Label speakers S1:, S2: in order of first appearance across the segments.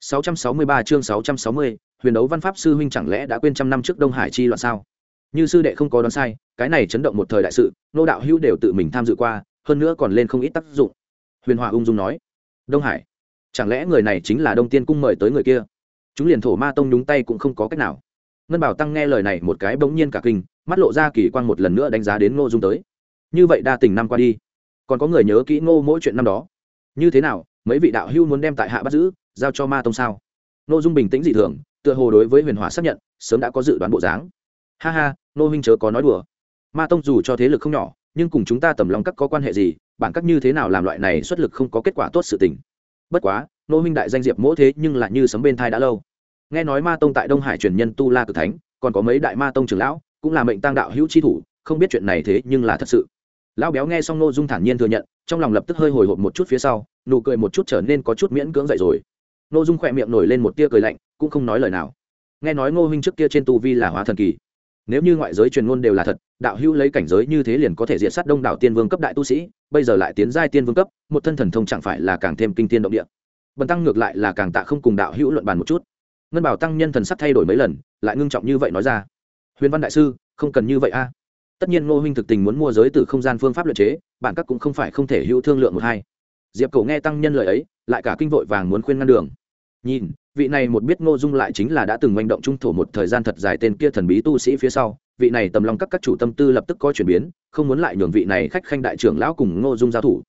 S1: 663 chương 660, huyền đấu văn pháp sư huynh chẳng lẽ đã quên trăm năm trước Đông Hải chi loạn sao? Như sư đệ không có đoán sai, cái này chấn động một thời đại sự, nô đạo hữu đều tự mình tham dự qua, hơn nữa còn lên không ít tác dụng. Huyền Hòa ung dung nói, Đông Hải, chẳng lẽ người này chính là Đông Tiên cung mời tới người kia? Chúng liền thổ ma tông nhúng tay cũng không có cách nào. Ngân Bảo tăng nghe lời này một cái bỗng nhiên cả kinh, mắt lộ ra kỳ quang một lần nữa đánh giá đến Ngô Dung tới. Như vậy đa tình năm qua đi, còn có người nhớ kỹ Ngô mỗi chuyện năm đó. Như thế nào, mấy vị đạo hữu muốn đem tại hạ bắt giữ, giao cho ma tông sao? Nô dung bình tĩnh dị thường, tựa hồ đối với huyền hỏa xác nhận, sớm đã có dự đoán bộ dáng. Ha ha nô huynh chớ có nói đùa. Ma tông dù cho thế lực không nhỏ, nhưng cùng chúng ta tầm lòng các có quan hệ gì, bản các như thế nào làm loại này xuất lực không có kết quả tốt sự tình. Bất quá nô huynh đại danh diệp mỗi thế nhưng lại như sấm bên thai đã lâu. Nghe nói ma tông tại đông hải truyền nhân tu la cực thánh, còn có mấy đại ma tông trưởng lão, cũng là mệnh tăng đạo hữu chi thủ, không biết chuyện này thế nhưng là thật sự. Lão béo nghe xong nô dung thản nhiên thừa nhận, trong lòng lập tức hơi hồi hộp một chút phía sau, nụ cười một chút trở nên có chút miễn cưỡng dậy rồi nô dung khỏe miệng nổi lên một tia cười lạnh, cũng không nói lời nào. Nghe nói ngô huynh trước kia trên tu vi là hóa thần kỳ. Nếu như ngoại giới truyền ngôn đều là thật, đạo hữu lấy cảnh giới như thế liền có thể diệt sát đông đảo tiên vương cấp đại tu sĩ, bây giờ lại tiến giai tiên vương cấp, một thân thần thông chẳng phải là càng thêm kinh tiên động địa. Bần tăng ngược lại là càng tạ không cùng đạo hữu luận bàn một chút. Ngân bảo tăng nhân thần sắc thay đổi mấy lần, lại ngưng trọng như vậy nói ra. Huyền văn đại sư, không cần như vậy a. Tất nhiên ngô huynh thực tình muốn mua giới từ không gian phương pháp luật chế bản các cũng không phải không thể hữu thương lượng một hai. Diệp cổ nghe tăng nhân lời ấy, lại cả kinh vội vàng muốn khuyên ngăn đường nhìn, vị này một biết ngô dung lại chính là đã từng manh động trung thổ một thời gian thật dài tên kia thần bí tu sĩ phía sau. Vị này tầm lòng các các chủ tâm tư lập tức có chuyển biến, không muốn lại nhường vị này khách khanh đại trưởng lão cùng ngô dung giao thủ.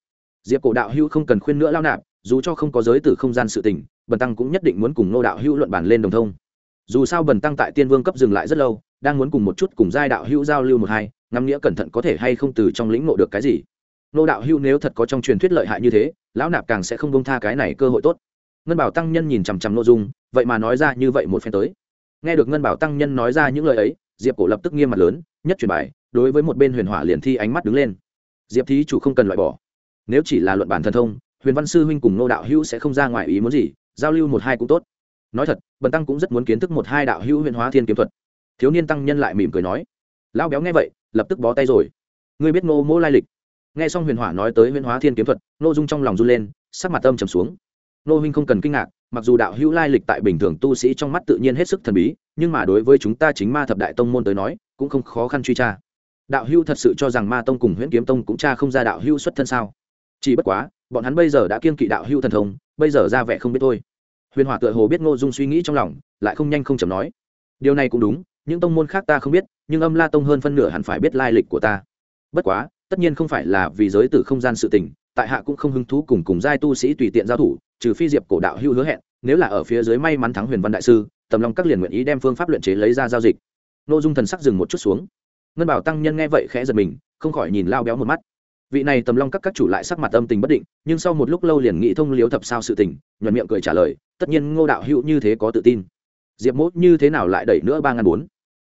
S1: Diệp cổ đạo hữu không cần khuyên nữa lao nạp, dù cho không có giới từ không gian sự tình, bần tăng cũng nhất định muốn cùng ngô đạo hữu luận bàn lên đồng thông. Dù sao bần tăng tại tiên vương cấp dừng lại rất lâu, đang muốn cùng một chút cùng giai đạo hữu giao lưu một hai, ngắm nghĩa cẩn thận có thể hay không từ trong lĩnh ngộ được cái gì. Ngô đạo hữu nếu thật có trong truyền thuyết lợi hại như thế, lão nạp càng sẽ không bông tha cái này cơ hội tốt ngân bảo tăng nhân nhìn chằm chằm nội dung, vậy mà nói ra như vậy một phen tới. Nghe được ngân bảo tăng nhân nói ra những lời ấy, diệp cổ lập tức nghiêm mặt lớn, nhất truyền bài, đối với một bên huyền hỏa liền thi ánh mắt đứng lên. Diệp thí chủ không cần loại bỏ. Nếu chỉ là luận bản thần thông, huyền văn sư huynh cùng nô đạo hữu sẽ không ra ngoài ý muốn gì, giao lưu một hai cũng tốt. Nói thật, bần tăng cũng rất muốn kiến thức một hai đạo hữu huyền hóa thiên kiếm thuật. Thiếu niên tăng nhân lại mỉm cười nói, lão béo nghe vậy, lập tức bó tay rồi. Ngươi biết ngô mỗ lai lịch. Nghe xong huyền hỏa nói tới huyền hóa thiên kiếm thuật nô dung trong lòng run lên, sắc mặt âm trầm xuống nô huynh không cần kinh ngạc, mặc dù đạo hữu lai lịch tại bình thường tu sĩ trong mắt tự nhiên hết sức thần bí, nhưng mà đối với chúng ta chính ma thập đại tông môn tới nói, cũng không khó khăn truy tra. Đạo hữu thật sự cho rằng ma tông cùng huyễn kiếm tông cũng tra không ra đạo hữu xuất thân sao? Chỉ bất quá, bọn hắn bây giờ đã kiên kỵ đạo hữu thần thông, bây giờ ra vẻ không biết thôi. Huyền hỏa tựa hồ biết ngô dung suy nghĩ trong lòng, lại không nhanh không chầm nói. Điều này cũng đúng, những tông môn khác ta không biết, nhưng âm la tông hơn phân nửa hẳn phải biết lai lịch của ta. Bất quá, tất nhiên không phải là vì giới tử không gian sự tình, tại hạ cũng không hứng thú cùng cùng giai tu sĩ tùy tiện giao thủ trừ phi diệp cổ đạo hưu hứa hẹn, nếu là ở phía dưới may mắn thắng huyền văn đại sư, tầm long các liền nguyện ý đem phương pháp luyện chế lấy ra giao dịch. N ô dung thần sắc dừng một chút xuống. Ngân bảo tăng nhân nghe vậy khẽ giật mình, không khỏi nhìn lao béo một mắt. Vị này tầm long các các chủ lại sắc mặt âm tình bất định, nhưng sau một lúc lâu liền nghĩ thông liếu thập sao sự tình, nhuận miệng cười trả lời, tất nhiên ngô đạo hữu như thế có tự tin. Diệp mốt như thế nào lại đẩy nữa ba ngàn bốn?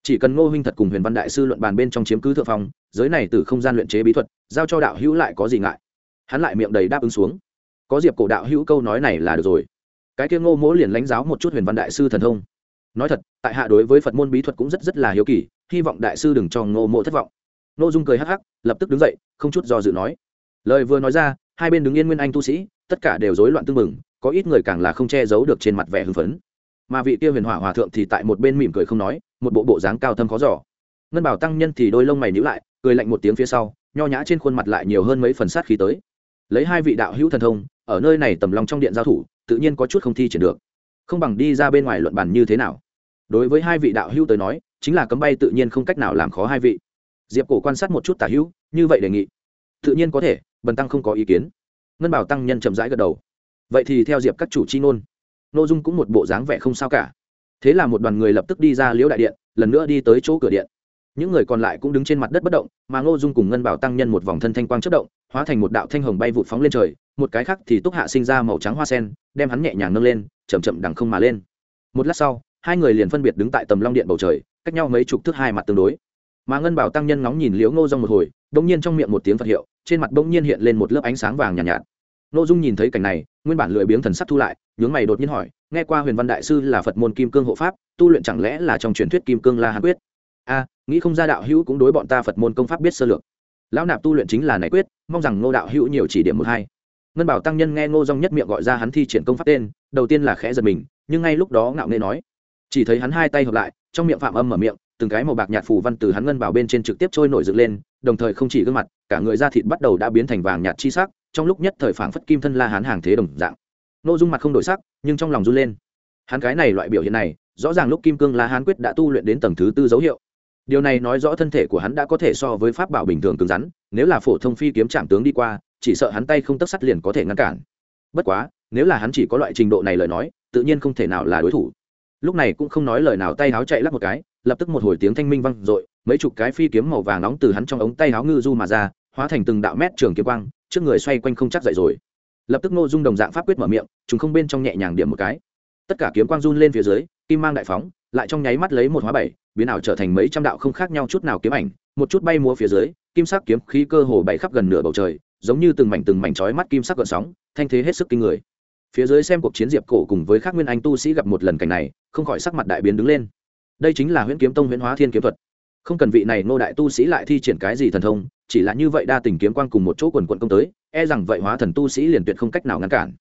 S1: Chỉ cần ngô huynh thật cùng huyền văn đại sư luận bàn bên trong chiếm cứ thượng phong, giới này từ không gian luyện chế bí thuật, giao cho đạo hữu lại có gì ngại? Hắn lại miệng đầy đáp ứng xuống có diệp cổ đạo hữu câu nói này là được rồi. Cái kia ngô mỗ liền lãnh giáo một chút huyền văn đại sư thần thông. Nói thật, tại hạ đối với phật môn bí thuật cũng rất rất là hiếu kỳ, hy vọng đại sư đừng cho ngô mỗ thất vọng. N ô dung cười hắc hắc, lập tức đứng dậy, không chút do dự nói. Lời vừa nói ra, hai bên đứng yên nguyên anh tu sĩ, tất cả đều rối loạn tưng mừng có ít người càng là không che giấu được trên mặt vẻ hưng phấn. Mà vị kia huyền hỏa hòa thượng thì tại một bên mỉm cười không nói, một bộ bộ dáng cao thâm khó giỏ ngân bảo tăng nhân thì đôi lông mày nhữ lại, cười lạnh một tiếng phía sau, nho nhã trên khuôn mặt lại nhiều hơn mấy phần sát khí tới. Lấy hai vị đạo hữu thần thông ở nơi này tầm lòng trong điện giao thủ, tự nhiên có chút không thi triển được. Không bằng đi ra bên ngoài luận bàn như thế nào? Đối với hai vị đạo hữu tới nói, chính là cấm bay tự nhiên không cách nào làm khó hai vị. Diệp cổ quan sát một chút tả hữu, như vậy đề nghị. Tự nhiên có thể, bần tăng không có ý kiến. Ngân bảo tăng nhân chậm rãi gật đầu. Vậy thì theo diệp các chủ chi ngôn. N ô dung cũng một bộ dáng vẻ không sao cả. Thế là một đoàn người lập tức đi ra liễu đại điện, lần nữa đi tới chỗ cửa điện những người còn lại cũng đứng trên mặt đất bất động mà ngô dung cùng ngân bảo tăng nhân một vòng thân thanh quang chất động hóa thành một đạo thanh hồng bay vụt phóng lên trời một cái khác thì túc hạ sinh ra màu trắng hoa sen đem hắn nhẹ nhàng nâng lên chậm chậm đằng không mà lên. Một lát sau hai người liền phân biệt đứng tại tầm long điện bầu trời cách nhau mấy chục thước hai mặt tương đối. Mà ngân bảo tăng nhân ngóng nhìn liễu ngô dung một hồi bỗng nhiên trong miệng một tiếng phật hiệu trên mặt bỗng nhiên hiện lên một lớp ánh sáng vàng nhàn nhạt, nhạt. Ngô dung nhìn thấy cảnh này nguyên bản lười biếng thần sắc thu lại nhướng mày đột nhiên hỏi nghe qua huyền văn đại sư là phật môn kim cương hộ pháp tu luyện chẳng lẽ là trong truyền thuyết kim cương la hán quyết? A nghĩ không ra đạo hữu cũng đối bọn ta phật môn công pháp biết sơ lược. Lão nạp tu luyện chính là này quyết, mong rằng ngô đạo hữu nhiều chỉ điểm một hai. Ngân bảo tăng nhân nghe ngô dong nhất miệng gọi ra hắn thi triển công pháp tên, đầu tiên là khẽ giật mình, nhưng ngay lúc đó ngạo nghê nói. Chỉ thấy hắn hai tay hợp lại, trong miệng phạm âm mở miệng, từng cái màu bạc nhạt phù văn từ hắn ngân bảo bên trên trực tiếp trôi nổi dựng lên, đồng thời không chỉ gương mặt, cả người da thịt bắt đầu đã biến thành vàng nhạt chi sắc, trong lúc nhất thời phảng phất kim thân la hán hàng thế đồng dạng. Nội dung mặt không đổi sắc, nhưng trong lòng run lên. Hắn cái này loại biểu hiện này, rõ ràng lúc kim cương la hán quyết đã tu luyện đến tầng thứ tư dấu hiệu điều này nói rõ thân thể của hắn đã có thể so với pháp bảo bình thường cứng rắn, nếu là phổ thông phi kiếm trạm tướng đi qua, chỉ sợ hắn tay không tất sắt liền có thể ngăn cản. Bất quá, nếu là hắn chỉ có loại trình độ này lời nói, tự nhiên không thể nào là đối thủ. Lúc này cũng không nói lời nào tay háo chạy lắp một cái, lập tức một hồi tiếng thanh minh vang r ộ i mấy chục cái phi kiếm màu vàng nóng từ hắn trong ống tay háo ngư du mà ra, hóa thành từng đạo mét trường kiếm quang, trước người xoay quanh không chắc dậy rồi. Lập tức ngô dung đồng dạng pháp quyết mở miệng chúng không bên trong nhẹ nhàng điểm một cái. Tất cả kiếm quang run lên phía dưới, kim mang đại phóng, lại trong nháy mắt lấy một hóa bảy biến ảo trở thành mấy trăm đạo không khác nhau chút nào kiếm ảnh, một chút bay múa phía dưới, kim sắc kiếm khí cơ hồ bay khắp gần nửa bầu trời, giống như từng mảnh từng mảnh chói mắt kim sắc gợn sóng, thanh thế hết sức kinh người. Phía dưới xem cuộc chiến diệp cổ cùng với các nguyên anh tu sĩ gặp một lần cảnh này, không khỏi sắc mặt đại biến đứng lên. Đây chính là huyễn kiếm tông huyễn hóa thiên kiếm thuật. Không cần vị này nô đại tu sĩ lại thi triển cái gì thần thông, chỉ là như vậy đa tình kiếm quang cùng một chỗ quần quận công tới e rằng vậy hóa thần tu sĩ liền tuyệt không cách nào ngăn cản.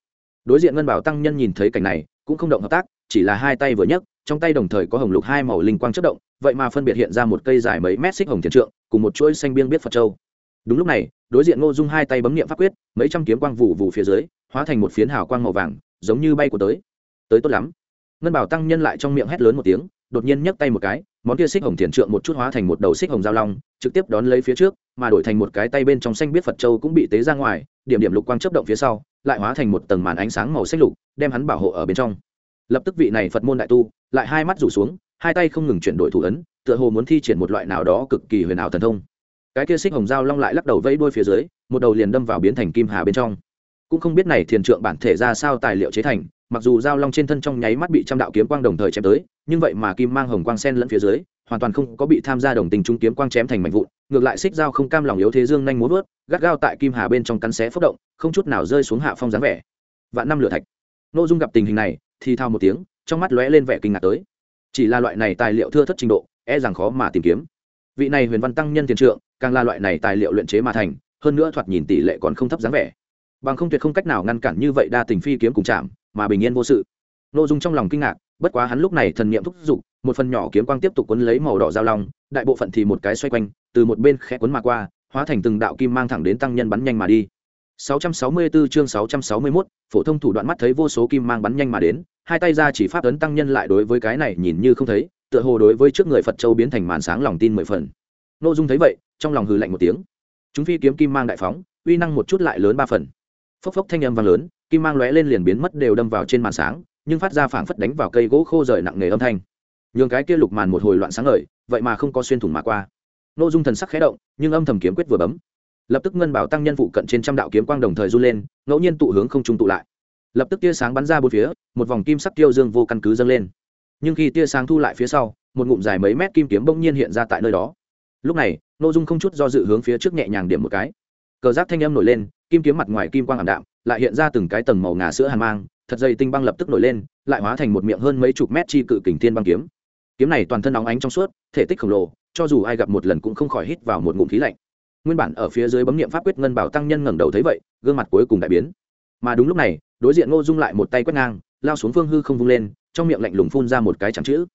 S1: Đối diện ngân bảo tăng nhân nhìn thấy cảnh này, cũng không động hợp tác, chỉ là hai tay vừa nhấc trong tay đồng thời có hồng lục hai màu linh quang chất động, vậy mà phân biệt hiện ra một cây dài mấy mét xích hồng thiền trượng, cùng một chuỗi xanh biên biết phật châu. Đúng lúc này, đối diện ngô dung hai tay bấm niệm pháp quyết, mấy trăm kiếm quang vụ vụ phía dưới, hóa thành một phiến hào quang màu vàng, giống như bay của tới. Tới tốt lắm. Ngân bảo tăng nhân lại trong miệng hét lớn một tiếng, đột nhiên nhấc tay một cái, món kia xích hồng thiền trượng một chút hóa thành một đầu xích hồng giao long, trực tiếp đón lấy phía trước, mà đổi thành một cái tay bên trong xanh biết phật châu cũng bị tế ra ngoài, điểm điểm lục quang chấp động phía sau, lại hóa thành một tầng màn ánh sáng màu xanh lục, đem hắn bảo hộ ở bên trong lập tức vị này phật môn đại tu, lại hai mắt rủ xuống, hai tay không ngừng chuyển đổi thủ ấn, tựa hồ muốn thi triển một loại nào đó cực kỳ huyền ảo thần thông. Cái kia xích hồng dao long lại lắc đầu vẫy đuôi phía dưới, một đầu liền đâm vào biến thành kim hà bên trong. Cũng không biết này thiền trượng bản thể ra sao tài liệu chế thành, mặc dù dao long trên thân trong nháy mắt bị trăm đạo kiếm quang đồng thời chém tới, nhưng vậy mà kim mang hồng quang sen lẫn phía dưới, hoàn toàn không có bị tham gia đồng tình trung kiếm quang chém thành mảnh vụn, ngược lại xích dao không cam lòng yếu thế dương nhanh muốn vớt, gắt gao tại kim hà bên trong cắn xé phốc động, không chút nào rơi xuống hạ phong dáng vẻ. Vạn năm lửa thạch. N ô dung gặp tình hình này thì thao một tiếng, trong mắt lóe lên vẻ kinh ngạc tới. Chỉ là loại này tài liệu thưa thất trình độ e rằng khó mà tìm kiếm. Vị này huyền văn tăng nhân tiền trượng, càng là loại này tài liệu luyện chế mà thành, hơn nữa thoạt nhìn tỷ lệ còn không thấp dáng vẻ. Bằng không tuyệt không cách nào ngăn cản như vậy đa tình phi kiếm cùng chạm, mà bình yên vô sự. N ô dung trong lòng kinh ngạc, bất quá hắn lúc này thần niệm thúc giục, một phần nhỏ kiếm quang tiếp tục quấn lấy màu đỏ giao long, đại bộ phận thì một cái xoay quanh, từ một bên khẽ quấn mà qua, hóa thành từng đạo kim mang thẳng đến tăng nhân bắn nhanh mà đi. 664 chương 661, phổ thông thủ đoạn mắt thấy vô số kim mang bắn nhanh mà đến, hai tay ra chỉ pháp ấn tăng nhân lại đối với cái này nhìn như không thấy, tựa hồ đối với trước người Phật Châu biến thành màn sáng lòng tin mười phần. Nô Dung thấy vậy, trong lòng hừ lạnh một tiếng. Chúng phi kiếm kim mang đại phóng, uy năng một chút lại lớn ba phần. Phốc phốc thanh âm vang lớn, kim mang lóe lên liền biến mất đều đâm vào trên màn sáng, nhưng phát ra phảng phất đánh vào cây gỗ khô rời nặng nề âm thanh. Nhường cái kia lục màn một hồi loạn sáng ngời, vậy mà không có xuyên thủng mà qua. Nô Dung thần sắc khẽ động, nhưng âm thầm kiếm quyết vừa bấm, lập tức ngân bảo tăng nhân phụ cận trên trăm đạo kiếm quang đồng thời run lên, ngẫu nhiên tụ hướng không trung tụ lại. Lập tức tia sáng bắn ra bốn phía, một vòng kim sắc tiêu dương vô căn cứ dâng lên. Nhưng khi tia sáng thu lại phía sau, một ngụm dài mấy mét kim kiếm bỗng nhiên hiện ra tại nơi đó. Lúc này nội dung không chút do dự hướng phía trước nhẹ nhàng điểm một cái. Cờ giáp thanh âm nổi lên, kim kiếm mặt ngoài kim quang ảm đạm, lại hiện ra từng cái tầng màu ngà sữa hàn mang, thật dày tinh băng lập tức nổi lên, lại hóa thành một miệng hơn mấy chục mét chi cự kình thiên băng kiếm. Kiếm này toàn thân óng ánh trong suốt, thể tích khổng lồ, cho dù ai gặp một lần cũng không khỏi hít vào một ngụm khí lạnh nguyên bản ở phía dưới bấm nghiệm pháp quyết ngân bảo tăng nhân ngẩng đầu thấy vậy, gương mặt cuối cùng đại biến. Mà đúng lúc này, đối diện ngô dung lại một tay quét ngang, lao xuống phương hư không vung lên, trong miệng lạnh lùng phun ra một cái chẳng chữ.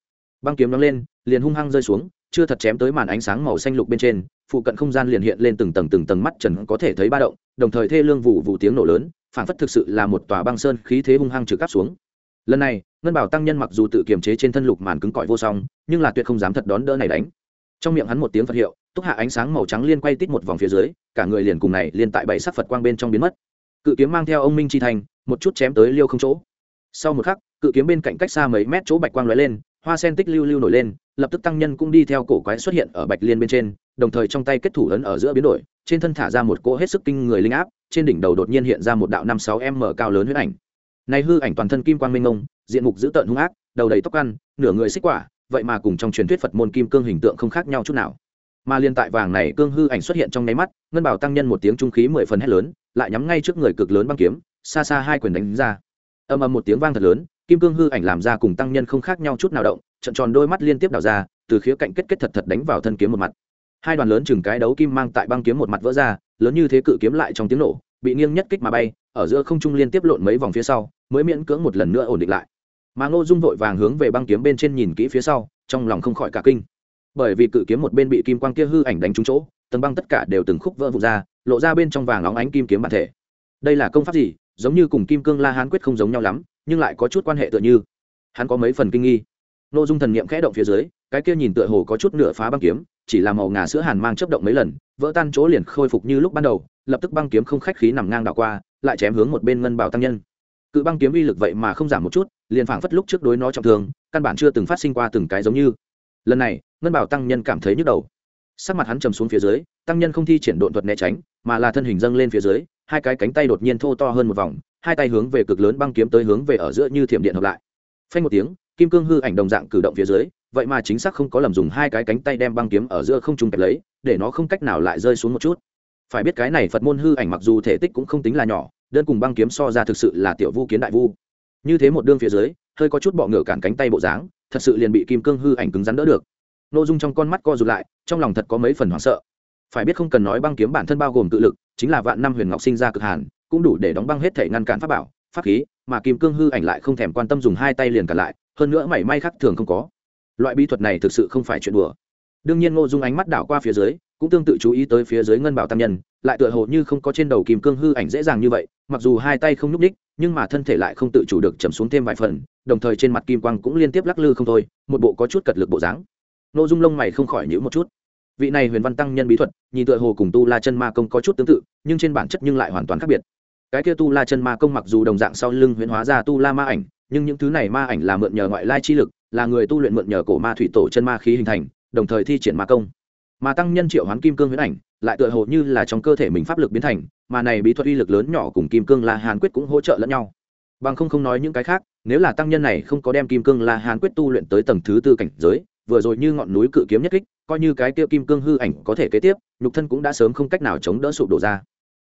S1: Băng kiếm nóng lên, liền hung hăng rơi xuống, chưa thật chém tới màn ánh sáng màu xanh lục bên trên, phụ cận không gian liền hiện lên từng tầng từng tầng mắt trần có thể thấy ba động, đồng thời thê lương vụ vụ tiếng nổ lớn, phản phất thực sự là một tòa băng sơn khí thế hung hăng trực áp xuống. Lần này, ngân bảo tăng nhân mặc dù tự kiềm chế trên thân lục màn cứng cỏi vô song, nhưng là tuyệt không dám thật đón đỡ này đánh. Trong miệng hắn một tiếng phật hiệu túc hạ ánh sáng màu trắng liên quay tít một vòng phía dưới, cả người liền cùng này liên tại bảy sắc phật quang bên trong biến mất. Cự kiếm mang theo ông minh chi thành, một chút chém tới liêu không chỗ. Sau một khắc, cự kiếm bên cạnh cách xa mấy mét chỗ bạch quang lóe lên, hoa sen tích lưu lưu nổi lên, lập tức tăng nhân cũng đi theo cổ quái xuất hiện ở bạch liên bên trên, đồng thời trong tay kết thủ ấn ở giữa biến đổi, trên thân thả ra một cỗ hết sức kinh người linh áp, trên đỉnh đầu đột nhiên hiện ra một đạo năm sáu m cao lớn huyết ảnh. Này hư ảnh toàn thân kim quang minh ngông diện mục dữ tợn hung ác, đầu đầy tóc ăn, nửa người xích quả, vậy mà cùng trong truyền thuyết phật môn kim cương hình tượng không khác nhau chút nào mà liên tại vàng này cương hư ảnh xuất hiện trong nháy mắt, ngân bảo tăng nhân một tiếng trung khí mười phần hét lớn, lại nhắm ngay trước người cực lớn băng kiếm, xa xa hai quyền đánh ra. Âm âm một tiếng vang thật lớn, kim cương hư ảnh làm ra cùng tăng nhân không khác nhau chút nào động, trận tròn đôi mắt liên tiếp đào ra, từ khía cạnh kết kết thật thật đánh vào thân kiếm một mặt. Hai đoàn lớn chừng cái đấu kim mang tại băng kiếm một mặt vỡ ra, lớn như thế cự kiếm lại trong tiếng nổ, bị nghiêng nhất kích mà bay, ở giữa không trung liên tiếp lộn mấy vòng phía sau, mới miễn cưỡng một lần nữa ổn định lại. Mà ngô dung vội vàng hướng về băng kiếm bên trên nhìn kỹ phía sau, trong lòng không khỏi cả kinh bởi vì cự kiếm một bên bị kim quang kia hư ảnh đánh trúng chỗ, tầng băng tất cả đều từng khúc vỡ vụn ra, lộ ra bên trong vàng óng ánh kim kiếm bản thể. Đây là công pháp gì? Giống như cùng kim cương la hán quyết không giống nhau lắm, nhưng lại có chút quan hệ tựa như. Hắn có mấy phần kinh nghi. Nội dung thần niệm khẽ động phía dưới, cái kia nhìn tựa hồ có chút nửa phá băng kiếm, chỉ là màu ngà sữa hàn mang chấp động mấy lần, vỡ tan chỗ liền khôi phục như lúc ban đầu, lập tức băng kiếm không khách khí nằm ngang đảo qua, lại chém hướng một bên ngân bảo tăng nhân. Cự băng kiếm uy lực vậy mà không giảm một chút, liền phảng phất lúc trước đối nó trọng thương, căn bản chưa từng phát sinh qua từng cái giống như. Lần này ngân bảo tăng nhân cảm thấy nhức đầu. Sắc mặt hắn trầm xuống phía dưới, tăng nhân không thi triển độn thuật né tránh, mà là thân hình dâng lên phía dưới, hai cái cánh tay đột nhiên thô to hơn một vòng, hai tay hướng về cực lớn băng kiếm tới hướng về ở giữa như thiểm điện hợp lại. Phanh một tiếng, kim cương hư ảnh đồng dạng cử động phía dưới, vậy mà chính xác không có lầm dùng hai cái cánh tay đem băng kiếm ở giữa không trùng kẹp lấy, để nó không cách nào lại rơi xuống một chút. Phải biết cái này phật môn hư ảnh mặc dù thể tích cũng không tính là nhỏ, đơn cùng băng kiếm so ra thực sự là tiểu vu kiến đại vu. Như thế một đương phía dưới, hơi có chút bọ ngựa cản cánh tay bộ dáng, thật sự liền bị kim cương hư ảnh cứng rắn đỡ được. Nô dung trong con mắt co rụt lại, trong lòng thật có mấy phần hoảng sợ. Phải biết không cần nói băng kiếm bản thân bao gồm tự lực, chính là vạn năm huyền ngọc sinh ra cực hàn, cũng đủ để đóng băng hết thể ngăn cản pháp bảo, pháp khí, mà kim cương hư ảnh lại không thèm quan tâm dùng hai tay liền cản lại, hơn nữa mảy may khác thường không có. Loại bí thuật này thực sự không phải chuyện đùa. Đương nhiên ngô dung ánh mắt đảo qua phía dưới, cũng tương tự chú ý tới phía dưới ngân bảo tam nhân, lại tựa hồ như không có trên đầu kim cương hư ảnh dễ dàng như vậy, mặc dù hai tay không nhúc ních nhưng mà thân thể lại không tự chủ được chầm xuống thêm vài phần, đồng thời trên mặt kim quang cũng liên tiếp lắc lư không thôi, một bộ có chút cật lực bộ dáng nội dung lông mày không khỏi nhữ một chút. Vị này huyền văn tăng nhân bí thuật, nhìn tựa hồ cùng tu la chân ma công có chút tương tự, nhưng trên bản chất nhưng lại hoàn toàn khác biệt. Cái kia tu la chân ma công mặc dù đồng dạng sau lưng huyền hóa ra tu la ma ảnh, nhưng những thứ này ma ảnh là mượn nhờ ngoại lai chi lực, là người tu luyện mượn nhờ cổ ma thủy tổ chân ma khí hình thành, đồng thời thi triển ma công. Mà tăng nhân triệu hoán kim cương huyễn ảnh, lại tựa hồ như là trong cơ thể mình pháp lực biến thành, mà này bí thuật uy lực lớn nhỏ cùng kim cương la hàn quyết cũng hỗ trợ lẫn nhau. Bằng không không nói những cái khác, nếu là tăng nhân này không có đem kim cương la hàn quyết tu luyện tới tầng thứ tư cảnh giới vừa rồi như ngọn núi cự kiếm nhất kích, coi như cái tiêu kim cương hư ảnh có thể kế tiếp, nhục thân cũng đã sớm không cách nào chống đỡ sụp đổ ra.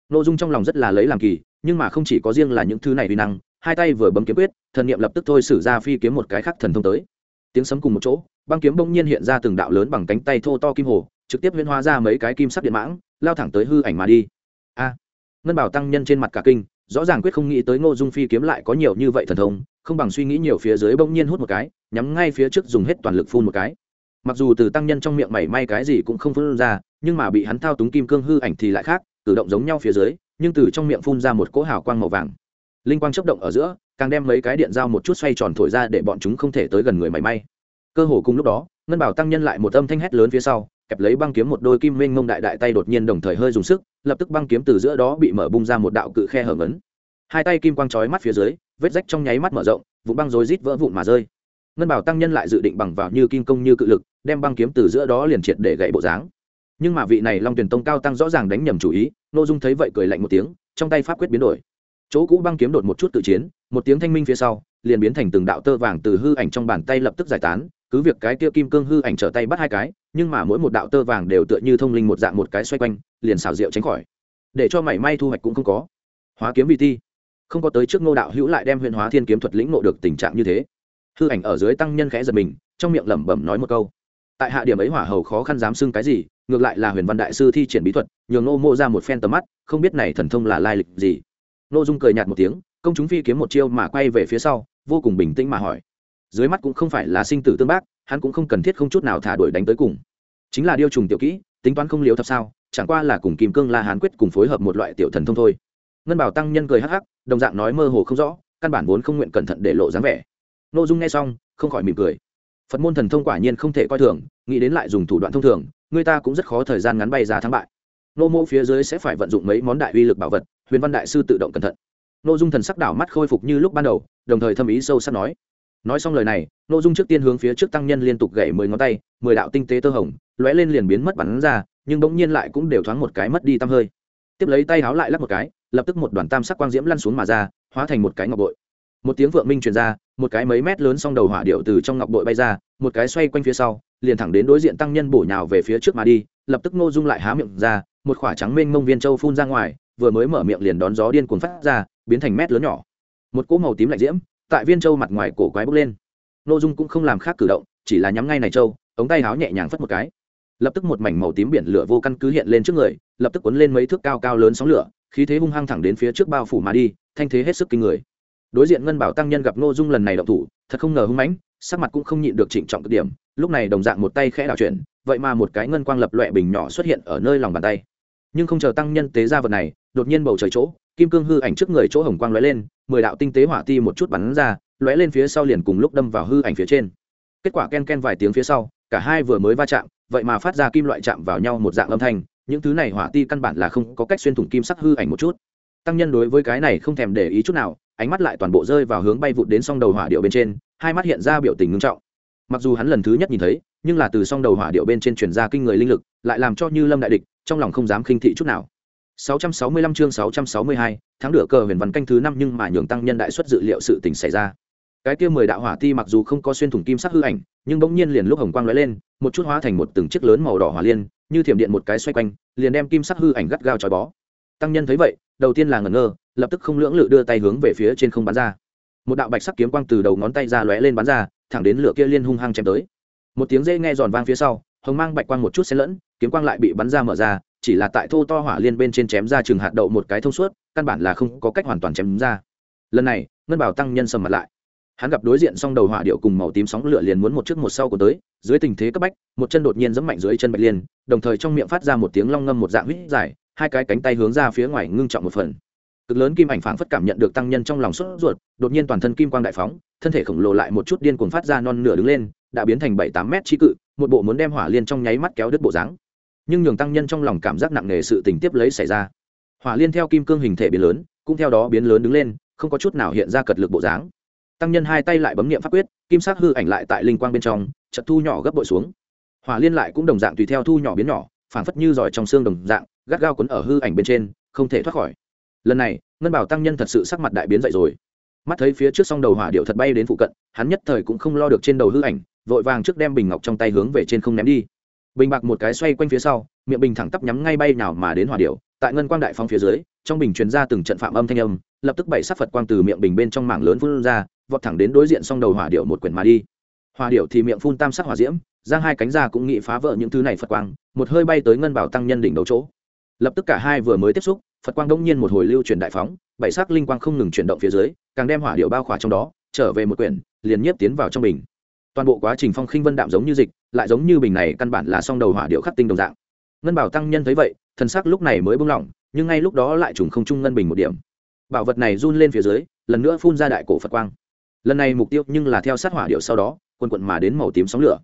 S1: Nội dung trong lòng rất là lấy làm kỳ, nhưng mà không chỉ có riêng là những thứ này vi năng, hai tay vừa bấm kiếm quyết, thần niệm lập tức thôi sử ra phi kiếm một cái khác thần thông tới. Tiếng sấm cùng một chỗ, băng kiếm bỗng nhiên hiện ra từng đạo lớn bằng cánh tay thô to kim hồ, trực tiếp huyễn hóa ra mấy cái kim sắc điện mãng, lao thẳng tới hư ảnh mà đi. A! Ngân bảo tăng nhân trên mặt cả kinh, rõ ràng quyết không nghĩ tới ngô dung phi kiếm lại có nhiều như vậy thần thông, không bằng suy nghĩ nhiều phía dưới bỗng nhiên hút một cái nhắm ngay phía trước dùng hết toàn lực phun một cái. Mặc dù từ tăng nhân trong miệng mảy may cái gì cũng không phun ra, nhưng mà bị hắn thao túng kim cương hư ảnh thì lại khác, cử động giống nhau phía dưới, nhưng từ trong miệng phun ra một cỗ hào quang màu vàng. Linh quang chấp động ở giữa, càng đem mấy cái điện dao một chút xoay tròn thổi ra để bọn chúng không thể tới gần người mảy may. Cơ hồ cùng lúc đó, ngân bảo tăng nhân lại một âm thanh hét lớn phía sau, kẹp lấy băng kiếm một đôi kim minh mông đại đại tay đột nhiên đồng thời hơi dùng sức, lập tức băng kiếm từ giữa đó bị mở bung ra một đạo cự khe hở ngấn. Hai tay kim quang chói mắt phía dưới, vết rách trong nháy mắt mở rộng, vụ băng rối rít vỡ vụn mà rơi ngân bảo tăng nhân lại dự định bằng vào như kim công như cự lực, đem băng kiếm từ giữa đó liền triệt để gãy bộ dáng. Nhưng mà vị này long tuyển tông cao tăng rõ ràng đánh nhầm chủ ý nội dung thấy vậy cười lạnh một tiếng, trong tay pháp quyết biến đổi. Chỗ cũ băng kiếm đột một chút tự chiến, một tiếng thanh minh phía sau, liền biến thành từng đạo tơ vàng từ hư ảnh trong bàn tay lập tức giải tán, cứ việc cái kia kim cương hư ảnh trở tay bắt hai cái, nhưng mà mỗi một đạo tơ vàng đều tựa như thông linh một dạng một cái xoay quanh, liền xào rượu tránh khỏi. Để cho mảy may thu hoạch cũng không có. Hóa kiếm vị ti không có tới trước ngô đạo hữu lại đem huyền hóa thiên kiếm thuật lĩnh ngộ được tình trạng như thế hư ảnh ở dưới tăng nhân khẽ giật mình, trong miệng lẩm bẩm nói một câu. Tại hạ điểm ấy hỏa hầu khó khăn dám xưng cái gì, ngược lại là huyền văn đại sư thi triển bí thuật, nhường nô mô ra một phen tầm mắt, không biết này thần thông là lai lịch gì. Nô dung cười nhạt một tiếng, công chúng phi kiếm một chiêu mà quay về phía sau, vô cùng bình tĩnh mà hỏi. Dưới mắt cũng không phải là sinh tử tương bác, hắn cũng không cần thiết không chút nào thả đuổi đánh tới cùng. Chính là điêu trùng tiểu kỹ, tính toán không liếu thật sao, chẳng qua là cùng kim cương la hán quyết cùng phối hợp một loại tiểu thần thông thôi. Ngân bảo tăng nhân cười hắc hắc, đồng dạng nói mơ hồ không rõ, căn bản vốn không nguyện cẩn thận để lộ dáng vẻ nội dung nghe xong, không khỏi mỉm cười. Phật môn thần thông quả nhiên không thể coi thường, nghĩ đến lại dùng thủ đoạn thông thường, người ta cũng rất khó thời gian ngắn bay ra thắng bại. Nô mô phía dưới sẽ phải vận dụng mấy món đại uy lực bảo vật, huyền văn đại sư tự động cẩn thận. Nội dung thần sắc đảo mắt khôi phục như lúc ban đầu, đồng thời thâm ý sâu sắc nói. Nói xong lời này nội dung trước tiên hướng phía trước tăng nhân liên tục gậy mười ngón tay, mười đạo tinh tế tơ hồng, lóe lên liền biến mất bắn ra, nhưng bỗng nhiên lại cũng đều thoáng một cái mất đi tăm hơi. Tiếp lấy tay háo lại lắp một cái, lập tức một đoàn tam sắc quang diễm lăn xuống mà ra, hóa thành một cái ngọc bội một tiếng vượng minh truyền ra, một cái mấy mét lớn song đầu hỏa điệu từ trong ngọc bội bay ra, một cái xoay quanh phía sau, liền thẳng đến đối diện tăng nhân bổ nhào về phía trước mà đi, lập tức ngô dung lại há miệng ra, một khỏa trắng mênh mông viên châu phun ra ngoài, vừa mới mở miệng liền đón gió điên cuồng phát ra, biến thành mét lớn nhỏ. Một cỗ màu tím lạnh diễm, tại viên châu mặt ngoài cổ quái bốc lên. Ngô dung cũng không làm khác cử động, chỉ là nhắm ngay này châu, ống tay háo nhẹ nhàng phất một cái. Lập tức một mảnh màu tím biển lửa vô căn cứ hiện lên trước người, lập tức cuốn lên mấy thước cao cao lớn sóng lửa, khí thế hung hăng thẳng đến phía trước bao phủ mà đi, thanh thế hết sức kinh người đối diện ngân bảo tăng nhân gặp ngô dung lần này động thủ, thật không ngờ hung mãnh, sắc mặt cũng không nhịn được trịnh trọng cực điểm, lúc này đồng dạng một tay khẽ đảo chuyển, vậy mà một cái ngân quang lập loẹ bình nhỏ xuất hiện ở nơi lòng bàn tay. Nhưng không chờ tăng nhân tế ra vật này, đột nhiên bầu trời chỗ, kim cương hư ảnh trước người chỗ hồng quang lóe lên, mười đạo tinh tế hỏa ti một chút bắn ra, lóe lên phía sau liền cùng lúc đâm vào hư ảnh phía trên. Kết quả ken ken vài tiếng phía sau, cả hai vừa mới va chạm, vậy mà phát ra kim loại chạm vào nhau một dạng âm thanh, những thứ này hỏa ti căn bản là không có cách xuyên thủng kim sắc hư ảnh một chút. Tăng nhân đối với cái này không thèm để ý chút nào ánh mắt lại toàn bộ rơi vào hướng bay vụt đến song đầu hỏa điệu bên trên hai mắt hiện ra biểu tình ngưng trọng. Mặc dù hắn lần thứ nhất nhìn thấy nhưng là từ song đầu hỏa điệu bên trên truyền ra kinh người linh lực lại làm cho như lâm đại địch trong lòng không dám khinh thị chút nào. 665 chương 662, tháng nửa cờ huyền văn canh thứ năm nhưng mà nhường tăng nhân đại suất dự liệu sự tình xảy ra. Cái kia mười đạo hỏa ti mặc dù không có xuyên thủng kim sắc hư ảnh nhưng bỗng nhiên liền lúc hồng quang lóe lên một chút hóa thành một từng chiếc lớn màu đỏ hỏa liên như thiểm điện một cái xoay quanh liền đem kim sắc hư ảnh gắt gao trói bó. Tăng nhân thấy vậy đầu tiên là ngẩn ngơ, lập tức không lưỡng lự đưa tay hướng về phía trên không bắn ra. Một đạo bạch sắc kiếm quang từ đầu ngón tay ra lóe lên bắn ra, thẳng đến lửa kia liên hung hăng chém tới. Một tiếng dê nghe giòn vang phía sau, hồng mang bạch quang một chút xen lẫn, kiếm quang lại bị bắn ra mở ra, chỉ là tại thô to hỏa liên bên trên chém ra chừng hạt đậu một cái thông suốt, căn bản là không có cách hoàn toàn chém ra. Lần này, ngân bảo tăng nhân sầm mặt lại. Hắn gặp đối diện song đầu hỏa điệu cùng màu tím sóng lửa liền muốn một trước một sau của tới, dưới tình thế cấp bách, một chân đột nhiên giẫm mạnh dưới chân bạch liên, đồng thời trong miệng phát ra một tiếng long ngâm một dạng huýt dài hai cái cánh tay hướng ra phía ngoài ngưng trọng một phần. Cực lớn kim ảnh phảng phất cảm nhận được tăng nhân trong lòng sốt ruột, đột nhiên toàn thân kim quang đại phóng, thân thể khổng lồ lại một chút điên cuồng phát ra non nửa đứng lên, đã biến thành bảy tám mét chi cự, một bộ muốn đem hỏa liên trong nháy mắt kéo đứt bộ dáng. Nhưng nhường tăng nhân trong lòng cảm giác nặng nề sự tình tiếp lấy xảy ra. Hỏa liên theo kim cương hình thể biến lớn, cũng theo đó biến lớn đứng lên, không có chút nào hiện ra cật lực bộ dáng. Tăng nhân hai tay lại bấm nghiệm pháp quyết, kim sắc hư ảnh lại tại linh quang bên trong chật thu nhỏ gấp bội xuống. Hỏa liên lại cũng đồng dạng tùy theo thu nhỏ biến nhỏ, phảng phất như giỏi trong xương đồng dạng gắt gao quấn ở hư ảnh bên trên, không thể thoát khỏi. Lần này, ngân bảo tăng nhân thật sự sắc mặt đại biến dậy rồi. Mắt thấy phía trước song đầu hỏa điệu thật bay đến phụ cận, hắn nhất thời cũng không lo được trên đầu hư ảnh, vội vàng trước đem bình ngọc trong tay hướng về trên không ném đi. Bình bạc một cái xoay quanh phía sau, miệng bình thẳng tắp nhắm ngay bay nào mà đến hỏa điệu, tại ngân quang đại phong phía dưới, trong bình truyền ra từng trận phạm âm thanh âm, lập tức bảy sắc phật quang từ miệng bình bên trong mảng lớn phun ra, vọt thẳng đến đối diện song đầu hỏa điệu một quyển mà đi. Hỏa điệu thì miệng phun tam sắc hỏa diễm, giang hai cánh ra cũng nghị phá vỡ những thứ này phật quang, một hơi bay tới ngân bảo tăng nhân đỉnh đầu chỗ lập tức cả hai vừa mới tiếp xúc, phật quang đông nhiên một hồi lưu chuyển đại phóng, bảy sắc linh quang không ngừng chuyển động phía dưới, càng đem hỏa điệu bao khỏa trong đó, trở về một quyển, liền nhiếp tiến vào trong bình. Toàn bộ quá trình phong khinh vân đạm giống như dịch, lại giống như bình này căn bản là song đầu hỏa điệu khắc tinh đồng dạng. Ngân bảo tăng nhân thấy vậy, thần sắc lúc này mới bung lỏng, nhưng ngay lúc đó lại trùng không trung ngân bình một điểm. Bảo vật này run lên phía dưới, lần nữa phun ra đại cổ phật quang. Lần này mục tiêu nhưng là theo sát hỏa điệu sau đó quần quận mà đến màu tím sóng lửa.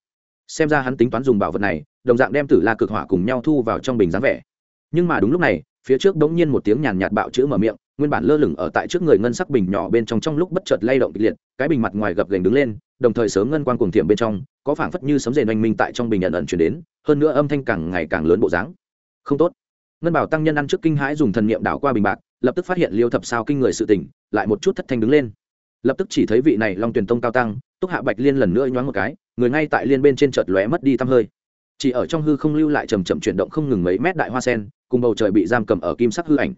S1: Xem ra hắn tính toán dùng bảo vật này, đồng dạng đem tử la cực hỏa cùng nhau thu vào trong bình dáng vẻ nhưng mà đúng lúc này, phía trước bỗng nhiên một tiếng nhàn nhạt bạo chữ mở miệng, nguyên bản lơ lửng ở tại trước người ngân sắc bình nhỏ bên trong trong lúc bất chợt lay động kịch liệt, cái bình mặt ngoài gập gành đứng lên, đồng thời sớm ngân quang cuồng thiểm bên trong, có phảng phất như sấm rền oanh minh tại trong bình nhận ẩn chuyển đến, hơn nữa âm thanh càng ngày càng lớn bộ dáng. Không tốt. Ngân bảo tăng nhân ăn trước kinh hãi dùng thần niệm đảo qua bình bạc, lập tức phát hiện liêu thập sao kinh người sự tỉnh lại một chút thất thanh đứng lên. Lập tức chỉ thấy vị này long tuyển tông cao tăng, túc hạ bạch liên lần nữa nhoáng một cái, người ngay tại liên bên trên chợt lóe mất đi tăm hơi chỉ ở trong hư không lưu lại chầm chậm chuyển động không ngừng mấy mét đại hoa sen, cùng bầu trời bị giam cầm ở kim sắc hư ảnh.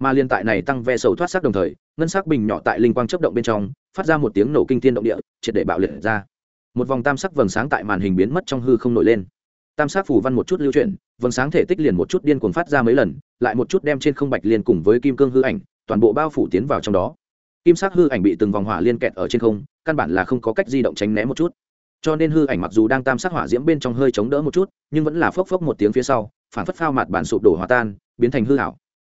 S1: Mà liên tại này tăng ve sầu thoát sắc đồng thời, ngân sắc bình nhỏ tại linh quang chấp động bên trong, phát ra một tiếng nổ kinh thiên động địa, triệt để bạo liệt ra. Một vòng tam sắc vầng sáng tại màn hình biến mất trong hư không nổi lên. Tam sắc phủ văn một chút lưu chuyển, vầng sáng thể tích liền một chút điên cuồng phát ra mấy lần, lại một chút đem trên không bạch liên cùng với kim cương hư ảnh, toàn bộ bao phủ tiến vào trong đó. Kim sắc hư ảnh bị từng vòng hỏa liên kẹt ở trên không, căn bản là không có cách di động tránh né một chút cho nên hư ảnh mặc dù đang tam sắc hỏa diễm bên trong hơi chống đỡ một chút, nhưng vẫn là phốc phốc một tiếng phía sau, phản phất phao mặt bản sụp đổ hòa tan, biến thành hư hảo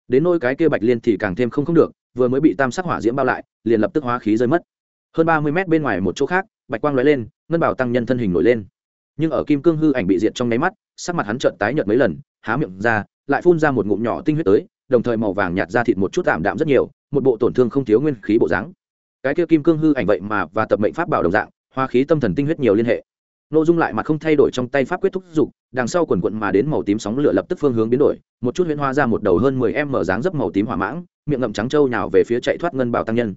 S1: đến nôi cái kia bạch liên thì càng thêm không không được, vừa mới bị tam sắc hỏa diễm bao lại, liền lập tức hóa khí rơi mất. Hơn ba mươi mét bên ngoài một chỗ khác, bạch quang lóe lên, ngân bảo tăng nhân thân hình nổi lên. Nhưng ở kim cương hư ảnh bị diệt trong nháy mắt, sắc mặt hắn trợn tái nhợt mấy lần, há miệng ra, lại phun ra một ngụm nhỏ tinh huyết tới, đồng thời màu vàng nhạt ra thịt một chút tạm đạm rất nhiều, một bộ tổn thương không thiếu nguyên khí bộ dáng. Cái kia kim cương hư ảnh vậy mà và tập mệnh pháp bảo đồng dạng hoa khí tâm thần tinh huyết nhiều liên hệ. Nội dung lại mặt không thay đổi trong tay pháp quyết thúc giục đằng sau quần quận mà đến màu tím sóng lửa lập tức phương hướng biến đổi, một chút huyễn hoa ra một đầu hơn mười em mở dáng dấp màu tím hỏa mãng, miệng ngậm trắng trâu nhào về phía chạy thoát ngân bảo tăng nhân.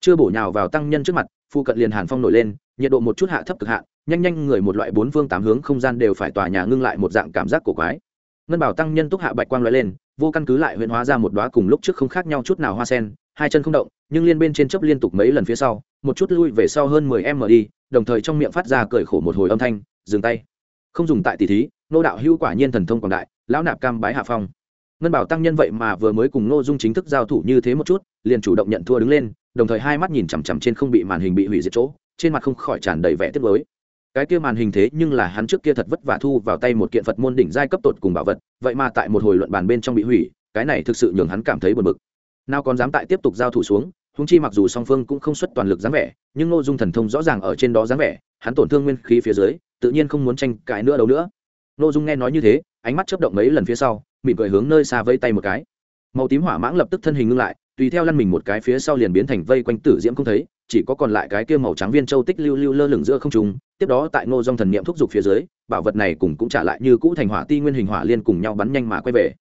S1: Chưa bổ nhào vào tăng nhân trước mặt phụ cận liền hàn phong nổi lên, nhiệt độ một chút hạ thấp cực hạn, nhanh nhanh người một loại bốn phương tám hướng không gian đều phải tòa nhà ngưng lại một dạng cảm giác cổ quái. Ngân bảo tăng nhân túc hạ bạch quang loại lên, vô căn cứ lại huyễn hóa ra một đóa cùng lúc trước không khác nhau chút nào hoa sen, hai chân không động nhưng liên bên trên chấp liên tục mấy lần phía sau, một chút lui về sau hơn mười em đi, đồng thời trong miệng phát ra cười khổ một hồi âm thanh, dừng tay. Không dùng tại tỷ thí nô đạo hữu quả nhiên thần thông quảng đại, lão nạp cam bái hạ phong. Ngân bảo tăng nhân vậy mà vừa mới cùng nô dung chính thức giao thủ như thế một chút, liền chủ động nhận thua đứng lên, đồng thời hai mắt nhìn chằm chằm trên không bị màn hình bị hủy diệt chỗ, trên mặt không khỏi tràn đầy vẻ tiếc mới cái kia màn hình thế nhưng là hắn trước kia thật vất vả thu vào tay một kiện phật môn đỉnh giai cấp tột cùng bảo vật, vậy mà tại một hồi luận bàn bên trong bị hủy, cái này thực sự nhường hắn cảm thấy buồn bực. Nào còn dám tại tiếp tục giao thủ xuống húng chi mặc dù song phương cũng không xuất toàn lực dáng vẻ, nhưng ngô dung thần thông rõ ràng ở trên đó dáng vẻ, hắn tổn thương nguyên khí phía dưới, tự nhiên không muốn tranh cãi nữa đâu nữa. Ngô dung nghe nói như thế, ánh mắt chớp động mấy lần phía sau, mỉm cười hướng nơi xa vây tay một cái. Màu tím hỏa mãng lập tức thân hình ngưng lại, tùy theo lăn mình một cái phía sau liền biến thành vây quanh tử diễm không thấy, chỉ có còn lại cái kia màu trắng viên châu tích lưu lưu lơ lửng giữa không trung. Tiếp đó tại ngô dung thần niệm thúc giục phía dưới, bảo vật này cùng cũng trả lại như cũ thành hỏa ti nguyên hình hỏa liên cùng nhau bắn nhanh mà quay về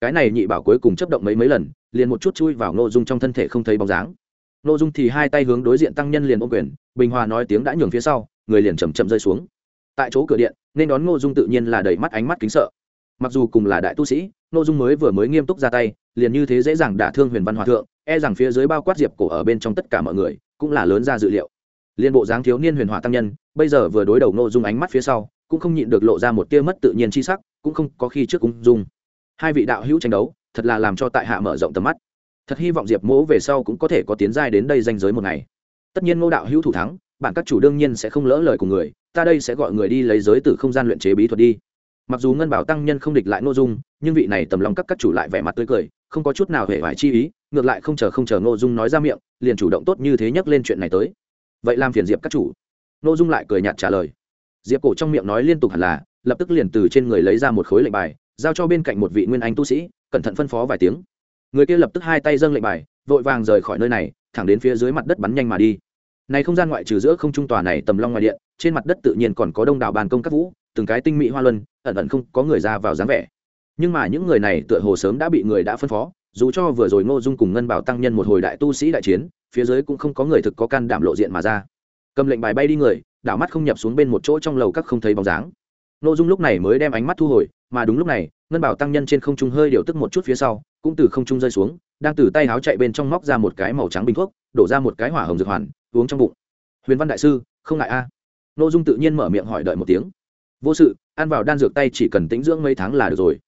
S1: cái này nhị bảo cuối cùng chấp động mấy mấy lần, liền một chút chui vào nội dung trong thân thể không thấy bóng dáng. Nội dung thì hai tay hướng đối diện tăng nhân liền ôm quyền, bình hòa nói tiếng đã nhường phía sau, người liền chầm chậm rơi xuống. Tại chỗ cửa điện, nên đón ngô dung tự nhiên là đầy mắt ánh mắt kính sợ. Mặc dù cùng là đại tu sĩ nội dung mới vừa mới nghiêm túc ra tay, liền như thế dễ dàng đả thương huyền văn hòa thượng e rằng phía dưới bao quát diệp cổ ở bên trong tất cả mọi người, cũng là lớn ra dự liệu. Liên bộ dáng thiếu niên huyền hòa tăng nhân, bây giờ vừa đối đầu nội dung ánh mắt phía sau, cũng không nhịn được lộ ra một tia mất tự nhiên chi sắc, cũng không có khi trước cung dung hai vị đạo hữu tranh đấu, thật là làm cho tại hạ mở rộng tầm mắt. Thật hy vọng diệp mỗ về sau cũng có thể có tiến giai đến đây danh giới một ngày. Tất nhiên ngô đạo hữu thủ thắng bản các chủ đương nhiên sẽ không lỡ lời của người, ta đây sẽ gọi người đi lấy giới từ không gian luyện chế bí thuật đi. Mặc dù ngân bảo tăng nhân không địch lại nội dung, nhưng vị này tầm lòng các các chủ lại vẻ mặt tươi cười, không có chút nào hề vải chi ý, ngược lại không chờ không chờ nội dung nói ra miệng, liền chủ động tốt như thế nhắc lên chuyện này tới. Vậy làm phiền diệp các chủ. Nội dung lại cười nhạt trả lời. Diệp cổ trong miệng nói liên tục hẳn là, lập tức liền từ trên người lấy ra một khối lệnh bài giao cho bên cạnh một vị nguyên anh tu sĩ, cẩn thận phân phó vài tiếng. Người kia lập tức hai tay dâng lệnh bài, vội vàng rời khỏi nơi này, thẳng đến phía dưới mặt đất bắn nhanh mà đi. Này không gian ngoại trừ giữa không trung tòa này tầm long ngoài điện, trên mặt đất tự nhiên còn có đông đảo bàn công các vũ, từng cái tinh mỹ hoa luân, ẩn ẩn không có người ra vào dáng vẻ. Nhưng mà những người này tựa hồ sớm đã bị người đã phân phó, dù cho vừa rồi ngô dung cùng ngân bảo tăng nhân một hồi đại tu sĩ đại chiến, phía dưới cũng không có người thực có can đảm lộ diện mà ra. Cầm lệnh bài bay đi người, đảo mắt không nhập xuống bên một chỗ trong lầu các không thấy bóng dáng. Ngô dung lúc này mới đem ánh mắt thu hồi mà đúng lúc này, ngân bảo tăng nhân trên không trung hơi điều tức một chút phía sau, cũng từ không trung rơi xuống, đang từ tay háo chạy bên trong móc ra một cái màu trắng bình thuốc, đổ ra một cái hỏa hồng dược hoàn, uống trong bụng. Huyền văn đại sư, không ngại a. À. ô dung tự nhiên mở miệng hỏi đợi một tiếng. Vô sự, ăn vào đan dược tay chỉ cần tĩnh dưỡng mấy tháng là được rồi.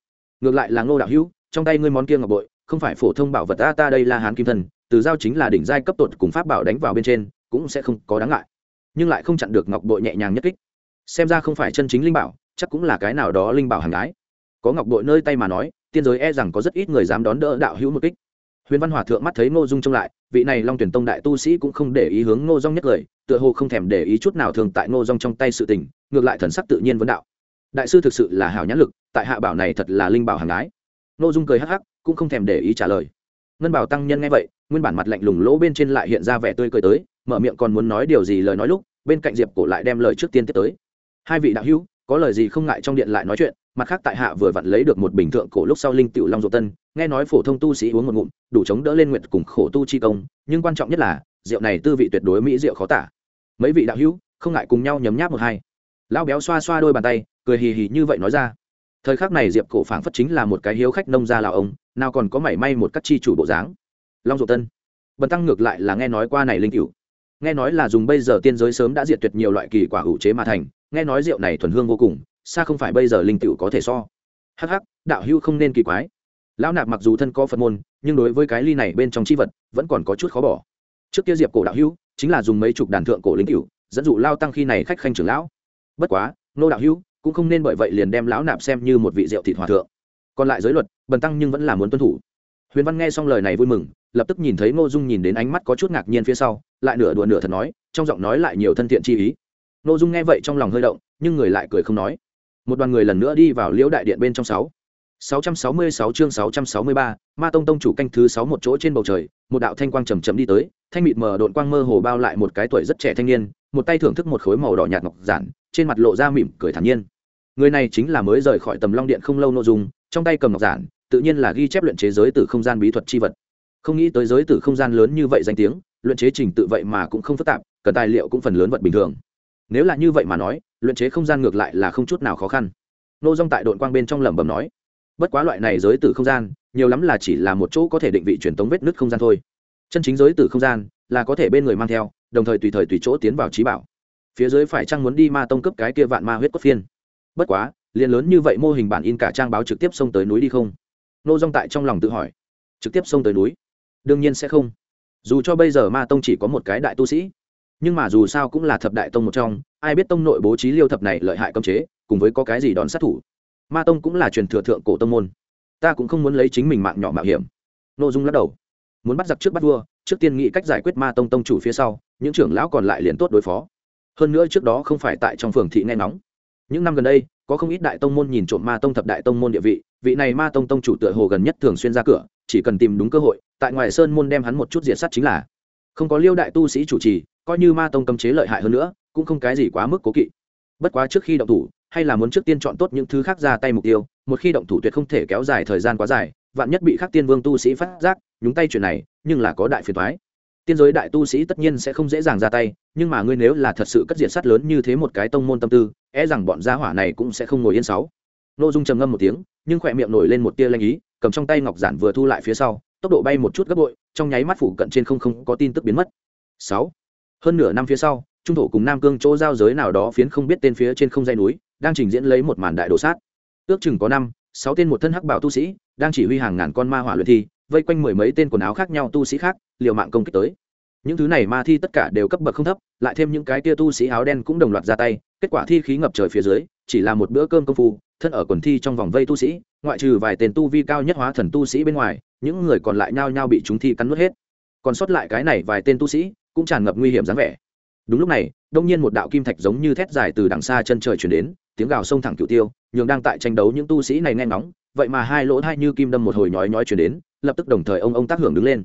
S1: Ngược lại là ngô đạo hữu, trong tay ngươi món kia ngọc bội, không phải phổ thông bảo vật ta ta đây là hán kim thần, từ giao chính là đỉnh giai cấp tột cùng pháp bảo đánh vào bên trên, cũng sẽ không có đáng ngại. Nhưng lại không chặn được ngọc bội nhẹ nhàng nhất kích. Xem ra không phải chân chính linh bảo chắc cũng là cái nào đó linh bảo hàng gái. Có ngọc bội nơi tay mà nói, tiên giới e rằng có rất ít người dám đón đỡ đạo hữu một kích. Huyền văn hòa thượng mắt thấy ngô dung trông lại, vị này long tuyển tông đại tu sĩ cũng không để ý hướng ngô dung nhất lời, tựa hồ không thèm để ý chút nào thường tại ngô dung trong tay sự tình, ngược lại thần sắc tự nhiên vấn đạo. Đại sư thực sự là hảo nhãn lực, tại hạ bảo này thật là linh bảo hàng gái. Ngô dung cười hắc hắc, cũng không thèm để ý trả lời. Ngân bảo tăng nhân nghe vậy, nguyên bản mặt lạnh lùng lỗ bên trên lại hiện ra vẻ tươi cười tới, mở miệng còn muốn nói điều gì lời nói lúc, bên cạnh diệp cổ lại đem lời trước tiên tiếp tới. Hai vị đạo hữu có lời gì không ngại trong điện lại nói chuyện, mặt khác tại hạ vừa vặn lấy được một bình thượng cổ lúc sau linh tiểu long dột tân, nghe nói phổ thông tu sĩ uống một ngụm, đủ chống đỡ lên nguyện cùng khổ tu chi công, nhưng quan trọng nhất là, rượu này tư vị tuyệt đối mỹ rượu khó tả. Mấy vị đạo hữu, không ngại cùng nhau nhấm nháp một hai. Lão béo xoa xoa đôi bàn tay, cười hì hì như vậy nói ra. Thời khắc này diệp cổ phảng phất chính là một cái hiếu khách nông gia lào ông, nào còn có mảy may một các chi chủ bộ dáng. Long dột tân. Bần tăng ngược lại là nghe nói qua này linh cửu nghe nói là dùng bây giờ tiên giới sớm đã diệt tuyệt nhiều loại kỳ quả hữu chế mà thành nghe nói rượu này thuần hương vô cùng, xa không phải bây giờ linh tựu có thể so. Hắc hắc, đạo hữu không nên kỳ quái. Lão nạp mặc dù thân có phật môn, nhưng đối với cái ly này bên trong c h i vật, vẫn còn có chút khó bỏ. Trước kia diệp cổ đạo hữu, chính là dùng mấy chục đàn thượng cổ linh cựu dẫn dụ lao tăng khi này khách khanh trưởng lão. Bất quá, nô đạo hữu, cũng không nên bởi vậy liền đem lão nạp xem như một vị rượu thịt hòa thượng. Còn lại giới luật, bần tăng nhưng vẫn là muốn tuân thủ. Huyền văn nghe xong lời này vui mừng, lập tức nhìn thấy ngô dung nhìn đến ánh mắt có chút ngạc nhiên phía sau, lại nửa đùa nửa thật nói, trong giọng nói lại nhiều thân thiện chi ý ngô dung nghe vậy trong lòng hơi động nhưng người lại cười không nói một đoàn người lần nữa đi vào liễu đại điện bên trong sáu 666 chương 663, Ma Tông tông chủ canh thứ 6 một chỗ trên bầu trời, một đạo thanh quang chậm chậm đi tới, thanh mịt mờ độn quang mơ hồ bao lại một cái tuổi rất trẻ thanh niên, một tay thưởng thức một khối màu đỏ nhạt ngọc giản, trên mặt lộ ra mỉm cười thản nhiên. Người này chính là mới rời khỏi Tầm Long Điện không lâu Nô dung, trong tay cầm ngọc giản, tự nhiên là ghi chép luyện chế giới tử không gian bí thuật chi vật. Không nghĩ tới giới tử không gian lớn như vậy danh tiếng, luyện chế trình tự vậy mà cũng không phức tạp, cần tài liệu cũng phần lớn vật bình thường. Nếu là như vậy mà nói, luyện chế không gian ngược lại là không chút nào khó khăn. Nô dong tại đội quang bên trong lẩm bẩm nói bất quá loại này giới tử không gian nhiều lắm là chỉ là một chỗ có thể định vị truyền tống vết nứt không gian thôi. Chân chính giới tử không gian là có thể bên người mang theo đồng thời tùy thời tùy chỗ tiến vào trí bảo. Phía dưới phải chăng muốn đi ma tông cấp cái kia vạn ma huyết cốt phiên? Bất quá liền lớn như vậy mô hình bản in cả trang báo trực tiếp xông tới núi đi không? Nô dong tại trong lòng tự hỏi. Trực tiếp xông tới núi? Đương nhiên sẽ không. Dù cho bây giờ ma tông chỉ có một cái đại tu sĩ nhưng mà dù sao cũng là thập đại tông một trong, ai biết tông nội bố trí liêu thập này lợi hại cấm chế, cùng với có cái gì đòn sát thủ. Ma tông cũng là truyền thừa thượng cổ tông môn. Ta cũng không muốn lấy chính mình mạng nhỏ mạo hiểm. N ô dung lắc đầu. Muốn bắt giặc trước bắt vua, trước tiên nghĩ cách giải quyết ma tông tông chủ phía sau, những trưởng lão còn lại liền tốt đối phó. Hơn nữa trước đó không phải tại trong phường thị nghe nóng những năm gần đây, có không ít đại tông môn nhìn trộm ma tông thập đại tông môn địa vị vị này ma tông tông chủ tựa hồ gần nhất thường xuyên ra cửa, chỉ cần tìm đúng cơ hội, tại ngoài sơn môn đem hắn một chút diệt sát chính là. Không có liêu đại tu sĩ chủ trì coi như ma tông cấm chế lợi hại hơn nữa, cũng không cái gì quá mức cố kỵ. Bất quá trước khi động thủ, hay là muốn trước tiên chọn tốt những thứ khác ra tay mục tiêu, một khi động thủ tuyệt không thể kéo dài thời gian quá dài, vạn nhất bị khắc tiên vương tu sĩ phát giác, nhúng tay chuyện này, nhưng là có đại phiền thoái tiên giới đại tu sĩ tất nhiên sẽ không dễ dàng ra tay, nhưng mà ngươi nếu là thật sự cất diện sát lớn như thế một cái tông môn tâm tư e rằng bọn gia hỏa này cũng sẽ không ngồi yên sáu. N ô dung trầm ngâm một tiếng, nhưng khỏe miệng nổi lên một tia lanh ý, cầm trong tay ngọc giản vừa thu lại phía sau, tốc độ bay một chút gấp bội, trong nháy mắt phủ cận trên không không có tin tức biến mất. Sáu hơn nửa năm phía sau, trung thổ cùng nam cương chỗ giao giới nào đó phiến không biết tên phía trên không dây núi, đang trình diễn lấy một màn đại đồ sát. Ước chừng có năm, sáu tên một thân hắc bảo tu sĩ, đang chỉ huy hàng ngàn con ma hỏa luyện thi, vây quanh mười mấy tên quần áo khác nhau tu sĩ khác, liều mạng công kích tới. Những thứ này ma thi tất cả đều cấp bậc không thấp, lại thêm những cái tia tu sĩ áo đen cũng đồng loạt ra tay, kết quả thi khí ngập trời phía dưới, chỉ là một bữa cơm công phu, thân ở quần thi trong vòng vây tu sĩ, ngoại trừ vài tên tu vi cao nhất hóa thần tu sĩ bên ngoài, những người còn lại nhao nhao bị chúng thi cắn nuốt hết. Còn sót lại cái này vài tên tu sĩ cũng tràn ngập nguy hiểm dáng vẻ. Đúng lúc này, đông nhiên một đạo kim thạch giống như thét dài từ đằng xa chân trời chuyển đến, tiếng gào sông thẳng cựu tiêu, nhường đang tại tranh đấu những tu sĩ này nghe ngóng, vậy mà hai lỗ thai như kim đâm một hồi nhói nhói chuyển đến, lập tức đồng thời ông ông tác hưởng đứng lên.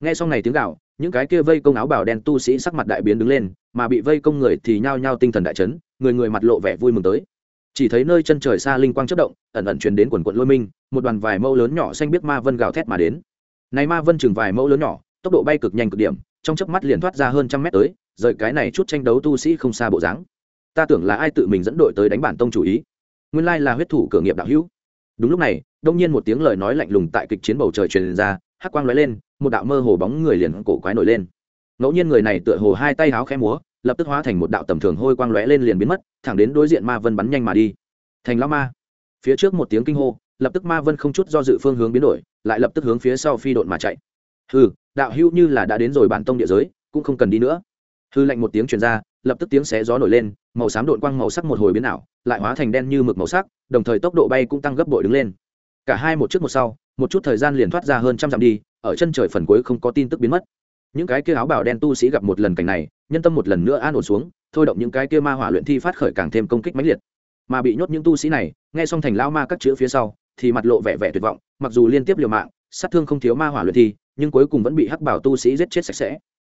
S1: Nghe xong này tiếng gào, những cái kia vây công áo bào đen tu sĩ sắc mặt đại biến đứng lên, mà bị vây công người thì nhao nhao tinh thần đại chấn, người người mặt lộ vẻ vui mừng tới. Chỉ thấy nơi chân trời xa linh quang chất động, ẩn ẩn truyền đến quần quận lôi minh, một đoàn vài mẫu lớn nhỏ xanh biết ma vân gào thét mà đến. Này ma vân chừng vài mẫu lớn nhỏ, tốc độ bay cực nhanh cực điểm trong chớp mắt liền thoát ra hơn trăm mét tới, rời cái này chút tranh đấu tu sĩ không xa bộ dáng. Ta tưởng là ai tự mình dẫn đội tới đánh bản tông chủ ý. Nguyên lai là huyết thủ cửa nghiệp đạo hữu. Đúng lúc này, đông nhiên một tiếng lời nói lạnh lùng tại kịch chiến bầu trời truyền ra, hắc quang lóe lên, một đạo mơ hồ bóng người liền cổ quái nổi lên. Ngẫu nhiên người này tựa hồ hai tay háo khẽ múa, lập tức hóa thành một đạo tầm thường hôi quang lóe lên liền biến mất, thẳng đến đối diện ma vân bắn nhanh mà đi. Thành lão ma. Phía trước một tiếng kinh hô, lập tức ma vân không chút do dự phương hướng biến đổi, lại lập tức hướng phía sau phi độn mà chạy. Hư đạo hữu như là đã đến rồi bản tông địa giới, cũng không cần đi nữa. Hư lạnh một tiếng truyền ra, lập tức tiếng xé gió nổi lên, màu xám độn quang màu sắc một hồi biến ảo, lại hóa thành đen như mực màu sắc, đồng thời tốc độ bay cũng tăng gấp bội đứng lên. Cả hai một trước một sau, một chút thời gian liền thoát ra hơn trăm dặm đi, ở chân trời phần cuối không có tin tức biến mất. Những cái kia áo bào đen tu sĩ gặp một lần cảnh này, nhân tâm một lần nữa an ổn xuống, thôi động những cái kia ma hỏa luyện thi phát khởi càng thêm công kích mãnh liệt. Mà bị nhốt những tu sĩ này, nghe xong thành lao ma các chữ phía sau, thì mặt lộ vẻ vẻ tuyệt vọng, mặc dù liên tiếp liều mạng, sát thương không thiếu ma hỏa luyện thi nhưng cuối cùng vẫn bị hắc bảo tu sĩ giết chết sạch sẽ.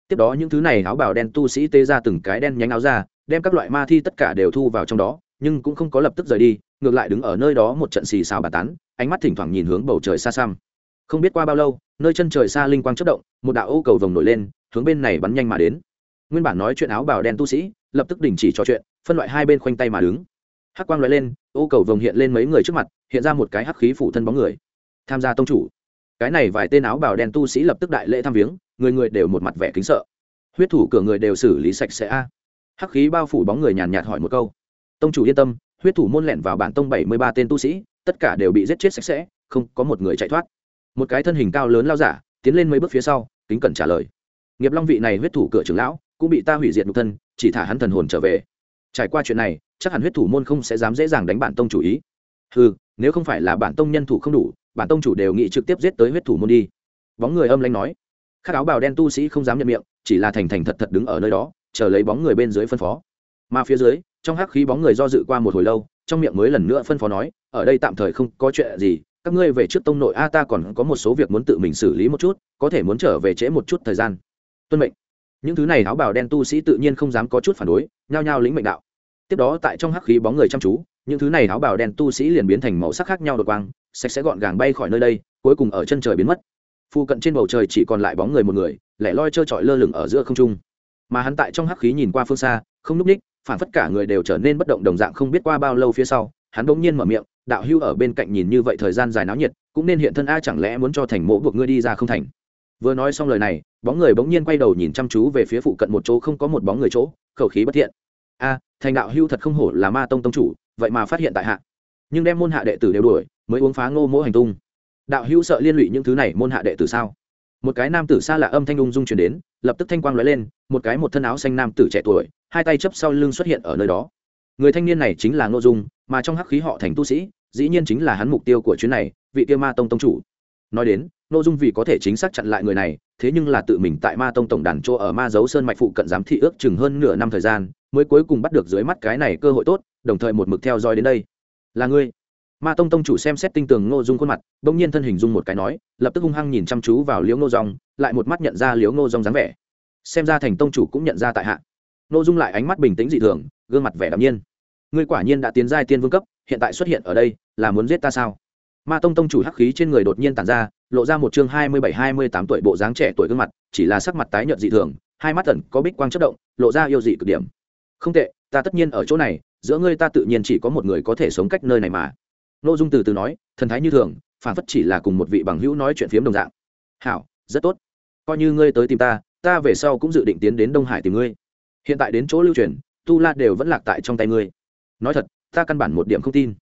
S1: Tiếp đó những thứ này áo bào đen tu sĩ tê ra từng cái đen nhánh áo ra, đem các loại ma thi tất cả đều thu vào trong đó, nhưng cũng không có lập tức rời đi, ngược lại đứng ở nơi đó một trận xì xào bà tán, ánh mắt thỉnh thoảng nhìn hướng bầu trời xa xăm. Không biết qua bao lâu, nơi chân trời xa linh quang chất động, một đạo ô cầu vồng nổi lên, hướng bên này bắn nhanh mà đến. Nguyên bản nói chuyện áo bào đen tu sĩ, lập tức đình chỉ trò chuyện, phân loại hai bên khoanh tay mà đứng. Hắc quang loại lên, ô cầu vồng hiện lên mấy người trước mặt, hiện ra một cái hắc khí phủ thân bóng người. Tham gia tông chủ cái này vài tên áo bào đen tu sĩ lập tức đại lễ tham viếng, người người đều một mặt vẻ kính sợ. Huyết thủ cửa người đều xử lý sạch sẽ a. Hắc khí bao phủ bóng người nhàn nhạt hỏi một câu. Tông chủ yên tâm, huyết thủ môn lẹn vào bản tông bảy mươi ba tên tu sĩ, tất cả đều bị giết chết sạch sẽ, không có một người chạy thoát. Một cái thân hình cao lớn lao giả, tiến lên mấy bước phía sau, kính cẩn trả lời. Nghiệp long vị này huyết thủ cửa trưởng lão, cũng bị ta hủy diệt nhục thân, chỉ thả hắn thần hồn trở về. Trải qua chuyện này, chắc hẳn huyết thủ môn không sẽ dám dễ dàng đánh bản tông chủ ý. Ừ nếu không phải là bản tông nhân thủ không đủ bản tông chủ đều nghĩ trực tiếp giết tới huyết thủ môn đi. Bóng người âm lanh nói. Các áo bào đen tu sĩ không dám nhận miệng, chỉ là thành thành thật thật đứng ở nơi đó, chờ lấy bóng người bên dưới phân phó. Mà phía dưới, trong hắc khí bóng người do dự qua một hồi lâu, trong miệng mới lần nữa phân phó nói, ở đây tạm thời không có chuyện gì, các ngươi về trước tông nội, a, ta còn có một số việc muốn tự mình xử lý một chút, có thể muốn trở về trễ một chút thời gian. Tuân mệnh. Những thứ này áo bào đen tu sĩ tự nhiên không dám có chút phản đối, nhao nhao lĩnh mệnh đạo. Tiếp đó tại trong hắc khí bóng người chăm chú, những thứ này áo bào đen tu sĩ liền biến thành màu sắc khác nhau đột quang sạch sẽ gọn gàng bay khỏi nơi đây, cuối cùng ở chân trời biến mất. Phu cận trên bầu trời chỉ còn lại bóng người một người, lẻ loi trơ trọi lơ lửng ở giữa không trung. Mà hắn tại trong hắc khí nhìn qua phương xa, không núp ních, phản phất cả người đều trở nên bất động đồng dạng không biết qua bao lâu phía sau, hắn bỗng nhiên mở miệng, đạo hưu ở bên cạnh nhìn như vậy thời gian dài náo nhiệt, cũng nên hiện thân a, chẳng lẽ muốn cho thành mộ buộc ngươi đi ra không thành? Vừa nói xong lời này, bóng người bỗng nhiên quay đầu nhìn chăm chú về phía phụ cận một chỗ không có một bóng người chỗ, khẩu khí bất thiện. A, thành đạo hưu thật không hổ là ma tông tông chủ, vậy mà phát hiện tại hạ. Nhưng đem môn hạ đệ tử đều đuổi mới uống phá ngô mỗ hành tung. Đạo hưu sợ liên lụy những thứ này môn hạ đệ tử sao? Một cái nam tử xa lạ âm thanh ung dung chuyển đến, lập tức thanh quang lóe lên, một cái một thân áo xanh nam tử trẻ tuổi, hai tay chấp sau lưng xuất hiện ở nơi đó. Người thanh niên này chính là ngô dung, mà trong hắc khí họ thành tu sĩ, dĩ nhiên chính là hắn mục tiêu của chuyến này, vị tiêu ma tông tông chủ. Nói đến, ngô dung vì có thể chính xác chặn lại người này, thế nhưng là tự mình tại ma tông tổng đàn chỗ ở ma dấu sơn mạch phụ cận giám thị ước chừng hơn nửa năm thời gian, mới cuối cùng bắt được dưới mắt cái này cơ hội tốt, đồng thời một mực theo dõi đến đây. Là ngươi ma tông tông chủ xem xét tinh tường ngô dung khuôn mặt đ ỗ n g nhiên thân hình dung một cái nói, lập tức hung hăng nhìn chăm chú vào liễu ngô dòng lại một mắt nhận ra liễu ngô dòng dáng vẻ. Xem ra thành tông chủ cũng nhận ra tại hạ. Ngô dung lại ánh mắt bình tĩnh dị thường, gương mặt vẻ đ nhiên. Ngươi quả nhiên đã tiến giai tiên vương cấp, hiện tại xuất hiện ở đây, là muốn giết ta sao? Ma tông tông chủ hắc khí trên người đột nhiên tàn ra, lộ ra một chương hai mươi bảy, hai mươi tám tuổi bộ dáng trẻ tuổi gương mặt, chỉ là sắc mặt tái nhợt dị thường, hai mắt tẩn có bích quang chất động, lộ ra yêu dị cực điểm. Không tệ, ta tất nhiên ở chỗ này, giữa ngươi ta tự nhiên chỉ có một người có thể sống cách nơi này mà n ô dung từ từ nói, thần thái như thường phản phất chỉ là cùng một vị bằng hữu nói chuyện phiếm đồng dạng. Hảo, rất tốt. Coi như ngươi tới tìm ta ta về sau cũng dự định tiến đến đông hải tìm ngươi. Hiện tại đến chỗ lưu truyền, tu la đều vẫn lạc tại trong tay ngươi. Nói thật, ta căn bản một điểm không tin.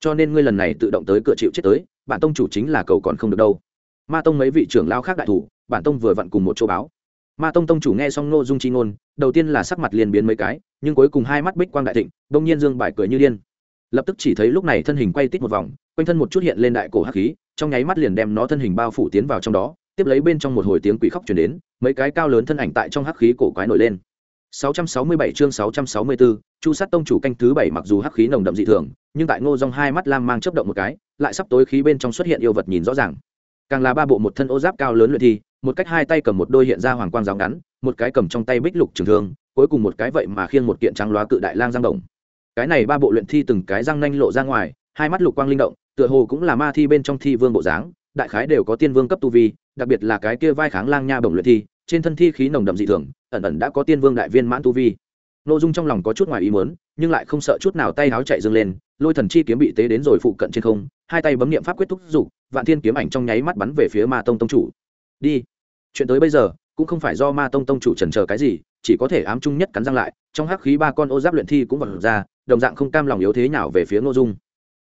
S1: Cho nên ngươi lần này tự động tới cửa chịu chết tới, bản tông chủ chính là cầu còn không được đâu. Ma tông mấy vị trưởng lao khác đại thủ, bản tông vừa vặn cùng một chỗ báo. Ma tông tông chủ nghe xong ngô dung chi ngôn, đầu tiên là sắc mặt liền biến mấy cái, nhưng cuối cùng hai mắt bích quang đại thịnh, đông nhiên dương bài cười như điên lập tức chỉ thấy lúc này thân hình quay tít một vòng quanh thân một chút hiện lên đại cổ hắc khí trong nháy mắt liền đem nó thân hình bao phủ tiến vào trong đó tiếp lấy bên trong một hồi tiếng quỷ khóc chuyển đến mấy cái cao lớn thân ảnh tại trong hắc khí cổ quái nổi lên 667 chương 664, Chu Sát tông chủ canh thứ bảy mặc dù hắc khí nồng đậm dị thường, nhưng tại Ngô Dung hai mắt lam mang chớp động một cái, lại sắp tối khí bên trong xuất hiện yêu vật nhìn rõ ràng. Càng là ba bộ một thân ô giáp cao lớn luyện thi, một cách hai tay cầm một đôi hiện ra hoàng quang giáo ngắn, một cái cầm trong tay bích lục trường thương, cuối cùng một cái vậy mà khiêng một kiện trắng loá cự đại lang giang đồng cái này ba bộ luyện thi từng cái răng nanh lộ ra ngoài, hai mắt lục quang linh động, tựa hồ cũng là ma thi bên trong thi vương bộ dáng, đại khái đều có tiên vương cấp tu vi, đặc biệt là cái kia vai kháng lang nha bồng luyện thi, trên thân thi khí nồng đậm dị thường, ẩn ẩn đã có tiên vương đại viên mãn tu vi. Nội dung trong lòng có chút ngoài ý muốn, nhưng lại không sợ chút nào tay áo chạy dâng lên, lôi thần chi kiếm bị tế đến rồi phụ cận trên không, hai tay bấm niệm pháp quyết thúc giục vạn thiên kiếm ảnh trong nháy mắt bắn về phía ma tông tông chủ. Đi. Chuyện tới bây giờ, cũng không phải do ma tông tông chủ trần chờ cái gì, chỉ có thể ám chung nhất cắn răng lại, trong hắc khí ba con ô giáp luyện thi cũng vật ra đồng dạng không cam lòng yếu thế nào về phía ngô dung.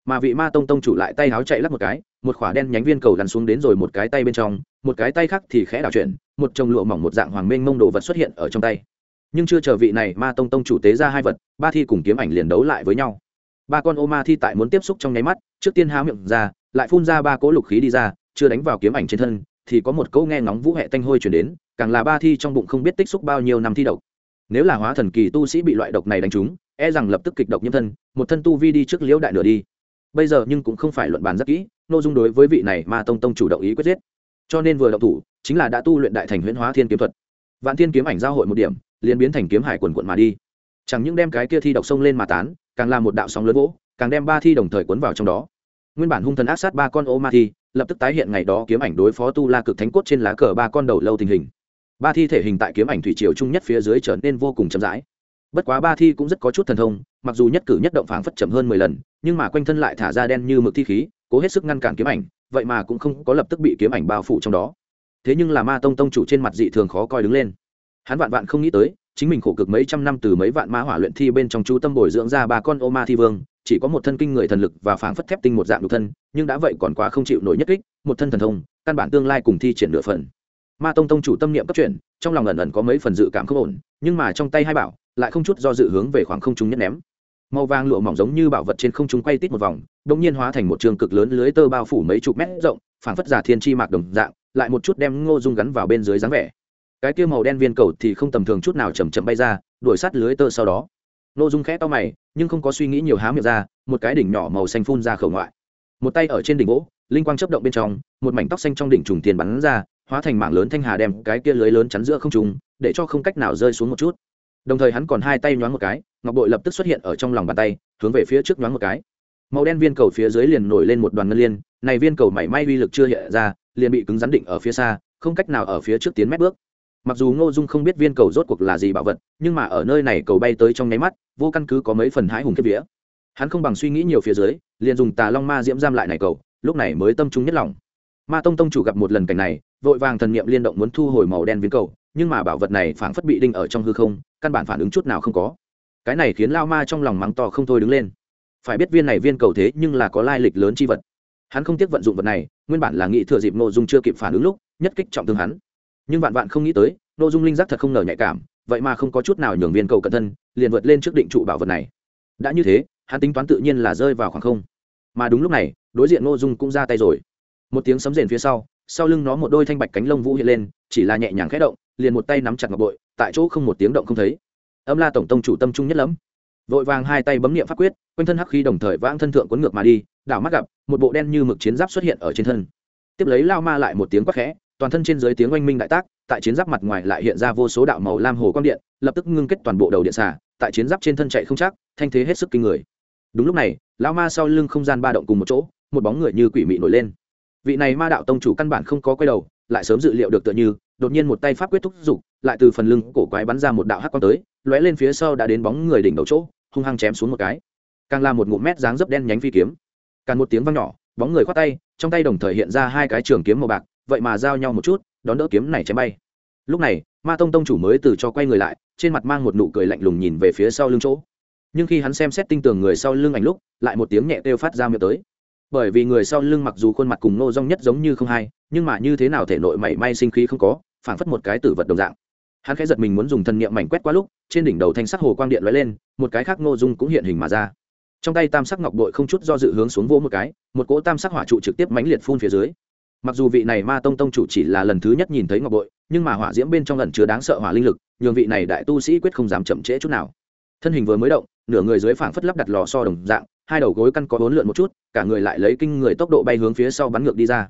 S1: Mà vị ma tông tông chủ lại tay háo chạy lắc một cái, một khỏa đen nhánh viên cầu lăn xuống đến rồi một cái tay bên trong, một cái tay khác thì khẽ đảo chuyển, một chồng lụa mỏng một dạng hoàng mênh mông đồ vật xuất hiện ở trong tay. Nhưng chưa chờ vị này ma tông tông chủ tế ra hai vật, ba thi cùng kiếm ảnh liền đấu lại với nhau. Ba con ô ma thi tại muốn tiếp xúc trong nháy mắt, trước tiên há miệng ra, lại phun ra ba cỗ lục khí đi ra, chưa đánh vào kiếm ảnh trên thân, thì có một câu nghe ngóng vũ hệ tanh hôi chuyển đến, càng là ba thi trong bụng không biết tích xúc bao nhiêu năm thi độc. Nếu là hóa thần kỳ tu sĩ bị loại độc này đánh trúng e rằng lập tức kịch độc nhiễm thân, một thân tu vi đi trước liễu đại nửa đi. Bây giờ nhưng cũng không phải luận bàn rất kỹ nội dung đối với vị này mà tông tông chủ động ý quyết giết. Cho nên vừa động thủ, chính là đã tu luyện đại thành huyễn hóa thiên kiếm thuật. Vạn thiên kiếm ảnh giao hội một điểm, liền biến thành kiếm hải quần quận mà đi. Chẳng những đem cái kia thi độc sông lên mà tán, càng làm một đạo sóng lớn vỗ, càng đem ba thi đồng thời cuốn vào trong đó. Nguyên bản hung thần ác sát ba con ô ma thi, lập tức tái hiện ngày đó kiếm ảnh đối phó tu la cực thánh cốt trên lá cờ ba con đầu lâu tình hình. Ba thi thể hình tại kiếm ảnh thủy triều chung nhất phía dưới trở nên vô cùng chậm rãi bất quá ba thi cũng rất có chút thần thông, mặc dù nhất cử nhất động phảng phất chậm hơn mười lần, nhưng mà quanh thân lại thả ra đen như mực thi khí, cố hết sức ngăn cản kiếm ảnh, vậy mà cũng không có lập tức bị kiếm ảnh bao phủ trong đó. Thế nhưng là ma tông tông chủ trên mặt dị thường khó coi đứng lên. Hắn vạn vạn không nghĩ tới, chính mình khổ cực mấy trăm năm từ mấy vạn ma hỏa luyện thi bên trong chú tâm bồi dưỡng ra ba con ô ma thi vương, chỉ có một thân kinh người thần lực và phảng phất thép tinh một dạng đục thân, nhưng đã vậy còn quá không chịu nổi nhất kích, một thân thần thông, căn bản tương lai cùng thi triển nửa phần. Ma tông tông chủ tâm niệm cấp chuyển, trong lòng ẩn ẩn có mấy phần dự cảm không ổn, nhưng mà trong tay hai bảo lại không chút do dự hướng về khoảng không trung nhất ném. Màu vàng lụa mỏng giống như bảo vật trên không trung quay tít một vòng đông nhiên hóa thành một trường cực lớn lưới tơ bao phủ mấy chục mét rộng, phảng phất giả thiên chi mạc đồng dạng, lại một chút đem ngô dung gắn vào bên dưới dáng vẻ. Cái kia màu đen viên cầu thì không tầm thường chút nào chầm chậm bay ra, đuổi sát lưới tơ sau đó. Ngô dung khẽ to mày, nhưng không có suy nghĩ nhiều há miệng ra, một cái đỉnh nhỏ màu xanh phun ra khẩu ngoại. Một tay ở trên đỉnh gỗ, linh quang chấp động bên trong, một mảnh tóc xanh trong đỉnh trùng tiền bắn ra, hóa thành mảng lớn thanh hà đem cái kia lưới lớn chắn giữa không trùng để cho không cách nào rơi xuống một chút đồng thời hắn còn hai tay nhoáng một cái, ngọc bội lập tức xuất hiện ở trong lòng bàn tay, hướng về phía trước nhoáng một cái. Màu đen viên cầu phía dưới liền nổi lên một đoàn ngân liên, này viên cầu mảy may uy lực chưa hiện ra, liền bị cứng rắn định ở phía xa, không cách nào ở phía trước tiến mét bước. Mặc dù ngô dung không biết viên cầu rốt cuộc là gì bảo vật, nhưng mà ở nơi này cầu bay tới trong nháy mắt, vô căn cứ có mấy phần hãi hùng kết vía. Hắn không bằng suy nghĩ nhiều phía dưới, liền dùng tà long ma diễm giam lại này cầu, lúc này mới tâm trung nhất lòng. Ma tông tông chủ gặp một lần cảnh này vội vàng thần niệm liên động muốn thu hồi màu đen viên cầu, nhưng mà bảo vật này phảng phất bị đinh ở trong hư không, căn bản phản ứng chút nào không có. Cái này khiến lao ma trong lòng mắng to không thôi đứng lên. Phải biết viên này viên cầu thế nhưng là có lai lịch lớn chi vật. Hắn không tiếc vận dụng vật này, nguyên bản là nghĩ thừa dịp nội dung chưa kịp phản ứng lúc, nhất kích trọng thương hắn. Nhưng vạn vạn không nghĩ tới nội dung linh giác thật không ngờ nhạy cảm, vậy mà không có chút nào nhường viên cầu cẩn thân, liền vượt lên trước định trụ bảo vật này. Đã như thế, hắn tính toán tự nhiên là rơi vào khoảng không. Mà đúng lúc này, đối diện nội dung cũng ra tay rồi. Một tiếng sấm rền phía sau sau lưng nó một đôi thanh bạch cánh lông vũ hiện lên, chỉ là nhẹ nhàng khẽ động, liền một tay nắm chặt ngọc bội, tại chỗ không một tiếng động không thấy. Âm la tổng tông chủ tâm trung nhất lắm vội vàng hai tay bấm niệm pháp quyết, quanh thân hắc khí đồng thời vãng thân thượng quấn ngược mà đi, đảo mắt gặp, một bộ đen như mực chiến giáp xuất hiện ở trên thân. Tiếp lấy lao ma lại một tiếng quắc khẽ, toàn thân trên dưới tiếng oanh minh đại tác, tại chiến giáp mặt ngoài lại hiện ra vô số đạo màu lam hồ quang điện, lập tức ngưng kết toàn bộ đầu điện xả tại chiến giáp trên thân chạy không chắc, thanh thế hết sức kinh người. Đúng lúc này, lao ma sau lưng không gian ba động cùng một chỗ, một bóng người như quỷ mị nổi lên vị này ma đạo tông chủ căn bản không có quay đầu, lại sớm dự liệu được tựa như, đột nhiên một tay pháp quyết thúc giục, lại từ phần lưng cổ quái bắn ra một đạo hắc quang tới, lóe lên phía sau đã đến bóng người đỉnh đầu chỗ, hung hăng chém xuống một cái. Càng là một ngụm mét dáng dấp đen nhánh phi kiếm. Càng một tiếng vang nhỏ, bóng người khoát tay, trong tay đồng thời hiện ra hai cái trường kiếm màu bạc, vậy mà giao nhau một chút, đón đỡ kiếm này chém bay. Lúc này, ma tông tông chủ mới từ cho quay người lại, trên mặt mang một nụ cười lạnh lùng nhìn về phía sau lưng chỗ. Nhưng khi hắn xem xét tinh tường người sau lưng ảnh lúc, lại một tiếng nhẹ kêu phát ra miệng tới bởi vì người sau lưng mặc dù khuôn mặt cùng nô rong nhất giống như không hay nhưng mà như thế nào thể nội mảy may sinh khí không có, phảng phất một cái tử vật đồng dạng. Hắn khẽ giật mình muốn dùng thần niệm mảnh quét qua lúc, trên đỉnh đầu thanh sắc hồ quang điện lóe lên, một cái khác nô dung cũng hiện hình mà ra. Trong tay tam sắc ngọc bội không chút do dự hướng xuống vỗ một cái, một cỗ tam sắc hỏa trụ trực tiếp mãnh liệt phun phía dưới. Mặc dù vị này ma tông tông chủ chỉ là lần thứ nhất nhìn thấy ngọc bội, nhưng mà hỏa diễm bên trong lần chứa đáng sợ hỏa linh lực, nhường vị này đại tu sĩ quyết không dám chậm trễ chút nào. Thân hình vừa mới động, nửa người dưới phảng phất lắp đặt lò so đồng dạng hai đầu gối căn có bốn lượn một chút, cả người lại lấy kinh người tốc độ bay hướng phía sau bắn ngược đi ra.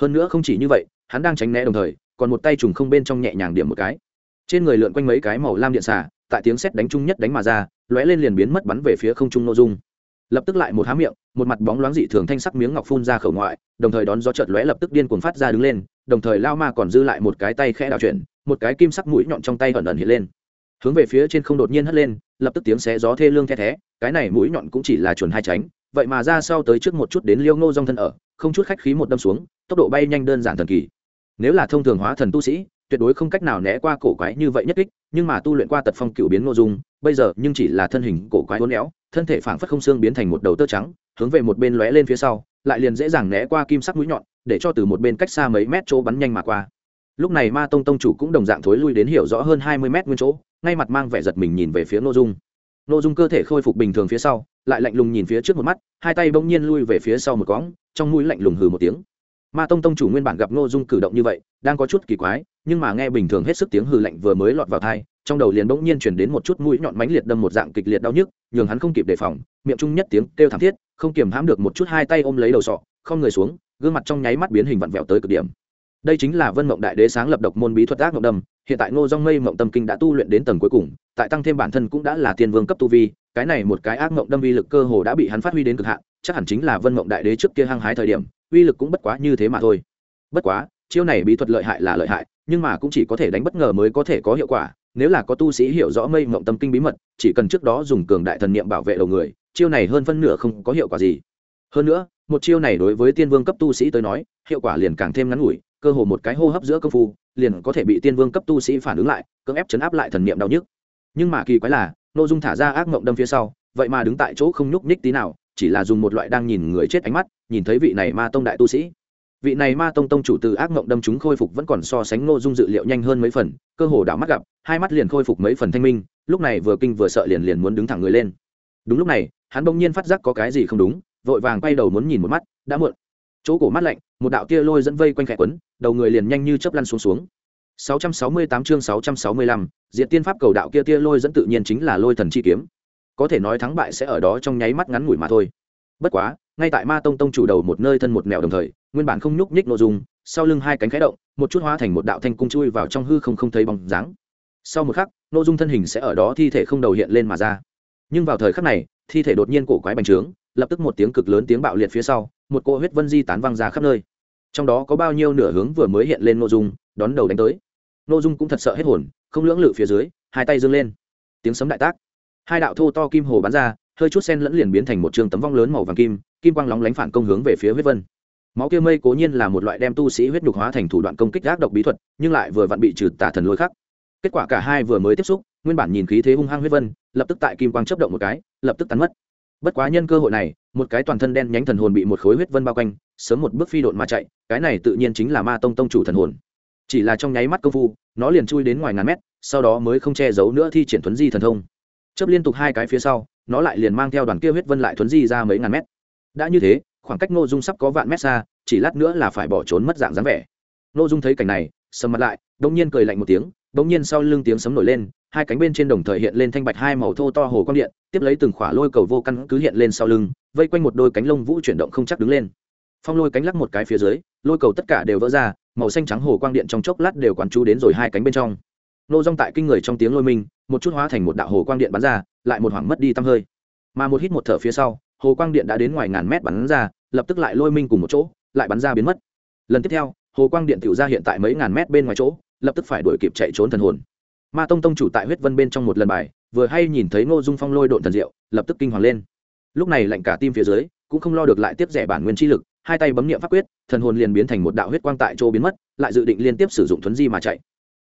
S1: Hơn nữa không chỉ như vậy, hắn đang tránh né đồng thời, còn một tay trùng không bên trong nhẹ nhàng điểm một cái. Trên người lượn quanh mấy cái màu lam điện xả tại tiếng sét đánh chung nhất đánh mà ra, lóe lên liền biến mất bắn về phía không trung nội dung. Lập tức lại một há miệng, một mặt bóng loáng dị thường thanh sắc miếng ngọc phun ra khẩu ngoại, đồng thời đón gió chợt lóe lập tức điên cuồng phát ra đứng lên, đồng thời lao ma còn dư lại một cái tay khẽ đảo chuyển, một cái kim sắc mũi nhọn trong tay ẩn ẩn hiện lên. Hướng về phía trên không đột nhiên hất lên lập tức tiếng xé gió thê lương the thé, cái này mũi nhọn cũng chỉ là chuẩn hai tránh, vậy mà ra sau tới trước một chút đến liêu ngô dong thân ở, không chút khách khí một đâm xuống, tốc độ bay nhanh đơn giản thần kỳ. Nếu là thông thường hóa thần tu sĩ, tuyệt đối không cách nào né qua cổ quái như vậy nhất kích, nhưng mà tu luyện qua tật phong cựu biến ngô dung, bây giờ nhưng chỉ là thân hình cổ quái hôn éo, thân thể phảng phất không xương biến thành một đầu tơ trắng, hướng về một bên lóe lên phía sau, lại liền dễ dàng né qua kim sắc mũi nhọn, để cho từ một bên cách xa mấy mét chỗ bắn nhanh mà qua. Lúc này ma tông tông chủ cũng đồng dạng thối lui đến hiểu rõ hơn hai mươi mét nguyên chỗ ngay mặt mang vẻ giật mình nhìn về phía nội dung. Nội dung cơ thể khôi phục bình thường phía sau, lại lạnh lùng nhìn phía trước một mắt, hai tay bỗng nhiên lui về phía sau một cõng trong mũi lạnh lùng hừ một tiếng. Ma tông tông chủ nguyên bản gặp nội dung cử động như vậy, đang có chút kỳ quái, nhưng mà nghe bình thường hết sức tiếng hừ lạnh vừa mới lọt vào thai trong đầu liền bỗng nhiên chuyển đến một chút mũi nhọn mánh liệt đâm một dạng kịch liệt đau nhức, nhường hắn không kịp đề phòng, miệng chung nhất tiếng kêu thảm thiết, không kiềm hãm được một chút hai tay ôm lấy đầu sọ, không người xuống, gương mặt trong nháy mắt biến hình vặn vẹo tới cực điểm đây chính là vân mộng đại đế sáng lập độc môn bí thuật ác mộng đâm. Hiện tại ngô dong mây mộng tâm kinh đã tu luyện đến tầng cuối cùng, tại tăng thêm bản thân cũng đã là tiên vương cấp tu vi, cái này một cái ác mộng đâm vi lực cơ hồ đã bị hắn phát huy đến cực hạn, chắc hẳn chính là vân mộng đại đế trước kia hăng hái thời điểm, uy lực cũng bất quá như thế mà thôi. Bất quá, chiêu này bí thuật lợi hại là lợi hại, nhưng mà cũng chỉ có thể đánh bất ngờ mới có thể có hiệu quả. Nếu là có tu sĩ hiểu rõ mây mộng tâm kinh bí mật, chỉ cần trước đó dùng cường đại thần niệm bảo vệ đầu người, chiêu này hơn phân nửa không có hiệu quả gì. Hơn nữa, một chiêu này đối với tiên vương cấp tu sĩ tới nói, hiệu quả liền càng thêm ngắn ngủi cơ hồ một cái hô hấp giữa công phu, liền có thể bị tiên vương cấp tu sĩ phản ứng lại, cưỡng ép chấn áp lại thần niệm đau nhức. Nhưng mà kỳ quái là nội dung thả ra ác mộng đâm phía sau, vậy mà đứng tại chỗ không nhúc nhích tí nào, chỉ là dùng một loại đang nhìn người chết ánh mắt, nhìn thấy vị này ma tông đại tu sĩ. Vị này ma tông tông chủ từ ác mộng đâm chúng khôi phục vẫn còn so sánh nội dung dự liệu nhanh hơn mấy phần, cơ hồ đảo mắt gặp, hai mắt liền khôi phục mấy phần thanh minh, lúc này vừa kinh vừa sợ liền liền muốn đứng thẳng người lên. Đúng lúc này, hắn bỗng nhiên phát giác có cái gì không đúng, vội vàng quay đầu muốn nhìn một mắt, đã muộn chỗ cổ mắt lạnh một đạo tia lôi dẫn vây quanh khẽ quấn đầu người liền nhanh như chớp lăn xuống xuống 668 chương 665, Diệt Tiên Pháp cầu đạo kia tia lôi dẫn tự nhiên chính là lôi thần chi kiếm. Có thể nói thắng bại sẽ ở đó trong nháy mắt ngắn ngủi mà thôi. Bất quá, ngay tại Ma Tông tông chủ đầu một nơi thân một mèo đồng thời, nguyên bản không nhúc nhích nội dung, sau lưng hai cánh khẽ động, một chút hóa thành một đạo thanh cung chui vào trong hư không không thấy bóng dáng. Sau một khắc, nội dung thân hình sẽ ở đó thi thể không đầu hiện lên mà ra. Nhưng vào thời khắc này, thi thể đột nhiên cổ quái bành trướng, lập tức một tiếng cực lớn tiếng bạo liệt phía sau, một cỗ huyết vân di tán văng ra khắp nơi. Trong đó có bao nhiêu nửa hướng vừa mới hiện lên nội dung, đón đầu đánh tới. Nội dung cũng thật sợ hết hồn, không lưỡng lự phía dưới, hai tay dâng lên. Tiếng sấm đại tác. Hai đạo thô to kim hồ bắn ra, hơi chút sen lẫn liền biến thành một trường tấm vong lớn màu vàng kim kim quang lóng lánh phản công hướng về phía huyết vân. Máu kia mây cố nhiên là một loại đem tu sĩ huyết nhục hóa thành thủ đoạn công kích gác độc bí thuật, nhưng lại vừa vặn bị trừ tả thần lôi khắc. Kết quả cả hai vừa mới tiếp xúc, nguyên bản nhìn khí thế hung hăng huyết vân, lập tức tại kim quang chấp động một cái, lập tức tắn mất bất quá nhân cơ hội này, một cái toàn thân đen nhánh thần hồn bị một khối huyết vân bao quanh, sớm một bước phi độn mà chạy, cái này tự nhiên chính là ma tông tông chủ thần hồn. Chỉ là trong nháy mắt công phu, nó liền chui đến ngoài ngàn mét, sau đó mới không che giấu nữa thi triển thuấn di thần thông. Chấp liên tục hai cái phía sau, nó lại liền mang theo đoàn kia huyết vân lại thuấn di ra mấy ngàn mét. Đã như thế, khoảng cách ngô dung sắp có vạn mét xa, chỉ lát nữa là phải bỏ trốn mất dạng dáng vẻ. Ngô dung thấy cảnh này, sầm mặt lại đông nhiên cười lạnh một tiếng đông nhiên sau lưng tiếng sấm nổi lên hai cánh bên trên đồng thời hiện lên thanh bạch hai màu thô to hồ quang điện, tiếp lấy từng khỏa lôi cầu vô căn cứ hiện lên sau lưng, vây quanh một đôi cánh lông vũ chuyển động không chắc đứng lên. Phong lôi cánh lắc một cái phía dưới, lôi cầu tất cả đều vỡ ra, màu xanh trắng hồ quang điện trong chốc lát đều quán chú đến rồi hai cánh bên trong. Nô rong tại kinh người trong tiếng lôi minh, một chút hóa thành một đạo hồ quang điện bắn ra, lại một hoảng mất đi tăm hơi. Mà một hít một thở phía sau, hồ quang điện đã đến ngoài ngàn mét bắn ra, lập tức lại lôi minh cùng một chỗ, lại bắn ra biến mất. Lần tiếp theo, hồ quang điện tiểu ra hiện tại mấy ngàn mét bên ngoài chỗ, lập tức phải đuổi kịp chạy trốn thần hồn ma tông tông chủ tại huyết vân bên trong một lần bài, vừa hay nhìn thấy ngô dung phong lôi độn thần diệu, lập tức kinh hoàng lên. Lúc này lạnh cả tim phía dưới, cũng không lo được lại tiếp rẻ bản nguyên chi lực, hai tay bấm niệm pháp quyết, thần hồn liền biến thành một đạo huyết quang tại chỗ biến mất, lại dự định liên tiếp sử dụng thuấn di mà chạy.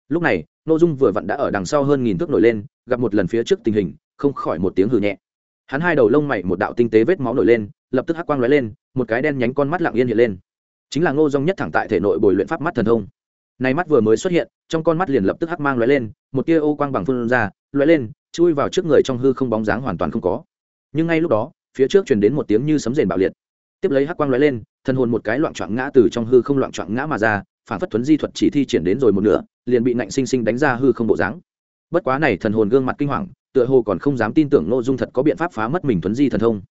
S1: Lúc này, ngô dung vừa vặn đã ở đằng sau hơn nghìn thước nổi lên, gặp một lần phía trước tình hình, không khỏi một tiếng hừ nhẹ. Hắn hai đầu lông mày một đạo tinh tế vết máu nổi lên, lập tức hắc quang lóe lên, một cái đen nhánh con mắt lặng yên hiện lên. Chính là ngô dung nhất thẳng tại thể nội bồi luyện pháp mắt thần thông này mắt vừa mới xuất hiện, trong con mắt liền lập tức hắc mang lóe lên, một tia ô quang bằng phun ra, lóe lên, chui vào trước người trong hư không bóng dáng hoàn toàn không có. Nhưng ngay lúc đó, phía trước truyền đến một tiếng như sấm rền bạo liệt. Tiếp lấy hắc quang lóe lên thân hồn một cái loạn choạng ngã từ trong hư không loạn choạng ngã mà ra, phản phất tuấn di thuật chỉ thi triển đến rồi một nửa, liền bị nạnh sinh sinh đánh ra hư không bộ dáng. Bất quá này thần hồn gương mặt kinh hoàng, tựa hồ còn không dám tin tưởng ngô dung thật có biện pháp phá mất mình tuấn di thần thông.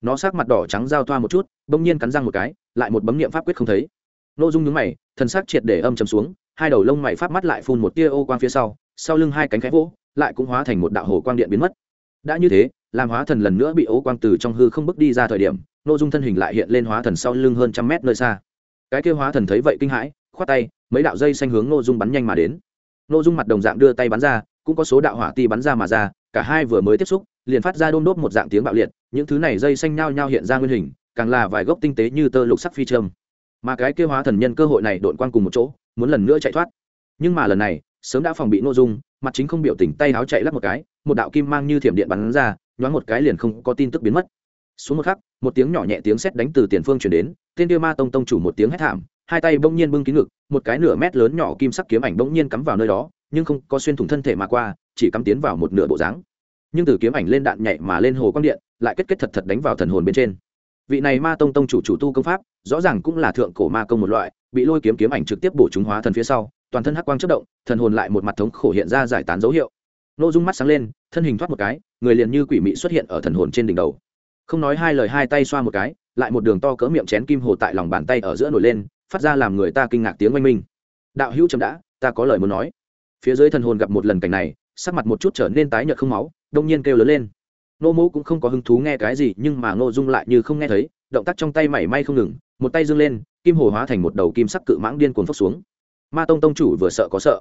S1: Nó sắc mặt đỏ trắng giao thoa một chút, bỗng nhiên cắn răng một cái, lại một bấm niệm pháp quyết không thấy nội dung nhúng mày, thần sắc triệt để âm trầm xuống, hai đầu lông mày pháp mắt lại phun một tia ô quang phía sau sau lưng hai cánh khẽ vỗ, lại cũng hóa thành một đạo hồ quang điện biến mất. Đã như thế, làm hóa thần lần nữa bị ô quang từ trong hư không bước đi ra thời điểm nội dung thân hình lại hiện lên hóa thần sau lưng hơn trăm mét nơi xa. Cái kêu hóa thần thấy vậy kinh hãi, khoát tay, mấy đạo dây xanh hướng nội dung bắn nhanh mà đến. Nội dung mặt đồng dạng đưa tay bắn ra, cũng có số đạo hỏa ti bắn ra mà ra, cả hai vừa mới tiếp xúc, liền phát ra đôm đốt một dạng tiếng bạo liệt, những thứ này dây xanh nhao nhao hiện ra nguyên hình, càng là vài gốc tinh tế như tơ lục sắc phi trâm mà cái kia hóa thần nhân cơ hội này đội quan cùng một chỗ, muốn lần nữa chạy thoát. Nhưng mà lần này, sớm đã phòng bị nội dung, mặt chính không biểu tình tay áo chạy lắc một cái, một đạo kim mang như thiểm điện bắn ra, nhoáng một cái liền không có tin tức biến mất. Xuống một khắc, một tiếng nhỏ nhẹ tiếng sét đánh từ tiền phương chuyển đến, tên tiêu ma tông tông chủ một tiếng hét thảm, hai tay bỗng nhiên bưng kín ngực, một cái nửa mét lớn nhỏ kim sắc kiếm ảnh bỗng nhiên cắm vào nơi đó, nhưng không có xuyên thủng thân thể mà qua, chỉ cắm tiến vào một nửa bộ dáng. Nhưng từ kiếm ảnh lên đạn nhảy mà lên hồ quang điện, lại kết kết thật thật đánh vào thần hồn bên trên vị này ma tông tông chủ chủ tu công pháp, rõ ràng cũng là thượng cổ ma công một loại, bị lôi kiếm kiếm ảnh trực tiếp bổ chúng hóa thần phía sau, toàn thân hắc quang chất động, thần hồn lại một mặt thống khổ hiện ra giải tán dấu hiệu. N ô dung mắt sáng lên, thân hình thoát một cái, người liền như quỷ mị xuất hiện ở thần hồn trên đỉnh đầu. Không nói hai lời hai tay xoa một cái, lại một đường to cỡ miệng chén kim hồ tại lòng bàn tay ở giữa nổi lên, phát ra làm người ta kinh ngạc tiếng oanh minh. Đạo hữu chậm đã, ta có lời muốn nói. Phía dưới thần hồn gặp một lần cảnh này, sắc mặt một chút trở nên tái nhợt không máu, đông nhiên kêu lớn lên nô mẫu cũng không có hứng thú nghe cái gì, nhưng mà ngô dung lại như không nghe thấy, động tác trong tay mảy may không ngừng, một tay dâng lên, kim hồ hóa thành một đầu kim sắc cự mãng điên cuồng phốc xuống. Ma tông tông chủ vừa sợ có sợ.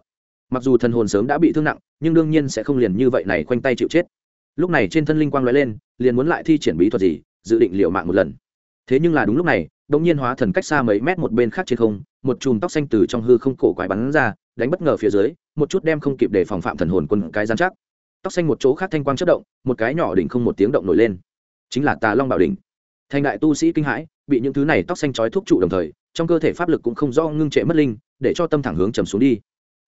S1: Mặc dù thần hồn sớm đã bị thương nặng, nhưng đương nhiên sẽ không liền như vậy này khoanh tay chịu chết. Lúc này trên thân linh quang lóe lên, liền muốn lại thi triển bí thuật gì, dự định liệu mạng một lần. Thế nhưng là đúng lúc này, đột nhiên hóa thần cách xa mấy mét một bên khác trên không, một chùm tóc xanh từ trong hư không cổ quái bắn ra, đánh bất ngờ phía dưới, một chút đem không kịp để phòng phạm thần hồn quân cái giám chắc tóc xanh một chỗ khác thanh quang chất động, một cái nhỏ đỉnh không một tiếng động nổi lên. Chính là tà long bảo đỉnh. Thành đại tu sĩ kinh hãi, bị những thứ này tóc xanh trói thuốc trụ đồng thời, trong cơ thể pháp lực cũng không do ngưng trệ mất linh, để cho tâm thẳng hướng trầm xuống đi.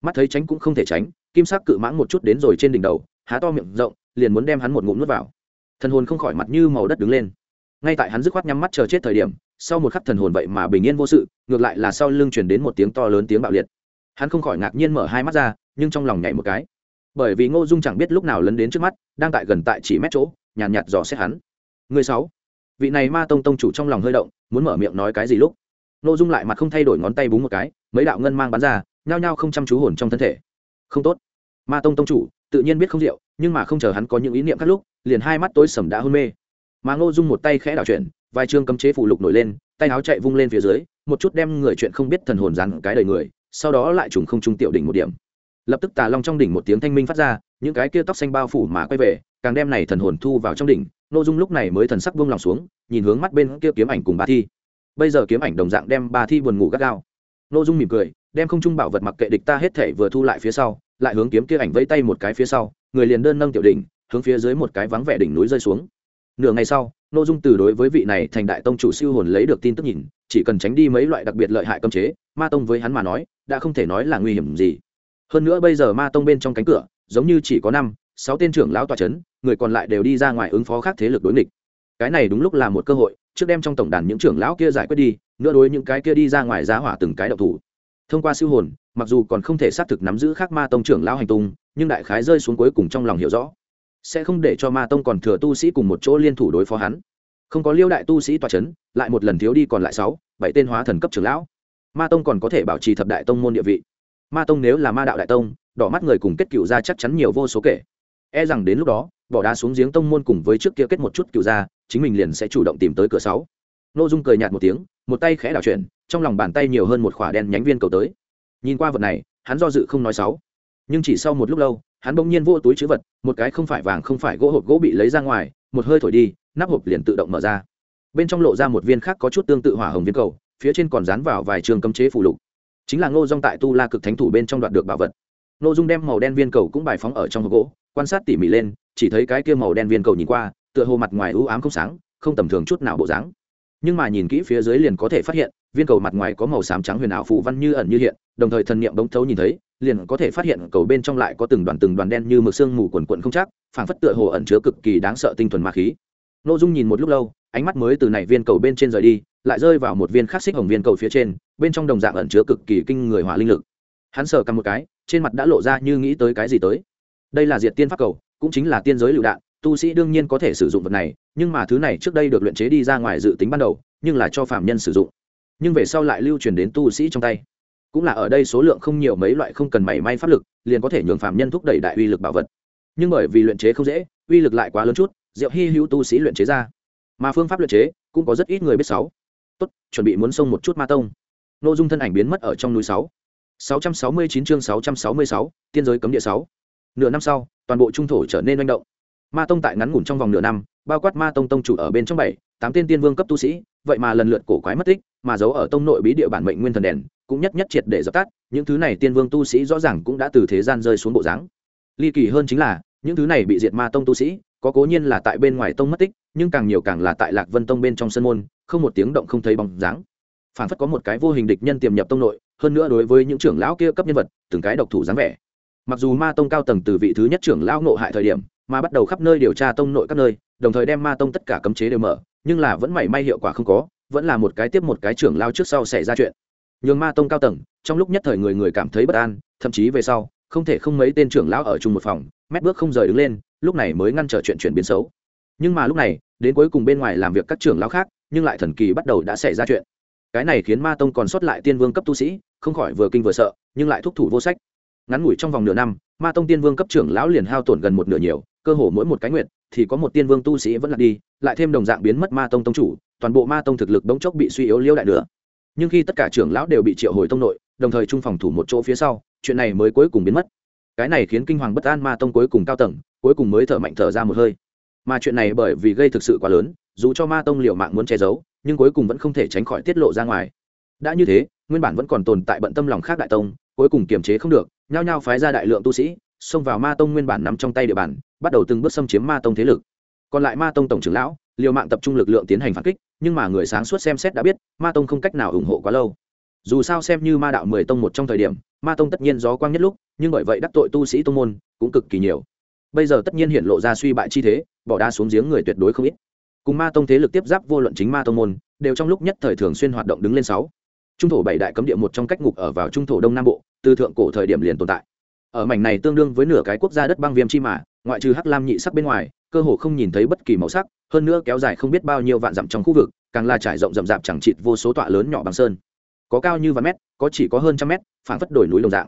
S1: Mắt thấy tránh cũng không thể tránh, kim sắc cự mãng một chút đến rồi trên đỉnh đầu, há to miệng rộng, liền muốn đem hắn một ngụm nuốt vào. Thần hồn không khỏi mặt như màu đất đứng lên. Ngay tại hắn dứt khoát nhắm mắt chờ chết thời điểm, sau một khắc thần hồn vậy mà bình yên vô sự, ngược lại là sau lưng chuyển đến một tiếng to lớn tiếng bạo liệt. Hắn không khỏi ngạc nhiên mở hai mắt ra, nhưng trong lòng nhảy một cái bởi vì ngô dung chẳng biết lúc nào lấn đến trước mắt, đang tại gần tại chỉ mét chỗ, nhàn nhạt dò xét hắn. Người sáu. Vị này ma tông tông chủ trong lòng hơi động, muốn mở miệng nói cái gì lúc? Ngô dung lại mặt không thay đổi ngón tay búng một cái, mấy đạo ngân mang bắn ra, nhao nhao không chăm chú hồn trong thân thể. Không tốt. Ma tông tông chủ, tự nhiên biết không rượu, nhưng mà không chờ hắn có những ý niệm các lúc, liền hai mắt tối sầm đã hôn mê. Mà ngô dung một tay khẽ đảo chuyển, vài chương cấm chế phụ lục nổi lên, tay áo chạy vung lên phía dưới, một chút đem người chuyện không biết thần hồn rắn cái đời người, sau đó lại trùng không trung tiểu đỉnh một điểm lập tức tà long trong đỉnh một tiếng thanh minh phát ra, những cái kia tóc xanh bao phủ mà quay về, càng đem này thần hồn thu vào trong đỉnh nội dung lúc này mới thần sắc buông lòng xuống, nhìn hướng mắt bên kia kiếm ảnh cùng ba thi. Bây giờ kiếm ảnh đồng dạng đem ba thi buồn ngủ gắt gao. Nội dung mỉm cười, đem không trung bảo vật mặc kệ địch ta hết thể vừa thu lại phía sau, lại hướng kiếm kia ảnh vẫy tay một cái phía sau, người liền đơn nâng tiểu đỉnh, hướng phía dưới một cái vắng vẻ đỉnh núi rơi xuống. Nửa ngày sau nội dung từ đối với vị này thành đại tông chủ siêu hồn lấy được tin tức nhìn, chỉ cần tránh đi mấy loại đặc biệt lợi hại cấm chế, ma tông với hắn mà nói, đã không thể nói là nguy hiểm gì hơn nữa bây giờ ma tông bên trong cánh cửa, giống như chỉ có năm, sáu tên trưởng lão tòa c h ấ n người còn lại đều đi ra ngoài ứng phó khác thế lực đối nghịch. Cái này đúng lúc là một cơ hội, trước đem trong tổng đàn những trưởng lão kia giải quyết đi, nữa đối những cái kia đi ra ngoài giá hỏa từng cái đậu thủ. Thông qua siêu hồn, mặc dù còn không thể xác thực nắm giữ khác ma tông trưởng lão hành tung, nhưng đại khái rơi xuống cuối cùng trong lòng hiểu rõ. Sẽ không để cho ma tông còn thừa tu sĩ cùng một chỗ liên thủ đối phó hắn. Không có liêu đại tu sĩ tòa c h ấ n lại một lần thiếu đi còn lại sáu, bảy tên hóa thần cấp trưởng lão. Ma tông còn có thể bảo trì thập đại tông môn địa vị ma tông nếu là ma đạo đại tông, đỏ mắt người cùng kết cựu ra chắc chắn nhiều vô số kể. E rằng đến lúc đó, bỏ đá xuống giếng tông môn cùng với trước kia kết một chút cựu ra chính mình liền sẽ chủ động tìm tới cửa sáu. N ô dung cười nhạt một tiếng, một tay khẽ đảo chuyển, trong lòng bàn tay nhiều hơn một khỏa đen nhánh viên cầu tới. Nhìn qua vật này, hắn do dự không nói sáu. Nhưng chỉ sau một lúc lâu, hắn bỗng nhiên vô túi chữ vật, một cái không phải vàng không phải gỗ hộp gỗ bị lấy ra ngoài, một hơi thổi đi, nắp hộp liền tự động mở ra. Bên trong lộ ra một viên khác có chút tương tự hỏa hồng viên cầu, phía trên còn dán vào vài trường cấm chế phủ lục chính là ngô dung tại tu la cực thánh thủ bên trong đoạt được bảo vật. Ngô dung đem màu đen viên cầu cũng bài phóng ở trong hộp gỗ, quan sát tỉ mỉ lên, chỉ thấy cái kia màu đen viên cầu nhìn qua, tựa hồ mặt ngoài ưu ám không sáng, không tầm thường chút nào bộ dáng. Nhưng mà nhìn kỹ phía dưới liền có thể phát hiện, viên cầu mặt ngoài có màu xám trắng huyền ảo phụ văn như ẩn như hiện, đồng thời thần niệm bóng thấu nhìn thấy, liền có thể phát hiện cầu bên trong lại có từng đoàn từng đoàn đen như mực sương mù quần quận không chắc, phảng phất tựa hồ ẩn chứa cực kỳ đáng sợ tinh thuần ma khí nội dung nhìn một lúc lâu, ánh mắt mới từ này viên cầu bên trên rời đi, lại rơi vào một viên khắc xích hồng viên cầu phía trên, bên trong đồng dạng ẩn chứa cực kỳ kinh người hỏa linh lực. Hắn sờ cầm một cái, trên mặt đã lộ ra như nghĩ tới cái gì tới. Đây là diệt tiên pháp cầu, cũng chính là tiên giới lựu đạn, tu sĩ đương nhiên có thể sử dụng vật này, nhưng mà thứ này trước đây được luyện chế đi ra ngoài dự tính ban đầu, nhưng là cho phạm nhân sử dụng. Nhưng về sau lại lưu truyền đến tu sĩ trong tay. Cũng là ở đây số lượng không nhiều mấy loại không cần mảy may pháp lực, liền có thể nhường phạm nhân thúc đẩy đại uy lực bảo vật. Nhưng bởi vì luyện chế không dễ, uy lực lại quá lớn chút rượu hy hữu tu sĩ luyện chế ra. Mà phương pháp luyện chế cũng có rất ít người biết sáu. Tốt, chuẩn bị muốn xông một chút ma tông. Nội dung thân ảnh biến mất ở trong núi sáu. Sáu trăm sáu mươi chín chương sáu trăm sáu mươi sáu, tiên giới cấm địa sáu. Nửa năm sau, toàn bộ trung thổ trở nên manh động. Ma tông tại ngắn ngủn trong vòng nửa năm, bao quát ma tông tông chủ ở bên trong bảy, tám tên tiên vương cấp tu sĩ, vậy mà lần lượt cổ quái mất tích, mà giấu ở tông nội bí địa bản mệnh nguyên thần đèn, cũng nhất nhất triệt để dập tắt, những thứ này tiên vương tu sĩ rõ ràng cũng đã từ thế gian rơi xuống bộ dáng. Ly kỳ hơn chính là, những thứ này bị diệt ma tông tu sĩ có cố nhiên là tại bên ngoài tông mất tích, nhưng càng nhiều càng là tại lạc vân tông bên trong sân môn, không một tiếng động không thấy bóng dáng. Phản phất có một cái vô hình địch nhân tiềm nhập tông nội, hơn nữa đối với những trưởng lão kia cấp nhân vật, từng cái độc thủ dáng vẻ. Mặc dù ma tông cao tầng từ vị thứ nhất trưởng lão nộ hại thời điểm, mà bắt đầu khắp nơi điều tra tông nội các nơi, đồng thời đem ma tông tất cả cấm chế đều mở, nhưng là vẫn mảy may hiệu quả không có, vẫn là một cái tiếp một cái trưởng lao trước sau xảy ra chuyện. Nhường ma tông cao tầng, trong lúc nhất thời người người cảm thấy bất an, thậm chí về sau, không thể không mấy tên trưởng lão ở chung một phòng, mét bước không rời đứng lên lúc này mới ngăn trở chuyện chuyển biến xấu. Nhưng mà lúc này, đến cuối cùng bên ngoài làm việc các trưởng lão khác, nhưng lại thần kỳ bắt đầu đã xảy ra chuyện. Cái này khiến ma tông còn sót lại tiên vương cấp tu sĩ, không khỏi vừa kinh vừa sợ, nhưng lại thúc thủ vô sách. Ngắn ngủi trong vòng nửa năm, ma tông tiên vương cấp trưởng lão liền hao tổn gần một nửa nhiều, cơ hồ mỗi một cái nguyện thì có một tiên vương tu sĩ vẫn là đi, lại thêm đồng dạng biến mất ma tông tông chủ, toàn bộ ma tông thực lực đống chốc bị suy yếu liêu đại nữa nhưng khi tất cả trưởng lão đều bị triệu hồi tông nội, đồng thời trung phòng thủ một chỗ phía sau, chuyện này mới cuối cùng biến mất. Cái này khiến kinh hoàng bất an ma tông cuối cùng cao tầng cuối cùng mới thở mạnh thở ra một hơi. Mà chuyện này bởi vì gây thực sự quá lớn, dù cho ma tông liệu mạng muốn che giấu, nhưng cuối cùng vẫn không thể tránh khỏi tiết lộ ra ngoài. Đã như thế, nguyên bản vẫn còn tồn tại bận tâm lòng khác đại tông, cuối cùng kiềm chế không được, nhao nhao phái ra đại lượng tu sĩ, xông vào ma tông nguyên bản nắm trong tay địa bàn, bắt đầu từng bước xâm chiếm ma tông thế lực. Còn lại ma tông tổng trưởng lão, liều mạng tập trung lực lượng tiến hành phản kích, nhưng mà người sáng suốt xem xét đã biết, ma tông không cách nào ủng hộ quá lâu. Dù sao xem như ma đạo mười tông một trong thời điểm, ma tông tất nhiên gió quang nhất lúc, nhưng bởi vậy đắc tội tu sĩ tông môn cũng cực kỳ nhiều bây giờ tất nhiên hiện lộ ra suy bại chi thế, bỏ đá xuống giếng người tuyệt đối không ít. Cùng ma tông thế lực tiếp giáp vô luận chính ma tông môn, đều trong lúc nhất thời thường xuyên hoạt động đứng lên sáu. Trung thổ bảy đại cấm địa một trong cách ngục ở vào trung thổ đông nam bộ, từ thượng cổ thời điểm liền tồn tại. Ở mảnh này tương đương với nửa cái quốc gia đất băng viêm chi mà, ngoại trừ hắc lam nhị sắc bên ngoài, cơ hồ không nhìn thấy bất kỳ màu sắc, hơn nữa kéo dài không biết bao nhiêu vạn dặm trong khu vực, càng là trải rộng rậm rạp chẳng chịt vô số tọa lớn nhỏ bằng sơn. Có cao như vạn mét, có chỉ có hơn trăm mét, phảng phất đổi núi đồng dạng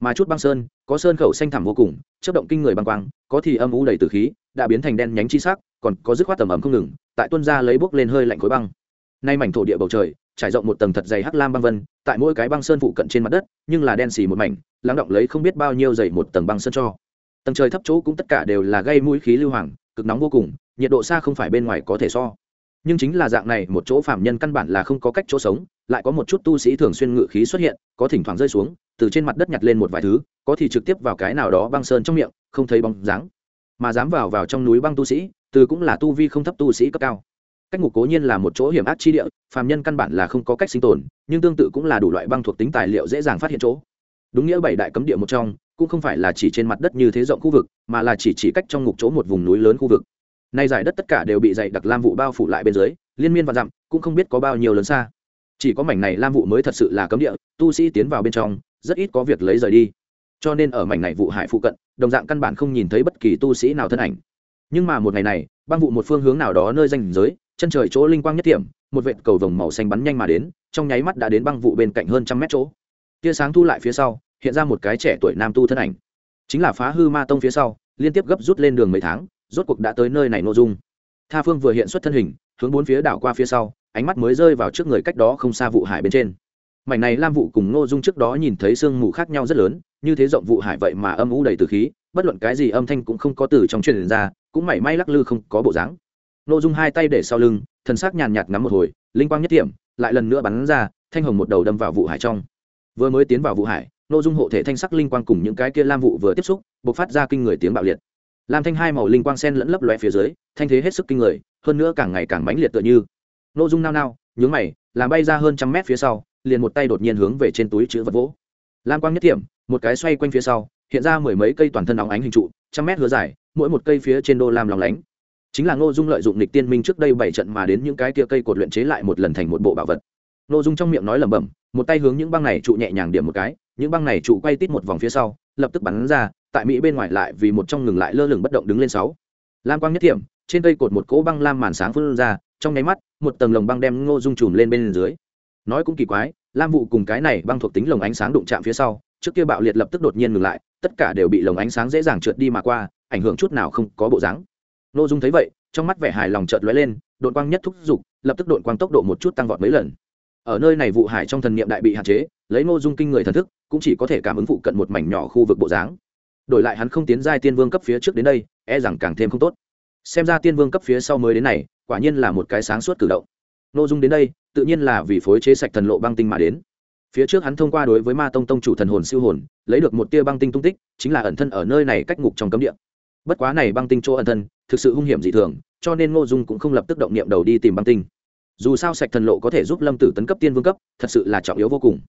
S1: mà chút băng sơn, có sơn khẩu xanh thẳm vô cùng chất động kinh người băng quang, có thì âm u đầy từ khí, đã biến thành đen nhánh chi sắc, còn có dứt khoát tầm ẩm không ngừng, tại tuân ra lấy bốc lên hơi lạnh khối băng. Nay mảnh thổ địa bầu trời, trải rộng một tầng thật dày hắc lam băng vân, tại mỗi cái băng sơn phụ cận trên mặt đất, nhưng là đen xì một mảnh, lắng động lấy không biết bao nhiêu dày một tầng băng sơn cho. Tầng trời thấp chỗ cũng tất cả đều là gây mũi khí lưu hoàng, cực nóng vô cùng, nhiệt độ xa không phải bên ngoài có thể so. Nhưng chính là dạng này, một chỗ phạm nhân căn bản là không có cách chỗ sống, lại có một chút tu sĩ thường xuyên ngự khí xuất hiện, có thỉnh thoảng rơi xuống từ trên mặt đất nhặt lên một vài thứ, có thì trực tiếp vào cái nào đó băng sơn trong miệng, không thấy bóng dáng. Mà dám vào vào trong núi băng tu sĩ, từ cũng là tu vi không thấp tu sĩ cấp cao. Cách ngục cố nhiên là một chỗ hiểm ác chi địa, phàm nhân căn bản là không có cách sinh tồn, nhưng tương tự cũng là đủ loại băng thuộc tính tài liệu dễ dàng phát hiện chỗ. Đúng nghĩa bảy đại cấm địa một trong, cũng không phải là chỉ trên mặt đất như thế rộng khu vực, mà là chỉ chỉ cách trong ngục chỗ một vùng núi lớn khu vực. Nay giải đất tất cả đều bị dày đặc lam vụ bao phủ lại bên dưới, liên miên và dặm, cũng không biết có bao nhiêu lớn xa. Chỉ có mảnh này lam vụ mới thật sự là cấm địa, tu sĩ tiến vào bên trong rất ít có việc lấy rời đi. Cho nên ở mảnh này vụ hải phụ cận, đồng dạng căn bản không nhìn thấy bất kỳ tu sĩ nào thân ảnh. Nhưng mà một ngày này, băng vụ một phương hướng nào đó nơi danh giới, chân trời chỗ linh quang nhất điểm một vệt cầu vồng màu xanh bắn nhanh mà đến, trong nháy mắt đã đến băng vụ bên cạnh hơn trăm mét chỗ. Tia sáng thu lại phía sau, hiện ra một cái trẻ tuổi nam tu thân ảnh. Chính là phá hư ma tông phía sau, liên tiếp gấp rút lên đường mấy tháng, rốt cuộc đã tới nơi này nội dung. Tha phương vừa hiện xuất thân hình, hướng bốn phía đảo qua phía sau, ánh mắt mới rơi vào trước người cách đó không xa vụ hải bên trên mảnh này lam vụ cùng ngô dung trước đó nhìn thấy sương mù khác nhau rất lớn, như thế rộng vụ hải vậy mà âm u đầy từ khí, bất luận cái gì âm thanh cũng không có từ trong truyền ra, cũng mảy may lắc lư không có bộ dáng. Ngô dung hai tay để sau lưng, thần sắc nhàn nhạt ngắm một hồi, linh quang nhất điểm lại lần nữa bắn ra, thanh hồng một đầu đâm vào vụ hải trong. Vừa mới tiến vào vụ hải, ngô dung hộ thể thanh sắc linh quang cùng những cái kia lam vụ vừa tiếp xúc, bộc phát ra kinh người tiếng bạo liệt. Lam thanh hai màu linh quang sen lẫn lấp loe phía dưới, thanh thế hết sức kinh người, hơn nữa càng ngày càng mãnh liệt tựa như. Ngô dung nao nao, nhướng mày, làm bay ra hơn trăm mét phía sau liền một tay đột nhiên hướng về trên túi chữ vật vỗ. Lam quang nhất tiệm, một cái xoay quanh phía sau hiện ra mười mấy cây toàn thân óng ánh hình trụ trăm mét hứa dài mỗi một cây phía trên đô lam lòng lánh. Chính là ngô dung lợi dụng lịch tiên minh trước đây bảy trận mà đến những cái kia cây cột luyện chế lại một lần thành một bộ bảo vật. Ngô dung trong miệng nói lẩm bẩm một tay hướng những băng này trụ nhẹ nhàng điểm một cái những băng này trụ quay tít một vòng phía sau lập tức bắn ra tại mỹ bên ngoài lại vì một trong ngừng lại lơ lửng bất động đứng lên sáu. Lam quang nhất tiệm, trên cây cột một cỗ băng lam màn sáng phun ra trong nháy mắt một tầng lồng băng đem ngô dung trùm lên bên dưới nói cũng kỳ quái, lam vụ cùng cái này băng thuộc tính lồng ánh sáng đụng chạm phía sau, trước kia bạo liệt lập tức đột nhiên ngừng lại, tất cả đều bị lồng ánh sáng dễ dàng trượt đi mà qua, ảnh hưởng chút nào không có bộ dáng. N ô dung thấy vậy, trong mắt vẻ hài lòng trợt lóe lên đội quang nhất thúc giục lập tức đội quang tốc độ một chút tăng vọt mấy lần. Ở nơi này vụ hải trong thần niệm đại bị hạn chế, lấy n ô dung kinh người thần thức, cũng chỉ có thể cảm ứng phụ cận một mảnh nhỏ khu vực bộ dáng. Đổi lại hắn không tiến giai tiên vương cấp phía trước đến đây e rằng càng thêm không tốt. Xem ra tiên vương cấp phía sau mới đến này, quả nhiên là một cái sáng suốt cử động n ô dung đến đây, tự nhiên là vì phối chế sạch thần lộ băng tinh mà đến. Phía trước hắn thông qua đối với ma tông tông chủ thần hồn siêu hồn, lấy được một tia băng tinh tung tích, chính là ẩn thân ở nơi này cách ngục trong cấm địa. Bất quá này băng tinh chỗ ẩn thân, thực sự hung hiểm dị thường, cho nên ngô dung cũng không lập tức động niệm đầu đi tìm băng tinh. Dù sao sạch thần lộ có thể giúp lâm tử tấn cấp tiên vương cấp, thật sự là trọng yếu vô cùng.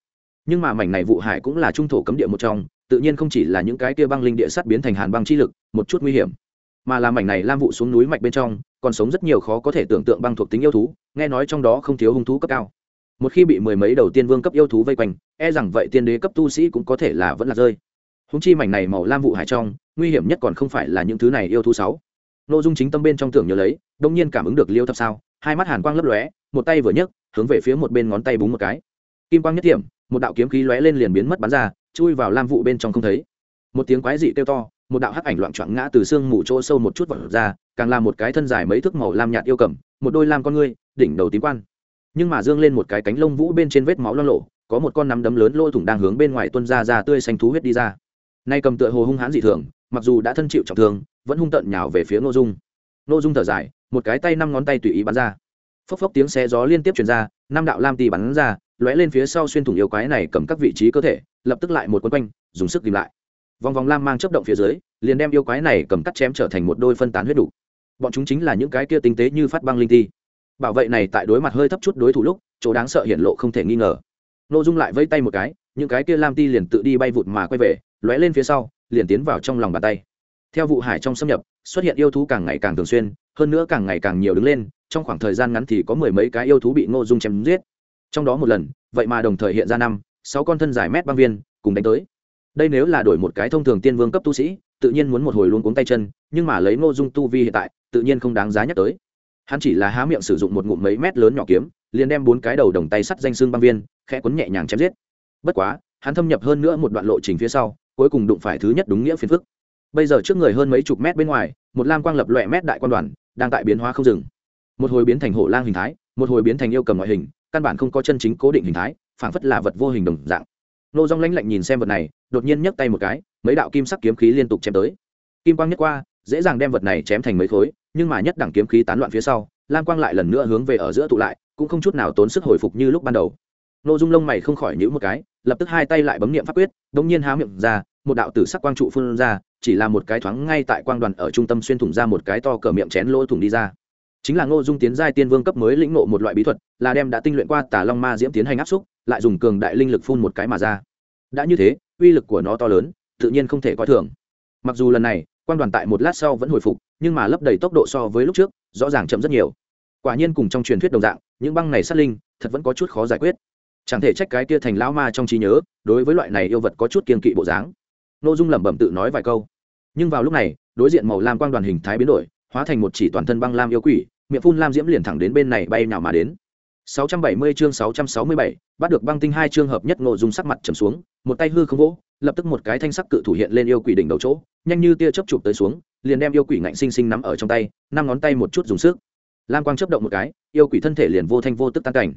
S1: Nhưng mà mảnh này vụ hải cũng là trung thổ cấm địa một trong, tự nhiên không chỉ là những cái tia băng linh địa sắt biến thành hàn băng chi lực, một chút nguy hiểm. Mà là mảnh này lam vụ xuống núi mạch bên trong còn sống rất nhiều khó có thể tưởng tượng băng thuộc tính yêu thú, nghe nói trong đó không thiếu hung thú cấp cao. Một khi bị mười mấy đầu tiên vương cấp yêu thú vây quanh e rằng vậy tiên đế cấp tu sĩ cũng có thể là vẫn là rơi. Húng chi mảnh này màu lam vụ hải trong, nguy hiểm nhất còn không phải là những thứ này yêu thú sáu. Nội dung chính tâm bên trong tưởng nhớ lấy, đông nhiên cảm ứng được liêu thập sao, hai mắt hàn quang lấp lóe, một tay vừa nhấc, hướng về phía một bên ngón tay búng một cái. Kim quang nhất điểm, một đạo kiếm khí lóe lên liền biến mất bắn ra, chui vào lam vụ bên trong không thấy. Một tiếng quái dị kêu to một đạo hắc ảnh loạn trọn ngã từ xương mù chỗ sâu một chút vào ra, càng là một cái thân dài mấy thước màu lam nhạt yêu cầm, một đôi lam con ngươi, đỉnh đầu tím quan. Nhưng mà dương lên một cái cánh lông vũ bên trên vết máu lo lộ có một con nắm đấm lớn lôi thủng đang hướng bên ngoài tuân ra ra tươi xanh thú huyết đi ra. Nay cầm tựa hồ hung hãn dị thường, mặc dù đã thân chịu trọng thương, vẫn hung tận nhào về phía ngô dung. Ngô dung thở dài, một cái tay năm ngón tay tùy ý bắn ra. Phốc phốc tiếng xe gió liên tiếp truyền ra, năm đạo lam tì bắn ra, lóe lên phía sau xuyên thủng yêu quái này cầm các vị trí cơ thể, lập tức lại một quấn quanh, dùng sức tìm lại vòng vòng lam mang chấp động phía dưới, liền đem yêu quái này cầm cắt chém trở thành một đôi phân tán huyết đủ. Bọn chúng chính là những cái kia tinh tế như phát băng linh thi. Bảo vệ này tại đối mặt hơi thấp chút đối thủ lúc, chỗ đáng sợ hiện lộ không thể nghi ngờ. Nội dung lại vây tay một cái, những cái kia lam ti liền tự đi bay vụt mà quay về, lóe lên phía sau, liền tiến vào trong lòng bàn tay. Theo vụ hải trong xâm nhập, xuất hiện yêu thú càng ngày càng thường xuyên, hơn nữa càng ngày càng nhiều đứng lên, trong khoảng thời gian ngắn thì có mười mấy cái yêu thú bị ngô dung chém giết. Trong đó một lần, vậy mà đồng thời hiện ra năm, sáu con thân dài mét băng viên, cùng đánh tới đây nếu là đổi một cái thông thường tiên vương cấp tu sĩ, tự nhiên muốn một hồi luôn cuống tay chân, nhưng mà lấy ngô dung tu vi hiện tại, tự nhiên không đáng giá nhắc tới. Hắn chỉ là há miệng sử dụng một ngụm mấy mét lớn nhỏ kiếm, liền đem bốn cái đầu đồng tay sắt danh xương băng viên, khẽ quấn nhẹ nhàng chém giết. Bất quá, hắn thâm nhập hơn nữa một đoạn lộ trình phía sau, cuối cùng đụng phải thứ nhất đúng nghĩa phiền phức. Bây giờ trước người hơn mấy chục mét bên ngoài, một lam quang lập loẹ mét đại quan đoàn, đang tại biến hóa không dừng. Một hồi biến thành hổ lang hình thái, một hồi biến thành yêu cầm ngoại hình, căn bản không có chân chính cố định hình thái, phảng phất là vật vô hình đồng dạng nô dong lãnh lạnh nhìn xem vật này, đột nhiên nhấc tay một cái, mấy đạo kim sắc kiếm khí liên tục chém tới. Kim quang nhất qua, dễ dàng đem vật này chém thành mấy khối, nhưng mà nhất đẳng kiếm khí tán loạn phía sau, lam quang lại lần nữa hướng về ở giữa tụ lại, cũng không chút nào tốn sức hồi phục như lúc ban đầu. Nô dung lông mày không khỏi nhữ một cái, lập tức hai tay lại bấm niệm pháp quyết, đống nhiên há miệng ra, một đạo tử sắc quang trụ phun ra, chỉ là một cái thoáng ngay tại quang đoàn ở trung tâm xuyên thủng ra một cái to cờ miệng chén lỗ thủng đi ra chính là ngô dung tiến giai tiên vương cấp mới lĩnh ngộ một loại bí thuật, là đem đã tinh luyện qua tà long ma diễm tiến hành áp xúc, lại dùng cường đại linh lực phun một cái mà ra. Đã như thế, uy lực của nó to lớn, tự nhiên không thể coi thường. Mặc dù lần này, quan đoàn tại một lát sau vẫn hồi phục, nhưng mà lấp đầy tốc độ so với lúc trước, rõ ràng chậm rất nhiều. Quả nhiên cùng trong truyền thuyết đồng dạng, những băng này sát linh, thật vẫn có chút khó giải quyết. Chẳng thể trách cái kia thành lão ma trong trí nhớ, đối với loại này yêu vật có chút kiên kỵ bộ dáng. N ô dung lẩm bẩm tự nói vài câu. Nhưng vào lúc này, đối diện màu lam quang đoàn hình thái biến đổi, hóa thành một chỉ toàn thân băng lam yêu quỷ miệng phun lam diễm liền thẳng đến bên này bay nào mà đến 670 chương 667, bắt được băng tinh hai chương hợp nhất ngộ dung sắc mặt trầm xuống, một tay hư không vỗ, lập tức một cái thanh sắc cự thủ hiện lên yêu quỷ đỉnh đầu chỗ, nhanh như tia chớp chụp tới xuống, liền đem yêu quỷ ngạnh sinh sinh nắm ở trong tay, năm ngón tay một chút dùng sức. Lam quang chớp động một cái, yêu quỷ thân thể liền vô thanh vô tức tan cảnh.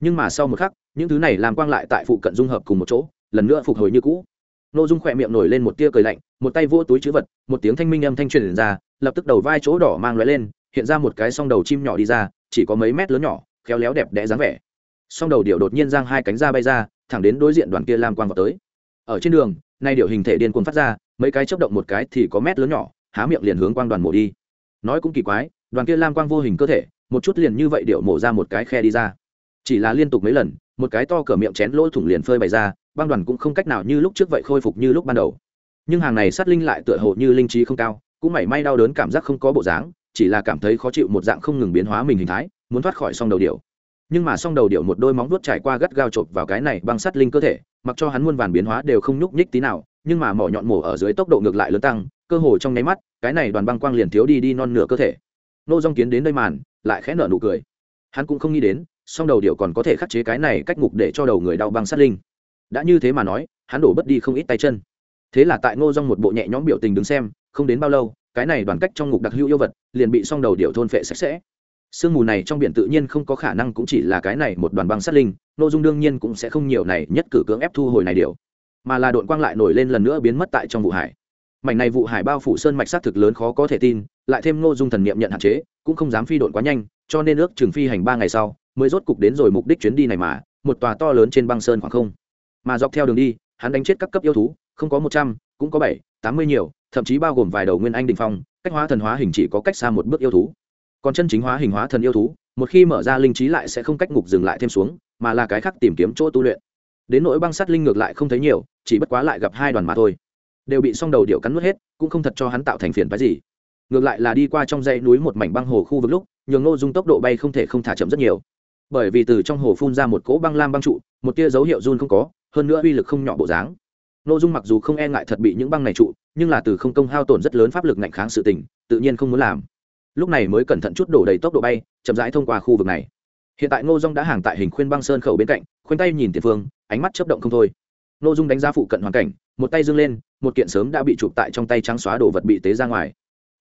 S1: Nhưng mà sau một khắc, những thứ này làm quang lại tại phụ cận dung hợp cùng một chỗ, lần nữa phục hồi như cũ. Nô Dung khỏe miệng nổi lên một tia cười lạnh, một tay vỗ túi chữ vật, một tiếng thanh minh âm thanh truyền ra, lập tức đầu vai chỗ đỏ mang lóe lên, hiện ra một cái song đầu chim nhỏ đi ra, chỉ có mấy mét lớn nhỏ, khéo léo đẹp đẽ dáng vẻ. Song đầu điệu đột nhiên giang hai cánh ra bay ra thẳng đến đối diện đoàn kia lam quang vào tới. Ở trên đường nay điệu hình thể điên cuồng phát ra mấy cái chấp động một cái thì có mét lớn nhỏ há miệng liền hướng quang đoàn mổ đi. Nói cũng kỳ quái đoàn kia lam quang vô hình cơ thể một chút liền như vậy điệu mổ ra một cái khe đi ra. Chỉ là liên tục mấy lần một cái to cỡ miệng chén lỗ thủng liền phơi bày ra băng đoàn cũng không cách nào như lúc trước vậy khôi phục như lúc ban đầu. Nhưng hàng này sát linh lại tựa hồ như linh trí không cao cũng mảy may đau đớn cảm giác không có bộ dáng chỉ là cảm thấy khó chịu một dạng không ngừng biến hóa mình hình thái, muốn thoát khỏi song đầu điệu nhưng mà song đầu điệu một đôi móng vuốt trải qua gắt gao chộp vào cái này băng sắt linh cơ thể, mặc cho hắn muôn vàn biến hóa đều không nhúc nhích tí nào, nhưng mà mỏ nhọn mổ ở dưới tốc độ ngược lại lớn tăng, cơ hồ trong nháy mắt, cái này đoàn băng quang liền thiếu đi đi non nửa cơ thể. Nô dong kiến đến đây màn, lại khẽ nở nụ cười. Hắn cũng không nghĩ đến, song đầu điệu còn có thể khắc chế cái này cách ngục để cho đầu người đau băng sát linh. Đã như thế mà nói, hắn đổ bất đi không ít tay chân. Thế là tại ngô dong một bộ nhẹ nhõm biểu tình đứng xem, không đến bao lâu cái này đoàn cách trong ngục đặc hữu yêu vật, liền bị song đầu điệu thôn phệ sạch sẽ. Sương mù này trong biển tự nhiên không có khả năng cũng chỉ là cái này một đoàn băng sát linh nội dung đương nhiên cũng sẽ không nhiều này nhất cử cưỡng ép thu hồi này điều. Mà là đội quang lại nổi lên lần nữa biến mất tại trong vụ hải. Mảnh này vụ hải bao phủ sơn mạch sát thực lớn khó có thể tin, lại thêm nội dung thần niệm nhận hạn chế, cũng không dám phi đội quá nhanh, cho nên ước trường phi hành ba ngày sau, mới rốt cục đến rồi mục đích chuyến đi này mà, một tòa to lớn trên băng sơn khoảng không. Mà dọc theo đường đi, hắn đánh chết các cấp yêu thú, không có một trăm cũng có bảy, tám mươi nhiều, thậm chí bao gồm vài đầu nguyên anh đình phong, cách hóa thần hóa hình chỉ có cách xa một bước yêu thú. Còn chân chính hóa hình hóa thần yêu thú, một khi mở ra linh trí lại sẽ không cách ngục dừng lại thêm xuống, mà là cái khác tìm kiếm chỗ tu luyện. Đến nỗi băng sắt linh ngược lại không thấy nhiều, chỉ bất quá lại gặp hai đoàn mà thôi. Đều bị song đầu điệu cắn nuốt hết, cũng không thật cho hắn tạo thành phiền phái gì. Ngược lại là đi qua trong dãy núi một mảnh băng hồ khu vực lúc, nhường ngô dung tốc độ bay không thể không thả chậm rất nhiều. Bởi vì từ trong hồ phun ra một cỗ băng lam băng trụ, một tia dấu hiệu run không có, hơn nữa uy lực không nhỏ bộ dáng ngô dung mặc dù không e ngại thật bị những băng này trụ, nhưng là từ không công hao tổn rất lớn pháp lực ngạnh kháng sự tình, tự nhiên không muốn làm. Lúc này mới cẩn thận chút đổ đầy tốc độ bay, chậm rãi thông qua khu vực này. Hiện tại ngô dung đã hàng tại hình khuyên băng sơn khẩu bên cạnh, khoanh tay nhìn tiền phương, ánh mắt chấp động không thôi. Ngô dung đánh giá phụ cận hoàn cảnh, một tay dâng lên, một kiện sớm đã bị chụp tại trong tay trắng xóa đồ vật bị tế ra ngoài.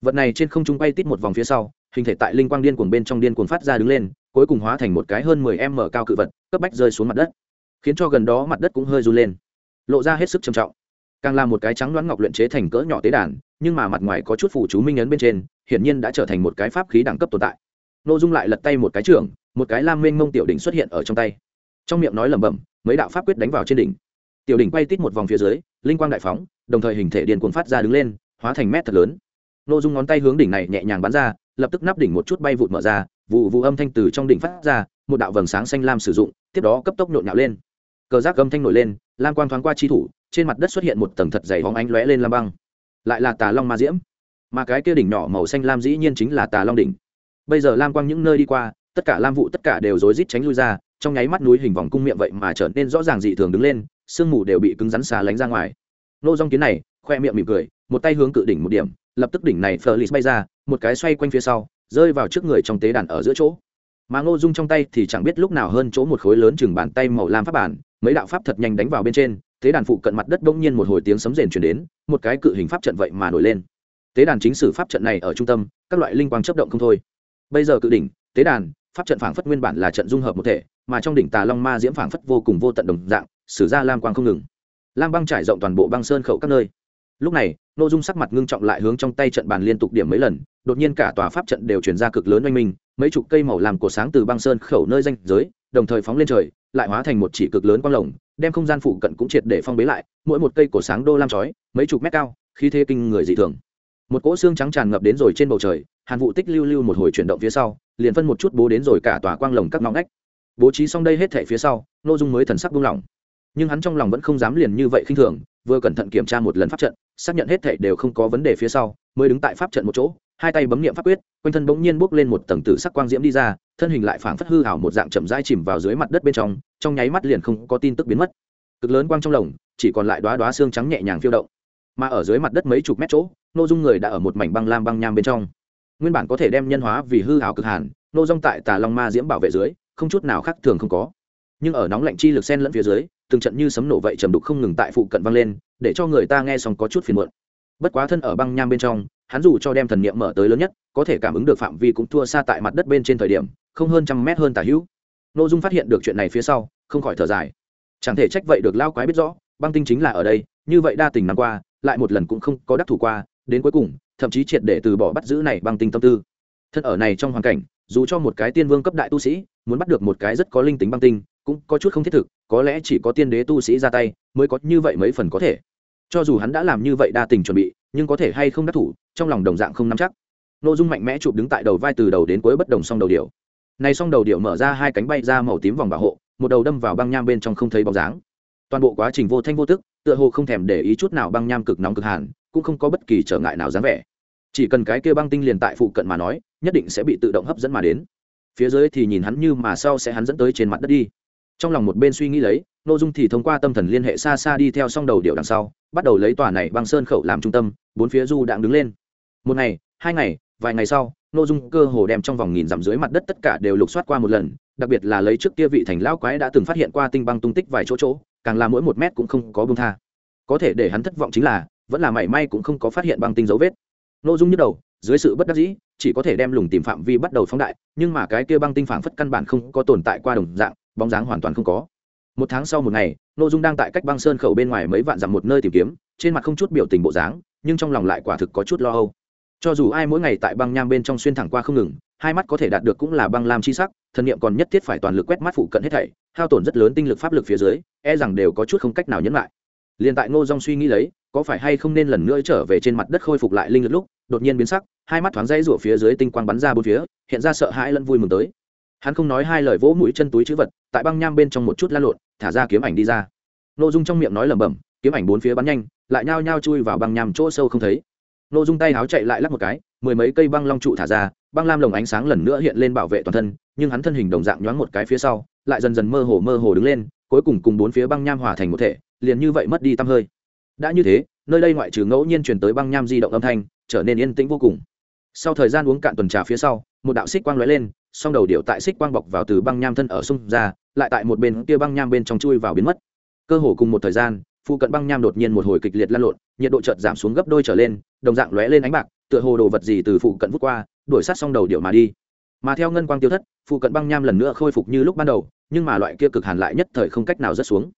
S1: Vật này trên không trung bay tít một vòng phía sau, hình thể tại linh quang điên cuồng bên trong điên cuồng phát ra đứng lên, cuối cùng hóa thành một cái hơn mười m cao cự vật, cấp bách rơi xuống mặt đất. Khiến cho gần đó mặt đất cũng hơi run lên lộ ra hết sức trầm trọng. Càng là một cái trắng đoán ngọc luyện chế thành cỡ nhỏ tế đàn, nhưng mà mặt ngoài có chút phủ chú minh ấn bên trên, hiển nhiên đã trở thành một cái pháp khí đẳng cấp tồn tại. N ô dung lại lật tay một cái trưởng một cái lam mênh mông tiểu đỉnh xuất hiện ở trong tay. Trong miệng nói lẩm bẩm, mấy đạo pháp quyết đánh vào trên đỉnh. Tiểu đỉnh quay tít một vòng phía dưới, linh quang đại phóng, đồng thời hình thể điền cuồng phát ra đứng lên, hóa thành mét thật lớn. N ô dung ngón tay hướng đỉnh này nhẹ nhàng bắn ra, lập tức nắp đỉnh một chút bay vụt mở ra, vụ vụ âm thanh từ trong đỉnh phát ra, một đạo vầng sáng xanh lam sử dụng, tiếp đó cấp tốc nhộn nhạo lên. Cờ rác âm thanh nổi lên lam quang thoáng qua chi thủ, trên mặt đất xuất hiện một tầng thật dày hóng ánh lóe lên lam băng. Lại là tà long ma diễm. Mà cái kia đỉnh nhỏ màu xanh lam dĩ nhiên chính là tà long đỉnh. Bây giờ lam quang những nơi đi qua, tất cả lam vụ tất cả đều rối rít tránh lui ra, trong nháy mắt núi hình vòng cung miệng vậy mà trở nên rõ ràng dị thường đứng lên, sương mù đều bị cứng rắn xà lánh ra ngoài. Nô dong kiến này, khoe miệng mỉm cười, một tay hướng cự đỉnh một điểm, lập tức đỉnh này phờ lì bay ra, một cái xoay quanh phía sau, rơi vào trước người trong tế đàn ở giữa chỗ. Mà ngô dung trong tay thì chẳng biết lúc nào hơn chỗ một khối lớn chừng bàn tay màu lam pháp bản mấy đạo pháp thật nhanh đánh vào bên trên, tế đàn phụ cận mặt đất bỗng nhiên một hồi tiếng sấm rền chuyển đến, một cái cự hình pháp trận vậy mà nổi lên. Tế đàn chính sử pháp trận này ở trung tâm, các loại linh quang chấp động không thôi. Bây giờ cự đỉnh, tế đàn, pháp trận phảng phất nguyên bản là trận dung hợp một thể, mà trong đỉnh tà long ma diễm phảng phất vô cùng vô tận đồng dạng, sử ra lam quang không ngừng. Lam băng trải rộng toàn bộ băng sơn khẩu các nơi. Lúc này n ô dung sắc mặt ngưng trọng lại hướng trong tay trận bàn liên tục điểm mấy lần, đột nhiên cả tòa pháp trận đều chuyển ra cực lớn oanh minh, mấy chục cây màu làm cổ sáng từ băng sơn khẩu nơi danh giới đồng thời phóng lên trời, lại hóa thành một chỉ cực lớn quang lồng, đem không gian phụ cận cũng triệt để phong bế lại, mỗi một cây cổ sáng đô lam chói, mấy chục mét cao, khí thế kinh người dị thường. Một cỗ xương trắng tràn ngập đến rồi trên bầu trời, hàn vụ tích lưu lưu một hồi chuyển động phía sau, liền phân một chút bố đến rồi cả tòa quang lồng các ngõ ngách. Bố trí xong đây hết thể phía sau nội dung mới thần sắc buông lỏng. Nhưng hắn trong lòng vẫn không dám liền như vậy khinh thường, vừa cẩn thận kiểm tra một lần pháp trận, xác nhận hết thể đều không có vấn đề phía sau mới đứng tại pháp trận một chỗ, hai tay bấm nghiệm pháp quyết, quanh thân bỗng nhiên bốc lên một tầng tử sắc quang diễm đi ra, thân hình lại phảng phất hư hảo một dạng chậm rãi chìm vào dưới mặt đất bên trong trong nháy mắt liền không có tin tức biến mất. Cực lớn quang trong lồng, chỉ còn lại đoá đoá xương trắng nhẹ nhàng phiêu động. Mà ở dưới mặt đất mấy chục mét chỗ, nô dung người đã ở một mảnh băng lam băng nham bên trong. Nguyên bản có thể đem nhân hóa vì hư hảo cực hàn, nô dung tại tà long ma diễm bảo vệ dưới, không chút nào khác thường không có. Nhưng ở nóng lạnh chi lực sen lẫn phía dưới, từng trận như sấm nổ vậy trầm đục không ngừng tại phụ cận vang lên, để cho người ta nghe xong có chút phiền muộn bất quá thân ở băng nham bên trong, hắn dù cho đem thần niệm mở tới lớn nhất, có thể cảm ứng được phạm vi cũng thua xa tại mặt đất bên trên thời điểm, không hơn trăm mét hơn tả hữu. N ô dung phát hiện được chuyện này phía sau, không khỏi thở dài. Chẳng thể trách vậy được lao quái biết rõ, băng tinh chính là ở đây, như vậy đa tình năm qua, lại một lần cũng không có đắc thủ qua, đến cuối cùng, thậm chí triệt để từ bỏ bắt giữ này băng tinh tâm tư. Thân ở này trong hoàn cảnh, dù cho một cái tiên vương cấp đại tu sĩ, muốn bắt được một cái rất có linh tính băng tinh, cũng có chút không thiết thực, có lẽ chỉ có tiên đế tu sĩ ra tay, mới có như vậy mấy phần có thể cho dù hắn đã làm như vậy đa tình chuẩn bị, nhưng có thể hay không đắc thủ, trong lòng đồng dạng không nắm chắc. Nội dung mạnh mẽ chụp đứng tại đầu vai từ đầu đến cuối bất đồng song đầu điệu này song đầu điệu mở ra hai cánh bay ra màu tím vòng bảo hộ, một đầu đâm vào băng nham bên trong không thấy bóng dáng. Toàn bộ quá trình vô thanh vô tức, tựa hồ không thèm để ý chút nào băng nham cực nóng cực hàn, cũng không có bất kỳ trở ngại nào dáng vẻ. Chỉ cần cái kia băng tinh liền tại phụ cận mà nói, nhất định sẽ bị tự động hấp dẫn mà đến. Phía dưới thì nhìn hắn như mà sau sẽ hắn dẫn tới trên mặt đất đi trong lòng một bên suy nghĩ lấy n ô dung thì thông qua tâm thần liên hệ xa xa đi theo s o n g đầu điệu đằng sau, bắt đầu lấy tòa này băng sơn khẩu làm trung tâm, bốn phía du đạn đứng lên. Một ngày, hai ngày, vài ngày sau n ô dung cơ hồ đem trong vòng nghìn dặm dưới mặt đất tất cả đều lục soát qua một lần, đặc biệt là lấy trước kia vị thành lao quái đã từng phát hiện qua tinh băng tung tích vài chỗ chỗ, càng là mỗi một mét cũng không có bông tha. Có thể để hắn thất vọng chính là, vẫn là mảy may cũng không có phát hiện băng tinh dấu vết. N ô dung nhức đầu, dưới sự bất đắc dĩ, chỉ có thể đem lùng tìm phạm vi bắt đầu phóng đại, nhưng mà cái kia băng tinh phảng phất căn bản không có tồn tại qua đồng dạng bóng dáng hoàn toàn không có. Một tháng sau một ngày n ô dung đang tại cách băng sơn khẩu bên ngoài mấy vạn dặm một nơi tìm kiếm, trên mặt không chút biểu tình bộ dáng, nhưng trong lòng lại quả thực có chút lo âu. Cho dù ai mỗi ngày tại băng nham bên trong xuyên thẳng qua không ngừng, hai mắt có thể đạt được cũng là băng lam chi sắc, thần niệm còn nhất thiết phải toàn lực quét mắt phụ cận hết thảy, hao tổn rất lớn tinh lực pháp lực phía dưới e rằng đều có chút không cách nào nhấn lại. Liền tại ngô dong suy nghĩ lấy, có phải hay không nên lần nữa trở về trên mặt đất khôi phục lại linh lực lúc, đột nhiên biến sắc, hai mắt thoáng dãy rủa phía dưới tinh quang bắn ra bốn phía, hiện ra sợ hãi lẫn vui mừng tới hắn không nói hai lời vỗ mũi chân túi chữ vật, tại băng nham bên trong một chút la lộn, thả ra kiếm ảnh đi ra. Nội dung trong miệng nói lẩm bẩm, kiếm ảnh bốn phía bắn nhanh, lại nhao nhao chui vào băng nham chỗ sâu không thấy. Nội dung tay háo chạy lại lắc một cái, mười mấy cây băng long trụ thả ra, băng lam lồng ánh sáng lần nữa hiện lên bảo vệ toàn thân, nhưng hắn thân hình đồng dạng nhoáng một cái phía sau, lại dần dần mơ hồ mơ hồ đứng lên, cuối cùng cùng bốn phía băng nham hòa thành một thể, liền như vậy mất đi tăm hơi. Đã như thế, nơi đây ngoại trừ ngẫu nhiên truyền tới băng nham di động âm thanh, trở nên yên tĩnh vô cùng. Sau thời gian uống cạn tuần trà phía sau, một đạo xích quang lóe lên song đầu điệu tại xích quang bọc vào từ băng nham thân ở sông ra, lại tại một bên kia băng nham bên trong chui vào biến mất. Cơ hồ cùng một thời gian, phụ cận băng nham đột nhiên một hồi kịch liệt lan lộn, nhiệt độ chợt giảm xuống gấp đôi trở lên, đồng dạng lóe lên ánh bạc, tựa hồ đồ vật gì từ phụ cận vút qua, đuổi sát xong đầu điệu mà đi. Mà theo ngân quang tiêu thất, phụ cận băng nham lần nữa khôi phục như lúc ban đầu, nhưng mà loại kia cực hàn lại nhất thời không cách nào rớt xuống.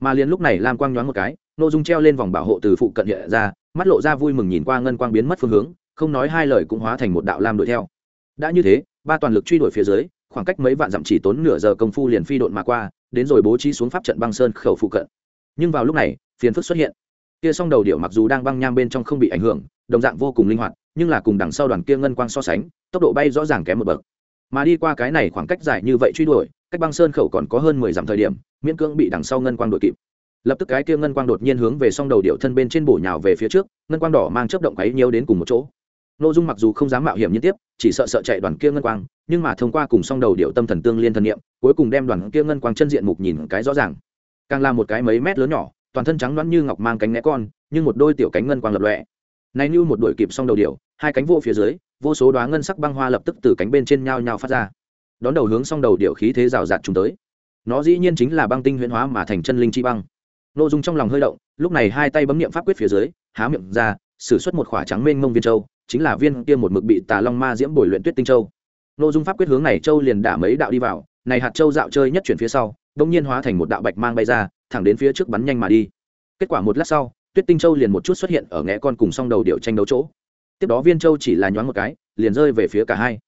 S1: Mà liền lúc này lam quang nhoáng một cái nội dung treo lên vòng bảo hộ từ phụ cận hiện ra, mắt lộ ra vui mừng nhìn qua ngân quang biến mất phương hướng, không nói hai lời cũng hóa thành một đạo lam đuổi theo. Đã như thế ba toàn lực truy đuổi phía dưới, khoảng cách mấy vạn dặm chỉ tốn nửa giờ công phu liền phi độn mà qua, đến rồi bố trí xuống pháp trận băng sơn khẩu phụ cận. Nhưng vào lúc này, phiền phức xuất hiện. Kia song đầu điệu mặc dù đang băng nham bên trong không bị ảnh hưởng, đồng dạng vô cùng linh hoạt, nhưng là cùng đằng sau đoàn kia ngân quang so sánh, tốc độ bay rõ ràng kém một bậc. Mà đi qua cái này khoảng cách dài như vậy truy đuổi, cách băng sơn khẩu còn có hơn mười dặm thời điểm, miễn cưỡng bị đằng sau ngân quang đuổi kịp. Lập tức cái kia ngân quang đột nhiên hướng về song đầu điệu thân bên trên bổ nhào về phía trước, ngân quang đỏ mang chớp động quấy nhiều đến cùng một chỗ nội dung mặc dù không dám mạo hiểm liên tiếp, chỉ sợ sợ chạy đoàn kia ngân quang, nhưng mà thông qua cùng song đầu điệu tâm thần tương liên thần niệm, cuối cùng đem đoàn kia ngân quang chân diện mục nhìn cái rõ ràng. Càng là một cái mấy mét lớn nhỏ, toàn thân trắng loãng như ngọc mang cánh né con, nhưng một đôi tiểu cánh ngân quang lập lòe. Này như một đuổi kịp song đầu điệu, hai cánh vô phía dưới, vô số đoá ngân sắc băng hoa lập tức từ cánh bên trên nhau nhau phát ra. Đón đầu hướng song đầu điệu khí thế rào rạt chúng tới. Nó dĩ nhiên chính là băng tinh huyễn hóa mà thành chân linh chi băng. Nội dung trong lòng hơi động, lúc này hai tay bấm niệm pháp quyết phía dưới, há miệng ra, sử xuất một khỏa trắng mênh mông viên châu chính là viên kia một mực bị tà long ma diễm bồi luyện tuyết tinh châu. Nội dung pháp quyết hướng này châu liền đả mấy đạo đi vào, này hạt châu dạo chơi nhất chuyển phía sau, đông nhiên hóa thành một đạo bạch mang bay ra, thẳng đến phía trước bắn nhanh mà đi. Kết quả một lát sau, tuyết tinh châu liền một chút xuất hiện ở ngẽ con cùng song đầu điệu tranh đấu chỗ. Tiếp đó viên châu chỉ là nhoáng một cái, liền rơi về phía cả hai.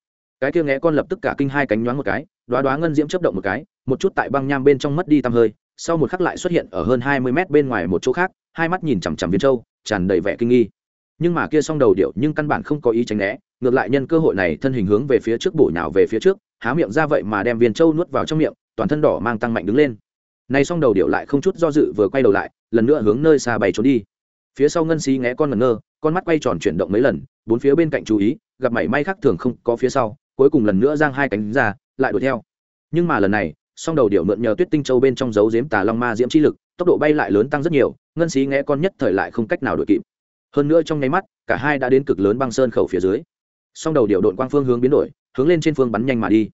S1: Cái kia ngẽ con lập tức cả kinh hai cánh nhoáng một cái đoá đoá ngân diễm chấp động một cái, một chút tại băng nham bên trong mất đi tăm hơi, sau một khắc lại xuất hiện ở hơn hai mươi mét bên ngoài một chỗ khác, hai mắt nhìn chằm chằm viên châu, tràn đầy vẻ kinh nghi nhưng mà kia song đầu điệu nhưng căn bản không có ý tránh né, ngược lại nhân cơ hội này thân hình hướng về phía trước bổ nhào về phía trước, há miệng ra vậy mà đem viên trâu nuốt vào trong miệng, toàn thân đỏ mang tăng mạnh đứng lên. Này xong đầu điệu lại không chút do dự vừa quay đầu lại, lần nữa hướng nơi xa bay trốn đi. Phía sau ngân xí ngẽ con ngẩn ngơ, con mắt quay tròn chuyển động mấy lần, bốn phía bên cạnh chú ý, gặp mảy may khác thường không có phía sau, cuối cùng lần nữa giang hai cánh ra, lại đuổi theo. Nhưng mà lần này, song đầu điệu mượn nhờ tuyết tinh châu bên trong dấu diếm tà long ma diễm chi lực, tốc độ bay lại lớn tăng rất nhiều, ngân xí ngẽ con nhất thời lại không cách nào đuổi kịp hơn nữa trong nháy mắt, cả hai đã đến cực lớn băng sơn khẩu phía dưới. Song đầu điệu đội quang phương hướng biến đổi, hướng lên trên phương bắn nhanh mà đi.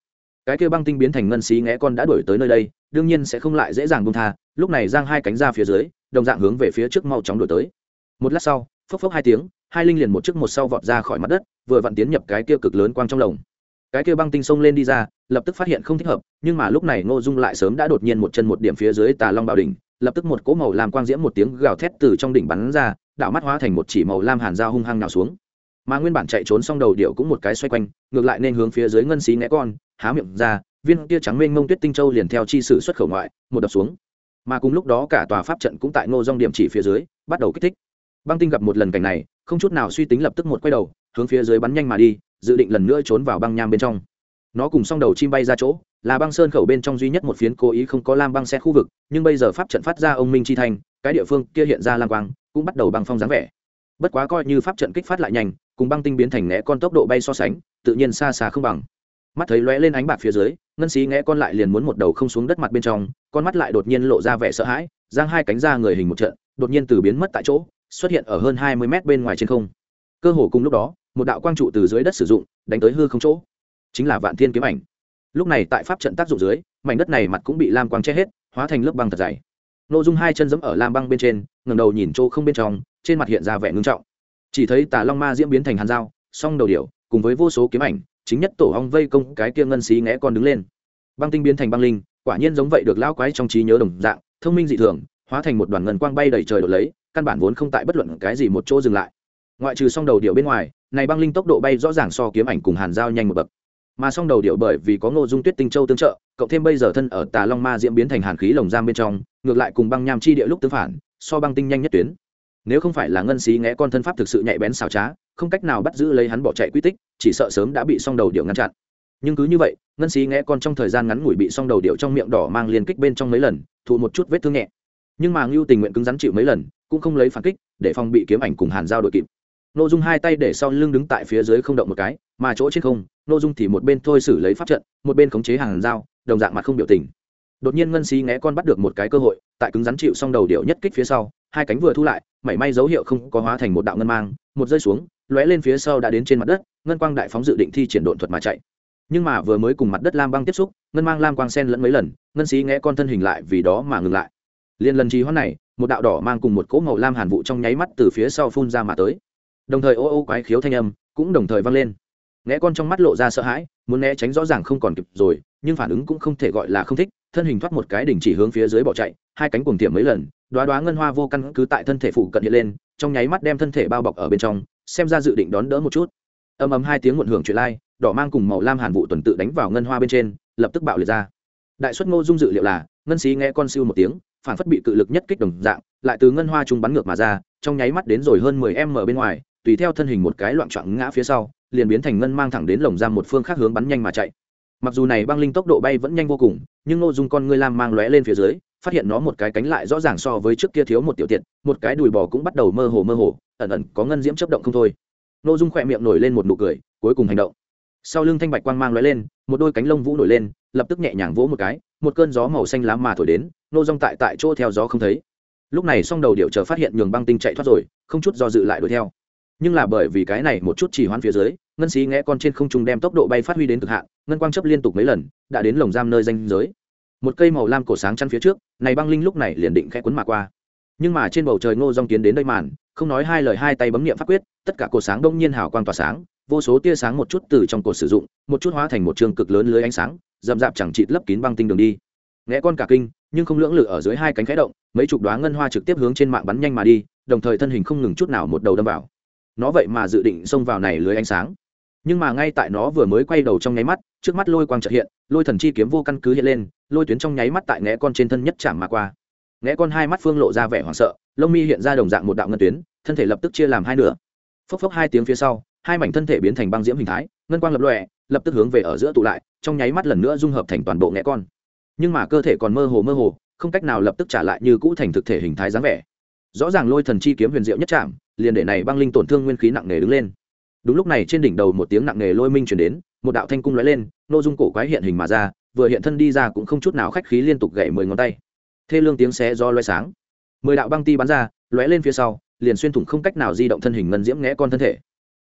S1: Cái kia băng tinh biến thành ngân xí ngẽ con đã đuổi tới nơi đây, đương nhiên sẽ không lại dễ dàng bung tha, lúc này giang hai cánh ra phía dưới, đồng dạng hướng về phía trước mau chóng đuổi tới. Một lát sau, phốc phốc hai tiếng, hai linh liền một trước một sau vọt ra khỏi mặt đất, vừa vặn tiến nhập cái kia cực lớn quang trong lồng. Cái kia băng tinh xông lên đi ra, lập tức phát hiện không thích hợp, nhưng mà lúc này ngô dung lại sớm đã đột nhiên một chân một điểm phía dưới tà long bảo đỉnh, lập tức một cỗ màu làm quang diễm một tiếng gào thét từ trong đỉnh bắn ra đạo mắt hóa thành một chỉ màu lam hàn dao hung hăng nào xuống. Mà nguyên bản chạy trốn xong đầu điệu cũng một cái xoay quanh, ngược lại nên hướng phía dưới ngân xí né con, há miệng ra, viên kia trắng mênh mông tuyết tinh châu liền theo chi sử xuất khẩu ngoại, một đập xuống. Mà cùng lúc đó cả tòa pháp trận cũng tại ngô dong điểm chỉ phía dưới, bắt đầu kích thích. Băng tinh gặp một lần cảnh này, không chút nào suy tính lập tức một quay đầu, hướng phía dưới bắn nhanh mà đi, dự định lần nữa trốn vào băng nham bên trong. Nó cùng s đầu chim bay ra chỗ, là băng sơn khẩu bên trong duy nhất một phiến cố ý không có lam băng xe khu vực, nhưng bây giờ pháp trận phát ra ông minh chi thanh, cái địa phương kia hiện ra lam quang cũng bắt đầu băng phong dáng vẻ. Bất quá coi như pháp trận kích phát lại nhanh, cùng băng tinh biến thành né con tốc độ bay so sánh, tự nhiên xa xa không bằng. Mắt thấy lóe lên ánh bạc phía dưới, ngân xí ngẽ con lại liền muốn một đầu không xuống đất mặt bên trong, con mắt lại đột nhiên lộ ra vẻ sợ hãi, giang hai cánh ra người hình một trận, đột nhiên từ biến mất tại chỗ, xuất hiện ở hơn hai mươi mét bên ngoài trên không. Cơ hồ cùng lúc đó, một đạo quang trụ từ dưới đất sử dụng, đánh tới hư không chỗ. Chính là vạn thiên kiếm ảnh. Lúc này tại pháp trận tác dụng dưới, mảnh đất này mặt cũng bị lam quang che hết, hóa thành lớp băng thật dày. N ô dung hai chân giẫm ở lam băng bên trên ngẩng đầu nhìn chỗ không bên trong, trên mặt hiện ra vẻ ngưng trọng. Chỉ thấy tà long ma diễm biến thành hàn dao, song đầu điểu, cùng với vô số kiếm ảnh, chính nhất tổ hong vây công cái kia ngân xí ngẽ con đứng lên. Băng tinh biến thành băng linh, quả nhiên giống vậy được lao quái trong trí nhớ đồng dạng, thông minh dị thường, hóa thành một đoàn ngân quang bay đầy trời đột lấy, căn bản vốn không tại bất luận cái gì một chỗ dừng lại. Ngoại trừ song đầu điệu bên ngoài, này băng linh tốc độ bay rõ ràng so kiếm ảnh cùng hàn giao nhanh một bậc mà song đầu điệu bởi vì có ngô dung tuyết tinh châu tương trợ, cộng thêm bây giờ thân ở tà long ma diễn biến thành hàn khí lồng giam bên trong, ngược lại cùng băng nham chi địa lúc tương phản, so băng tinh nhanh nhất tuyến. Nếu không phải là ngân xí ngẽ con thân pháp thực sự nhạy bén xảo trá, không cách nào bắt giữ lấy hắn bỏ chạy quy tích, chỉ sợ sớm đã bị song đầu điệu ngăn chặn. Nhưng cứ như vậy, ngân xí ngẽ con trong thời gian ngắn ngủi bị song đầu điệu trong miệng đỏ mang liên kích bên trong mấy lần, thụ một chút vết thương nhẹ. Nhưng mà ngưu tình nguyện cứng rắn chịu mấy lần, cũng không lấy phản kích, để phòng bị kiếm ảnh cùng hàn giao đội kịp. Nội dung hai tay để sau lưng đứng tại phía dưới không động một cái, mà chỗ trên không nội dung thì một bên thôi xử lấy pháp trận, một bên khống chế hàng dao đồng dạng mặt không biểu tình. Đột nhiên ngân xí ngẽ con bắt được một cái cơ hội, tại cứng rắn chịu xong đầu điệu nhất kích phía sau, hai cánh vừa thu lại, mảy may dấu hiệu không có hóa thành một đạo ngân mang, một rơi xuống, lóe lên phía sau đã đến trên mặt đất, ngân quang đại phóng dự định thi triển độn thuật mà chạy. Nhưng mà vừa mới cùng mặt đất lam băng tiếp xúc, ngân mang lam quang sen lẫn mấy lần, ngân xí ngẽ con thân hình lại vì đó mà ngừng lại. Liên lần trì hoãn này, một đạo đỏ mang cùng một cỗ màu lam hàn vụ trong nháy mắt từ phía sau phun ra mà tới. Đồng thời ô ô quái khiếu thanh âm cũng đồng thời vang lên ngẽ con trong mắt lộ ra sợ hãi, muốn né tránh rõ ràng không còn kịp rồi, nhưng phản ứng cũng không thể gọi là không thích, thân hình thoát một cái đỉnh chỉ hướng phía dưới bỏ chạy, hai cánh cuồng tiệm mấy lần, đóa đóa ngân hoa vô căn cứ tại thân thể phụ cận hiện lên, trong nháy mắt đem thân thể bao bọc ở bên trong, xem ra dự định đón đỡ một chút. Ầm ầm hai tiếng muộn hưởng chuyện lai, đỏ mang cùng màu lam hàn vụ tuần tự đánh vào ngân hoa bên trên, lập tức bạo liệt ra. Đại suất ngô dung dự liệu là, ngân xí nghe con siêu một tiếng, phản phất bị cự lực nhất kích đồng dạng, lại từ ngân hoa trung bắn ngược mà ra, trong nháy mắt đến rồi hơn mười m bên ngoài, tùy theo thân hình một cái loạn trọn ngã phía sau liền biến thành ngân mang thẳng đến lồng giam một phương khác hướng bắn nhanh mà chạy. Mặc dù này băng linh tốc độ bay vẫn nhanh vô cùng, nhưng ngô dung con ngươi lam mang lóe lên phía dưới, phát hiện nó một cái cánh lại rõ ràng so với trước kia thiếu một tiểu tiện một cái đùi bò cũng bắt đầu mơ hồ mơ hồ, ẩn ẩn có ngân diễm chấp động không thôi. Ngô dung khỏe miệng nổi lên một nụ cười, cuối cùng hành động. Sau lưng thanh bạch quang mang lóe lên, một đôi cánh lông vũ nổi lên, lập tức nhẹ nhàng vỗ một cái, một cơn gió màu xanh lá mà thổi đến nô dung tại tại chỗ theo gió không thấy. Lúc này song đầu điệu chờ phát hiện nhường băng tinh chạy thoát rồi, không chút do dự lại đuổi theo. Nhưng là bởi vì cái này một chút chỉ hoãn phía dưới ngân xí ngẽ con trên không trung đem tốc độ bay phát huy đến cực hạn, ngân quang chấp liên tục mấy lần, đã đến lồng giam nơi danh giới. Một cây màu lam cổ sáng chăn phía trước, này băng linh lúc này liền định khẽ cuốn mà qua. Nhưng mà trên bầu trời ngô dong tiến đến đây màn, không nói hai lời hai tay bấm nghiệm pháp quyết, tất cả cổ sáng đông nhiên hào quang tỏa sáng, vô số tia sáng một chút từ trong cột sử dụng, một chút hóa thành một trường cực lớn lưới ánh sáng rậm rạp chẳng chịt lấp kín băng tinh đường đi. Nghe con cả kinh, nhưng không lưỡng lự ở dưới hai cánh khẽ động, mấy chục đoá ngân hoa trực tiếp hướng trên mạng bắn nhanh mà đi, đồng thời thân hình không ngừng chút nào một đầu đâm vào. Nó vậy mà dự định xông vào này lưới ánh sáng nhưng mà ngay tại nó vừa mới quay đầu trong nháy mắt, trước mắt lôi quang trợ hiện, lôi thần chi kiếm vô căn cứ hiện lên, lôi tuyến trong nháy mắt tại ngẽ con trên thân nhất chạm mà qua. Ngẽ con hai mắt phương lộ ra vẻ hoảng sợ, lông mi hiện ra đồng dạng một đạo ngân tuyến, thân thể lập tức chia làm hai nửa. Phốc phốc hai tiếng phía sau, hai mảnh thân thể biến thành băng diễm hình thái, ngân quang lập lòe, lập tức hướng về ở giữa tụ lại, trong nháy mắt lần nữa dung hợp thành toàn bộ ngẽ con. Nhưng mà cơ thể còn mơ hồ mơ hồ, không cách nào lập tức trả lại như cũ thành thực thể hình thái dáng vẻ. Rõ ràng lôi thần chi kiếm huyền diệu nhất chạm, liền để này băng linh tổn thương nguyên khí nặng nề đứng lên đúng lúc này trên đỉnh đầu một tiếng nặng nề lôi minh chuyển đến, một đạo thanh cung lóe lên nội dung cổ quái hiện hình mà ra, vừa hiện thân đi ra cũng không chút nào khách khí liên tục gậy mười ngón tay. Thê lương tiếng xé do loe sáng. Mười đạo băng ti bắn ra, lóe lên phía sau, liền xuyên thủng không cách nào di động thân hình ngân diễm ngẽ con thân thể.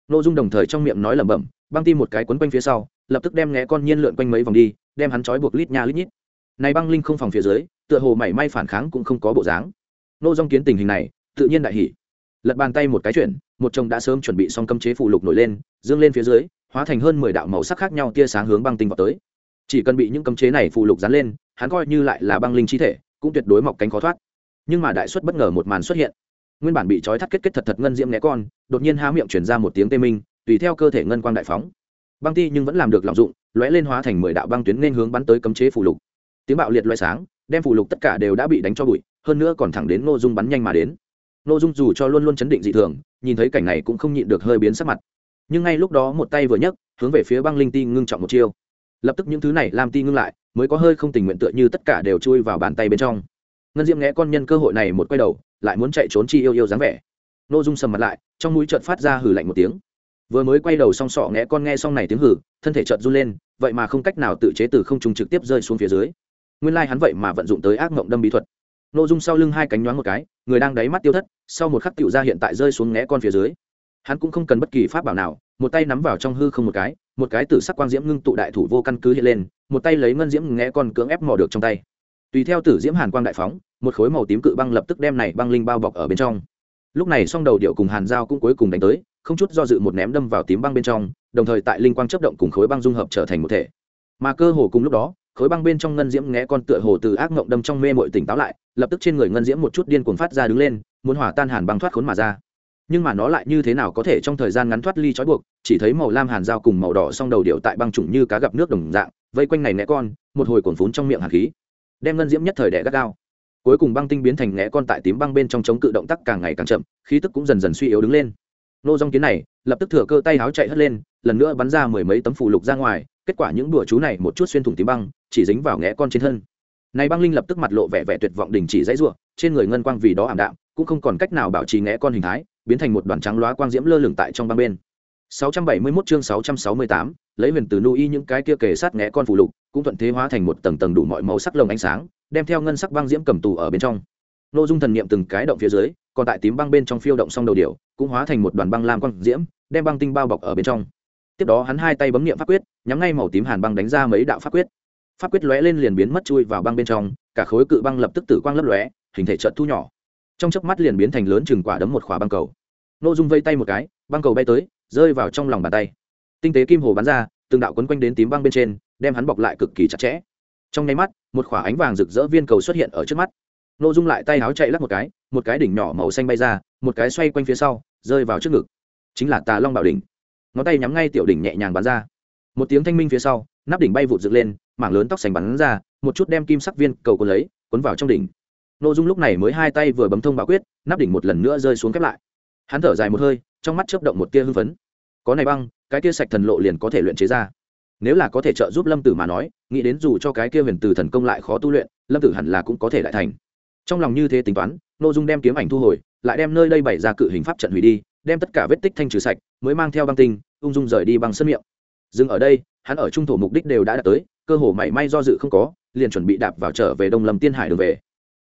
S1: Nội dung đồng thời trong miệng nói lẩm bẩm, băng ti một cái quấn quanh phía sau, lập tức đem ngẽ con nhiên lượn quanh mấy vòng đi, đem hắn trói buộc lít nha lít nhít. Này băng linh không phòng phía dưới, tựa hồ mảy may phản kháng cũng không có bộ dáng. Nô dong kiến tình hình này, tự nhiên đại hỉ lật bàn tay một cái chuyển, một chồng đã sớm chuẩn bị xong cấm chế phụ lục nổi lên, dương lên phía dưới, hóa thành hơn mười đạo màu sắc khác nhau tia sáng hướng băng tinh vào tới. Chỉ cần bị những cấm chế này phụ lục dán lên, hắn coi như lại là băng linh chi thể, cũng tuyệt đối mọc cánh khó thoát. Nhưng mà đại xuất bất ngờ một màn xuất hiện. Nguyên bản bị trói thắt kết kết thật thật ngân diễm né con, đột nhiên há miệng chuyển ra một tiếng tê minh, tùy theo cơ thể ngân quang đại phóng. Băng ti nhưng vẫn làm được lạm dụng, lóe lên hóa thành mười đạo băng tuyến nên hướng bắn tới cấm chế phụ lục. Tiếng bạo liệt loại sáng, đem phụ lục tất cả đều đã bị đánh cho bụi, hơn nữa còn thẳng đến ngô dung bắn nhanh mà đến nội dung dù cho luôn luôn chấn định dị thường nhìn thấy cảnh này cũng không nhịn được hơi biến sắc mặt. Nhưng ngay lúc đó một tay vừa nhấc hướng về phía băng linh ti ngưng trọng một chiêu. Lập tức những thứ này làm ti ngưng lại mới có hơi không tình nguyện tựa như tất cả đều chui vào bàn tay bên trong. Ngân diễm nghe con nhân cơ hội này một quay đầu lại muốn chạy trốn chi yêu yêu dáng vẻ. Ngô dung sầm mặt lại trong mũi chợt phát ra hử lạnh một tiếng. Vừa mới quay đầu xong sọ nghe con nghe xong này tiếng hử, thân thể chợt run lên vậy mà không cách nào tự chế từ không trùng trực tiếp rơi xuống phía dưới. Nguyên lai hắn vậy mà vận dụng tới ác mộng đâm bí thuật nội dung sau lưng hai cánh nhoáng một cái, người đang đáy mắt tiêu thất, sau một khắc tựu ra hiện tại rơi xuống ngẽ con phía dưới. Hắn cũng không cần bất kỳ pháp bảo nào, một tay nắm vào trong hư không một cái một cái tử sắc quang diễm ngưng tụ đại thủ vô căn cứ hiện lên, một tay lấy ngân diễm ngẽ con cưỡng ép mò được trong tay. Tùy theo tử diễm hàn quang đại phóng, một khối màu tím cự băng lập tức đem này băng linh bao bọc ở bên trong. Lúc này song đầu điệu cùng hàn dao cũng cuối cùng đánh tới, không chút do dự một ném đâm vào tím băng bên trong, đồng thời tại linh quang chấp động cùng khối băng dung hợp trở thành một thể. Mà cơ hồ cùng lúc đó khối băng bên trong ngân diễm ngẽ con tựa hồ từ ác mộng đâm trong mê mội tỉnh táo lại, lập tức trên người ngân diễm một chút điên cuồng phát ra đứng lên, muốn hỏa tan hàn băng thoát khốn mà ra. Nhưng mà nó lại như thế nào có thể trong thời gian ngắn thoát ly trói buộc, chỉ thấy màu lam hàn dao cùng màu đỏ song đầu điệu tại băng trùng như cá gặp nước đồng dạng, vây quanh này ngẽ con, một hồi cuồn phún trong miệng hàn khí. Đem ngân diễm nhất thời đẻ gắt gao. Cuối cùng băng tinh biến thành ngẽ con tại tím băng bên trong chống cự động tác càng ngày càng chậm, khí tức cũng dần dần suy yếu đứng lên. Nô dong kiến này, lập tức thừa cơ tay háo chạy hất lên, lần nữa bắn ra mười mấy tấm phủ lục ra ngoài kết quả những đùa chú này một chút xuyên thủng tím băng chỉ dính vào nghẽ con trên thân. Này băng linh lập tức mặt lộ vẻ vẻ tuyệt vọng đình chỉ dãy ruộng trên người ngân quang vì đó ảm đạm cũng không còn cách nào bảo trì nghẽ con hình thái biến thành một đoàn trắng loá quang diễm lơ lửng tại trong băng bên. 671 chương 668, lấy huyền từ nu y những cái kia kề sát nghẽ con phủ lục cũng thuận thế hóa thành một tầng tầng đủ mọi màu sắc lồng ánh sáng đem theo ngân sắc băng diễm cầm tù ở bên trong. Nội dung thần niệm từng cái động phía dưới còn tại tím băng bên trong phiêu động xong đầu điểu cũng hóa thành một đoàn băng lam quang diễm đem băng tinh bao bọc ở bên trong tiếp đó hắn hai tay bấm nghiệm pháp quyết, nhắm ngay màu tím hàn băng đánh ra mấy đạo pháp quyết. Pháp quyết lóe lên liền biến mất chui vào băng bên trong, cả khối cự băng lập tức tử quang lấp lóe, hình thể trợt thu nhỏ. Trong chớp mắt liền biến thành lớn chừng quả đấm một khỏa băng cầu. N ô dung vây tay một cái, băng cầu bay tới, rơi vào trong lòng bàn tay. Tinh tế kim hồ bắn ra, từng đạo quấn quanh đến tím băng bên trên, đem hắn bọc lại cực kỳ chặt chẽ. Trong nháy mắt, một khỏa ánh vàng rực rỡ viên cầu xuất hiện ở trước mắt. N ô dung lại tay áo chạy lắc một cái một cái đỉnh nhỏ màu xanh bay ra, một cái xoay quanh phía sau, rơi vào trước ngực. Chính là tà long bảo đỉnh ngón tay nhắm ngay tiểu đỉnh nhẹ nhàng bắn ra. Một tiếng thanh minh phía sau, nắp đỉnh bay vụt dựng lên, mảng lớn tóc sành bắn ra, một chút đem kim sắc viên cầu cuốn lấy, cuốn vào trong đỉnh. N ô dung lúc này mới hai tay vừa bấm thông báo quyết, nắp đỉnh một lần nữa rơi xuống khép lại. Hắn thở dài một hơi, trong mắt chớp động một tia hưng phấn. Có này băng, cái tia sạch thần lộ liền có thể luyện chế ra. Nếu là có thể trợ giúp lâm tử mà nói, nghĩ đến dù cho cái kia huyền từ thần công lại khó tu luyện, lâm tử hẳn là cũng có thể lại thành. Trong lòng như thế tính toán n ô dung đem kiếm ảnh thu hồi, lại đem nơi đây bày ra cự hình pháp trận hủy đi đem tất cả vết tích thanh trừ sạch, mới mang theo băng tinh, ung dung rời đi bằng sân miệng. Dừng ở đây, hắn ở trung thổ mục đích đều đã đạt tới, cơ hồ mảy may do dự không có, liền chuẩn bị đạp vào trở về đông lâm tiên hải đường về.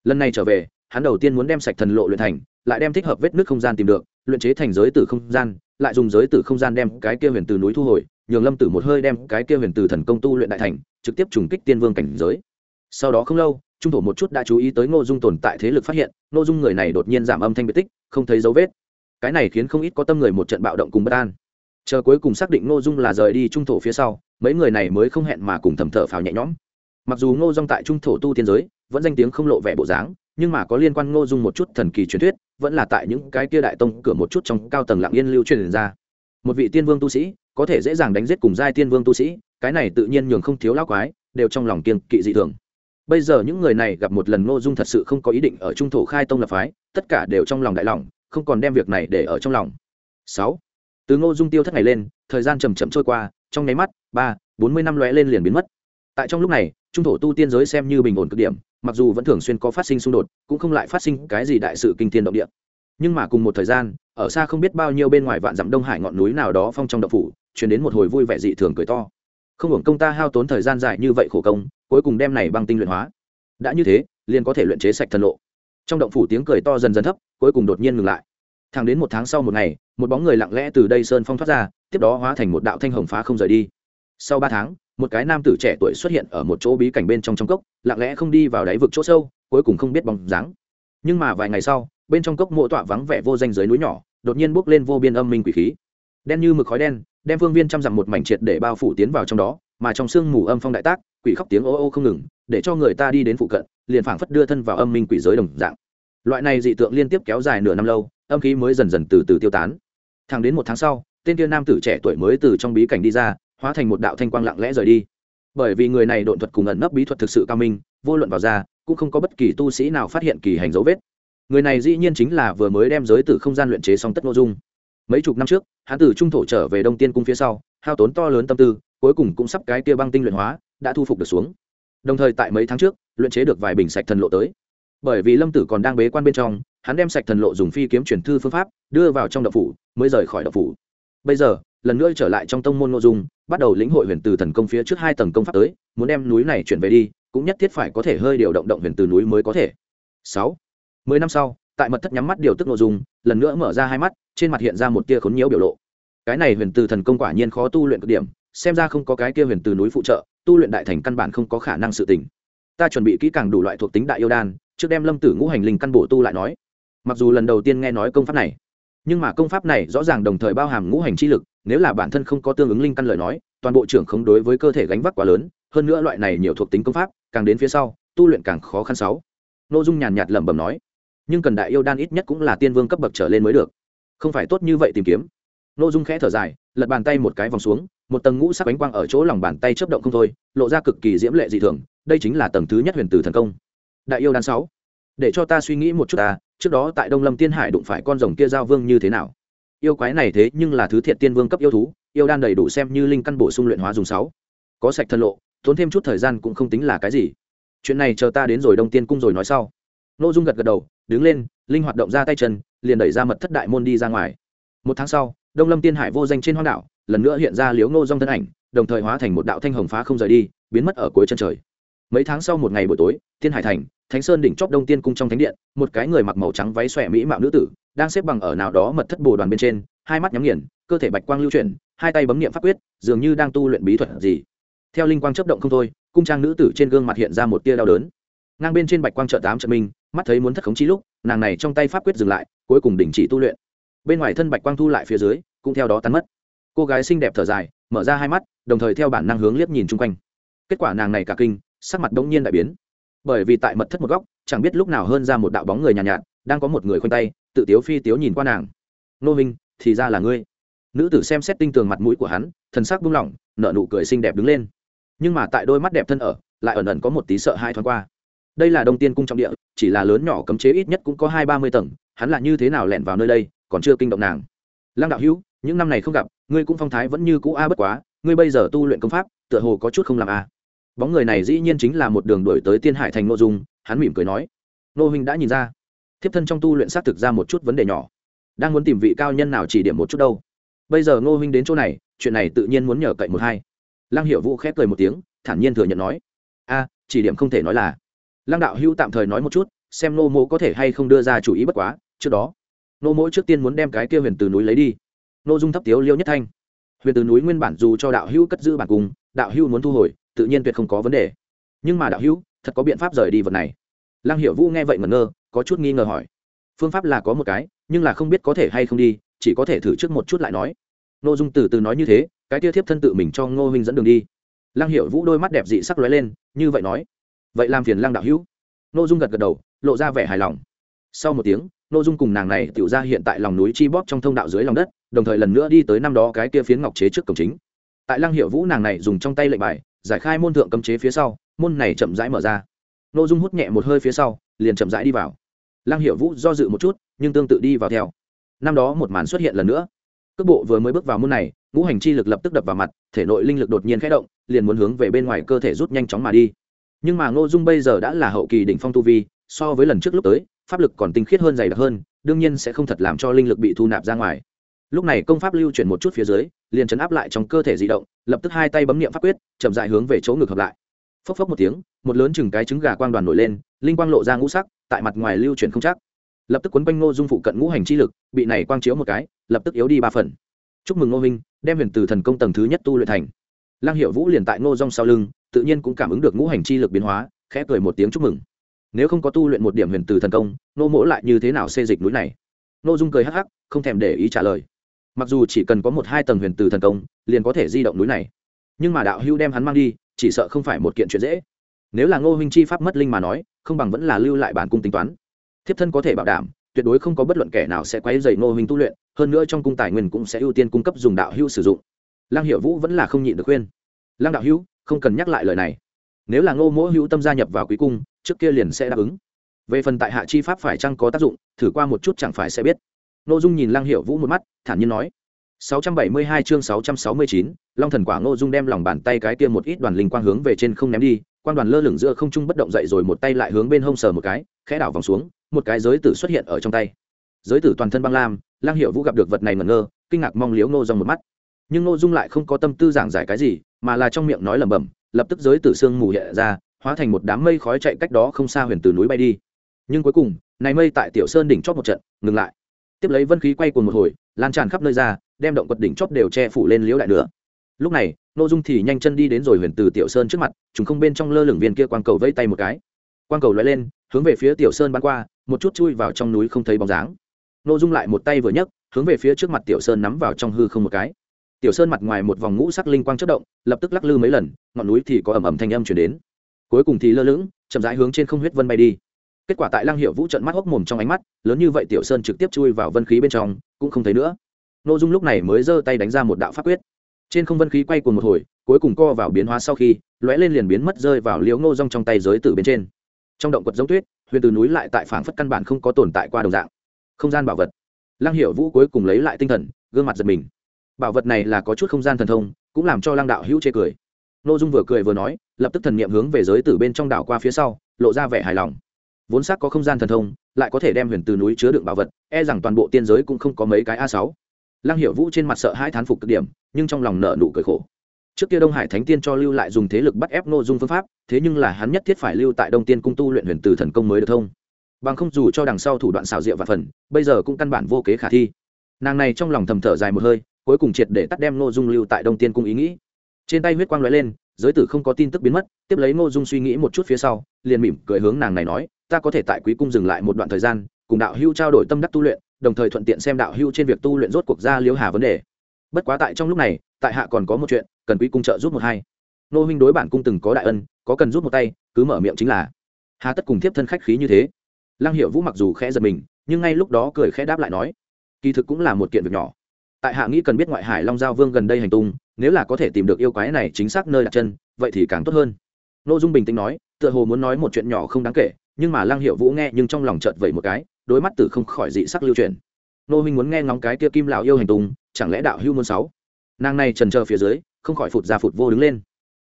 S1: Lần này trở về, hắn đầu tiên muốn đem sạch thần lộ luyện thành, lại đem thích hợp vết nước không gian tìm được, luyện chế thành giới tử không gian, lại dùng giới tử không gian đem cái kia huyền từ núi thu hồi, nhường lâm tử một hơi đem cái kia huyền từ thần công tu luyện đại thành, trực tiếp trùng kích tiên vương cảnh giới. Sau đó không lâu, trung thổ một chút đã chú ý tới ngô dung tồn tại thế lực phát hiện, ngô dung người này đột nhiên giảm âm thanh biệt tích, không thấy dấu vết cái này khiến không ít có tâm người một trận bạo động cùng bất an. Chờ cuối cùng xác định ngô dung là rời đi trung thổ phía sau, mấy người này mới không hẹn mà cùng thầm thở phào nhẹ nhõm. Mặc dù ngô dung tại trung thổ tu tiên giới, vẫn danh tiếng không lộ vẻ bộ dáng, nhưng mà có liên quan ngô dung một chút thần kỳ truyền thuyết, vẫn là tại những cái kia đại tông cửa một chút trong cao tầng lạng yên lưu truyền ra. Một vị tiên vương tu sĩ, có thể dễ dàng đánh giết cùng giai tiên vương tu sĩ, cái này tự nhiên nhường không thiếu lão quái, đều trong lòng kiên kỵ dị thường. Bây giờ những người này gặp một lần ngô dung thật sự không có ý định ở trung thổ khai tông lập phái, tất cả đều trong lòng đại lòng không còn đem việc này để ở trong lòng. Sáu, từ ngô dung tiêu thất ngày lên, thời gian chầm chậm trôi qua, trong nháy mắt, ba, bốn mươi năm lóe lên liền biến mất. Tại trong lúc này, trung thổ tu tiên giới xem như bình ổn cực điểm, mặc dù vẫn thường xuyên có phát sinh xung đột, cũng không lại phát sinh cái gì đại sự kinh thiên động địa. Nhưng mà cùng một thời gian, ở xa không biết bao nhiêu bên ngoài vạn dặm đông hải ngọn núi nào đó phong trong đậu phủ chuyển đến một hồi vui vẻ dị thường cười to. Không hưởng công ta hao tốn thời gian dài như vậy khổ công, cuối cùng đem này băng tinh luyện hóa. Đã như thế, liền có thể luyện chế sạch thần lộ trong động phủ tiếng cười to dần dần thấp, cuối cùng đột nhiên ngừng lại. Thẳng đến một tháng sau một ngày, một bóng người lặng lẽ từ đây sơn phong thoát ra, tiếp đó hóa thành một đạo thanh hồng phá không rời đi. Sau ba tháng, một cái nam tử trẻ tuổi xuất hiện ở một chỗ bí cảnh bên trong trong cốc, lặng lẽ không đi vào đáy vực chỗ sâu, cuối cùng không biết bóng dáng. Nhưng mà vài ngày sau, bên trong cốc mộ tọa vắng vẻ vô danh dưới núi nhỏ, đột nhiên bốc lên vô biên âm minh quỷ khí. Đen như mực khói đen, đem phương viên trăm dặm một mảnh triệt để bao phủ tiến vào trong đó, mà trong sương mù âm phong đại tác, quỷ khóc tiếng ô ô không ngừng để cho người ta đi đến phụ cận, liền phảng phất đưa thân vào âm minh quỷ giới đồng dạng. Loại này dị tượng liên tiếp kéo dài nửa năm lâu, âm khí mới dần dần từ từ tiêu tán. Thẳng đến một tháng sau, tên kia nam tử trẻ tuổi mới từ trong bí cảnh đi ra, hóa thành một đạo thanh quang lặng lẽ rời đi. Bởi vì người này độn thuật cùng ẩn nấp bí thuật thực sự cao minh, vô luận vào ra, cũng không có bất kỳ tu sĩ nào phát hiện kỳ hành dấu vết. Người này dĩ nhiên chính là vừa mới đem giới từ không gian luyện chế xong tất nội dung. Mấy chục năm trước, hắn từ trung thổ trở về đông tiên cung phía sau, hao tốn to lớn tâm tư, cuối cùng cũng sắp cái kia băng tinh luyện hóa, đã thu phục được xuống đồng thời tại mấy tháng trước, luyện chế được vài bình sạch thần lộ tới. Bởi vì lâm tử còn đang bế quan bên trong, hắn đem sạch thần lộ dùng phi kiếm chuyển thư phương pháp, đưa vào trong đậu phủ, mới rời khỏi đậu phủ. Bây giờ, lần nữa trở lại trong tông môn nội dung, bắt đầu lĩnh hội huyền từ thần công phía trước hai tầng công pháp tới, muốn đem núi này chuyển về đi, cũng nhất thiết phải có thể hơi điều động động huyền từ núi mới có thể. Sáu. Mười năm sau, tại mật thất nhắm mắt điều tức nội dung, lần nữa mở ra hai mắt, trên mặt hiện ra một tia khốn nhiễu biểu lộ. Cái này huyền từ thần công quả nhiên khó tu luyện cực điểm xem ra không có cái kia huyền từ núi phụ trợ, tu luyện đại thành căn bản không có khả năng sự tình. Ta chuẩn bị kỹ càng đủ loại thuộc tính đại yêu đan, trước đem lâm tử ngũ hành linh căn bổ tu lại nói. Mặc dù lần đầu tiên nghe nói công pháp này, nhưng mà công pháp này rõ ràng đồng thời bao hàm ngũ hành chi lực, nếu là bản thân không có tương ứng linh căn lời nói, toàn bộ trưởng không đối với cơ thể gánh vác quá lớn, hơn nữa loại này nhiều thuộc tính công pháp, càng đến phía sau, tu luyện càng khó khăn sáu. Nội dung nhàn nhạt lẩm bẩm nói, nhưng cần đại yêu đan ít nhất cũng là tiên vương cấp bậc trở lên mới được. Không phải tốt như vậy tìm kiếm. Nội dung khẽ thở dài, lật bàn tay một cái vòng xuống một tầng ngũ sắc ánh quang ở chỗ lòng bàn tay chớp động không thôi, lộ ra cực kỳ diễm lệ dị thường, đây chính là tầng thứ nhất huyền tử thần công. Đại yêu đan sáu, để cho ta suy nghĩ một chút ta, trước đó tại đông lâm tiên hải đụng phải con rồng kia giao vương như thế nào? Yêu quái này thế nhưng là thứ thiện tiên vương cấp yêu thú, yêu đan đầy đủ xem như linh căn bổ sung luyện hóa dùng sáu. Có sạch thân lộ, tốn thêm chút thời gian cũng không tính là cái gì. Chuyện này chờ ta đến rồi đông tiên cung rồi nói sau. Nội dung gật gật đầu, đứng lên, linh hoạt động ra tay chân, liền đẩy ra mật thất đại môn đi ra ngoài. Một tháng sau, đông lâm tiên hải vô danh trên hoang đảo lần nữa hiện ra liếu ngô dong thân ảnh, đồng thời hóa thành một đạo thanh hồng phá không rời đi, biến mất ở cuối chân trời. Mấy tháng sau một ngày buổi tối, thiên hải thành, thánh sơn đỉnh chóp đông tiên cung trong thánh điện, một cái người mặc màu trắng váy xòe mỹ mạo nữ tử, đang xếp bằng ở nào đó mật thất bồ đoàn bên trên, hai mắt nhắm nghiền, cơ thể bạch quang lưu chuyển, hai tay bấm niệm pháp quyết, dường như đang tu luyện bí thuật gì. Theo linh quang chấp động không thôi, cung trang nữ tử trên gương mặt hiện ra một tia đau đớn. Ngang bên trên bạch quang trợ tám trợ minh, mắt thấy muốn thất khống chi lúc, nàng này trong tay pháp quyết dừng lại, cuối cùng đình chỉ tu luyện. Bên ngoài thân bạch quang thu lại phía dưới, cũng theo đó tan mất cô gái xinh đẹp thở dài mở ra hai mắt đồng thời theo bản năng hướng liếc nhìn chung quanh. Kết quả nàng này cả kinh sắc mặt đống nhiên đại biến. Bởi vì tại mật thất một góc chẳng biết lúc nào hơn ra một đạo bóng người nhàn nhạt, nhạt đang có một người khoanh tay tự tiếu phi tiếu nhìn qua nàng. Nô minh thì ra là ngươi. Nữ tử xem xét tinh tường mặt mũi của hắn thần sắc buông lỏng nở nụ cười xinh đẹp đứng lên. Nhưng mà tại đôi mắt đẹp thân ở lại ẩn ẩn có một tí sợ hai thoáng qua. Đây là đông tiên cung trọng địa chỉ là lớn nhỏ cấm chế ít nhất cũng có hai ba mươi tầng hắn là như thế nào lẻn vào nơi đây còn chưa kinh động nàng. Lăng đạo hữu những năm này không gặp, ngươi cũng phong thái vẫn như cũ a bất quá, ngươi bây giờ tu luyện công pháp, tựa hồ có chút không làm a. Bóng người này dĩ nhiên chính là một đường đổi tới tiên hải thành nội dung, hắn mỉm cười nói. Nô huynh đã nhìn ra. Thiếp thân trong tu luyện xác thực ra một chút vấn đề nhỏ. Đang muốn tìm vị cao nhân nào chỉ điểm một chút đâu. Bây giờ ngô huynh đến chỗ này, chuyện này tự nhiên muốn nhờ cậy một hai. Lăng hiệu vũ khép cười một tiếng, thản nhiên thừa nhận nói. A, chỉ điểm không thể nói là. Lăng đạo hữu tạm thời nói một chút, xem nô mỗ có thể hay không đưa ra chủ ý bất quá, trước đó. Nô mỗ trước tiên muốn đem cái kia huyền từ núi lấy đi nô dung thấp tiếu liêu nhất thanh. Huyền từ núi nguyên bản dù cho đạo hữu cất giữ bản cung, đạo hữu muốn thu hồi, tự nhiên tuyệt không có vấn đề. Nhưng mà đạo hữu, thật có biện pháp rời đi vật này. Lăng hiểu vũ nghe vậy ngẩn ngơ, có chút nghi ngờ hỏi. Phương pháp là có một cái, nhưng là không biết có thể hay không đi, chỉ có thể thử trước một chút lại nói. N ô dung từ từ nói như thế, cái tia thiếp thân tự mình cho ngô huynh dẫn đường đi. Lăng hiểu vũ đôi mắt đẹp dị sắc lóe lên, như vậy nói. Vậy làm phiền lăng đạo hữu. N ô dung gật gật đầu, lộ ra vẻ hài lòng. Sau một tiếng n ô dung cùng nàng này tự ra hiện tại lòng núi chi bóp trong thông đạo dưới lòng đất đồng thời lần nữa đi tới năm đó cái kia phiến ngọc chế trước cổng chính. Tại lăng hiệu vũ nàng này dùng trong tay lệnh bài, giải khai môn thượng cấm chế phía sau, môn này chậm rãi mở ra. N ô dung hút nhẹ một hơi phía sau, liền chậm rãi đi vào. Lăng hiệu vũ do dự một chút, nhưng tương tự đi vào theo. Năm đó một màn xuất hiện lần nữa. Cước bộ vừa mới bước vào môn này, ngũ hành chi lực lập tức đập vào mặt, thể nội linh lực đột nhiên khẽ động, liền muốn hướng về bên ngoài cơ thể rút nhanh chóng mà đi. Nhưng mà ngô dung bây giờ đã là hậu kỳ đỉnh phong tu vi, so với lần trước lúc tới, pháp lực còn tinh khiết hơn dày đặc hơn, đương nhiên sẽ không thật làm cho linh lực bị thu nạp ra ngoài lúc này công pháp lưu chuyển một chút phía dưới, liền chấn áp lại trong cơ thể di động, lập tức hai tay bấm niệm pháp quyết, chậm dại hướng về chỗ ngực hợp lại. Phốc phốc một tiếng, một lớn chừng cái trứng gà quang đoàn nổi lên, linh quang lộ ra ngũ sắc, tại mặt ngoài lưu chuyển không chắc. Lập tức quấn quanh ngô dung phụ cận ngũ hành chi lực, bị này quang chiếu một cái, lập tức yếu đi ba phần. Chúc mừng ngô minh đem huyền từ thần công tầng thứ nhất tu luyện thành. Lang hiệu vũ liền tại ngô rong sau lưng, tự nhiên cũng cảm ứng được ngũ hành chi lực biến hóa, khẽ cười một tiếng chúc mừng. Nếu không có tu luyện một điểm huyền từ thần công nô mỗ lại như thế nào xê dịch núi này? Nô dung cười hắc hắc, không thèm để ý trả lời mặc dù chỉ cần có một hai tầng huyền từ thần công, liền có thể di động núi này. Nhưng mà đạo hưu đem hắn mang đi, chỉ sợ không phải một kiện chuyện dễ. Nếu là ngô huynh chi pháp mất linh mà nói, không bằng vẫn là lưu lại bản cung tính toán. Thiếp thân có thể bảo đảm, tuyệt đối không có bất luận kẻ nào sẽ quấy dày ngô huynh tu luyện, hơn nữa trong cung tài nguyên cũng sẽ ưu tiên cung cấp dùng đạo hưu sử dụng. Lăng hiệu vũ vẫn là không nhịn được khuyên. Lăng đạo hưu không cần nhắc lại lời này. Nếu là ngô mỗ hữu tâm gia nhập vào quý cung, trước kia liền sẽ đáp ứng. Về phần tại hạ chi pháp phải chăng có tác dụng, thử qua một chút chẳng phải sẽ biết. Ngô dung nhìn lăng Hiểu vũ một mắt thản nhiên nói 672 chương 669, Long thần quả Ngô Dung đem lòng bàn tay cái kia một ít đoàn linh quang hướng về trên không ném đi, quang đoàn lơ lửng giữa không trung bất động dậy rồi một tay lại hướng bên hông sờ một cái, khẽ đảo vòng xuống, một cái giới tử xuất hiện ở trong tay. Giới tử toàn thân băng lam, Lang Hiểu Vũ gặp được vật này ngẩn ngơ, kinh ngạc mong liếu Ngô Dung một mắt. Nhưng Ngô Dung lại không có tâm tư giảng giải cái gì, mà là trong miệng nói lẩm bẩm, lập tức giới tử xương mù hiện ra, hóa thành một đám mây khói chạy cách đó không xa huyền từ núi bay đi. Nhưng cuối cùng, này mây tại Tiểu Sơn đỉnh chót một trận, ngừng lại. Tiếp lấy vân khí quay cuồng một hồi, lan tràn khắp nơi ra, đem động quật đỉnh chót đều che phủ lên liễu đại nữa lúc này nội dung thì nhanh chân đi đến rồi huyền từ tiểu sơn trước mặt chúng không bên trong lơ lửng viên kia quang cầu vẫy tay một cái. Quang cầu lóe lên hướng về phía tiểu sơn bắn qua một chút chui vào trong núi không thấy bóng dáng. Nội dung lại một tay vừa nhấc hướng về phía trước mặt tiểu sơn nắm vào trong hư không một cái. Tiểu sơn mặt ngoài một vòng ngũ sắc linh quang chất động lập tức lắc lư mấy lần ngọn núi thì có ẩm ẩm thanh âm chuyển đến. Cuối cùng thì lơ lửng chậm rãi hướng trên không huyết vân bay đi kết quả tại lăng hiệu vũ trận mắt hốc mồm trong ánh mắt, lớn như vậy tiểu sơn trực tiếp chui vào vân khí bên trong, cũng không thấy nữa. Nội dung lúc này mới giơ tay đánh ra một đạo pháp quyết. Trên không vân khí quay cùng một hồi, cuối cùng co vào biến hóa sau khi, lóe lên liền biến mất rơi vào liếu ngô rong trong tay giới tử bên trên. Trong động quật giống tuyết, huyền từ núi lại tại phảng phất căn bản không có tồn tại qua đồng dạng. Không gian bảo vật. Lăng hiệu vũ cuối cùng lấy lại tinh thần, gương mặt giật mình. Bảo vật này là có chút không gian thần thông, cũng làm cho lăng đạo hữu chê cười. N dung vừa cười vừa nói, lập tức thần niệm hướng về giới tử bên trong đảo qua phía sau, lộ ra vẻ hài lòng vốn xác có không gian thần thông, lại có thể đem huyền từ núi chứa đựng bảo vật e rằng toàn bộ tiên giới cũng không có mấy cái a sáu. Lăng hiệu vũ trên mặt sợ hai thán phục cực điểm, nhưng trong lòng nợ nụ cười khổ. Trước kia đông hải thánh tiên cho lưu lại dùng thế lực bắt ép nội dung phương pháp, thế nhưng là hắn nhất thiết phải lưu tại đông tiên cung tu luyện huyền từ thần công mới được thông. Bằng không dù cho đằng sau thủ đoạn xảo diệu và phần, bây giờ cũng căn bản vô kế khả thi. Nàng này trong lòng thầm thở dài một hơi, cuối cùng triệt để tắt đem nội dung lưu tại đông tiên cung ý nghĩ. Trên tay huyết quang lóe lên, giới tử không có tin tức biến mất, tiếp lấy ngô dung suy nghĩ một chút phía sau, liền mỉm cười hướng nàng này nói ta có thể tại quý cung dừng lại một đoạn thời gian, cùng đạo hưu trao đổi tâm đắc tu luyện, đồng thời thuận tiện xem đạo hưu trên việc tu luyện rốt cuộc ra liễu hà vấn đề. Bất quá tại trong lúc này, tại hạ còn có một chuyện, cần quý cung trợ giúp một hai. Nô huynh đối bản cung từng có đại ân, có cần giúp một tay, cứ mở miệng chính là. Hà tất cùng tiếp thân khách khí như thế. Lăng hiệu vũ mặc dù khẽ giật mình, nhưng ngay lúc đó cười khẽ đáp lại nói, kỳ thực cũng là một kiện việc nhỏ. Tại hạ nghĩ cần biết ngoại hải long giao vương gần đây hành tung, nếu là có thể tìm được yêu quái này chính xác nơi đặt chân, vậy thì càng tốt hơn. N ô dung bình tĩnh nói, tựa hồ muốn nói một chuyện nhỏ không đáng kể nhưng mà lăng hiệu vũ nghe nhưng trong lòng chợt vẩy một cái, đôi mắt tử không khỏi dị sắc lưu truyền nô huynh muốn nghe ngóng cái kia kim lão yêu hành tung, chẳng lẽ đạo hưu muốn sáu? Nàng này trần chờ phía dưới, không khỏi phụt ra phụt vô đứng lên.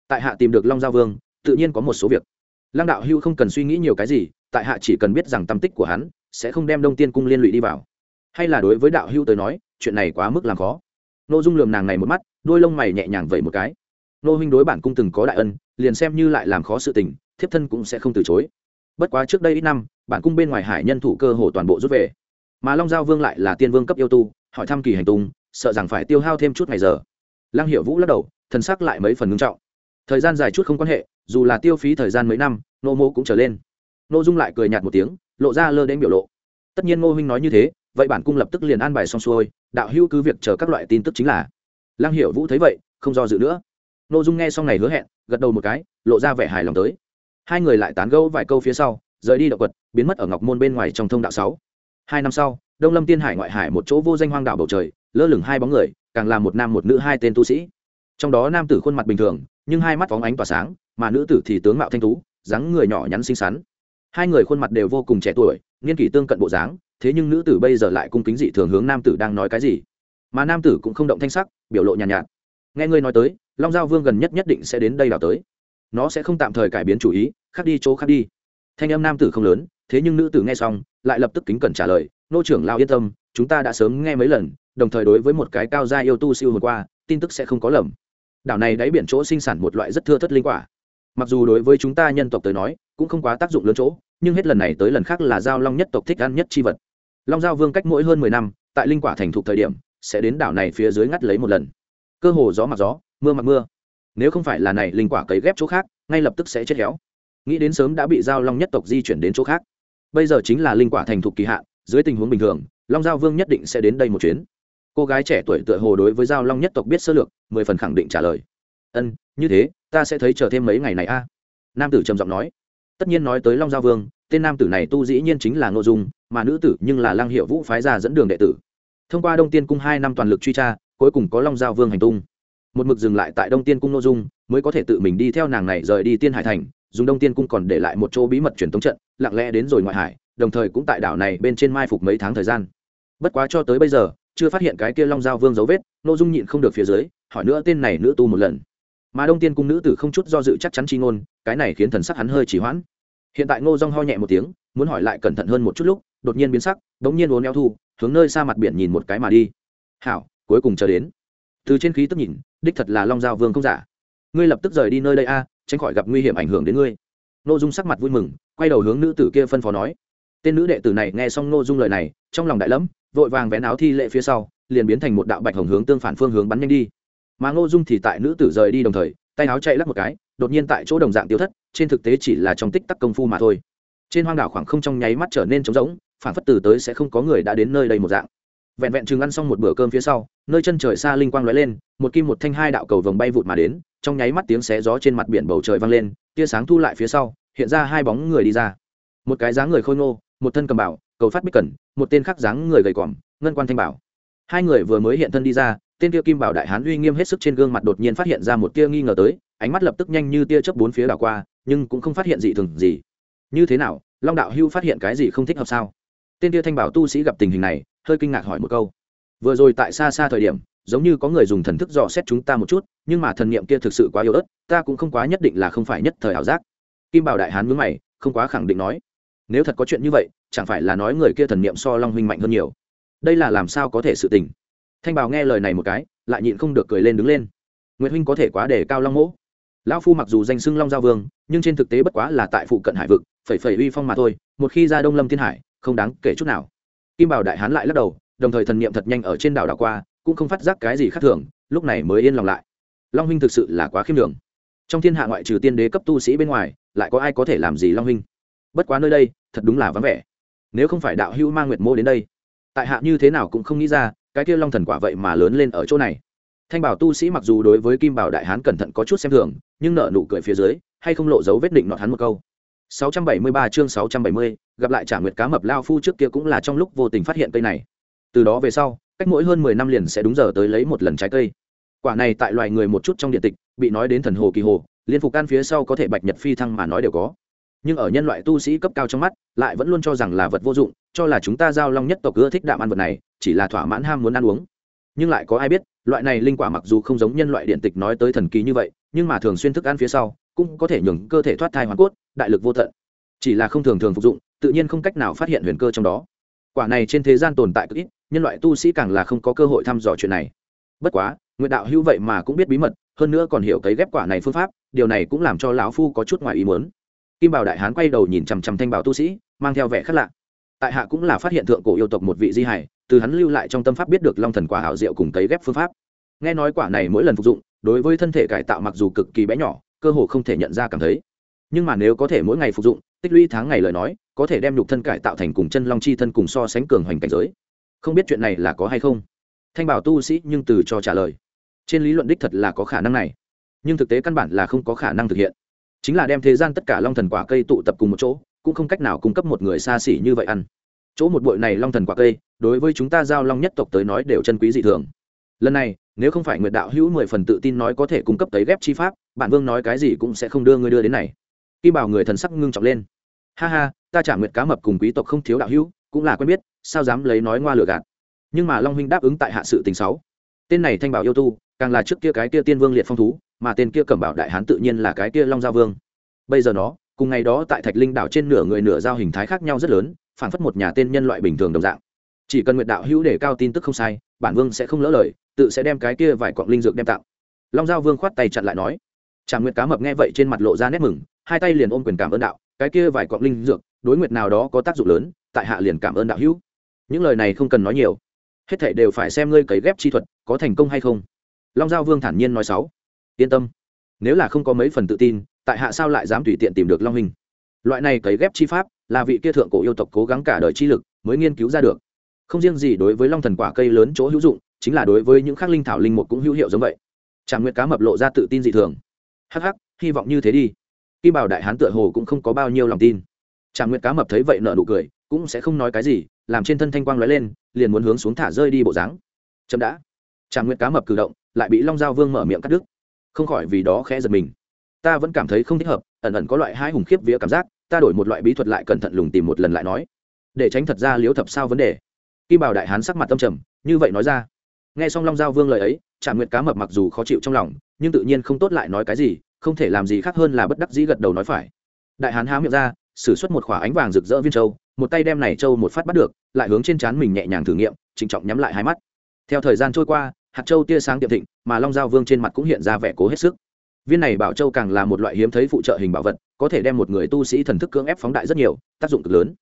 S1: Tại hạ tìm được long giao vương, tự nhiên có một số việc. Lăng đạo hưu không cần suy nghĩ nhiều cái gì, tại hạ chỉ cần biết rằng tâm tích của hắn, sẽ không đem đông tiên cung liên lụy đi vào. Hay là đối với đạo hưu tới nói, chuyện này quá mức làm khó. Nô dung lườm nàng này một mắt, đôi lông mày nhẹ nhàng vẩy một cái. Nô huynh đối bản cung từng có đại ân, liền xem như lại làm khó sự tình, thiếp thân cũng sẽ không từ chối bất quá trước đây ít năm, bản cung bên ngoài hải nhân thủ cơ hồ toàn bộ rút về. Mà long giao vương lại là tiên vương cấp yêu tu, hỏi thăm kỳ hành tung, sợ rằng phải tiêu hao thêm chút ngày giờ. Lăng hiệu vũ lắc đầu, thần sắc lại mấy phần ngưng trọng. Thời gian dài chút không quan hệ, dù là tiêu phí thời gian mấy năm nô mô cũng trở lên. Nô dung lại cười nhạt một tiếng, lộ ra lơ đến biểu lộ. Tất nhiên ngô huynh nói như thế, vậy bản cung lập tức liền an bài xong xuôi, đạo hữu cứ việc chờ các loại tin tức chính là. Lăng hiệu vũ thấy vậy, không do dự nữa. Nô dung nghe xong này hứa hẹn, gật đầu một cái, lộ ra vẻ hài lòng tới hai người lại tán gẫu vài câu phía sau rời đi động quật biến mất ở ngọc môn bên ngoài trong thông đạo sáu. Hai năm sau đông lâm tiên hải ngoại hải một chỗ vô danh hoang đảo bầu trời lơ lửng hai bóng người càng là một nam một nữ hai tên tu sĩ. Trong đó nam tử khuôn mặt bình thường nhưng hai mắt phóng ánh tỏa sáng mà nữ tử thì tướng mạo thanh tú dáng người nhỏ nhắn xinh xắn. Hai người khuôn mặt đều vô cùng trẻ tuổi niên kỷ tương cận bộ dáng thế nhưng nữ tử bây giờ lại cung kính dị thường hướng nam tử đang nói cái gì. Mà nam tử cũng không động thanh sắc biểu lộ nhàn nhạt, nhạt. Nghe ngươi nói tới long giao vương gần nhất nhất định sẽ đến đây đào tới nó sẽ không tạm thời cải biến chủ ý, khác đi chỗ khác đi. Thanh âm nam tử không lớn, thế nhưng nữ tử nghe xong, lại lập tức kính cẩn trả lời, nô trưởng lao yên tâm, chúng ta đã sớm nghe mấy lần, đồng thời đối với một cái cao gia yêu tu siêu hồi qua, tin tức sẽ không có lầm. Đảo này đáy biển chỗ sinh sản một loại rất thưa thất linh quả. Mặc dù đối với chúng ta nhân tộc tới nói, cũng không quá tác dụng lớn chỗ, nhưng hết lần này tới lần khác là giao long nhất tộc thích ăn nhất chi vật. Long giao vương cách mỗi hơn mười năm, tại linh quả thành thục thời điểm, sẽ đến đảo này phía dưới ngắt lấy một lần. Cơ hồ gió mặc gió, mưa mặc mưa nếu không phải là này linh quả cấy ghép chỗ khác, ngay lập tức sẽ chết héo. Nghĩ đến sớm đã bị giao long nhất tộc di chuyển đến chỗ khác. Bây giờ chính là linh quả thành thục kỳ hạn, dưới tình huống bình thường, long giao vương nhất định sẽ đến đây một chuyến. Cô gái trẻ tuổi tựa hồ đối với giao long nhất tộc biết sơ lược, mười phần khẳng định trả lời. Ân, như thế, ta sẽ thấy chờ thêm mấy ngày này a. Nam tử trầm giọng nói. Tất nhiên nói tới long giao vương, tên nam tử này tu dĩ nhiên chính là nội dung, mà nữ tử nhưng là lang hiệu vũ phái ra dẫn đường đệ tử. Thông qua đông tiên cung hai năm toàn lực truy tra, cuối cùng có long giao vương hành tung một mực dừng lại tại đông tiên cung ngô dung, mới có thể tự mình đi theo nàng này rời đi tiên hải thành, dùng đông tiên cung còn để lại một chỗ bí mật truyền thống trận, lặng lẽ đến rồi ngoại hải, đồng thời cũng tại đảo này bên trên mai phục mấy tháng thời gian. Bất quá cho tới bây giờ, chưa phát hiện cái kia long giao vương dấu vết Ngô dung nhịn không được phía dưới, hỏi nữa tên này nữ tu một lần. Mà đông tiên cung nữ tử không chút do dự chắc chắn chi ngôn, cái này khiến thần sắc hắn hơi chỉ hoãn. Hiện tại ngô dung ho nhẹ một tiếng, muốn hỏi lại cẩn thận hơn một chút lúc, đột nhiên biến sắc đống nhiên uốn éo thu, hướng nơi xa mặt biển nhìn một cái mà đi. Hảo, cuối cùng chờ đến. Từ trên khí tức nhìn đích thật là long giao vương không giả. Ngươi lập tức rời đi nơi đây a à, tránh khỏi gặp nguy hiểm ảnh hưởng đến ngươi. N ô dung sắc mặt vui mừng, quay đầu hướng nữ tử kia phân phó nói. Tên nữ đệ tử này nghe xong n ô dung lời này, trong lòng đại lẫm, vội vàng vén áo thi lệ phía sau, liền biến thành một đạo bạch hồng hướng tương phản phương hướng bắn nhanh đi. Mà ngô dung thì tại nữ tử rời đi đồng thời, tay áo chạy lắc một cái, đột nhiên tại chỗ đồng dạng tiêu thất, trên thực tế chỉ là trong tích tắc công phu mà thôi. Trên hoang đảo khoảng không trong nháy mắt trở nên trống rỗng, phản phất từ tới sẽ không có người đã đến nơi đây một dạng vẹn vẹn chừng ăn xong một bữa cơm phía sau, nơi chân trời xa linh quang lóe lên, một kim một thanh hai đạo cầu vồng bay vụt mà đến, trong nháy mắt tiếng xé gió trên mặt biển bầu trời vang lên, tia sáng thu lại phía sau, hiện ra hai bóng người đi ra. Một cái dáng người khôi ngô, một thân cầm bảo, cầu phát bích cẩn, một tên khác dáng người gầy còm, ngân quan thanh bảo. Hai người vừa mới hiện thân đi ra, tên kia kim bảo đại hán uy nghiêm hết sức trên gương mặt đột nhiên phát hiện ra một tia nghi ngờ tới, ánh mắt lập tức nhanh như tia chớp bốn phía đảo qua, nhưng cũng không phát hiện gì thường gì. Như thế nào, long đạo hưu phát hiện cái gì không thích hợp sao? Tên tia thanh bảo tu sĩ gặp tình hình này hơi kinh ngạc hỏi một câu. Vừa rồi tại xa xa thời điểm, giống như có người dùng thần thức dò xét chúng ta một chút, nhưng mà thần niệm kia thực sự quá yếu ớt, ta cũng không quá nhất định là không phải nhất thời ảo giác. Kim bảo đại hán mướn mày, không quá khẳng định nói. Nếu thật có chuyện như vậy, chẳng phải là nói người kia thần niệm so long huynh mạnh hơn nhiều. Đây là làm sao có thể sự tình? Thanh bảo nghe lời này một cái, lại nhịn không được cười lên đứng lên. Nguyễn huynh có thể quá để cao long mỗ. Lão phu mặc dù danh xưng long giao vương, nhưng trên thực tế bất quá là tại phụ cận hải vực, phẩy phẩy uy phong mà thôi, một khi ra đông lâm thiên hải, không đáng kể chút nào kim bảo đại hán lại lắc đầu, đồng thời thần niệm thật nhanh ở trên đảo đảo qua, cũng không phát giác cái gì khác thường, lúc này mới yên lòng lại. Long huynh thực sự là quá khiêm đường trong thiên hạ ngoại trừ tiên đế cấp tu sĩ bên ngoài, lại có ai có thể làm gì long huynh? Bất quá nơi đây, thật đúng là vắng vẻ. Nếu không phải đạo hữu mang nguyệt mô đến đây, tại hạ như thế nào cũng không nghĩ ra, cái kia long thần quả vậy mà lớn lên ở chỗ này. Thanh bảo tu sĩ mặc dù đối với kim bảo đại hán cẩn thận có chút xem thường, nhưng nợ nụ cười phía dưới, hay không lộ dấu vết định nọt hắn một câu. 673 chương 670, gặp lại trả nguyệt cá mập lao phu trước kia cũng là trong lúc vô tình phát hiện cây này. Từ đó về sau cách mỗi hơn mười năm liền sẽ đúng giờ tới lấy một lần trái cây. Quả này tại loài người một chút trong điện tịch bị nói đến thần hồ kỳ hồ liên phục can phía sau có thể bạch nhật phi thăng mà nói đều có. Nhưng ở nhân loại tu sĩ cấp cao trong mắt lại vẫn luôn cho rằng là vật vô dụng cho là chúng ta giao long nhất tộc ưa thích đạm ăn vật này chỉ là thỏa mãn ham muốn ăn uống. Nhưng lại có ai biết loại này linh quả mặc dù không giống nhân loại điện tịch nói tới thần kỳ như vậy nhưng mà thường xuyên thức ăn phía sau cũng có thể nhường cơ thể thoát thai hoàn cốt, đại lực vô tận. Chỉ là không thường thường phục dụng, tự nhiên không cách nào phát hiện huyền cơ trong đó. Quả này trên thế gian tồn tại cực ít, nhân loại tu sĩ càng là không có cơ hội thăm dò chuyện này. Bất quá nguyện đạo hữu vậy mà cũng biết bí mật, hơn nữa còn hiểu cấy ghép quả này phương pháp, điều này cũng làm cho lão phu có chút ngoài ý muốn. Kim bảo đại hán quay đầu nhìn chằm chằm thanh bảo tu sĩ, mang theo vẻ khác lạ. Tại hạ cũng là phát hiện thượng cổ yêu tộc một vị di hải từ hắn lưu lại trong tâm pháp biết được long thần quả hảo diệu cùng cấy ghép phương pháp. Nghe nói quả này mỗi lần phục dụng, đối với thân thể cải tạo mặc dù cực kỳ bé nhỏ cơ hồ không thể nhận ra cảm thấy. Nhưng mà nếu có thể mỗi ngày phục dụng, tích lũy tháng ngày lời nói, có thể đem nhục thân cải tạo thành cùng chân long chi thân cùng so sánh cường hoành cảnh giới. Không biết chuyện này là có hay không? Thanh bảo tu sĩ nhưng từ cho trả lời. Trên lý luận đích thật là có khả năng này. Nhưng thực tế căn bản là không có khả năng thực hiện. Chính là đem thế gian tất cả long thần quả cây tụ tập cùng một chỗ, cũng không cách nào cung cấp một người xa xỉ như vậy ăn. Chỗ một bụi này long thần quả cây, đối với chúng ta giao long nhất tộc tới nói đều chân quý dị thường lần này, nếu không phải nguyệt đạo hữu mười phần tự tin nói có thể cung cấp tới ghép chi pháp, bản vương nói cái gì cũng sẽ không đưa ngươi đưa đến này. Kim bảo người thần sắc ngưng trọng lên. Ha ha, ta trả nguyệt cá mập cùng quý tộc không thiếu đạo hữu, cũng là quen biết, sao dám lấy nói ngoa lừa gạt. Nhưng mà long huynh đáp ứng tại hạ sự tình sáu. Tên này thanh bảo yêu tu, càng là trước kia cái kia tiên vương liệt phong thú, mà tên kia cẩm bảo đại hán tự nhiên là cái kia long gia vương. Bây giờ nó, cùng ngày đó tại thạch linh đảo trên nửa người nửa giao hình thái khác nhau rất lớn phản phất một nhà tên nhân loại bình thường đồng dạng. Chỉ cần nguyệt đạo hữu để cao tin tức không sai bản vương sẽ không lỡ lời, tự sẽ đem cái kia vài quặng linh dược đem tặng. Long giao vương khoát tay chặn lại nói. Tràng nguyệt cá mập nghe vậy trên mặt lộ ra nét mừng, hai tay liền ôm quyền cảm ơn đạo, cái kia vài quặng linh dược, đối nguyệt nào đó có tác dụng lớn, tại hạ liền cảm ơn đạo hữu. Những lời này không cần nói nhiều. Hết thảy đều phải xem ngươi cấy ghép chi thuật, có thành công hay không. Long giao vương thản nhiên nói sáu. Yên tâm. Nếu là không có mấy phần tự tin, tại hạ sao lại dám tùy tiện tìm được long hình? Loại này cấy ghép chi pháp là vị kia thượng cổ yêu tộc cố gắng cả đời chi lực mới nghiên cứu ra được không riêng gì đối với long thần quả cây lớn chỗ hữu dụng, chính là đối với những khắc linh thảo linh mục cũng hữu hiệu giống vậy. Tràng nguyệt cá mập lộ ra tự tin dị thường. Hắc hắc, hy vọng như thế đi. Kim bảo đại hán tựa hồ cũng không có bao nhiêu lòng tin. Tràng nguyệt cá mập thấy vậy nợ nụ cười, cũng sẽ không nói cái gì, làm trên thân thanh quang lóe lên, liền muốn hướng xuống thả rơi đi bộ dáng. Chậm đã. Tràng nguyệt cá mập cử động, lại bị long giao vương mở miệng cắt đứt. Không khỏi vì đó khẽ giật mình. Ta vẫn cảm thấy không thích hợp, ẩn ẩn có loại hai hùng khiếp vía cảm giác, ta đổi một loại bí thuật lại cẩn thận lùng tìm một lần lại nói. Để tránh thật ra liếu thập sao vấn đề kim bảo đại hán sắc mặt tâm trầm, như vậy nói ra. Nghe xong long giao vương lời ấy trả nguyệt cá mập mặc dù khó chịu trong lòng, nhưng tự nhiên không tốt lại nói cái gì, không thể làm gì khác hơn là bất đắc dĩ gật đầu nói phải. Đại hán há miệng ra, sử xuất một khỏa ánh vàng rực rỡ viên châu, một tay đem này châu một phát bắt được, lại hướng trên trán mình nhẹ nhàng thử nghiệm, trịnh trọng nhắm lại hai mắt. Theo thời gian trôi qua, hạt châu tia sáng tiệm thịnh, mà long giao vương trên mặt cũng hiện ra vẻ cố hết sức. Viên này bảo châu càng là một loại hiếm thấy phụ trợ hình bảo vật, có thể đem một người tu sĩ thần thức cưỡng ép phóng đại rất nhiều, tác dụng cực lớn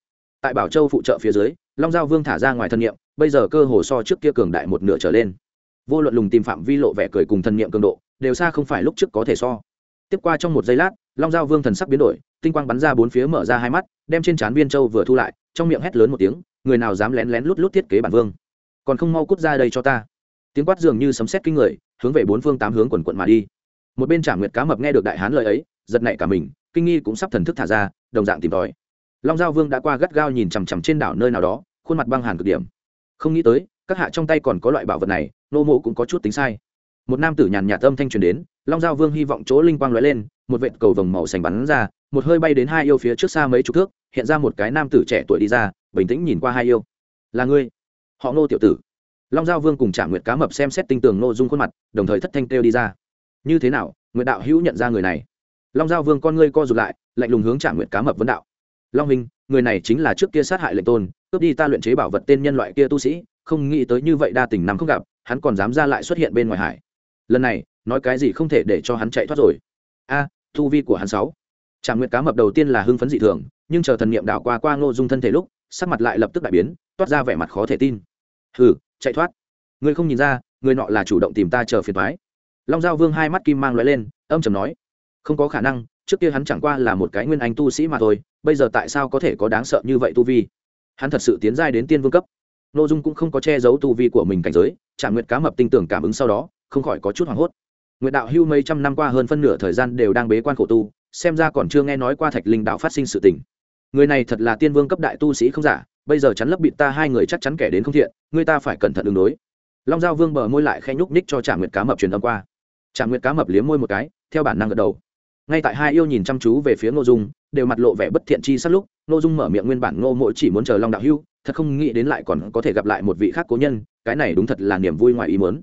S1: tại bảo châu phụ trợ phía dưới, long giao vương thả ra ngoài thân nhiệm, bây giờ cơ hồ so trước kia cường đại một nửa trở lên. Vô luận lùng tìm phạm vi lộ vẻ cười cùng thân nhiệm cường độ, đều xa không phải lúc trước có thể so. Tiếp qua trong một giây lát, long giao vương thần sắc biến đổi, tinh quang bắn ra bốn phía mở ra hai mắt, đem trên trán viên châu vừa thu lại, trong miệng hét lớn một tiếng, người nào dám lén lén lút lút thiết kế bản vương? Còn không mau cút ra đây cho ta. Tiếng quát dường như sấm sét kinh người, hướng về bốn phương tám hướng quần quận mà đi. Một bên trả nguyệt cá mập nghe được đại hán lời ấy, giật nảy cả mình, kinh nghi cũng sắp thần thức thả ra, đồng dạng tìm tòi long giao vương đã qua gắt gao nhìn chằm chằm trên đảo nơi nào đó, khuôn mặt băng hàn cực điểm. Không nghĩ tới, các hạ trong tay còn có loại bảo vật này, nô mộ cũng có chút tính sai. Một nam tử nhàn nhạt âm thanh truyền đến, long giao vương hy vọng chỗ linh quang lóe lên, một vệt cầu vồng màu xanh bắn ra, một hơi bay đến hai yêu phía trước xa mấy chục thước, hiện ra một cái nam tử trẻ tuổi đi ra, bình tĩnh nhìn qua hai yêu. Là ngươi? Họ Nô tiểu tử. Long giao vương cùng trả nguyệt cá mập xem xét tinh tường nô dung khuôn mặt, đồng thời thất thanh kêu đi ra. Như thế nào, nguyệt đạo hữu nhận ra người này? Long giao vương con ngươi co rụt lại, lạnh lùng hướng trả nguyệt cá mập vấn đạo long hình người này chính là trước kia sát hại lệnh tôn cướp đi ta luyện chế bảo vật tên nhân loại kia tu sĩ không nghĩ tới như vậy đa tình nằm không gặp hắn còn dám ra lại xuất hiện bên ngoài hải. Lần này nói cái gì không thể để cho hắn chạy thoát rồi. A à, thu vi của hắn sáu. Tràng nguyệt cá mập đầu tiên là hưng phấn dị thường nhưng chờ thần niệm đảo qua qua ngô dung thân thể lúc sắc mặt lại lập tức đại biến toát ra vẻ mặt khó thể tin. Hừ chạy thoát. Ngươi không nhìn ra người nọ là chủ động tìm ta chờ phiền thoái long giao vương hai mắt kim mang lóe lên âm trầm nói không có khả năng trước kia hắn chẳng qua là một cái nguyên anh tu sĩ mà thôi, bây giờ tại sao có thể có đáng sợ như vậy tu vi? Hắn thật sự tiến giai đến tiên vương cấp. N ô dung cũng không có che giấu tu vi của mình cảnh giới trả nguyệt cá mập tinh tưởng cảm ứng sau đó, không khỏi có chút hoảng hốt. Nguyệt đạo hưu mấy trăm năm qua hơn phân nửa thời gian đều đang bế quan khổ tu, xem ra còn chưa nghe nói qua thạch linh đạo phát sinh sự tình. Người này thật là tiên vương cấp đại tu sĩ không giả, bây giờ chắn lấp bịt ta hai người chắc chắn kẻ đến không thiện, người ta phải cẩn thận ứng đối long giao vương bờ môi lại khe nhúc ních cho trả nguyệt cá mập truyền âm qua. Trả nguyệt cá mập liếm môi một cái, theo bản năng gật đầu ngay tại hai yêu nhìn chăm chú về phía ngô dung, đều mặt lộ vẻ bất thiện chi sát lúc, ngô dung mở miệng nguyên bản ngô mỗi chỉ muốn chờ long đạo hưu, thật không nghĩ đến lại còn có thể gặp lại một vị khác cố nhân, cái này đúng thật là niềm vui ngoài ý muốn.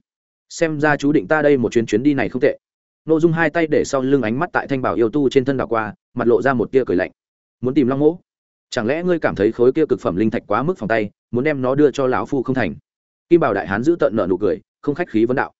S1: Xem ra chú định ta đây một chuyến chuyến đi này không tệ. Ngô dung hai tay để sau lưng ánh mắt tại thanh bảo yêu tu trên thân đảo qua, mặt lộ ra một tia cười lạnh. Muốn tìm long mỗ chẳng lẽ ngươi cảm thấy khối kia cực phẩm linh thạch quá mức phòng tay, muốn đem nó đưa cho lão phu không thành? Kim bảo đại hán giữ tận nợ nụ cười, không khách khí vấn đạo.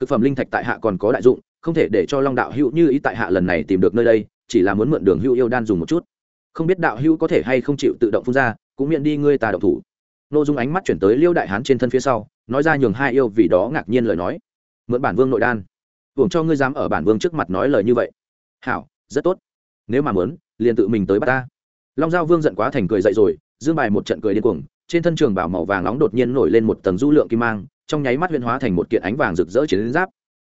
S1: Cực phẩm linh thạch tại hạ còn có đại dụng không thể để cho long đạo hữu như ý tại hạ lần này tìm được nơi đây, chỉ là muốn mượn đường hữu yêu đan dùng một chút. Không biết đạo hữu có thể hay không chịu tự động phun ra, cũng miễn đi ngươi ta động thủ. Nội dung ánh mắt chuyển tới liêu đại hán trên thân phía sau, nói ra nhường hai yêu vì đó ngạc nhiên lời nói. Mượn bản vương nội đan. Hưởng cho ngươi dám ở bản vương trước mặt nói lời như vậy. Hảo, rất tốt. Nếu mà muốn, liền tự mình tới bắt ta. Long giao vương giận quá thành cười dậy rồi, dương bài một trận cười điên cuồng, trên thân trường bảo màu vàng nóng đột nhiên nổi lên một tầng du lượng kim mang, trong nháy mắt huyên hóa thành một kiện ánh vàng rực rỡ chiến giáp.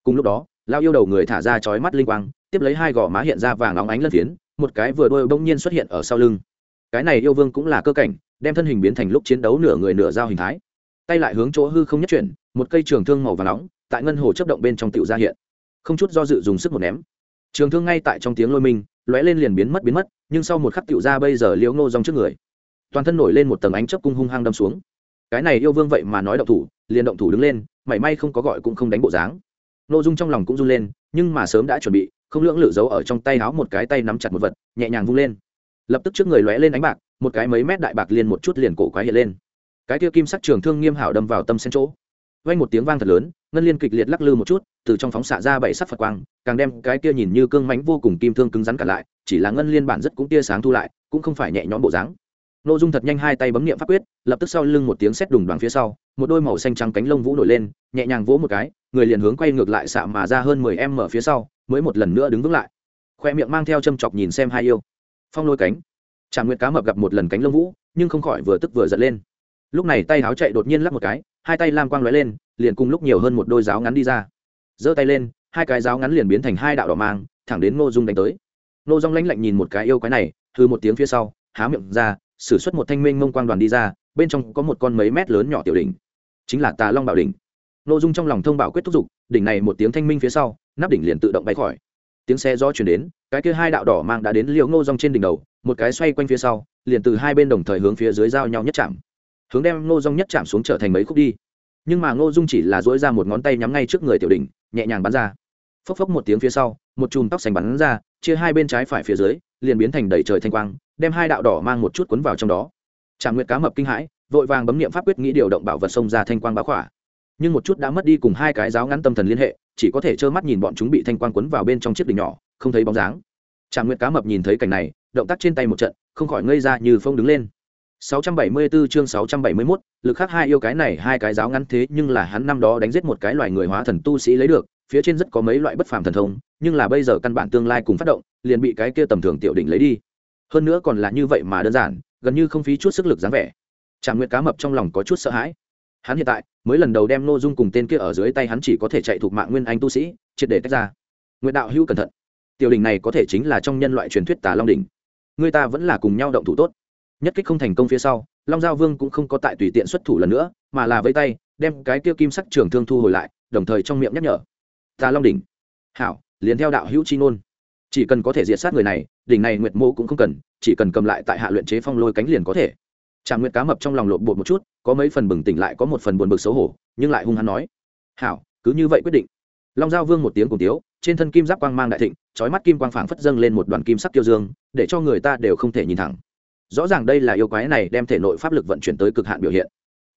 S1: Cùng lúc đó lao yêu đầu người thả ra chói mắt linh quang, tiếp lấy hai gò má hiện ra vàng óng ánh lân phiến, một cái vừa đôi bỗng nhiên xuất hiện ở sau lưng. Cái này yêu vương cũng là cơ cảnh, đem thân hình biến thành lúc chiến đấu nửa người nửa dao hình thái. Tay lại hướng chỗ hư không nhất chuyển, một cây trường thương màu vàng nóng, tại ngân hồ chấp động bên trong tựu ra hiện. Không chút do dự dùng sức một ném. Trường thương ngay tại trong tiếng lôi mình lóe lên liền biến mất biến mất, nhưng sau một khắc tựu ra bây giờ liễu ngô dòng trước người. Toàn thân nổi lên một tầng ánh chớp cung hung hăng đâm xuống. Cái này yêu vương vậy mà nói động thủ, liền động thủ đứng lên, mảy may không có gọi cũng không đánh bộ dáng n ô dung trong lòng cũng run lên, nhưng mà sớm đã chuẩn bị, không lưỡng lự giấu ở trong tay áo một cái tay nắm chặt một vật, nhẹ nhàng vung lên. Lập tức trước người lóe lên ánh bạc, một cái mấy mét đại bạc liền một chút liền cổ quái hiện lên. Cái kia kim sắc trường thương nghiêm hảo đâm vào tâm sen chỗ. Vang một tiếng vang thật lớn, ngân liên kịch liệt lắc lư một chút, từ trong phóng xạ ra bảy sắc phật quang, càng đem cái kia nhìn như cương mánh vô cùng kim thương cứng rắn cả lại, chỉ là ngân liên bản rất cũng tia sáng thu lại, cũng không phải nhẹ nhõm bộ dáng. Nội dung thật nhanh hai tay bấm niệm pháp quyết, lập tức sau lưng một tiếng sét đùng đoàn phía sau, một đôi màu xanh trắng cánh lông vũ nổi lên, nhẹ nhàng vỗ một cái người liền hướng quay ngược lại xạ mà ra hơn mười em mở phía sau, mới một lần nữa đứng vững lại. Khoe miệng mang theo châm chọc nhìn xem hai yêu. Phong lôi cánh. Trà nguyệt cá mập gặp một lần cánh lông vũ, nhưng không khỏi vừa tức vừa giật lên. Lúc này tay áo chạy đột nhiên lắp một cái, hai tay lam quang lóe lên, liền cùng lúc nhiều hơn một đôi giáo ngắn đi ra. Giơ tay lên, hai cái giáo ngắn liền biến thành hai đạo đỏ mang, thẳng đến ngô dung đánh tới. Ngô dung lãnh lạnh nhìn một cái yêu quái này thư một tiếng phía sau, há miệng ra, sử xuất một thanh minh mông quang đoàn đi ra, bên trong có một con mấy mét lớn nhỏ tiểu đỉnh. Chính là tà long bảo đỉnh nội dung trong lòng thông bảo quyết thúc giục, đỉnh này một tiếng thanh minh phía sau, nắp đỉnh liền tự động bay khỏi. Tiếng xe gió chuyển đến, cái kia hai đạo đỏ mang đã đến liều ngô rong trên đỉnh đầu, một cái xoay quanh phía sau, liền từ hai bên đồng thời hướng phía dưới giao nhau nhất chạm. Hướng đem ngô rong nhất chạm xuống trở thành mấy khúc đi. Nhưng mà ngô dung chỉ là dỗi ra một ngón tay nhắm ngay trước người tiểu đỉnh, nhẹ nhàng bắn ra. Phốc phốc một tiếng phía sau, một chùm tóc xanh bắn ra, chia hai bên trái phải phía dưới, liền biến thành đầy trời thanh quang, đem hai đạo đỏ mang một chút cuốn vào trong đó. Tràng nguyệt cá mập kinh hãi, vội vàng bấm niệm pháp quyết nghĩ điều động bảo vật xông ra thanh quang bá khỏa nhưng một chút đã mất đi cùng hai cái giáo ngắn tâm thần liên hệ chỉ có thể trơ mắt nhìn bọn chúng bị thanh quang quấn vào bên trong chiếc đỉnh nhỏ không thấy bóng dáng tràng nguyệt cá mập nhìn thấy cảnh này động tác trên tay một trận không khỏi ngây ra như phong đứng lên 674 chương 671, lực khác hai yêu cái này hai cái giáo ngắn thế nhưng là hắn năm đó đánh giết một cái loài người hóa thần tu sĩ lấy được, phía trên rất có mấy loại bất phàm thần thông, nhưng là bây giờ căn bản tương lai cùng phát động, liền bị cái kia tầm thường tiểu đỉnh lấy đi. Hơn nữa còn là như vậy mà đơn giản, gần như không phí chút sức lực dáng vẻ. Trạm Nguyệt cá mập trong lòng có chút sợ hãi. Hắn hiện tại mới lần đầu đem Nô Dung cùng tên kia ở dưới tay hắn chỉ có thể chạy thuộc mạng nguyên anh tu sĩ, triệt để tách ra. Nguyệt đạo hữu cẩn thận. Tiểu đỉnh này có thể chính là trong nhân loại truyền thuyết Tà Long đỉnh. Người ta vẫn là cùng nhau động thủ tốt nhất kích không thành công phía sau long giao vương cũng không có tại tùy tiện xuất thủ lần nữa mà là vây tay đem cái kia kim sắc trường thương thu hồi lại đồng thời trong miệng nhắc nhở tà long đỉnh hảo liền theo đạo hữu chi ngôn chỉ cần có thể diệt sát người này đỉnh này nguyệt mô cũng không cần chỉ cần cầm lại tại hạ luyện chế phong lôi cánh liền có thể tràng nguyệt cá mập trong lòng lộn bột một chút, có mấy phần bừng tỉnh lại có một phần buồn bực xấu hổ, nhưng lại hung hăng nói, hảo, cứ như vậy quyết định. Long giao vương một tiếng cùng tiếu, trên thân kim giáp quang mang đại thịnh trói mắt kim quang phảng phất dâng lên một đoàn kim sắc tiêu dương, để cho người ta đều không thể nhìn thẳng. Rõ ràng đây là yêu quái này đem thể nội pháp lực vận chuyển tới cực hạn biểu hiện.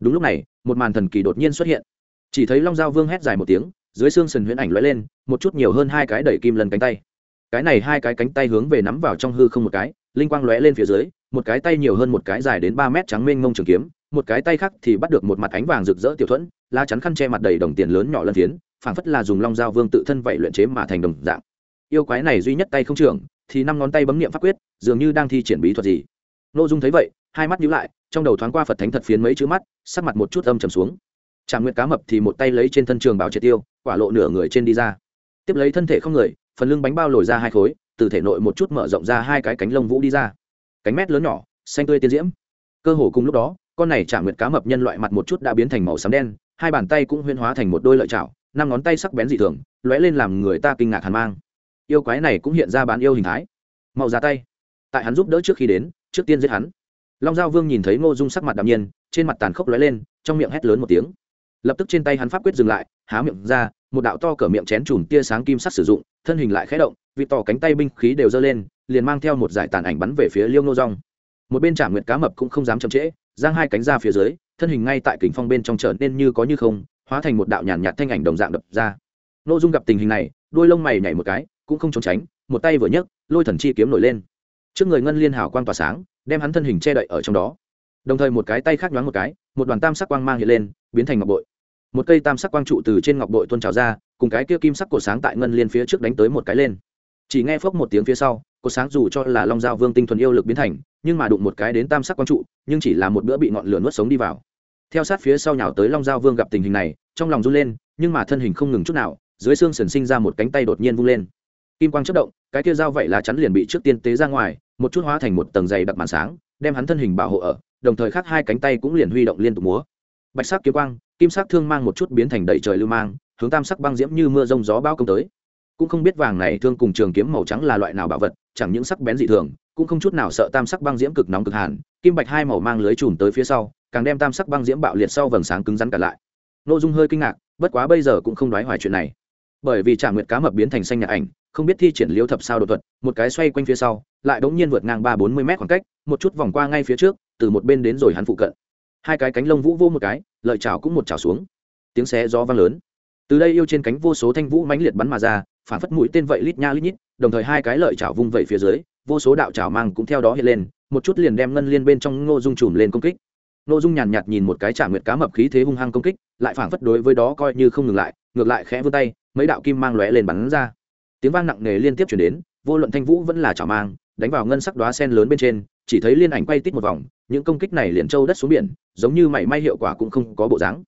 S1: Đúng lúc này, một màn thần kỳ đột nhiên xuất hiện. Chỉ thấy long giao vương hét dài một tiếng, dưới xương sần huyễn ảnh lóe lên, một chút nhiều hơn hai cái đẩy kim lần cánh tay. Cái này hai cái cánh tay hướng về nắm vào trong hư không một cái, linh quang lóe lên phía dưới một cái tay nhiều hơn một cái dài đến ba mét trắng mênh mông trường kiếm, một cái tay khác thì bắt được một mặt ánh vàng rực rỡ tiểu thuẫn, lá chắn khăn che mặt đầy đồng tiền lớn nhỏ lân phiến, phảng phất là dùng long giao vương tự thân vậy luyện chế mà thành đồng dạng. Yêu quái này duy nhất tay không trưởng, thì năm ngón tay bấm niệm pháp quyết, dường như đang thi triển bí thuật gì. N dung thấy vậy, hai mắt nhíu lại, trong đầu thoáng qua phật thánh thật phiến mấy chữ mắt, sắc mặt một chút âm trầm xuống. Tràng nguyệt cá mập thì một tay lấy trên thân trường bảo triệt tiêu, quả lộ nửa người trên đi ra. Tiếp lấy thân thể không người, phần lưng bánh bao lồi ra hai khối, từ thể nội một chút mở rộng ra hai cái cánh lông vũ đi ra cánh mét lớn nhỏ, xanh tươi tiên diễm. Cơ hồ cùng lúc đó, con này chả nguyệt cá mập nhân loại mặt một chút đã biến thành màu xám đen, hai bàn tay cũng huyên hóa thành một đôi lợi chảo, năm ngón tay sắc bén dị thường, lóe lên làm người ta kinh ngạc hàn mang. Yêu quái này cũng hiện ra bán yêu hình thái. Màu ra tay. Tại hắn giúp đỡ trước khi đến, trước tiên giết hắn. Long giao vương nhìn thấy ngô dung sắc mặt đạm nhiên, trên mặt tàn khốc lóe lên, trong miệng hét lớn một tiếng. Lập tức trên tay hắn pháp quyết dừng lại, há miệng ra, một đạo to cỡ miệng chén chùm tia sáng kim sắc sử dụng, thân hình lại khé động vị tỏ cánh tay binh khí đều giơ lên, liền mang theo một giải tàn ảnh bắn về phía liêu ngô rong một bên trả nguyệt cá mập cũng không dám chậm trễ, giang hai cánh ra phía dưới, thân hình ngay tại kình phong bên trong trở nên như có như không, hóa thành một đạo nhàn nhạt thanh ảnh đồng dạng đập ra. Ngô dung gặp tình hình này đuôi lông mày nhảy một cái, cũng không trốn tránh, một tay vừa nhấc, lôi thần chi kiếm nổi lên. Trước người ngân liên hào quang tỏa sáng, đem hắn thân hình che đậy ở trong đó. Đồng thời một cái tay khác nhoáng một cái, một đoàn tam sắc quang mang hiện lên, biến thành ngọc bội. Một cây tam sắc quang trụ từ trên ngọc bội tuôn trào ra, cùng cái kia kim sắc cổ sáng tại ngân liên phía trước đánh tới một cái lên chỉ nghe phốc một tiếng phía sau, cột sáng dù cho là long giao vương tinh thuần yêu lực biến thành, nhưng mà đụng một cái đến tam sắc quang trụ, nhưng chỉ là một bữa bị ngọn lửa nuốt sống đi vào. Theo sát phía sau nhào tới long giao vương gặp tình hình này, trong lòng run lên, nhưng mà thân hình không ngừng chút nào, dưới xương sần sinh ra một cánh tay đột nhiên vung lên. Kim quang chất động, cái kia dao vậy lá chắn liền bị trước tiên tế ra ngoài, một chút hóa thành một tầng dày đặc màn sáng, đem hắn thân hình bảo hộ ở, đồng thời khác hai cánh tay cũng liền huy động liên tục múa. Bạch sắc kiếm quang, kim sắc thương mang một chút biến thành đầy trời lưu mang, hướng tam sắc băng diễm như mưa rông gió bao công tới cũng không biết vàng này thương cùng trường kiếm màu trắng là loại nào bảo vật, chẳng những sắc bén dị thường, cũng không chút nào sợ tam sắc băng diễm cực nóng cực hàn, kim bạch hai màu mang lưới chùm tới phía sau, càng đem tam sắc băng diễm bạo liệt sau vầng sáng cứng rắn cả lại. Nội dung hơi kinh ngạc, bất quá bây giờ cũng không đoái hoài chuyện này. Bởi vì trả nguyệt cá mập biến thành xanh nhạc ảnh, không biết thi triển liêu thập sao đột thuật, một cái xoay quanh phía sau, lại đống nhiên vượt ngang ba bốn mươi mét khoảng cách, một chút vòng qua ngay phía trước, từ một bên đến rồi hắn phụ cận. Hai cái cánh lông vũ vô một cái, lợi chảo cũng một chảo xuống. Tiếng xé gió vang lớn từ đây yêu trên cánh vô số thanh vũ mãnh liệt bắn mà ra, phản phất mũi tên vậy lít nha lít nhít, đồng thời hai cái lợi chảo vung vẩy phía dưới, vô số đạo chảo mang cũng theo đó hiện lên, một chút liền đem ngân liên bên trong ngô dung chùm lên công kích. Ngô dung nhàn nhạt nhìn một cái trả nguyệt cá mập khí thế hung hăng công kích, lại phản phất đối với đó coi như không ngừng lại, ngược lại khẽ vươn tay, mấy đạo kim mang lóe lên bắn ra. Tiếng vang nặng nề liên tiếp chuyển đến, vô luận thanh vũ vẫn là chảo mang, đánh vào ngân sắc đóa sen lớn bên trên, chỉ thấy liên ảnh quay tít một vòng, những công kích này liền trâu đất xuống biển, giống như mảy may hiệu quả cũng không có bộ dáng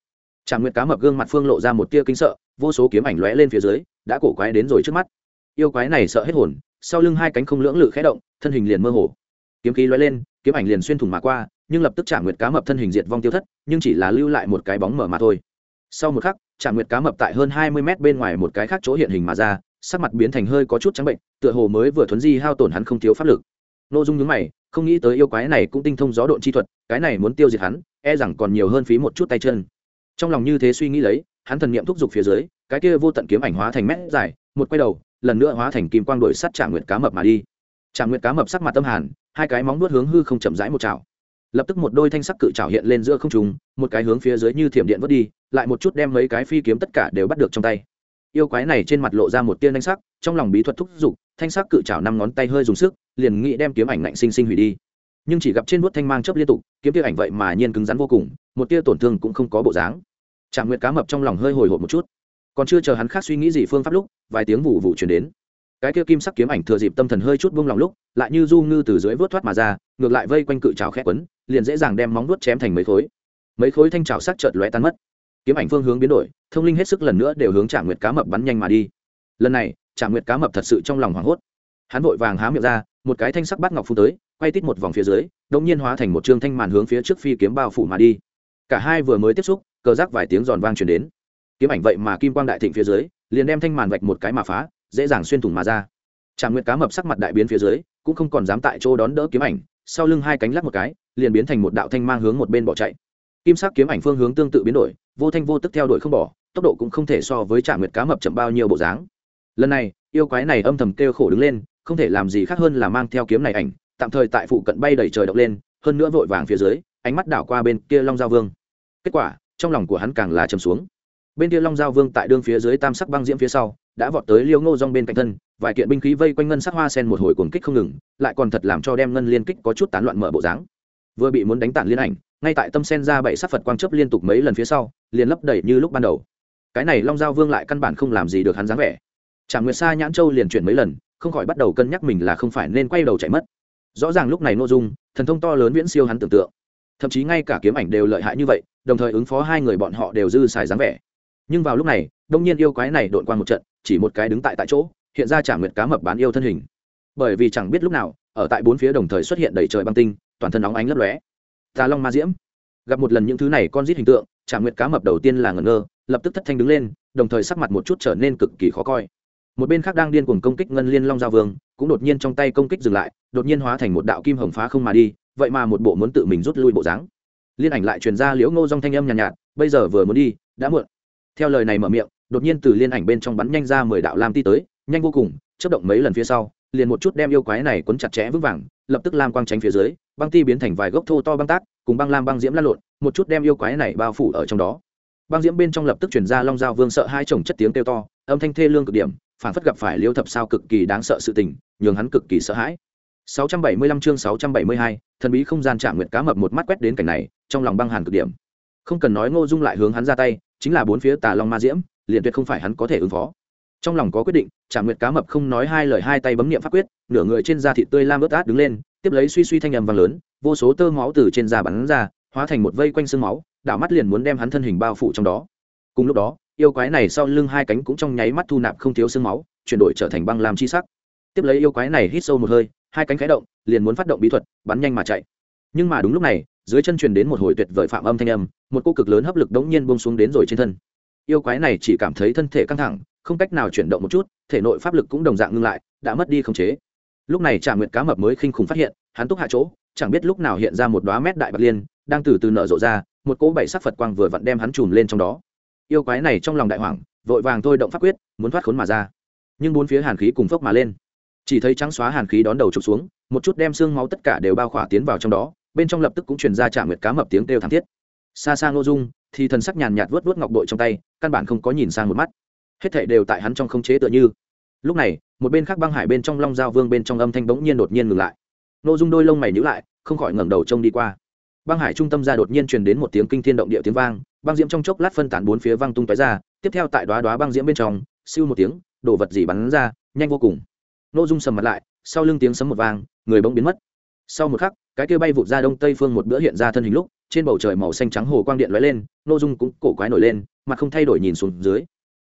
S1: tràng nguyệt cá mập gương mặt phương lộ ra một tia kinh sợ, vô số kiếm ảnh lóe lên phía dưới, đã cổ quái đến rồi trước mắt. Yêu quái này sợ hết hồn, sau lưng hai cánh không lưỡng lự khẽ động, thân hình liền mơ hồ. Kiếm khí lóe lên, kiếm ảnh liền xuyên thủng mà qua, nhưng lập tức tràng nguyệt cá mập thân hình diệt vong tiêu thất, nhưng chỉ là lưu lại một cái bóng mở mà thôi. Sau một khắc tràng nguyệt cá mập tại hơn hai mươi mét bên ngoài một cái khác chỗ hiện hình mà ra, sắc mặt biến thành hơi có chút trắng bệnh, tựa hồ mới vừa thuấn di hao tổn hắn không thiếu pháp lực. Nội dung nhướng mày, không nghĩ tới yêu quái này cũng tinh thông gió độn chi thuật, cái này muốn tiêu diệt hắn e rằng còn nhiều hơn phí một chút tay chân trong lòng như thế suy nghĩ lấy, hắn thần niệm thúc giục phía dưới, cái kia vô tận kiếm ảnh hóa thành mét dài, một quay đầu, lần nữa hóa thành kim quang đổi sắt trả nguyệt cá mập mà đi. Trả nguyệt cá mập sắc mặt tâm hàn, hai cái móng nuốt hướng hư không chậm rãi một chảo lập tức một đôi thanh sắc cự chảo hiện lên giữa không trung, một cái hướng phía dưới như thiểm điện vớt đi, lại một chút đem mấy cái phi kiếm tất cả đều bắt được trong tay. Yêu quái này trên mặt lộ ra một tia thanh sắc, trong lòng bí thuật thúc giục, thanh sắc cự chảo năm ngón tay hơi dùng sức, liền nghĩ đem kiếm ảnh lạnh sinh sinh hủy đi. Nhưng chỉ gặp trên vuốt thanh mang chớp liên tục, kiếm tia ảnh vậy mà nhiên cứng rắn vô cùng, một tia tổn thương cũng không có bộ dáng trạng nguyệt cá mập trong lòng hơi hồi hộp một chút. Còn chưa chờ hắn khác suy nghĩ gì phương pháp lúc, vài tiếng vụ vụ truyền đến. Cái kia kim sắc kiếm ảnh thừa dịp tâm thần hơi chút buông lòng lúc, lại như du ngư từ dưới vớt thoát mà ra, ngược lại vây quanh cự trảo khẽ quấn, liền dễ dàng đem móng vuốt chém thành mấy khối. Mấy khối thanh trảo sắc chợt lóe tan mất. Kiếm ảnh phương hướng biến đổi, thông linh hết sức lần nữa đều hướng trả nguyệt cá mập bắn nhanh mà đi. Lần này trả nguyệt cá mập thật sự trong lòng hoảng hốt. Hắn vội vàng há miệng ra, một cái thanh sắc bát ngọc phun tới, quay tít một vòng phía dưới, đột nhiên hóa thành một trương thanh màn hướng phía trước phi kiếm bao phủ mà đi. Cả hai vừa mới tiếp xúc cờ rác vài tiếng giòn vang truyền đến. Kiếm ảnh vậy mà kim quang đại thịnh phía dưới, liền đem thanh màn vạch một cái mà phá, dễ dàng xuyên thủng mà ra. Trà nguyệt cá mập sắc mặt đại biến phía dưới, cũng không còn dám tại chỗ đón đỡ kiếm ảnh, sau lưng hai cánh lắc một cái, liền biến thành một đạo thanh mang hướng một bên bỏ chạy. Kim sắc kiếm ảnh phương hướng tương tự biến đổi, vô thanh vô tức theo đuổi không bỏ, tốc độ cũng không thể so với trà nguyệt cá mập chậm bao nhiêu bộ dáng. Lần này, yêu quái này âm thầm kêu khổ đứng lên, không thể làm gì khác hơn là mang theo kiếm này ảnh, tạm thời tại phụ cận bay đầy trời động lên, hơn nữa vội vàng phía dưới, ánh mắt đảo qua bên kia long giao vương. Kết quả trong lòng của hắn càng là trầm xuống bên kia long giao vương tại đương phía dưới tam sắc băng diễm phía sau đã vọt tới liêu ngô rong bên cạnh thân vài kiện binh khí vây quanh ngân sắc hoa sen một hồi cuồng kích không ngừng lại còn thật làm cho đem ngân liên kích có chút tán loạn mở bộ dáng vừa bị muốn đánh tản liên ảnh ngay tại tâm sen ra bảy sắc phật quang chấp liên tục mấy lần phía sau liền lấp đầy như lúc ban đầu cái này long giao vương lại căn bản không làm gì được hắn dáng vẻ Trảm Nguyệt Sa nhãn châu liền chuyển mấy lần, không khỏi bắt đầu cân nhắc mình là không phải nên quay đầu chạy mất. Rõ ràng lúc này Ngô Dung, thần thông to lớn viễn siêu hắn tưởng tượng. Thậm chí ngay cả kiếm ảnh đều lợi hại như vậy, đồng thời ứng phó hai người bọn họ đều dư xài dáng vẻ. Nhưng vào lúc này, đông nhiên yêu quái này đội qua một trận, chỉ một cái đứng tại tại chỗ, hiện ra trả Nguyệt cá mập bán yêu thân hình. Bởi vì chẳng biết lúc nào, ở tại bốn phía đồng thời xuất hiện đầy trời băng tinh, toàn thân nóng ánh lấp lóe. Tà Long Ma Diễm. Gặp một lần những thứ này con rít hình tượng, trả Nguyệt cá mập đầu tiên là ngẩn ngơ, lập tức thất thanh đứng lên, đồng thời sắc mặt một chút trở nên cực kỳ khó coi một bên khác đang điên cuồng công kích ngân liên long giao vương cũng đột nhiên trong tay công kích dừng lại đột nhiên hóa thành một đạo kim hồng phá không mà đi vậy mà một bộ muốn tự mình rút lui bộ dáng liên ảnh lại truyền ra liễu ngô dong thanh âm nhàn nhạt, nhạt bây giờ vừa muốn đi đã muộn. Theo lời này mở miệng đột nhiên từ liên ảnh bên trong bắn nhanh ra mười đạo lam ti tới nhanh vô cùng chấp động mấy lần phía sau liền một chút đem yêu quái này quấn chặt chẽ vững vàng lập tức lam quang tránh phía dưới băng ti biến thành vài gốc thô to băng tác cùng băng lam băng diễm lan lộn một chút đem yêu quái này bao phủ ở trong đó. Băng diễm bên trong lập tức chuyển ra long dao vương sợ hai chồng chất tiếng kêu to âm thanh thê lương cực điểm phản phất gặp phải liêu thập sao cực kỳ đáng sợ sự tình nhường hắn cực kỳ sợ hãi. 675 chương 672, thần bí không gian chạm nguyệt cá mập một mắt quét đến cảnh này trong lòng băng hàn cực điểm. Không cần nói ngô dung lại hướng hắn ra tay chính là bốn phía tà long ma diễm liền tuyệt không phải hắn có thể ứng phó. Trong lòng có quyết định chạm nguyệt cá mập không nói hai lời hai tay bấm niệm pháp quyết nửa người trên da thịt tươi lam ướt át đứng lên tiếp lấy suy suy thanh âm vang lớn vô số tơ máu từ trên da bắn ra hóa thành một vây quanh xương máu đảo mắt liền muốn đem hắn thân hình bao phủ trong đó. Cùng lúc đó yêu quái này sau lưng hai cánh cũng trong nháy mắt thu nạp không thiếu xương máu chuyển đổi trở thành băng lam chi sắc. Tiếp lấy yêu quái này hít sâu một hơi hai cánh khẽ động, liền muốn phát động bí thuật, bắn nhanh mà chạy. Nhưng mà đúng lúc này, dưới chân truyền đến một hồi tuyệt vời phạm âm thanh âm, một cô cực lớn hấp lực đống nhiên bông xuống đến rồi trên thân. Yêu quái này chỉ cảm thấy thân thể căng thẳng, không cách nào chuyển động một chút, thể nội pháp lực cũng đồng dạng ngưng lại, đã mất đi khống chế. Lúc này trả nguyệt cá mập mới khinh khủng phát hiện, hắn túc hạ chỗ, chẳng biết lúc nào hiện ra một đoá mét đại bạc liên, đang từ từ nở rộ ra, một cỗ bảy sắc phật quang vừa vặn đem hắn chùm lên trong đó. Yêu quái này trong lòng đại hoảng, vội vàng thôi động pháp quyết, muốn thoát khốn mà ra. Nhưng bốn phía hàn khí cùng phốc mà lên chỉ thấy trắng xóa hàn khí đón đầu trục xuống, một chút đem xương máu tất cả đều bao khỏa tiến vào trong đó, bên trong lập tức cũng truyền ra chạm nguyệt cá mập tiếng kêu thảm thiết. Xa xa ngô dung thì thần sắc nhàn nhạt vớt vớt ngọc bội trong tay, căn bản không có nhìn sang một mắt. Hết thảy đều tại hắn trong không chế tựa như. Lúc này, một bên khác băng hải bên trong long giao vương bên trong âm thanh bỗng nhiên đột nhiên ngừng lại. Ngô dung đôi lông mày nhíu lại, không khỏi ngẩng đầu trông đi qua. Băng hải trung tâm ra đột nhiên truyền đến một tiếng kinh thiên động địa tiếng vang, băng diễm trong chốc lát phân tán bốn phía văng tung tóe ra, tiếp theo tại đóa đóa băng diễm bên trong, siêu một tiếng đổ vật gì bắn ra, nhanh vô cùng ngô dung sầm mặt lại, sau lưng tiếng sấm một vang, người bỗng biến mất. Sau một khắc, cái kia bay vụt ra đông tây phương một bữa hiện ra thân hình lúc, trên bầu trời màu xanh trắng hồ quang điện lóe lên, nô dung cũng cổ quái nổi lên, mặt không thay đổi nhìn xuống dưới.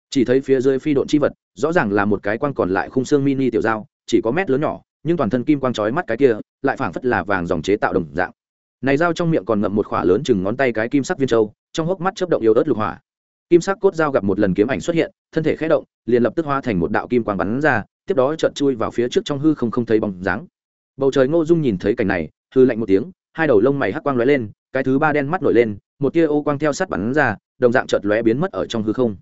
S1: Chỉ thấy phía dưới phi độn chi vật, rõ ràng là một cái quang còn lại khung xương mini tiểu dao, chỉ có mét lớn nhỏ, nhưng toàn thân kim quang chói mắt cái kia, lại phảng phất là vàng dòng chế tạo đồng dạng. Này dao trong miệng còn ngậm một khỏa lớn chừng ngón tay cái kim sắc viên châu, trong hốc mắt chớp động yếu ớt lục hỏa. Kim sắc cốt dao gặp một lần kiếm ảnh xuất hiện, thân thể khẽ động, liền lập tức hóa thành một đạo kim quang bắn ra tiếp đó trợn chui vào phía trước trong hư không không thấy bóng dáng. Bầu trời ngô dung nhìn thấy cảnh này, hư lạnh một tiếng, hai đầu lông mày hắc quang lóe lên, cái thứ ba đen mắt nổi lên, một tia ô quang theo sát bắn ra, đồng dạng chợt lóe biến mất ở trong hư không.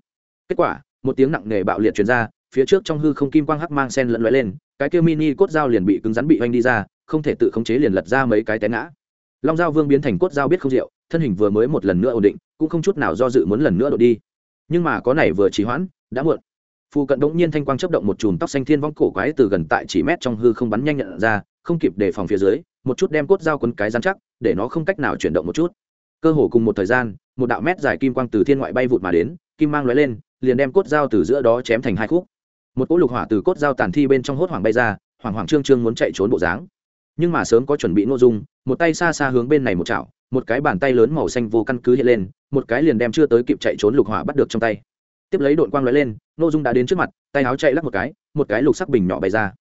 S1: Kết quả, một tiếng nặng nề bạo liệt truyền ra, phía trước trong hư không kim quang hắc mang sen lẫn lóe lên, cái kia mini cốt dao liền bị cứng rắn bị oanh đi ra, không thể tự khống chế liền lật ra mấy cái té ngã. Long dao vương biến thành cốt dao biết không rượu, thân hình vừa mới một lần nữa ổn định, cũng không chút nào do dự muốn lần nữa đột đi. Nhưng mà có này vừa trì hoãn, đã muộn phụ cận đống nhiên thanh quang chấp động một chùm tóc xanh thiên vong cổ quái từ gần tại chỉ mét trong hư không bắn nhanh nhận ra, không kịp đề phòng phía dưới, một chút đem cốt dao quấn cái dán chắc, để nó không cách nào chuyển động một chút. Cơ hồ cùng một thời gian, một đạo mét dài kim quang từ thiên ngoại bay vụt mà đến, kim mang lóe lên, liền đem cốt dao từ giữa đó chém thành hai khúc. Một cỗ lục hỏa từ cốt dao tàn thi bên trong hốt hoảng bay ra hoàng hoàng trương trương muốn chạy trốn bộ dáng. Nhưng mà sớm có chuẩn bị nội dung, một tay xa xa hướng bên này một chảo, một cái bàn tay lớn màu xanh vô căn cứ hiện lên, một cái liền đem chưa tới kịp chạy trốn lục hỏa bắt được trong tay tiếp lấy đội quang lóe lên nội dung đã đến trước mặt, tay áo chạy lắc một cái một cái lục sắc bình nhỏ bày ra.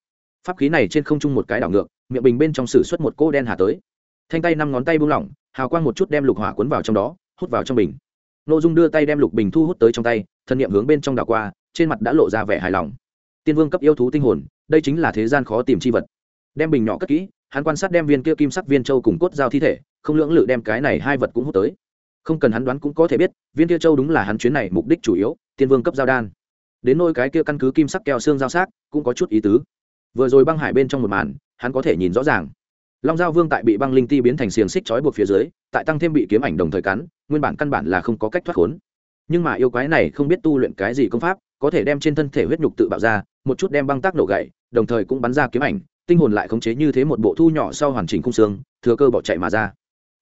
S1: Pháp khí này trên không trung một cái đảo ngược, miệng bình bên trong sử xuất một cô đen hà tới. Thanh tay năm ngón tay buông lỏng, hào quang một chút đem lục hỏa cuốn vào trong đó, hút vào trong bình. N ô dung đưa tay đem lục bình thu hút tới trong tay, thân nhiệm hướng bên trong đảo qua, trên mặt đã lộ ra vẻ hài lòng. Tiên vương cấp yêu thú tinh hồn, đây chính là thế gian khó tìm c h i vật. Đem bình nhỏ cất kỹ, hắn quan sát đem viên kia kim sắc viên châu cùng cốt giao thi thể, không lưỡng lự đem cái này hai vật cũng hút tới. Không cần hắn đoán cũng có thể biết, viên kia châu đúng là hắn chuyến này mục đích chủ yếu tiên vương cấp giao đan. Đến nôi cái kia căn cứ kim sắc keo xương giao sát cũng có chút ý tứ. Vừa rồi băng hải bên trong một màn, hắn có thể nhìn rõ ràng. Long giao vương tại bị băng linh ti biến thành xiềng xích trói buộc phía dưới, tại tăng thêm bị kiếm ảnh đồng thời cắn, nguyên bản căn bản là không có cách thoát khốn. Nhưng mà yêu quái này không biết tu luyện cái gì công pháp, có thể đem trên thân thể huyết nhục tự bạo ra, một chút đem băng tác nổ gậy đồng thời cũng bắn ra kiếm ảnh, tinh hồn lại khống chế như thế một bộ thu nhỏ sau hoàn chỉnh khung xương, thừa cơ bỏ chạy mà ra.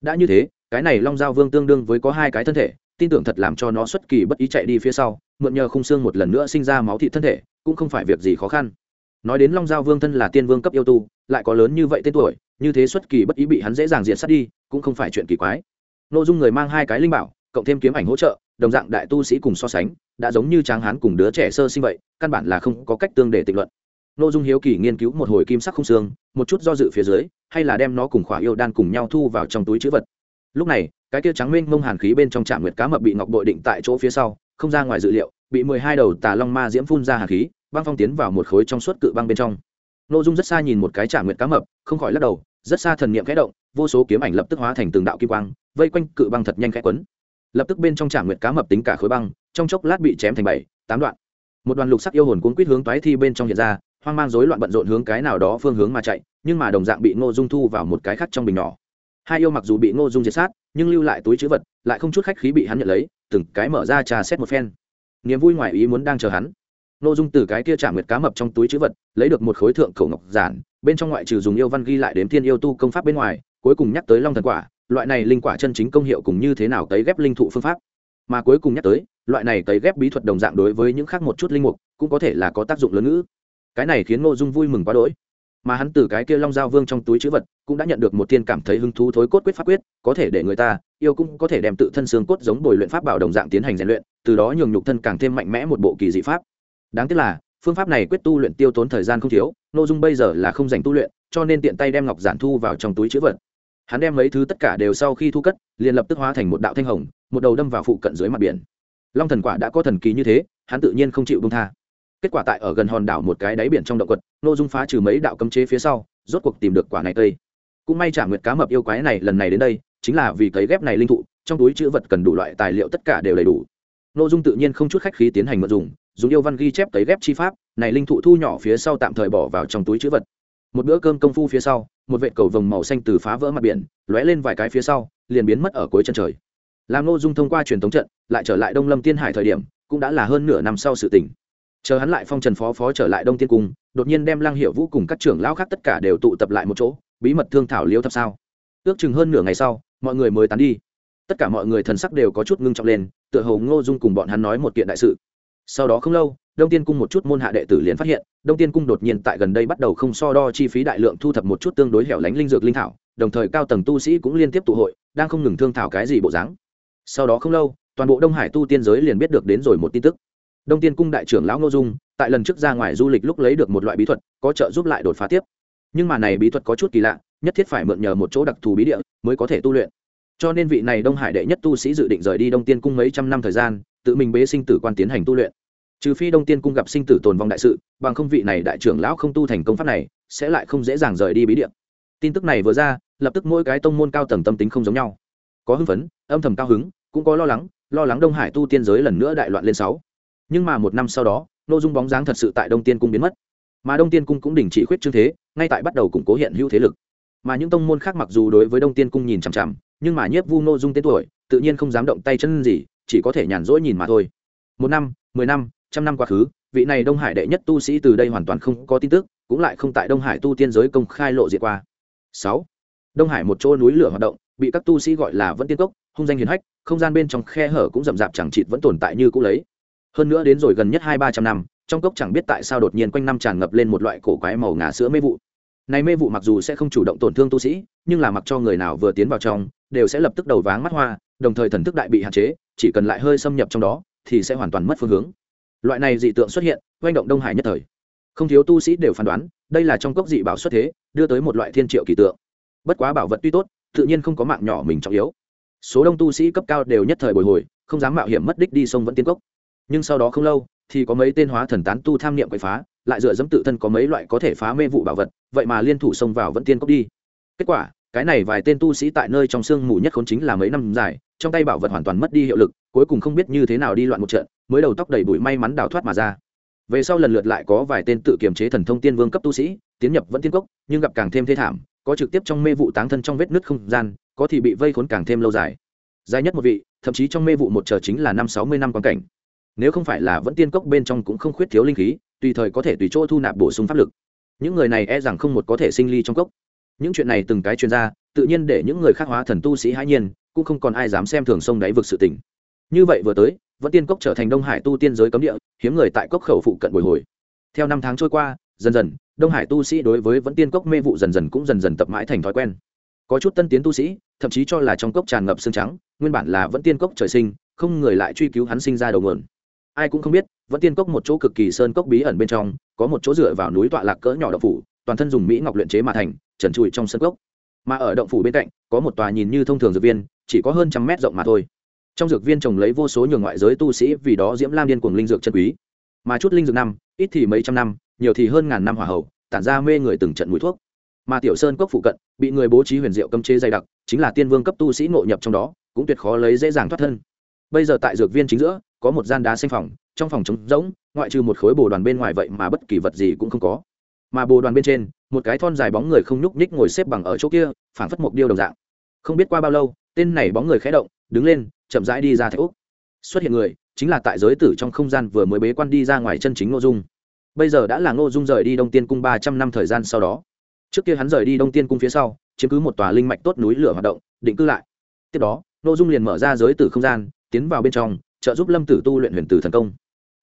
S1: Đã như thế, cái này long giao vương tương đương với có hai cái thân thể tin tưởng thật làm cho nó xuất kỳ bất ý chạy đi phía sau, mượn nhờ khung xương một lần nữa sinh ra máu thị thân thể, cũng không phải việc gì khó khăn. Nói đến long giao vương thân là tiên vương cấp yêu tu, lại có lớn như vậy tên tuổi, như thế xuất kỳ bất ý bị hắn dễ dàng diện sát đi, cũng không phải chuyện kỳ quái. Nội dung người mang hai cái linh bảo, cộng thêm kiếm ảnh hỗ trợ, đồng dạng đại tu sĩ cùng so sánh, đã giống như tráng hán cùng đứa trẻ sơ sinh vậy, căn bản là không có cách tương để tịnh luận. Nội dung hiếu kỳ nghiên cứu một hồi kim sắc không xương, một chút do dự phía dưới, hay là đem nó cùng khỏa yêu đan cùng nhau thu vào trong túi chữ vật. Lúc này cái kia trắng mênh mông hàn khí bên trong trạm nguyệt cá mập bị ngọc bội định tại chỗ phía sau, không ra ngoài dự liệu, bị mười hai đầu tà long ma diễm phun ra hàn khí, băng phong tiến vào một khối trong suốt cự băng bên trong. Nội dung rất xa nhìn một cái trạm nguyệt cá mập, không khỏi lắc đầu, rất xa thần niệm khẽ động, vô số kiếm ảnh lập tức hóa thành từng đạo kim quang, vây quanh cự băng thật nhanh khẽ quấn. Lập tức bên trong trạm nguyệt cá mập tính cả khối băng, trong chốc lát bị chém thành bảy, tám đoạn. Một đoàn lục sắc yêu hồn cuốn quýt hướng toái thi bên trong hiện ra, hoang mang rối loạn bận rộn hướng cái nào đó phương hướng mà chạy, nhưng mà đồng dạng bị ngô dung thu vào một cái khác trong bình nhỏ hai yêu mặc dù bị ngô dung diệt sát nhưng lưu lại túi chữ vật lại không chút khách khí bị hắn nhận lấy từng cái mở ra trà xét một phen niềm vui ngoài ý muốn đang chờ hắn Ngô Dung từ cái kia trả nguyệt cá mập trong túi trữ vật, lấy được một khối thượng cổ ngọc giản, bên trong ngoại trừ dùng yêu văn ghi lại đến thiên yêu tu công pháp bên ngoài, cuối cùng nhắc tới long thần quả, loại này linh quả chân chính công hiệu cùng như thế nào tấy ghép linh thụ phương pháp. Mà cuối cùng nhắc tới, loại này tấy ghép bí thuật đồng dạng đối với những khác một chút linh mục, cũng có thể là có tác dụng lớn ngữ. Cái này khiến Ngô Dung vui mừng quá đỗi. Mà hắn từ cái kia long giao vương trong túi chữ vật, cũng đã nhận được một thiên cảm thấy hứng thú thối cốt quyết pháp quyết, có thể để người ta yêu cũng có thể đem tự thân xương cốt giống bồi luyện pháp bảo đồng dạng tiến hành rèn luyện, từ đó nhường nhục thân càng thêm mạnh mẽ một bộ kỳ dị pháp. Đáng tiếc là phương pháp này quyết tu luyện tiêu tốn thời gian không thiếu nội dung bây giờ là không dành tu luyện cho nên tiện tay đem ngọc giản thu vào trong túi chữ vật. Hắn đem mấy thứ tất cả đều sau khi thu cất liền lập tức hóa thành một đạo thanh hồng một đầu đâm vào phụ cận dưới mặt biển. Long thần quả đã có thần kỳ như thế hắn tự nhiên không chịu bông tha kết quả tại ở gần hòn đảo một cái đáy biển trong động quật nội dung phá trừ mấy đạo cấm chế phía sau, rốt cuộc tìm được quả này cây. Cũng may trả nguyệt cá mập yêu quái này lần này đến đây, chính là vì cấy ghép này linh thụ, trong túi chữ vật cần đủ loại tài liệu tất cả đều đầy đủ. Nội dung tự nhiên không chút khách khí tiến hành mượn dùng dùng yêu văn ghi chép cấy ghép chi pháp, này linh thụ thu nhỏ phía sau tạm thời bỏ vào trong túi chữ vật. Một bữa cơm công phu phía sau, một vệ cầu vồng màu xanh từ phá vỡ mặt biển, lóe lên vài cái phía sau, liền biến mất ở cuối chân trời. Làm nội dung thông qua truyền thống trận, lại trở lại đông lâm tiên hải thời điểm, cũng đã là hơn nửa năm sau sự tỉnh chờ hắn lại phong trần phó phó trở lại đông tiên cung, đột nhiên đem lăng hiệu vũ cùng các trưởng lão khác tất cả đều tụ tập lại một chỗ, bí mật thương thảo liêu thập sao? Ước chừng hơn nửa ngày sau, mọi người mới tán đi. Tất cả mọi người thần sắc đều có chút ngưng trọng lên, tựa Hầu ngô dung cùng bọn hắn nói một kiện đại sự. Sau đó không lâu, đông tiên cung một chút môn hạ đệ tử liền phát hiện, đông tiên cung đột nhiên tại gần đây bắt đầu không so đo chi phí đại lượng thu thập một chút tương đối hẻo lánh linh dược linh thảo, đồng thời cao tầng tu sĩ cũng liên tiếp tụ hội, đang không ngừng thương thảo cái gì bộ dáng. Sau đó không lâu, toàn bộ đông hải tu tiên giới liền biết được đến rồi một tin tức đông tiên cung đại trưởng lão ngô dung, tại lần trước ra ngoài du lịch lúc lấy được một loại bí thuật, có trợ giúp lại đột phá tiếp. Nhưng mà này bí thuật có chút kỳ lạ, nhất thiết phải mượn nhờ một chỗ đặc thù bí địa mới có thể tu luyện. Cho nên vị này đông hải đệ nhất tu sĩ dự định rời đi đông tiên cung mấy trăm năm thời gian, tự mình bế sinh tử quan tiến hành tu luyện. Trừ phi đông tiên cung gặp sinh tử tồn vong đại sự, bằng không vị này đại trưởng lão không tu thành công pháp này, sẽ lại không dễ dàng rời đi bí địa. Tin tức này vừa ra, lập tức mỗi cái tông môn cao tầng tâm tính không giống nhau. Có hưng phấn, âm thầm cao hứng, cũng có lo lắng lo lắng đông hải tu tiên giới lần nữa đại loạn lên sáu nhưng mà một năm sau đó n ô dung bóng dáng thật sự tại đông tiên cung biến mất. Mà đông tiên cung cũng đình chỉ khuyết trương thế, ngay tại bắt đầu củng cố hiện hữu thế lực. Mà những tông môn khác mặc dù đối với đông tiên cung nhìn chằm chằm, nhưng mà nhiếp vu n ô dung tên tuổi, tự nhiên không dám động tay chân gì, chỉ có thể nhàn rỗi nhìn mà thôi. Một năm, mười năm, trăm năm quá khứ, vị này đông hải đệ nhất tu sĩ từ đây hoàn toàn không có tin tức, cũng lại không tại đông hải tu tiên giới công khai lộ diện qua. Sáu, đông hải một chỗ núi lửa hoạt động, bị các tu sĩ gọi là vẫn tiên cốc, hung danh hiền hách, không gian bên trong khe hở cũng rậm rạp chẳng chịt vẫn tồn tại như cũ lấy hơn nữa đến rồi gần nhất hai ba trăm năm, trong cốc chẳng biết tại sao đột nhiên quanh năm tràn ngập lên một loại cổ quái màu ngà sữa mê vụ. Này mê vụ mặc dù sẽ không chủ động tổn thương tu sĩ, nhưng là mặc cho người nào vừa tiến vào trong, đều sẽ lập tức đầu váng mắt hoa, đồng thời thần thức đại bị hạn chế, chỉ cần lại hơi xâm nhập trong đó, thì sẽ hoàn toàn mất phương hướng. Loại này dị tượng xuất hiện, oanh động đông hải nhất thời. Không thiếu tu sĩ đều phán đoán, đây là trong cốc dị bảo xuất thế, đưa tới một loại thiên triệu kỳ tượng. Bất quá bảo vật tuy tốt, tự nhiên không có mạng nhỏ mình trọng yếu. Số đông tu sĩ cấp cao đều nhất thời bồi hồi, không dám mạo hiểm mất đích đi sông vẫn tiến cốc nhưng sau đó không lâu, thì có mấy tên hóa thần tán tu tham niệm quậy phá, lại dựa dẫm tự thân có mấy loại có thể phá mê vụ bảo vật, vậy mà liên thủ xông vào vẫn tiên cốc đi. Kết quả, cái này vài tên tu sĩ tại nơi trong sương mù nhất khốn chính là mấy năm dài, trong tay bảo vật hoàn toàn mất đi hiệu lực, cuối cùng không biết như thế nào đi loạn một trận, mới đầu tóc đầy bụi may mắn đào thoát mà ra. Về sau lần lượt lại có vài tên tự kiềm chế thần thông tiên vương cấp tu sĩ, tiến nhập vẫn tiên cốc, nhưng gặp càng thêm thê thảm, có trực tiếp trong mê vụ táng thân trong vết nứt không gian, có thì bị vây khốn càng thêm lâu dài. Dài nhất một vị, thậm chí trong mê vụ một chờ chính là năm sáu mươi năm quan cảnh nếu không phải là vẫn tiên cốc bên trong cũng không khuyết thiếu linh khí, tùy thời có thể tùy chỗ thu nạp bổ sung pháp lực. Những người này e rằng không một có thể sinh ly trong cốc. Những chuyện này từng cái chuyên gia, tự nhiên để những người khác hóa thần tu sĩ hãi nhiên, cũng không còn ai dám xem thường sông đáy vực sự tình. Như vậy vừa tới, vẫn tiên cốc trở thành đông hải tu tiên giới cấm địa, hiếm người tại cốc khẩu phụ cận bồi hồi. Theo năm tháng trôi qua, dần dần, đông hải tu sĩ đối với vẫn tiên cốc mê vụ dần dần cũng dần dần tập mãi thành thói quen. Có chút tân tiến tu sĩ, thậm chí cho là trong cốc tràn ngập xương trắng, nguyên bản là vẫn tiên cốc trời sinh, không người lại truy cứu hắn sinh ra đầu nguồn ai cũng không biết, vẫn tiên cốc một chỗ cực kỳ sơn cốc bí ẩn bên trong, có một chỗ dựa vào núi tọa lạc cỡ nhỏ động phủ, toàn thân dùng mỹ ngọc luyện chế mà thành, trần trụi trong sân cốc. Mà ở động phủ bên cạnh, có một tòa nhìn như thông thường dược viên, chỉ có hơn trăm mét rộng mà thôi. Trong dược viên trồng lấy vô số nhường ngoại giới tu sĩ, vì đó diễm lam điên cuồng linh dược chân quý. Mà chút linh dược năm, ít thì mấy trăm năm, nhiều thì hơn ngàn năm hỏa hậu, tản ra mê người từng trận mũi thuốc. Mà tiểu sơn cốc phụ cận, bị người bố trí huyền diệu cấm chế dày đặc, chính là tiên vương cấp tu sĩ ngộ nhập trong đó, cũng tuyệt khó lấy dễ dàng thoát thân. Bây giờ tại dược viên chính giữa có một gian đá xanh phòng, trong phòng trống rỗng, ngoại trừ một khối bồ đoàn bên ngoài vậy mà bất kỳ vật gì cũng không có. Mà bồ đoàn bên trên, một cái thon dài bóng người không nhúc nhích ngồi xếp bằng ở chỗ kia, phảng phất mục điêu đồng dạng. Không biết qua bao lâu, tên này bóng người khẽ động, đứng lên, chậm rãi đi ra thạch úc. Xuất hiện người, chính là tại giới tử trong không gian vừa mới bế quan đi ra ngoài chân chính ngô dung. Bây giờ đã là ngô dung rời đi đông tiên cung ba trăm năm thời gian sau đó. Trước kia hắn rời đi đông tiên cung phía sau, chiếm cứ một tòa linh mạch tốt núi lửa hoạt động, định cư lại. Tiếp đó, ngô dung liền mở ra giới tử không gian, tiến vào bên trong trợ giúp lâm tử tu luyện huyền tử thần công.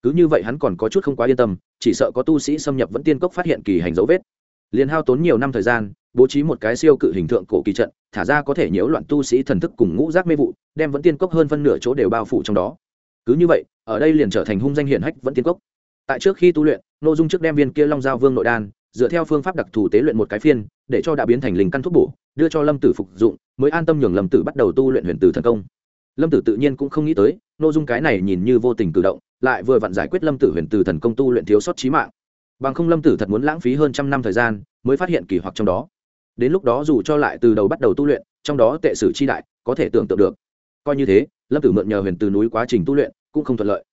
S1: Cứ như vậy hắn còn có chút không quá yên tâm, chỉ sợ có tu sĩ xâm nhập vẫn tiên cốc phát hiện kỳ hành dấu vết. Liền hao tốn nhiều năm thời gian, bố trí một cái siêu cự hình tượng cổ kỳ trận, thả ra có thể nhiễu loạn tu sĩ thần thức cùng ngũ giác mê vụ, đem vẫn tiên cốc hơn phân nửa chỗ đều bao phủ trong đó. Cứ như vậy, ở đây liền trở thành hung danh hiển hách vẫn tiên cốc. Tại trước khi tu luyện nội dung trước đem viên kia long giao vương nội đan, dựa theo phương pháp đặc thù tế luyện một cái phiên, để cho đã biến thành linh căn thuốc bổ, đưa cho lâm tử phục dụng, mới an tâm nhường lâm tử bắt đầu tu luyện huyền tử thần công. Lâm tử tự nhiên cũng không nghĩ tới nội dung cái này nhìn như vô tình cử động, lại vừa vặn giải quyết lâm tử huyền từ thần công tu luyện thiếu sót trí mạng. Bằng không lâm tử thật muốn lãng phí hơn trăm năm thời gian, mới phát hiện kỳ hoặc trong đó. Đến lúc đó dù cho lại từ đầu bắt đầu tu luyện, trong đó tệ sử chi đại, có thể tưởng tượng được. Coi như thế, lâm tử mượn nhờ huyền từ núi quá trình tu luyện, cũng không thuận lợi.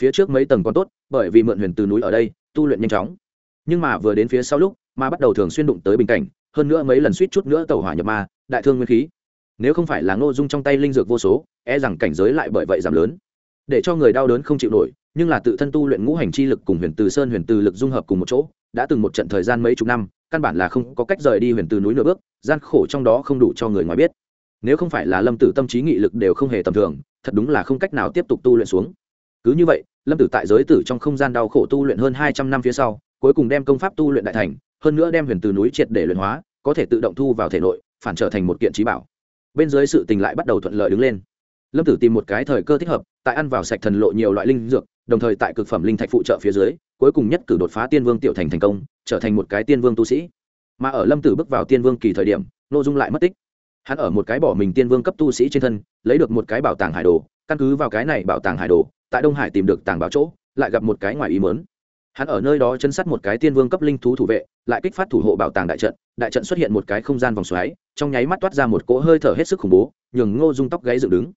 S1: Phía trước mấy tầng còn tốt, bởi vì mượn huyền từ núi ở đây, tu luyện nhanh chóng. Nhưng mà vừa đến phía sau lúc mà bắt đầu thường xuyên đụng tới bình cảnh, hơn nữa mấy lần suýt chút nữa tàu hỏa nhập ma, đại thương nguyên khí nếu không phải là ngô dung trong tay linh dược vô số e rằng cảnh giới lại bởi vậy giảm lớn. Để cho người đau đớn không chịu nổi, nhưng là tự thân tu luyện ngũ hành chi lực cùng huyền từ sơn huyền từ lực dung hợp cùng một chỗ, đã từng một trận thời gian mấy chục năm, căn bản là không có cách rời đi huyền từ núi nửa bước, gian khổ trong đó không đủ cho người ngoài biết. Nếu không phải là lâm tử tâm trí nghị lực đều không hề tầm thường, thật đúng là không cách nào tiếp tục tu luyện xuống. Cứ như vậy, lâm tử tại giới tử trong không gian đau khổ tu luyện hơn hai trăm năm phía sau, cuối cùng đem công pháp tu luyện đại thành, hơn nữa đem huyền từ núi triệt để luyện hóa, có thể tự động thu vào thể nội, phản trở thành một kiện trí bảo bên dưới sự tình lại bắt đầu thuận lợi đứng lên. Lâm tử tìm một cái thời cơ thích hợp, tại ăn vào sạch thần lộ nhiều loại linh dược, đồng thời tại cực phẩm linh thạch phụ trợ phía dưới, cuối cùng nhất cử đột phá tiên vương tiểu thành thành công, trở thành một cái tiên vương tu sĩ. Mà ở lâm tử bước vào tiên vương kỳ thời điểm n ô dung lại mất tích. Hắn ở một cái bỏ mình tiên vương cấp tu sĩ trên thân, lấy được một cái bảo tàng hải đồ, căn cứ vào cái này bảo tàng hải đồ, tại đông hải tìm được tàng bảo chỗ, lại gặp một cái ngoài ý mớn hắn ở nơi đó chân sát một cái tiên vương cấp linh thú thủ vệ lại kích phát thủ hộ bảo tàng đại trận đại trận xuất hiện một cái không gian vòng xoáy, trong nháy mắt toát ra một cỗ hơi thở hết sức khủng bố, nhường ngô dung tóc gáy dựng đứng.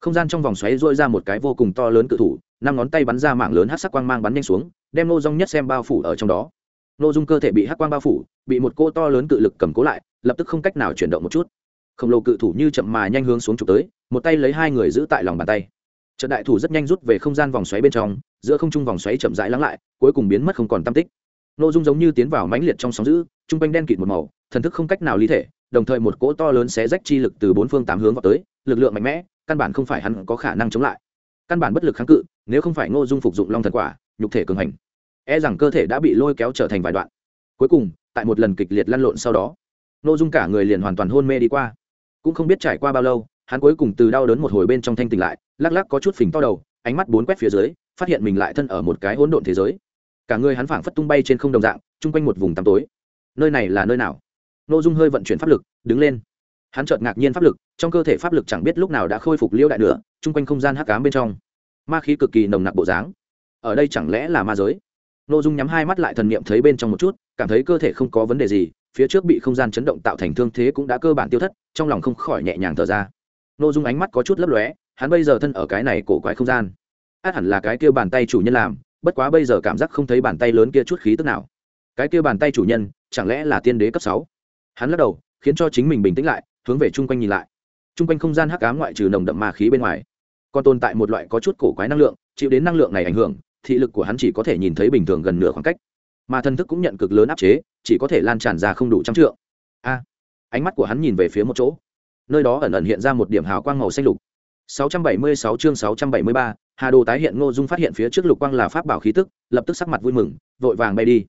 S1: Không gian trong vòng xoáy dội ra một cái vô cùng to lớn cự thủ, năm ngón tay bắn ra mạng lớn hát sắc quang mang bắn nhanh xuống, đem Ngô dung nhất xem bao phủ ở trong đó. Ngô dung cơ thể bị hát quang bao phủ, bị một cỗ to lớn cự lực cầm cố lại, lập tức không cách nào chuyển động một chút. Khổng lồ cự thủ như chậm mà nhanh hướng xuống trục tới, một tay lấy hai người giữ tại lòng bàn tay. Trận đại thủ rất nhanh rút về không gian vòng xoáy bên trong, giữa không trung vòng xoáy chậm rãi lắng lại, cuối cùng biến mất không còn tam tích nô dung giống như tiến vào mãnh liệt trong sóng giữ trung quanh đen kịt một màu, thần thức không cách nào lý thể, đồng thời một cỗ to lớn xé rách chi lực từ bốn phương tám hướng vào tới, lực lượng mạnh mẽ, căn bản không phải hắn có khả năng chống lại. Căn bản bất lực kháng cự, nếu không phải ngô dung phục dụng long thần quả, nhục thể cường hành. E rằng cơ thể đã bị lôi kéo trở thành vài đoạn. Cuối cùng, tại một lần kịch liệt lăn lộn sau đó, ngô dung cả người liền hoàn toàn hôn mê đi qua. Cũng không biết trải qua bao lâu, hắn cuối cùng từ đau đớn một hồi bên trong thanh tỉnh lại, lắc lắc có chút phình to đầu, ánh mắt bốn quét phía dưới, phát hiện mình lại thân ở một cái hỗn độn thế giới cả người hắn phảng phất tung bay trên không đồng dạng, chung quanh một vùng tăm tối. Nơi này là nơi nào? N ô dung hơi vận chuyển pháp lực, đứng lên. Hắn chợt ngạc nhiên pháp lực, trong cơ thể pháp lực chẳng biết lúc nào đã khôi phục liêu đại nữa chung quanh không gian hắc cám bên trong. Ma khí cực kỳ nồng nặc bộ dáng. Ở đây chẳng lẽ là ma giới? N ô dung nhắm hai mắt lại thần niệm thấy bên trong một chút, cảm thấy cơ thể không có vấn đề gì, phía trước bị không gian chấn động tạo thành thương thế cũng đã cơ bản tiêu thất, trong lòng không khỏi nhẹ nhàng thở ra. N ô dung ánh mắt có chút lấp lóe, hắn bây giờ thân ở cái này cổ quái không gian. Át hẳn là cái kia bàn tay chủ nhân làm bất quá bây giờ cảm giác không thấy bàn tay lớn kia chút khí tức nào. Cái kia bàn tay chủ nhân chẳng lẽ là tiên đế cấp sáu? Hắn lắc đầu khiến cho chính mình bình tĩnh lại hướng về chung quanh nhìn lại. Chung quanh không gian hắc ám ngoại trừ nồng đậm ma khí bên ngoài còn tồn tại một loại có chút cổ quái năng lượng chịu đến năng lượng này ảnh hưởng thị lực của hắn chỉ có thể nhìn thấy bình thường gần nửa khoảng cách. Mà thân thức cũng nhận cực lớn áp chế chỉ có thể lan tràn ra không đủ trăm trượng. A! Ánh mắt của hắn nhìn về phía một chỗ. Nơi đó ẩn ẩn hiện ra một điểm hào quang màu xanh lục. 676 chương 673, Hà Đồ tái hiện Ngô Dung phát hiện phía trước lục quang là pháp bảo khí tức, lập tức sắc mặt vui mừng, vội vàng bay đi.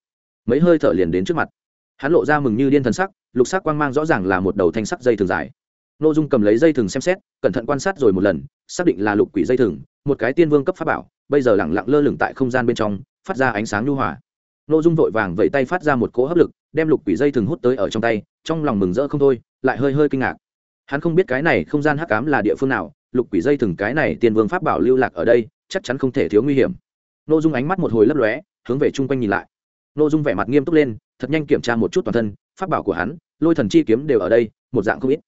S1: Mấy hơi thở liền đến trước mặt. Hắn lộ ra mừng như điên thần sắc, lục sắc quang mang rõ ràng là một đầu thanh sắc dây thường dài Ngô dung cầm lấy dây thừng xem xét cẩn thận quan sát rồi một lần xác định là lục quỷ dây thừng một cái tiên vương cấp pháp bảo bây giờ lẳng lặng lơ lửng tại không gian bên trong phát ra ánh sáng nhu hòa Ngô dung vội vàng vẫy tay phát ra một cỗ hấp lực đem lục quỷ dây thừng hút tới ở trong tay trong lòng mừng rỡ không thôi lại hơi hơi kinh ngạc hắn không biết cái này không gian hắc ám là địa phương nào lục quỷ dây thừng cái này tiên vương pháp bảo lưu lạc ở đây, chắc chắn không thể thiếu nguy hiểm. Nội dung ánh mắt một hồi lấp lóe, hướng về chung quanh nhìn lại. Nội dung vẻ mặt nghiêm túc lên, thật nhanh kiểm tra một chút toàn thân, pháp bảo của hắn, lôi thần chi kiếm đều ở đây, một dạng không ít.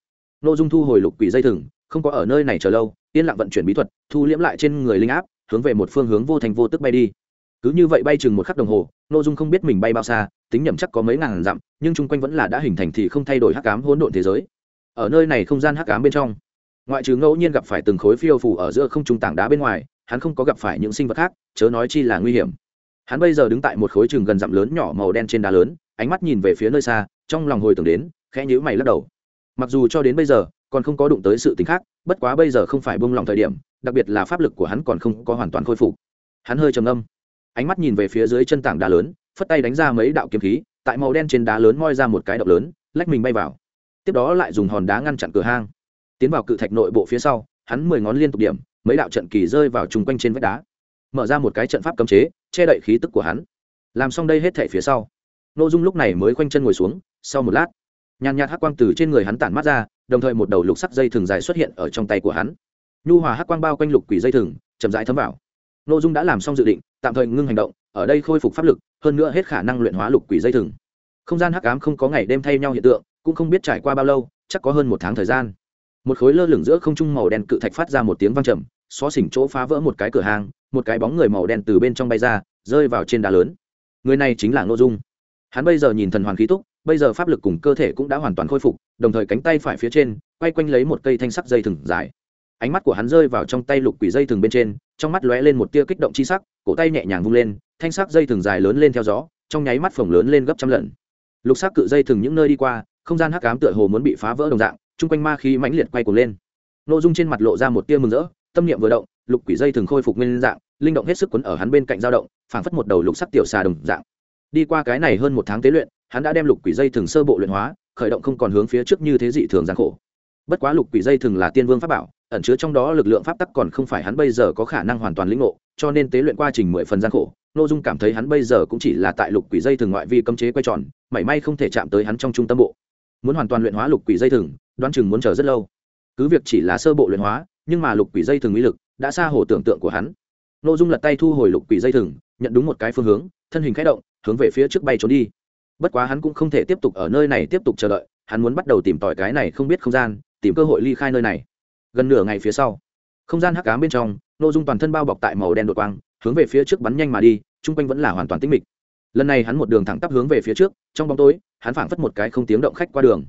S1: Nội dung thu hồi lục quỷ dây thừng, không có ở nơi này chờ lâu, yên lặng vận chuyển bí thuật, thu liễm lại trên người linh áp, hướng về một phương hướng vô thành vô tức bay đi. Cứ như vậy bay chừng một khắc đồng hồ nội dung không biết mình bay bao xa, tính nhầm chắc có mấy ngàn dặm, nhưng chung quanh vẫn là đã hình thành thì không thay đổi hắc ám hỗn độn thế giới. Ở nơi này không gian hắc ám bên trong ngoại trừ ngẫu nhiên gặp phải từng khối phiêu phủ ở giữa không trung tảng đá bên ngoài, hắn không có gặp phải những sinh vật khác, chớ nói chi là nguy hiểm. Hắn bây giờ đứng tại một khối trường gần dặm lớn nhỏ màu đen trên đá lớn, ánh mắt nhìn về phía nơi xa, trong lòng hồi tưởng đến, khẽ nhữ mày lắc đầu. Mặc dù cho đến bây giờ, còn không có đụng tới sự t khác, bất quá bây giờ không phải bông lòng thời điểm, đặc biệt là pháp lực của hắn còn không có hoàn toàn khôi phục. Hắn hơi trầm âm ánh mắt nhìn về phía dưới chân tảng đá lớn, phất tay đánh ra mấy đạo kiếm khí, tại màu đen trên đá lớn moi ra một cái động lớn, lách mình bay vào. Tiếp đó lại dùng hòn đá ngăn chặn cửa hang tiến vào cự thạch nội bộ phía sau, hắn mười ngón liên tục điểm, mấy đạo trận kỳ rơi vào chung quanh trên vách đá. Mở ra một cái trận pháp cấm chế, che đậy khí tức của hắn. Làm xong đây hết thể phía sau. N ô dung lúc này mới khoanh chân ngồi xuống, sau một lát, nhàn nhạt hắc quang từ trên người hắn tản mắt ra, đồng thời một đầu lục sắc dây thừng dài xuất hiện ở trong tay của hắn. Nhu hòa hắc quang bao quanh lục quỷ dây thừng, chậm rãi thấm vào. N ô dung đã làm xong dự định, tạm thời ngưng hành động, ở đây khôi phục pháp lực, hơn nữa hết khả năng luyện hóa lục quỷ dây thừng. Không gian hắc ám không có ngày đêm thay nhau hiện tượng, cũng không biết trải qua bao lâu, chắc có hơn một tháng thời gian một khối lơ lửng giữa không trung màu đen cự thạch phát ra một tiếng vang trầm, xó xỉnh chỗ phá vỡ một cái cửa hàng, một cái bóng người màu đen từ bên trong bay ra, rơi vào trên đá lớn. Người này chính là ngô dung. Hắn bây giờ nhìn thần hoàn khí túc, bây giờ pháp lực cùng cơ thể cũng đã hoàn toàn khôi phục, đồng thời cánh tay phải phía trên, quay quanh lấy một cây thanh sắc dây thừng dài. Ánh mắt của hắn rơi vào trong tay lục quỷ dây thừng bên trên, trong mắt lóe lên một tia kích động chi sắc, cổ tay nhẹ nhàng vung lên, thanh sắc dây thừng dài lớn lên theo gió, trong nháy mắt phồng lớn lên gấp trăm lần. Lục sắc cự dây thừng những nơi đi qua, không gian hắc ám tựa hồ muốn bị phá vỡ đồng dạng chung quanh ma khí mãnh liệt quay cuồng lên. Nô dung trên mặt lộ ra một tia mừng rỡ, tâm niệm vừa động, lục quỷ dây thường khôi phục nguyên dạng, linh động hết sức quấn ở hắn bên cạnh dao động, phảng phất một đầu lục sắc tiểu xà đồng dạng. Đi qua cái này hơn một tháng tế luyện, hắn đã đem lục quỷ dây thường sơ bộ luyện hóa, khởi động không còn hướng phía trước như thế dị thường gian khổ. Bất quá lục quỷ dây thường là tiên vương pháp bảo, ẩn chứa trong đó lực lượng pháp tắc còn không phải hắn bây giờ có khả năng hoàn toàn lĩnh ngộ, cho nên tế luyện quá trình mười phần gian khổ nội dung cảm thấy hắn bây giờ cũng chỉ là tại lục quỷ dây thường ngoại vi cấm chế quay tròn, mảy may không thể chạm tới hắn trong trung tâm bộ muốn hoàn toàn luyện hóa lục quỷ dây thừng, đoán chừng muốn chờ rất lâu. Cứ việc chỉ là sơ bộ luyện hóa, nhưng mà lục quỷ dây thừng uy lực đã xa hồ tưởng tượng của hắn. Nội dung lật tay thu hồi lục quỷ dây thừng, nhận đúng một cái phương hướng, thân hình khẽ động, hướng về phía trước bay trốn đi. Bất quá hắn cũng không thể tiếp tục ở nơi này tiếp tục chờ đợi, hắn muốn bắt đầu tìm tòi cái này không biết không gian, tìm cơ hội ly khai nơi này. Gần nửa ngày phía sau, không gian hắc ám bên trong nội dung toàn thân bao bọc tại màu đen đột quang, hướng về phía trước bắn nhanh mà đi, chung quanh vẫn là hoàn toàn tĩnh mịch lần này hắn một đường thẳng tắp hướng về phía trước, trong bóng tối, hắn phảng phất một cái không tiếng động khách qua đường.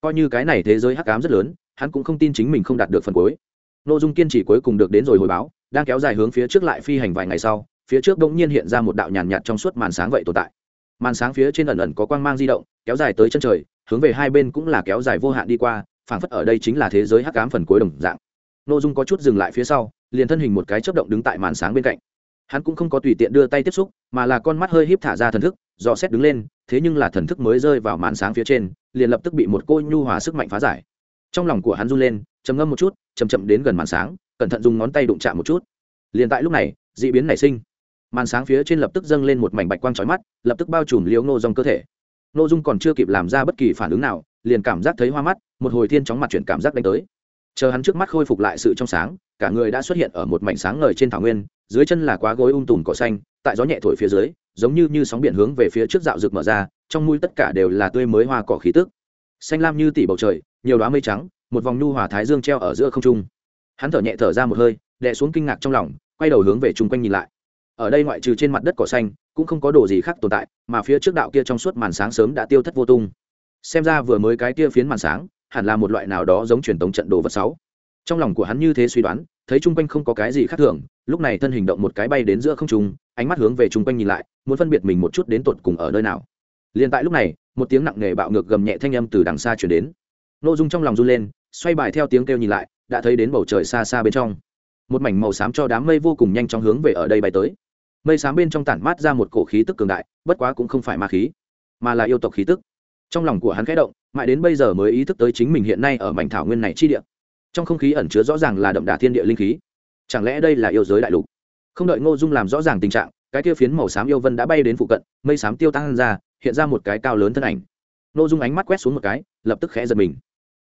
S1: Coi như cái này thế giới hắc ám rất lớn, hắn cũng không tin chính mình không đạt được phần cuối. Nội dung kiên trì cuối cùng được đến rồi hồi báo, đang kéo dài hướng phía trước lại phi hành vài ngày sau, phía trước bỗng nhiên hiện ra một đạo nhàn nhạt trong suốt màn sáng vậy tồn tại. Màn sáng phía trên ẩn ẩn có quang mang di động, kéo dài tới chân trời, hướng về hai bên cũng là kéo dài vô hạn đi qua, phảng phất ở đây chính là thế giới hắc ám phần cuối đồng dạng. Nội dung có chút dừng lại phía sau, liền thân hình một cái chớp động đứng tại màn sáng bên cạnh hắn cũng không có tùy tiện đưa tay tiếp xúc, mà là con mắt hơi híp thả ra thần thức, dò xét đứng lên, thế nhưng là thần thức mới rơi vào màn sáng phía trên, liền lập tức bị một cô nhu hòa sức mạnh phá giải. Trong lòng của hắn run lên, trầm ngâm một chút chầm chậm đến gần màn sáng, cẩn thận dùng ngón tay đụng chạm một chút. Liền tại lúc này d ị biến nảy sinh. Màn sáng phía trên lập tức dâng lên một mảnh bạch quang trói mắt, lập tức bao trùm liếu nô dòng cơ thể. Ngô dung còn chưa kịp làm ra bất kỳ phản ứng nào, liền cảm giác thấy hoa mắt, một hồi thiên chóng mặt chuyển cảm giác đánh tới. Chờ hắn trước mắt khôi phục lại sự trong sáng, cả người đã xuất hiện ở một mảnh sáng ngời trên thảo nguyên dưới chân là quá gối ung tùm cỏ xanh, tại gió nhẹ thổi phía dưới, giống như như sóng biển hướng về phía trước dạo rực mở ra, trong mũi tất cả đều là tươi mới hoa cỏ khí tức. Xanh lam như tỷ bầu trời, nhiều đoá mây trắng, một vòng nhu hòa thái dương treo ở giữa không trung. Hắn thở nhẹ thở ra một hơi, đè xuống kinh ngạc trong lòng, quay đầu hướng về chung quanh nhìn lại. Ở đây ngoại trừ trên mặt đất cỏ xanh, cũng không có đồ gì khác tồn tại, mà phía trước đạo kia trong suốt màn sáng sớm đã tiêu thất vô tung. Xem ra vừa mới cái kia phiến màn sáng, hẳn là một loại nào đó giống truyền tống trận đồ vật sáu trong lòng của hắn như thế suy đoán, thấy chung quanh không có cái gì khác thường, lúc này thân hình động một cái bay đến giữa không trung, ánh mắt hướng về chung quanh nhìn lại, muốn phân biệt mình một chút đến tột cùng ở nơi nào. Liền tại lúc này, một tiếng nặng nề bạo ngược gầm nhẹ thanh âm từ đằng xa chuyển đến. N ô dung trong lòng run lên, xoay bài theo tiếng kêu nhìn lại, đã thấy đến bầu trời xa xa bên trong. Một mảnh màu xám cho đám mây vô cùng nhanh chóng hướng về ở đây bay tới. Mây xám bên trong tản mát ra một cổ khí tức cường đại, bất quá cũng không phải ma khí, mà là yêu tộc khí tức. Trong lòng của hắn khẽ động, mãi đến bây giờ mới ý thức tới chính mình hiện nay ở mảnh thảo nguyên này chi địa trong không khí ẩn chứa rõ ràng là đậm đà thiên địa linh khí. Chẳng lẽ đây là yêu giới đại lục? Không đợi ngô dung làm rõ ràng tình trạng, cái kia phiến màu xám yêu vân đã bay đến phụ cận, mây xám tiêu tăng ra, hiện ra một cái cao lớn thân ảnh. Ngô dung ánh mắt quét xuống một cái, lập tức khẽ giật mình.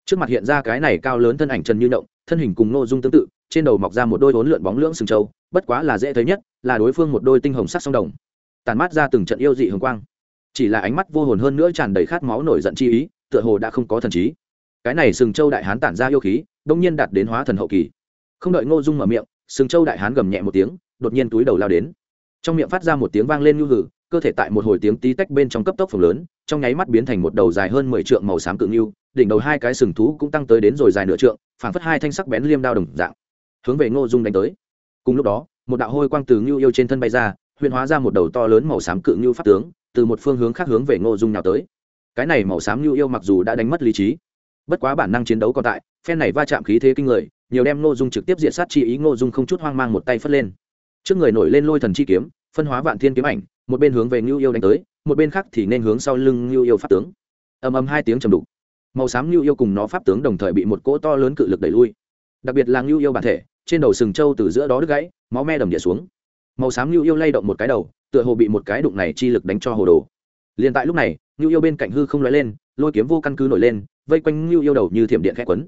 S1: Trước mặt hiện ra cái này cao lớn thân ảnh trần như động, thân hình cùng ngô dung tương tự, trên đầu mọc ra một đôi vốn lượn bóng lưỡng sừng trâu, bất quá là dễ thấy nhất, là đối phương một đôi tinh hồng sắc song đồng. Tàn mát ra từng trận yêu dị hồng quang. Chỉ là ánh mắt vô hồn hơn nữa tràn đầy khát máu nổi giận chi ý, tựa hồ đã không có thần trí. Cái này sừng châu đại hán tản ra yêu khí đông nhiên đạt đến hóa thần hậu kỳ. Không đợi ngô dung mở miệng, sừng châu đại hán gầm nhẹ một tiếng, đột nhiên túi đầu lao đến. Trong miệng phát ra một tiếng vang lên nhu hử, cơ thể tại một hồi tiếng tí tách bên trong cấp tốc phồng lớn, trong nháy mắt biến thành một đầu dài hơn mười trượng màu xám cự ngưu, đỉnh đầu hai cái sừng thú cũng tăng tới đến rồi dài nửa trượng, phảng phất hai thanh sắc bén liêm đao đồng dạng. Hướng về ngô dung đánh tới. Cùng lúc đó, một đạo hôi quang từ ngưu yêu trên thân bay ra, huyền hóa ra một đầu to lớn màu xám cự ngưu pháp tướng, từ một phương hướng khác hướng về ngô dung nào tới. Cái này màu xám ngưu yêu mặc dù đã đánh mất lý trí, bất quá bản năng chiến đấu còn tại phen này va chạm khí thế kinh người, nhiều đem ngô dung trực tiếp diện sát chi ý, ngô dung không chút hoang mang một tay phất lên. Trước người nổi lên lôi thần chi kiếm, phân hóa vạn thiên kiếm ảnh, một bên hướng về ngưu yêu đánh tới, một bên khác thì nên hướng sau lưng ngưu yêu pháp tướng. Ầm ầm hai tiếng trầm đục. Màu xám ngưu yêu cùng nó pháp tướng đồng thời bị một cỗ to lớn cự lực đẩy lui. Đặc biệt là ngưu yêu bản thể, trên đầu sừng trâu từ giữa đó đứt gãy, máu me đầm địa xuống. Màu xám ngưu yêu lay động một cái đầu, tựa hồ bị một cái đụng này chi lực đánh cho hồ đồ. Liền tại lúc này, ngưu yêu bên cạnh hư không lóe lên, lôi kiếm vô căn cứ nổi lên, vây quanh ngưu yêu đầu như thiểm điện khẽ quấn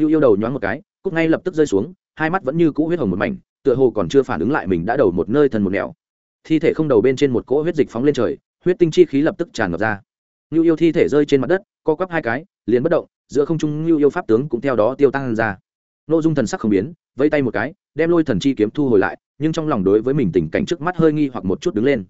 S1: ngưu yêu đầu nhoáng một cái cúc ngay lập tức rơi xuống, hai mắt vẫn như cũ huyết hồng một mảnh, tựa hồ còn chưa phản ứng lại mình đã đầu một nơi thần một nẻo. Thi thể không đầu bên trên một cỗ huyết dịch phóng lên trời, huyết tinh chi khí lập tức tràn ngập ra. Ngưu yêu thi thể rơi trên mặt đất, co quắp hai cái, liền bất động, giữa không trung lưu yêu pháp tướng cũng theo đó tiêu tăng ra. Nô dung thần sắc không biến vây tay một cái, đem lôi thần chi kiếm thu hồi lại, nhưng trong lòng đối với mình tình cảnh trước mắt hơi nghi hoặc một chút đứng lên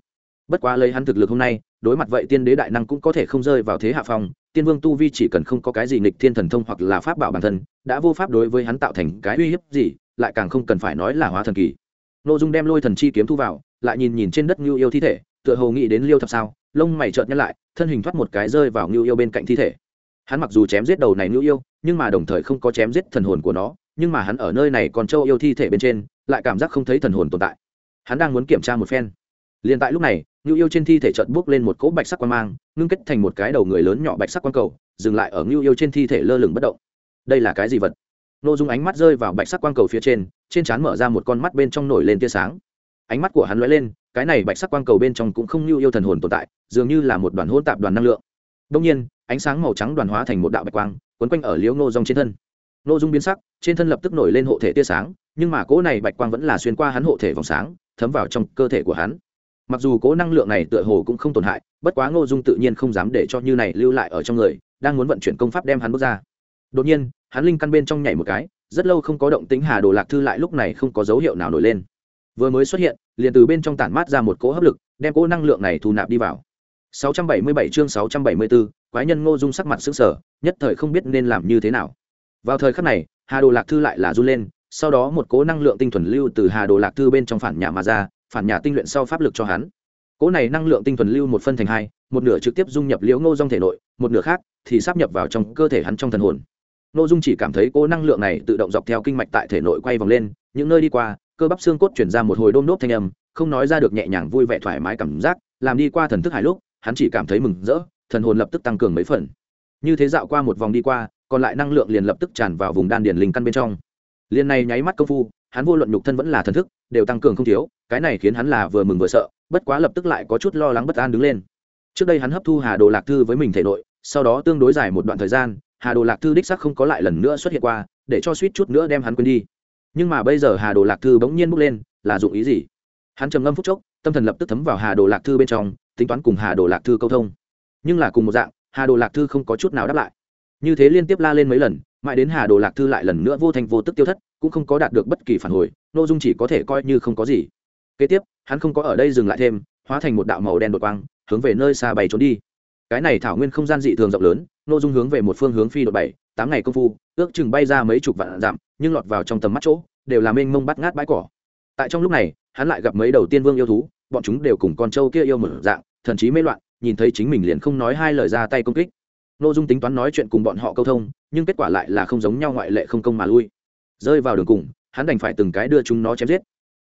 S1: bất quá lấy hắn thực lực hôm nay, đối mặt vậy tiên đế đại năng cũng có thể không rơi vào thế hạ phong, tiên vương tu vi chỉ cần không có cái gì nghịch thiên thần thông hoặc là pháp bảo bản thân, đã vô pháp đối với hắn tạo thành cái uy hiếp gì, lại càng không cần phải nói là hóa thần kỳ. Nội dung đem lôi thần chi kiếm thu vào, lại nhìn nhìn trên đất ngưu yêu thi thể, tựa hồ nghĩ đến liêu thập sao, lông mày trợn nhăn lại, thân hình thoát một cái rơi vào ngưu yêu bên cạnh thi thể. Hắn mặc dù chém giết đầu này ngưu yêu, nhưng mà đồng thời không có chém giết thần hồn của nó, nhưng mà hắn ở nơi này còn châu yêu thi thể bên trên, lại cảm giác không thấy thần hồn tồn tại. Hắn đang muốn kiểm tra một phen. Liền tại lúc này ngưu yêu trên thi thể chợt bước lên một cỗ bạch sắc quan mang, ngưng kết thành một cái đầu người lớn nhỏ bạch sắc quan cầu, dừng lại ở ngưu yêu trên thi thể lơ lửng bất động. Đây là cái gì vật? Nội dung ánh mắt rơi vào bạch sắc quang cầu phía trên trên trán mở ra một con mắt bên trong nổi lên tia sáng. Ánh mắt của hắn lóe lên, cái này bạch sắc quang cầu bên trong cũng không như yêu thần hồn tồn tại, dường như là một đoàn hôn tạp đoàn năng lượng. Đông nhiên, ánh sáng màu trắng đoàn hóa thành một đạo bạch quang, quấn quanh ở liễu ngô rong trên thân. Nội dung biến sắc, trên thân lập tức nổi lên hộ thể tia sáng, nhưng mà cỗ này bạch quang vẫn là xuyên qua hắn hộ thể vòng sáng, thấm vào trong cơ thể của hắn mặc dù cỗ năng lượng này tựa hồ cũng không tổn hại bất quá ngô dung tự nhiên không dám để cho như này lưu lại ở trong người đang muốn vận chuyển công pháp đem hắn bước ra. Đột nhiên hắn linh căn bên trong nhảy một cái rất lâu không có động tính hà đồ lạc thư lại lúc này không có dấu hiệu nào nổi lên. Vừa mới xuất hiện liền từ bên trong tản mát ra một cỗ hấp lực đem cỗ năng lượng này thu nạp đi vào. 677 chương 674, quái nhân ngô dung sắc mặt sững sờ nhất thời không biết nên làm như thế nào. Vào thời khắc này hà đồ lạc thư lại là run lên sau đó một cỗ năng lượng tinh thuần lưu từ hà đồ lạc thư bên trong phản nhà mà ra phản nhà tinh luyện sau pháp lực cho hắn. Cỗ này năng lượng tinh thuần lưu một phân thành hai, một nửa trực tiếp dung nhập liễu ngô Dung thể nội, một nửa khác thì sắp nhập vào trong cơ thể hắn trong thần hồn. Ngô dung chỉ cảm thấy cỗ năng lượng này tự động dọc theo kinh mạch tại thể nội quay vòng lên, những nơi đi qua, cơ bắp xương cốt chuyển ra một hồi đôm đốp thanh âm, không nói ra được nhẹ nhàng vui vẻ thoải mái cảm giác, làm đi qua thần thức hải lúc, hắn chỉ cảm thấy mừng rỡ, thần hồn lập tức tăng cường mấy phần. Như thế dạo qua một vòng đi qua, còn lại năng lượng liền lập tức tràn vào vùng đan điền linh căn bên trong. Liền này nháy mắt công phu hắn vô luận nhục thân vẫn là thần thức, đều tăng cường không thiếu, cái này khiến hắn là vừa mừng vừa sợ, bất quá lập tức lại có chút lo lắng bất an đứng lên. Trước đây hắn hấp thu hà đồ lạc thư với mình thể nội, sau đó tương đối dài một đoạn thời gian, hà đồ lạc thư đích sắc không có lại lần nữa xuất hiện qua, để cho suýt chút nữa đem hắn quên đi. Nhưng mà bây giờ hà đồ lạc thư bỗng nhiên bước lên, là dụng ý gì? Hắn trầm ngâm phút chốc, tâm thần lập tức thấm vào hà đồ lạc thư bên trong, tính toán cùng hà đồ lạc thư câu thông. Nhưng là cùng một dạng, hà đồ lạc thư không có chút nào đáp lại. Như thế liên tiếp la lên mấy lần mãi đến hà đồ lạc thư lại lần nữa vô thành vô tức tiêu thất, cũng không có đạt được bất kỳ phản hồi nội dung chỉ có thể coi như không có gì. Kế tiếp, hắn không có ở đây dừng lại thêm, hóa thành một đạo màu đen đột quang, hướng về nơi xa bay trốn đi. Cái này thảo nguyên không gian dị thường rộng lớn nội dung hướng về một phương hướng phi đột bảy, tám ngày công phu, ước chừng bay ra mấy chục vạn dặm, nhưng lọt vào trong tầm mắt chỗ, đều là mênh mông bắt ngát bãi cỏ. Tại trong lúc này, hắn lại gặp mấy đầu tiên vương yêu thú, bọn chúng đều cùng con trâu kia yêu mở dạng, thần trí mê loạn, nhìn thấy chính mình liền không nói hai lời ra tay công kích n dung tính toán nói chuyện cùng bọn họ câu thông, nhưng kết quả lại là không giống nhau ngoại lệ không công mà lui. Rơi vào đường cùng, hắn đành phải từng cái đưa chúng nó chém giết.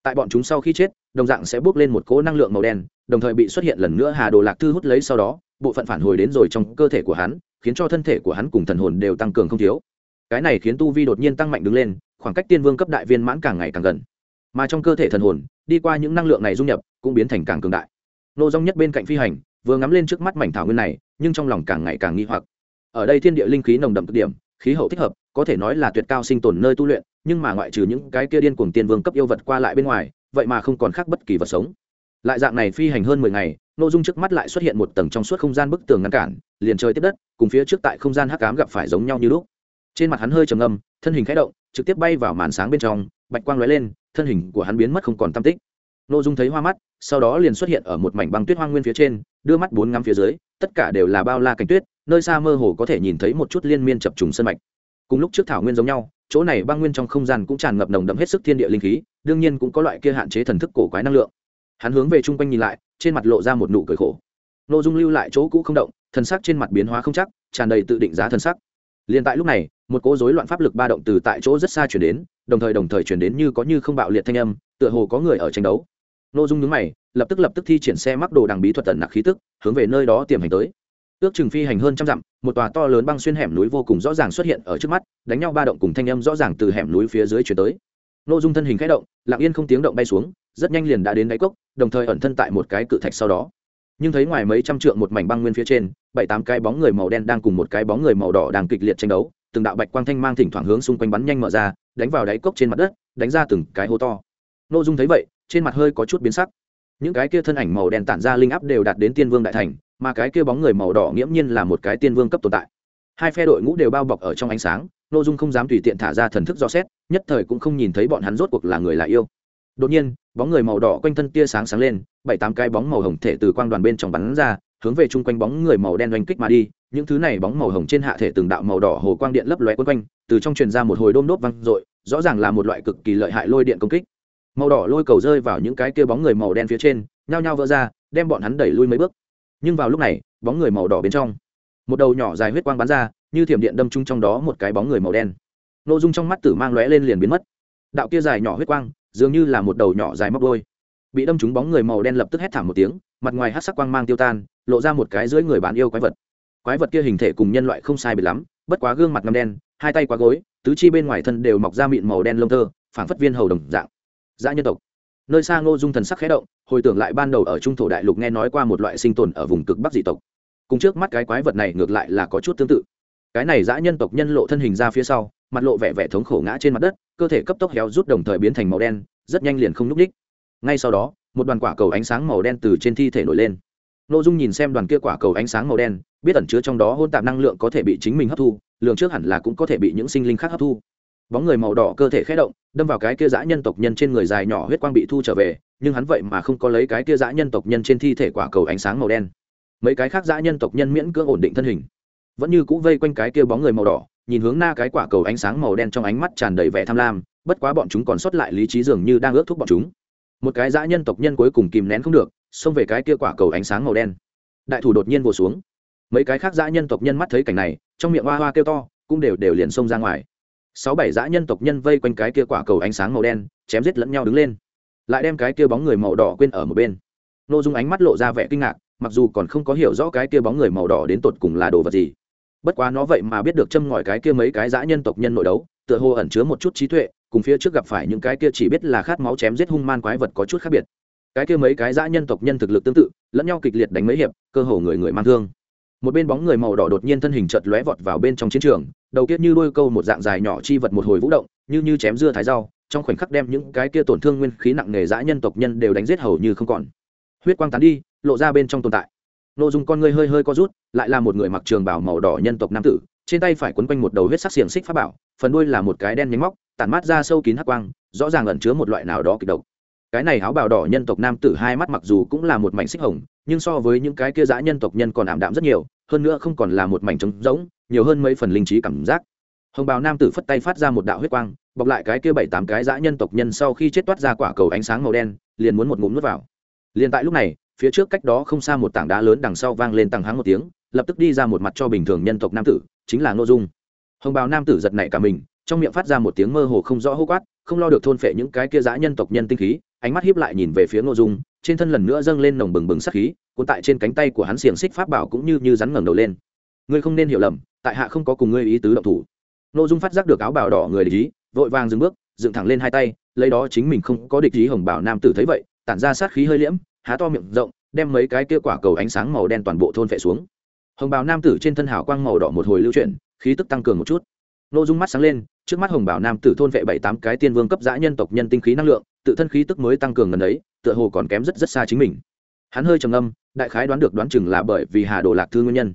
S1: Tại bọn chúng sau khi chết, đồng dạng sẽ bước lên một cỗ năng lượng màu đen, đồng thời bị xuất hiện lần nữa hà đồ lạc thư hút lấy sau đó, bộ phận phản hồi đến rồi trong cơ thể của hắn, khiến cho thân thể của hắn cùng thần hồn đều tăng cường không thiếu. Cái này khiến tu vi đột nhiên tăng mạnh đứng lên, khoảng cách tiên vương cấp đại viên mãn càng ngày càng gần. Mà trong cơ thể thần hồn, đi qua những năng lượng này dung nhập, cũng biến thành càng cường đại. Nô dong nhất bên cạnh phi hành vừa ngắm lên trước mắt mảnh thảo nguyên này, nhưng trong lòng càng ngày càng nghi hoặc. Ở đây thiên địa linh khí nồng đậm cực điểm, khí hậu thích hợp, có thể nói là tuyệt cao sinh tồn nơi tu luyện, nhưng mà ngoại trừ những cái kia điên cuồng tiên vương cấp yêu vật qua lại bên ngoài, vậy mà không còn khác bất kỳ vật sống. Lại dạng này phi hành hơn mười ngày nội dung trước mắt lại xuất hiện một tầng trong suốt không gian bức tường ngăn cản, liền trời tiếp đất, cùng phía trước tại không gian hắc ám gặp phải giống nhau như lúc. Trên mặt hắn hơi trầm ngâm, thân hình khẽ động, trực tiếp bay vào màn sáng bên trong, bạch quang lóe lên, thân hình của hắn biến mất không còn tam tích nội dung thấy hoa mắt, sau đó liền xuất hiện ở một mảnh băng tuyết hoang nguyên phía trên, đưa mắt bốn ngắm phía dưới, tất cả đều là bao la cảnh tuyết, nơi xa mơ hồ có thể nhìn thấy một chút liên miên chập trùng sân mạch. Cùng lúc trước thảo nguyên giống nhau, chỗ này băng nguyên trong không gian cũng tràn ngập nồng đậm hết sức thiên địa linh khí, đương nhiên cũng có loại kia hạn chế thần thức cổ quái năng lượng. Hắn hướng về chung quanh nhìn lại, trên mặt lộ ra một nụ cười khổ. N ô dung lưu lại chỗ cũ không động, thần sắc trên mặt biến hóa không chắc, tràn đầy tự định giá thần sắc. Liền tại lúc này, một cỗ rối loạn pháp lực ba động từ tại chỗ rất xa chuyển đến, đồng thời đồng thời chuyển đến như có như không bạo liệt thanh âm, tựa hồ có người ở tranh đấu. Nô dung nhướng mày, lập tức lập tức thi triển xe mắc đồ đằng bí thuật tần nặc khí tức, hướng về nơi đó tiềm hành tới. Ước chừng phi hành hơn trăm dặm, một tòa to lớn băng xuyên hẻm núi vô cùng rõ ràng xuất hiện ở trước mắt, đánh nhau ba động cùng thanh âm rõ ràng từ hẻm núi phía dưới chuyển tới. Nô dung thân hình khẽ động, lặng yên không tiếng động bay xuống, rất nhanh liền đã đến đáy cốc, đồng thời ẩn thân tại một cái cự thạch sau đó. Nhưng thấy ngoài mấy trăm trượng một mảnh băng nguyên phía trên, bảy tám cái bóng người màu đen đang cùng một cái bóng người màu đỏ đang kịch liệt tranh đấu, từng đạo bạch quang thanh mang thỉnh thoảng hướng xung quanh bắn nhanh mở ra, đánh vào đáy cốc trên mặt đất, đánh ra từng cái hố to. N ô dung thấy vậy trên mặt hơi có chút biến sắc. Những cái kia thân ảnh màu đen tản ra linh áp đều đạt đến tiên vương đại thành, mà cái kia bóng người màu đỏ nghiễm nhiên là một cái tiên vương cấp tồn tại. Hai phe đội ngũ đều bao bọc ở trong ánh sáng n ô dung không dám tùy tiện thả ra thần thức do xét, nhất thời cũng không nhìn thấy bọn hắn rốt cuộc là người là yêu. Đột nhiên, bóng người màu đỏ quanh thân tia sáng sáng lên, bảy tám cái bóng màu hồng thể từ quang đoàn bên trong bắn ra, hướng về chung quanh bóng người màu đen oanh kích mà đi, những thứ này bóng màu hồng trên hạ thể từng đạo màu đỏ hồ quang điện lấp lóe quấn quanh, từ trong truyền ra một hồi đôm đốt văng r rõ ràng là một loại cực kỳ lợi hại lôi điện công kích màu đỏ lôi cầu rơi vào những cái kia bóng người màu đen phía trên, nhao nhao vỡ ra, đem bọn hắn đẩy lui mấy bước. Nhưng vào lúc này, bóng người màu đỏ bên trong, một đầu nhỏ dài huyết quang bắn ra, như thiểm điện đâm chung trong đó một cái bóng người màu đen. Nội dung trong mắt tử mang lóe lên liền biến mất. Đạo kia dài nhỏ huyết quang, dường như là một đầu nhỏ dài móc đôi. Bị đâm trúng bóng người màu đen lập tức hét thảm một tiếng, mặt ngoài hát sắc quang mang tiêu tan, lộ ra một cái dưới người bán yêu quái vật. Quái vật kia hình thể cùng nhân loại không sai biệt lắm, bất quá gương mặt ngâm đen, hai tay quá gối, tứ chi bên ngoài thân đều mọc ra mịn màu đen lông thơ phảng phất viên hầu đồng dạng dã nhân tộc. Nơi xa ngô dung thần sắc khẽ động, hồi tưởng lại ban đầu ở trung thổ đại lục nghe nói qua một loại sinh tồn ở vùng cực bắc dị tộc. Cùng trước mắt cái quái vật này ngược lại là có chút tương tự. Cái này dã nhân tộc nhân lộ thân hình ra phía sau, mặt lộ vẻ vẻ thống khổ ngã trên mặt đất, cơ thể cấp tốc héo rút đồng thời biến thành màu đen, rất nhanh liền không n ú c ních ngay sau đó, một đoàn quả cầu ánh sáng màu đen từ trên thi thể nổi lên. N ô dung nhìn xem đoàn kia quả cầu ánh sáng màu đen, biết ẩn chứa trong đó hôn tạp năng lượng có thể bị chính mình hấp thu lượng trước hẳn là cũng có thể bị những sinh linh khác hấp thu bóng người màu đỏ cơ thể khẽ động, đâm vào cái kia dã nhân tộc nhân trên người dài nhỏ huyết quang bị thu trở về, nhưng hắn vậy mà không có lấy cái kia dã nhân tộc nhân trên thi thể quả cầu ánh sáng màu đen. Mấy cái khác dã nhân tộc nhân miễn cưỡng ổn định thân hình. Vẫn như cũ vây quanh cái kia bóng người màu đỏ, nhìn hướng na cái quả cầu ánh sáng màu đen trong ánh mắt tràn đầy vẻ tham lam, bất quá bọn chúng còn sót lại lý trí dường như đang ước thúc bọn chúng. Một cái dã nhân tộc nhân cuối cùng kìm nén không được, xông về cái kia quả cầu ánh sáng màu đen. Đại thủ đột nhiên vồ xuống. Mấy cái khác dã nhân tộc nhân mắt thấy cảnh này, trong miệng hoa hoa kêu to, cũng đều đều liền xông ra ngoài sáu bảy dã nhân tộc nhân vây quanh cái kia quả cầu ánh sáng màu đen, chém giết lẫn nhau đứng lên. Lại đem cái kia bóng người màu đỏ quên ở một bên. N ô dung ánh mắt lộ ra vẻ kinh ngạc, mặc dù còn không có hiểu rõ cái kia bóng người màu đỏ đến tột cùng là đồ vật gì. Bất quá nó vậy mà biết được châm ngòi cái kia mấy cái dã nhân tộc nhân nội đấu, tựa hồ ẩn chứa một chút trí tuệ, cùng phía trước gặp phải những cái kia chỉ biết là khát máu chém giết hung man quái vật có chút khác biệt. Cái kia mấy cái dã nhân tộc nhân thực lực tương tự, lẫn nhau kịch liệt đánh mấy hiệp, cơ hồ người người mang thương. Một bên bóng người màu đỏ đột nhiên thân hình chợt lóe vọt vào bên trong chiến trường đầu kia như đôi câu một dạng dài nhỏ chi vật một hồi vũ động, như như chém dưa thái rau, trong khoảnh khắc đem những cái kia tổn thương nguyên khí nặng nề dã nhân tộc nhân đều đánh giết hầu như không còn. Huyết quang tán đi, lộ ra bên trong tồn tại. Nội dung con ngươi hơi hơi co rút, lại là một người mặc trường bảo màu đỏ nhân tộc nam tử, trên tay phải quấn quanh một đầu huyết sắc xiềng xích pháp bảo, phần đuôi là một cái đen nhánh móc, tản mát ra sâu kín hắc quang, rõ ràng ẩn chứa một loại nào đó kịch độc. Cái này áo bào đỏ nhân tộc nam tử hai mắt mặc dù cũng là một mảnh xích hồng, nhưng so với những cái kia dã nhân tộc nhân còn ảm đạm rất nhiều hơn nữa không còn là một mảnh trống rỗng, nhiều hơn mấy phần linh trí cảm giác. Hồng bào nam tử phất tay phát ra một đạo huyết quang, bọc lại cái kia bảy tám cái dã nhân tộc nhân sau khi chết toát ra quả cầu ánh sáng màu đen, liền muốn một ngụm nuốt vào. Liền tại lúc này, phía trước cách đó không xa một tảng đá lớn đằng sau vang lên tầng háng một tiếng, lập tức đi ra một mặt cho bình thường nhân tộc nam tử, chính là ngô dung. Hồng bào nam tử giật nảy cả mình, trong miệng phát ra một tiếng mơ hồ không rõ hô quát, không lo được thôn phệ những cái kia dã nhân tộc nhân tinh khí, ánh mắt hiếp lại nhìn về phía ngô dung trên thân lần nữa dâng lên nồng bừng bừng sắc khí, cuốn tại trên cánh tay của hắn xiềng xích pháp bảo cũng như như rắn ngẩng đầu lên. Ngươi không nên hiểu lầm, tại hạ không có cùng ngươi ý tứ động thủ. Nội dung phát giác được áo bào đỏ người địch ý, vội vàng dừng bước, dựng thẳng lên hai tay, lấy đó chính mình không có địch ý hồng bảo nam tử thấy vậy, tản ra sát khí hơi liễm, há to miệng rộng, đem mấy cái kia quả cầu ánh sáng màu đen toàn bộ thôn phệ xuống. Hồng bào nam tử trên thân hào quang màu đỏ một hồi lưu chuyển, khí tức tăng cường một chút. Nội dung mắt sáng lên, trước mắt hồng bảo nam tử thôn vệ bảy tám cái tiên vương cấp giã nhân tộc nhân tinh khí năng lượng tự thân khí tức mới tăng cường gần ấy, tựa hồ còn kém rất rất xa chính mình. Hắn hơi trầm âm đại khái đoán được đoán chừng là bởi vì hà đồ lạc thư nguyên nhân.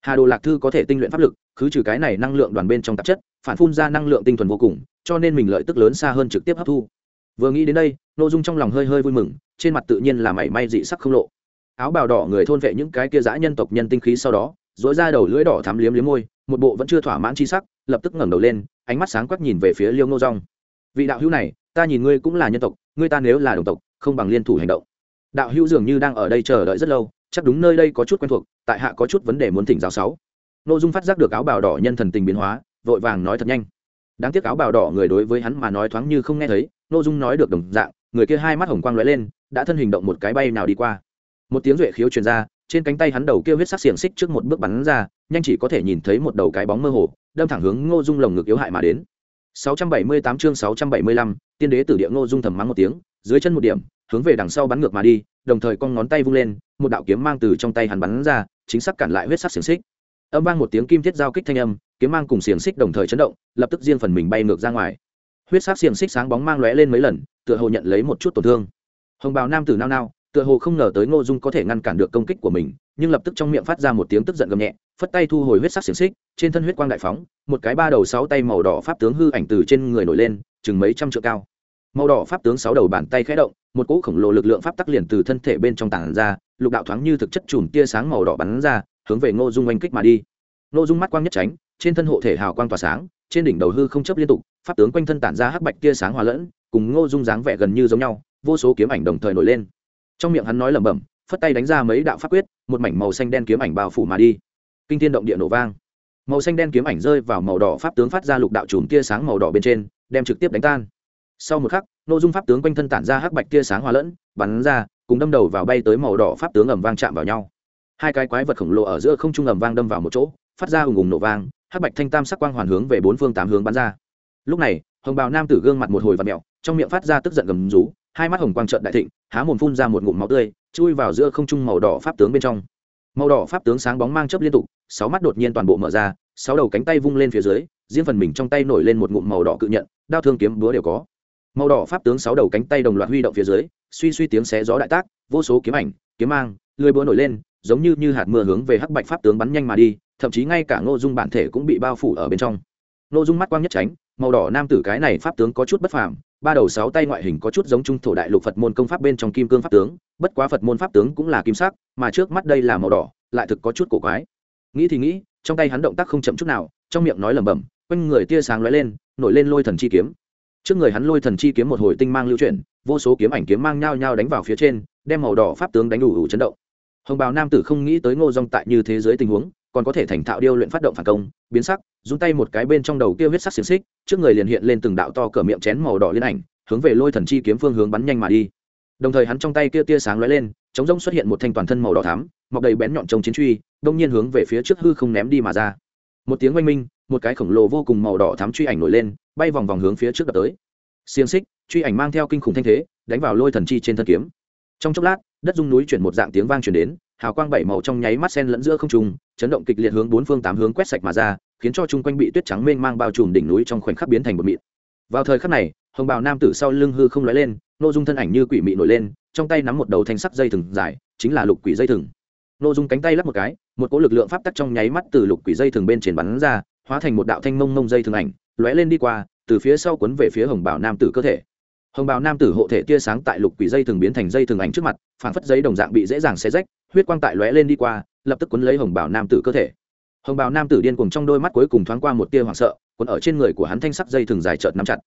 S1: Hà đồ lạc thư có thể tinh luyện pháp lực cứ trừ cái này năng lượng đoàn bên trong tạp chất, phản phun ra năng lượng tinh thuần vô cùng, cho nên mình lợi tức lớn xa hơn trực tiếp hấp thu. Vừa nghĩ đến đây n ô dung trong lòng hơi hơi vui mừng, trên mặt tự nhiên là mảy may dị sắc không lộ. Áo bào đỏ người thôn vệ những cái kia dã nhân tộc nhân tinh khí sau đó dỗi ra đầu lưỡi đỏ thắm liếm liếm môi, một bộ vẫn chưa thỏa mãn chi sắc, lập tức ngẩng đầu lên, ánh mắt sáng quắc nhìn về phía liêu ngô rong vị đạo hữu này ta nhìn ngươi cũng là nhân tộc, ngươi ta nếu là đồng tộc, không bằng liên thủ hành động. Đạo hữu dường như đang ở đây chờ đợi rất lâu, chắc đúng nơi đây có chút quen thuộc, tại hạ có chút vấn đề muốn thỉnh giáo sáu. Nội dung phát giác được áo bào đỏ nhân thần tình biến hóa, vội vàng nói thật nhanh. Đáng tiếc áo bào đỏ người đối với hắn mà nói thoáng như không nghe thấy nội dung nói được đồng dạng, người kia hai mắt hồng quang lóe lên, đã thân hình động một cái bay nào đi qua. Một tiếng duệ khiếu truyền ra, trên cánh tay hắn đầu kêu huyết sắc xiềng xích trước một bước bắn ra, nhanh chỉ có thể nhìn thấy một đầu cái bóng mơ hồ, đâm thẳng hướng ngô dung lồng ngực yếu hại mà đến. 678 chương 675, tiên đế tử địa ngô dung thầm mắng một tiếng dưới chân một điểm hướng về đằng sau bắn ngược mà đi đồng thời con ngón tay vung lên một đạo kiếm mang từ trong tay hắn bắn ra chính xác cản lại huyết sắc xiềng xích. Âm vang một tiếng kim thiết giao kích thanh âm kiếm mang cùng xiềng xích đồng thời chấn động lập tức riêng phần mình bay ngược ra ngoài. Huyết sắc xiềng xích sáng bóng mang lóe lên mấy lần tựa hồ nhận lấy một chút tổn thương. Hồng bào nam tử nao nao tựa hồ không ngờ tới ngô dung có thể ngăn cản được công kích của mình nhưng lập tức trong miệng phát ra một tiếng tức giận gầm nhẹ, phất tay thu hồi huyết sắc xiềng xích, trên thân huyết quang đại phóng, một cái ba đầu sáu tay màu đỏ pháp tướng hư ảnh từ trên người nổi lên, chừng mấy trăm trượng cao. Màu đỏ pháp tướng sáu đầu bàn tay khẽ động, một cỗ khổng lồ lực lượng pháp tắc liền từ thân thể bên trong tảng ra, lục đạo thoáng như thực chất chùm tia sáng màu đỏ bắn ra, hướng về ngô dung oanh kích mà đi. Ngô dung mắt quang nhất tránh, trên thân hộ thể hào quang tỏa sáng, trên đỉnh đầu hư không chấp liên tục, pháp tướng quanh thân tản ra hắc bạch tia sáng hòa lẫn, cùng ngô dung dáng vẻ gần như giống nhau, vô số kiếm ảnh đồng thời nổi lên. Trong miệng hắn nói lẩm bẩm phất tay đánh ra mấy đạo pháp quyết, một mảnh màu xanh đen kiếm ảnh bao phủ mà đi. Kinh thiên động địa nổ vang. Màu xanh đen kiếm ảnh rơi vào màu đỏ pháp tướng phát ra lục đạo chùm tia sáng màu đỏ bên trên, đem trực tiếp đánh tan. Sau một khắc nội dung pháp tướng quanh thân tản ra hắc bạch tia sáng hòa lẫn, bắn ra, cùng đâm đầu vào bay tới màu đỏ pháp tướng ầm vang chạm vào nhau. Hai cái quái vật khổng lồ ở giữa không trung ầm vang đâm vào một chỗ, phát ra ùng ùng nổ vang, hắc bạch thanh tam sắc quang hoàn hướng về bốn phương tám hướng bắn ra. Lúc này, hồng bào nam tử gương mặt một hồi và mẹo trong miệng phát ra tức giận gầm rú, hai mắt hồng quang trợn đại thịnh, há mồm phun ra một ngụm máu tươi chui vào giữa không trung màu đỏ pháp tướng bên trong. Màu đỏ pháp tướng sáng bóng mang chớp liên tục, sáu mắt đột nhiên toàn bộ mở ra, sáu đầu cánh tay vung lên phía dưới, riêng phần mình trong tay nổi lên một ngụm màu đỏ cự nhận, đao thương kiếm búa đều có. Màu đỏ pháp tướng sáu đầu cánh tay đồng loạt huy động phía dưới, suy suy tiếng xé gió đại tác, vô số kiếm ảnh, kiếm mang, lưới búa nổi lên, giống như như hạt mưa hướng về hắc bạch pháp tướng bắn nhanh mà đi, thậm chí ngay cả ngô dung bản thể cũng bị bao phủ ở bên trong. Ngô dung mắt quang nhất tránh, màu đỏ nam tử cái này pháp tướng có chút bất phàm, ba đầu sáu tay ngoại hình có chút giống trung thổ đại lục phật môn công pháp bên trong kim cương pháp tướng bất quá phật môn pháp tướng cũng là kim sắc, mà trước mắt đây là màu đỏ, lại thực có chút cổ quái. Nghĩ thì nghĩ, trong tay hắn động tác không chậm chút nào, trong miệng nói lẩm bẩm, quanh người tia sáng lóe lên, nổi lên lôi thần chi kiếm. Trước người hắn lôi thần chi kiếm một hồi tinh mang lưu chuyển, vô số kiếm ảnh kiếm mang nhau nhau đánh vào phía trên, đem màu đỏ pháp tướng đánh đủ đủ chấn động. Hồng bào nam tử không nghĩ tới ngô dong tại như thế giới tình huống, còn có thể thành thạo điêu luyện phát động phản công, biến sắc run tay một cái bên trong đầu kia huyết sắc xiềng xích, trước người liền hiện lên từng đạo to cỡ miệng chén màu đỏ liên ảnh, hướng về lôi thần chi kiếm phương hướng bắn nhanh mà đi đồng thời hắn trong tay kia tia sáng lóe lên, chống rông xuất hiện một thanh toàn thân màu đỏ thắm, mọc đầy bén nhọn trông chiến truy, đông nhiên hướng về phía trước hư không ném đi mà ra. Một tiếng oanh minh, một cái khổng lồ vô cùng màu đỏ thắm truy ảnh nổi lên, bay vòng vòng hướng phía trước đập tới. Xiềng xích, truy ảnh mang theo kinh khủng thanh thế, đánh vào lôi thần chi trên thân kiếm. Trong chốc lát, đất dung núi chuyển một dạng tiếng vang chuyển đến, hào quang bảy màu trong nháy mắt sen lẫn giữa không trung, chấn động kịch liệt hướng bốn phương tám hướng quét sạch mà ra, khiến cho chung quanh bị tuyết trắng mênh mang bao trùm đỉnh núi trong khoảnh khắc biến thành một mịn. Vào thời khắc này, hồng bào nam tử sau lưng hư không lóe lên nội dung thân ảnh như quỷ mị nổi lên, trong tay nắm một đầu thanh sắc dây thừng dài, chính là lục quỷ dây thừng. Nội dung cánh tay lắp một cái, một cỗ lực lượng pháp tắc trong nháy mắt từ lục quỷ dây thừng bên trên bắn ra, hóa thành một đạo thanh mông mông dây thừng ảnh, lóe lên đi qua, từ phía sau quấn về phía hồng bảo nam tử cơ thể. Hồng bào nam tử hộ thể tia sáng tại lục quỷ dây thường biến thành dây thường ảnh trước mặt phản phất giấy đồng dạng bị dễ dàng xé rách, huyết quang tại lóe lên đi qua, lập tức quấn lấy hồng bào nam tử cơ thể. Hồng bào nam tử điên cùng trong đôi mắt cuối cùng thoáng qua một tia hoảng sợ quấn ở trên người của hắn thanh sắc dây thường dài trợt nắm chặt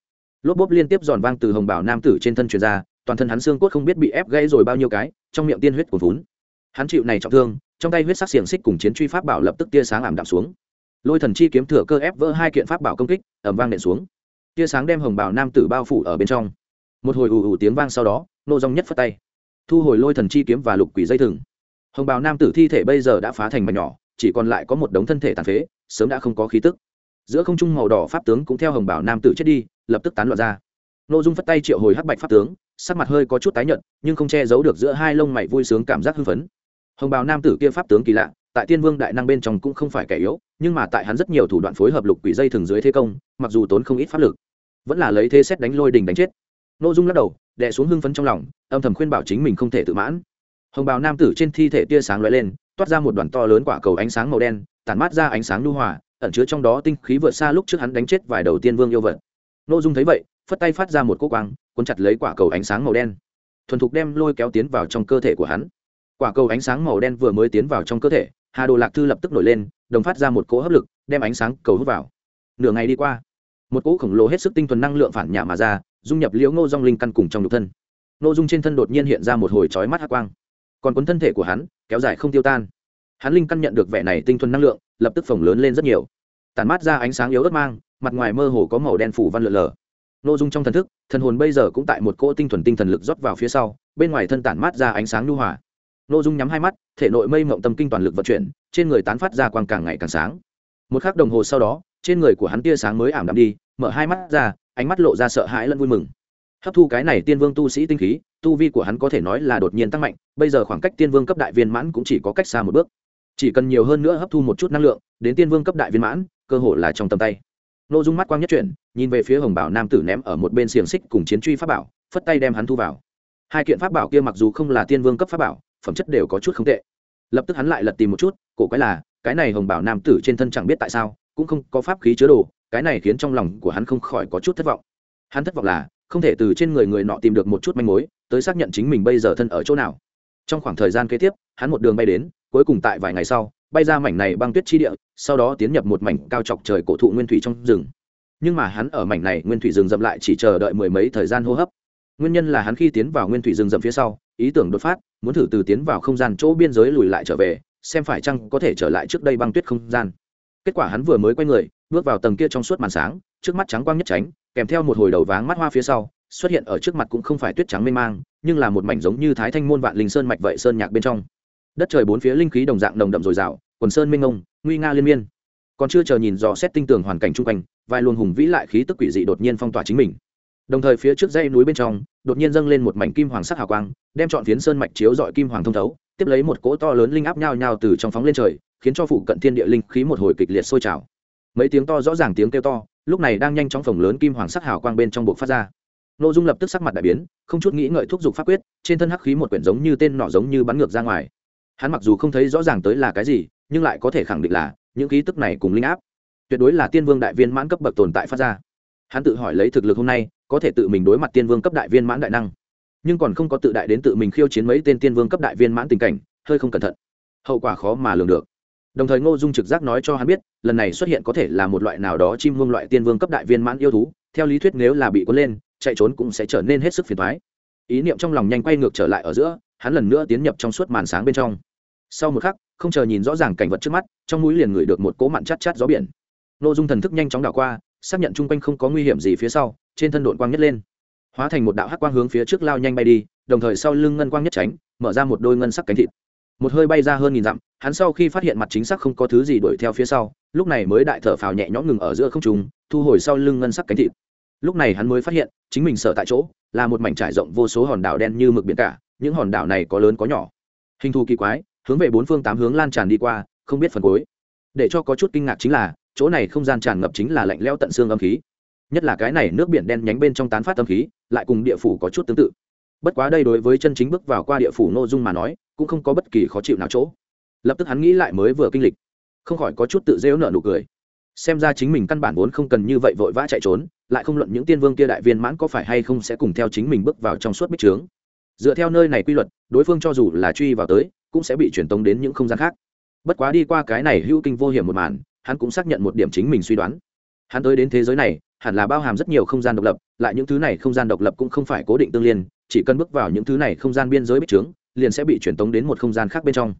S1: lốp bốp liên tiếp giòn vang từ hồng Bảo nam tử trên thân truyền ra, toàn thân hắn xương cốt không biết bị ép gãy rồi bao nhiêu cái, trong miệng tiên huyết của vốn hắn chịu này trọng thương, trong tay huyết sắc xiềng xích cùng chiến truy pháp bảo lập tức tia sáng ảm đạm xuống. Lôi thần chi kiếm thừa cơ ép vỡ hai kiện pháp bảo công kích ẩm vang nện xuống. Tia sáng đem hồng Bảo nam tử bao phủ ở bên trong. Một hồi ù ù tiếng vang sau đó, nô dong nhất phất tay. Thu hồi lôi thần chi kiếm và lục quỷ dây thừng. Hồng bào nam tử thi thể bây giờ đã phá thành mảnh nhỏ, chỉ còn lại có một đống thân thể tàn phế, sớm đã không có khí tức. Giữa không trung màu đỏ pháp tướng cũng theo hồng bào nam tử chết đi lập tức tán loạn ra. Nô dung phất tay triệu hồi hắc bạch pháp tướng, sắc mặt hơi có chút tái nhợt, nhưng không che giấu được giữa hai lông mày vui sướng cảm giác hưng phấn. Hồng bào nam tử kia pháp tướng kỳ lạ, tại tiên vương đại năng bên trong cũng không phải kẻ yếu, nhưng mà tại hắn rất nhiều thủ đoạn phối hợp lục quỷ dây thường dưới thế công, mặc dù tốn không ít pháp lực, vẫn là lấy thế xét đánh lôi đình đánh chết. N ô dung lắc đầu, đè xuống hưng phấn trong lòng, âm thầm khuyên bảo chính mình không thể tự mãn. Hồng bào nam tử trên thi thể tia sáng lóe lên, toát ra một đoàn to lớn quả cầu ánh sáng màu đen, tản mát ra ánh sáng lưu hòa, ẩn chứa trong đó tinh khí vượt xa lúc trước hắn đánh chết vài đầu tiên vương yêu vật. Nô dung thấy vậy, phất tay phát ra một cỗ quang, cuốn chặt lấy quả cầu ánh sáng màu đen. Thuần thục đem lôi kéo tiến vào trong cơ thể của hắn. Quả cầu ánh sáng màu đen vừa mới tiến vào trong cơ thể, hà đồ lạc thư lập tức nổi lên, đồng phát ra một cỗ hấp lực, đem ánh sáng cầu hút vào. Nửa ngày đi qua, một cỗ khổng lồ hết sức tinh thuần năng lượng phản nhả mà ra, dung nhập liễu ngô Dung linh căn cùng trong nhục thân. Ngô dung trên thân đột nhiên hiện ra một hồi chói mắt hắc quang. Còn cuốn thân thể của hắn, kéo dài không tiêu tan. Hắn linh căn nhận được vẻ này tinh thuần năng lượng, lập tức phồng lớn lên rất nhiều. Tản mát ra ánh sáng yếu ớt mang mặt ngoài mơ hồ có màu đen phủ văn lượn lờ. Nô dung trong thần thức, thần hồn bây giờ cũng tại một cỗ tinh thuần tinh thần lực rót vào phía sau, bên ngoài thân tản mát ra ánh sáng nhu hòa. Nô dung nhắm hai mắt, thể nội mây mộng tâm kinh toàn lực vận chuyển, trên người tán phát ra quang càng ngày càng sáng. Một khắc đồng hồ sau đó, trên người của hắn tia sáng mới ảm đạm đi, mở hai mắt ra, ánh mắt lộ ra sợ hãi lẫn vui mừng. Hấp thu cái này tiên vương tu sĩ tinh khí, tu vi của hắn có thể nói là đột nhiên tăng mạnh, bây giờ khoảng cách tiên vương cấp đại viên mãn cũng chỉ có cách xa một bước. Chỉ cần nhiều hơn nữa hấp thu một chút năng lượng, đến tiên vương cấp đại viên mãn, cơ hội là trong tầm tay n ô dung mắt quang nhất chuyển, nhìn về phía hồng bảo nam tử ném ở một bên xiềng xích cùng chiến truy pháp bảo, phất tay đem hắn thu vào. Hai kiện pháp bảo kia mặc dù không là tiên vương cấp pháp bảo, phẩm chất đều có chút không tệ. Lập tức hắn lại lật tìm một chút, cổ quái là, cái này hồng bảo nam tử trên thân chẳng biết tại sao, cũng không có pháp khí chứa đồ, cái này khiến trong lòng của hắn không khỏi có chút thất vọng. Hắn thất vọng là, không thể từ trên người người nọ tìm được một chút manh mối, tới xác nhận chính mình bây giờ thân ở chỗ nào. Trong khoảng thời gian kế tiếp, hắn một đường bay đến, cuối cùng tại vài ngày sau bay ra mảnh này băng tuyết chi địa, sau đó tiến nhập một mảnh cao chọc trời cổ thụ nguyên thủy trong rừng. Nhưng mà hắn ở mảnh này nguyên thủy rừng rậm lại chỉ chờ đợi mười mấy thời gian hô hấp. Nguyên nhân là hắn khi tiến vào nguyên thủy rừng rậm phía sau, ý tưởng đột phát, muốn thử từ tiến vào không gian chỗ biên giới lùi lại trở về, xem phải chăng có thể trở lại trước đây băng tuyết không gian. Kết quả hắn vừa mới quay người, bước vào tầng kia trong suốt màn sáng, trước mắt trắng quang nhất tránh, kèm theo một hồi đầu váng mắt hoa phía sau, xuất hiện ở trước mặt cũng không phải tuyết trắng mê mang, nhưng là một mảnh giống như thái thanh môn vạn linh sơn mạch vậy sơn nhạc bên trong đất trời bốn phía linh khí đồng dạng nồng đậm dồi dào, quần sơn minh ngông nguy nga liên miên. Còn chưa chờ nhìn dò xét tinh tường hoàn cảnh chung quanh, vài luồng hùng vĩ lại khí tức quỷ dị đột nhiên phong tỏa chính mình. Đồng thời phía trước dãy núi bên trong, đột nhiên dâng lên một mảnh kim hoàng sắc hào quang, đem chọn phiến sơn mạch chiếu dọi kim hoàng thông thấu, tiếp lấy một cỗ to lớn linh áp nhao nhao từ trong phóng lên trời, khiến cho phụ cận thiên địa linh khí một hồi kịch liệt sôi trào. Mấy tiếng to rõ ràng tiếng kêu to, lúc này đang nhanh chóng phồng lớn kim hoàng sắc hào quang bên trong buộc phát ra. N ô dung lập tức sắc mặt đại biến, không chút nghĩ ngợi thúc giục pháp quyết, trên thân hắc khí một quyển giống như tên nọ giống như bắn ngược ra ngoài hắn mặc dù không thấy rõ ràng tới là cái gì, nhưng lại có thể khẳng định là những khí tức này cùng linh áp. Tuyệt đối là tiên vương đại viên mãn cấp bậc tồn tại phát ra. Hắn tự hỏi lấy thực lực hôm nay, có thể tự mình đối mặt tiên vương cấp đại viên mãn đại năng. Nhưng còn không có tự đại đến tự mình khiêu chiến mấy tên tiên vương cấp đại viên mãn tình cảnh, hơi không cẩn thận. Hậu quả khó mà lường được. Đồng thời ngô dung trực giác nói cho hắn biết, lần này xuất hiện có thể là một loại nào đó chim vương loại tiên vương cấp đại viên mãn yêu thú, theo lý thuyết nếu là bị cuốn lên, chạy trốn cũng sẽ trở nên hết sức phiền thoái ý niệm trong lòng nhanh quay ngược trở lại ở giữa, hắn lần nữa tiến nhập trong suốt màn sáng bên trong sau một khắc, không chờ nhìn rõ ràng cảnh vật trước mắt, trong mũi liền ngửi được một cỗ mặn chát chát gió biển. N ô dung thần thức nhanh chóng đảo qua, xác nhận chung quanh không có nguy hiểm gì phía sau, trên thân đội quang nhất lên. Hóa thành một đạo hắc quang hướng phía trước lao nhanh bay đi, đồng thời sau lưng ngân quang nhất tránh, mở ra một đôi ngân sắc cánh thịt. Một hơi bay ra hơn nghìn dặm, hắn sau khi phát hiện mặt chính xác không có thứ gì đuổi theo phía sau, lúc này mới đại thở phào nhẹ nhõm ngừng ở giữa không trùng thu hồi sau lưng ngân sắc cánh thịt. Lúc này hắn mới phát hiện, chính mình sở tại chỗ, là một mảnh trải rộng vô số hòn đảo đen như mực biển cả, những hòn đảo này có lớn có nhỏ. Hình thù kỳ quái hướng về bốn phương tám hướng lan tràn đi qua, không biết phần cuối. Để cho có chút kinh ngạc chính là, chỗ này không gian tràn ngập chính là lạnh leo tận xương âm khí. Nhất là cái này nước biển đen nhánh bên trong tán phát âm khí, lại cùng địa phủ có chút tương tự. Bất quá đây đối với chân chính bước vào qua địa phủ nội dung mà nói, cũng không có bất kỳ khó chịu nào chỗ. Lập tức hắn nghĩ lại mới vừa kinh lịch. Không khỏi có chút tự dễu nợ nụ cười. Xem ra chính mình căn bản vốn không cần như vậy vội vã chạy trốn, lại không luận những tiên vương kia đại viên mãn có phải hay không sẽ cùng theo chính mình bước vào trong suốt bích trướng. Dựa theo nơi này quy luật, đối phương cho dù là truy vào tới cũng sẽ bị truyền tống đến những không gian khác. Bất quá đi qua cái này hữu kinh vô hiểm một màn hắn cũng xác nhận một điểm chính mình suy đoán. Hắn tới đến thế giới này hẳn là bao hàm rất nhiều không gian độc lập lại những thứ này không gian độc lập cũng không phải cố định tương liên chỉ cần bước vào những thứ này không gian biên giới bích trướng liền sẽ bị truyền tống đến một không gian khác bên trong.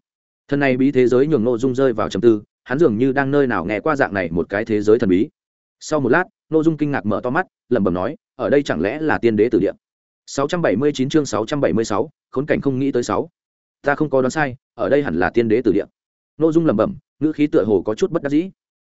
S1: Thân này bí thế giới nhường nội dung rơi vào trầm tư hắn dường như đang nơi nào nghe qua dạng này một cái thế giới thần bí. Sau một lát nội dung kinh ngạc mở to mắt lẩm bẩm nói ở đây chẳng lẽ là tiên đế tử địa? 679 chương 676, khốn cảnh không nghĩ tới 6. Ta không có đoán sai, ở đây hẳn là tiên đế tử địa. ô dung lẩm bẩm, ngữ khí tựa hồ có chút bất đắc dĩ.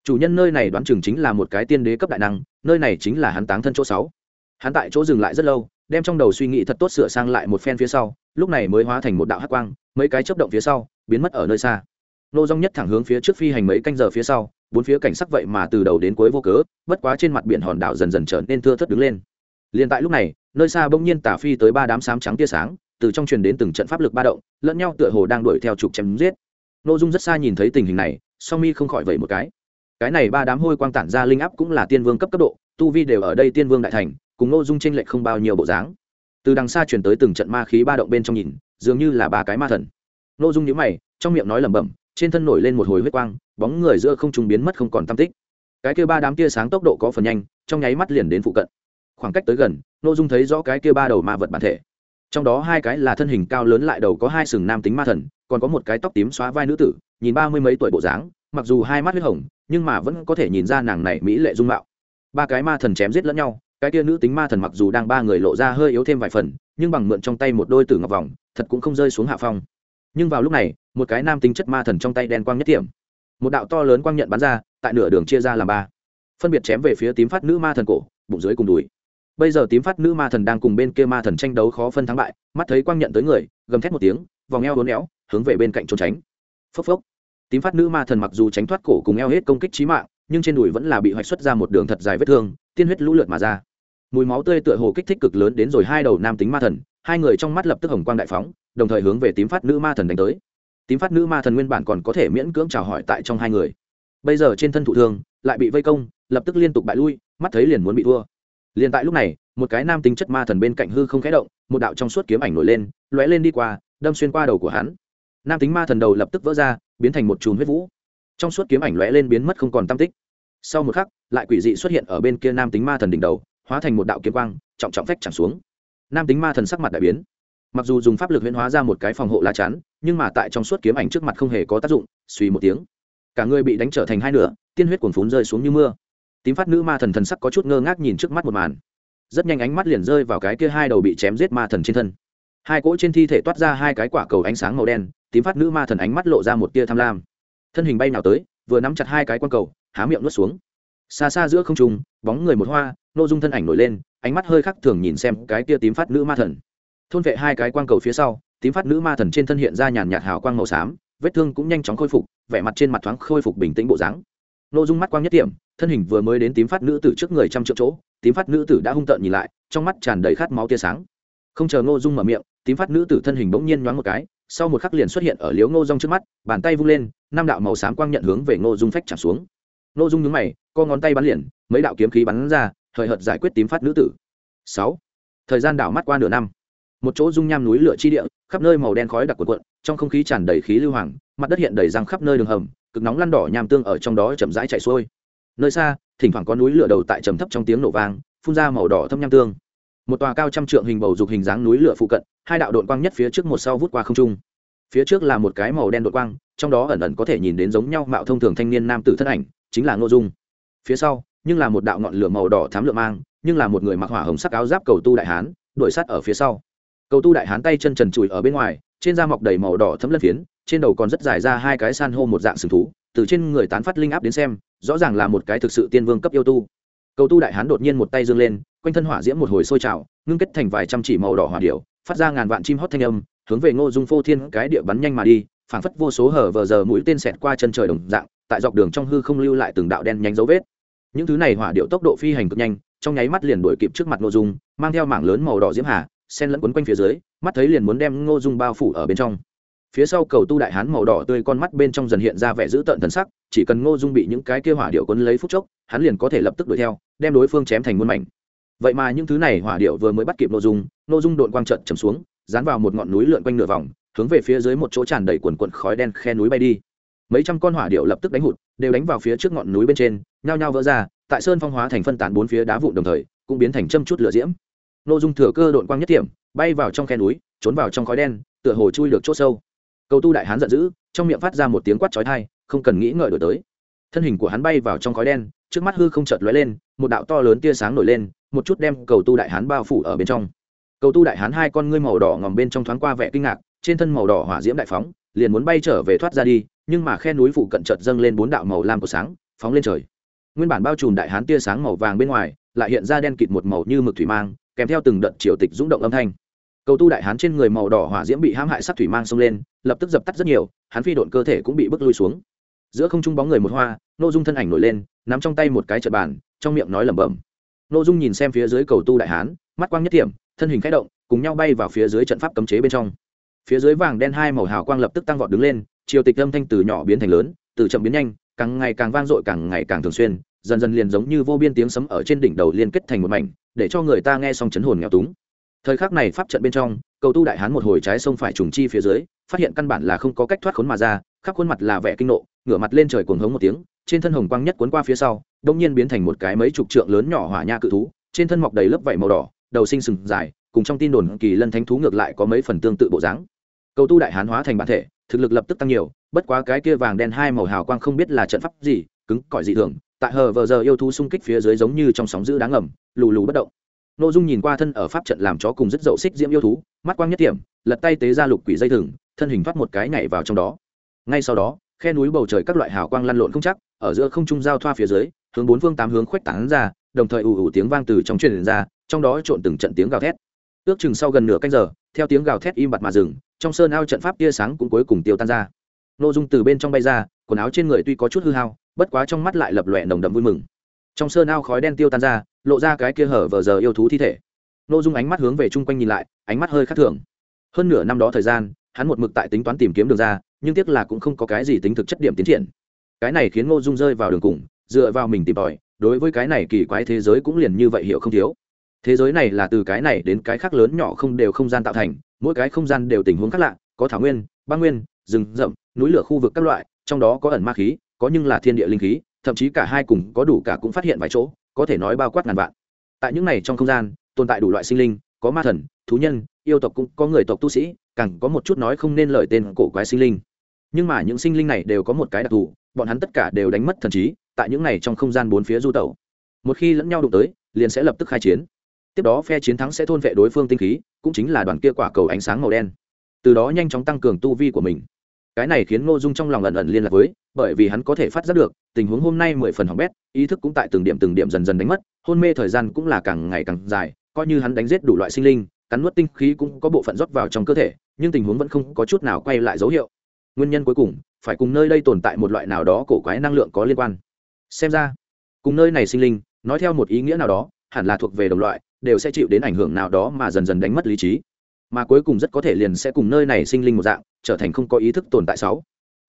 S1: Chủ nhân nơi này đoán chừng chính là một cái tiên đế cấp đại năng, nơi này chính là hắn táng thân chỗ sáu. Hắn tại chỗ dừng lại rất lâu, đem trong đầu suy nghĩ thật tốt sửa sang lại một phen phía sau, lúc này mới hóa thành một đạo hắc quang, mấy cái chớp động phía sau, biến mất ở nơi xa. Nô Dung nhất thẳng hướng phía trước phi hành mấy canh giờ phía sau, bốn phía cảnh sắc vậy mà từ đầu đến cuối vô cớ, bất quá trên mặt biển hòn đảo dần dần trở nên thưa thớt đứng lên. Liên tại lúc này, nơi xa bỗng nhiên tả phi tới ba đám xám trắng tia sáng, từ trong truyền đến từng trận pháp lực ba động, lẫn nhau tựa hồ đang đuổi theo trục chém giết. Nô Dung rất xa nhìn thấy tình hình này, song mi không khỏi vậy một cái. Cái này ba đám hôi quang tản ra linh áp cũng là tiên vương cấp cấp độ, tu vi đều ở đây tiên vương đại thành, cùng Nô Dung chênh lệch không bao nhiêu bộ dáng. Từ đằng xa truyền tới từng trận ma khí ba động bên trong nhìn, dường như là ba cái ma thần. Nô Dung nhíu mày, trong miệng nói lẩm bẩm, trên thân nổi lên một hồi huyết quang, bóng người giữa không trung biến mất không còn tam tích. Cái kia ba đám tia sáng tốc độ có phần nhanh, trong nháy mắt liền đến phụ cận. Khoảng cách tới gần, Nô Dung thấy rõ cái kia ba đầu ma vật bản thể. Trong đó hai cái là thân hình cao lớn lại đầu có hai sừng nam tính ma thần, còn có một cái tóc tím xóa vai nữ tử, nhìn ba mươi mấy tuổi bộ dáng, mặc dù hai mắt huyết hồng, nhưng mà vẫn có thể nhìn ra nàng này mỹ lệ dung mạo. Ba cái ma thần chém giết lẫn nhau, cái kia nữ tính ma thần mặc dù đang ba người lộ ra hơi yếu thêm vài phần, nhưng bằng mượn trong tay một đôi tử ngọc vòng, thật cũng không rơi xuống hạ phong. Nhưng vào lúc này một cái nam tính chất ma thần trong tay đen quang nhất điểm một đạo to lớn quang nhận bắn ra tại nửa đường chia ra làm ba. Phân biệt chém về phía tím phát nữ ma thần cổ bụng dưới cùng đùi bây giờ tím phát nữ ma thần đang cùng bên kia ma thần tranh đấu khó phân thắng bại, mắt thấy quang nhận tới người, gầm thét một tiếng, vòng eo hốn éo, hướng về bên cạnh trốn tránh. Phốc phốc. Tím phát nữ ma thần mặc dù tránh thoát cổ cùng eo hết công kích trí mạng, nhưng trên đùi vẫn là bị hoạch xuất ra một đường thật dài vết thương, tiên huyết lũ lượt mà ra. Mùi máu tươi tựa hồ kích thích cực lớn đến rồi hai đầu nam tính ma thần, hai người trong mắt lập tức hồng quang đại phóng, đồng thời hướng về tím phát nữ ma thần đánh tới. Tím phát nữ ma thần nguyên bản còn có thể miễn cưỡng chào hỏi tại trong hai người. Bây giờ trên thân thụ thương, lại bị vây công, lập tức liên tục bại lui, mắt thấy liền muốn bị thua liền tại lúc này, một cái nam tính chất ma thần bên cạnh hư không khẽ động, một đạo trong suốt kiếm ảnh nổi lên, lóe lên đi qua, đâm xuyên qua đầu của hắn. Nam tính ma thần đầu lập tức vỡ ra, biến thành một chùm huyết vũ. Trong suốt kiếm ảnh lóe lên biến mất không còn tam tích. Sau một khắc, lại quỷ dị xuất hiện ở bên kia nam tính ma thần đỉnh đầu, hóa thành một đạo kiếm quang, trọng trọng phách chẳng xuống. Nam tính ma thần sắc mặt đại biến. Mặc dù dùng pháp lực huyễn hóa ra một cái phòng hộ lá chắn, nhưng mà tại trong suốt kiếm ảnh trước mặt không hề có tác dụng, suy một tiếng. Cả người bị đánh trở thành hai nửa, tiên huyết cuồn phún rơi xuống như mưa tím phát nữ ma thần thần sắc có chút ngơ ngác nhìn trước mắt một màn. Rất nhanh ánh mắt liền rơi vào cái kia hai đầu bị chém giết ma thần trên thân. Hai cỗ trên thi thể toát ra hai cái quả cầu ánh sáng màu đen, tím phát nữ ma thần ánh mắt lộ ra một tia tham lam. Thân hình bay nào tới, vừa nắm chặt hai cái quang cầu, há miệng nuốt xuống. Xa xa giữa không trung, bóng người một hoa, nô dung thân ảnh nổi lên, ánh mắt hơi khắc thường nhìn xem cái tia tím phát nữ ma thần. Thôn vệ hai cái quang cầu phía sau, tím phát nữ ma thần trên thân hiện ra nhàn nhạt hào quang màu xám, vết thương cũng nhanh chóng khôi phục, vẻ mặt trên mặt thoáng khôi phục bình tĩnh bộ dáng. Nô dung mắt quang nhất điểm thân hình vừa mới đến tím phát nữ tử trước người trăm triệu chỗ, tím phát nữ tử đã hung tợn nhìn lại, trong mắt tràn đầy khát máu tia sáng. Không chờ ngô dung mở miệng, tím phát nữ tử thân hình bỗng nhiên nhoáng một cái, sau một khắc liền xuất hiện ở liếu ngô dung trước mắt, bàn tay vung lên, năm đạo màu xám quang nhận hướng về ngô dung phách trả xuống. Ngô dung nhướng mày, co ngón tay bắn liền, mấy đạo kiếm khí bắn ra, hời hợt giải quyết tím phát nữ tử. Sáu. Thời gian đảo mắt qua nửa năm. Một chỗ dung nham núi lửa chi địa, khắp nơi màu đen khói đặc cuộn cuộn, trong không khí tràn đầy khí lưu hoàng, mặt đất hiện đầy răng khắp nơi đường hầm, cực nóng lăn đỏ nham tương ở trong đó chậm rãi chạy xuôi nơi xa, thỉnh thoảng có núi lửa đầu tại trầm thấp trong tiếng nổ vang, phun ra màu đỏ thâm nham tương. Một tòa cao trăm trượng hình bầu dục hình dáng núi lửa phụ cận, hai đạo đội quang nhất phía trước một sau vút qua không trung. Phía trước là một cái màu đen đội quang, trong đó ẩn ẩn có thể nhìn đến giống nhau mạo thông thường thanh niên nam tử thân ảnh, chính là ngô dung. Phía sau, nhưng là một đạo ngọn lửa màu đỏ thám lượm mang, nhưng là một người mặc hỏa hồng sắc áo giáp cầu tu đại hán, đuổi sát ở phía sau. Cầu tu đại hán tay chân trần trụi ở bên ngoài, trên da mọc đầy màu đỏ thấm lân phiến, trên đầu còn rất dài ra hai cái san hô một dạng sừng thú từ trên người tán phát linh áp đến xem, rõ ràng là một cái thực sự tiên vương cấp yêu tu. Cầu tu đại hán đột nhiên một tay dương lên, quanh thân hỏa diễm một hồi sôi trào, ngưng kết thành vài trăm chỉ màu đỏ hỏa điệu phát ra ngàn vạn chim hót thanh âm, hướng về ngô dung phô thiên cái địa bắn nhanh mà đi, phảng phất vô số hở vờ giờ mũi tên xẹt qua chân trời đồng dạng, tại dọc đường trong hư không lưu lại từng đạo đen nhánh dấu vết. Những thứ này hỏa điệu tốc độ phi hành cực nhanh, trong nháy mắt liền đuổi kịp trước mặt ngô dung, mang theo mảng lớn màu đỏ diễm hà sen lẫn quấn quanh phía dưới, mắt thấy liền muốn đem ngô dung bao phủ ở bên trong phía sau cầu tu đại hán màu đỏ tươi con mắt bên trong dần hiện ra vẻ dữ tợn thần sắc, chỉ cần ngô dung bị những cái kia hỏa điệu quấn lấy phút chốc, hắn liền có thể lập tức đuổi theo, đem đối phương chém thành muôn mảnh. Vậy mà những thứ này hỏa điệu vừa mới bắt kịp ngô dung ngô dung đội quang trận chầm xuống, dán vào một ngọn núi lượn quanh nửa vòng, hướng về phía dưới một chỗ tràn đầy quần quần khói đen khe núi bay đi. Mấy trăm con hỏa điệu lập tức đánh hụt, đều đánh vào phía trước ngọn núi bên trên, nhao nhao vỡ ra, tại sơn phong hóa thành phân tán bốn phía đá vụn đồng thời, cũng biến thành châm chút lửa diễm. Ngô dung thừa cơ đội quang nhất điểm bay vào trong khe núi, trốn vào trong khói đen, tựa hồ chui được chỗ sâu cầu tu đại hán giận dữ, trong miệng phát ra một tiếng quát chói tai, không cần nghĩ ngợi đổi tới. Thân hình của hắn bay vào trong khói đen, trước mắt hư không chợt lóe lên, một đạo to lớn tia sáng nổi lên, một chút đem cầu tu đại hán bao phủ ở bên trong. Cầu tu đại hán hai con ngươi màu đỏ ngòm bên trong thoáng qua vẻ kinh ngạc, trên thân màu đỏ hỏa diễm đại phóng, liền muốn bay trở về thoát ra đi, nhưng mà khe núi phụ cận chợt dâng lên bốn đạo màu lam của sáng, phóng lên trời. Nguyên bản bao trùm đại hán tia sáng màu vàng bên ngoài, lại hiện ra đen kịt một màu như mực thủy mang, kèm theo từng đợt triều tịch rung động âm thanh cầu tu đại hán trên người màu đỏ hỏa diễm bị hãm hại sắc thủy mang xông lên, lập tức dập tắt rất nhiều, hắn phi độn cơ thể cũng bị bước lui xuống. Giữa không trung bóng người một hoa nội dung thân ảnh nổi lên, nắm trong tay một cái trật bàn, trong miệng nói lẩm bẩm. Nội dung nhìn xem phía dưới cầu tu đại hán, mắt quang nhất điểm thân hình k h ẽ động, cùng nhau bay vào phía dưới trận pháp cấm chế bên trong. Phía dưới vàng đen hai màu hào quang lập tức tăng vọt đứng lên, chiều tịch âm thanh từ nhỏ biến thành lớn, từ chậm biến nhanh, càng ngày càng vang dội càng ngày càng thường xuyên, dần dần liền giống như vô biên tiếng sấm ở trên đỉnh đầu liên kết thành một mảnh, để cho người ta nghe xong chấn hồn nghèo túng thời khắc này pháp trận bên trong, cầu tu đại hán một hồi trái sông phải trùng chi phía dưới, phát hiện căn bản là không có cách thoát khốn mà ra, khắp khuôn mặt là vẻ kinh nộ, ngửa mặt lên trời cuồng hống một tiếng, trên thân hồng quang nhất cuốn qua phía sau, đông nhiên biến thành một cái mấy chục trượng lớn nhỏ hỏa nha cự thú, trên thân mọc đầy lớp vảy màu đỏ, đầu sinh sừng dài, cùng trong tin đồn kỳ lân thánh thú ngược lại có mấy phần tương tự bộ dáng. Cầu tu đại hán hóa thành bản thể, thực lực lập tức tăng nhiều, bất quá cái kia vàng đen hai màu hào quang không biết là trận pháp gì, cứng cỏi dị thường, tại hờ vờ giờ yêu thú xung kích phía dưới giống như trong sóng giữ đáng ngầm, lù lù bất động nội dung nhìn qua thân ở pháp trận làm chó cùng rất dậu xích diễm yêu thú, mắt quang nhất điểm lật tay tế ra lục quỷ dây thừng, thân hình thoát một cái nhảy vào trong đó. Ngay sau đó, khe núi bầu trời các loại hào quang lăn lộn không chắc, ở giữa không trung giao thoa phía dưới, hướng bốn phương tám hướng khuếch tán ra, đồng thời ù ù tiếng vang từ trong truyền ra, trong đó trộn từng trận tiếng gào thét. Ước chừng sau gần nửa canh giờ, theo tiếng gào thét im bặt mà dừng, trong sơn ao trận pháp tia sáng cũng cuối cùng tiêu tan ra. Nội dung từ bên trong bay ra, quần áo trên người tuy có chút hư hao, bất quá trong mắt lại lập lòe nồng đậm vui mừng. Trong sơn ao khói đen tiêu tan ra lộ ra cái kia hở vờ giờ yêu thú thi thể. Nội dung ánh mắt hướng về chung quanh nhìn lại, ánh mắt hơi khác thường. Hơn nửa năm đó thời gian, hắn một mực tại tính toán tìm kiếm đường ra, nhưng tiếc là cũng không có cái gì tính thực chất điểm tiến triển. Cái này khiến ngô dung rơi vào đường cùng, dựa vào mình tìm tòi, đối với cái này kỳ quái thế giới cũng liền như vậy hiểu không thiếu. Thế giới này là từ cái này đến cái khác lớn nhỏ không đều không gian tạo thành, mỗi cái không gian đều tình huống khác lạ, có thảo nguyên, băng nguyên, rừng rậm, núi lửa khu vực các loại, trong đó có ẩn ma khí, có nhưng là thiên địa linh khí, thậm chí cả hai cùng có đủ cả cũng phát hiện vài chỗ có thể nói bao quát ngàn vạn. Tại những này trong không gian, tồn tại đủ loại sinh linh, có ma thần, thú nhân, yêu tộc cũng có người tộc tu sĩ, càng có một chút nói không nên lời tên cổ quái sinh linh. Nhưng mà những sinh linh này đều có một cái đặc thù, bọn hắn tất cả đều đánh mất thần trí, tại những này trong không gian bốn phía du tẩu. Một khi lẫn nhau đụng tới, liền sẽ lập tức khai chiến. Tiếp đó phe chiến thắng sẽ thôn vệ đối phương tinh khí, cũng chính là đoàn kia quả cầu ánh sáng màu đen. Từ đó nhanh chóng tăng cường tu vi của mình cái này khiến ngô dung trong lòng ẩn ẩn liên lạc với, bởi vì hắn có thể phát giác được, tình huống hôm nay mười phần hỏng bét, ý thức cũng tại từng điểm từng điểm dần dần đánh mất, hôn mê thời gian cũng là càng ngày càng dài, coi như hắn đánh giết đủ loại sinh linh, cắn nuốt tinh khí cũng có bộ phận rót vào trong cơ thể, nhưng tình huống vẫn không có chút nào quay lại dấu hiệu. Nguyên nhân cuối cùng, phải cùng nơi đây tồn tại một loại nào đó cổ quái năng lượng có liên quan. Xem ra, cùng nơi này sinh linh, nói theo một ý nghĩa nào đó, hẳn là thuộc về đồng loại, đều sẽ chịu đến ảnh hưởng nào đó mà dần dần đánh mất lý trí mà cuối cùng rất có thể liền sẽ cùng nơi này sinh linh một dạng trở thành không có ý thức tồn tại sáu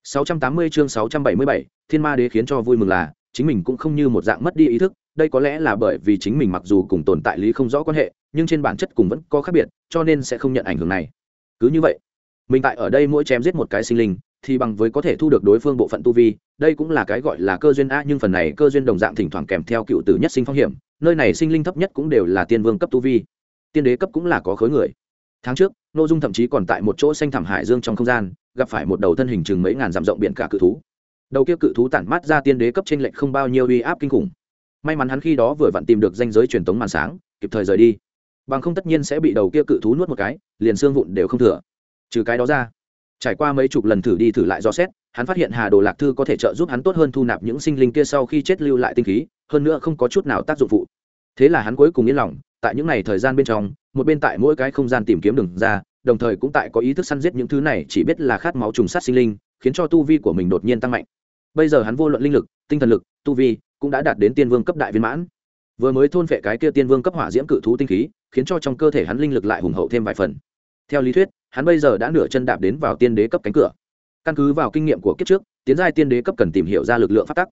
S1: 680 chương 677, Thiên Ma Đế khiến cho vui mừng là, chính mình cũng không như một dạng mất đi ý thức, đây có lẽ là bởi vì chính mình mặc dù cùng tồn tại lý không rõ quan hệ, nhưng trên bản chất cùng vẫn có khác biệt, cho nên sẽ không nhận ảnh hưởng này. Cứ như vậy, mình tại ở đây mỗi chém giết một cái sinh linh, thì bằng với có thể thu được đối phương bộ phận tu vi, đây cũng là cái gọi là cơ duyên a, nhưng phần này cơ duyên đồng dạng thỉnh thoảng kèm theo cựu tử nhất sinh phong hiểm, nơi này sinh linh thấp nhất cũng đều là tiên vương cấp tu vi. Tiên đế cấp cũng là có khối người. Tháng trước, n ô dung thậm chí còn tại một chỗ xanh thảm hải dương trong không gian gặp phải một đầu thân hình chừng mấy ngàn dặm rộng biển cả cự thú. Đầu kia cự thú tản mát ra tiên đế cấp t r ê n lệch không bao nhiêu uy áp kinh khủng. May mắn hắn khi đó vừa vặn tìm được danh giới truyền tống màn sáng kịp thời rời đi. Bằng không tất nhiên sẽ bị đầu kia cự thú nuốt một cái liền xương vụn đều không thừa. Trừ cái đó ra trải qua mấy chục lần thử đi thử lại do xét hắn phát hiện hà đồ lạc thư có thể trợ giúp hắn tốt hơn thu nạp những sinh linh kia sau khi chết lưu lại tinh khí hơn nữa không có chút nào tác dụng phụ. Thế là hắn cuối cùng yên lòng tại những ngày thời gian bên trong một bên tại mỗi cái không gian tìm kiếm đường ra, đồng thời cũng tại có ý thức săn giết những thứ này, chỉ biết là khát máu trùng sát sinh linh, khiến cho tu vi của mình đột nhiên tăng mạnh. Bây giờ hắn vô luận linh lực, tinh thần lực, tu vi, cũng đã đạt đến tiên vương cấp đại viên mãn. Vừa mới thôn vệ cái kia tiên vương cấp hỏa diễm cự thú tinh khí, khiến cho trong cơ thể hắn linh lực lại hùng hậu thêm vài phần. Theo lý thuyết, hắn bây giờ đã nửa chân đạp đến vào tiên đế cấp cánh cửa. Căn cứ vào kinh nghiệm của kiếp trước, tiến giai tiên đế cấp cần tìm hiểu ra lực lượng pháp tắc.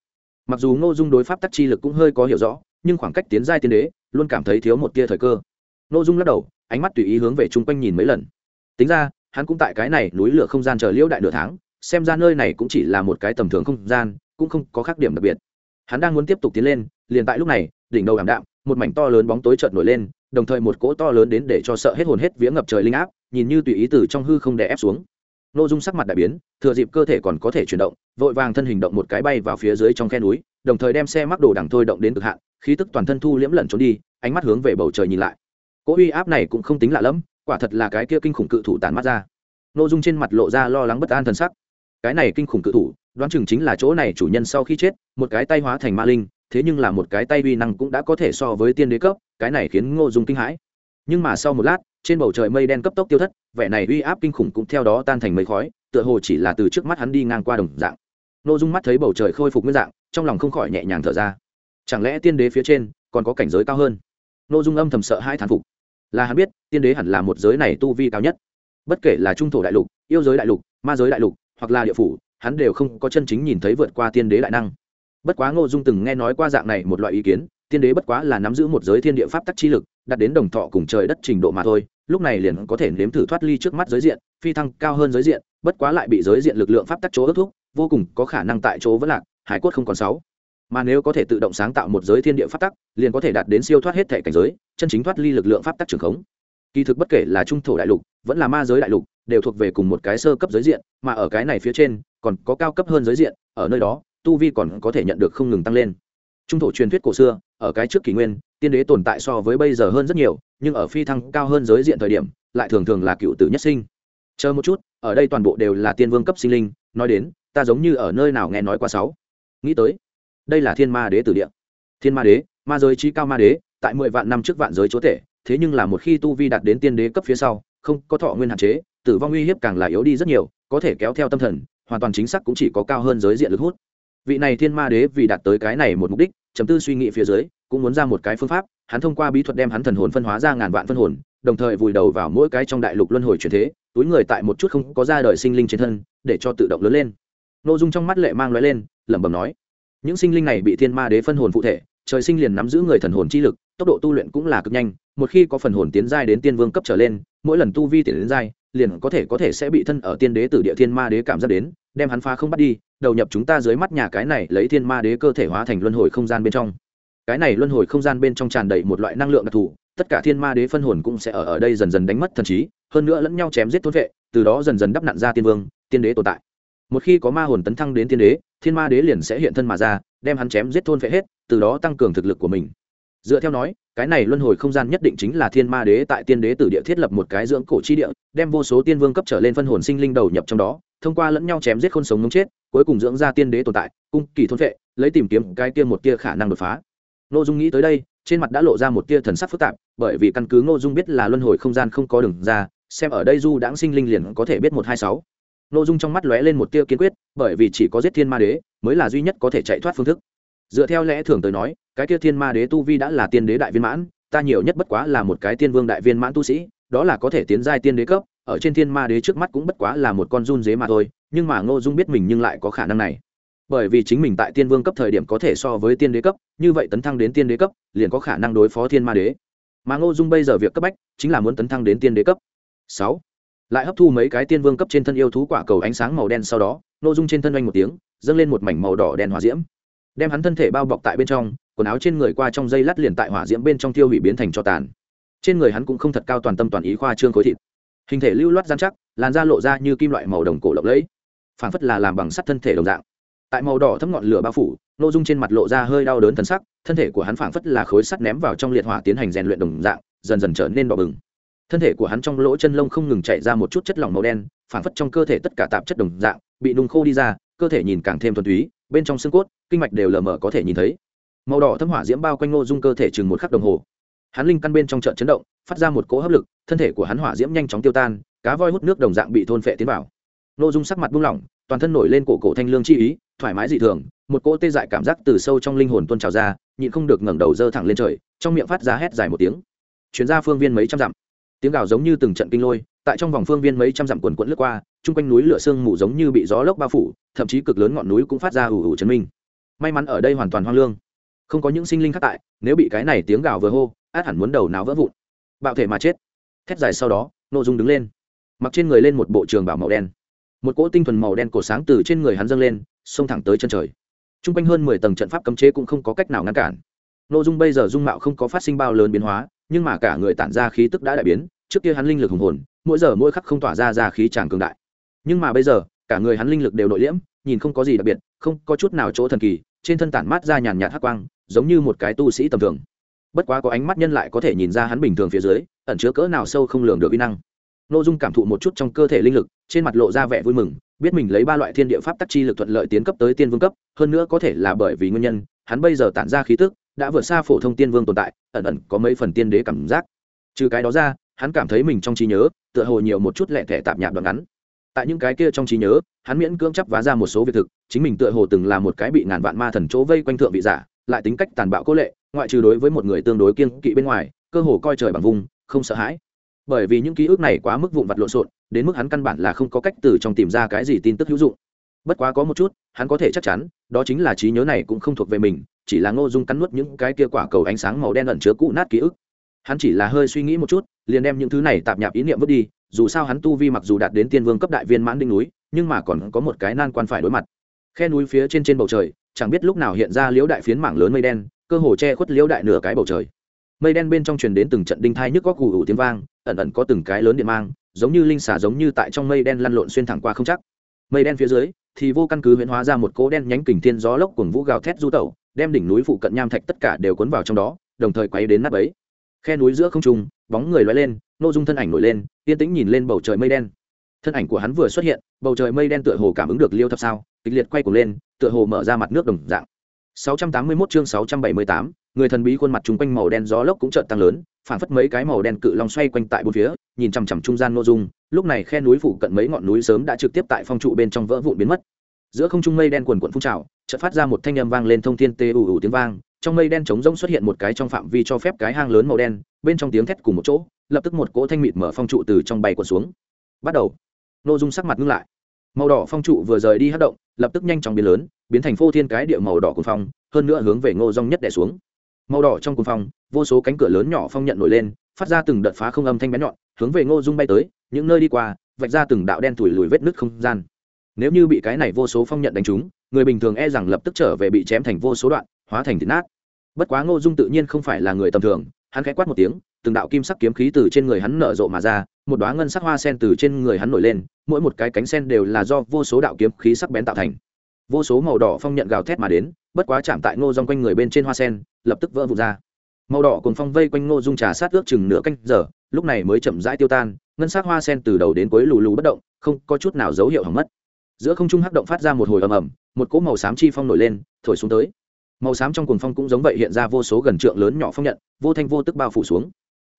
S1: Mặc dù ngô dung đối pháp tắc chi lực cũng hơi có hiểu rõ, nhưng khoảng cách tiến giai tiên đế luôn cảm thấy thiếu một tia thời cơ ngô dung lắc đầu, ánh mắt tùy ý hướng về chung quanh nhìn mấy lần. Tính ra, hắn cũng tại cái này núi lửa không gian chờ liễu đại nửa tháng, xem ra nơi này cũng chỉ là một cái tầm thường không gian, cũng không có khác điểm đặc biệt. Hắn đang muốn tiếp tục tiến lên, liền tại lúc này, đỉnh đầu ảm đạm, một mảnh to lớn bóng tối chợt nổi lên, đồng thời một cỗ to lớn đến để cho sợ hết hồn hết vía ngập trời linh áp, nhìn như tùy ý từ trong hư không đè ép xuống. N ô dung sắc mặt đại biến, thừa dịp cơ thể còn có thể chuyển động, vội vàng thân hình động một cái bay vào phía dưới trong khe núi, đồng thời đem xe mắc đồ đằng thôi động đến cực hạn, khí tức toàn thân thu liễm lẩn trốn đi, ánh mắt hướng về bầu trời nhìn lại cỗ uy áp này cũng không tính lạ lẫm, quả thật là cái kia kinh khủng cự thủ tàn mắt ra. N ô dung trên mặt lộ ra lo lắng bất an t sắc. Cái này kinh khủng cự thủ, đoán chừng chính là chỗ này chủ nhân sau khi chết, một cái tay hóa thành ma linh, thế nhưng là một cái tay uy năng cũng đã có thể so với tiên đế cấp, cái này khiến ngô dung kinh hãi. Nhưng mà sau một lát, trên bầu trời mây đen cấp tốc tiêu thất, vẻ này uy áp kinh khủng cũng theo đó tan thành mây khói, tựa hồ chỉ là từ trước mắt hắn đi ngang qua đồng dạng. Ngô dung mắt thấy bầu trời khôi phục nguyên dạng, trong lòng không khỏi nhẹ nhàng thở ra. Chẳng lẽ tiên đế phía trên còn có cảnh giới cao hơn? Ngô dung âm thầm sợ hai thán phục là hắn biết, tiên đế hẳn là một giới này tu vi cao nhất. Bất kể là trung thổ đại lục, yêu giới đại lục, ma giới đại lục, hoặc là địa phủ, hắn đều không có chân chính nhìn thấy vượt qua tiên đế đại năng. Bất quá ngô dung từng nghe nói qua dạng này một loại ý kiến, tiên đế bất quá là nắm giữ một giới thiên địa pháp tắc chi lực đặt đến đồng thọ cùng trời đất trình độ mà thôi, lúc này liền có thể nếm thử thoát ly trước mắt giới diện, phi thăng cao hơn giới diện, bất quá lại bị giới diện lực lượng pháp tắc chỗ ước thúc, vô cùng có khả năng tại chỗ vẫn lạc, hải cốt không còn sáu mà nếu có thể tự động sáng tạo một giới thiên địa pháp tắc, liền có thể đạt đến siêu thoát hết thể cảnh giới, chân chính thoát ly lực lượng pháp tắc trường khống. Kỳ thực bất kể là trung thổ đại lục, vẫn là ma giới đại lục, đều thuộc về cùng một cái sơ cấp giới diện, mà ở cái này phía trên, còn có cao cấp hơn giới diện, ở nơi đó, tu vi còn có thể nhận được không ngừng tăng lên. Trung thổ truyền thuyết cổ xưa, ở cái trước kỷ nguyên, tiên đế tồn tại so với bây giờ hơn rất nhiều, nhưng ở phi thăng cao hơn giới diện thời điểm, lại thường thường là cựu tử nhất sinh. Chờ một chút, ở đây toàn bộ đều là tiên vương cấp sinh linh, nói đến, ta giống như ở nơi nào nghe nói qua sáu. Nghĩ tới đây là thiên ma đế tử địa. Thiên ma đế, ma giới trí cao ma đế, tại mười vạn năm trước vạn giới chúa tể, thế nhưng là một khi tu vi đạt đến tiên đế cấp phía sau, không có thọ nguyên hạn chế, tử vong uy hiếp càng là yếu đi rất nhiều, có thể kéo theo tâm thần, hoàn toàn chính xác cũng chỉ có cao hơn giới diện lực hút. Vị này thiên ma đế vì đạt tới cái này một mục đích, chấm tư suy nghĩ phía dưới, cũng muốn ra một cái phương pháp, hắn thông qua bí thuật đem hắn thần hồn phân hóa ra ngàn vạn phân hồn, đồng thời vùi đầu vào mỗi cái trong đại lục luân hồi truyền thế, túi người tại một chút không có ra đời sinh linh trên thân, để cho tự động lớn lên. Nội dung trong mắt lệ mang lóe lên, lẩm bẩm nói những sinh linh này bị thiên ma đế phân hồn phụ thể, trời sinh liền nắm giữ người thần hồn chi lực, tốc độ tu luyện cũng là cực nhanh, một khi có phần hồn tiến giai đến tiên vương cấp trở lên, mỗi lần tu vi tiến đến giai, liền có thể có thể sẽ bị thân ở tiên đế từ địa thiên ma đế cảm giác đến, đem hắn phá không bắt đi, đầu nhập chúng ta dưới mắt nhà cái này lấy thiên ma đế cơ thể hóa thành luân hồi không gian bên trong. Cái này luân hồi không gian bên trong tràn đầy một loại năng lượng đặc thù, tất cả thiên ma đế phân hồn cũng sẽ ở ở đây dần dần đánh mất thần trí, hơn nữa lẫn nhau chém giết tuôn vệ, từ đó dần dần đắp nặn ra tiên vương, tiên đế tồn tại một khi có ma hồn tấn thăng đến tiên đế, thiên ma đế liền sẽ hiện thân mà ra, đem hắn chém giết thôn phệ hết, từ đó tăng cường thực lực của mình. Dựa theo nói, cái này luân hồi không gian nhất định chính là thiên ma đế tại tiên đế tử địa thiết lập một cái dưỡng cổ chi địa, đem vô số tiên vương cấp trở lên phân hồn sinh linh đầu nhập trong đó, thông qua lẫn nhau chém giết khôn sống ngống chết, cuối cùng dưỡng ra tiên đế tồn tại, cung kỳ thôn vệ lấy tìm kiếm cái kia một tia khả năng đột phá. N ô dung nghĩ tới đây, trên mặt đã lộ ra một tia thần sắc phức tạp, bởi vì căn cứ ngô dung biết là luân hồi không gian không có đường ra, xem ở đây du đãng sinh linh liền có thể biết một hai sáu n ô dung trong mắt lóe lên một tia kiên quyết, bởi vì chỉ có giết thiên ma đế mới là duy nhất có thể chạy thoát phương thức. Dựa theo lẽ thường tới nói, cái kia thiên ma đế tu vi đã là tiên đế đại viên mãn, ta nhiều nhất bất quá là một cái tiên vương đại viên mãn tu sĩ, đó là có thể tiến giai tiên đế cấp, ở trên thiên ma đế trước mắt cũng bất quá là một con run dế mà thôi, nhưng mà ngô dung biết mình nhưng lại có khả năng này. Bởi vì chính mình tại tiên vương cấp thời điểm có thể so với tiên đế cấp, như vậy tấn thăng đến tiên đế cấp, liền có khả năng đối phó thiên ma đế. Mà ngô dung bây giờ việc cấp bách chính là muốn tấn thăng đến tiên đế cấp. Sáu lại hấp thu mấy cái tiên vương cấp trên thân yêu thú quả cầu ánh sáng màu đen sau đó ngô dung trên thân oanh một tiếng, dâng lên một mảnh màu đỏ đen hỏa diễm. Đem hắn thân thể bao bọc tại bên trong, quần áo trên người qua trong dây lát liền tại hỏa diễm bên trong tiêu hủy biến thành cho tàn. Trên người hắn cũng không thật cao toàn tâm toàn ý khoa trương khối thịt. Hình thể lưu loát gian chắc, làn da lộ ra như kim loại màu đồng cổ lộng lẫy, phảng phất là làm bằng sắt thân thể đồng dạng. Tại màu đỏ thấm ngọn lửa bao phủ nội dung trên mặt lộ ra hơi đau đớn thần sắc, thân thể của hắn phảng phất là khối sắt ném vào trong liệt hỏa tiến hành rèn luyện đồng dạng, dần dần trở nên đỏ bừng thân thể của hắn trong lỗ chân lông không ngừng chạy ra một chút chất lỏng màu đen phản phất trong cơ thể tất cả tạp chất đồng dạng, bị nung khô đi ra, cơ thể nhìn càng thêm thuần túy, bên trong xương cốt, kinh mạch đều lờ mờ có thể nhìn thấy. Màu đỏ thâm hỏa diễm bao quanh ngô dung cơ thể chừng một khắc đồng hồ. Hắn linh căn bên trong trận chấn động, phát ra một cỗ hấp lực, thân thể của hắn hỏa diễm nhanh chóng tiêu tan, cá voi hút nước đồng dạng bị thôn phệ tiến vào. Ngô dung sắc mặt buông lỏng, toàn thân nổi lên cổ cổ thanh lương chi ý, thoải mái dị thường, một cỗ tê dại cảm giác từ sâu trong linh hồn tuôn trào ra, nhịn không được ngẩng đầu dơ thẳng lên trời, trong miệng phát ra hét dài một tiếng. Chuyến ra phương viên mấy trăm dặm tiếng gào giống như từng trận kinh lôi, tại trong vòng phương viên mấy trăm dặm quần quẫn lướt qua, chung quanh núi lửa sương mù giống như bị gió lốc bao phủ, thậm chí cực lớn ngọn núi cũng phát ra ủ ủ chấn minh. May mắn ở đây hoàn toàn hoang lương. Không có những sinh linh khác tại, nếu bị cái này tiếng gào vừa hô, át hẳn muốn đầu nào vỡ vụn. Bạo thể mà chết. Thét dài sau đó nội dung đứng lên, mặc trên người lên một bộ trường bảo màu đen. Một cỗ tinh thuần màu đen cổ sáng từ trên người hắn dâng lên, xông thẳng tới chân trời. T r u n g quanh hơn mười tầng trận pháp cấm chế cũng không có cách nào ngăn cản. Nội dung bây giờ dung mạo không có phát sinh bao lớn biến hóa nhưng mà cả người tản ra khí tức đã đại biến, trước kia hắn linh lực hùng hồn, mỗi giờ mỗi khắc không tỏa ra ra khí tràng cường đại. Nhưng mà bây giờ, cả người hắn linh lực đều nội liễm, nhìn không có gì đặc biệt, không có chút nào chỗ thần kỳ, trên thân tản mát ra nhàn nhạt hắc quang, giống như một cái tu sĩ tầm thường. Bất quá có ánh mắt nhân lại có thể nhìn ra hắn bình thường phía dưới, ẩn chứa cỡ nào sâu không lường được uy năng. N ô dung cảm thụ một chút trong cơ thể linh lực, trên mặt lộ ra vẻ vui mừng, biết mình lấy ba loại thiên địa pháp tắc chi lực thuận lợi tiến cấp tới tiên vương cấp, hơn nữa có thể là bởi vì nguyên nhân, hắn bây giờ tản ra khí tức đã vượt xa phổ thông tiên vương tồn tại, ẩn ẩn có mấy phần tiên đế cảm giác. Trừ cái đó ra, hắn cảm thấy mình trong trí nhớ, tựa hồ nhiều một chút lẹ thẻ tạp nhạp đoạn ngắn. Tại những cái kia trong trí nhớ, hắn miễn cưỡng chấp vá ra một số việc thực, chính mình tựa hồ từng là một cái bị ngàn vạn ma thần chỗ vây quanh thượng vị giả, lại tính cách tàn bạo cố lệ, ngoại trừ đối với một người tương đối kiên kỵ bên ngoài, cơ hồ coi trời bằng vùng, không sợ hãi. Bởi vì những ký ức này quá mức vụn vặt lộn xộn, đến mức hắn căn bản là không có cách từ trong tìm ra cái gì tin tức hữu dụng. Bất quá có một chút, hắn có thể chắc chắn, đó chính là trí nhớ này cũng không thuộc về mình chỉ là ngô dung cắn nuốt những cái kia quả cầu ánh sáng màu đen ẩn chứa cũ nát ký ức. Hắn chỉ là hơi suy nghĩ một chút, liền đem những thứ này tạp nhạp ý niệm vứt đi, dù sao hắn tu vi mặc dù đạt đến tiên vương cấp đại viên mãn đỉnh núi, nhưng mà còn có một cái nan quan phải đối mặt. Khe núi phía trên trên bầu trời, chẳng biết lúc nào hiện ra liễu đại phiến mảng lớn mây đen, cơ hồ che khuất liễu đại nửa cái bầu trời. Mây đen bên trong truyền đến từng trận đinh thai nhức góc gù ủ tiếng vang, ẩn ẩn có từng cái lớn điện mang, giống như linh xả giống như tại trong mây đen lăn lộn xuyên thẳng qua không chắc. Mây đen phía dưới, thì vô căn cứ huyễn hóa ra một cỗ đen nhánh kình thiên gió lốc cuồng vũ gào thét du tẩu đem đỉnh núi phụ cận nham thạch tất cả đều cuốn vào trong đó đồng thời quay đến nắp ấy khe núi giữa không trung bóng người loay lên nô dung thân ảnh nổi lên yên tĩnh nhìn lên bầu trời mây đen. Thân ảnh của hắn vừa xuất hiện bầu trời mây đen tựa hồ cảm ứng được liêu thập sao kịch liệt quay cuồng lên tựa hồ mở ra mặt nước đồng dạng. 681 chương 678, người thần bí khuôn mặt trung quanh màu đen gió lốc cũng chợt tăng lớn phản phất mấy cái màu đen cự long xoay quanh tại bốn phía nhìn chằm chằm trung gian Nô dung lúc này khe núi phụ cận mấy ngọn núi sớm đã trực tiếp tại phong trụ bên trong vỡ vụn biến mất giữa không trung mây đen quần quận phun trào, chợt phát ra một thanh âm vang lên thông thiên tê ù ù tiếng vang. Trong mây đen trống rỗng xuất hiện một cái trong phạm vi cho phép cái hang lớn màu đen, bên trong tiếng thét cùng một chỗ, lập tức một cỗ thanh mịt mở phong trụ từ trong bay quần xuống. Bắt đầu. Nội dung sắc mặt ngưng lại. Màu đỏ phong trụ vừa rời đi hát động, lập tức nhanh chóng biến lớn, biến thành phô thiên cái địa màu đỏ cuồng phong, hơn nữa hướng về ngô rong nhất đẻ xuống. Màu đỏ trong cuồng phong, vô số cánh cửa lớn nhỏ phong nhận nổi lên, phát ra từng đợt phá không âm thanh bén nhọn, hướng về ngô dung bay tới, những nơi đi qua, vạch ra từng đạo đen thủi lùi vết nứt không gian nếu như bị cái này vô số phong nhận đánh trúng, người bình thường e rằng lập tức trở về bị chém thành vô số đoạn, hóa thành thịt nát. Bất quá ngô dung tự nhiên không phải là người tầm thường, hắn khẽ quát một tiếng, từng đạo kim sắc kiếm khí từ trên người hắn nở rộ mà ra, một đoá ngân sắc hoa sen từ trên người hắn nổi lên, mỗi một cái cánh sen đều là do vô số đạo kiếm khí sắc bén tạo thành. Vô số màu đỏ phong nhận gào thét mà đến, bất quá chạm tại ngô dung quanh người bên trên hoa sen, lập tức vỡ vụt ra. Màu đỏ cùng phong vây quanh ngô dung trà sát ước chừng nửa canh giờ, lúc này mới chậm rãi tiêu tan, ngân sắc hoa sen từ đầu đến cuối lù lù bất động, không có chút nào dấu hiệu hỏng mất giữa không trung hắc động phát ra một hồi ầm ầm một cỗ màu xám chi phong nổi lên thổi xuống tới. Màu xám trong cuồng phong cũng giống vậy hiện ra vô số gần trượng lớn nhỏ phong nhận vô thanh vô tức bao phủ xuống.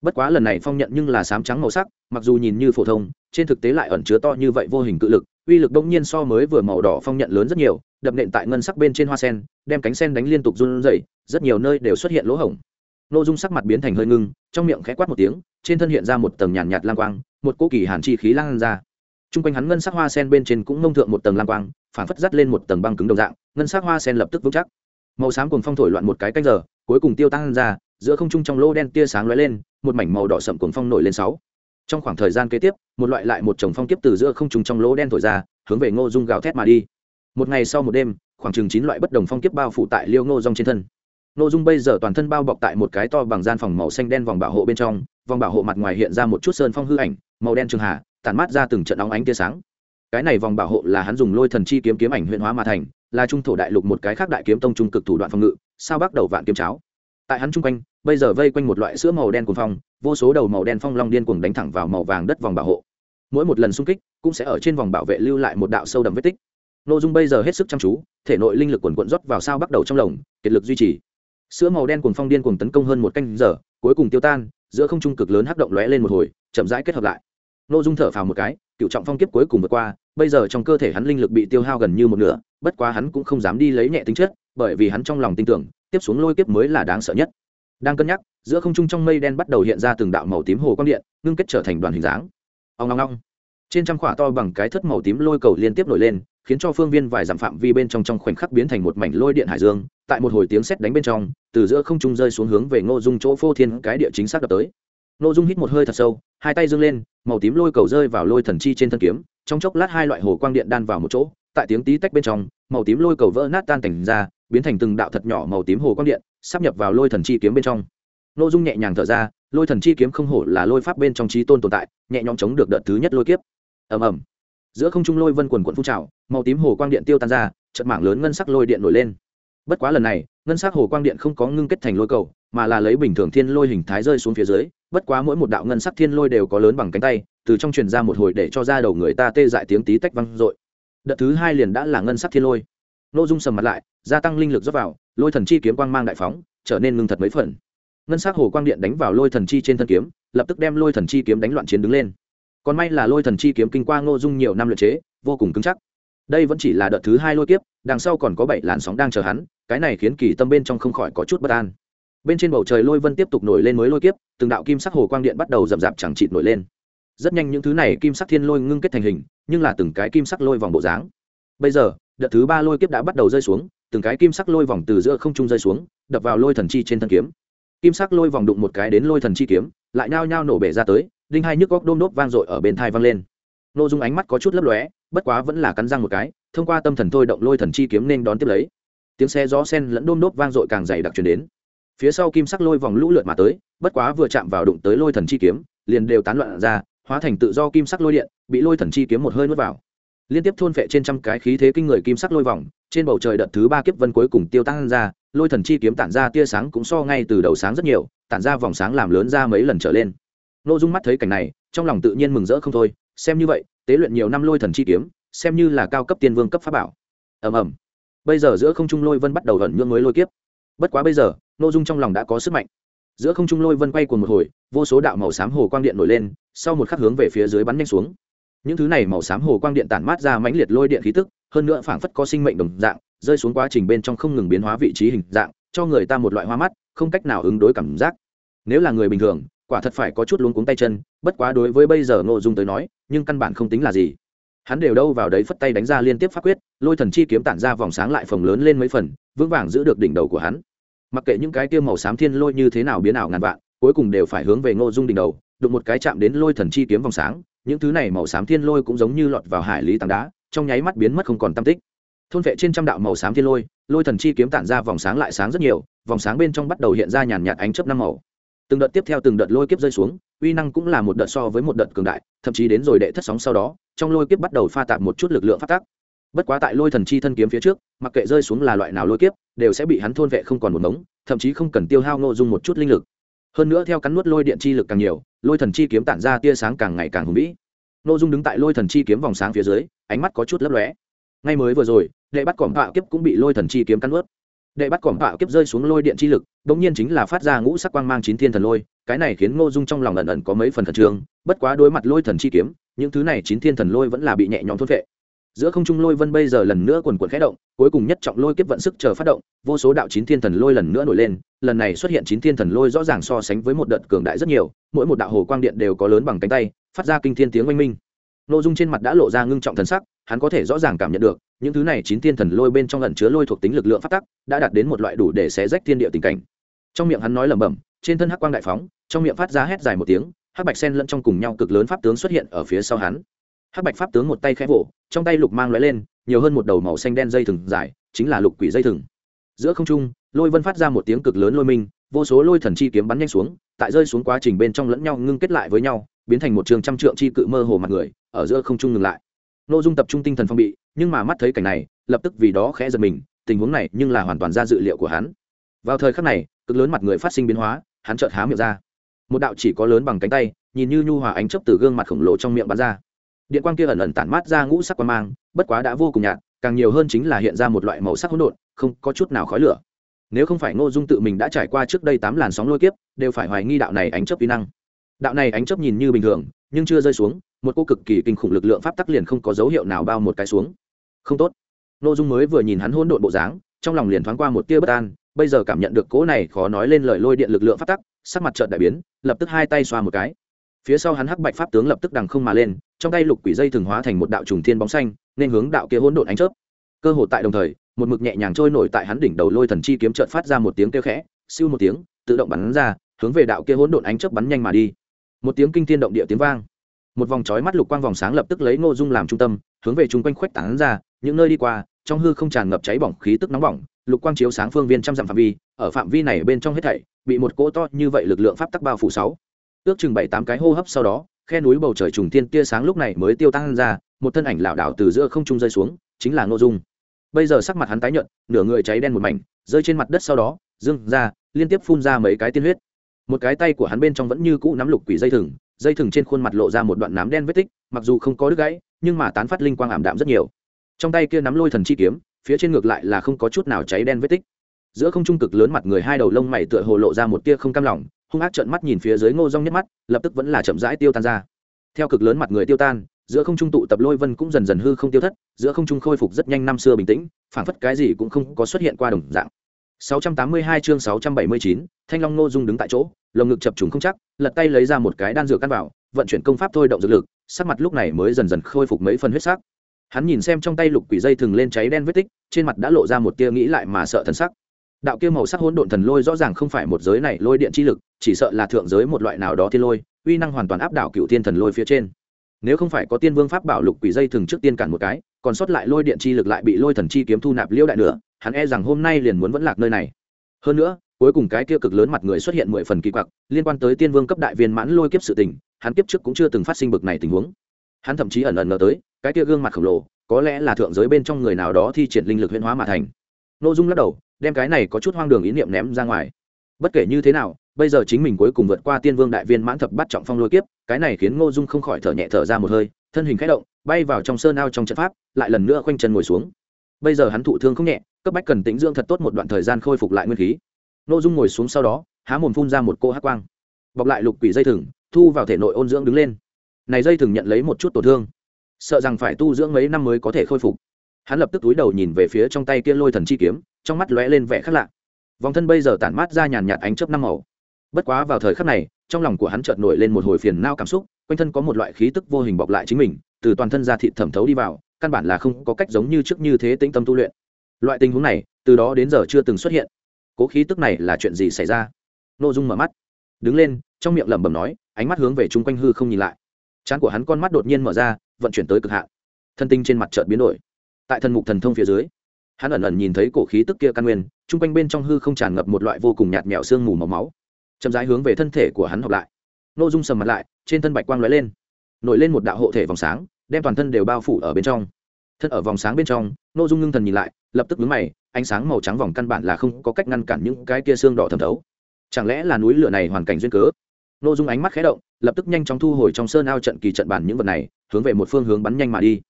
S1: Bất quá lần này phong nhận nhưng là xám trắng màu sắc mặc dù nhìn như phổ thông trên thực tế lại ẩn chứa to như vậy vô hình cự lực uy lực đông nhiên so mới vừa màu đỏ phong nhận lớn rất nhiều đập nện tại ngân sắc bên trên hoa sen đem cánh sen đánh liên tục run rẩy rất nhiều nơi đều xuất hiện lỗ hổng. Nội dung sắc mặt biến thành hơi ngưng trong miệng khẽ quát một tiếng trên thân hiện ra một tầng nhàn nhạt, nhạt lang quang một cỗ kỳ hàn chi khí lan ra t r u n g quanh hắn ngân sắc hoa sen bên trên cũng ngông thượng một tầng lang quang phản phất dắt lên một tầng băng cứng đồng dạng, ngân sắc hoa sen lập tức vững chắc. Màu xám cùng phong thổi loạn một cái canh giờ, cuối cùng tiêu tan ra, giữa không trung trong lô đen tia sáng lóe lên, một mảnh màu đỏ sậm cuồng phong nổi lên sáu. Trong khoảng thời gian kế tiếp, một loại lại một chồng phong kiếp từ giữa không trung trong lỗ đen thổi ra, hướng về ngô dung gào thét mà đi. Một ngày sau một đêm, khoảng chừng chín loại bất đồng phong kiếp bao phủ tại liêu ngô dung trên thân. Ngô dung bây giờ toàn thân bao bọc tại một cái to bằng gian phòng màu xanh đen vòng bảo hộ bên trong, vòng bảo hộ mặt ngoài hiện ra một chút sơn phong hư ảnh, màu đen trường hà tản mát ra từng trận óng ánh tia sáng. Cái này vòng bảo hộ là hắn dùng lôi thần chi kiếm kiếm ảnh huyện hóa mà thành, là trung thổ đại lục một cái khác đại kiếm tông trung cực thủ đoạn phòng ngự, sao bắt đầu vạn kiếm cháo. Tại hắn chung quanh, bây giờ vây quanh một loại sữa màu đen cuồng phong, vô số đầu màu đen phong long điên cuồng đánh thẳng vào màu vàng đất vòng bảo hộ. Mỗi một lần xung kích, cũng sẽ ở trên vòng bảo vệ lưu lại một đạo sâu đậm vết tích. Nội dung bây giờ hết sức chăm chú, thể nội linh lực quần quận rót vào sao bắt đầu trong lồng, kiệt lực duy trì. Sữa màu đen cuồng phong điên cuồng tấn công hơn một canh giờ, cuối cùng tiêu tan, giữa không trung cực lớn hắc động lóe lên một hồi, chậm rãi kết hợp lại nội dung thở phào một cái, cựu trọng phong kiếp cuối cùng vượt qua, bây giờ trong cơ thể hắn linh lực bị tiêu hao gần như một nửa, bất quá hắn cũng không dám đi lấy nhẹ tính chất, bởi vì hắn trong lòng tin tưởng, tiếp xuống lôi kiếp mới là đáng sợ nhất. Đang cân nhắc, giữa không trung trong mây đen bắt đầu hiện ra từng đạo màu tím hồ quang điện, ngưng kết trở thành đoàn hình dáng. Ông long long trên trăm khỏa to bằng cái thất màu tím lôi cầu liên tiếp nổi lên, khiến cho phương viên vài dặm phạm vi bên trong trong khoảnh khắc biến thành một mảnh lôi điện hải dương, tại một hồi tiếng sét đánh bên trong, từ giữa không trung rơi xuống hướng về ngô dung chỗ phô thiên cái địa chính xác đập tới. Nô dung hít một hơi thật sâu, hai tay dâng lên, màu tím lôi cầu rơi vào lôi thần chi trên thân kiếm, trong chốc lát hai loại hồ quang điện đan vào một chỗ, tại tiếng tí tách bên trong, màu tím lôi cầu vỡ nát tan tành ra, biến thành từng đạo thật nhỏ màu tím hồ quang điện, sắp nhập vào lôi thần chi kiếm bên trong. Nô dung nhẹ nhàng thở ra, lôi thần chi kiếm không hổ là lôi pháp bên trong trí tôn tồn tại, nhẹ nhõm chống được đợt thứ nhất lôi kiếp. Ầm ầm. Giữa không trung lôi vân quần quận phun trào, màu tím hồ quang điện tiêu tan ra trận mảng lớn ngân sắc lôi điện nổi lên. Bất quá lần này, ngân sắc hồ quang điện không có ngưng kết thành lôi cầu mà là lấy bình thường thiên lôi hình thái rơi xuống phía dưới, bất quá mỗi một đạo ngân sắc thiên lôi đều có lớn bằng cánh tay, từ trong truyền ra một hồi để cho ra đầu người ta tê dại tiếng tí tách văng dội. Đợt thứ hai liền đã là ngân sắc thiên lôi. N ô dung sầm mặt lại, gia tăng linh lực dốc vào, lôi thần chi kiếm quang mang đại phóng, trở nên ngưng thật mấy phần. Ngân sắc hồ quang điện đánh vào lôi thần chi trên thân kiếm, lập tức đem lôi thần chi kiếm đánh loạn chiến đứng lên. Còn may là lôi thần chi kiếm kinh qua ngô dung nhiều năm luyện chế, vô cùng cứng chắc. Đây vẫn chỉ là đợt thứ hai lôi kiếp, đằng sau còn có bảy làn sóng đang chờ hắn, cái này khiến kỳ tâm bên trong không khỏi có chút bất an bên trên bầu trời lôi vân tiếp tục nổi lên mới lôi kiếp, từng đạo kim sắc hồ quang điện bắt đầu rậm rạp chẳng chịt nổi lên. Rất nhanh những thứ này kim sắc thiên lôi ngưng kết thành hình, nhưng là từng cái kim sắc lôi vòng bộ dáng. Bây giờ, đợt thứ ba lôi kiếp đã bắt đầu rơi xuống, từng cái kim sắc lôi vòng từ giữa không trung rơi xuống, đập vào lôi thần chi trên thân kiếm. Kim sắc lôi vòng đụng một cái đến lôi thần chi kiếm, lại nhao nhao nổ bể ra tới, đinh hai nhức góc đôm đốp vang dội ở bên thai vang lên. N ô dung ánh mắt có chút lấp lóe, bất quá vẫn là cắn răng một cái, thông qua tâm thần thôi động lôi thần chi kiếm nên đón tiếp lấy. Tiếng xe gió sen lẫn đôm đốp vang dội càng dày đặc truyền đến phía sau kim sắc lôi vòng lũ lượt mà tới, bất quá vừa chạm vào đụng tới lôi thần chi kiếm, liền đều tán loạn ra, hóa thành tự do kim sắc lôi điện, bị lôi thần chi kiếm một hơi nuốt vào. Liên tiếp thôn phệ trên trăm cái khí thế kinh người kim sắc lôi vòng, trên bầu trời đợt thứ ba kiếp vân cuối cùng tiêu tăng ra, lôi thần chi kiếm tản ra tia sáng cũng so ngay từ đầu sáng rất nhiều, tản ra vòng sáng làm lớn ra mấy lần trở lên. N ô dung mắt thấy cảnh này, trong lòng tự nhiên mừng rỡ không thôi, xem như vậy, tế luyện nhiều năm lôi thần chi kiếm, xem như là cao cấp tiên vương cấp pháp bảo. Ầm ầm. Bây giờ giữa không trung lôi vân bắt đầu ẩn nhương mới lôi kiếp. Bất quá bây giờ nội dung trong lòng đã có sức mạnh. Giữa không trung lôi vân quay cùng một hồi, vô số đạo màu xám hồ quang điện nổi lên, sau một khắc hướng về phía dưới bắn nhanh xuống. Những thứ này màu xám hồ quang điện tản mát ra mãnh liệt lôi điện khí tức, hơn nữa phảng phất có sinh mệnh đồng dạng, rơi xuống quá trình bên trong không ngừng biến hóa vị trí hình dạng, cho người ta một loại hoa mắt, không cách nào ứng đối cảm giác. Nếu là người bình thường, quả thật phải có chút luống cuống tay chân, bất quá đối với bây giờ ngô dung tới nói, nhưng căn bản không tính là gì. Hắn đều đâu vào đấy phất tay đánh ra liên tiếp pháp quyết, lôi thần chi kiếm tản ra vòng sáng lại phồng lớn lên mấy phần, vững vàng giữ được đỉnh đầu của hắn mặc kệ những cái tiêu màu xám thiên lôi như thế nào biến ảo ngàn vạn, cuối cùng đều phải hướng về ngô dung đỉnh đầu, đụng một cái chạm đến lôi thần chi kiếm vòng sáng, những thứ này màu xám thiên lôi cũng giống như lọt vào hải lý tảng đá, trong nháy mắt biến mất không còn tam tích. Thôn vệ trên trăm đạo màu xám thiên lôi lôi thần chi kiếm tản ra vòng sáng lại sáng rất nhiều, vòng sáng bên trong bắt đầu hiện ra nhàn nhạt ánh chớp năm màu. Từng đợt tiếp theo từng đợt lôi kiếp rơi xuống, uy năng cũng là một đợt so với một đợt cường đại, thậm chí đến rồi đệ thất sóng sau đó, trong lôi kiếp bắt đầu pha tạp một chút lực lượng phát tác bất quá tại lôi thần chi thân kiếm phía trước, mặc kệ rơi xuống là loại nào lôi kiếp, đều sẽ bị hắn thôn vệ không còn một mống thậm chí không cần tiêu hao ngô dung một chút linh lực. Hơn nữa theo cắn nuốt lôi điện chi lực càng nhiều, lôi thần chi kiếm tản ra tia sáng càng ngày càng hùng vĩ. Ngô dung đứng tại lôi thần chi kiếm vòng sáng phía dưới, ánh mắt có chút lấp lóe. Ngay mới vừa rồi, đệ bắt cỏm bạo kiếp cũng bị lôi thần chi kiếm cắn nuốt. Đệ bắt cỏm bạo kiếp rơi xuống lôi điện chi lực bỗng nhiên chính là phát ra ngũ sắc quang mang chín thiên thần lôi, cái này khiến ngô dung trong lòng ẩn ẩn có mấy phần thần trường bất quá đối mặt lôi thần chi kiếm, những thứ này chín thiên thần lôi vẫn là bị nhẹ nhõm thôn vệ giữa không trung lôi vân bây giờ lần nữa quần quần khẽ động, cuối cùng nhất trọng lôi kiếp vận sức chờ phát động, vô số đạo chín thiên thần lôi lần nữa nổi lên, lần này xuất hiện chín thiên thần lôi rõ ràng so sánh với một đợt cường đại rất nhiều, mỗi một đạo hồ quang điện đều có lớn bằng cánh tay, phát ra kinh thiên tiếng oanh minh. Nội dung trên mặt đã lộ ra ngưng trọng thần sắc, hắn có thể rõ ràng cảm nhận được, những thứ này chín thiên thần lôi bên trong lần chứa lôi thuộc tính lực lượng phát tắc, đã đạt đến một loại đủ để xé rách thiên địa tình cảnh. Trong miệng hắn nói lẩm bẩm, trên thân hắc quang đại phóng, trong miệng phát ra hét dài một tiếng, hắc bạch sen lẫn trong cùng nhau cực lớn pháp tướng xuất hiện ở phía sau hắn hắc bạch pháp tướng một tay khẽ vỗ, trong tay lục mang lóe lên, nhiều hơn một đầu màu xanh đen dây thừng dài, chính là lục quỷ dây thừng. Giữa không trung, lôi vân phát ra một tiếng cực lớn lôi minh, vô số lôi thần chi kiếm bắn nhanh xuống, tại rơi xuống quá trình bên trong lẫn nhau ngưng kết lại với nhau, biến thành một trường trăm trượng chi cự mơ hồ mặt người, ở giữa không trung ngừng lại. Nội dung tập trung tinh thần phong bị, nhưng mà mắt thấy cảnh này, lập tức vì đó khẽ giật mình, tình huống này nhưng là hoàn toàn ra dự liệu của hắn. Vào thời khắc này, cực lớn mặt người phát sinh biến hóa, hắn chợt há miệng ra. Một đạo chỉ có lớn bằng cánh tay, nhìn như nhu hòa ánh chớp từ gương mặt khổng lồ trong miệng bắn ra điện quang kia ẩn ẩn tản mát ra ngũ sắc quang mang, bất quá đã vô cùng nhạt, càng nhiều hơn chính là hiện ra một loại màu sắc hỗn độn, không có chút nào khói lửa. Nếu không phải ngô dung tự mình đã trải qua trước đây tám làn sóng lôi kiếp, đều phải hoài nghi đạo này ánh chớp vi năng. Đạo này ánh chớp nhìn như bình thường, nhưng chưa rơi xuống, một cô cực kỳ kinh khủng lực lượng pháp tắc liền không có dấu hiệu nào bao một cái xuống. Không tốt. Ngô dung mới vừa nhìn hắn hỗn độn bộ dáng, trong lòng liền thoáng qua một tia bất an, bây giờ cảm nhận được cỗ này khó nói lên lời lôi điện lực lượng pháp tắc, sắc mặt trợn đại biến, lập tức hai tay xoa một cái. Phía sau hắn hắc bạch pháp tướng lập tức đằng không mà lên trong tay lục quỷ dây thường hóa thành một đạo trùng thiên bóng xanh, nên hướng đạo kia hỗn độn ánh chớp. Cơ hội tại đồng thời, một mực nhẹ nhàng trôi nổi tại hắn đỉnh đầu lôi thần chi kiếm trợn phát ra một tiếng kêu khẽ, siêu một tiếng, tự động bắn ra, hướng về đạo kia hỗn độn ánh chớp bắn nhanh mà đi. Một tiếng kinh thiên động địa tiếng vang. Một vòng chói mắt lục quang vòng sáng lập tức lấy ngô dung làm trung tâm, hướng về chung quanh khuếch tán ra, những nơi đi qua, trong hư không tràn ngập cháy bỏng, khí tức nóng bỏng, lục quang chiếu sáng phương viên trăm dặm phạm vi, ở phạm vi này bên trong hết thảy, bị một cỗ to như vậy lực lượng pháp tắc bao phủ sáu. Ước chừng bảy tám cái hô hấp sau đó khe núi bầu trời trùng tiên tia sáng lúc này mới tiêu tan ra, một thân ảnh lảo đảo từ giữa không trung rơi xuống, chính là ngô dung. Bây giờ sắc mặt hắn tái nhợt, nửa người cháy đen một mảnh, rơi trên mặt đất sau đó dưng ra, liên tiếp phun ra mấy cái tiên huyết. Một cái tay của hắn bên trong vẫn như cũ nắm lục quỷ dây thừng dây thừng trên khuôn mặt lộ ra một đoạn nám đen vết tích, mặc dù không có đứt gãy, nhưng mà tán phát linh quang ảm đạm rất nhiều. Trong tay kia nắm lôi thần chi kiếm, phía trên ngược lại là không có chút nào cháy đen vết tích. Giữa không trung cực lớn mặt người hai đầu lông mày tựa hồ lộ ra một tia không cam lòng hung ác trợn mắt nhìn phía dưới ngô rong nhất mắt lập tức vẫn là chậm rãi tiêu tan ra theo cực lớn mặt người tiêu tan giữa không trung tụ tập lôi vân cũng dần dần hư không tiêu thất giữa không trung khôi phục rất nhanh năm xưa bình tĩnh phảng phất cái gì cũng không có xuất hiện qua đồng dạng 682 chương 679, Thanh Long Ngô Dung đứng tại chỗ, lồng ngực chập trùng không chắc, lật tay lấy ra một cái đan dược căn vào, vận chuyển công pháp thôi động dược lực, sắc mặt lúc này mới dần dần khôi phục mấy phần huyết sắc. Hắn nhìn xem trong tay lục quỷ dây thường lên cháy đen vết tích, trên mặt đã lộ ra một tia nghĩ lại mà sợ thần sắc. Đạo kia màu sắc hỗn độn thần lôi rõ ràng không phải một giới này lôi điện chi lực, chỉ sợ là thượng giới một loại nào đó thiên lôi, uy năng hoàn toàn áp đảo cựu thiên thần lôi phía trên. Nếu không phải có tiên vương pháp bảo lục quỷ dây thường trước tiên cản một cái, còn sót lại lôi điện chi lực lại bị lôi thần chi kiếm thu nạp liêu đại nữa, hắn e rằng hôm nay liền muốn vẫn lạc nơi này. Hơn nữa cuối cùng cái kia cực lớn mặt người xuất hiện mười phần kỳ quặc liên quan tới tiên vương cấp đại viên mãn lôi kiếp sự tình hắn kiếp trước cũng chưa từng phát sinh bực này tình huống. Hắn thậm chí ẩn ẩn ngờ tới cái kia gương mặt khổng lồ có lẽ là thượng giới bên trong người nào đó thi triển linh lực huyễn hóa mà thành. Nội dung lắc đầu đem cái này có chút hoang đường ý niệm ném ra ngoài. Bất kể như thế nào, bây giờ chính mình cuối cùng vượt qua tiên vương đại viên mãn thập bắt trọng phong lôi kiếp, cái này khiến ngô dung không khỏi thở nhẹ thở ra một hơi, thân hình k h ẽ động, bay vào trong sơn ao trong trận pháp, lại lần nữa khoanh chân ngồi xuống. Bây giờ hắn thụ thương không nhẹ, cấp bách cần tĩnh dưỡng thật tốt một đoạn thời gian khôi phục lại nguyên khí. Ngô dung ngồi xuống sau đó, há mồm phun ra một cô hát quang. Bọc lại lục quỷ dây thừng, thu vào thể nội ôn dưỡng đứng lên. Này dây thừng nhận lấy một chút tổn thương. Sợ rằng phải tu dưỡng mấy năm mới có thể khôi phục. Hắn lập tức túi đầu nhìn về phía trong tay kia lôi thần chi kiếm trong mắt lóe lên vẻ khác lạ. Vòng thân bây giờ tản mát ra nhàn nhạt ánh chớp năm màu. Bất quá vào thời khắc này, trong lòng của hắn chợt nổi lên một hồi phiền nao cảm xúc, quanh thân có một loại khí tức vô hình bọc lại chính mình, từ toàn thân ra thịt thẩm thấu đi vào, căn bản là không có cách giống như trước như thế tĩnh tâm tu luyện. Loại tình huống này, từ đó đến giờ chưa từng xuất hiện. Cố khí tức này là chuyện gì xảy ra? Nội dung mở mắt, đứng lên, trong miệng lẩm bẩm nói, ánh mắt hướng về chung quanh hư không nhìn lại. Trán của hắn con mắt đột nhiên mở ra, vận chuyển tới cực hạn. Thân tinh trên mặt chợt biến đổi. Tại thần mục thần thông phía dưới hắn ẩn ẩn nhìn thấy cổ khí tức kia căn nguyên, chung quanh bên trong hư không tràn ngập một loại vô cùng nhạt mẹo sương mù màu máu. Chậm rãi hướng về thân thể của hắn học lại. Nội dung sầm mặt lại, trên thân bạch quang lóe lên, nổi lên một đạo hộ thể vòng sáng, đem toàn thân đều bao phủ ở bên trong. Thân ở vòng sáng bên trong nội dung ngưng thần nhìn lại, lập tức vướng mày, ánh sáng màu trắng vòng căn bản là không có cách ngăn cản những cái kia xương đỏ thẩm thấu. Chẳng lẽ là núi lửa này hoàn cảnh duyên cớ? Nội dung ánh mắt khé động, lập tức nhanh chóng thu hồi trong sơn ao trận kỳ trận bản những vật này, hướng về một phương hướng bắn nhanh mà đi.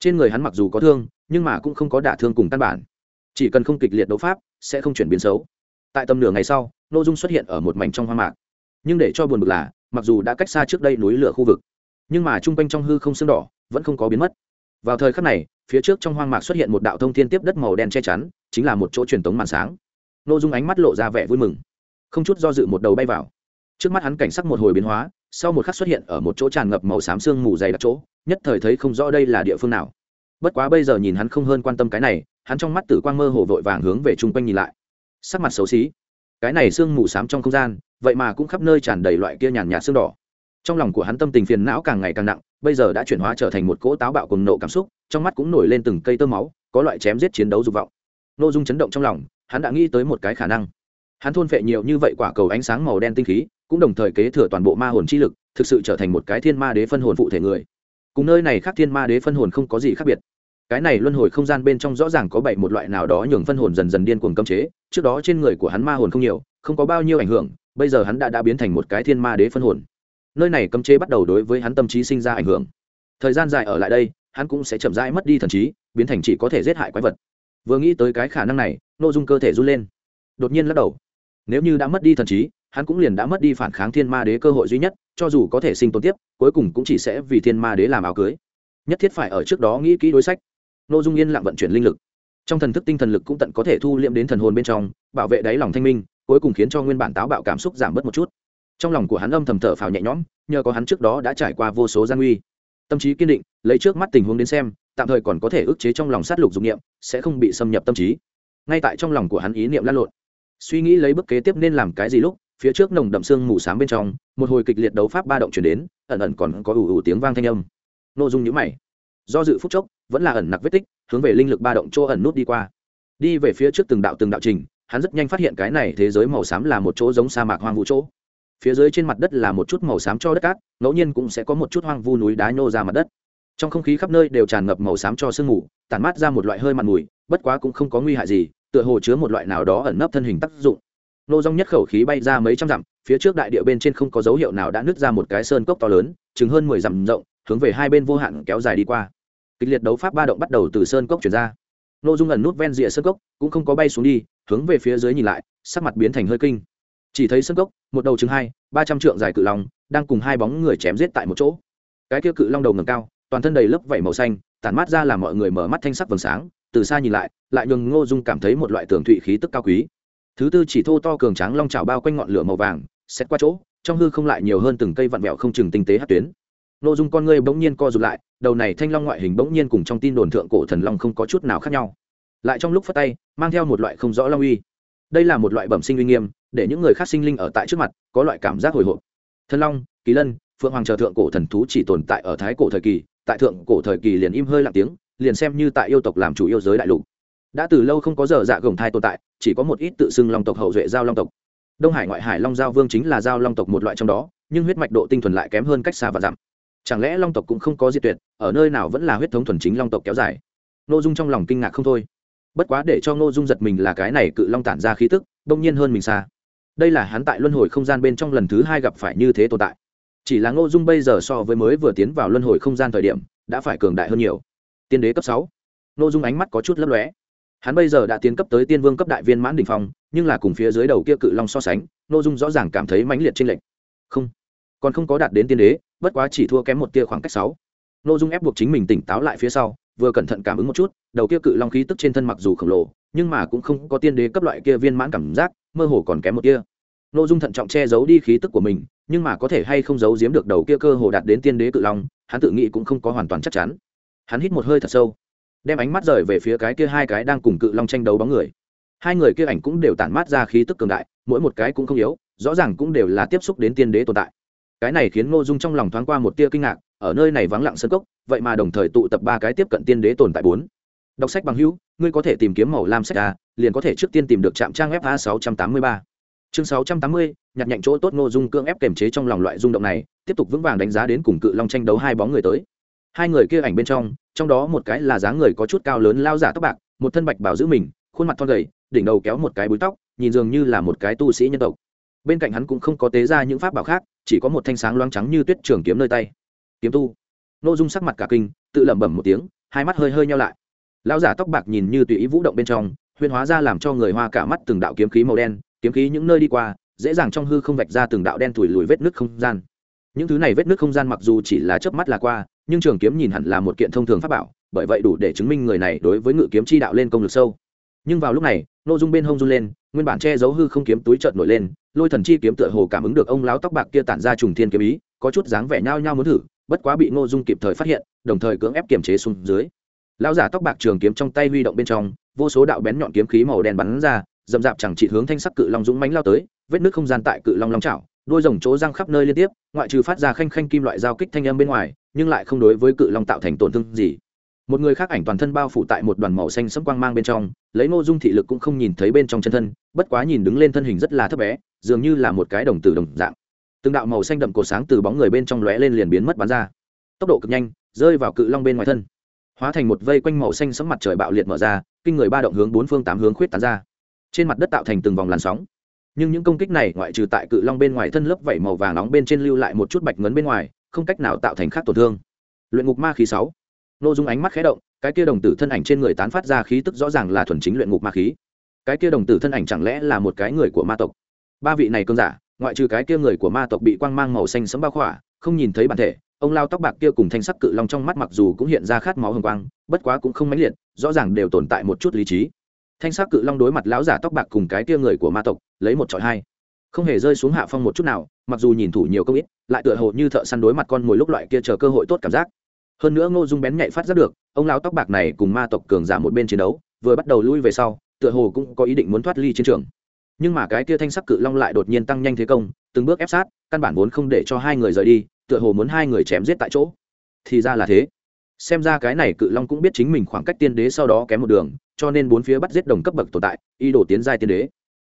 S1: Trên người hắn mặc dù có thương nhưng mà cũng không có đả thương cùng căn bản. Chỉ cần không kịch liệt đấu pháp, sẽ không chuyển biến xấu. Tại tầm nửa ngày sau nội dung xuất hiện ở một mảnh trong hoang mạc. Nhưng để cho buồn bực là, mặc dù đã cách xa trước đây núi lửa khu vực, nhưng mà chung quanh trong hư không xương đỏ vẫn không có biến mất. Vào thời khắc này, phía trước trong hoang mạc xuất hiện một đạo thông thiên tiếp đất màu đen che chắn, chính là một chỗ truyền tống màn sáng. Nội dung ánh mắt lộ ra vẻ vui mừng, không chút do dự một đầu bay vào. Trước mắt hắn cảnh sắc một hồi biến hóa, sau một khắc xuất hiện ở một chỗ tràn ngập màu xám sương mù dày đặc chỗ, nhất thời thấy không rõ đây là địa phương nào bất quá bây giờ nhìn hắn không hơn quan tâm cái này, hắn trong mắt tử quang mơ hồ vội vàng hướng về chung quanh nhìn lại. Sắc mặt xấu xí. Cái này sương mù xám trong không gian, vậy mà cũng khắp nơi tràn đầy loại kia nhàn nhạt xương đỏ. Trong lòng của hắn tâm tình phiền não càng ngày càng nặng, bây giờ đã chuyển hóa trở thành một cỗ táo bạo cùng nộ cảm xúc, trong mắt cũng nổi lên từng cây tơ máu, có loại chém giết chiến đấu dục vọng. Nội dung chấn động trong lòng, hắn đã nghĩ tới một cái khả năng. Hắn thôn phệ nhiều như vậy quả cầu ánh sáng màu đen tinh khí, cũng đồng thời kế thừa toàn bộ ma hồn chi lực, thực sự trở thành một cái thiên ma đế phân hồn phụ thể người. Cùng nơi này khác thiên ma đế phân hồn không có gì khác biệt cái này luân hồi không gian bên trong rõ ràng có bảy một loại nào đó nhường phân hồn dần dần điên cuồng cấm chế. Trước đó trên người của hắn ma hồn không nhiều, không có bao nhiêu ảnh hưởng, bây giờ hắn đã đã biến thành một cái thiên ma đế phân hồn. Nơi này cấm chế bắt đầu đối với hắn tâm trí sinh ra ảnh hưởng. Thời gian dài ở lại đây, hắn cũng sẽ chậm rãi mất đi thần trí, biến thành chỉ có thể giết hại quái vật. Vừa nghĩ tới cái khả năng này, nội dung cơ thể run lên. Đột nhiên lắc đầu. Nếu như đã mất đi thần trí, hắn cũng liền đã mất đi phản kháng thiên ma đế cơ hội duy nhất, cho dù có thể sinh tồn tiếp, cuối cùng cũng chỉ sẽ vì thiên ma đế làm áo cưới. Nhất thiết phải ở trước đó nghĩ kỹ đối sách nội dung yên lặng vận chuyển linh lực. Trong thần thức tinh thần lực cũng tận có thể thu liệm đến thần hồn bên trong, bảo vệ đáy lòng thanh minh, cuối cùng khiến cho nguyên bản táo bạo cảm xúc giảm bớt một chút. Trong lòng của hắn âm thầm thở phào nhẹ nhõm, nhờ có hắn trước đó đã trải qua vô số gian nguy. Tâm trí kiên định, lấy trước mắt tình huống đến xem, tạm thời còn có thể ức chế trong lòng sát lục dụng niệm, sẽ không bị xâm nhập tâm trí. Ngay tại trong lòng của hắn ý niệm lan lộn, suy nghĩ lấy bước kế tiếp nên làm cái gì lúc, phía trước nồng đậm sương mù sáng bên trong, một hồi kịch liệt đấu pháp ba động chuyển đến, ẩn ẩn còn có ủ ủ tiếng vang thanh âm. Nội dung nhữ mày do dự phút chốc, vẫn là ẩn nặc vết tích, hướng về linh lực ba động chỗ ẩn nút đi qua. Đi về phía trước từng đạo từng đạo trình, hắn rất nhanh phát hiện cái này thế giới màu xám là một chỗ giống sa mạc hoang vu chỗ. Phía dưới trên mặt đất là một chút màu xám cho đất cát, ngẫu nhiên cũng sẽ có một chút hoang vu núi đá nhô ra mặt đất. Trong không khí khắp nơi đều tràn ngập màu xám cho sương mù, tản mát ra một loại hơi mặn mùi, bất quá cũng không có nguy hại gì, tựa hồ chứa một loại nào đó ẩn nấp thân hình tác dụng. Nô dong nhất khẩu khí bay ra mấy trăm dặm, phía trước đại địa bên trên không có dấu hiệu nào đã nứt ra một cái sơn cốc to lớn, chừng hơn mười dặm rộng hướng về hai bên vô hạn kéo dài đi qua. Kịch liệt đấu pháp ba động bắt đầu từ sơn cốc chuyển ra. Nô dung ẩn nút ven rìa sơn cốc, cũng không có bay xuống đi, hướng về phía dưới nhìn lại, sắc mặt biến thành hơi kinh. Chỉ thấy sơn cốc, một đầu chừng hai, ba trăm trượng dài cự long, đang cùng hai bóng người chém giết tại một chỗ. Cái kia cự long đầu ngầm cao, toàn thân đầy lớp vảy màu xanh, tản mát ra làm mọi người mở mắt thanh sắc vầng sáng, từ xa nhìn lại lại nhường ngô dung cảm thấy một loại tường thụy khí tức cao quý. Thứ tư chỉ thô to cường tráng long trào bao quanh ngọn lửa màu vàng xét qua chỗ, trong hư không lại nhiều hơn từng cây vặn vẹo không chừng tinh tế hát tuyến ngô dung con ngươi bỗng nhiên co rụt lại, đầu này thanh long ngoại hình bỗng nhiên cùng trong tin đồn thượng cổ thần long không có chút nào khác nhau. Lại trong lúc phát tay, mang theo một loại không rõ long uy. Đây là một loại bẩm sinh uy nghiêm, để những người khác sinh linh ở tại trước mặt, có loại cảm giác hồi hộp. Thần long, kỳ lân, phượng hoàng chờ thượng cổ thần thú chỉ tồn tại ở thái cổ thời kỳ, tại thượng cổ thời kỳ liền im hơi lặng tiếng, liền xem như tại yêu tộc làm chủ yêu giới đại lục. Đã từ lâu không có giờ dạ gồng thai tồn tại, chỉ có một ít tự xưng long tộc hậu duệ giao long tộc. Đông hải ngoại hải long giao vương chính là giao long tộc một loại trong đó, nhưng huyết mạch độ tinh thuần lại kém hơn cách xa và giảm chẳng lẽ long tộc cũng không có diệt tuyệt, ở nơi nào vẫn là huyết thống thuần chính long tộc kéo dài? N ô dung trong lòng kinh ngạc không thôi. Bất quá để cho n ô dung giật mình là cái này cự long tản ra khí tức, đông nhiên hơn mình xa. Đây là hắn tại luân hồi không gian bên trong lần thứ hai gặp phải như thế tồn tại. Chỉ là ngô dung bây giờ so với mới vừa tiến vào luân hồi không gian thời điểm, đã phải cường đại hơn nhiều. Tiên đế cấp sáu. Ngô dung ánh mắt có chút lấp lóe. Hắn bây giờ đã tiến cấp tới tiên vương cấp đại viên mãn đình phong, nhưng là cùng phía dưới đầu kia cự long so sánh, ngô dung rõ ràng cảm thấy mãnh liệt trên lệnh không, còn không có đạt đến tiên đế bất quá chỉ thua kém một tia khoảng cách sáu. Nô dung ép buộc chính mình tỉnh táo lại phía sau, vừa cẩn thận cảm ứng một chút, đầu kia cự long khí tức trên thân mặc dù khổng lồ, nhưng mà cũng không có tiên đế cấp loại kia viên mãn cảm giác, mơ hồ còn kém một tia. Nô dung thận trọng che giấu đi khí tức của mình, nhưng mà có thể hay không giấu giếm được đầu kia cơ hồ đạt đến tiên đế cự long, hắn tự nghĩ cũng không có hoàn toàn chắc chắn. Hắn hít một hơi thật sâu, đem ánh mắt rời về phía cái kia hai cái đang cùng cự long tranh đấu bóng người. Hai người kia ảnh cũng đều tản mát ra khí tức cường đại, mỗi một cái cũng không yếu, rõ ràng cũng đều là tiếp xúc đến tiên đế tồn tại cái này khiến ngô dung trong lòng thoáng qua một tia kinh ngạc, ở nơi này vắng lặng sân cốc, vậy mà đồng thời tụ tập ba cái tiếp cận tiên đế tồn tại bốn. Đọc sách bằng hữu, ngươi có thể tìm kiếm màu lam sách a liền có thể trước tiên tìm được trạm trang fa a sáu trăm tám mươi ba. Chương sáu trăm tám mươi, nhặt nhạnh chỗ tốt ngô dung cưỡng ép kềm chế trong lòng loại rung động này, tiếp tục vững vàng đánh giá đến cùng cự long tranh đấu hai bóng người tới. Hai người kia ảnh bên trong trong đó một cái là dáng người có chút cao lớn lao giả tóc bạc, một thân bạch bảo giữ mình, khuôn mặt thon gầy, đỉnh đầu kéo một cái búi tóc, nhìn dường như là một cái tu sĩ nhân tộc bên cạnh hắn cũng không có tế ra những pháp bảo khác, chỉ có một thanh sáng loáng trắng như tuyết trường kiếm nơi tay. Kiếm tu. N ô dung sắc mặt cả kinh, tự lẩm bẩm một tiếng, hai mắt hơi hơi nhau lại. Lão giả tóc bạc nhìn như tùy ý vũ động bên trong, huyền hóa ra làm cho người hoa cả mắt từng đạo kiếm khí màu đen, kiếm khí những nơi đi qua, dễ dàng trong hư không vạch ra từng đạo đen thủi lùi vết nước không gian. Những thứ này vết nước không gian mặc dù chỉ là chớp mắt là qua, nhưng trường kiếm nhìn hẳn là một kiện thông thường pháp bảo, bởi vậy đủ để chứng minh người này đối với ngự kiếm chi đạo lên công lực sâu nhưng vào lúc này nội dung bên hông run lên, nguyên bản che giấu hư không kiếm túi trợn nổi lên, lôi thần chi kiếm tựa hồ cảm ứng được ông lão tóc bạc kia tản ra trùng thiên kiếm ý, có chút dáng vẻ nhao nhao muốn thử, bất quá bị ngô dung kịp thời phát hiện, đồng thời cưỡng ép kiềm chế xuống dưới. Lão giả tóc bạc trường kiếm trong tay huy động bên trong, vô số đạo bén nhọn kiếm khí màu đen bắn ra dầm dạp chẳng chỉ hướng thanh sắc cự long dũng mánh lao tới, vết nước không gian tại cự long long chảo, đôi rồng chỗ răng khắp nơi liên tiếp, ngoại trừ phát ra khanh khanh kim loại giao kích thanh âm bên ngoài, nhưng lại không đối với cự long tạo thành tổn thương gì một người khác ảnh toàn thân bao phủ tại một đoàn màu xanh sẫm quang mang bên trong, lấy ngô dung thị lực cũng không nhìn thấy bên trong chân thân, bất quá nhìn đứng lên thân hình rất là thấp bé, dường như là một cái đồng tử đồng dạng. Từng đạo màu xanh đậm cột sáng từ bóng người bên trong lóe lên liền biến mất bắn ra. Tốc độ cực nhanh, rơi vào cự long bên ngoài thân. Hóa thành một vây quanh màu xanh sẫm mặt trời bạo liệt mở ra, kinh người ba động hướng bốn phương tám hướng khuyết tán ra. Trên mặt đất tạo thành từng vòng làn sóng. Nhưng những công kích này ngoại trừ tại cự long bên ngoài thân lớp vảy màu vàng nóng bên trên lưu lại một chút bạch ngấn bên ngoài, không cách nào tạo thành khác tổn thương. Luyện ngục ma khí sáu nô dung ánh mắt khé động, cái kia đồng tử thân ảnh trên người tán phát ra khí tức rõ ràng là thuần chính luyện ngục ma khí. Cái kia đồng tử thân ảnh chẳng lẽ là một cái người của ma tộc? Ba vị này cơn giả, ngoại trừ cái kia người của ma tộc bị quang mang màu xanh sấm bao khỏa, không nhìn thấy bản thể, ông lao tóc bạc kia cùng thanh sắc cự long trong mắt mặc dù cũng hiện ra khát máu hồng quang, bất quá cũng không mãnh liệt, rõ ràng đều tồn tại một chút lý trí. Thanh sắc cự long đối mặt lão giả tóc bạc cùng cái kia người của ma tộc, lấy một trọi hai. Không hề rơi xuống hạ phong một chút nào, mặc dù nhìn thủ nhiều công ít, lại tựa hồ như thợ săn đối mặt con mồi lúc loại kia chờ cơ hội tốt cảm giác hơn nữa ngô dung bén nhạy phát giác được, ông lão tóc bạc này cùng ma tộc cường giả một bên chiến đấu, vừa bắt đầu lui về sau, tựa hồ cũng có ý định muốn thoát ly chiến trường. Nhưng mà cái kia thanh sắc cự long lại đột nhiên tăng nhanh thế công, từng bước ép sát, căn bản vốn không để cho hai người rời đi, tựa hồ muốn hai người chém giết tại chỗ. Thì ra là thế. Xem ra cái này cự long cũng biết chính mình khoảng cách tiên đế sau đó kém một đường, cho nên bốn phía bắt giết đồng cấp bậc tồn tại, ý đồ tiến giai tiên đế.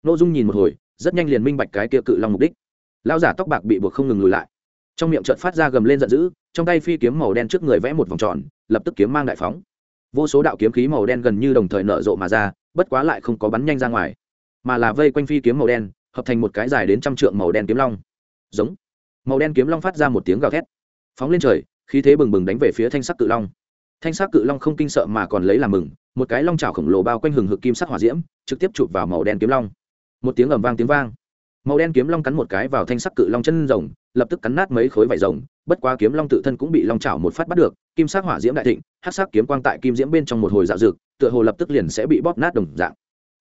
S1: N ô dung nhìn một hồi, rất nhanh liền minh bạch cái kia cự long mục đích. Lao giả tóc bạc bị buộc không ngừng lùi lại trong miệng trợt phát ra gầm lên giận dữ, trong tay phi kiếm màu đen trước người vẽ một vòng tròn, lập tức kiếm mang đại phóng. Vô số đạo kiếm khí màu đen gần như đồng thời nở rộ mà ra, bất quá lại không có bắn nhanh ra ngoài, mà là vây quanh phi kiếm màu đen, hợp thành một cái dài đến trăm trượng màu đen kiếm long. Giống. Màu đen kiếm long phát ra một tiếng gào thét, phóng lên trời, khí thế bừng bừng đánh về phía thanh sắc cự long. Thanh sắc cự long không kinh sợ mà còn lấy làm mừng, một cái long trào khổng lồ bao quanh hừng hực kim sắc hỏa diễm, trực tiếp chụp vào màu đen kiếm long. Một tiếng ầm vang tiếng vang. Màu đen kiếm long cắn một cái vào thanh sắc cự long chân rồng lập tức cắn nát mấy khối vải rồng, bất quá kiếm long tự thân cũng bị long chảo một phát bắt được, kim sắc hỏa diễm đại thịnh hát sắc kiếm quang tại kim diễm bên trong một hồi dạo dực tựa hồ lập tức liền sẽ bị bóp nát đồng dạng.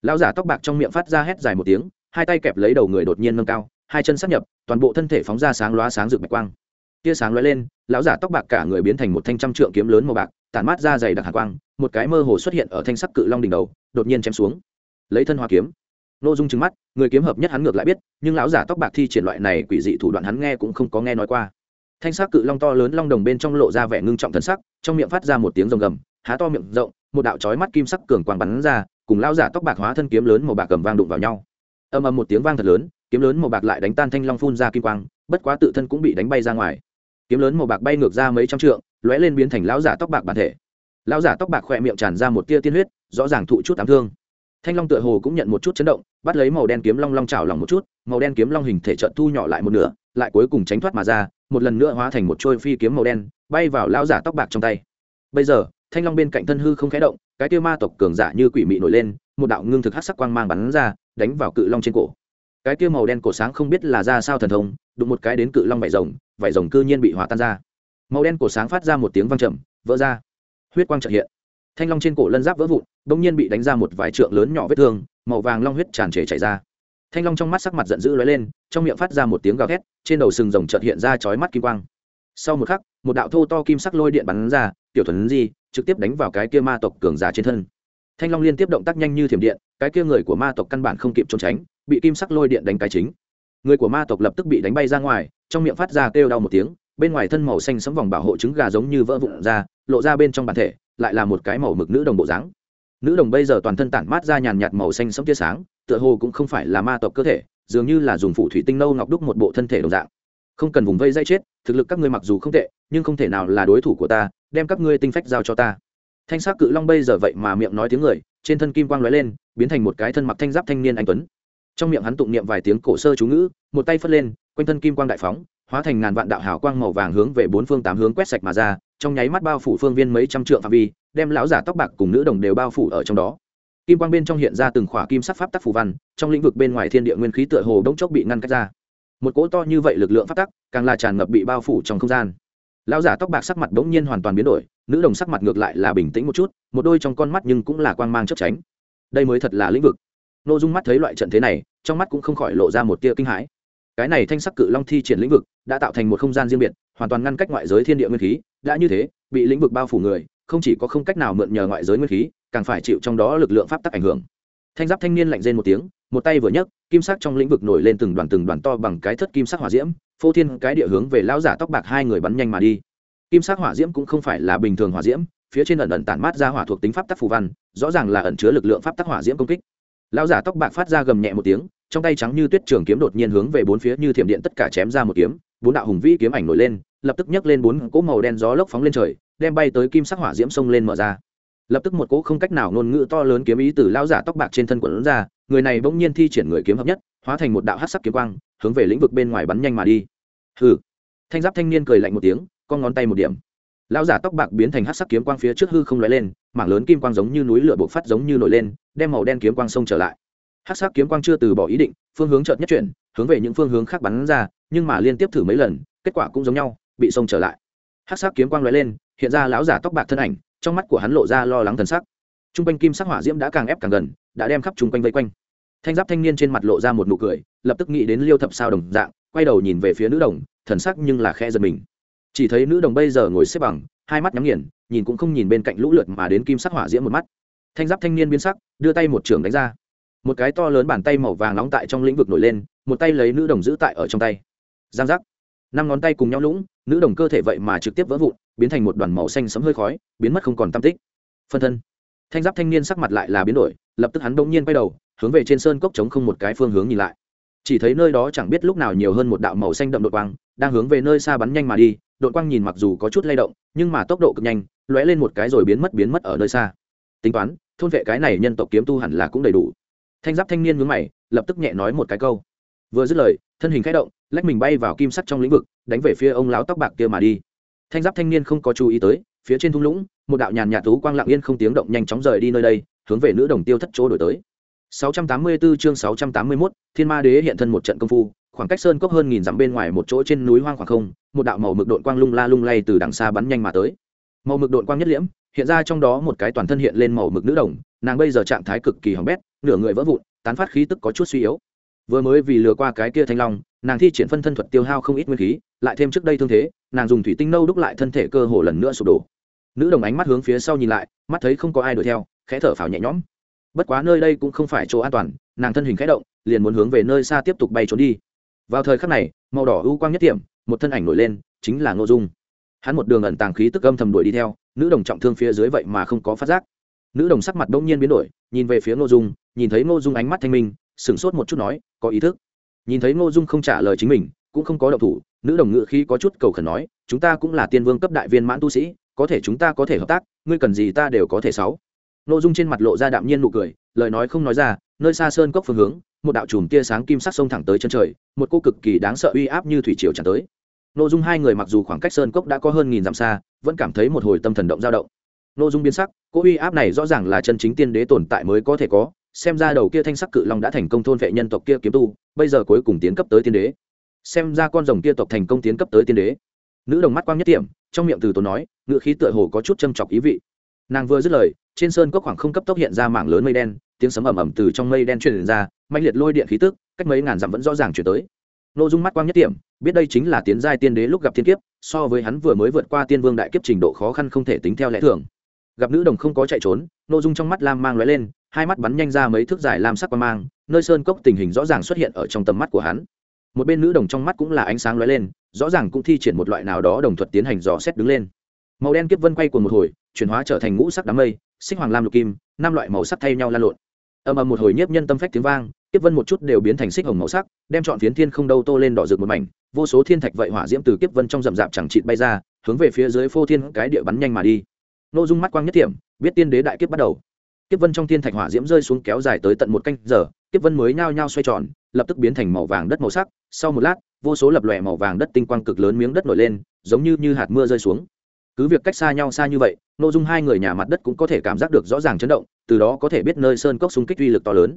S1: Lão giả tóc bạc trong miệng phát ra hét dài một tiếng, hai tay kẹp lấy đầu người đột nhiên nâng cao, hai chân sắp nhập, toàn bộ thân thể phóng ra sáng loá sáng rực bạch quang. Tia sáng lóe lên, lão giả tóc bạc cả người biến thành một thanh trăm trượng kiếm lớn màu bạc, tản mát ra dày đặc hạ quang, một cái mơ hồ xuất hiện ở thanh sắc cự long đỉnh đầu, đột nhiên chém xuống. Lấy thân hoa kiếm nội dung trừng mắt, người kiếm hợp nhất hắn ngược lại biết, nhưng lão giả tóc bạc thi triển loại này quỷ dị thủ đoạn hắn nghe cũng không có nghe nói qua. Thanh sắc cự long to lớn long đồng bên trong lộ ra vẻ ngưng trọng thần sắc, trong miệng phát ra một tiếng rồng gầm, há to miệng rộng, một đạo chói mắt kim sắc cường quang bắn ra, cùng lão giả tóc bạc hóa thân kiếm lớn màu bạc cầm vang đụng vào nhau. Âm âm một tiếng vang thật lớn, kiếm lớn màu bạc lại đánh tan thanh long phun ra kim quang, bất quá tự thân cũng bị đánh bay ra ngoài. Kiếm lớn màu bạc bay ngược ra mấy trăm trượng, lóe lên biến thành lão giả tóc bạc bản thể. Lão giả tóc bạc khỏe miệng tràn ra một tia tiên huyết, rõ ràng thụ chút ám thương thanh long tựa hồ cũng nhận một chút chấn động, bắt lấy màu đen kiếm long long chảo lòng một chút, màu đen kiếm long hình thể trận thu nhỏ lại một nửa, lại cuối cùng tránh thoát mà ra, một lần nữa hóa thành một trôi phi kiếm màu đen, bay vào lão giả tóc bạc trong tay. Bây giờ, thanh long bên cạnh thân hư không khẽ động, cái tiêu ma tộc cường giả như quỷ mị nổi lên, một đạo ngưng thực hát sắc quang mang bắn ra, đánh vào cự long trên cổ. Cái tiêu màu đen cổ sáng không biết là ra sao thần thông, đụng một cái đến cự long vải rồng vải rồng cư nhiên bị hòa tan ra. Màu đen cổ sáng phát ra một tiếng vang trầm, vỡ ra. Huyết quang trợ hiện thanh long trên cổ lân giáp vỡ vụn bỗng nhiên bị đánh ra một vài trượng lớn nhỏ vết thương, màu vàng long huyết tràn trề chảy ra. Thanh long trong mắt sắc mặt giận dữ lóe lên, trong miệng phát ra một tiếng gào thét, trên đầu sừng rồng chợt hiện ra chói mắt kim quang. Sau một khắc, một đạo thô to kim sắc lôi điện bắn ra, tiểu thuần di, trực tiếp đánh vào cái kia ma tộc cường giả trên thân. Thanh long liên tiếp động tác nhanh như thiểm điện, cái kia người của ma tộc căn bản không kịp trốn tránh, bị kim sắc lôi điện đánh cái chính. Người của ma tộc lập tức bị đánh bay ra ngoài, trong miệng phát ra kêu đau một tiếng, bên ngoài thân màu xanh sẫm vòng bảo hộ trứng gà giống như vỡ vụn ra, lộ ra bên trong bản thể lại là một cái màu mực nữ đồng bộ dáng. Nữ đồng bây giờ toàn thân tản mát ra nhàn nhạt màu xanh sẫm tia sáng, tựa hồ cũng không phải là ma tộc cơ thể, dường như là dùng phụ thủy tinh nâu ngọc đúc một bộ thân thể đồng dạng. Không cần vùng vây dây chết, thực lực các ngươi mặc dù không tệ, nhưng không thể nào là đối thủ của ta, đem các ngươi tinh phách giao cho ta. Thanh sắc cự long bây giờ vậy mà miệng nói tiếng người, trên thân kim quang lóe lên, biến thành một cái thân mặc thanh giáp thanh niên anh tuấn. Trong miệng hắn tụng niệm vài tiếng cổ sơ chú ngữ, một tay phất lên, quanh thân kim quang đại phóng, hóa thành ngàn vạn đạo hào quang màu vàng hướng về bốn phương tám hướng quét sạch mà ra trong nháy mắt bao phủ phương viên mấy trăm trượng phạm vi, đem lão giả tóc bạc cùng nữ đồng đều bao phủ ở trong đó. Kim quang bên trong hiện ra từng khỏa kim sắc pháp tắc phù văn, trong lĩnh vực bên ngoài thiên địa nguyên khí tựa hồ đống chốc bị ngăn cách ra. Một cỗ to như vậy lực lượng pháp tắc, càng là tràn ngập bị bao phủ trong không gian. Lão giả tóc bạc sắc mặt bỗng nhiên hoàn toàn biến đổi, nữ đồng sắc mặt ngược lại là bình tĩnh một chút, một đôi trong con mắt nhưng cũng là quang mang chấp tránh. Đây mới thật là lĩnh vực. N ô dung mắt thấy loại trận thế này, trong mắt cũng không khỏi lộ ra một tia kinh hãi. Cái này thanh sắc cự long thi triển lĩnh vực, đã tạo thành một không gian riêng biệt hoàn toàn ngăn cách ngoại giới thiên địa nguyên khí, đã như thế, bị lĩnh vực bao phủ người, không chỉ có không cách nào mượn nhờ ngoại giới nguyên khí, càng phải chịu trong đó lực lượng pháp tắc ảnh hưởng. Thanh giáp thanh niên lạnh rên một tiếng, một tay vừa nhấc, kim sắc trong lĩnh vực nổi lên từng đoàn từng đoàn to bằng cái thất kim sắc hỏa diễm, phô thiên cái địa hướng về lão giả tóc bạc hai người bắn nhanh mà đi. Kim sắc hỏa diễm cũng không phải là bình thường hỏa diễm, phía trên ẩn ẩn tản mát ra hỏa thuộc tính pháp tắc phù văn, rõ ràng là ẩn chứa lực lượng pháp tắc hỏa diễm công kích. Lão giả tóc bạc phát ra gầm nhẹ một tiếng, trong tay trắng như tuyết trường kiếm đột nhiên hướng về bốn phía như thiểm điện tất cả chém ra một kiếm, bốn đạo hùng vĩ kiếm ảnh nổi lên lập tức nhấc lên bốn cỗ màu đen gió lốc phóng lên trời, đem bay tới kim sắc hỏa diễm sông lên mở ra. Lập tức một cỗ không cách nào ngôn ngữ to lớn kiếm ý từ lao giả tóc bạc trên thân quần ra, người này bỗng nhiên thi triển người kiếm hợp nhất, hóa thành một đạo hát sắc kiếm quang, hướng về lĩnh vực bên ngoài bắn nhanh mà đi. Hừ. Thanh giáp thanh niên cười lạnh một tiếng, con ngón tay một điểm. Lão giả tóc bạc biến thành hát sắc kiếm quang phía trước hư không lóe lên, mảng lớn kim quang giống như núi lửa bộc phát giống như nổi lên, đem màu đen kiếm quang sông trở lại. Hát sắc kiếm quang chưa từ bỏ ý định, phương hướng chợt nhất chuyển, hướng về những phương hướng khác bắn ra, nhưng mà liên tiếp thử mấy lần, kết quả cũng giống nhau bị xông trở lại. Hát sắc kiếm quang lóe lên, hiện ra lão giả tóc bạc thân ảnh, trong mắt của hắn lộ ra lo lắng thần sắc. T r u n g quanh kim sắc hỏa diễm đã càng ép càng gần, đã đem khắp chung quanh vây quanh. Thanh giáp thanh niên trên mặt lộ ra một nụ cười, lập tức nghĩ đến liêu thập sao đồng dạng, quay đầu nhìn về phía nữ đồng, thần sắc nhưng là khe giật mình. Chỉ thấy nữ đồng bây giờ ngồi xếp bằng, hai mắt nhắm nghiền, nhìn cũng không nhìn bên cạnh lũ lượt mà đến kim sắc hỏa diễm một mắt. Thanh giáp thanh niên biến sắc, đưa tay một trường đánh ra. Một cái to lớn bàn tay màu vàng nóng tại trong lĩnh vực nổi lên, một tay lấy nữ đồng giữ tại ở trong tay. Giang giác. Năm ngón tay cùng nhau lũng nữ đồng cơ thể vậy mà trực tiếp vỡ vụn, biến thành một đoàn màu xanh sấm hơi khói, biến mất không còn tam tích. Phân thân. Thanh giáp thanh niên sắc mặt lại là biến đổi, lập tức hắn bỗng nhiên quay đầu, hướng về trên sơn cốc trống không một cái phương hướng nhìn lại. Chỉ thấy nơi đó chẳng biết lúc nào nhiều hơn một đạo màu xanh đậm đội quang, đang hướng về nơi xa bắn nhanh mà đi, đột quang nhìn mặc dù có chút lay động, nhưng mà tốc độ cực nhanh, lóe lên một cái rồi biến mất biến mất ở nơi xa. Tính toán, thôn vệ cái này nhân tộc kiếm tu hẳn là cũng đầy đủ. Thanh giáp thanh niên nhướng mày, lập tức nhẹ nói một cái câu vừa dứt lời thân hình khẽ động lách mình bay vào kim sắt trong lĩnh vực đánh về phía ông lão tóc bạc kia mà đi. Thanh giáp thanh niên không có chú ý tới phía trên thung lũng một đạo nhàn nhạt tú quang lặng yên không tiếng động nhanh chóng rời đi nơi đây hướng về nữ đồng tiêu thất chỗ đổi tới. 684 chương 681, Thiên Ma Đế hiện thân một trận công phu, khoảng cách sơn cốc hơn nghìn dặm bên ngoài một chỗ trên núi hoang khoảng không, một đạo màu mực đội quang lung la lung lay từ đằng xa bắn nhanh mà tới. Màu mực đội quang nhất liễm, hiện ra trong đó một cái toàn thân hiện lên màu mực nữ đồng, nàng bây giờ trạng thái cực kỳ hỏng bét, nửa người vỡ vụn, tán phát khí tức có chút suy yếu vừa mới vì lừa qua cái kia thanh long, nàng thi triển phân thân thuật tiêu hao không ít nguyên khí, lại thêm trước đây thương thế, nàng dùng thủy tinh nâu đúc lại thân thể cơ hồ lần nữa sụp đổ. Nữ đồng ánh mắt hướng phía sau nhìn lại, mắt thấy không có ai đuổi theo, khẽ thở phào nhẹ nhõm. Bất quá nơi đây cũng không phải chỗ an toàn, nàng thân hình khẽ động, liền muốn hướng về nơi xa tiếp tục bay trốn đi. Vào thời khắc này, màu đỏ ưu quang nhất điểm một thân ảnh nổi lên, chính là ngô dung. Hắn một đường ẩn tàng khí tức âm thầm đuổi đi theo, nữ đồng trọng thương phía dưới vậy mà không có phát giác. Nữ đồng sắc mặt đông nhiên biến đổi, nhìn về phía ngô dung, nhìn thấy ngô dung ánh mắt thanh minh sửng sốt một chút nói, có ý thức. Nhìn thấy ngô dung không trả lời chính mình, cũng không có động thủ, nữ đồng ngự khi có chút cầu khẩn nói, chúng ta cũng là tiên vương cấp đại viên mãn tu sĩ, có thể chúng ta có thể hợp tác, ngươi cần gì ta đều có thể sáu. Ngô dung trên mặt lộ ra đạm nhiên nụ cười, lời nói không nói ra, nơi xa sơn cốc phương hướng, một đạo chùm tia sáng kim sắc sông thẳng tới chân trời, một cô cực kỳ đáng sợ uy áp như thủy triều tràn tới. Ngô dung hai người mặc dù khoảng cách sơn cốc đã có hơn nghìn dặm xa, vẫn cảm thấy một hồi tâm thần động dao động. Ngô dung biến sắc, cô uy áp này rõ ràng là chân chính tiên đế tồn tại mới có thể có xem ra đầu kia thanh sắc cự long đã thành công thôn vệ nhân tộc kia kiếm tu, bây giờ cuối cùng tiến cấp tới tiên đế. Xem ra con rồng kia tộc thành công tiến cấp tới tiên đế. Nữ đồng mắt quang nhất điểm trong miệng từ tốn nói ngự khí tựa hồ có chút châm chọc ý vị. Nàng vừa dứt lời, trên sơn cốc khoảng không cấp tốc hiện ra mảng lớn mây đen, tiếng sấm ầm ầm từ trong mây đen truyền ra mạnh liệt lôi điện khí tức, cách mấy ngàn dặm vẫn rõ ràng chuyển tới. Nội dung mắt quang nhất điểm biết đây chính là tiến giai tiên đế lúc gặp thiên kiếp, so với hắn vừa mới vượt qua tiên vương đại kiếp trình độ khó khăn không thể tính theo lẽ thường. Gặp nữ đồng không có chạy trốn nội dung trong mắt lam mang lóe lên hai mắt bắn nhanh ra mấy thước dài lam sắc qua mang, nơi sơn cốc tình hình rõ ràng xuất hiện ở trong tầm mắt của hắn. Một bên nữ đồng trong mắt cũng là ánh sáng lóe lên, rõ ràng cũng thi triển một loại nào đó đồng thuật tiến hành dò xét đứng lên. Màu đen kiếp vân quay của một hồi, chuyển hóa trở thành ngũ sắc đám mây, xích hoàng lam lục kim, năm loại màu sắc thay nhau lan lộn. Ầm ầm một hồi nhiếp nhân tâm phách tiếng vang, kiếp vân một chút đều biến thành xích hồng màu sắc, đem chọn phiến thiên không đâu tô lên đỏ rực một mảnh, vô số thiên thạch vậy hỏa diễm từ kiếp vân trong rậm rạp chẳng chịt bay ra, hướng về phía dưới phô thiên cái địa bắn nhanh mà đi. Nội dung mắt quang nhất điểm biết tiên đế đại kiếp bắt đầu kiếp vân trong thiên thạch hỏa diễm rơi xuống kéo dài tới tận một canh giờ, kiếp vân mới nhao nhao xoay tròn, lập tức biến thành màu vàng đất màu sắc. Sau một lát, vô số lập lòe màu vàng đất tinh quang cực lớn miếng đất nổi lên, giống như như hạt mưa rơi xuống. Cứ việc cách xa nhau xa như vậy nội dung hai người nhà mặt đất cũng có thể cảm giác được rõ ràng chấn động, từ đó có thể biết nơi sơn cốc xung kích uy lực to lớn.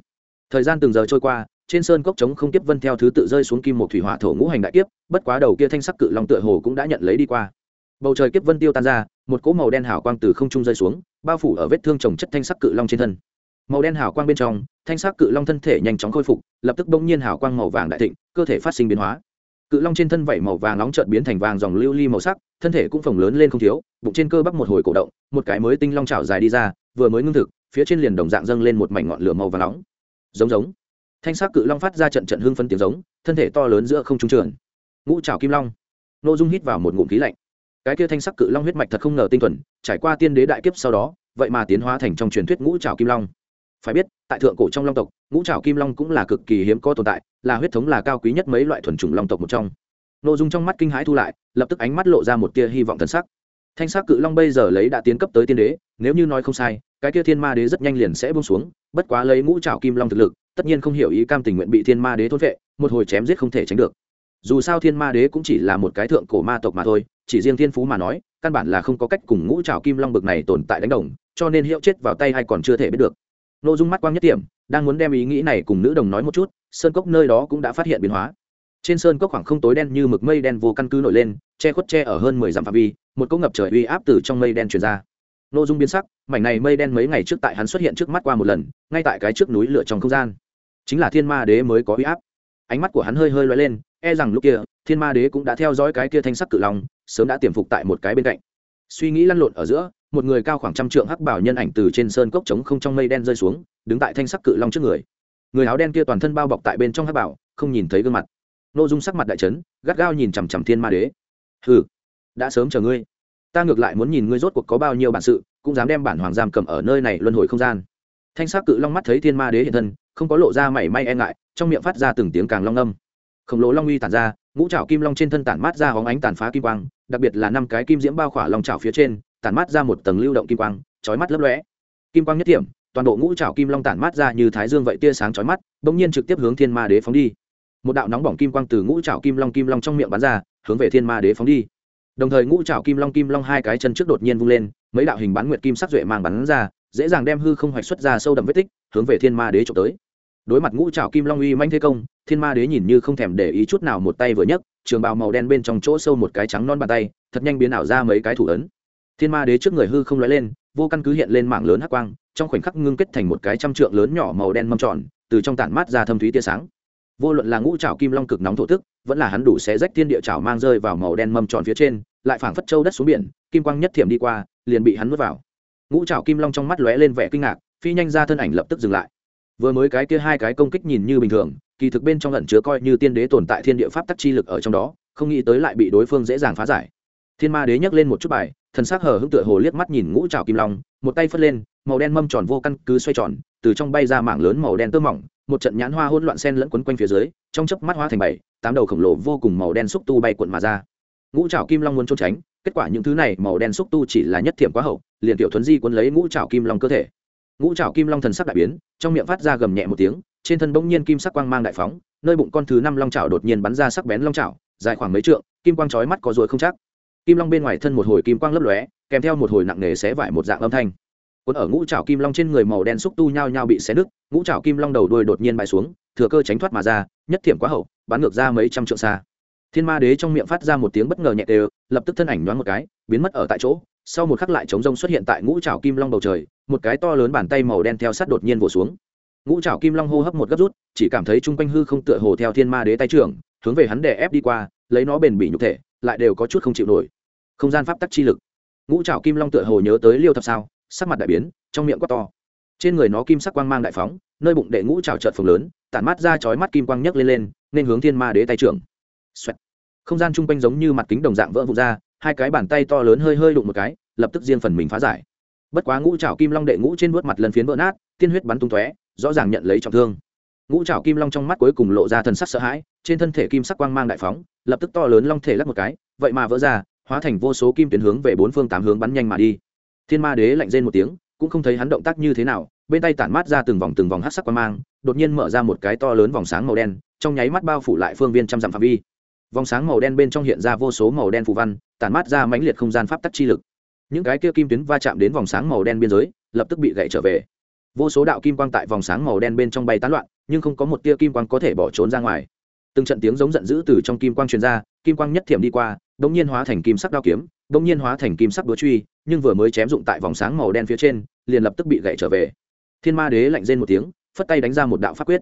S1: Thời gian từng giờ trôi qua, trên sơn cốc chống không kiếp vân theo thứ tự rơi xuống kim một thủy hỏa thổ ngũ hành đại kiếp, bất quá đầu kia thanh sắc cự long tựa hồ cũng đã nhận lấy đi qua. Bầu trời kiếp vân tiêu tan ra, một cỗ màu đen hào quang từ không trung rơi xuống bao phủ ở vết thương trồng chất thanh sắc cự long trên thân. Màu đen hào quang bên trong, thanh sắc cự long thân thể nhanh chóng khôi phục, lập tức bỗng nhiên hào quang màu vàng đại thịnh, cơ thể phát sinh biến hóa. Cự long trên thân vảy màu vàng nóng trợn biến thành vàng dòng lưu ly màu sắc, thân thể cũng phồng lớn lên không thiếu, bụng trên cơ bắp một hồi cổ động, một cái mới tinh long trào dài đi ra, vừa mới ngưng thực, phía trên liền đồng dạng dâng lên một mảnh ngọn lửa màu vàng nóng. Giống giống. Thanh sắc cự long phát ra trận trận hưng phân tiếng giống, thân thể to lớn giữa không trung trường ngũ trào kim long. Nội dung hít vào một ngụm khí lạnh cái kia thanh sắc cự long huyết mạch thật không ngờ tinh thuần, trải qua tiên đế đại kiếp sau đó, vậy mà tiến hóa thành trong truyền thuyết ngũ trào kim long. Phải biết, tại thượng cổ trong long tộc, ngũ trào kim long cũng là cực kỳ hiếm có tồn tại, là huyết thống là cao quý nhất mấy loại thuần chủng long tộc một trong. Nội dung trong mắt kinh hãi thu lại, lập tức ánh mắt lộ ra một tia hy vọng thần sắc. Thanh sắc cự long bây giờ lấy đã tiến cấp tới tiên đế, nếu như nói không sai, cái kia thiên ma đế rất nhanh liền sẽ bông xuống, bất quá lấy ngũ trào kim long thực lực, tất nhiên không hiểu ý cam tình nguyện bị thiên ma đế thôn vệ, một hồi chém giết không thể tránh được dù sao thiên ma đế cũng chỉ là một cái thượng cổ ma tộc mà thôi, chỉ riêng thiên phú mà nói, căn bản là không có cách cùng ngũ trào kim long bực này tồn tại đánh đồng, cho nên hiệu chết vào tay hay còn chưa thể biết được. Nội dung mắt quang nhất điểm đang muốn đem ý nghĩ này cùng nữ đồng nói một chút, sơn cốc nơi đó cũng đã phát hiện biến hóa. Trên sơn cốc khoảng không tối đen như mực mây đen vô căn cứ nổi lên, che khuất che ở hơn mười dặm phạm vi, một cỗ ngập trời uy áp từ trong mây đen truyền ra. Nội dung biến sắc, mảnh này mây đen mấy ngày trước tại hắn xuất hiện trước mắt qua một lần, ngay tại cái trước núi lửa trong không gian. Chính là thiên ma đế mới có uy áp. Ánh mắt của hắn hơi hơi loay lên e rằng lúc kia, thiên ma đế cũng đã theo dõi cái kia thanh sắc cự long, sớm đã tiềm phục tại một cái bên cạnh. Suy nghĩ lăn lộn ở giữa, một người cao khoảng trăm trượng hắc bảo nhân ảnh từ trên sơn cốc trống không trong mây đen rơi xuống, đứng tại thanh sắc cự long trước người. Người áo đen kia toàn thân bao bọc tại bên trong hắc bảo, không nhìn thấy gương mặt. Nội dung sắc mặt đại trấn gắt gao nhìn chằm chằm thiên ma đế. Hừ, đã sớm chờ ngươi. Ta ngược lại muốn nhìn ngươi rốt cuộc có bao nhiêu bản sự, cũng dám đem bản hoàng giam cầm ở nơi này luân hồi không gian. Thanh sắc cự long mắt thấy thiên ma đế hiện thân, không có lộ ra mảy may e ngại, trong miệng phát ra từng tiếng càng long âm khổng lồ long uy tản ra, ngũ trảo kim long trên thân tản mát ra hóng ánh tàn phá kim quang, đặc biệt là năm cái kim diễm bao khỏa long trảo phía trên, tản mát ra một tầng lưu động kim quang, chói mắt lấp lóe. Kim quang nhất điểm, toàn bộ ngũ trảo kim long tản mát ra như thái dương vậy tia sáng chói mắt, bỗng nhiên trực tiếp hướng thiên ma đế phóng đi. Một đạo nóng bỏng kim quang từ ngũ trảo kim long kim long trong miệng bắn ra, hướng về thiên ma đế phóng đi. Đồng thời ngũ trảo kim long kim long hai cái chân trước đột nhiên vung lên, mấy đạo hình bán nguyệt kim sắc duệ mang bắn ra, dễ dàng đem hư không hoạch xuất ra sâu đậm vết tích, hướng về thiên ma đế trộm tới đối mặt ngũ trào kim long uy manh thế công, thiên ma đế nhìn như không thèm để ý chút nào một tay vừa nhấc, trường bào màu đen bên trong chỗ sâu một cái trắng non bàn tay, thật nhanh biến ảo ra mấy cái thủ ấn. Thiên ma đế trước người hư không lóe lên, vô căn cứ hiện lên mảng lớn hắc quang, trong khoảnh khắc ngưng kết thành một cái trăm trượng lớn nhỏ màu đen mâm tròn, từ trong tản mát ra thâm thúy tia sáng. Vô luận là ngũ trào kim long cực nóng thổ tức, vẫn là hắn đủ xé rách thiên địa trào mang rơi vào màu đen mâm tròn phía trên, lại phảng phất châu đất xuống biển, kim quang nhất thiểm đi qua, liền bị hắn nuốt vào. Ngũ trào kim long trong mắt lóe lên vẻ kinh ngạc, phi nhanh ra thân ảnh lập tức dừng lại vừa mới cái kia hai cái công kích nhìn như bình thường, kỳ thực bên trong lẩn chứa coi như tiên đế tồn tại thiên địa pháp tắc chi lực ở trong đó, không nghĩ tới lại bị đối phương dễ dàng phá giải. Thiên ma đế nhấc lên một chút bài, thần s ắ c hờ hững tựa hồ liếc mắt nhìn ngũ trào kim long, một tay phất lên, màu đen mâm tròn vô căn cứ xoay tròn, từ trong bay ra mảng lớn màu đen tơ mỏng, một trận nhãn hoa hôn loạn sen lẫn quấn quanh phía dưới, trong chớp mắt hoa thành bảy, tám đầu khổng lồ vô cùng màu đen xúc tu bay cuộn mà ra. Ngũ trào kim long muốn trốn tránh, kết quả những thứ này màu đen xúc tu chỉ là nhất thiểm quá hậu, liền tiểu thuấn di quấn lấy ngũ trào kim long cơ thể ngũ trào kim long thần sắc đại biến, trong miệng phát ra gầm nhẹ một tiếng, trên thân bỗng nhiên kim sắc quang mang đại phóng, nơi bụng con thứ năm long trào đột nhiên bắn ra sắc bén long trào dài khoảng mấy trượng, kim quang chói mắt có ruồi không chắc. Kim long bên ngoài thân một hồi kim quang lấp lóe, kèm theo một hồi nặng nề xé vải một dạng âm thanh. Cuốn ở ngũ trào kim long trên người màu đen xúc tu nhao nhao bị xé nứt, ngũ trào kim long đầu đuôi đột nhiên bay xuống, thừa cơ tránh thoát mà ra, nhất thiểm quá hậu, bắn ngược ra mấy trăm trượng xa. Thiên ma đế trong miệng phát ra một tiếng bất ngờ nhẹ đều, lập tức thân ảnh nhoáng một cái, biến mất ở tại chỗ, sau một khắc lại chống rông xuất hiện tại ngũ trào kim long bầu trời một cái to lớn bàn tay màu đen theo sát đột nhiên vỗ xuống. Ngũ trảo kim long hô hấp một gấp rút, chỉ cảm thấy chung quanh hư không tựa hồ theo thiên ma đế tay trưởng, hướng về hắn đè ép đi qua, lấy nó bền bỉ nhục thể, lại đều có chút không chịu nổi. Không gian pháp tắc chi lực. Ngũ trảo kim long tựa hồ nhớ tới liêu thập sao, sắc mặt đại biến, trong miệng quát to. Trên người nó kim sắc quang mang đại phóng, nơi bụng đệ ngũ trào trợt phồng lớn, tản mắt ra chói mắt kim quang nhấc lên lên, nên hướng thiên ma đế tay trưởng. Xoẹt. không gian chung quanh giống như mặt kính đồng dạng vỡ vụn ra, hai cái bàn tay to lớn hơi hơi đụng một cái, lập tức riêng phần mình phá giải bất quá ngũ trào kim long đệ ngũ trên vớt mặt lần phiến vỡ nát, tiên huyết bắn tung tóe, rõ ràng nhận lấy trọng thương. Ngũ trào kim long trong mắt cuối cùng lộ ra thần sắc sợ hãi, trên thân thể kim sắc quang mang đại phóng, lập tức to lớn long thể lắc một cái, vậy mà vỡ ra, hóa thành vô số kim tuyến hướng về bốn phương tám hướng bắn nhanh mà đi. Thiên ma đế lạnh rên một tiếng, cũng không thấy hắn động tác như thế nào, bên tay tản mát ra từng vòng từng vòng hát sắc quang mang, đột nhiên mở ra một cái to lớn vòng sáng màu đen, trong nháy mắt bao phủ lại phương viên trăm dặm phạm vi. Vòng sáng màu đen bên trong hiện ra vô số màu đen phù văn, tản mát ra mãnh liệt không gian pháp tắc chi lực những cái kia kim tuyến va chạm đến vòng sáng màu đen biên giới, lập tức bị gãy trở về. Vô số đạo kim quang tại vòng sáng màu đen bên trong bay tán loạn, nhưng không có một tia kim quang có thể bỏ trốn ra ngoài. Từng trận tiếng giống giận dữ từ trong kim quang truyền ra, kim quang nhất thiểm đi qua đ ỗ n g nhiên hóa thành kim sắc đao kiếm đ ỗ n g nhiên hóa thành kim sắc búa truy, nhưng vừa mới chém dụng tại vòng sáng màu đen phía trên, liền lập tức bị gãy trở về. Thiên ma đế lạnh rên một tiếng, phất tay đánh ra một đạo pháp quyết.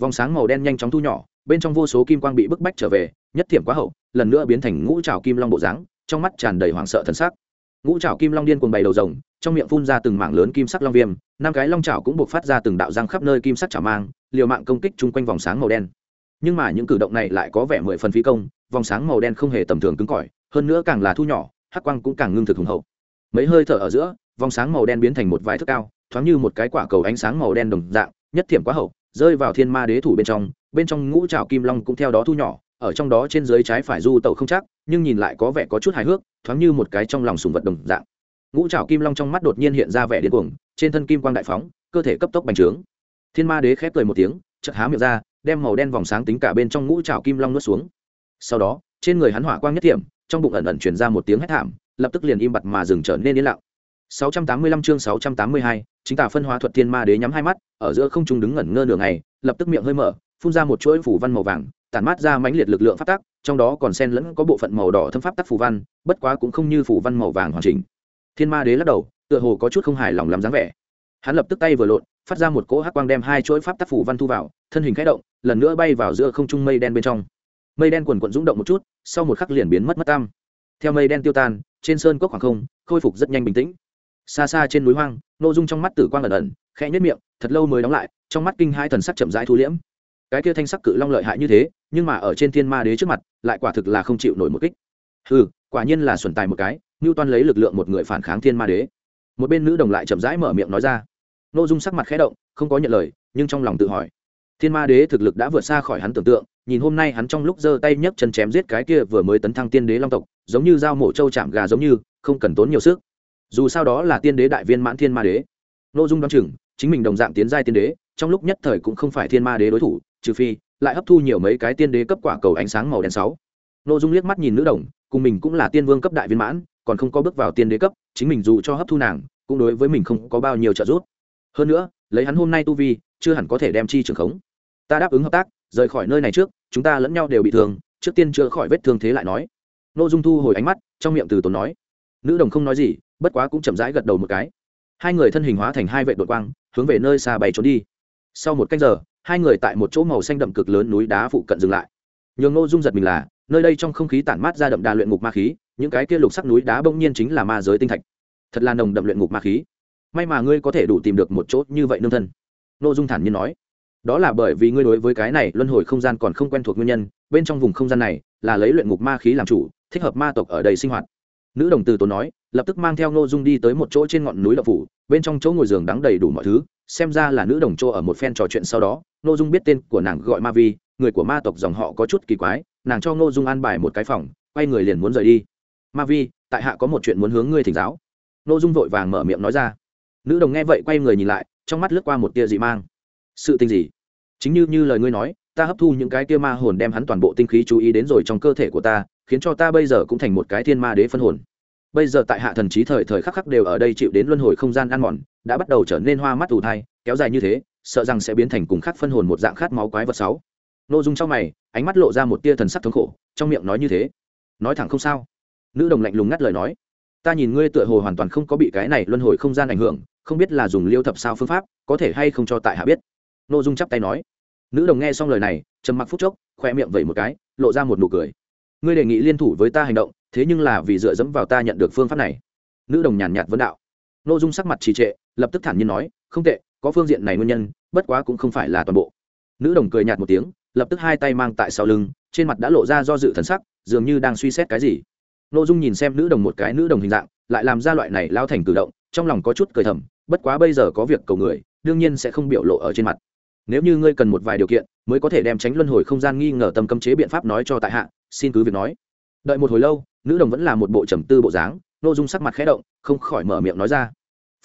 S1: Vòng sáng màu đen nhanh chóng thu nhỏ, bên trong vô số kim quang bị bức bách trở về, nhất thiểm quá hậu, lần nữa biến thành ngũ trào kim long bộ dáng, trong mắt tràn đầy hoảng sợ thân sắc ngũ trào kim long điên cuồng bày đầu rồng, trong miệng phun ra từng mảng lớn kim sắc long viêm, năm cái long trào cũng buộc phát ra từng đạo răng khắp nơi kim sắc chảo mang, liều mạng công kích chung quanh vòng sáng màu đen. Nhưng mà những cử động này lại có vẻ mười phần phi công, vòng sáng màu đen không hề tầm thường cứng cỏi, hơn nữa càng là thu nhỏ, hắc quang cũng càng ngưng thực hùng hậu. Mấy hơi thở ở giữa, vòng sáng màu đen biến thành một vài thước cao, thoáng như một cái quả cầu ánh sáng màu đen đồng dạng, nhất thiểm quá hậu, rơi vào thiên ma đế thủ bên trong bên trong ngũ trào kim long cũng theo đó thu nhỏ ở trong đó trên dưới trái phải du tẩu không chắc nhưng nhìn lại có vẻ có chút hài hước thoáng như một cái trong lòng sùng vật đồng dạng. Ngũ trào kim long trong mắt đột nhiên hiện ra vẻ điên cuồng trên thân kim quang đại phóng cơ thể cấp tốc bành trướng. Thiên ma đế khép cười một tiếng chợt há miệng ra đem màu đen vòng sáng tính cả bên trong ngũ trào kim long nuốt xuống. Sau đó trên người hắn hỏa quang nhất thiểm trong bụng ẩn ẩn truyền ra một tiếng hét thảm lập tức liền im bặt mà dừng trở nên yên lặng. 685 chương 682, chính tả phân hóa thuật thiên ma đế nhắm hai mắt ở giữa không trung đứng ngẩn ngơ nửa ngày lập tức miệng hơi mở phun ra một chuỗi phủ văn màu vàng tản mát ra mãnh liệt lực lượng pháp tắc, trong đó còn xen lẫn có bộ phận màu đỏ thâm pháp tắc phủ văn, bất quá cũng không như phủ văn màu vàng hoàn chỉnh. Thiên ma đế lắc đầu, tựa hồ có chút không hài lòng làm dáng vẻ. Hắn lập tức tay vừa lộn phát ra một cỗ hắc quang đem hai chuỗi pháp tắc phủ văn thu vào, thân hình khẽ động, lần nữa bay vào giữa không trung mây đen bên trong. Mây đen quần quận rung động một chút, sau một khắc liền biến mất mất tam theo mây đen tiêu tan, trên sơn cốc khoảng không, khôi phục rất nhanh bình tĩnh. Xa xa trên núi hoang nội dung trong mắt tử quang ẩn ẩn, khẽ nhất miệng, thật lâu mới đóng lại, trong mắt kinh hai thần sắc chậm rãi thu liễm. Cái kia thanh sắc cự long lợi hại như thế nhưng mà ở trên thiên ma đế trước mặt, lại quả thực là không chịu nổi một kích. Ừ quả nhiên là xuẩn tài một cái ngưu toan lấy lực lượng một người phản kháng thiên ma đế. Một bên nữ đồng lại chậm rãi mở miệng nói ra. Nội dung sắc mặt khẽ động, không có nhận lời, nhưng trong lòng tự hỏi. Thiên ma đế thực lực đã vượt xa khỏi hắn tưởng tượng, nhìn hôm nay hắn trong lúc giơ tay nhấc chân chém giết cái kia vừa mới tấn thăng tiên đế long tộc, giống như dao mổ trâu chạm gà giống như, không cần tốn nhiều sức. Dù sao đó là tiên đế đại viên mãn thiên ma đế. N ô dung đoán chừng, chính mình đồng dạng tiến giai tiên đế, trong lúc nhất thời cũng không phải thiên ma đế đối thủ, trừ phi lại hấp thu nhiều mấy cái tiên đế cấp quả cầu ánh sáng màu đen sáu. Nô dung liếc mắt nhìn nữ đồng, cùng mình cũng là tiên vương cấp đại viên mãn, còn không có bước vào tiên đế cấp, chính mình dù cho hấp thu nàng, cũng đối với mình không có bao nhiêu trợ giúp. Hơn nữa, lấy hắn hôm nay tu vi, chưa hẳn có thể đem chi trường khống. Ta đáp ứng hợp tác, rời khỏi nơi này trước, chúng ta lẫn nhau đều bị thương, trước tiên chữa khỏi vết thương thế lại nói. Nô dung thu hồi ánh mắt, trong miệng từ tốn nói. Nữ đồng không nói gì, bất quá cũng chậm rãi gật đầu một cái. Hai người thân hình hóa thành hai vệ đội quang, hướng về nơi xa bay trốn đi. Sau một canh giờ hai người tại một chỗ màu xanh đậm cực lớn núi đá phụ cận dừng lại. Nhường ngô dung giật mình là, nơi đây trong không khí tản mát ra đậm đà luyện ngục ma khí, những cái kia lục sắc núi đá bỗng nhiên chính là ma giới tinh thạch. Thật là nồng đậm luyện ngục ma khí. May mà ngươi có thể đủ tìm được một chỗ như vậy nương thân. Ngô dung thản nhiên nói. Đó là bởi vì ngươi đối với cái này luân hồi không gian còn không quen thuộc nguyên nhân, bên trong vùng không gian này là lấy luyện ngục ma khí làm chủ, thích hợp ma tộc ở đây sinh hoạt. Nữ đồng từ tốn nói lập tức mang theo ngô dung đi tới một chỗ trên ngọn núi đậu phủ, bên trong chỗ ngồi giường đắng đầy đủ mọi thứ, xem ra là nữ đồng chỗ ở một phen trò chuyện sau đó, ngô dung biết tên của nàng gọi ma vi, người của ma tộc dòng họ có chút kỳ quái, nàng cho ngô dung an bài một cái phòng, quay người liền muốn rời đi. Ma vi, tại hạ có một chuyện muốn hướng ngươi thỉnh giáo. Ngô dung vội vàng mở miệng nói ra. Nữ đồng nghe vậy quay người nhìn lại, trong mắt lướt qua một tia dị mang. Sự tình gì? Chính như như lời ngươi nói, ta hấp thu những cái kia ma hồn đem hắn toàn bộ tinh khí chú ý đến rồi trong cơ thể của ta, khiến cho ta bây giờ cũng thành một cái thiên ma đế phân hồn bây giờ tại hạ thần trí thời thời khắc khắc đều ở đây chịu đến luân hồi không gian ăn mòn, đã bắt đầu trở nên hoa mắt ủ thai, kéo dài như thế, sợ rằng sẽ biến thành cùng khắc phân hồn một dạng khát máu quái vật sáu. Nội dung trong mày, ánh mắt lộ ra một tia thần sắc thống khổ, trong miệng nói như thế. Nói thẳng không sao. Nữ đồng lạnh lùng ngắt lời nói. Ta nhìn ngươi tựa hồ hoàn toàn không có bị cái này luân hồi không gian ảnh hưởng, không biết là dùng liêu thập sao phương pháp, có thể hay không cho tại hạ biết. Nội dung chắp tay nói. Nữ đồng nghe xong lời này, trầm mặc phút chốc, khoe miệng vẩy một cái, lộ ra một nụ cười. Ngươi đề nghị liên thủ với ta hành động thế nhưng là vì dựa dẫm vào ta nhận được phương pháp này. Nữ đồng nhàn nhạt vấn đạo. Nội dung sắc mặt trì trệ, lập tức thản nhiên nói, không tệ, có phương diện này nguyên nhân, bất quá cũng không phải là toàn bộ. Nữ đồng cười nhạt một tiếng, lập tức hai tay mang tại sau lưng, trên mặt đã lộ ra do dự thần sắc, dường như đang suy xét cái gì. Nội dung nhìn xem nữ đồng một cái nữ đồng hình dạng, lại làm ra loại này lao thành cử động, trong lòng có chút cười thầm, bất quá bây giờ có việc cầu người, đương nhiên sẽ không biểu lộ ở trên mặt. Nếu như ngươi cần một vài điều kiện, mới có thể đem tránh luân hồi không gian nghi ngờ tâm cấm chế biện pháp nói cho tại hạ, xin cứ việc nói. Đợi một hồi lâu nữ đồng vẫn là một bộ trầm tư bộ dáng nội dung sắc mặt khẽ động, không khỏi mở miệng nói ra.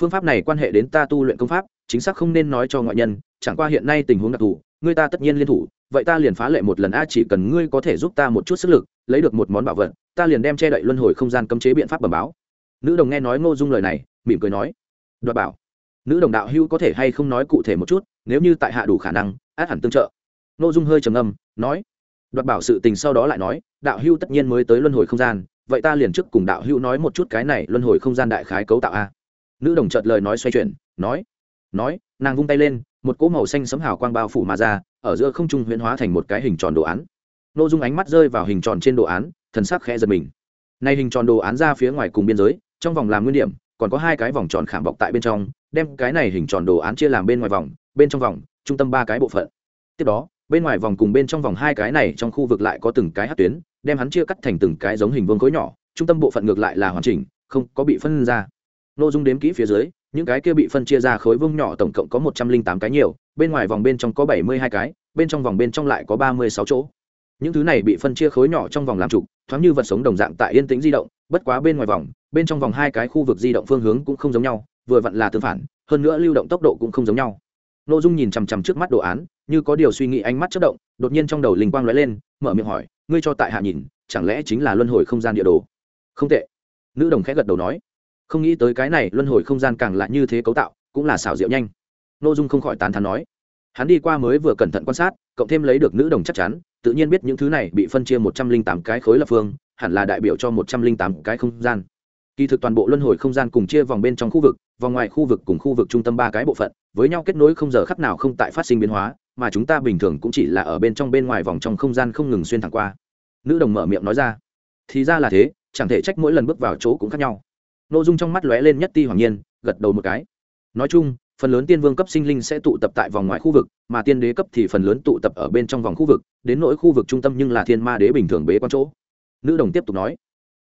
S1: Phương pháp này quan hệ đến ta tu luyện công pháp, chính xác không nên nói cho ngoại nhân, chẳng qua hiện nay tình huống đặc thù, ngươi ta tất nhiên liên thủ, vậy ta liền phá lệ một lần, a, chỉ cần ngươi có thể giúp ta một chút sức lực, lấy được một món bảo vật, ta liền đem che đậy luân hồi không gian cấm chế biện pháp bẩm báo. Nữ đồng nghe nói ngô dung lời này, mỉm cười nói, đoạt bảo. Nữ đồng đạo hữu có thể hay không nói cụ thể một chút, nếu như tại hạ đủ khả năng, át hẳn tương trợ. Ngô dung hơi trầm âm nói, đoạt bảo sự tình sau đó lại nói, đạo hữu tất nhiên mới tới luân hồi không gian vậy ta liền trước cùng đạo hữu nói một chút cái này luân hồi không gian đại khái cấu tạo a. Nữ đồng chợt lời nói xoay chuyển, nói nói, nàng vung tay lên, một cỗ màu xanh sấm hào quang bao phủ mà ra, ở giữa không trung huyễn hóa thành một cái hình tròn đồ án. Nội dung ánh mắt rơi vào hình tròn trên đồ án, thần sắc khẽ giật mình. Nay hình tròn đồ án ra phía ngoài cùng biên giới, trong vòng làm nguyên điểm, còn có hai cái vòng tròn khảm bọc tại bên trong, đem cái này hình tròn đồ án chia làm bên ngoài vòng, bên trong vòng, trung tâm ba cái bộ phận. Tiếp đó, bên ngoài vòng cùng bên trong vòng hai cái này trong khu vực lại có từng cái hát tuyến đem hắn chia cắt thành từng cái giống hình vương khối nhỏ, trung tâm bộ phận ngược lại là hoàn chỉnh, không có bị phân ra. Nội dung đếm kỹ phía dưới, những cái kia bị phân chia ra khối vương nhỏ tổng cộng có một trăm linh tám cái nhiều, bên ngoài vòng bên trong có bảy mươi hai cái, bên trong vòng bên trong lại có ba mươi sáu chỗ. Những thứ này bị phân chia khối nhỏ trong vòng làm trục, thoáng như vật sống đồng dạng tại yên tĩnh di động, bất quá bên ngoài vòng, bên trong vòng hai cái khu vực di động phương hướng cũng không giống nhau, vừa vặn là tương phản, hơn nữa lưu động tốc độ cũng không giống nhau. N ô dung nhìn chằm chằm trước mắt đồ án, như có điều suy nghĩ ánh mắt chất động, đột nhiên trong đầu linh quang lóe lên, mở miệng hỏi ngươi cho tại hạ nhìn, chẳng lẽ chính là luân hồi không gian địa đồ? Không tệ. Nữ đồng khẽ gật đầu nói. Không nghĩ tới cái này luân hồi không gian càng lại như thế cấu tạo, cũng là xảo diệu nhanh. N ô dung không khỏi tán thán nói. Hắn đi qua mới vừa cẩn thận quan sát, cộng thêm lấy được nữ đồng chắc chắn, tự nhiên biết những thứ này bị phân chia một trăm linh tám cái khối lập phương, hẳn là đại biểu cho một trăm linh tám cái không gian. Kỳ thực toàn bộ luân hồi không gian cùng chia vòng bên trong khu vực, vòng ngoài khu vực cùng khu vực trung tâm ba cái bộ phận, với nhau kết nối không giờ khắc nào không tại phát sinh biến hóa, mà chúng ta bình thường cũng chỉ là ở bên trong bên ngoài vòng trong không gian không ngừng xuyên thẳng qua nữ đồng mở miệng nói ra. Thì ra là thế, chẳng thể trách mỗi lần bước vào chỗ cũng khác nhau. N ô dung trong mắt lóe lên nhất ti hoàng nhiên, gật đầu một cái. Nói chung, phần lớn tiên vương cấp sinh linh sẽ tụ tập tại vòng ngoài khu vực, mà tiên đế cấp thì phần lớn tụ tập ở bên trong vòng khu vực, đến nỗi khu vực trung tâm nhưng là thiên ma đế bình thường bế quan chỗ. Nữ đồng tiếp tục nói.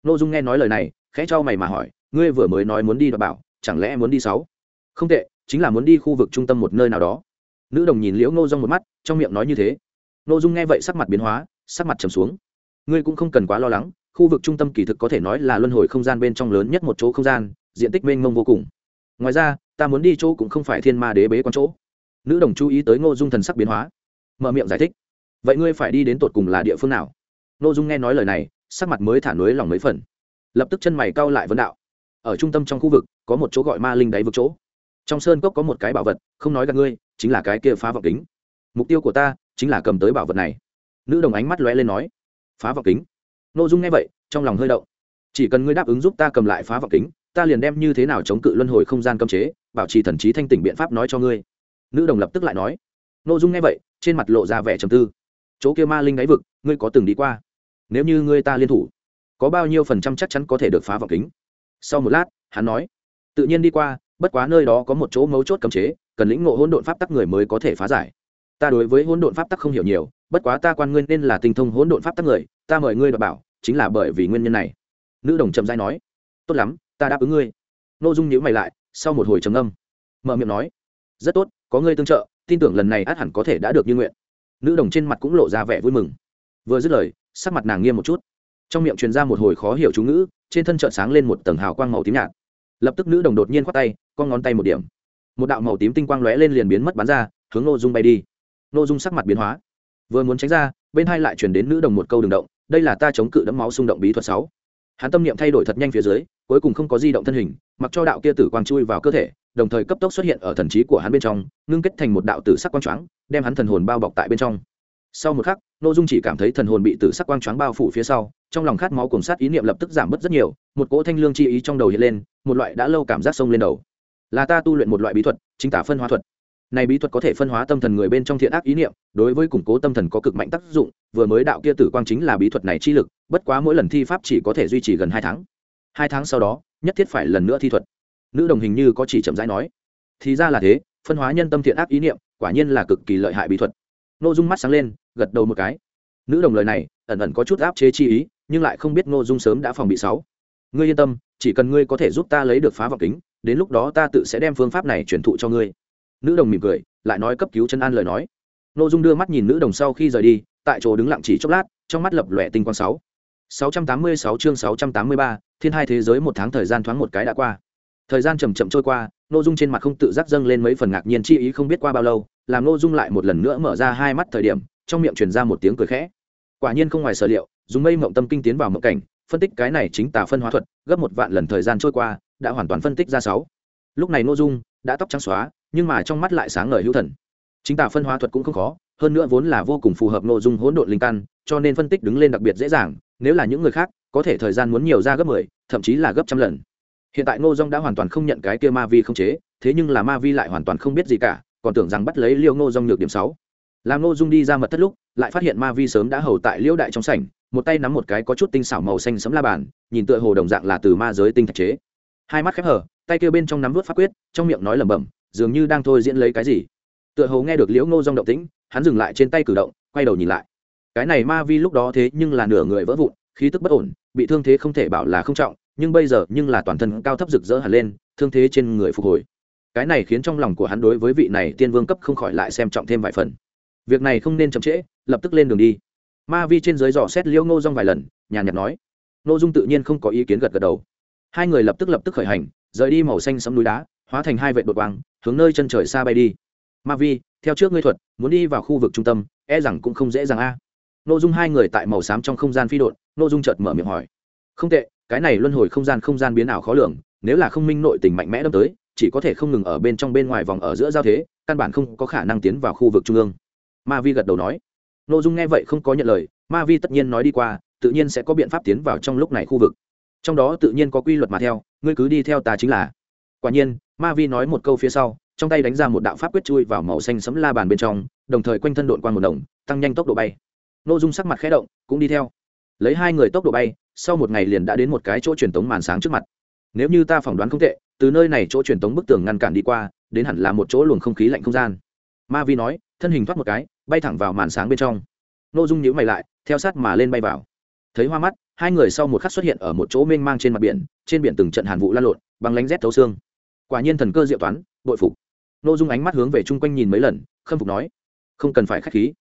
S1: N ô dung nghe nói lời này, khẽ cho mày mà hỏi, ngươi vừa mới nói muốn đi và bảo, chẳng lẽ muốn đi sáu? Không tệ, chính là muốn đi khu vực trung tâm một nơi nào đó. Nữ đồng nhìn liễu ngô dung một mắt, trong miệng nói như thế. N ô dung nghe vậy sắc mặt biến hóa, sắc mặt trầm xuống ngươi cũng không cần quá lo lắng, khu vực trung tâm kỳ thực có thể nói là luân hồi không gian bên trong lớn nhất một chỗ không gian, diện tích mênh mông vô cùng. Ngoài ra, ta muốn đi chỗ cũng không phải thiên ma đế bế con chỗ. Nữ đồng chú ý tới ngô dung thần sắc biến hóa, mở miệng giải thích. Vậy ngươi phải đi đến tột cùng là địa phương nào? Ngô dung nghe nói lời này, sắc mặt mới thả nối lòng mấy phần. Lập tức chân mày cau lại vấn đạo. Ở trung tâm trong khu vực, có một chỗ gọi ma linh đáy vực chỗ. Trong sơn cốc có một cái bảo vật, không nói gặp ngươi, chính là cái kia phá vọng kính. Mục tiêu của ta, chính là cầm tới bảo vật này. Nữ đồng ánh mắt lóe lên nói phá vọng kính. N ô dung nghe vậy, trong lòng hơi động. Chỉ cần ngươi đáp ứng giúp ta cầm lại phá vọng kính, ta liền đem như thế nào chống cự luân hồi không gian cấm chế, bảo trì thần trí thanh tỉnh biện pháp nói cho ngươi. Nữ đồng lập tức lại nói. N ô dung nghe vậy, trên mặt lộ ra vẻ trầm tư. Chỗ kia ma linh đáy vực, ngươi có từng đi qua? Nếu như ngươi ta liên thủ, có bao nhiêu phần trăm chắc chắn có thể được phá vọng kính? Sau một lát, hắn nói. Tự nhiên đi qua, bất quá nơi đó có một chỗ mấu chốt cấm chế, cần lĩnh ngộ hỗn độn pháp tắc người mới có thể phá giải ta đối với hỗn độn pháp tắc không hiểu nhiều, bất quá ta quan ngươi nên là tinh thông hỗn độn pháp tắc người, ta mời ngươi đọc bảo, chính là bởi vì nguyên nhân này. Nữ đồng trầm dai nói. Tốt lắm, ta đáp ứng ngươi. N ô dung nhữ mày lại, sau một hồi trầm âm mở miệng nói. Rất tốt, có ngươi tương trợ, tin tưởng lần này át hẳn có thể đã được như nguyện. Nữ đồng trên mặt cũng lộ ra vẻ vui mừng. Vừa dứt lời, sắc mặt nàng nghiêm một chút. Trong miệng truyền ra một hồi khó hiểu chú ngữ, trên thân trợn sáng lên một tầng hào quang màu tím nhạt. Lập tức nữ đồng đột nhiên khoác tay con ngón tay một điểm. Một đạo màu tím tinh quang lóe lên liền biến mất bắn ra, hướng n ô dung bay đi nội dung sắc mặt biến hóa. Vừa muốn tránh ra, bên hai lại chuyển đến nữ đồng một câu đường động, đây là ta chống cự đẫm máu xung động bí thuật sáu. Hắn tâm niệm thay đổi thật nhanh phía dưới, cuối cùng không có di động thân hình, mặc cho đạo kia tử quang chui vào cơ thể, đồng thời cấp tốc xuất hiện ở thần trí của hắn bên trong, ngưng kết thành một đạo tử sắc quang choáng, đem hắn thần hồn bao bọc tại bên trong. Sau một khắc nội dung chỉ cảm thấy thần hồn bị tử sắc quang choáng bao phủ phía sau, trong lòng khát máu cùng sát ý niệm lập tức giảm bớt rất nhiều, một cỗ thanh lương chi ý trong đầu hiện lên, một loại đã lâu cảm giác sông lên đầu. Là ta tu luyện một loại bí thuật, chính tả phân hóa thuật này bí thuật có thể phân hóa tâm thần người bên trong thiện ác ý niệm, đối với củng cố tâm thần có cực mạnh tác dụng, vừa mới đạo kia tử quang chính là bí thuật này chi lực, bất quá mỗi lần thi pháp chỉ có thể duy trì gần hai tháng. Hai tháng sau đó, nhất thiết phải lần nữa thi thuật. Nữ đồng hình như có chỉ chậm rãi nói. Thì ra là thế, phân hóa nhân tâm thiện ác ý niệm, quả nhiên là cực kỳ lợi hại bí thuật. Ngô dung mắt sáng lên, gật đầu một cái. Nữ đồng lời này, ẩn ẩn có chút áp chế chi ý, nhưng lại không biết Ngô dung sớm đã phòng bị sáu. Ngươi yên tâm, chỉ cần ngươi có thể giúp ta lấy được phá vọng kính, đến lúc đó ta tự sẽ đem phương pháp này truyền thụ cho ngươi nữ đồng mỉm cười lại nói cấp cứu chân an lời nói. Nội dung đưa mắt nhìn nữ đồng sau khi rời đi tại chỗ đứng lặng chỉ chốc lát trong mắt lập lòe tinh quang sáu. 686 chương 683, thiên hai thế giới một tháng thời gian thoáng một cái đã qua. Thời gian chậm chậm trôi qua nội dung trên mặt không tự giác dâng lên mấy phần ngạc nhiên chi ý không biết qua bao lâu làm nội dung lại một lần nữa mở ra hai mắt thời điểm trong miệng truyền ra một tiếng cười khẽ. Quả nhiên không ngoài sở liệu dùng mây mộng tâm kinh tiến vào mộng cảnh phân tích cái này chính tả phân hóa thuật gấp một vạn lần thời gian trôi qua đã hoàn toàn phân tích ra sáu. Lúc này nội dung đã tóc trắng xóa nhưng mà trong mắt lại sáng ngời hữu thần. Chính tả phân hóa thuật cũng không khó hơn nữa vốn là vô cùng phù hợp nội dung hỗn độn linh căn cho nên phân tích đứng lên đặc biệt dễ dàng nếu là những người khác có thể thời gian muốn nhiều ra gấp mười, thậm chí là gấp trăm lần. Hiện tại ngô dong đã hoàn toàn không nhận cái kia ma vi không chế thế nhưng là ma vi lại hoàn toàn không biết gì cả còn tưởng rằng bắt lấy liêu ngô dong nhược điểm sáu. Làm ngô dung đi ra mật thất lúc lại phát hiện ma vi sớm đã hầu tại liêu đại trong sảnh một tay nắm một cái có chút tinh xảo màu xanh sấm la bàn nhìn tựa hồ đồng dạng là từ ma giới tinh thạch chế. Hai mắt khép hở tay kia bên trong nắm vớt pháp quyết trong miệng nói lẩm bẩm dường như đang thôi diễn lấy cái gì. Tựa hồ nghe được liễu ngô dong động tĩnh, hắn dừng lại trên tay cử động, quay đầu nhìn lại. Cái này ma vi lúc đó thế nhưng là nửa người vỡ vụn, khí tức bất ổn, bị thương thế không thể bảo là không trọng, nhưng bây giờ nhưng là toàn thân cao thấp rực rỡ hẳn lên, thương thế trên người phục hồi. Cái này khiến trong lòng của hắn đối với vị này tiên vương cấp không khỏi lại xem trọng thêm vài phần. Việc này không nên chậm trễ, lập tức lên đường đi. Ma vi trên dưới dò xét liễu ngô dung vài lần, nhàn nhạt nói. Ngô dung tự nhiên không có ý kiến gật gật đầu. Hai người lập tức lập tức khởi hành, rời đi màu xanh sẫm núi đá, hóa thành hai vệ đột quang hướng nơi chân trời xa bay đi. Ma vi, theo trước ngươi thuật, muốn đi vào khu vực trung tâm e rằng cũng không dễ dàng a. Ngô dung hai người tại màu xám trong không gian phi đột Ngô dung chợt mở miệng hỏi. Không tệ, cái này luân hồi không gian không gian biến ảo khó lường, nếu là không minh nội tình mạnh mẽ đâm tới, chỉ có thể không ngừng ở bên trong bên ngoài vòng ở giữa giao thế, căn bản không có khả năng tiến vào khu vực trung ương. Ma vi gật đầu nói. N ô dung nghe vậy không có nhận lời, ma vi tất nhiên nói đi qua, tự nhiên sẽ có biện pháp tiến vào trong lúc này khu vực. Trong đó tự nhiên có quy luật mà theo, ngươi cứ đi theo ta chính là quả nhiên, ma vi nói một câu phía sau, trong tay đánh ra một đạo pháp quyết chui vào màu xanh sấm la bàn bên trong, đồng thời quanh thân đội quan một đồng, tăng nhanh tốc độ bay. N ô dung sắc mặt khẽ động, cũng đi theo. Lấy hai người tốc độ bay, sau một ngày liền đã đến một cái chỗ truyền tống màn sáng trước mặt. Nếu như ta phỏng đoán không tệ, từ nơi này chỗ truyền tống bức tường ngăn cản đi qua, đến hẳn là một chỗ luồng không khí lạnh không gian. Ma vi nói, thân hình thoát một cái, bay thẳng vào màn sáng bên trong. Nội dung nhíu mày lại, theo sát mà lên bay vào. Thấy hoa mắt, hai người sau một khắc xuất hiện ở một chỗ mênh mang trên mặt biển, trên biển từng trận hàn vụ lan lộn, băng lánh rét thấu xương quả nhiên thần cơ diệu toán, bội phục. Nội dung ánh mắt hướng về chung quanh nhìn mấy lần, khâm phục nói, không cần phải khách khí.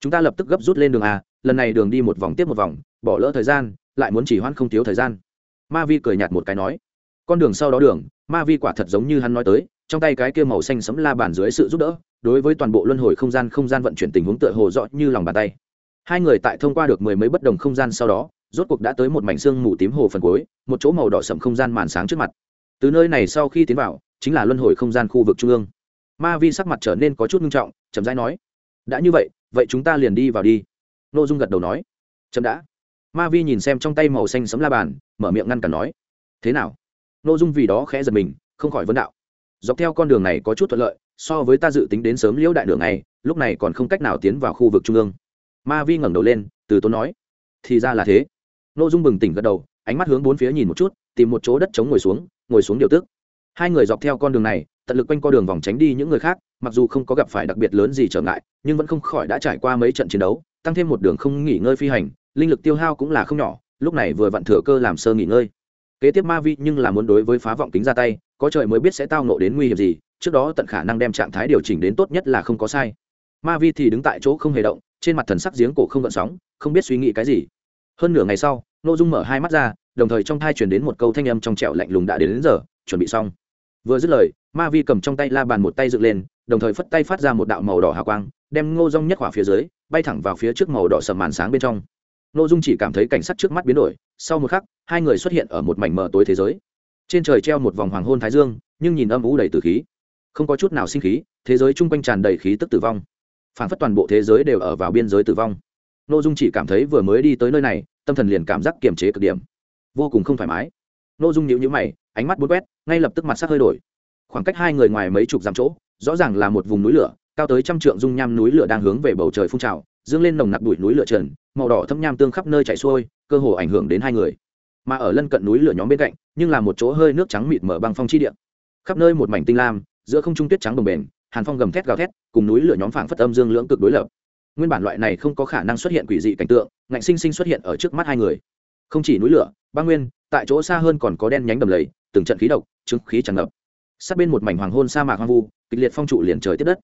S1: Chúng ta lập tức gấp rút lên đường a, lần này đường đi một vòng tiếp một vòng, bỏ lỡ thời gian, lại muốn chỉ hoãn không thiếu thời gian. Ma vi cười nhạt một cái nói, con đường sau đó đường, ma vi quả thật giống như hắn nói tới, trong tay cái kia màu xanh sấm la bàn dưới sự giúp đỡ, đối với toàn bộ luân hồi không gian không gian vận chuyển tình huống tựa hồ rõ như lòng bàn tay. Hai người tại thông qua được mười mấy bất đồng không gian sau đó, rốt cuộc đã tới một mảnh xương mù tím hồ phần cuối, một chỗ màu đỏ sậm không gian màn sáng trước mặt từ nơi này sau khi tiến vào, chính là luân hồi không gian khu vực trung ương. Ma vi sắc mặt trở nên có chút nghiêm trọng, chậm rãi nói, đã như vậy vậy chúng ta liền đi vào đi. N ô dung gật đầu nói, chậm đã. Ma vi nhìn xem trong tay màu xanh sấm la bàn, mở miệng ngăn cản nói, thế nào? N ô dung vì đó khẽ giật mình, không khỏi vấn đạo, dọc theo con đường này có chút thuận lợi, so với ta dự tính đến sớm liễu đại đường này lúc này còn không cách nào tiến vào khu vực trung ương. Ma vi ngẩng đầu lên, từ tốn nói, thì ra là thế. N ô dung bừng tỉnh gật đầu, ánh mắt hướng bốn phía nhìn một chút, tìm một chỗ đất chống ngồi xuống ngồi xuống điều tức. Hai người dọc theo con đường này, tận lực quanh co đường vòng tránh đi những người khác, mặc dù không có gặp phải đặc biệt lớn gì trở ngại, nhưng vẫn không khỏi đã trải qua mấy trận chiến đấu, tăng thêm một đường không nghỉ ngơi phi hành, linh lực tiêu hao cũng là không nhỏ, lúc này vừa vặn thừa cơ làm sơ nghỉ ngơi. Kế tiếp ma vi nhưng là muốn đối với phá vọng kính ra tay, có trời mới biết sẽ tao nộ đến nguy hiểm gì, trước đó tận khả năng đem trạng thái điều chỉnh đến tốt nhất là không có sai. Ma vi thì đứng tại chỗ không hề động, trên mặt thần sắc giếng cổ không gợn sóng, không biết suy nghĩ cái gì. Hơn nửa ngày sau Nô dung mở hai mắt ra đồng thời trong thai truyền đến một câu thanh âm trong trẻo lạnh lùng đã đến, đến giờ chuẩn bị xong. Vừa dứt lời ma vi cầm trong tay la bàn một tay dựng lên đồng thời phất tay phát ra một đạo màu đỏ hào quang đem ngô dung nhất hỏa phía dưới bay thẳng vào phía trước màu đỏ sầm màn sáng bên trong. Nô dung chỉ cảm thấy cảnh sắc trước mắt biến đổi sau một khắc hai người xuất hiện ở một mảnh mờ tối thế giới. Trên trời treo một vòng hoàng hôn thái dương nhưng nhìn âm ú đầy từ khí. Không có chút nào sinh khí thế giới chung quanh tràn đầy khí tức tử vong. Phản phất toàn bộ thế giới đều ở vào biên giới tử vong. N ô dung chỉ cảm thấy vừa mới đi tới nơi này tâm thần liền cảm giác kiềm chế cực điểm. Vô cùng không thoải mái. N ô dung nhịu nhữ mày, ánh mắt bút quét, ngay lập tức mặt sắc hơi đổi. Khoảng cách hai người ngoài mấy chục dặm chỗ, rõ ràng là một vùng núi lửa, cao tới trăm trượng dung nham núi lửa đang hướng về bầu trời phun trào, dương lên nồng nặc bụi núi lửa trần, màu đỏ thâm nham tương khắp nơi chảy xuôi, cơ hồ ảnh hưởng đến hai người. Mà ở lân cận núi lửa nhóm bên cạnh, nhưng là một chỗ hơi nước trắng mịt mở băng phong chi địa. Khắp nơi một mảnh tinh lam, giữa không trung tuyết trắng đồng bền hàn phong gầm thét gào thét, cùng núi lửa nhóm phảng phất âm dương lưỡng cực đối lập. Nguyên bản loại này không có khả năng xuất hiện quỷ dị cảnh tượng ngạnh sinh sinh xuất hiện ở trước mắt hai người. Không chỉ núi lửa, băng nguyên, tại chỗ xa hơn còn có đen nhánh đầm lầy, từng trận khí độc, chứng khí tràn ngập. Sát bên một mảnh hoàng hôn sa mạc hoang vu, kịch liệt phong trụ liền trời tiếp đất.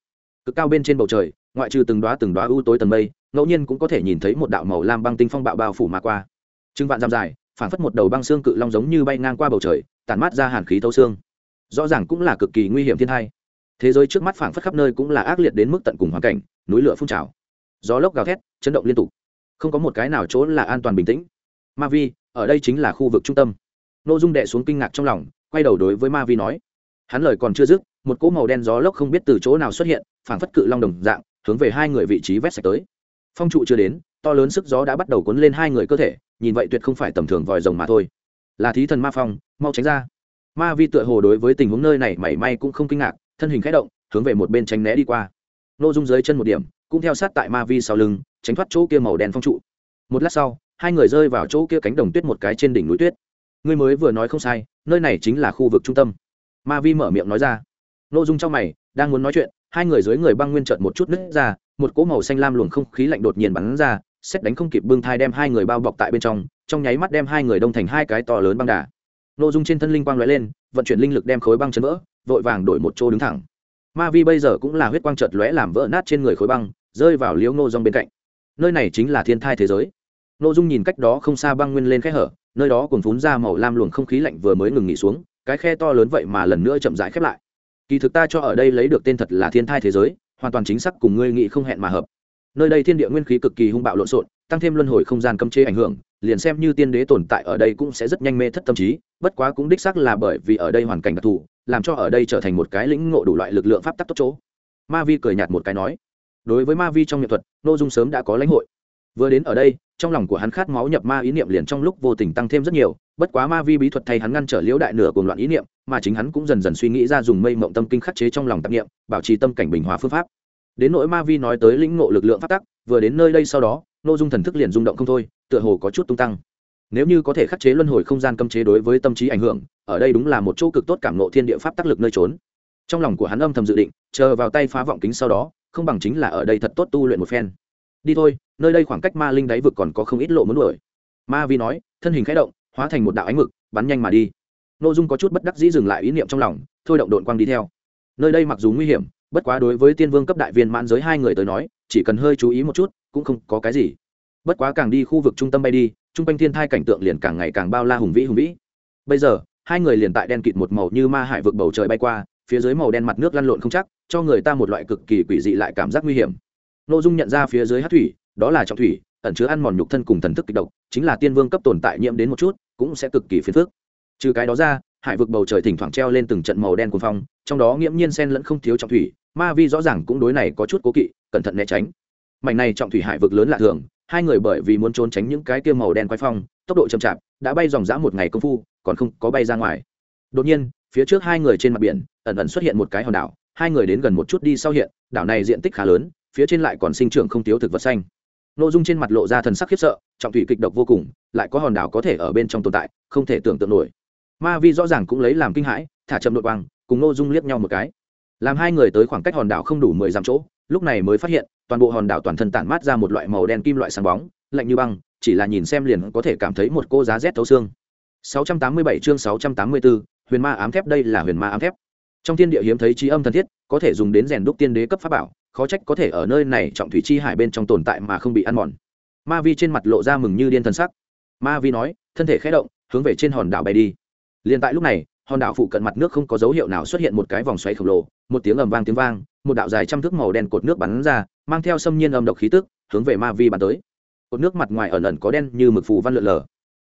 S1: Cực cao bên trên bầu trời, ngoại trừ từng đoá từng đoá ưu tối tầng mây, ngẫu nhiên cũng có thể nhìn thấy một đạo màu lam băng tinh phong bạo bao phủ mà qua. Trưng vạn giam dài phản phất một đầu băng xương cự long giống như bay ngang qua bầu trời tàn mát ra hàn khí thấu xương. Rõ ràng cũng là cực kỳ nguy hiểm thiên thai thế giới trước mắt phảng phất khắp nơi cũng là ác liệt đến mức tận cùng hoàn cảnh, núi lửa phun trào. Gió lốc gào thét, chấn động liên tục không có một cái nào chỗ là an toàn bình tĩnh. Ma vi, ở đây chính là khu vực trung tâm. Nội dung đệ xuống kinh ngạc trong lòng, quay đầu đối với ma vi nói. Hắn lời còn chưa dứt, một cỗ màu đen gió lốc không biết từ chỗ nào xuất hiện, phảng phất cự long đồng dạng, hướng về hai người vị trí vét sạch tới. Phong trụ chưa đến, to lớn sức gió đã bắt đầu cuốn lên hai người cơ thể, nhìn vậy tuyệt không phải tầm thường vòi rồng mà thôi. Là thí thần ma phong, mau tránh ra. Ma vi tựa hồ đối với tình huống nơi này mảy may cũng không kinh ngạc, thân hình khẽ động, hướng về một bên tránh né đi qua. N ô dung dưới chân một điểm cũng theo sát tại ma vi sau lưng, tránh thoát chỗ kia màu đen phong trụ. Một lát sau, hai người rơi vào chỗ kia cánh đồng tuyết một cái trên đỉnh núi tuyết. Ngươi mới vừa nói không sai, nơi này chính là khu vực trung tâm. Ma vi mở miệng nói ra. N ô dung trong mày, đang muốn nói chuyện, hai người dưới người băng nguyên trợt một chút nứt ra, một cỗ màu xanh lam luồng không khí lạnh đột nhiên bắn ra, xét đánh không kịp bưng thai đem hai người bao bọc tại bên trong trong nháy mắt đem hai người đông thành hai cái to lớn băng đà. Nội dung trên thân linh quang lóe lên, vận chuyển linh lực đem khối băng chấn vỡ, vội vàng đổi một chỗ đứng thẳng. Ma vi bây giờ cũng là huyết quang trợt lóe làm vỡ nát trên người khối băng rơi vào liễu ngô dong bên cạnh. Nơi này chính là thiên thai thế giới. Nội dung nhìn cách đó không xa băng nguyên lên khe hở, nơi đó còn phún ra màu lam luồng không khí lạnh vừa mới ngừng nghỉ xuống, cái khe to lớn vậy mà lần nữa chậm rãi khép lại. Kỳ thực ta cho ở đây lấy được tên thật là thiên thai thế giới, hoàn toàn chính xác cùng ngươi nghĩ không hẹn mà hợp. Nơi đây thiên địa nguyên khí cực kỳ hung bạo lộn xộn, tăng thêm luân hồi không gian cấm chế ảnh hưởng, liền xem như tiên đế tồn tại ở đây cũng sẽ rất nhanh mê thất tâm trí, bất quá cũng đích xác là bởi vì ở đây hoàn cảnh đặc thù, làm cho ở đây trở thành một cái lĩnh ngộ đủ loại lực lượng pháp tắc tốt chỗ. Ma vi cười nhạt một cái nói đối với ma vi trong nghệ thuật n ô dung sớm đã có lãnh hội. Vừa đến ở đây, trong lòng của hắn khát máu nhập ma ý niệm liền trong lúc vô tình tăng thêm rất nhiều, bất quá ma vi bí thuật thay hắn ngăn trở liễu đại nửa cuồng loạn ý niệm, mà chính hắn cũng dần dần suy nghĩ ra dùng mây mộng tâm kinh khắc chế trong lòng tạp niệm, bảo trì tâm cảnh bình hòa phương pháp. Đến nỗi ma vi nói tới lĩnh ngộ lực lượng phát tắc, vừa đến nơi đây sau đó n ô dung thần thức liền rung động không thôi, tựa hồ có chút tung tăng. Nếu như có thể khắc chế luân hồi không gian cấm chế đối với tâm trí ảnh hưởng, ở đây đúng là một chỗ cực tốt cảm nộ thiên địa pháp tác lực nơi trốn. Trong lòng của hắn âm thầm dự định, chờ vào tay phá vọng kính sau đó không bằng chính là ở đây thật tốt tu luyện một phen. Đi thôi, nơi đây khoảng cách ma linh đáy vực còn có không ít lộ muốn đuổi. Ma vi nói, thân hình khẽ động, hóa thành một đạo ánh mực, bắn nhanh mà đi. N ô dung có chút bất đắc dĩ dừng lại ý niệm trong lòng, thôi động đội quang đi theo. Nơi đây mặc dù nguy hiểm, bất quá đối với tiên vương cấp đại viên mãn giới hai người tới nói, chỉ cần hơi chú ý một chút, cũng không có cái gì. Bất quá càng đi khu vực trung tâm bay đi, trung quanh thiên thai cảnh tượng liền càng ngày càng bao la hùng vĩ hùng vĩ. Bây giờ, hai người liền tại đen kịt một màu như ma hải vực bầu trời bay qua phía dưới màu đen mặt nước lăn lộn không chắc, cho người ta một loại cực kỳ quỷ dị lại cảm giác nguy hiểm. Nội dung nhận ra phía dưới hát thủy, đó là trọng thủy, ẩn chứa ăn mòn nhục thân cùng thần thức kịch độc, chính là tiên vương cấp tồn tại nhiễm đến một chút, cũng sẽ cực kỳ phiền phức. Trừ cái đó ra, hải vực bầu trời thỉnh thoảng treo lên từng trận màu đen cuồng phong, trong đó nghiễm nhiên sen lẫn không thiếu trọng thủy, ma vi rõ ràng cũng đối này có chút cố kỵ, cẩn thận né tránh. Mảnh này trọng thủy hải vực lớn lạ thường, hai người bởi vì muốn trốn tránh những cái kia màu đen quái phong, tốc độ chậm chạp, đã bay dòng dã một ngày công phu, còn không có bay ra ngoài. Đột nhiên phía trước hai người trên mặt biển ẩn ẩn xuất hiện một cái hòn đảo hai người đến gần một chút đi sau hiện đảo này diện tích khá lớn phía trên lại còn sinh trưởng không thiếu thực vật xanh. Nội dung trên mặt lộ ra thần sắc khiếp sợ trọng thủy kịch độc vô cùng lại có hòn đảo có thể ở bên trong tồn tại không thể tưởng tượng nổi. Ma vi rõ ràng cũng lấy làm kinh hãi thả chậm nội quang cùng nội dung liếc nhau một cái. Làm hai người tới khoảng cách hòn đảo không đủ mười dặm chỗ lúc này mới phát hiện toàn bộ hòn đảo toàn thân tản mát ra một loại màu đen kim loại sáng bóng lạnh như băng chỉ là nhìn xem liền có thể cảm thấy một cô giá rét thấu xương. 687 chương 684, huyền ma ám thép đây là huyền ma ám thép. Trong thiên địa hiếm thấy trí âm thần thiết, có thể dùng đến rèn đúc tiên đế cấp pháp bảo, khó trách có thể ở nơi này trọng thủy chi hải bên trong tồn tại mà không bị ăn mòn. Ma vi trên mặt lộ ra mừng như điên thần sắc. Ma vi nói, thân thể khẽ động, hướng về trên hòn đảo bay đi. Liền tại lúc này, hòn đảo phụ cận mặt nước không có dấu hiệu nào xuất hiện một cái vòng xoáy khổng lồ, một tiếng ầm vang tiếng vang, một đạo dài trăm thước màu đen cột nước bắn ra, mang theo xâm nhiên âm độc khí tức, hướng về ma vi bắn tới. Cột nước mặt ngoài ẩn ẩn có đen như mực phù văn lượn lờ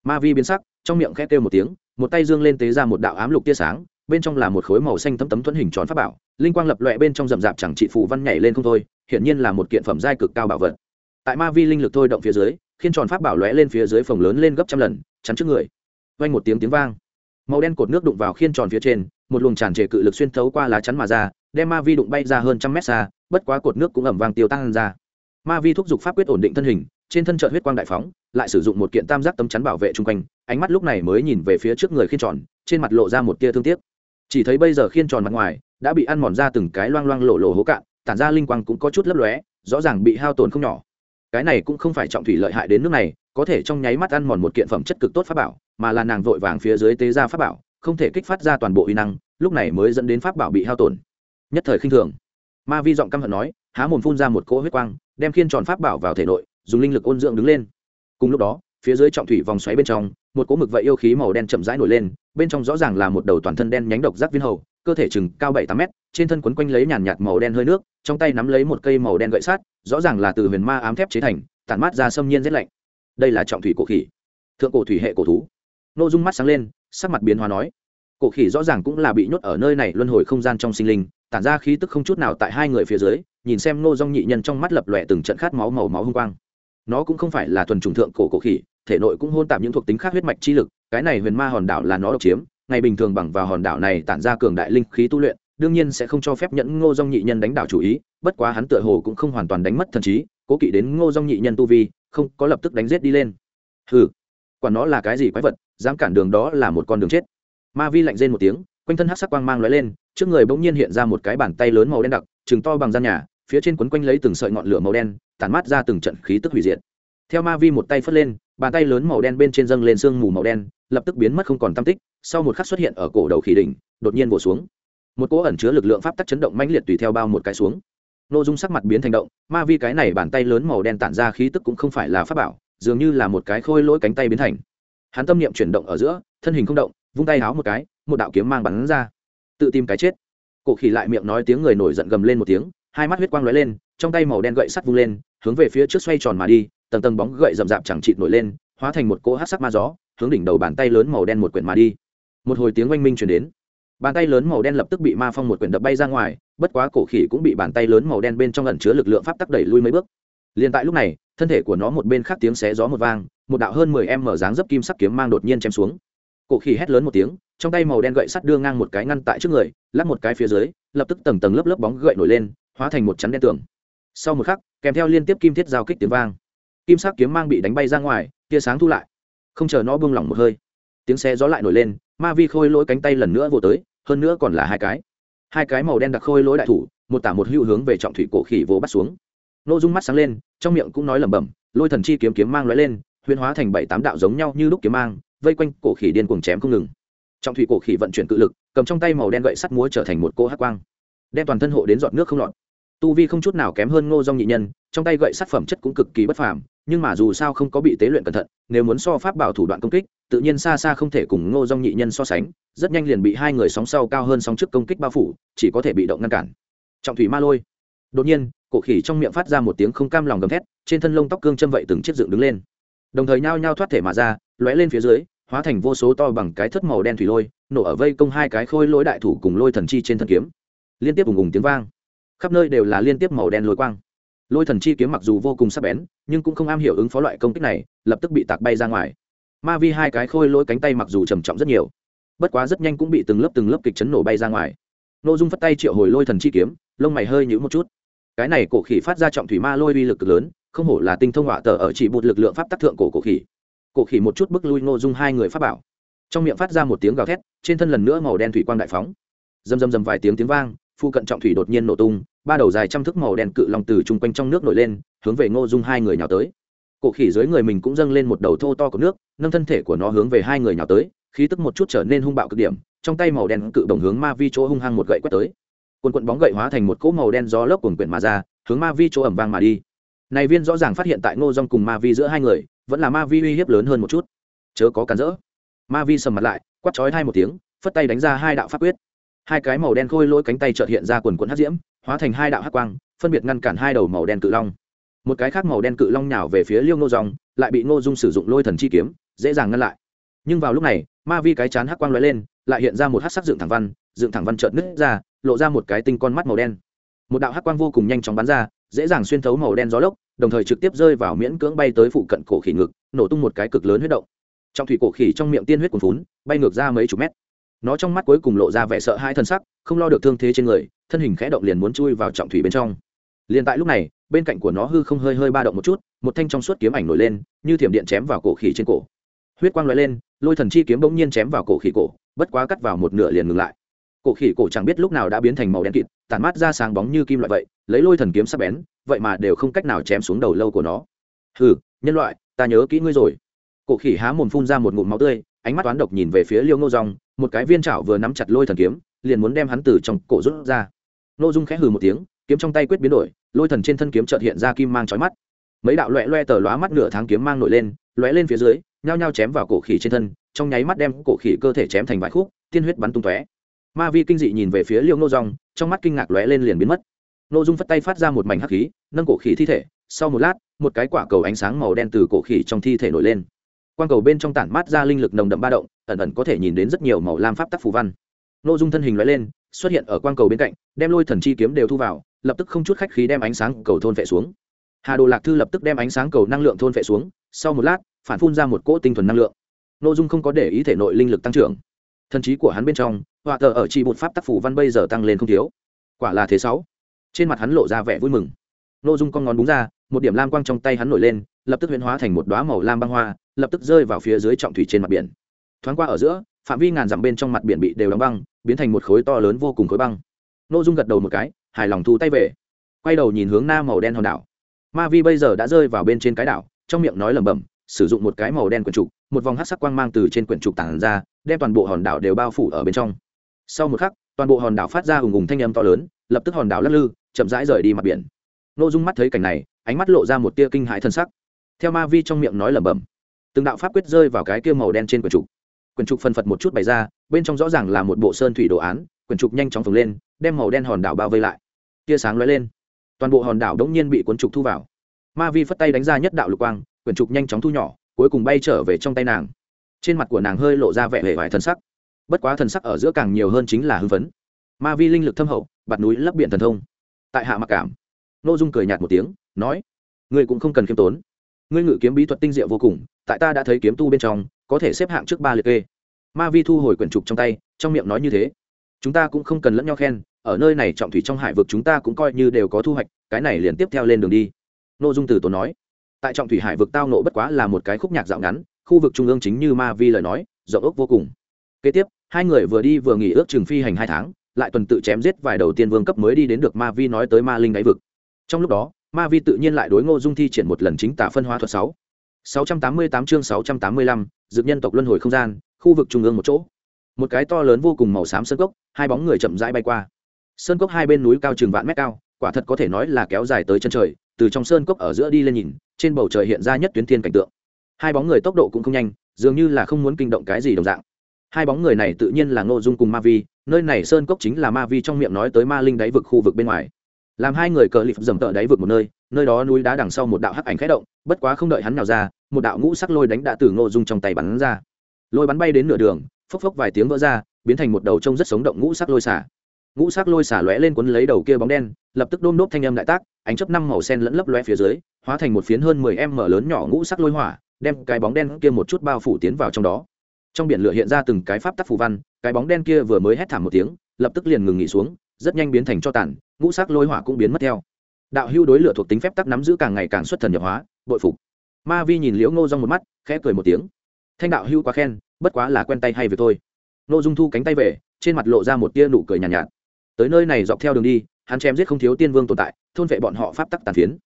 S1: ma vi biến sắc, trong miệng khét kêu một tiếng, một tay dương lên tế ra một đạo ám lục tia sáng, bên trong là một khối màu xanh tấm tấm thuẫn hình tròn pháp bảo, linh quang lập loẹ bên trong rậm rạp chẳng trị phù văn nhảy lên không thôi, hiển nhiên là một kiện phẩm giai cực cao bảo vật. Tại ma vi linh lực thôi động phía dưới khiến tròn pháp bảo lóe lên phía dưới phòng lớn lên gấp trăm lần, chắn trước người. Vang một tiếng tiếng vang. Màu đen cột nước đụng vào khiên tròn phía trên, một luồng tràn trề cự lực xuyên thấu qua lá chắn mà ra, đem ma vi đụng bay ra hơn trăm mét xa, bất quá cột nước cũng ẩm vang tiêu tăng ra. Ma vi thúc giục pháp quyết ổn định thân hình trên thân trợ huyết quang đại phóng, lại sử dụng một kiện tam giác tấm chắn bảo vệ chung quanh, ánh mắt lúc này mới nhìn về phía trước người khiên tròn, trên mặt lộ ra một tia thương tiếc. Chỉ thấy bây giờ khiên tròn mặt ngoài đã bị ăn mòn ra từng cái loang loang lộ lộ hố cạn, tản ra linh quang cũng có chút lấp lóe, rõ ràng bị hao tổn không nhỏ. Cái này cũng không phải trọng thủy lợi hại đến nước này, có thể trong nháy mắt ăn mòn một kiện phẩm chất cực tốt pháp bảo, mà là nàng vội vàng phía dưới tế ra pháp bảo, không thể kích phát ra toàn bộ uy năng, lúc này mới dẫn đến pháp bảo bị hao tổn. Nhất thời khinh thường. Ma vi giọng căm hận nói, há mồm phun ra một cỗ huyết quang, đem khiên tròn pháp bảo vào thể nội dùng linh lực ôn dưỡng đứng lên. Cùng lúc đó, phía dưới trọng thủy vòng xoáy bên trong, một cỗ mực vậy yêu khí màu đen chậm rãi nổi lên, bên trong rõ ràng là một đầu toàn thân đen nhánh độc giác viên hầu, cơ thể chừng cao bảy tám mét, trên thân quấn quanh lấy nhàn nhạt màu đen hơi nước, trong tay nắm lấy một cây màu đen gậy sát rõ ràng là từ huyền ma ám thép chế thành, tản mát ra xâm nhiên rét lạnh. Đây là trọng thủy cổ khỉ. Thượng cổ thủy hệ cổ thú. Nội dung mắt sáng lên, sắc mặt biến hóa nói, cổ khỉ rõ ràng cũng là bị nhốt ở nơi này luân hồi không gian trong sinh linh, tản ra khí tức không chút nào tại hai người phía dưới, nhìn xem nô dong nhị nhân trong mắt lập lòe từng trận khát máu màu máu hung quang nó cũng không phải là thuần trùng thượng cổ cổ khỉ, thể nội cũng hôn tạp những thuộc tính khác huyết mạch chi lực, cái này huyền ma hòn đảo là nó độc chiếm, ngày bình thường bằng vào hòn đảo này tản ra cường đại linh khí tu luyện, đương nhiên sẽ không cho phép nhẫn ngô dong nhị nhân đánh đảo chủ ý, bất quá hắn tựa hồ cũng không hoàn toàn đánh mất thần trí, cố kỵ đến ngô dong nhị nhân tu vi, không có lập tức đánh giết đi lên. Hừ quả nó là cái gì quái vật, dám cản đường đó là một con đường chết. Ma vi lạnh rên một tiếng, quanh thân hắc sắc quang mang lóe lên, trước người bỗng nhiên hiện ra một cái bàn tay lớn màu đen đặc chừng to bằng gian nhà phía trên quấn quanh lấy từng sợi ngọn lửa màu đen, tản mát ra từng trận khí tức hủy diệt. Theo ma vi một tay phất lên, bàn tay lớn màu đen bên trên dâng lên sương mù màu đen, lập tức biến mất không còn tam tích, sau một khắc xuất hiện ở cổ đầu khỉ đỉnh, đột nhiên bổ xuống. Một cỗ ẩn chứa lực lượng pháp tắc chấn động mãnh liệt tùy theo bao một cái xuống. Nội dung sắc mặt biến thành động, ma vi cái này bàn tay lớn màu đen tản ra khí tức cũng không phải là pháp bảo, dường như là một cái khôi lỗi cánh tay biến thành. Hắn tâm niệm chuyển động ở giữa, thân hình không động, vung tay háo một cái, một đạo kiếm mang bắn ra. Tự tìm cái chết. Cổ khỉ lại miệng nói tiếng người nổi giận gầm lên một tiếng hai mắt huyết quang lóe lên, trong tay màu đen gậy sắt vung lên, hướng về phía trước xoay tròn mà đi, tầng tầng bóng gậy rậm rạp chẳng chịt nổi lên, hóa thành một cỗ hát sắc ma gió, hướng đỉnh đầu bàn tay lớn màu đen một quyển mà đi. Một hồi tiếng oanh minh chuyển đến. Bàn tay lớn màu đen lập tức bị ma phong một quyển đập bay ra ngoài, bất quá cổ khỉ cũng bị bàn tay lớn màu đen bên trong ẩn chứa lực lượng pháp tắc đẩy lui mấy bước. Liền tại lúc này, thân thể của nó một bên khác tiếng xé gió một vang, một đạo hơn mười em mở dáng dấp kim sắc kiếm mang đột nhiên chém xuống. Cổ khỉ hét lớn một tiếng, trong tay màu đen gậy sắt đưa ngang một cái ngăn tại trước người lắp một cái phía dưới, lập tức tầng tầng lớp lớp bóng gậy nổi lên hóa thành một chắn đen tường. Sau một khắc, kèm theo liên tiếp kim thiết giao kích tiếng vang. Kim sắc kiếm mang bị đánh bay ra ngoài, tia sáng thu lại. Không chờ nó buông lỏng một hơi, tiếng xe gió lại nổi lên, ma vi khôi lỗi cánh tay lần nữa vô tới, hơn nữa còn là hai cái. Hai cái màu đen đặc khôi lỗi đại thủ, một tả một hữu hướng về trọng thủy cổ khỉ vỗ bắt xuống. Nội dung mắt sáng lên, trong miệng cũng nói lẩm bẩm, lôi thần chi kiếm kiếm mang lóe lên, huyền hóa thành bảy tám đạo giống nhau như lúc kiếm mang, vây quanh cổ khỉ điên cuồng chém không ngừng. Trọng thủy cổ khỉ vận chuyển cự lực, cầm trong tay màu đen gậy sắt múa trở thành một cỗ hắc quang, đem toàn thân hộ đến giọt nước không lọt tu vi không chút nào kém hơn ngô dong nhị nhân, trong tay gậy sắt phẩm chất cũng cực kỳ bất phàm, nhưng mà dù sao không có bị tế luyện cẩn thận, nếu muốn so pháp bảo thủ đoạn công kích, tự nhiên xa xa không thể cùng ngô dong nhị nhân so sánh, rất nhanh liền bị hai người sóng sau cao hơn sóng trước công kích bao phủ, chỉ có thể bị động ngăn cản. Trọng thủy ma lôi. Đột nhiên, cổ khỉ trong miệng phát ra một tiếng không cam lòng gầm thét, trên thân lông tóc cương châm vậy từng chiếc dựng đứng lên. Đồng thời nhao nhao thoát thể mà ra, lóe lên phía dưới, hóa thành vô số to bằng cái thất màu đen thủy lôi, nổ ở vây công hai cái khôi lỗi đại thủ cùng lôi thần chi trên thân kiếm. Liên tiếp ùng ùng tiếng vang khắp nơi đều là liên tiếp màu đen lôi quang. Lôi thần chi kiếm mặc dù vô cùng sắc bén, nhưng cũng không am hiểu ứng phó loại công kích này, lập tức bị tạc bay ra ngoài. Ma vi hai cái khôi lôi cánh tay mặc dù trầm trọng rất nhiều, bất quá rất nhanh cũng bị từng lớp từng lớp kịch chấn nổ bay ra ngoài. N ô dung phất tay triệu hồi lôi thần chi kiếm, lông mày hơi nhữ một chút. Cái này cổ khỉ phát ra trọng thủy ma lôi uy lực cực lớn, không hổ là tinh thông họa tờ ở chỉ một lực lượng pháp tác thượng cổ cổ khỉ. Cổ khỉ một chút bức lui n ô dung hai người pháp bảo. Trong miệng phát ra một tiếng gào thét, trên thân lần nữa màu đen thủy quang đại phóng. Dầm dầm dầm vài tiếng tiếng vang phu cận trọng thủy đột nhiên nổ tung, ba đầu dài trăm thước màu đen cự long từ chung quanh trong nước nổi lên, hướng về ngô dung hai người nhào tới. Cổ khỉ dưới người mình cũng dâng lên một đầu thô to của nước, nâng thân thể của nó hướng về hai người nhào tới, khí tức một chút trở nên hung bạo cực điểm, trong tay màu đen cự đồng hướng ma vi chỗ hung hăng một gậy quét tới. Quần quận bóng gậy hóa thành một cỗ màu đen gió lốc cuồn quyển mà ra, hướng ma vi chỗ ẩm vang mà đi. Này viên rõ ràng phát hiện tại ngô dung cùng ma vi giữa hai người, vẫn là ma vi uy hiếp lớn hơn một chút. Chớ có cản rỡ. Ma vi sầm mặt lại, quát chói hai một tiếng, phất tay đánh ra hai đạo pháp quyết hai cái màu đen khôi lỗi cánh tay trợt hiện ra quần quần hắc diễm, hóa thành hai đạo hắc quang, phân biệt ngăn cản hai đầu màu đen cự long. Một cái khác màu đen cự long nhào về phía liêu ngô dòng, lại bị ngô dung sử dụng lôi thần chi kiếm, dễ dàng ngăn lại. Nhưng vào lúc này, ma vi cái chán hắc quang lóe lên, lại hiện ra một hắc sắc dựng thẳng văn, dựng thẳng văn trợn nứt ra, lộ ra một cái tinh con mắt màu đen. Một đạo hắc quang vô cùng nhanh chóng bắn ra, dễ dàng xuyên thấu màu đen gió lốc, đồng thời trực tiếp rơi vào miễn cưỡng bay tới phụ cận cổ khỉ ngực, nổ tung một cái cực lớn huyết động. Trong thủy cổ khỉ trong miệng tiên huyết cuồn phún bay ngược ra mấy chục mét nó trong mắt cuối cùng lộ ra vẻ sợ hai thân sắc, không lo được thương thế trên người, thân hình khẽ động liền muốn chui vào trọng thủy bên trong. Liền tại lúc này, bên cạnh của nó hư không hơi hơi ba động một chút, một thanh trong suốt kiếm ảnh nổi lên, như thiểm điện chém vào cổ khỉ trên cổ. Huyết quang lóe lên, lôi thần chi kiếm bỗng nhiên chém vào cổ khỉ cổ, bất quá cắt vào một nửa liền ngừng lại. Cổ khỉ cổ chẳng biết lúc nào đã biến thành màu đen kịt, tản mát ra sáng bóng như kim loại vậy, lấy lôi thần kiếm sắp bén, vậy mà đều không cách nào chém xuống đầu lâu của nó. Hừ, nhân loại, ta nhớ kỹ ngươi rồi. Cổ khỉ há mồm phun ra một ngụm máu tươi, ánh mắt toán độc nhìn về phía liêu ngô rong một cái viên chảo vừa nắm chặt lôi thần kiếm, liền muốn đem hắn từ trong cổ rút ra. Ngô dung khẽ hừ một tiếng, kiếm trong tay quyết biến đổi, lôi thần trên thân kiếm trợt hiện ra kim mang trói mắt. Mấy đạo loẹ loe tờ lóa mắt nửa tháng kiếm mang nổi lên loẹ lên phía dưới, nhao nhao chém vào cổ khỉ trên thân, trong nháy mắt đem cổ khỉ cơ thể chém thành vài khúc, tiên huyết bắn tung tóe. Ma vi kinh dị nhìn về phía liêu nô rong trong mắt kinh ngạc lóe lên liền biến mất. Ngô dung phất tay phát ra một mảnh hắc khí, nâng cổ khỉ thi thể, sau một lát, một cái quả cầu ánh sáng màu đen từ cổ khỉ trong thi thể nổi lên. Quang cầu bên trong tản mát ra linh lực nồng đậm ba động ẩn ẩn có thể nhìn đến rất nhiều màu lam pháp tắc phù văn. Nội dung thân hình loại lên, xuất hiện ở quang cầu bên cạnh, đem lôi thần chi kiếm đều thu vào, lập tức không chút khách khí đem ánh sáng cầu thôn vệ xuống. Hà đồ lạc thư lập tức đem ánh sáng cầu năng lượng thôn vệ xuống, sau một lát, phản phun ra một cỗ tinh thuần năng lượng. Nội dung không có để ý thể nội linh lực tăng trưởng. Thần trí của hắn bên trong, họa tờ ở chi bột pháp tác phủ văn bây giờ tăng lên không thiếu. Quả là thế sáu. Trên mặt hắn lộ ra vẻ vui mừng. Nội dung con ngón đúng ra, một điểm lam quang trong tay hắn nổi lên, lập tức huyễn hóa thành một đóa màu lam băng hoa, lập tức rơi vào phía dưới trọng thủy trên mặt biển thoáng qua ở giữa, phạm vi ngàn dặm bên trong mặt biển bị đều đóng băng, biến thành một khối to lớn vô cùng khối băng. N ô dung gật đầu một cái, hài lòng thu tay về. Quay đầu nhìn hướng nam màu đen hòn đảo. Ma vi bây giờ đã rơi vào bên trên cái đảo, trong miệng nói lẩm bẩm, sử dụng một cái màu đen quyển trục, một vòng hát sắc quang mang từ trên quyển trục tản ra, đem toàn bộ hòn đảo đều bao phủ ở bên trong. Sau một khắc, toàn bộ hòn đảo phát ra hùng hùng thanh âm to lớn, lập tức hòn đảo lắc lư, chậm rãi rời đi mặt biển. N ô dung mắt thấy cảnh này, ánh mắt lộ ra một tia kinh hãi thân sắc. Theo ma vi trong miệng nói lẩm bẩm, từng đạo pháp quyết rơi vào cái kia màu đen trên quyển trục quyển trục phân phật một chút bày ra, bên trong rõ ràng là một bộ sơn thủy đồ án, quyển trục nhanh chóng phồng lên, đem màu đen hòn đảo bao vây lại. Tia sáng lóe lên. Toàn bộ hòn đảo đống nhiên bị cuốn trục thu vào. Ma vi phất tay đánh ra nhất đạo lục quang, quyển trục nhanh chóng thu nhỏ, cuối cùng bay trở về trong tay nàng. Trên mặt của nàng hơi lộ ra vẻ hề vải thân sắc. Bất quá thần sắc ở giữa càng nhiều hơn chính là hưng phấn. Ma vi linh lực thâm hậu, bạt núi lấp biển thần thông. Tại hạ mặc cảm. N ô dung cười nhạt một tiếng, nói, ngươi cũng không cần khiêm tốn. Ngươi ngự kiếm bí thuật tinh diệu vô cùng, tại ta đã thấy kiếm tu bên trong có thể xếp hạng trước ba liệt kê. Ma vi thu hồi quyển trục trong tay trong miệng nói như thế. Chúng ta cũng không cần lẫn nhau khen ở nơi này trọng thủy trong hải vực chúng ta cũng coi như đều có thu hoạch cái này liền tiếp theo lên đường đi. N ô dung từ tốn nói. Tại trọng thủy hải vực tao nộ bất quá là một cái khúc nhạc dạo ngắn khu vực trung ương chính như ma vi lời nói rộng ốc vô cùng. Kế tiếp hai người vừa đi vừa nghỉ ước trường phi hành hai tháng lại tuần tự chém giết vài đầu tiên vương cấp mới đi đến được ma vi nói tới ma linh đáy vực. Trong lúc đó ma vi tự nhiên lại đối ngô dung thi triển một lần chính tả phân hóa thuật sáu. 688 chương 685, dược nhân tộc luân hồi không gian, khu vực trung ương một chỗ. Một cái to lớn vô cùng màu xám sơn cốc, hai bóng người chậm rãi bay qua. Sơn cốc hai bên núi cao chừng vạn mét cao, quả thật có thể nói là kéo dài tới chân trời, từ trong sơn cốc ở giữa đi lên nhìn, trên bầu trời hiện ra nhất tuyến thiên cảnh tượng. Hai bóng người tốc độ cũng không nhanh, dường như là không muốn kinh động cái gì đồng dạng. Hai bóng người này tự nhiên là ngô dung cùng ma vi, nơi này sơn cốc chính là ma vi trong miệng nói tới ma linh đáy vực khu vực bên ngoài. Làm hai người cờ lịp dầm tợ đáy vực một nơi nơi đó núi đá đằng sau một đạo hắc ảnh khẽ động, bất quá không đợi hắn nào ra một đạo ngũ sắc lôi đánh đã từ ngô dung trong tay bắn ra. Lôi bắn bay đến nửa đường, phốc phốc vài tiếng vỡ ra, biến thành một đầu trông rất sống động ngũ sắc lôi xả. Ngũ sắc lôi xả lóe lên cuốn lấy đầu kia bóng đen, lập tức đôm nốt thanh âm đại tác, ánh chấp năm màu sen lẫn lấp lóe phía dưới, hóa thành một phiến hơn mười em mở lớn nhỏ ngũ sắc lôi hỏa, đem cái bóng đen kia một chút bao phủ tiến vào trong đó. Trong biển lửa hiện ra từng cái pháp tắc phù văn, cái bóng đen kia vừa mới hét thảm một tiếng, lập tức liền ngừng nghỉ xuống, rất nhanh biến thành cho tàn, ngũ sắc lôi hỏa cũng biến mất theo. Đạo hưu đối lửa thuộc tính phép tắc nắm giữ càng ngày càng xuất thần nhập hóa, bội phục ma vi nhìn liễu ngô rong một mắt khẽ cười một tiếng. Thanh đạo hưu quá khen bất quá là quen tay hay việc thôi. Ngô dung thu cánh tay về trên mặt lộ ra một tia nụ cười nhàn nhạt, nhạt. Tới nơi này dọc theo đường đi hắn chém giết không thiếu tiên vương tồn tại thôn vệ bọn họ pháp tắc tàn phiến.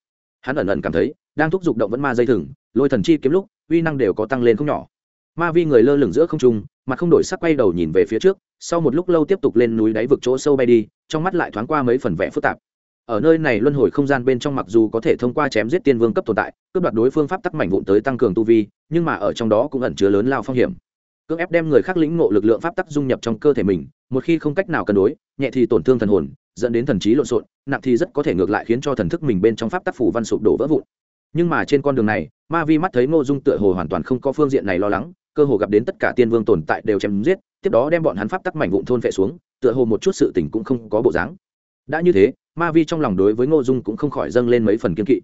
S1: Hắn ẩn ẩn cảm thấy đang thúc giục động vẫn ma dây thừng lôi thần chi kiếm lúc uy năng đều có tăng lên không nhỏ. Ma vi người lơ lửng giữa không trung mà không đổi sắc quay đầu nhìn về phía trước sau một lúc lâu tiếp tục lên núi đáy vực chỗ sâu bay đi trong mắt lại thoáng qua mấy phần vẽ phức tạp ở nơi này luân hồi không gian bên trong mặc dù có thể thông qua chém giết tiên vương cấp tồn tại, cướp đoạt đối phương pháp tắc mảnh vụn tới tăng cường tu vi, nhưng mà ở trong đó cũng ẩn chứa lớn lao phong hiểm. Cưỡng ép đem người khác lĩnh ngộ lực lượng pháp tắc dung nhập trong cơ thể mình, một khi không cách nào cân đối, nhẹ thì tổn thương thần hồn, dẫn đến thần trí lộn xộn, nặng thì rất có thể ngược lại khiến cho thần thức mình bên trong pháp tắc phủ văn sụp đổ vỡ vụn. Nhưng mà trên con đường này, ma vi mắt thấy ngô dung tựa hồ hoàn toàn không có phương diện này lo lắng, cơ hồ gặp đến tất cả tiên vương tồn tại đều chém giết, tiếp đó đem bọn hắn pháp tắc mảnh vụn thôn vệ xuống, tựa hồ một chút sự tình cũng không có bộ dáng đã như thế, ma vi trong lòng đối với ngô dung cũng không khỏi dâng lên mấy phần kiên kỵ.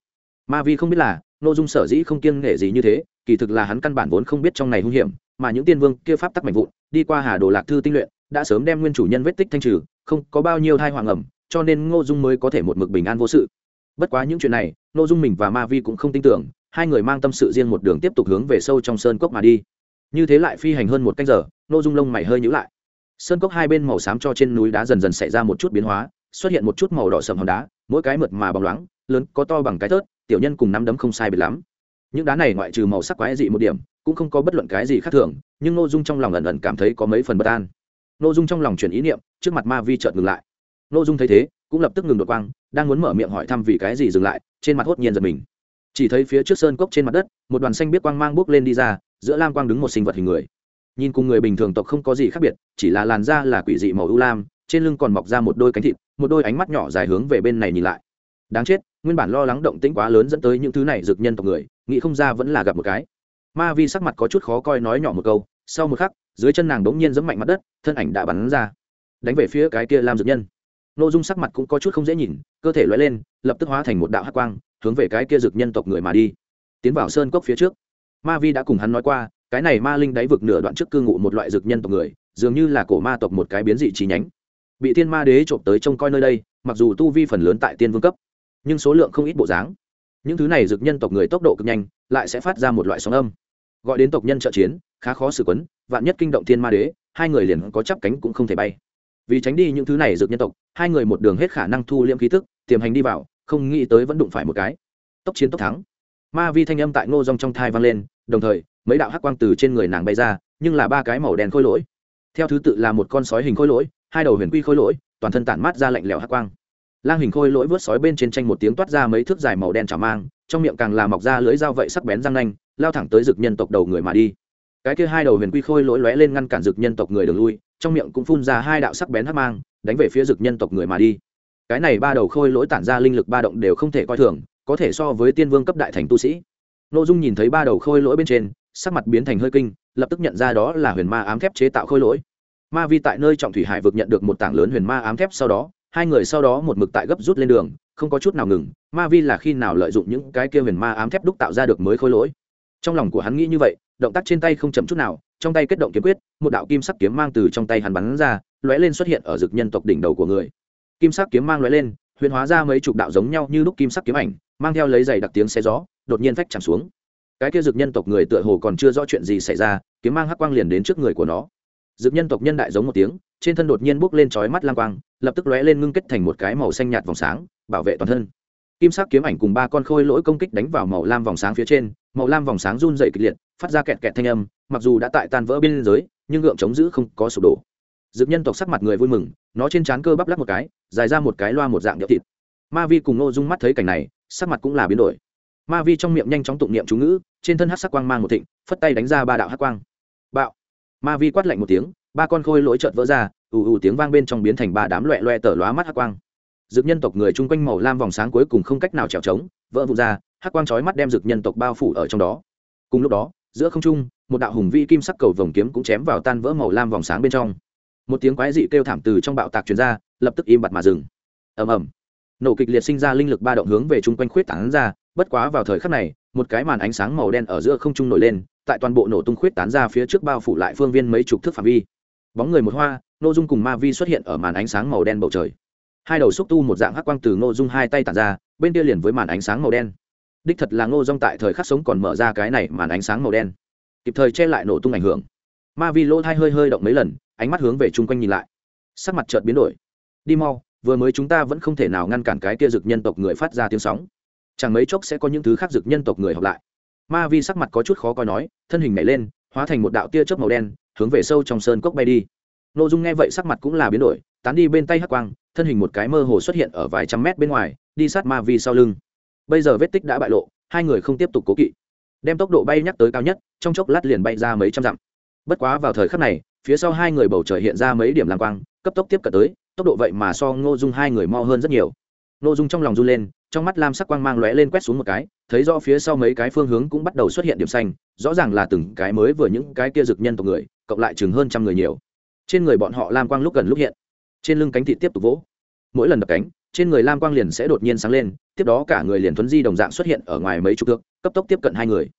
S1: Ma vi không biết là, Ngô dung sở dĩ không kiêng nghệ gì như thế, kỳ thực là hắn căn bản vốn không biết trong này hung hiểm, mà những tiên vương kia pháp tắc mạnh vụn, đi qua hà đồ lạc thư tinh luyện, đã sớm đem nguyên chủ nhân vết tích thanh trừ, không có bao nhiêu thai hoàng ẩm, cho nên ngô dung mới có thể một mực bình an vô sự. Bất quá những chuyện này, ngô dung mình và ma vi cũng không tin tưởng, hai người mang tâm sự riêng một đường tiếp tục hướng về sâu trong sơn cốc mà đi. Như thế lại phi hành hơn một canh giờ, ngô dung lông mày hơi nhữ lại. Sơn cốc hai bên màu xám cho trên núi đá dần dần xảy ra một chút biến hóa xuất hiện một chút màu đỏ sầm hòn đá, mỗi cái mượt mà bóng loáng, lớn, có to bằng cái thớt tiểu nhân cùng nắm đấm không sai biệt lắm. Những đá này ngoại trừ màu sắc quái dị một điểm, cũng không có bất luận cái gì khác thường, nhưng nội dung trong lòng ẩn ẩn cảm thấy có mấy phần bất an. Nội dung trong lòng chuyển ý niệm, trước mặt ma vi chợt ngừng lại. Nội dung thấy thế, cũng lập tức ngừng đột quang, đang muốn mở miệng hỏi thăm vì cái gì dừng lại, trên mặt hốt nhiên giật mình. Chỉ thấy phía trước sơn cốc trên mặt đất, một đoàn xanh biết quang mang bước lên đi ra, giữa lam quang đứng một sinh vật hình người. Nhìn cùng người bình thường tộc không có gì khác biệt, chỉ là làn da là quỷ dị màu ưu lam trên lưng còn mọc ra một đôi cánh thịt, một đôi ánh mắt nhỏ dài hướng về bên này nhìn lại. Đáng chết, nguyên bản lo lắng động tĩnh quá lớn dẫn tới những thứ này rực nhân tộc người, nghĩ không ra vẫn là gặp một cái. Ma vi sắc mặt có chút khó coi nói nhỏ một câu, sau một khắc, dưới chân nàng đ ố n g nhiên giẫm mạnh mặt đất, thân ảnh đã bắn ra. Đánh về phía cái kia lam dược nhân. Nội dung sắc mặt cũng có chút không dễ nhìn, cơ thể loay lên, lập tức hóa thành một đạo hát quang, hướng về cái kia dược nhân tộc người mà đi. Tiến vào sơn cốc phía trước, ma vi đã cùng hắn nói qua, cái này ma linh đáy vực nửa đoạn trước cư ngụ một loại dược nhân tộc người, dường như là cổ ma tộc một cái biến dị trí nhánh bị thiên ma đế trộm tới trông coi nơi đây, mặc dù tu vi phần lớn tại tiên vương cấp, nhưng số lượng không ít bộ dáng. Những thứ này dược nhân tộc người tốc độ cực nhanh, lại sẽ phát ra một loại sóng âm. Gọi đến tộc nhân trợ chiến, khá khó xử quấn, vạn nhất kinh động thiên ma đế, hai người liền có chắp cánh cũng không thể bay. Vì tránh đi những thứ này dược nhân tộc, hai người một đường hết khả năng thu liễm khí thức tiềm hành đi vào, không nghĩ tới vẫn đụng phải một cái. Tốc chiến tốc thắng. Ma vi thanh âm tại ngô rong trong thai vang lên, đồng thời, mấy đạo hắc quang từ trên người nàng bay ra, nhưng là ba cái màu đen khôi lỗi. Theo thứ tự là một con sói hình khôi lỗi hai đầu huyền quy khôi lỗi, toàn thân tản mát ra lạnh lẽo hắc quang. Lang hình khôi lỗi vớt sói bên trên tranh một tiếng toát ra mấy thước dài màu đen chảo mang, trong miệng càng là mọc ra lưới dao vậy sắc bén răng nanh, lao thẳng tới rực nhân tộc đầu người mà đi. Cái kia hai đầu huyền quy khôi lỗi lóe lên ngăn cản rực nhân tộc người đường lui, trong miệng cũng phun ra hai đạo sắc bén hắc mang, đánh về phía rực nhân tộc người mà đi. Cái này ba đầu khôi lỗi tản ra linh lực ba động đều không thể coi thường, có thể so với tiên vương cấp đại thành tu sĩ. N ô dung nhìn thấy ba đầu khôi lỗi bên trên, sắc mặt biến thành hơi kinh, lập tức nhận ra đó là huyền ma ám thép chế tạo khôi lỗi ma vi tại nơi trọng thủy hải vực nhận được một tảng lớn huyền ma ám thép sau đó, hai người sau đó một mực tại gấp rút lên đường, không có chút nào ngừng. Ma vi là khi nào lợi dụng những cái kia huyền ma ám thép đúc tạo ra được mới khôi lỗi? Trong lòng của hắn nghĩ như vậy, động tác trên tay không chậm chút nào, trong tay kết động kiếm quyết, một đạo kim sắc kiếm mang từ trong tay hắn bắn ra, lóe lên xuất hiện ở dực nhân tộc đỉnh đầu của người. Kim sắc kiếm mang lóe lên, huyền hóa ra mấy chục đạo giống nhau như lúc kim sắc kiếm ảnh, mang theo lấy giày đặc tiếng xe gió, đột nhiên phách chạm xuống. Cái kia dực nhân tộc người tựa hồ còn chưa rõ chuyện gì xảy ra, kiếm mang hắc quang liền đến trước người của nó dực nhân tộc nhân đại giống một tiếng, trên thân đột nhiên bốc lên chói mắt lang quang, lập tức lóe lên ngưng kết thành một cái màu xanh nhạt vòng sáng, bảo vệ toàn thân. Kim sắc kiếm ảnh cùng ba con khôi lỗi công kích đánh vào màu lam vòng sáng phía trên, màu lam vòng sáng run dày kịch liệt, phát ra kẹt kẹt thanh âm, mặc dù đã tại tan vỡ bên giới, nhưng gượng chống giữ không có sụp đổ. Dực nhân tộc sắc mặt người vui mừng, nó trên trán cơ bắp lắc một cái, dài ra một cái loa một dạng nhậu thịt. Ma vi cùng ngô dung mắt thấy cảnh này, sắc mặt cũng là biến đổi. Ma vi trong miệng nhanh chóng tụng niệm chú ngữ, trên thân hát sắc quang mang một thịnh, phất tay đánh ra ba đạo hát quang ma vi quát lạnh một tiếng, ba con khôi lỗi trợt vỡ ra, ù ù tiếng vang bên trong biến thành ba đám loẹ loẹ tở lóa mắt hắc quang. Dực nhân tộc người chung quanh màu lam vòng sáng cuối cùng không cách nào trèo trống, vỡ vụn ra, hắc quang chói mắt đem dực nhân tộc bao phủ ở trong đó. Cùng lúc đó, giữa không trung, một đạo hùng vi kim sắc cầu vồng kiếm cũng chém vào tan vỡ màu lam vòng sáng bên trong. Một tiếng quái dị kêu thảm từ trong bạo tạc truyền ra, lập tức im bặt mà dừng. Ầm ầm. Nổ kịch liệt sinh ra linh lực ba động hướng về chung quanh khuyết tán ra, bất quá vào thời khắc này, một cái màn ánh sáng màu đen ở giữa không trung nổi lên tại toàn bộ nổ tung khuyết tán ra phía trước bao phủ lại phương viên mấy chục thước phạm vi. Bóng người một hoa, Ngô dung cùng ma vi xuất hiện ở màn ánh sáng màu đen bầu trời. Hai đầu xúc tu một dạng hắc quang từ Ngô dung hai tay tàn ra, bên kia liền với màn ánh sáng màu đen. Đích thật là ngô dung tại thời khắc sống còn mở ra cái này màn ánh sáng màu đen. Kịp thời che lại nổ tung ảnh hưởng. Ma vi lỗ thai hơi hơi động mấy lần, ánh mắt hướng về chung quanh nhìn lại. Sắc mặt chợt biến đổi. Đi mau, vừa mới chúng ta vẫn không thể nào ngăn cản cái kia dực nhân tộc người phát ra tiếng sóng. Chẳng mấy chốc sẽ có những thứ khác dực nhân tộc người học lại ma vi sắc mặt có chút khó coi nói, thân hình nhảy lên, hóa thành một đạo tia chớp màu đen, hướng về sâu trong sơn cốc bay đi. Nội dung nghe vậy sắc mặt cũng là biến đổi, tán đi bên tay hắc quang, thân hình một cái mơ hồ xuất hiện ở vài trăm mét bên ngoài, đi sát ma vi sau lưng. Bây giờ vết tích đã bại lộ, hai người không tiếp tục cố kỵ. Đem tốc độ bay nhắc tới cao nhất, trong chốc lát liền bay ra mấy trăm dặm. Bất quá vào thời khắc này, phía sau hai người bầu trời hiện ra mấy điểm làm quang, cấp tốc tiếp cận tới, tốc độ vậy mà so ngô dung hai người mo hơn rất nhiều ngô dung trong lòng run lên, trong mắt lam sắc quang mang lóe lên quét xuống một cái, thấy rõ phía sau mấy cái phương hướng cũng bắt đầu xuất hiện điểm xanh, rõ ràng là từng cái mới vừa những cái kia rực nhân tộc người, cộng lại chừng hơn trăm người nhiều. Trên người bọn họ lam quang lúc gần lúc hiện, trên lưng cánh thị tiếp tục vỗ. Mỗi lần đập cánh, trên người lam quang liền sẽ đột nhiên sáng lên, tiếp đó cả người liền thuấn di đồng dạng xuất hiện ở ngoài mấy chục thước, cấp tốc tiếp cận hai người.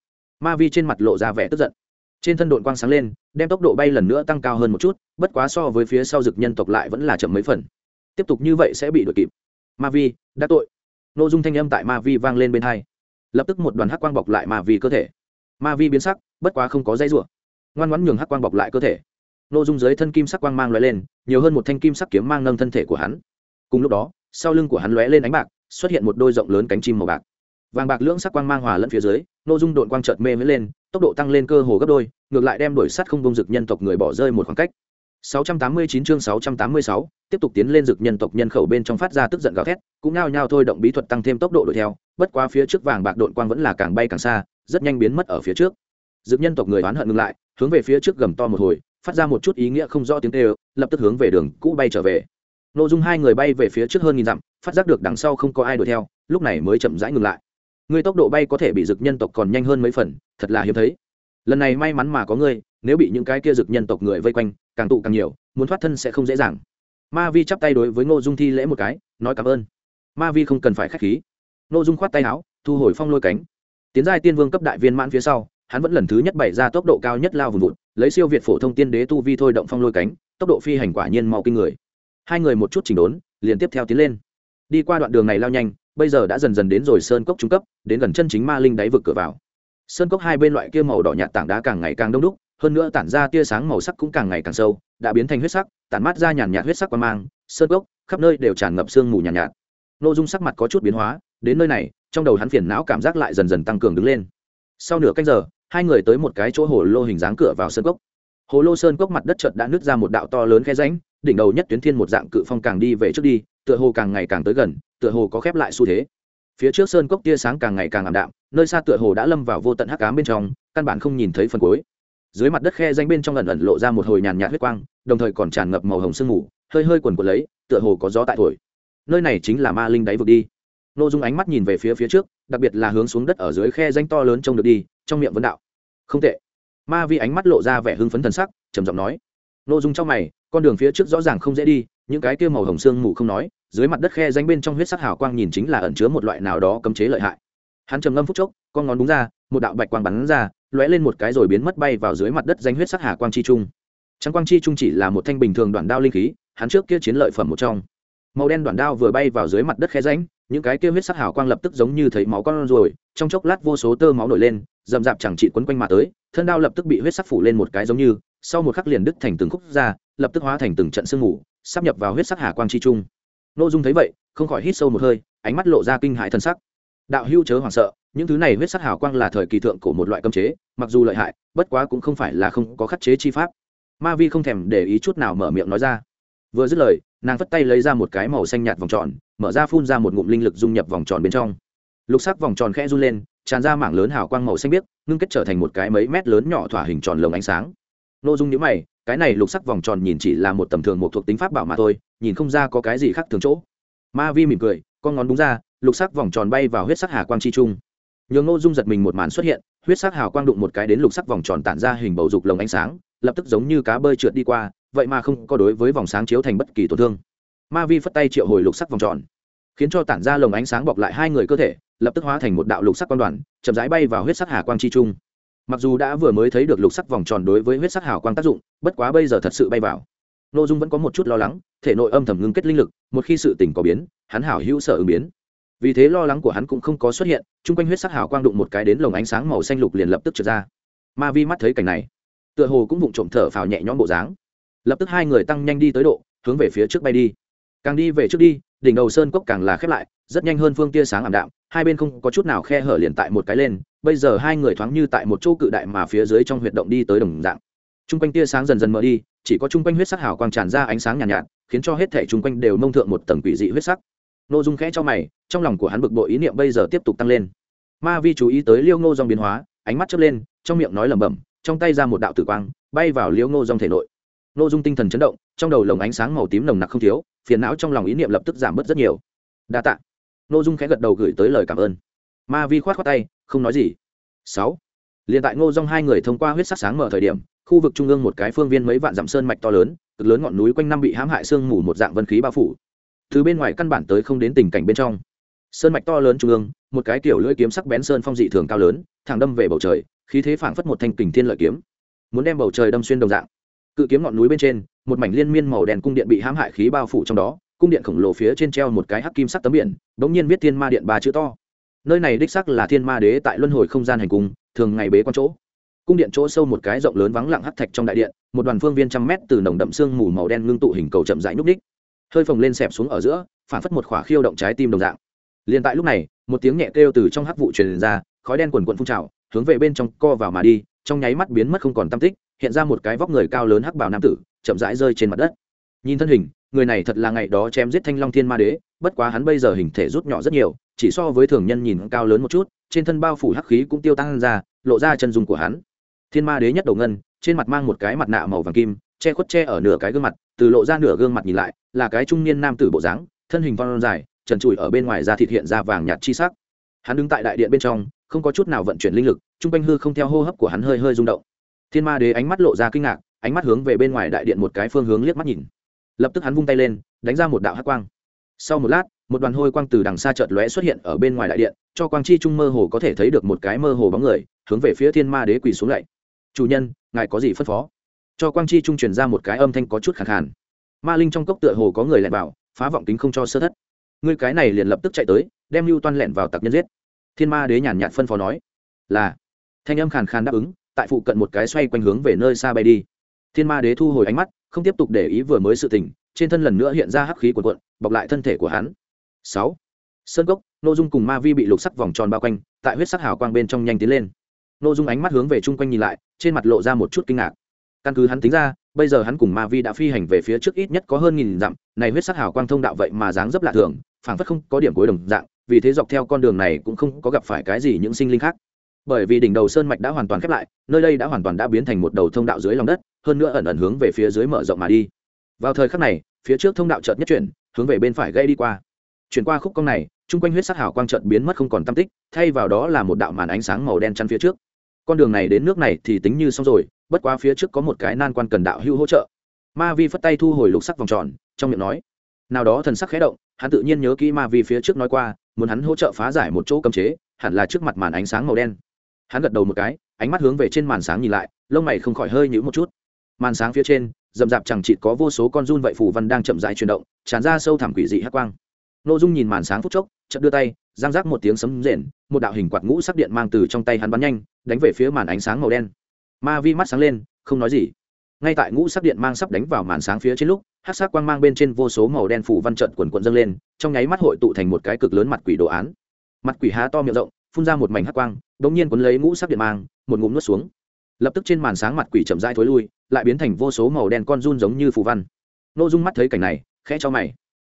S1: Ma vi trên mặt lộ ra vẻ tức giận. Trên thân đội quang sáng lên, đem tốc độ bay lần nữa tăng cao hơn một chút, bất quá so với phía sau rực nhân tộc lại vẫn là chậm mấy phần. Tiếp tục như vậy sẽ bị đuổi kịp ma vi, đã tội. Nội dung thanh âm tại ma vi vang lên bên hai. Lập tức một đoàn hắc quang bọc lại ma vi cơ thể. Ma vi biến sắc, bất quá không có dây rủa. Ngoan ngoãn nhường hắc quang bọc lại cơ thể. Nội dung dưới thân kim sắc quang mang lóe lên, nhiều hơn một thanh kim sắc kiếm mang nâng thân thể của hắn. Cùng lúc đó, sau lưng của hắn lóe lên ánh bạc, xuất hiện một đôi rộng lớn cánh chim màu bạc. Vàng bạc lưỡng sắc quang mang hòa lẫn phía dưới nội dung đội quang chợt mê mới lên, tốc độ tăng lên cơ hồ gấp đôi, ngược lại đem đuổi sát không bông dực nhân tộc người bỏ rơi một khoảng cách. 689 chương 686, tiếp tục tiến lên dực nhân tộc nhân khẩu bên trong phát ra tức giận gào thét, cũng nao nhao thôi động bí thuật tăng thêm tốc độ đuổi theo, bất quá phía trước vàng bạc độn quang vẫn là càng bay càng xa, rất nhanh biến mất ở phía trước. Dực nhân tộc người oán hận ngừng lại, hướng về phía trước gầm to một hồi, phát ra một chút ý nghĩa không rõ tiếng kêu, lập tức hướng về đường cũ bay trở về. Nội dung hai người bay về phía trước hơn nghìn dặm, phát giác được đằng sau không có ai đuổi theo, lúc này mới chậm rãi ngừng lại. Ngươi tốc độ bay có thể bị dực nhân tộc còn nhanh hơn mấy phần, thật là hiếm thấy. Lần này may mắn mà có ngươi, nếu bị những cái kia dực nhân tộc người vây quanh, càng tụ càng nhiều, muốn thoát thân sẽ không dễ dàng. Ma vi chắp tay đối với ngô dung thi lễ một cái nói cảm ơn. Ma vi không cần phải k h á c h khí. Ngô dung khoát tay áo thu hồi phong lôi cánh. Tiến giai tiên vương cấp đại viên mãn phía sau hắn vẫn lần thứ nhất bày ra tốc độ cao nhất lao vùng vụt lấy siêu việt phổ thông tiên đế tu vi thôi động phong lôi cánh tốc độ phi hành quả nhiên mau kinh người. Hai người một chút chỉnh đốn liền tiếp theo tiến lên. Đi qua đoạn đường này lao nhanh bây giờ đã dần dần đến rồi sơn cốc trung cấp đến gần chân chính ma linh đáy vực cửa vào. Sơn cốc hai bên loại kia màu đỏ nhạt tảng đá càng ngày càng đông đúc hơn nữa tản ra tia sáng màu sắc cũng càng ngày càng sâu đã biến thành huyết sắc tản mát ra nhàn nhạt huyết sắc qua mang sơn gốc khắp nơi đều tràn ngập sương mù nhàn nhạt, nhạt nội dung sắc mặt có chút biến hóa đến nơi này trong đầu hắn phiền não cảm giác lại dần dần tăng cường đứng lên. Sau nửa canh giờ hai người tới một cái chỗ hồ lô hình dáng cửa vào sơn cốc. Hồ lô sơn cốc mặt đất chợt đã nứt ra một đạo to lớn khe ránh đỉnh đầu nhất tuyến thiên một dạng cự phong càng đi về trước đi tựa hồ càng ngày càng tới gần tựa hồ có khép lại xu thế. Phía trước sơn cốc tia sáng càng ngày càng ảm đạm nơi xa tựa hồ đã lâm vào vô tận hắc ám bên trong căn bản không nhìn thấy phần cuối dưới mặt đất khe danh bên trong ẩn ẩn lộ ra một hồi nhàn nhạt huyết quang, đồng thời còn tràn ngập màu hồng sương mù, hơi hơi quần quần lấy, tựa hồ có gió tại thổi. Nơi này chính là ma linh đáy vực đi. Nội dung ánh mắt nhìn về phía phía trước, đặc biệt là hướng xuống đất ở dưới khe danh to lớn trông được đi, trong miệng vấn đạo. Không tệ. Ma vi ánh mắt lộ ra vẻ hưng phấn thần sắc, trầm giọng nói. Nội dung trong mày, con đường phía trước rõ ràng không dễ đi, những cái kia màu hồng sương mù không nói, dưới mặt đất khe danh bên trong huyết sắc hào quang nhìn chính là ẩn chứa một loại nào đó cấm chế lợi hại. Hắn trầm ngâm phút chốc, con ngón đúng ra, một đạo bạch quang bắn ra lóe lên một cái rồi biến mất bay vào dưới mặt đất danh huyết sắc hà quang chi trung. Trắng quang chi trung chỉ là một thanh bình thường đoạn đao linh khí, hắn trước kia chiến lợi phẩm một trong. Màu đen đoạn đao vừa bay vào dưới mặt đất khe ránh những cái kia huyết sắc hào quang lập tức giống như thấy máu con rồi trong chốc lát vô số tơ máu nổi lên, rậm rạp chẳng trị quấn quanh mà tới, thân đao lập tức bị huyết sắc phủ lên một cái giống như, sau một khắc liền đứt thành từng khúc ra, lập tức hóa thành từng trận sương mù, sắp nhập vào huyết sắc hà quang chi trung. Nội dung thấy vậy, không khỏi hít sâu một hơi, ánh mắt lộ ra kinh hại thân sắc. Đạo hưu chớ hoảng sợ những thứ này huyết sắc hào quang là thời kỳ thượng của một loại cấm chế, mặc dù lợi hại, bất quá cũng không phải là không có khắc chế chi pháp. Ma vi không thèm để ý chút nào mở miệng nói ra. Vừa dứt lời, nàng vất tay lấy ra một cái màu xanh nhạt vòng tròn, mở ra phun ra một ngụm linh lực dung nhập vòng tròn bên trong. Lục sắc vòng tròn khẽ run lên, tràn ra mảng lớn hào quang màu xanh biếc, ngưng kết trở thành một cái mấy mét lớn nhỏ thỏa hình tròn lồng ánh sáng. N ô dung nhữ mày, cái này lục sắc vòng tròn nhìn chỉ là một tầm thường một thuộc tính pháp bảo mà thôi, nhìn không ra có cái gì khác thường chỗ. Ma vi mỉm cười, con ngón đúng ra, lục sắc vòng tròn bay vào huyết sắc hà quang chi trung nhường ngô dung giật mình một màn xuất hiện, huyết sắc hào quang đụng một cái đến lục sắc vòng tròn tản ra hình bầu dục lồng ánh sáng, lập tức giống như cá bơi trượt đi qua, vậy mà không có đối với vòng sáng chiếu thành bất kỳ tổn thương. Ma vi phất tay triệu hồi lục sắc vòng tròn, khiến cho tản ra lồng ánh sáng bọc lại hai người cơ thể, lập tức hóa thành một đạo lục sắc quan đoàn, chậm rãi bay vào huyết sắc hà quang chi trung. Mặc dù đã vừa mới thấy được lục sắc vòng tròn đối với huyết sắc hào quang tác dụng, bất quá bây giờ thật sự bay vào. N ô dung vẫn có một chút lo lắng, thể nội âm thầm ngưng kết linh lực, một khi sự tỉnh có biến, hắn hảo hữu sợ ứng biến vì thế lo lắng của hắn cũng không có xuất hiện chung quanh huyết sắc hào quang đụng một cái đến lồng ánh sáng màu xanh lục liền lập tức trượt ra. Ma vi mắt thấy cảnh này tựa hồ cũng vụng trộm thở phào nhẹ nhõm bộ dáng. Lập tức hai người tăng nhanh đi tới độ hướng về phía trước bay đi. Càng đi về trước đi đỉnh đầu sơn cốc càng là khép lại rất nhanh hơn phương tia sáng ảm đạm hai bên không có chút nào khe hở liền tại một cái lên bây giờ hai người thoáng như tại một chỗ cự đại mà phía dưới trong huyệt động đi tới đồng dạng. Chung quanh tia sáng dần dần mở đi chỉ có chung quanh huyết sắc hào quang tràn ra ánh sáng nhàn nhạt, nhạt khiến cho hết thể chung quanh đều nông thượng một tầng quỷ dị huyết sắc n ô dung khẽ cho mày, trong lòng của hắn bực bội ý niệm bây giờ tiếp tục tăng lên. Ma vi chú ý tới liêu ngô dòng biến hóa, ánh mắt chớp lên, trong miệng nói lẩm bẩm, trong tay ra một đạo tử quang, bay vào liêu ngô dòng thể nội. N ô dung tinh thần chấn động, trong đầu lồng ánh sáng màu tím nồng nặc không thiếu, phiền não trong lòng ý niệm lập tức giảm bớt rất nhiều. Đa t ạ n ô dung khẽ gật đầu gửi tới lời cảm ơn. Ma vi khoát khoát tay, không nói gì. Sáu. Liền tại ngô dung hai người thông qua huyết sắc sáng mở thời điểm, khu vực trung ương một cái phương viên mấy vạn dặm sơn mạch to lớn, cực lớn ngọn núi quanh năm bị hãm hại sương mù một dạng vân khí bao phủ từ bên ngoài căn bản tới không đến tình cảnh bên trong. Sơn mạch to lớn trung ương, một cái kiểu lưỡi kiếm sắc bén sơn phong dị thường cao lớn, thẳng đâm về bầu trời, khí thế phảng phất một thanh kình thiên lợi kiếm. Muốn đem bầu trời đâm xuyên đồng dạng. Cự kiếm ngọn núi bên trên, một mảnh liên miên màu đen cung điện bị hãm hại khí bao phủ trong đó, cung điện khổng lồ phía trên treo một cái hắc kim sắc tấm biển, bỗng nhiên viết thiên ma điện ba chữ to. Nơi này đích sắc là thiên ma đế tại luân hồi không gian hành cung, thường ngày bế quan chỗ. Cung điện chỗ sâu một cái rộng lớn vắng lặng hắc thạch trong đại điện, một đoàn phương viên trăm mét từ nồng đậm xương mù màu đen ngưng tụ hình cầu chậm rãi nhúc đích hơi phồng lên xẹp xuống ở giữa phản phất một khỏa khiêu động trái tim đồng dạng. Liền tại lúc này, một tiếng nhẹ kêu từ trong hắc vụ truyền ra, khói đen quần quận phun trào, hướng về bên trong co vào mà đi, trong nháy mắt biến mất không còn tâm tích, hiện ra một cái vóc người cao lớn hắc bảo nam tử, chậm rãi rơi trên mặt đất. Nhìn thân hình, người này thật là ngày đó chém giết thanh long thiên ma đế, bất quá hắn bây giờ hình thể rút nhỏ rất nhiều, chỉ so với thường nhân nhìn cao lớn một chút, trên thân bao phủ hắc khí cũng tiêu tăng ra, lộ ra chân dung của hắn. Thiên ma đế nhất đầu ngân, trên mặt mang một cái mặt nạ màu vàng kim che khuất che ở nửa cái gương mặt, từ lộ ra nửa gương mặt nhìn lại, là cái trung niên nam tử bộ dáng, thân hình phong dài, trần trụi ở bên ngoài da thịt hiện ra vàng nhạt chi sắc. Hắn đứng tại đại điện bên trong, không có chút nào vận chuyển linh lực trung quanh hư không theo hô hấp của hắn hơi hơi rung động. Thiên ma đế ánh mắt lộ ra kinh ngạc, ánh mắt hướng về bên ngoài đại điện một cái phương hướng liếc mắt nhìn. Lập tức hắn vung tay lên, đánh ra một đạo hắc quang. Sau một lát, một đoàn hôi quang từ đằng xa chợt lóe xuất hiện ở bên ngoài đại điện, cho quang chi trung mơ hồ có thể thấy được một cái mơ hồ bóng người, hướng về phía thiên ma đế quỳ xuống lạy. Chủ nhân, ngài có gì phân phó? Cho quang chi trung truyền ra một cái âm thanh có chút khẳng khàn. Ma linh trong cốc tựa hồ có người lẻn vào, phá vọng kính không cho sơ thất. Ngươi cái này liền lập tức chạy tới, đem lưu toan lẻn vào tặc nhân giết. Thiên ma đế nhàn nhạt phân phó nói, là. Thanh âm khàn khàn đáp ứng, tại phụ cận một cái xoay quanh hướng về nơi xa bay đi. Thiên ma đế thu hồi ánh mắt, không tiếp tục để ý vừa mới sự tình, trên thân lần nữa hiện ra hắc khí của cuộn, bọc lại thân thể của hắn. Sáu. Sơn cốc, nô dung cùng ma vi bị lục sắc vòng tròn bao quanh, tại huyết sắc hào quang bên trong nhanh tiến lên. Nô dung ánh mắt hướng về chung quanh nhìn lại, trên mặt lộ ra một chút kinh ngạc căn cứ hắn tính ra, bây giờ hắn cùng ma vi đã phi hành về phía trước ít nhất có hơn nghìn dặm, này huyết sắc hào quang thông đạo vậy mà dáng dấp lạ thường, phảng phất không có điểm cuối đồng dạng, vì thế dọc theo con đường này cũng không có gặp phải cái gì những sinh linh khác. Bởi vì đỉnh đầu sơn mạch đã hoàn toàn khép lại, nơi đây đã hoàn toàn đã biến thành một đầu thông đạo dưới lòng đất, hơn nữa ẩn ẩn hướng về phía dưới mở rộng mà đi. Vào thời khắc này, phía trước thông đạo chợt nhất chuyển, hướng về bên phải gây đi qua. Chuyển qua khúc cong này, chung quanh huyết sắc hào quang chợt biến mất không còn tâm tích, thay vào đó là một đạo màn ánh sáng màu đen chắn phía trước. Con đường này đến nước này thì tính như xong rồi bất quá phía trước có một cái nan quan cần đạo hưu hỗ trợ. Ma vi phất tay thu hồi lục sắc vòng tròn, trong miệng nói, nào đó thần sắc khẽ động, hắn tự nhiên nhớ kỹ ma vi phía trước nói qua, muốn hắn hỗ trợ phá giải một chỗ cấm chế, hẳn là trước mặt màn ánh sáng màu đen. Hắn gật đầu một cái, ánh mắt hướng về trên màn sáng nhìn lại, lông mày không khỏi hơi nhữ một chút. Màn sáng phía trên, rậm rạp chẳng chịt có vô số con run vậy phù văn đang chậm rãi chuyển động, tràn ra sâu thẳm quỷ dị hắc quang. Nội dung nhìn màn sáng phút chốc, chợt đưa tay giang rác một tiếng sấm rền, một đạo hình quạt ngũ sắc điện mang từ trong tay hắn bắn nhanh, đánh về phía màn ánh sáng màu đen ma vi mắt sáng lên không nói gì. Ngay tại ngũ sắc điện mang sắp đánh vào màn sáng phía trên lúc hát sắc quang mang bên trên vô số màu đen phủ văn trận quần quận dâng lên trong nháy mắt hội tụ thành một cái cực lớn mặt quỷ đồ án. Mặt quỷ há to miệng rộng phun ra một mảnh hắc quang đ ỗ n g nhiên quấn lấy ngũ sắc điện mang một ngụm nuốt xuống. Lập tức trên màn sáng mặt quỷ chậm rãi thối lui lại biến thành vô số màu đen con run giống như phù văn. N ô dung mắt thấy cảnh này khẽ cho mày.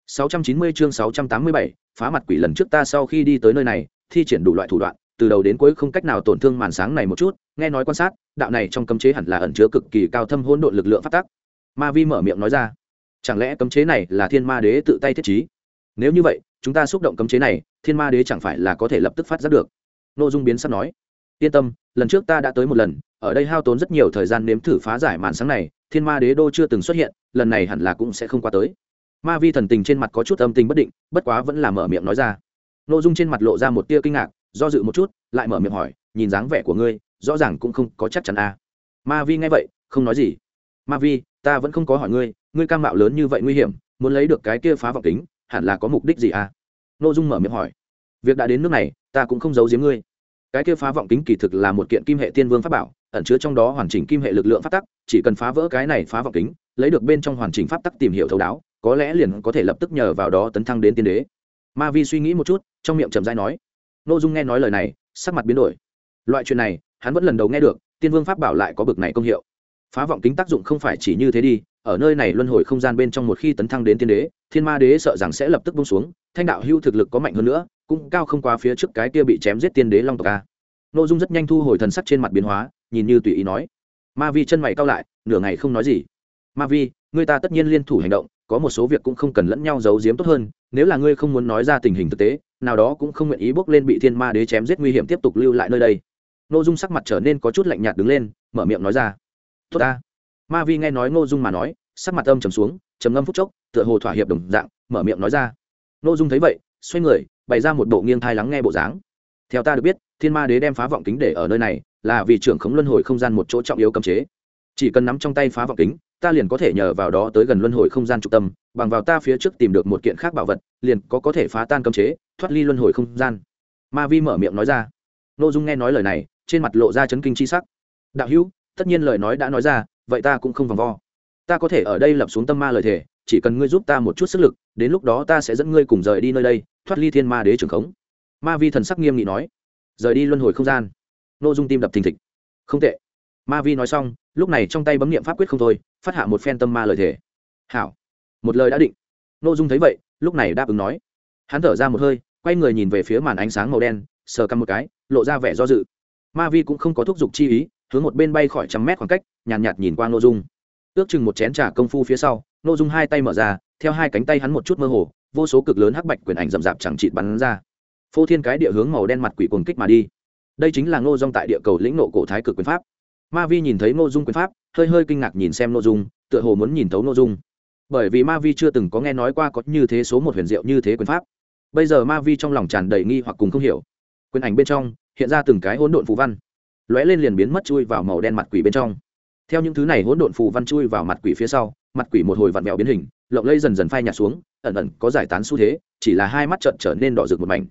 S1: 690 chương 687, phá mặt quỷ lần trước ta sau khi đi tới nơi này thi triển đủ loại thủ đoạn từ đầu đến cuối không cách nào tổn thương màn sáng này một chút nghe nói quan sát đạo này trong cấm chế hẳn là ẩn chứa cực kỳ cao thâm hỗn độn lực lượng phát tắc. Ma vi mở miệng nói ra, chẳng lẽ cấm chế này là thiên ma đế tự tay thiết trí? Nếu như vậy, chúng ta xúc động cấm chế này, thiên ma đế chẳng phải là có thể lập tức phát giác được? N ô dung biến sắp nói, yên tâm, lần trước ta đã tới một lần, ở đây hao tốn rất nhiều thời gian nếm thử phá giải màn sáng này, thiên ma đế đô chưa từng xuất hiện, lần này hẳn là cũng sẽ không qua tới. Ma vi thần tình trên mặt có chút âm tình bất định, bất quá vẫn là mở miệng nói ra. N ô dung trên mặt lộ ra một tia kinh ngạc, do dự một chút, lại mở miệng hỏi, nhìn dáng vẻ của ngươi rõ ràng cũng không có chắc chắn a à. ma vi nghe vậy, không nói gì. Ma vi, ta vẫn không có hỏi ngươi ngươi cam mạo lớn như vậy nguy hiểm, muốn lấy được cái kia phá vọng kính, hẳn là có mục đích gì à? Nội dung mở miệng hỏi. Việc đã đến nước này, ta cũng không giấu giếm ngươi. Cái kia phá vọng kính kỳ thực là một kiện kim hệ tiên vương pháp bảo, ẩn chứa trong đó hoàn chỉnh kim hệ lực lượng pháp tắc, chỉ cần phá vỡ cái này phá vọng kính, lấy được bên trong hoàn chỉnh pháp tắc tìm hiểu thấu đáo, có lẽ liền có thể lập tức nhờ vào đó tấn thăng đến tiên đế. Ma vi suy nghĩ một chút, trong miệng chậm dai nói. N ô dung nghe nói lời này, sắc mặt biến đổi. Loại chuyện này hắn vẫn lần đầu nghe được, tiên vương pháp bảo lại có bực này công hiệu. Phá vọng kính tác dụng không phải chỉ như thế đi, ở nơi này luân hồi không gian bên trong một khi tấn thăng đến tiên đế, thiên ma đế sợ rằng sẽ lập tức bông xuống, thanh đạo hưu thực lực có mạnh hơn nữa, cũng cao không qua phía trước cái kia bị chém giết tiên đế long tộc a. N ô dung rất nhanh thu hồi thần sắc trên mặt biến hóa, nhìn như tùy ý nói. Ma vi chân mày cao lại, nửa ngày không nói gì. Ma vi người ta tất nhiên liên thủ hành động, có một số việc cũng không cần lẫn nhau giấu giếm tốt hơn, nếu là ngươi không muốn nói ra tình hình thực tế, nào đó cũng không nguyện ý bước lên bị thiên ma đế chém giết nguy hiểm tiếp tục lưu lại nơi đây ngô dung sắc mặt trở nên có chút lạnh nhạt đứng lên, mở miệng nói ra. Tốt ta. Ma vi nghe nói ngô dung mà nói, sắc mặt âm trầm xuống, trầm ngâm phút chốc, tựa hồ thỏa hiệp đồng dạng, mở miệng nói ra. Ngô dung thấy vậy, xoay người, bày ra một bộ nghiêng thai lắng nghe bộ dáng. Theo ta được biết, thiên ma đế đem phá vọng kính để ở nơi này, là vì trưởng khống luân hồi không gian một chỗ trọng yếu cấm chế. Chỉ cần nắm trong tay phá vọng kính, ta liền có thể nhờ vào đó tới gần luân hồi không gian trung tâm, bằng vào ta phía trước tìm được một kiện khác bảo vật, liền có có thể phá tan cấm chế, thoát ly luân hồi không gian. Ma vi mở miệng nói ra. N ô dung nghe nói lời này trên mặt lộ ra chấn kinh c h i sắc. Đạo hữu, tất nhiên lời nói đã nói ra, vậy ta cũng không vòng vo. Ta có thể ở đây lập xuống tâm ma lời thề, chỉ cần ngươi giúp ta một chút sức lực, đến lúc đó ta sẽ dẫn ngươi cùng rời đi nơi đây, thoát ly thiên ma đế trưởng khống. Ma vi thần sắc nghiêm nghị nói. Rời đi luân hồi không gian. N ô dung tim đập thình thịch. Không tệ. Ma vi nói xong, lúc này trong tay bấm nghiệm pháp quyết không thôi, phát hạ một phen tâm ma lời thề. Hảo. Một lời đã định. N ô dung thấy vậy, lúc này đáp ứng nói. Hắn thở ra một hơi, quay người nhìn về phía màn ánh sáng màu đen, sờ căm một cái, lộ ra vẻ do dự ma vi cũng không có thúc giục chi ý hướng một bên bay khỏi trăm mét khoảng cách nhàn nhạt, nhạt nhìn qua n ô dung. Ước chừng một chén trà công phu phía sau n ô dung hai tay mở ra theo hai cánh tay hắn một chút mơ hồ vô số cực lớn hắc bạch quyền ảnh rậm rạp chẳng chịt bắn ra. Phô thiên cái địa hướng màu đen mặt quỷ cuồng kích mà đi. Đây chính là ngô dung tại địa cầu lĩnh nộ cổ thái cực quyền pháp. Ma vi nhìn thấy ngô dung quyền pháp hơi hơi kinh ngạc nhìn xem ngô dung tựa hồ muốn nhìn thấu ngô dung. Bởi vì ma vi chưa từng có nghe nói qua có như thế số một huyền diệu như thế quyền pháp. Bây giờ ma vi trong lòng tràn đầy nghi hoặc cùng không hiểu. Quyền ảnh bên trong hiện ra từng cái hỗn độn phù văn. Lóe lên liền biến mất chui vào màu đen mặt quỷ bên trong. Theo những thứ này hỗn độn phù văn chui vào mặt quỷ phía sau, mặt quỷ một hồi vặn vẹo biến hình, lộng lây dần dần phai nhạt xuống, ẩn ẩn có giải tán xu thế, chỉ là hai mắt trợn trở nên đỏ rực một mảnh.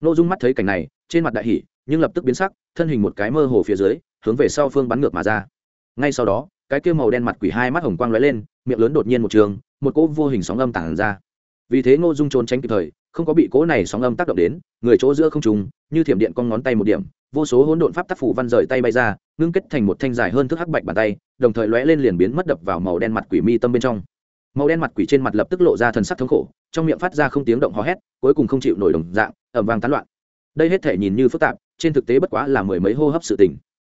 S1: Nội dung mắt thấy cảnh này, trên mặt đại hỉ, nhưng lập tức biến sắc, thân hình một cái mơ hồ phía dưới, hướng về sau phương bắn ngược mà ra. Ngay sau đó, cái kia màu đen mặt quỷ hai mắt hồng quang lóe lên, miệng lớn đột nhiên một trường, một cỗ vô hình sóng âm tản ra. Vì thế ngô dung trốn tránh kịp thời không có bị cỗ này sóng âm tác động đến, người chỗ giữa không trùng như thiểm điện con ngón tay một điểm, vô số hỗn độn pháp tác phủ văn rời tay bay ra, ngưng kết thành một thanh dài hơn thước hắc bạch bàn tay, đồng thời lóe lên liền biến mất đập vào màu đen mặt quỷ mi tâm bên trong. Màu đen mặt quỷ trên mặt lập tức lộ ra thần sắc thống khổ, trong miệng phát ra không tiếng động hò hét, cuối cùng không chịu nổi đồng dạng ẩm vang tán loạn. Đây hết thể nhìn như phức tạp, trên thực tế bất quá là mười mấy hô hấp sự tình.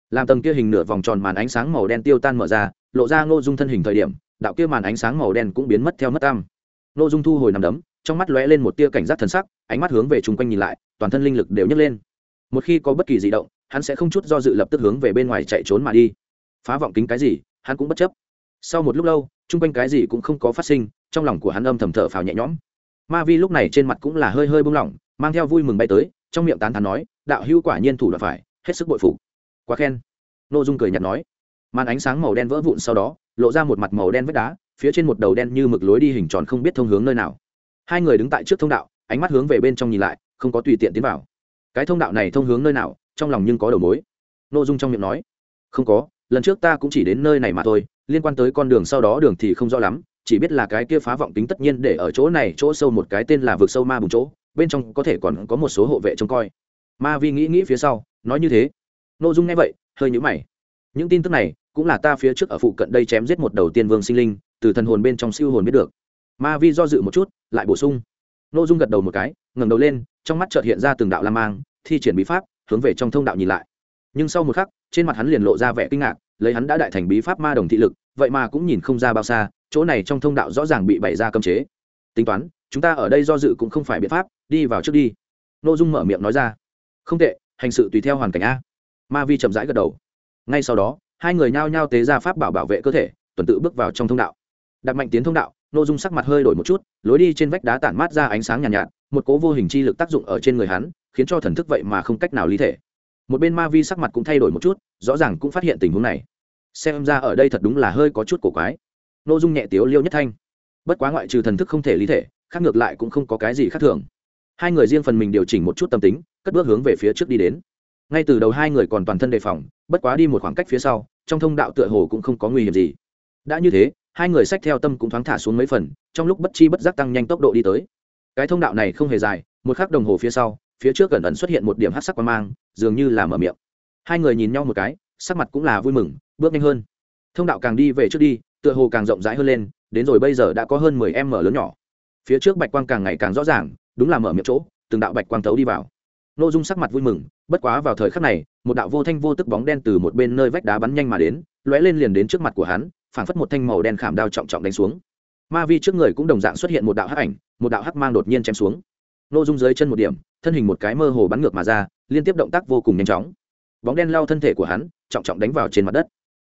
S1: Làm tầng kia hình nửa vòng tròn màn ánh sáng màu đen tiêu tan mở ra, lộ ra ngô dung thân hình thời điểm, đạo kia màn ánh sáng màu đen cũng biến mất theo mất tam ngô dung thu hồi nằm đấm trong mắt lóe lên một tia cảnh giác thần sắc, ánh mắt hướng về chung quanh nhìn lại, toàn thân linh lực đều nhấc lên. Một khi có bất kỳ di động, hắn sẽ không chút do dự lập tức hướng về bên ngoài chạy trốn mà đi. Phá vọng kính cái gì, hắn cũng bất chấp. Sau một lúc lâu, chung quanh cái gì cũng không có phát sinh, trong lòng của hắn âm thầm thở phào nhẹ nhõm. Ma vi lúc này trên mặt cũng là hơi hơi bung lỏng, mang theo vui mừng bay tới, trong miệng tán thán nói, đạo hữu quả nhiên thủ đoạn phải, hết sức bội phục. Quá khen. Nội dung cười nhạt nói. Màn ánh sáng màu đen vỡ vụn sau đó, lộ ra một mặt màu đen vách đá, phía trên một đầu đen như mực lối đi hình tròn không biết thông hướng nơi nào hai người đứng tại trước thông đạo, ánh mắt hướng về bên trong nhìn lại, không có tùy tiện tiến vào. Cái thông đạo này thông hướng nơi nào, trong lòng nhưng có đầu mối. Nội dung trong miệng nói, không có, lần trước ta cũng chỉ đến nơi này mà thôi, liên quan tới con đường sau đó đường thì không rõ lắm, chỉ biết là cái kia phá vọng tính tất nhiên để ở chỗ này, chỗ sâu một cái tên là vực sâu ma bùng chỗ, bên trong có thể còn có một số hộ vệ trông coi. Ma vi nghĩ nghĩ phía sau, nói như thế. Nội dung nghe vậy, hơi nhữ mày. Những tin tức này cũng là ta phía trước ở phụ cận đây chém giết một đầu tiên vương sinh linh, từ thần hồn bên trong siêu hồn biết được ma vi do dự một chút, lại bổ sung. Nội dung gật đầu một cái, ngẩng đầu lên, trong mắt chợt hiện ra từng đạo la mang, thi triển bí pháp, hướng về trong thông đạo nhìn lại. Nhưng sau một khắc, trên mặt hắn liền lộ ra vẻ kinh ngạc, lấy hắn đã đại thành bí pháp ma đồng thị lực, vậy mà cũng nhìn không ra bao xa, chỗ này trong thông đạo rõ ràng bị bày ra cấm chế. Tính toán, chúng ta ở đây do dự cũng không phải biện pháp, đi vào trước đi. Nội dung mở miệng nói ra. Không tệ, hành sự tùy theo hoàn cảnh a. Ma vi chậm rãi gật đầu. Ngay sau đó, hai người nhao nhao tế ra pháp bảo bảo vệ cơ thể, tuần tự bước vào trong thông đạo. Đặt mạnh tiến thông đạo nội dung sắc mặt hơi đổi một chút lối đi trên vách đá tản mát ra ánh sáng nhàn nhạt, nhạt một cố vô hình chi lực tác dụng ở trên người hắn khiến cho thần thức vậy mà không cách nào lý thể. Một bên ma vi sắc mặt cũng thay đổi một chút rõ ràng cũng phát hiện tình huống này. Xem ra ở đây thật đúng là hơi có chút cổ quái. Nội dung nhẹ tiếu liêu nhất thanh. Bất quá ngoại trừ thần thức không thể lý thể khác ngược lại cũng không có cái gì khác thường. Hai người riêng phần mình điều chỉnh một chút tâm tính cất bước hướng về phía trước đi đến. Ngay từ đầu hai người còn toàn thân đề phòng bất quá đi một khoảng cách phía sau trong thông đạo tựa hồ cũng không có nguy hiểm gì. Đã như thế hai người sách theo tâm cũng thoáng thả xuống mấy phần, trong lúc bất chi bất giác tăng nhanh tốc độ đi tới. Cái thông đạo này không hề dài, một khắc đồng hồ phía sau, phía trước gần ẩn xuất hiện một điểm hát sắc quan mang, dường như là mở miệng. Hai người nhìn nhau một cái, sắc mặt cũng là vui mừng, bước nhanh hơn. Thông đạo càng đi về trước đi, tựa hồ càng rộng rãi hơn lên, đến rồi bây giờ đã có hơn mười em mở lớn nhỏ. Phía trước bạch quang càng ngày càng rõ ràng, đúng là mở miệng chỗ, từng đạo bạch quang tấu đi vào. N ô dung sắc mặt vui mừng, bất quá vào thời khắc này, một đạo vô thanh vô tức bóng đen từ một bên nơi vách đá bắn nhanh mà đến, lóe lên liền đến trước mặt của hắn phảng phất một thanh màu đen khảm đao trọng trọng đánh xuống. Ma vi trước người cũng đồng dạng xuất hiện một đạo hắc ảnh, một đạo hắc mang đột nhiên chém xuống. Nô dung dưới chân một điểm, thân hình một cái mơ hồ bắn ngược mà ra, liên tiếp động tác vô cùng nhanh chóng. Bóng đen lao thân thể của hắn, trọng trọng đánh vào trên mặt đất.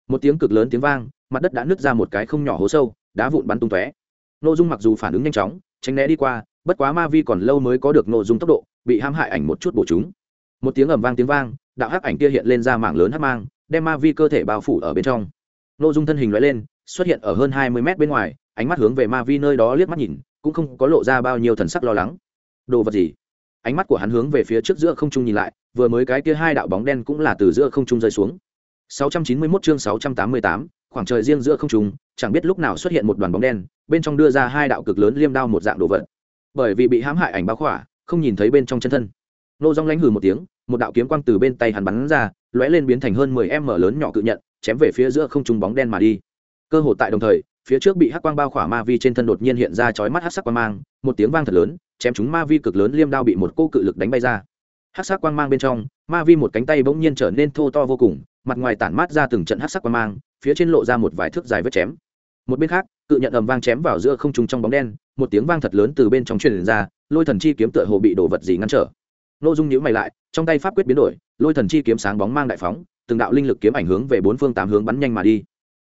S1: Một tiếng cực lớn tiếng vang, mặt đất đã nứt ra một cái không nhỏ hố sâu, đá vụn bắn tung tóe. Nô dung mặc dù phản ứng nhanh chóng, tránh né đi qua, bất quá ma vi còn lâu mới có được Nô dung tốc độ, bị hãm hại ảnh một chút bổ chúng. Một tiếng ầm vang tiếng vang, đạo hắc ảnh kia hiện lên ra mảng lớn hắc mang, đem ma vi cơ thể bao phủ ở bên trong nội dung thân hình loại lên xuất hiện ở hơn hai mươi mét bên ngoài ánh mắt hướng về ma vi nơi đó liếc mắt nhìn cũng không có lộ ra bao nhiêu thần sắc lo lắng. Đồ vật gì? Ánh mắt của hắn hướng về phía trước giữa không trung nhìn lại vừa mới cái kia hai đạo bóng đen cũng là từ giữa không trung rơi xuống. 691 chương 688, khoảng trời riêng giữa không trung chẳng biết lúc nào xuất hiện một đoàn bóng đen bên trong đưa ra hai đạo cực lớn liêm đao một dạng đồ vật. Bởi vì bị hãm hại ảnh bao khỏa không nhìn thấy bên trong chân thân. Nô dung lánh hừ một tiếng một đạo kiếm quang từ bên tay hắn bắn ra lóe lên biến thành hơn 10 m lớn nhỏ cự nhận chém về phía giữa không trung bóng đen mà đi. Cơ hội tại đồng thời, phía trước bị hắc quang bao khỏa ma vi trên thân đột nhiên hiện ra chói mắt hắc sắc quang mang, một tiếng vang thật lớn, chém chúng ma vi cực lớn liêm đao bị một cô cự lực đánh bay ra. Hắc sắc quang mang bên trong, ma vi một cánh tay bỗng nhiên trở nên thô to vô cùng, mặt ngoài tản mát ra từng trận hắc sắc quang mang, phía trên lộ ra một vài thước dài vết chém. Một bên khác, cự nhận ầm vang chém vào giữa không trung trong bóng đen, một tiếng vang thật lớn từ bên trong truyền ra, lôi thần chi kiếm tựa hồ bị đổ vật gì ngăn trở. Nội dung nhíu mày lại, trong tay pháp quyết biến đổi, lôi thần chi kiếm sáng bóng mang đại phóng từng đạo linh lực kiếm ảnh hướng về bốn phương tám hướng bắn nhanh mà đi.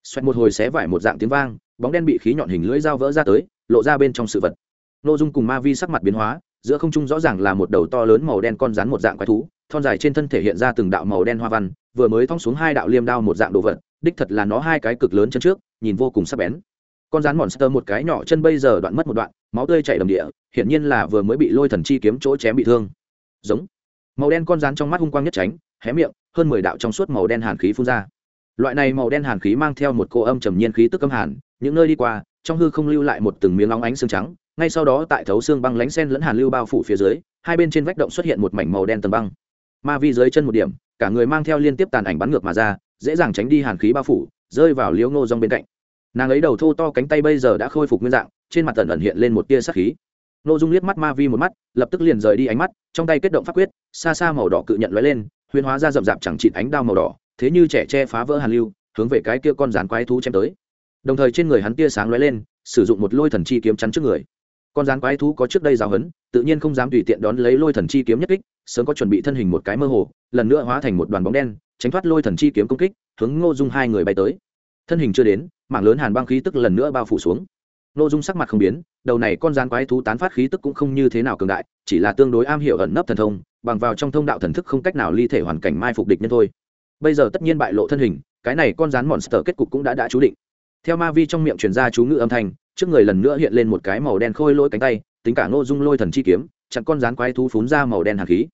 S1: Xoẹt một hồi xé vải một dạng tiếng vang, bóng đen bị khí nhọn hình lưỡi dao vỡ ra tới, lộ ra bên trong sự vật. Nội dung cùng ma vi sắc mặt biến hóa, giữa không trung rõ ràng là một đầu to lớn màu đen con rắn một dạng quái thú, thon dài trên thân thể hiện ra từng đạo màu đen hoa văn, vừa mới thong xuống hai đạo liêm đao một dạng đồ vật, đích thật là nó hai cái cực lớn chân trước, nhìn vô cùng sắc bén. Con rắn monster một cái nhỏ chân bây giờ đoạn mất một đoạn, máu tươi chảy đầm địa, hiển nhiên là vừa mới bị lôi thần chi kiếm chỗ chém bị thương. Giống. Màu đen con rắn trong mắt hung quang nhất tránh hé miệng, hơn mười đạo trong suốt màu đen hàn khí phun ra. Loại này màu đen hàn khí mang theo một cô âm trầm nhiên khí tức âm hàn, những nơi đi qua, trong hư không lưu lại một từng miếng óng ánh xương trắng, ngay sau đó tại thấu xương băng lánh sen lẫn hàn lưu bao phủ phía dưới, hai bên trên vách động xuất hiện một mảnh màu đen tầng băng. Ma vi dưới chân một điểm, cả người mang theo liên tiếp tàn ảnh bắn ngược mà ra, dễ dàng tránh đi hàn khí bao phủ, rơi vào liễu ngô rong bên cạnh. Nàng ấy đầu thô to cánh tay bây giờ đã khôi phục nguyên dạng, trên mặt tần ẩn hiện lên một tia sắc khí. N ô dung liếc mắt ma vi một mắt, lập tức liền rời đi ánh mắt, trong tay kết động pháp quyết, xa xa màu đỏ cự nhận lóe lên huyền hóa ra rậm rạp chẳng chịt ánh đao màu đỏ, thế như trẻ che phá vỡ hàn lưu, hướng về cái kia con rán quái thú chém tới. Đồng thời trên người hắn tia sáng lóe lên, sử dụng một lôi thần chi kiếm chắn trước người. Con rán quái thú có trước đây giáo hấn tự nhiên không dám tùy tiện đón lấy lôi thần chi kiếm nhất kích, sớm có chuẩn bị thân hình một cái mơ hồ, lần nữa hóa thành một đoàn bóng đen, tránh thoát lôi thần chi kiếm công kích, hướng ngô dung hai người bay tới. Thân hình chưa đến, mảng lớn hàn băng khí tức lần nữa bao phủ xuống ngô dung sắc mặt không biến, đầu này con rán quái thú tán phát khí tức cũng không như thế nào cường đại, chỉ là tương đối am hiểu ẩn nấp thần thông, bằng vào trong thông đạo thần thức không cách nào ly thể hoàn cảnh mai phục địch nhân thôi. Bây giờ tất nhiên bại lộ thân hình, cái này con rán monster kết cục cũng đã đã chú định. Theo ma vi trong miệng truyền ra chú ngữ âm thanh, trước người lần nữa hiện lên một cái màu đen khôi lôi cánh tay, tính cả ngô dung lôi thần chi kiếm, chặn con rán quái thú phún ra màu đen hạt khí.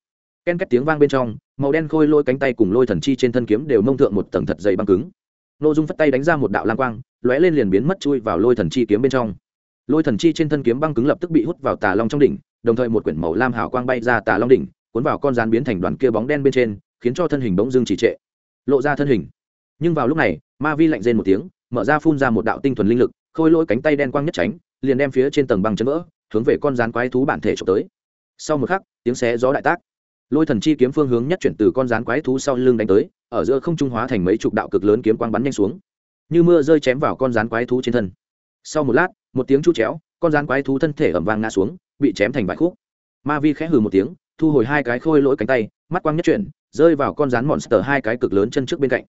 S1: Ken két tiếng vang bên trong, màu đen khôi lôi cánh tay cùng lôi thần chi trên thân kiếm đều mông thượng một tầng thật dày băng cứng. Ngô dung phất tay đánh ra một đạo lang quang lóe lên liền biến mất chui vào lôi thần chi kiếm bên trong. Lôi thần chi trên thân kiếm băng cứng lập tức bị hút vào tà long trong đỉnh, đồng thời một quyển màu lam hào quang bay ra tà long đỉnh, cuốn vào con rán biến thành đoàn kia bóng đen bên trên, khiến cho thân hình bỗng dưng chỉ trệ. Lộ ra thân hình. Nhưng vào lúc này, ma vi lạnh rên một tiếng, mở ra phun ra một đạo tinh thuần linh lực, khôi lỗi cánh tay đen quang nhất tránh, liền đem phía trên tầng băng chấn vỡ, hướng về con rán quái thú bản thể trộm tới. Sau một khắc, tiếng xé gió đại tác. Lôi thần chi kiếm phương hướng nhất chuyển từ con rán quái thú sau lưng đánh tới, ở giữa không trung hóa thành mấy chục đạo cực lớn kiếm quang bắn nhanh xuống như mưa rơi chém vào con rán quái thú trên thân. Sau một lát, một tiếng chu chéo, con rán quái thú thân thể ẩm vàng ngã xuống, bị chém thành vài khúc. Ma vi khẽ hừ một tiếng, thu hồi hai cái khôi lỗi cánh tay, mắt quang nhất chuyển, rơi vào con rán sờ hai cái cực lớn chân trước bên cạnh.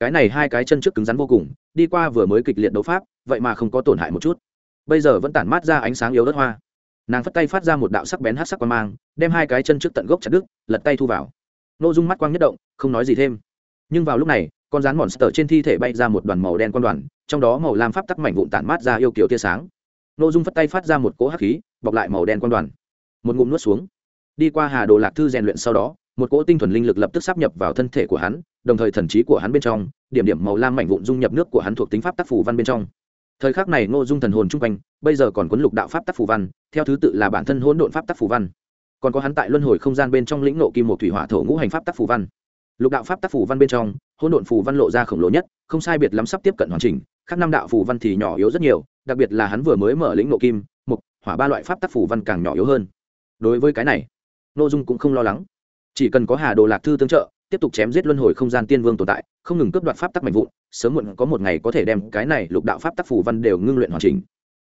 S1: Cái này hai cái chân trước cứng rắn vô cùng, đi qua vừa mới kịch liệt đấu pháp, vậy mà không có tổn hại một chút. Bây giờ vẫn tản mát ra ánh sáng yếu đất hoa. Nàng phất tay phát ra một đạo sắc bén hát sắc quan mang, đem hai cái chân trước tận gốc chặt đứt, lật tay thu vào. N ô dung mắt quang nhất động, không nói gì thêm. Nhưng vào lúc này con rán monster trên thi thể bay ra một đoàn màu đen quan đoàn, trong đó màu lam pháp tắc mảnh vụn tản mát ra yêu kiểu tia sáng. N ô dung phất tay phát ra một cỗ hắc khí, bọc lại màu đen quan đoàn. Một ngụm nuốt xuống. Đi qua hà đồ lạc thư rèn luyện sau đó, một cỗ tinh thuần linh lực lập tức sắp nhập vào thân thể của hắn, đồng thời thần trí của hắn bên trong, điểm điểm màu lam mảnh vụn dung nhập nước của hắn thuộc tính pháp tác phủ văn bên trong. Thời khắc này ngô dung thần hồn trung quanh, bây giờ còn quấn lục đạo pháp tác phủ văn, theo thứ tự là bản thân hỗn độn pháp tác phủ văn. Còn có hắn tại luân hồi không gian bên trong lĩnh nộ kim một thủy hỏa thổ ngũ hành pháp tác phủ văn lục đạo pháp tác phủ văn bên trong, hỗn độn phủ văn lộ ra khổng lồ nhất, không sai biệt lắm sắp tiếp cận hoàn chỉnh, khác năm đạo phủ văn thì nhỏ yếu rất nhiều, đặc biệt là hắn vừa mới mở lĩnh nộ kim, mục, hỏa ba loại pháp tác phủ văn càng nhỏ yếu hơn. Đối với cái này nội dung cũng không lo lắng. Chỉ cần có hà đồ lạc thư tương trợ, tiếp tục chém giết luân hồi không gian tiên vương tồn tại, không ngừng cướp đoạt pháp tắc mạnh vụn, sớm muộn có một ngày có thể đem cái này lục đạo pháp tắc phủ văn đều ngưng luyện hoàn chỉnh.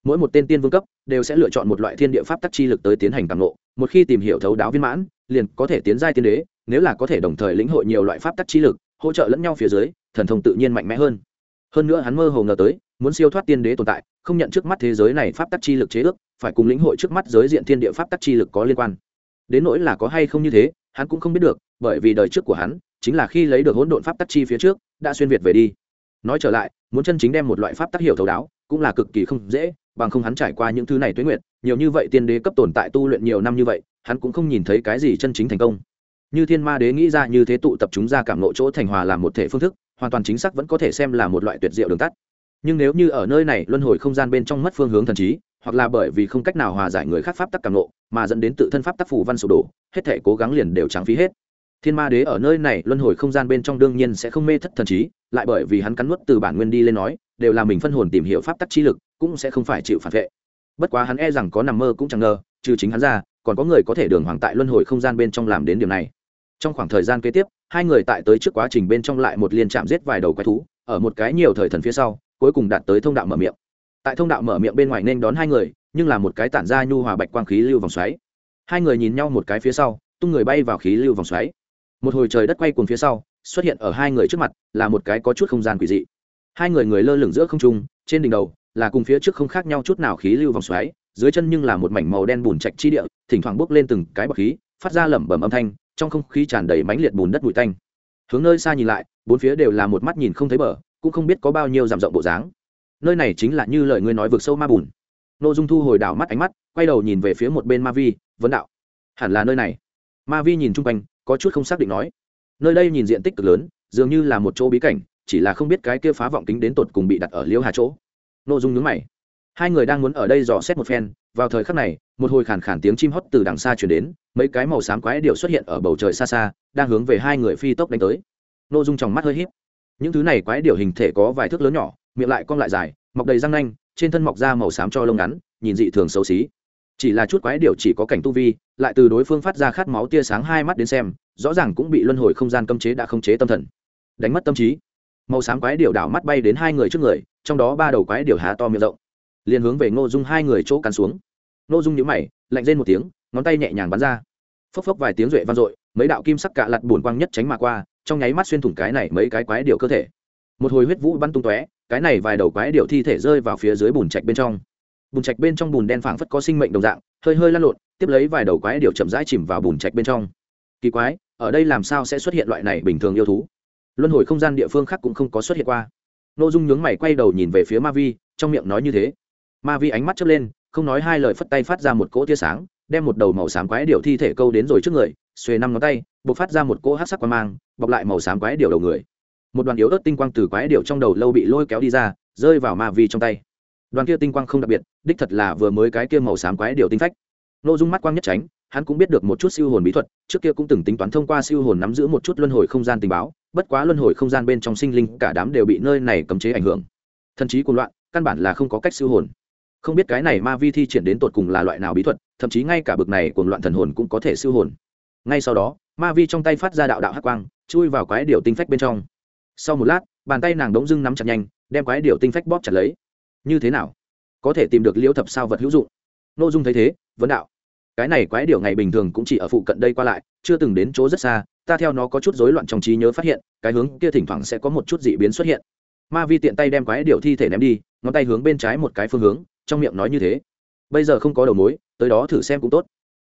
S1: Mỗi một tên tiên vương cấp đều sẽ lựa chọn một loại thiên địa pháp tắc chi lực tới tiến hành càng lộ, một khi tìm hiểu thấu đáo viên mãn, liền có thể tiến giai tiên đế nếu là có thể đồng thời lĩnh hội nhiều loại pháp tắc chi lực, hỗ trợ lẫn nhau phía dưới, thần thông tự nhiên mạnh mẽ hơn. Hơn nữa hắn mơ hồ ngờ tới, muốn siêu thoát tiên đế tồn tại, không nhận trước mắt thế giới này pháp tắc chi lực chế ước, phải cùng lĩnh hội trước mắt giới diện thiên địa pháp tắc chi lực có liên quan. Đến nỗi là có hay không như thế, hắn cũng không biết được, bởi vì đời trước của hắn, chính là khi lấy được hỗn độn pháp tắc chi phía trước, đã xuyên việt về đi. Nói trở lại, muốn chân chính đem một loại pháp tắc hiểu thấu đáo, cũng là cực kỳ không dễ, bằng không hắn trải qua những thứ này tuế nguyệt, nhiều như vậy tiên đế cấp tồn tại tu luyện nhiều năm như vậy, hắn cũng không nhìn thấy cái gì chân chính thành công như thiên ma đế nghĩ ra như thế tụ tập chúng ra cảm nộ chỗ thành hòa làm một thể phương thức, hoàn toàn chính xác vẫn có thể xem là một loại tuyệt diệu đường tắt. Nhưng nếu như ở nơi này luân hồi không gian bên trong mất phương hướng thần trí, hoặc là bởi vì không cách nào hòa giải người khác pháp tắc cảm nộ mà dẫn đến tự thân pháp tắc phủ văn sụp đổ, hết thể cố gắng liền đều trắng phí hết. Thiên ma đế ở nơi này luân hồi không gian bên trong đương nhiên sẽ không mê thất thần trí, lại bởi vì hắn cắn nuốt từ bản nguyên đi lên nói, đều là mình phân hồn tìm hiểu pháp tắc chi lực, cũng sẽ không phải chịu phản vệ. Bất quá hắn e rằng có nằm mơ cũng chẳng ngờ, trừ chính hắn ra, còn có người có thể đường hoàng tại luân hồi không gian bên trong làm đến điều này trong khoảng thời gian kế tiếp, hai người tại tới trước quá trình bên trong lại một liên chạm giết vài đầu quái thú, ở một cái nhiều thời thần phía sau, cuối cùng đạt tới thông đạo mở miệng. Tại thông đạo mở miệng bên ngoài nên đón hai người, nhưng là một cái tản ra nhu hòa bạch quang khí lưu vòng xoáy. Hai người nhìn nhau một cái phía sau, tung người bay vào khí lưu vòng xoáy. Một hồi trời đất quay cuồng phía sau, xuất hiện ở hai người trước mặt, là một cái có chút không gian quỷ dị. Hai người người lơ lửng giữa không trung, trên đỉnh đầu, là cùng phía trước không khác nhau chút nào khí lưu vòng xoáy, dưới chân nhưng là một mảnh màu đen bùn trạch chi địa, thỉnh thoảng bốc lên từng cái bọc khí, phát ra lẩm bẩm âm thanh trong không khí tràn đầy mánh liệt bùn đất bụi tanh. Hướng nơi xa nhìn lại, bốn phía đều là một mắt nhìn không thấy bờ, cũng không biết có bao nhiêu giảm rộng bộ dáng. Nơi này chính là như lời ngươi nói vượt sâu ma bùn. N ô dung thu hồi đảo mắt ánh mắt, quay đầu nhìn về phía một bên ma vi, vấn đạo. Hẳn là nơi này. Ma vi nhìn chung quanh, có chút không xác định nói. Nơi đây nhìn diện tích cực lớn, dường như là một chỗ bí cảnh, chỉ là không biết cái kia phá vọng kính đến tột cùng bị đặt ở liêu hà chỗ. N ô dung nhướng mày. Hai người đang muốn ở đây dò xét một phen, vào thời khắc này một hồi khàn khàn tiếng chim hót từ đằng xa chuyển đến, mấy cái màu xám quái điệu xuất hiện ở bầu trời xa xa, đang hướng về hai người phi tốc đánh tới. N ô dung trong mắt hơi h í p những thứ này quái điệu hình thể có vài thước lớn nhỏ, miệng lại cong lại dài, mọc đầy răng nanh, trên thân mọc da màu xám cho lông ngắn, nhìn dị thường xấu xí. Chỉ là chút quái điệu chỉ có cảnh tu vi, lại từ đối phương phát ra khát máu tia sáng hai mắt đến xem, rõ ràng cũng bị luân hồi không gian cấm chế đã không chế tâm thần. Đánh mất tâm trí. Màu xám quái điệu đảo mắt bay đến hai người trước người, trong đó ba đầu quái điệu há to miệng rộng. Liền hướng về ngô dung hai người chỗ cắn xuống. Nô dung nhíu mày, lạnh rên một tiếng, ngón tay nhẹ nhàng bắn ra. Phốc phốc vài tiếng duệ vang dội, mấy đạo kim sắc cạ lặt buồn quang nhất tránh mà qua, trong nháy mắt xuyên thủng cái này mấy cái quái điệu cơ thể. Một hồi huyết vũ bắn tung tóe, cái này vài đầu quái điệu thi thể rơi vào phía dưới bùn trạch bên trong. Bùn trạch bên trong bùn đen phảng phất có sinh mệnh đồng dạng, hơi hơi lăn lộn, tiếp lấy vài đầu quái điệu chậm rãi chìm vào bùn trạch bên trong. Kỳ quái, ở đây làm sao sẽ xuất hiện loại này bình thường yêu thú? Luân hồi không gian địa phương khác cũng không có xuất hiện qua. N ô dung nhướng mày quay đầu nhìn về phía ma vi, trong miệng nói như thế. Ma vi ánh mắt chớp lên không nói hai lời phất tay phát ra một cỗ tia sáng, đem một đầu màu xám quái điệu thi thể câu đến rồi trước người, xuề năm ngón tay b ộ c phát ra một cỗ hát sắc quang mang, bọc lại màu xám quái điệu đầu người. Một đoàn yếu ớt tinh quang từ quái điệu trong đầu lâu bị lôi kéo đi ra, rơi vào ma vi trong tay. Đoàn kia tinh quang không đặc biệt, đích thật là vừa mới cái kia màu xám quái điệu tinh phách. N ô dung mắt quang nhất tránh, hắn cũng biết được một chút siêu hồn bí thuật, trước kia cũng từng tính toán thông qua siêu hồn nắm giữ một chút luân hồi không gian tình báo, bất quá luân hồi không gian bên trong sinh linh cả đám đều bị nơi này cấm chế ảnh hưởng. Thần trí cuồng loạn, căn bản là không có cách siêu hồn không biết cái này ma vi thi triển đến tột cùng là loại nào bí thuật, thậm chí ngay cả bực này cuồng loạn thần hồn cũng có thể siêu hồn. Ngay sau đó, ma vi trong tay phát ra đạo đạo hắc quang, chui vào quái điệu tinh phách bên trong. Sau một lát, bàn tay nàng đống dưng nắm chặt nhanh, đem quái điệu tinh phách bóp chặt lấy. Như thế nào? Có thể tìm được liễu thập sao vật hữu dụng. N ô dung thấy thế, vấn đạo. Cái này quái điệu ngày bình thường cũng chỉ ở phụ cận đây qua lại, chưa từng đến chỗ rất xa, ta theo nó có chút rối loạn trong trí nhớ phát hiện, cái hướng kia thỉnh thoảng sẽ có một chút dị biến xuất hiện. Ma vi tiện tay đem quái điệu thi thể ném đi, ngón tay hướng bên trái một cái phương hướng trong miệng nói như thế. Bây giờ không có đầu mối, tới đó thử xem cũng tốt.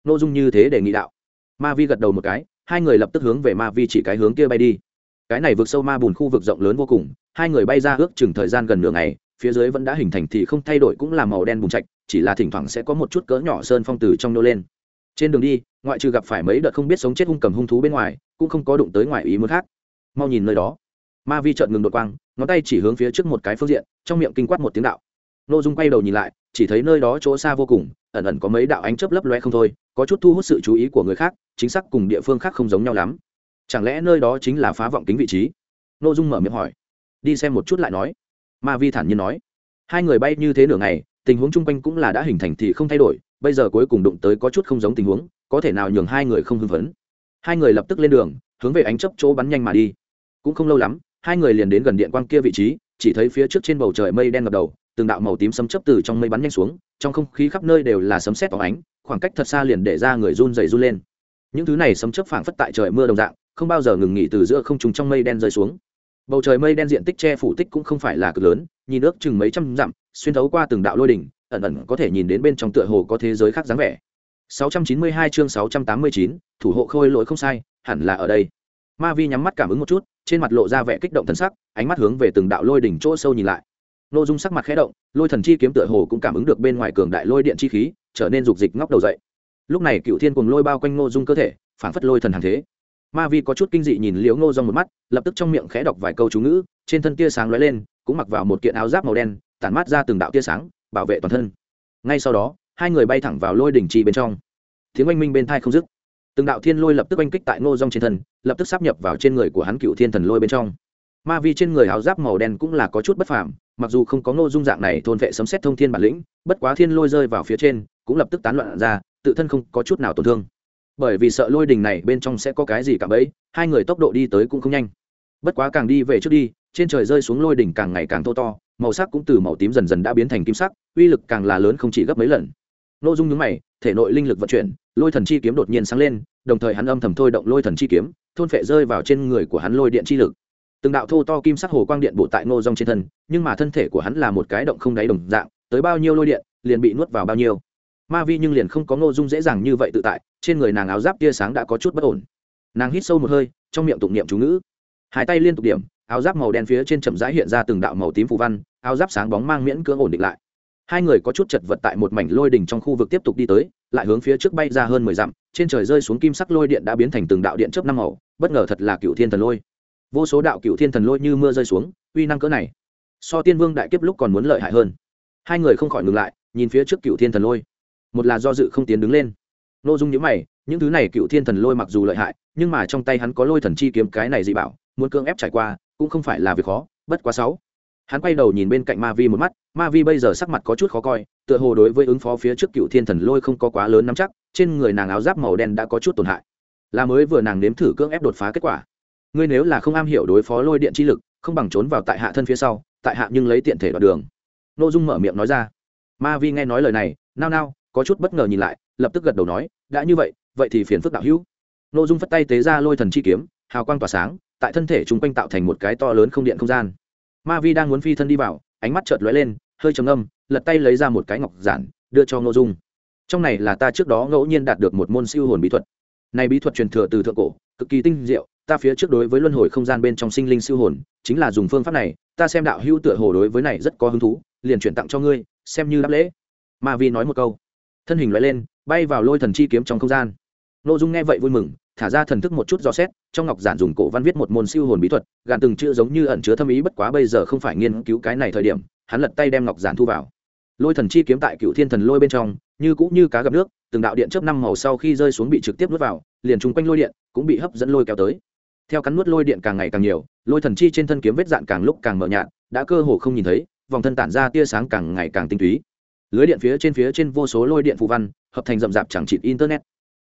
S1: N ô dung như thế để nghị đạo. Ma vi gật đầu một cái, hai người lập tức hướng về ma vi chỉ cái hướng kia bay đi. Cái này vượt sâu ma bùn khu vực rộng lớn vô cùng, hai người bay ra ước chừng thời gian gần nửa ngày, phía dưới vẫn đã hình thành thì không thay đổi cũng là màu đen bùn trạch, chỉ là thỉnh thoảng sẽ có một chút cỡ nhỏ sơn phong từ trong nô lên. Trên đường đi, ngoại trừ gặp phải mấy đợt không biết sống chết hung cầm hung thú bên ngoài, cũng không có đụng tới ngoài ý muốn khác. Mau nhìn nơi đó. Ma vi trợn ngừng đột quang, ngón tay chỉ hướng phía trước một cái phương diện, trong miệng kinh quát một tiếng đạo. Nô dung quay đầu nhìn lại, chỉ thấy nơi đó chỗ xa vô cùng, ẩn ẩn có mấy đạo ánh chớp lấp loé không thôi, có chút thu hút sự chú ý của người khác, chính xác cùng địa phương khác không giống nhau lắm. Chẳng lẽ nơi đó chính là phá vọng kính vị trí? Nô dung mở miệng hỏi. Đi xem một chút lại nói. Ma vi thản nhiên nói. Hai người bay như thế nửa ngày, tình huống chung quanh cũng là đã hình thành thì không thay đổi, bây giờ cuối cùng đụng tới có chút không giống tình huống, có thể nào nhường hai người không hưng phấn? Hai người lập tức lên đường, hướng về ánh chớp chỗ bắn nhanh mà đi. Cũng không lâu lắm, hai người liền đến gần điện quang kia vị trí, chỉ thấy phía trước trên bầu trời mây đen ngập đầu từng đạo màu tím sấm chớp từ trong mây bắn nhanh xuống trong không khí khắp nơi đều là sấm sét phóng ánh khoảng cách thật xa liền để ra người run dày run lên. Những thứ này sấm chớp phảng phất tại trời mưa đồng dạng không bao giờ ngừng nghỉ từ giữa không trùng trong mây đen rơi xuống. Bầu trời mây đen diện tích che phủ tích cũng không phải là cực lớn nhìn ước chừng mấy trăm dặm xuyên thấu qua từng đạo lôi đỉnh ẩn ẩn có thể nhìn đến bên trong tựa hồ có thế giới khác dáng vẻ. 692 chương 689, thủ hộ khôi lỗi không sai hẳn là ở đây. Ma vi nhắm mắt cảm ứng một chút trên mặt lộ ra vẻ kích động thần sắc ánh mắt hướng về từng đạo lôi đỉnh chỗ sâu nhìn lại nội dung sắc mặt khẽ động, lôi thần chi kiếm tựa hồ cũng cảm ứng được bên ngoài cường đại lôi điện chi khí, trở nên rục dịch ngóc đầu dậy. Lúc này cựu thiên cùng lôi bao quanh ngô dung cơ thể phản phất lôi thần hàng thế. Ma vi có chút kinh dị nhìn liếu ngô dung một mắt, lập tức trong miệng khẽ đọc vài câu chú ngữ, trên thân tia sáng lóe lên, cũng mặc vào một kiện áo giáp màu đen, tản mát ra từng đạo tia sáng, bảo vệ toàn thân. Ngay sau đó, hai người bay thẳng vào lôi đỉnh trì bên trong. Tiếng oanh minh bên thai không dứt. Từng đạo thiên lôi lập tức oanh kích tại ngô dung trên thân, lập tức sắp nhập vào trên người của hắn cựu thiên thần lôi bên trong. Ma vi trên người áo giáp màu đen cũng là có chút bất phàm mặc dù không có ngô dung dạng này thôn vệ sấm xét thông thiên bản lĩnh, bất quá thiên lôi rơi vào phía trên, cũng lập tức tán loạn ra, tự thân không có chút nào tổn thương. Bởi vì sợ lôi đình này bên trong sẽ có cái gì cả bấy, hai người tốc độ đi tới cũng không nhanh. Bất quá càng đi về trước đi, trên trời rơi xuống lôi đỉnh càng ngày càng thô to, màu sắc cũng từ màu tím dần dần đã biến thành kim sắc, uy lực càng là lớn không chỉ gấp mấy lần. Nội dung nhúng mày, thể nội linh lực vận chuyển, lôi thần chi kiếm đột nhiên sáng lên, đồng thời hắn âm thầm thôi động lôi thần chi kiếm, thôn phệ rơi vào trên người của hắn lôi điện chi lực từng đạo thô to kim sắc hồ quang điện bộ tại ngô rong trên thân, nhưng mà thân thể của hắn là một cái động không đáy đồng dạng, tới bao nhiêu lôi điện, liền bị nuốt vào bao nhiêu. Ma vi nhưng liền không có ngô dung dễ dàng như vậy tự tại, trên người nàng áo giáp tia sáng đã có chút bất ổn. Nàng hít sâu một hơi, trong miệng tụng niệm chú ngữ. Hai tay liên tục điểm, áo giáp màu đen phía trên chậm rãi hiện ra từng đạo màu tím phù văn, áo giáp sáng bóng mang miễn cưỡng ổn định lại. Hai người có chút chật vật tại một mảnh lôi đỉnh trong khu vực tiếp tục đi tới, lại hướng phía trước bay ra hơn mười dặm, trên trời rơi xuống kim sắc lôi điện đã biến thành từng đạo điện chớp năm màu, bất ngờ thật là cựu thiên thần lôi vô số đạo cựu thiên thần lôi như mưa rơi xuống, uy năng cỡ này, so tiên vương đại kiếp lúc còn muốn lợi hại hơn. Hai người không khỏi ngừng lại, nhìn phía trước cựu thiên thần lôi. Một là do dự không tiến đứng lên. Nội dung nhữ mày, những thứ này cựu thiên thần lôi mặc dù lợi hại, nhưng mà trong tay hắn có lôi thần chi kiếm cái này dị bảo, muốn cưỡng ép trải qua, cũng không phải là việc khó, bất quá sáu. Hắn quay đầu nhìn bên cạnh ma vi một mắt, ma vi bây giờ sắc mặt có chút khó coi, tựa hồ đối với ứng phó phía trước cựu thiên thần lôi không có quá lớn nắm chắc, trên người nàng áo giáp màu đen đã có chút tổn hại. Là mới vừa nàng nếm thử cưỡng ép đột phá kết quả ngươi nếu là không am hiểu đối phó lôi điện chi lực, không bằng trốn vào tại hạ thân phía sau, tại hạ nhưng lấy tiện thể đoạn đường. N ô dung mở miệng nói ra. Ma vi nghe nói lời này, nao nao, có chút bất ngờ nhìn lại, lập tức gật đầu nói, đã như vậy vậy thì phiền phức đạo hữu. N ô dung phất tay tế ra lôi thần chi kiếm, hào quang tỏa sáng, tại thân thể chung quanh tạo thành một cái to lớn không điện không gian. Ma vi đang muốn phi thân đi vào, ánh mắt chợt lóe lên, hơi trầm âm lật tay lấy ra một cái ngọc giản, đưa cho ngô dung. Trong này là ta trước đó ngẫu nhiên đạt được một môn siêu hồn bí thuật. Này bí thuật truyền thừa từ thượng cổ, cực kỳ tinh diệu ta phía trước đối với luân hồi không gian bên trong sinh linh siêu hồn, chính là dùng phương pháp này, ta xem đạo hữu tựa hồ đối với này rất có hứng thú, liền chuyển tặng cho ngươi, xem như đáp lễ. Ma vi nói một câu. Thân hình loại lên, bay vào lôi thần chi kiếm trong không gian. Nội dung nghe vậy vui mừng, thả ra thần thức một chút dò xét, trong ngọc giản dùng cổ văn viết một môn siêu hồn bí thuật, gàn từng chữ giống như ẩn chứa thâm ý bất quá bây giờ không phải nghiên cứu cái này thời điểm, hắn lật tay đem ngọc giản thu vào. Lôi thần chi kiếm tại cựu thiên thần lôi bên trong, như cũ như cá gặp nước, từng đạo điện chớp năm màu sau khi rơi xuống bị trực tiếp nuốt vào, liền chung quanh lôi điện cũng bị hấp dẫn lôi kéo tới theo cắn nuốt lôi điện càng ngày càng nhiều, lôi thần chi trên thân kiếm vết dạn càng lúc càng mờ nhạt, đã cơ hồ không nhìn thấy, vòng thân tản ra tia sáng càng ngày càng tinh túy. Lưới điện phía trên phía trên vô số lôi điện phù văn, hợp thành rậm rạp chẳng chịt internet.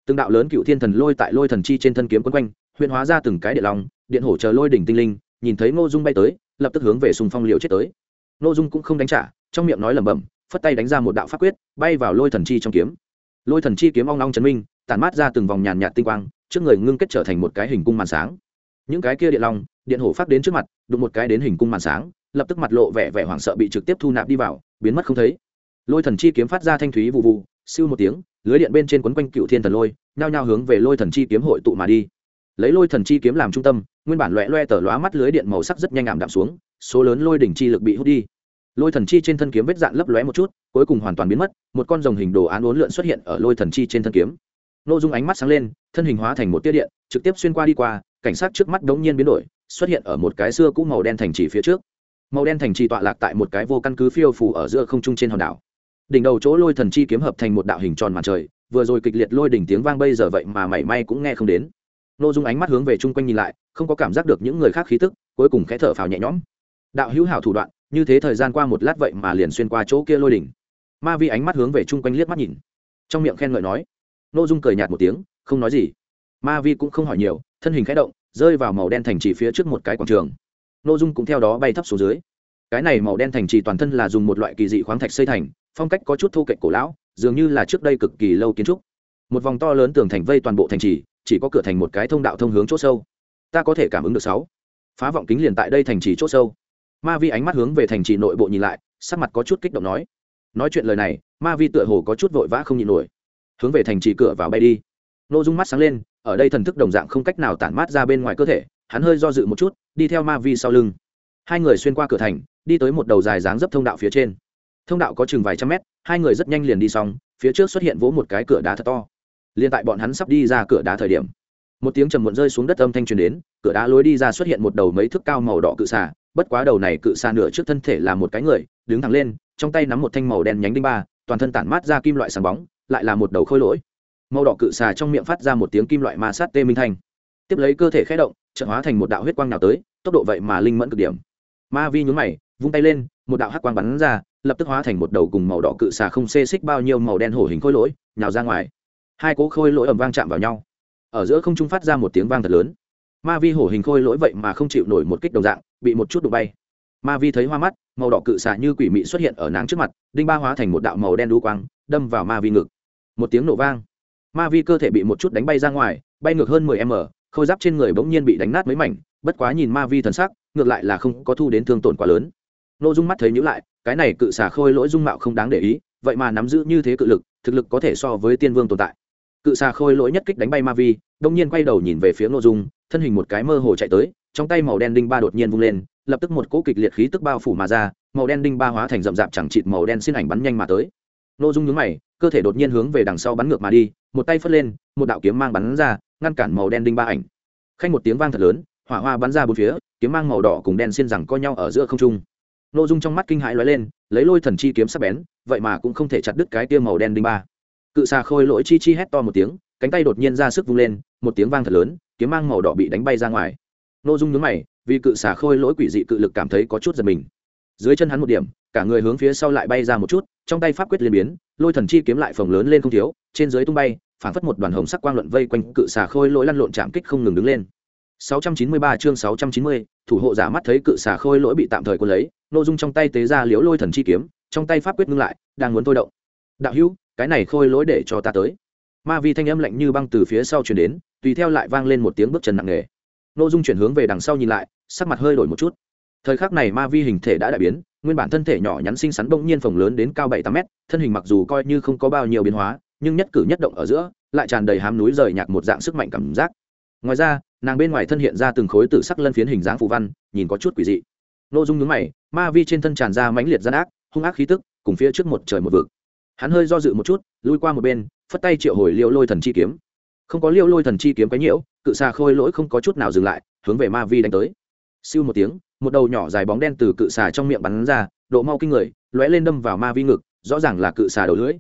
S1: Từng đạo lớn cựu thiên thần lôi tại lôi thần chi trên thân kiếm quấn quanh huyện hóa ra từng cái điện lòng điện hổ chờ lôi đỉnh tinh linh, nhìn thấy ngô dung bay tới, lập tức hướng về sùng phong liều chết tới. Ngô dung cũng không đánh trả, trong miệng nói lẩm bẩm, phất tay đánh ra một đạo pháp quyết, bay vào lôi thần chi trong kiếm. Lôi thần chi kiếm ong long chấn minh, tản mát ra từng vòng nhàn nhạt tinh quang, trước người ngưng kết trở thành một cái hình cung màn sáng những cái kia điện long, điện hổ phát đến trước mặt, đụng một cái đến hình cung màn sáng, lập tức mặt lộ vẻ vẻ hoảng sợ bị trực tiếp thu nạp đi vào, biến mất không thấy. Lôi thần chi kiếm phát ra thanh thúy vụ vụ siêu một tiếng, lưới điện bên trên quấn quanh cựu thiên thần lôi, nhao nhao hướng về lôi thần chi kiếm hội tụ mà đi. Lấy lôi thần chi kiếm làm trung tâm, nguyên bản loẹ loe tờ lóa mắt lưới điện màu sắc rất nhanh ảm đạm xuống, số lớn lôi đỉnh chi lực bị hút đi. Lôi thần chi trên thân kiếm vết dạn lấp lóe một chút, cuối cùng hoàn toàn biến mất, một con rồng hình đồ án uốn lượn xuất hiện ở lôi thần chi trên thân kiếm. N ô dung ánh mắt sáng lên, thân hình hóa thành một tia điện, trực tiếp xuyên qua đi qua cảnh sát trước mắt đống nhiên biến đổi, xuất hiện ở một cái xưa cũ màu đen thành trì phía trước. Màu đen thành trì tọa lạc tại một cái vô căn cứ phiêu phủ ở giữa không trung trên hòn đảo. Đỉnh đầu chỗ lôi thần chi kiếm hợp thành một đạo hình tròn màn trời, vừa rồi kịch liệt lôi đỉnh tiếng vang bây giờ vậy mà mảy may cũng nghe không đến. Nội dung ánh mắt hướng về chung quanh nhìn lại, không có cảm giác được những người khác khí tức, cuối cùng khẽ thở phào nhẹ nhõm. Đạo hữu hảo thủ đoạn, như thế thời gian qua một lát vậy mà liền xuyên qua chỗ kia lôi đỉnh. Ma vi ánh mắt hướng về chung quanh liếc mắt nhìn. Trong miệng khen ngợi nói. Nội dung cười nhạt một tiếng, không nói gì. Ma vi cũng không hỏi nhiều thân hình khẽ động, rơi vào màu đen thành trì phía trước một cái quảng trường. Nội dung cũng theo đó bay thấp xuống dưới. Cái này màu đen thành trì toàn thân là dùng một loại kỳ dị khoáng thạch xây thành, phong cách có chút thô kệch cổ lão, dường như là trước đây cực kỳ lâu kiến trúc. Một vòng to lớn tường thành vây toàn bộ thành trì, chỉ có cửa thành một cái thông đạo thông hướng chỗ sâu. Ta có thể cảm ứng được sáu. Phá vọng kính liền tại đây thành trì c h ỗ sâu. Ma vi ánh mắt hướng về thành trì nội bộ nhìn lại, sắc mặt có chút kích động nói. Nói chuyện lời này, ma vi tựa hồ có chút vội vã không nhịn nổi. Hướng về thành trì cửa vào bay đi. N ô dung mắt sáng lên ở đây thần thức đồng dạng không cách nào tản mát ra bên ngoài cơ thể, hắn hơi do dự một chút, đi theo ma vi sau lưng. Hai người xuyên qua cửa thành, đi tới một đầu dài dáng dấp thông đạo phía trên. Thông đạo có chừng vài trăm mét, hai người rất nhanh liền đi xong, phía trước xuất hiện vỗ một cái cửa đá thật to. Liền tại bọn hắn sắp đi ra cửa đá thời điểm, một tiếng trầm muộn rơi xuống đất âm thanh truyền đến, cửa đá lối đi ra xuất hiện một đầu mấy thước cao màu đỏ cự xà, bất quá đầu này cự xà nửa trước thân thể là một cái người, đứng thẳng lên, trong tay nắm một thanh màu đen nhánh đinh ba, toàn thân tản mát ra kim loại sáng bóng, lại là một đầu khôi lỗi màu đỏ cự xà trong miệng phát ra một tiếng kim loại ma sát tê minh thanh. Tiếp lấy cơ thể khé động trợ hóa thành một đạo huyết quang nào tới, tốc độ vậy mà linh mẫn cực điểm. Ma vi nhún mày, vung tay lên, một đạo hắc quang bắn ra, lập tức hóa thành một đầu cùng màu đỏ cự xà không xê xích bao nhiêu màu đen hổ hình khôi lỗi, nhào ra ngoài. Hai cỗ khôi lỗi ầm vang chạm vào nhau. Ở giữa không trung phát ra một tiếng vang thật lớn. Ma vi hổ hình khôi lỗi vậy mà không chịu nổi một kích đồng dạng, bị một chút đụng bay. Ma vi thấy hoa mắt, màu đỏ cự xà như quỷ mị xuất hiện ở nắng trước mặt, đinh ba hóa thành một đạo màu đen đu quang, đâm vào ma vi ngực. Một tiếng nổ vang ma vi cơ thể bị một chút đánh bay ra ngoài, bay ngược hơn mười m, khôi giáp trên người bỗng nhiên bị đánh nát mấy mảnh, bất quá nhìn ma vi thần sắc, ngược lại là không có thu đến thương tổn quá lớn. N ô dung mắt thấy nhữ lại, cái này cự xà khôi lỗi dung mạo không đáng để ý, vậy mà nắm giữ như thế cự lực, thực lực có thể so với tiên vương tồn tại. Cự xà khôi lỗi nhất kích đánh bay ma vi, đông nhiên quay đầu nhìn về phía n dung, thân hình một cái mơ hồ chạy tới, trong tay màu đen đinh ba đột nhiên vung lên, lập tức một cỗ kịch liệt khí tức bao phủ mà ra, màu đen đinh ba hóa thành rậm rạp chẳng chịt màu đen xin ảnh bắn nhanh mà tới. N ô dung nhướng mày, cơ thể đột nhiên hướng về đằng sau bắn ngược mà đi một tay phất lên, một đạo kiếm mang bắn ra, ngăn cản màu đen đinh ba ảnh. Khanh một tiếng vang thật lớn, hỏa hoa bắn ra bốn phía, kiếm mang màu đỏ cùng đen xiên rằng co nhau ở giữa không trung. N ô dung trong mắt kinh hãi lóe lên, lấy lôi thần chi kiếm sắc bén, vậy mà cũng không thể chặt đứt cái tia màu đen đinh ba. Cự xà khôi lỗi chi chi hét to một tiếng, cánh tay đột nhiên ra sức vung lên, một tiếng vang thật lớn, kiếm mang màu đỏ bị đánh bay ra ngoài. N ô dung nhớ mày, vì cự xà khôi lỗi quỷ dị cự lực cảm thấy có chút giật mình. Dưới chân hắn một điểm, cả người hướng phía sau lại bay ra một chút, trong tay pháp quyết liên biến, lôi thần chi kiếm lại phồng lớn lên không thiếu, trên dưới tung bay phảng phất một đoàn hồng sắc quang luận vây quanh cự xà khôi lỗi lăn lộn chạm kích không ngừng đứng lên 693 chương 690, thủ hộ giả mắt thấy cự xà khôi lỗi bị tạm thời cuốn lấy, nội dung trong tay tế ra liễu lôi thần chi kiếm, trong tay pháp quyết ngưng lại, đang muốn thôi động. Đạo hữu, cái này khôi lỗi để cho ta tới. Ma vi thanh âm lạnh như băng từ phía sau truyền đến, tùy theo lại vang lên một tiếng bước chân nặng nề. Nội dung chuyển hướng về đằng sau nhìn lại, sắc mặt hơi đổi một chút. Thời khắc này Ma vi hình thể đã đại biến, nguyên bản thân thể nhỏ nhắn xinh xắn bỗng nhiên phồng lớn đến cao 7-8 mét, thân hình mặc dù coi như không có bao nhiêu biến hóa, nhưng nhất cử nhất động ở giữa, lại tràn đầy hám núi rời nhạc một dạng sức mạnh cảm giác. Ngoài ra, nàng bên ngoài thân hiện ra từng khối tử sắc lân phiến hình dáng phù văn nhìn có chút quỷ dị. N ô dung nhướng mày ma vi trên thân tràn ra mãnh liệt gian ác hung ác khí tức cùng phía trước một trời một vực. Hắn hơi do dự một chút lui qua một bên phất tay triệu hồi liêu lôi thần chi kiếm. Không có liêu lôi thần chi kiếm cái nhiễu cự xà khôi lỗi không có chút nào dừng lại hướng về ma vi đánh tới. Siêu một tiếng một đầu nhỏ dài bóng đen từ cự xà trong miệng bắn ra độ mau kinh người lóe lên đâm vào ma vi ngực rõ ràng là cự xà đầu lưỡi.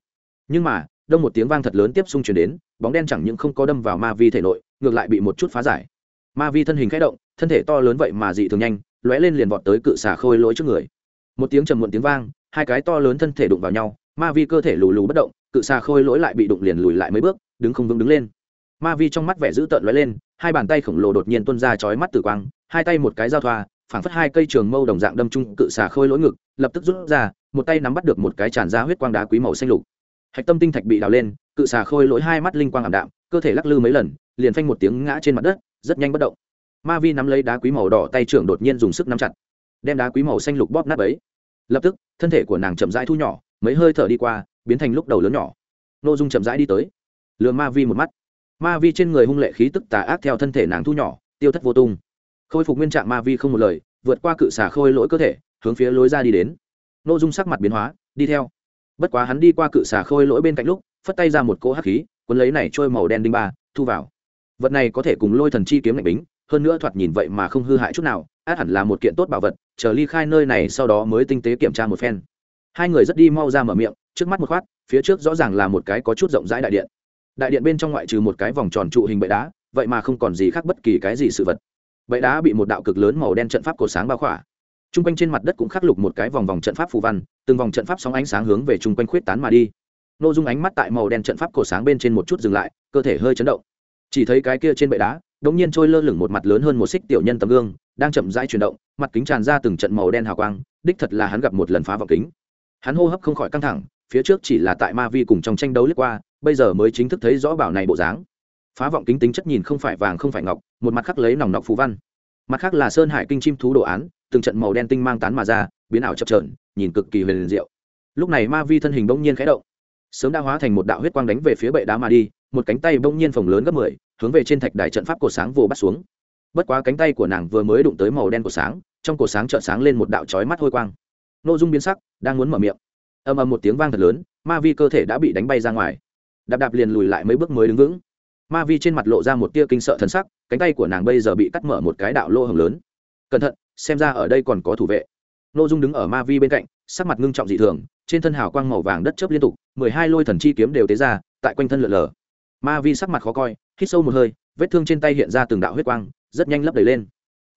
S1: Nhưng mà đông một tiếng vang thật lớn tiếp xung chuyển đến, bóng đen chẳng những không có đâm vào ma vi thể nội, ngược lại bị một chút phá giải. Ma vi thân hình khẽ động, thân thể to lớn vậy mà dị thường nhanh, lóe lên liền vọt tới cự xà khôi lỗi trước người. Một tiếng trầm muộn tiếng vang, hai cái to lớn thân thể đụng vào nhau, ma vi cơ thể lù lù bất động, cự xà khôi lỗi lại bị đụng liền lùi lại mấy bước, đứng không vững đứng lên. Ma vi trong mắt vẻ dữ tợn lóe lên, hai bàn tay khổng lồ đột nhiên tuôn ra chói mắt tử quang, hai tay một cái giao thoa, phảng phất hai cây trường mâu đồng dạng đâm chung cự xà khôi lỗi ngực, lập tức rút ra, một tay nắm bắt được một cái tràn ra huyết quang đá quý màu xanh lục hạch tâm tinh thạch bị đào lên, cự xà khôi lỗi hai mắt linh quang ảm đạm, cơ thể lắc lư mấy lần, liền phanh một tiếng ngã trên mặt đất, rất nhanh bất động. Ma vi nắm lấy đá quý màu đỏ tay trưởng đột nhiên dùng sức nắm chặt, đem đá quý màu xanh lục bóp nát ấy lập tức, thân thể của nàng chậm rãi thu nhỏ, mấy hơi thở đi qua, biến thành lúc đầu lớn nhỏ. N ô dung chậm rãi đi tới lừa ma vi một mắt. Ma vi trên người hung lệ khí tức tà ác theo thân thể nàng thu nhỏ, tiêu thất vô tung. Khôi phục nguyên trạng ma vi không một lời, vượt qua cự xà khôi lỗi cơ thể, hướng phía lối ra đi đến. N ô dung sắc mặt biến hóa, đi theo bất quá hắn đi qua cự xà khôi lỗi bên cạnh lúc, phất tay ra một cỗ hắc khí, cuốn lấy này trôi màu đen đinh ba, thu vào. Vật này có thể cùng lôi thần chi kiếm lạnh bính, hơn nữa thoạt nhìn vậy mà không hư hại chút nào, át hẳn là một kiện tốt bảo vật, chờ ly khai nơi này sau đó mới tinh tế kiểm tra một phen. Hai người rất đi mau ra mở miệng, trước mắt một khoát, phía trước rõ ràng là một cái có chút rộng rãi đại điện. Đại điện bên trong ngoại trừ một cái vòng tròn trụ hình bệ đá, vậy mà không còn gì khác bất kỳ cái gì sự vật. Bệ đá bị một đạo cực lớn màu đen trận pháp cổ sáng bao khỏa chung quanh trên mặt đất cũng khắc lục một cái vòng vòng trận pháp phù văn, từng vòng trận pháp sóng ánh sáng hướng về chung quanh khuyết tán mà đi. N ô dung ánh mắt tại màu đen trận pháp cổ sáng bên trên một chút dừng lại, cơ thể hơi chấn động. Chỉ thấy cái kia trên bệ đá đống nhiên trôi lơ lửng một mặt lớn hơn một xích tiểu nhân tấm gương, đang chậm rãi chuyển động, mặt kính tràn ra từng trận màu đen hào quang, đích thật là hắn gặp một lần phá vọng kính. Hắn hô hấp không khỏi căng thẳng, phía trước chỉ là tại ma vi cùng trong tranh đấu lướt qua, bây giờ mới chính thức thấy rõ bảo này bộ dáng. Phá vọng kính tính chất nhìn không phải vàng không phải ngọc, một mặt khắc lấy nòng nọc phú văn. Mặt khác là sơn hải kinh chim thú đồ án từng trận màu đen tinh mang tán mà ra, biến ảo chập trờn nhìn cực kỳ huyền diệu. Lúc này ma vi thân hình bỗng nhiên khẽ động. Sớm đã hóa thành một đạo huyết quang đánh về phía bệ đá mà đi, một cánh tay bỗng nhiên phồng lớn gấp mười, hướng về trên thạch đài trận pháp cổ sáng vồ bắt xuống. Bất quá cánh tay của nàng vừa mới đụng tới màu đen của sáng, trong cổ sáng trợn sáng lên một đạo chói mắt hôi quang. N ô dung biến sắc, đang muốn mở miệng. Ầm ầm một tiếng vang thật lớn, ma vi cơ thể đã bị đánh bay ra ngoài. Đạp đạp liền lùi lại mấy bước mới đứng vững. Ma vi trên mặt lộ ra một tia kinh sợ thần sắc, cánh tay của nàng bây giờ bị cắt mở một cái đạo lô hồng lớn. Cẩn thận xem ra ở đây còn có thủ vệ. N ô dung đứng ở ma vi bên cạnh, sắc mặt ngưng trọng dị thường, trên thân hào quang màu vàng đất chớp liên tục, mười hai lôi thần chi kiếm đều tế ra, tại quanh thân lượn lờ. Ma vi sắc mặt khó coi, hít sâu một hơi, vết thương trên tay hiện ra từng đạo huyết quang, rất nhanh lấp đầy lên.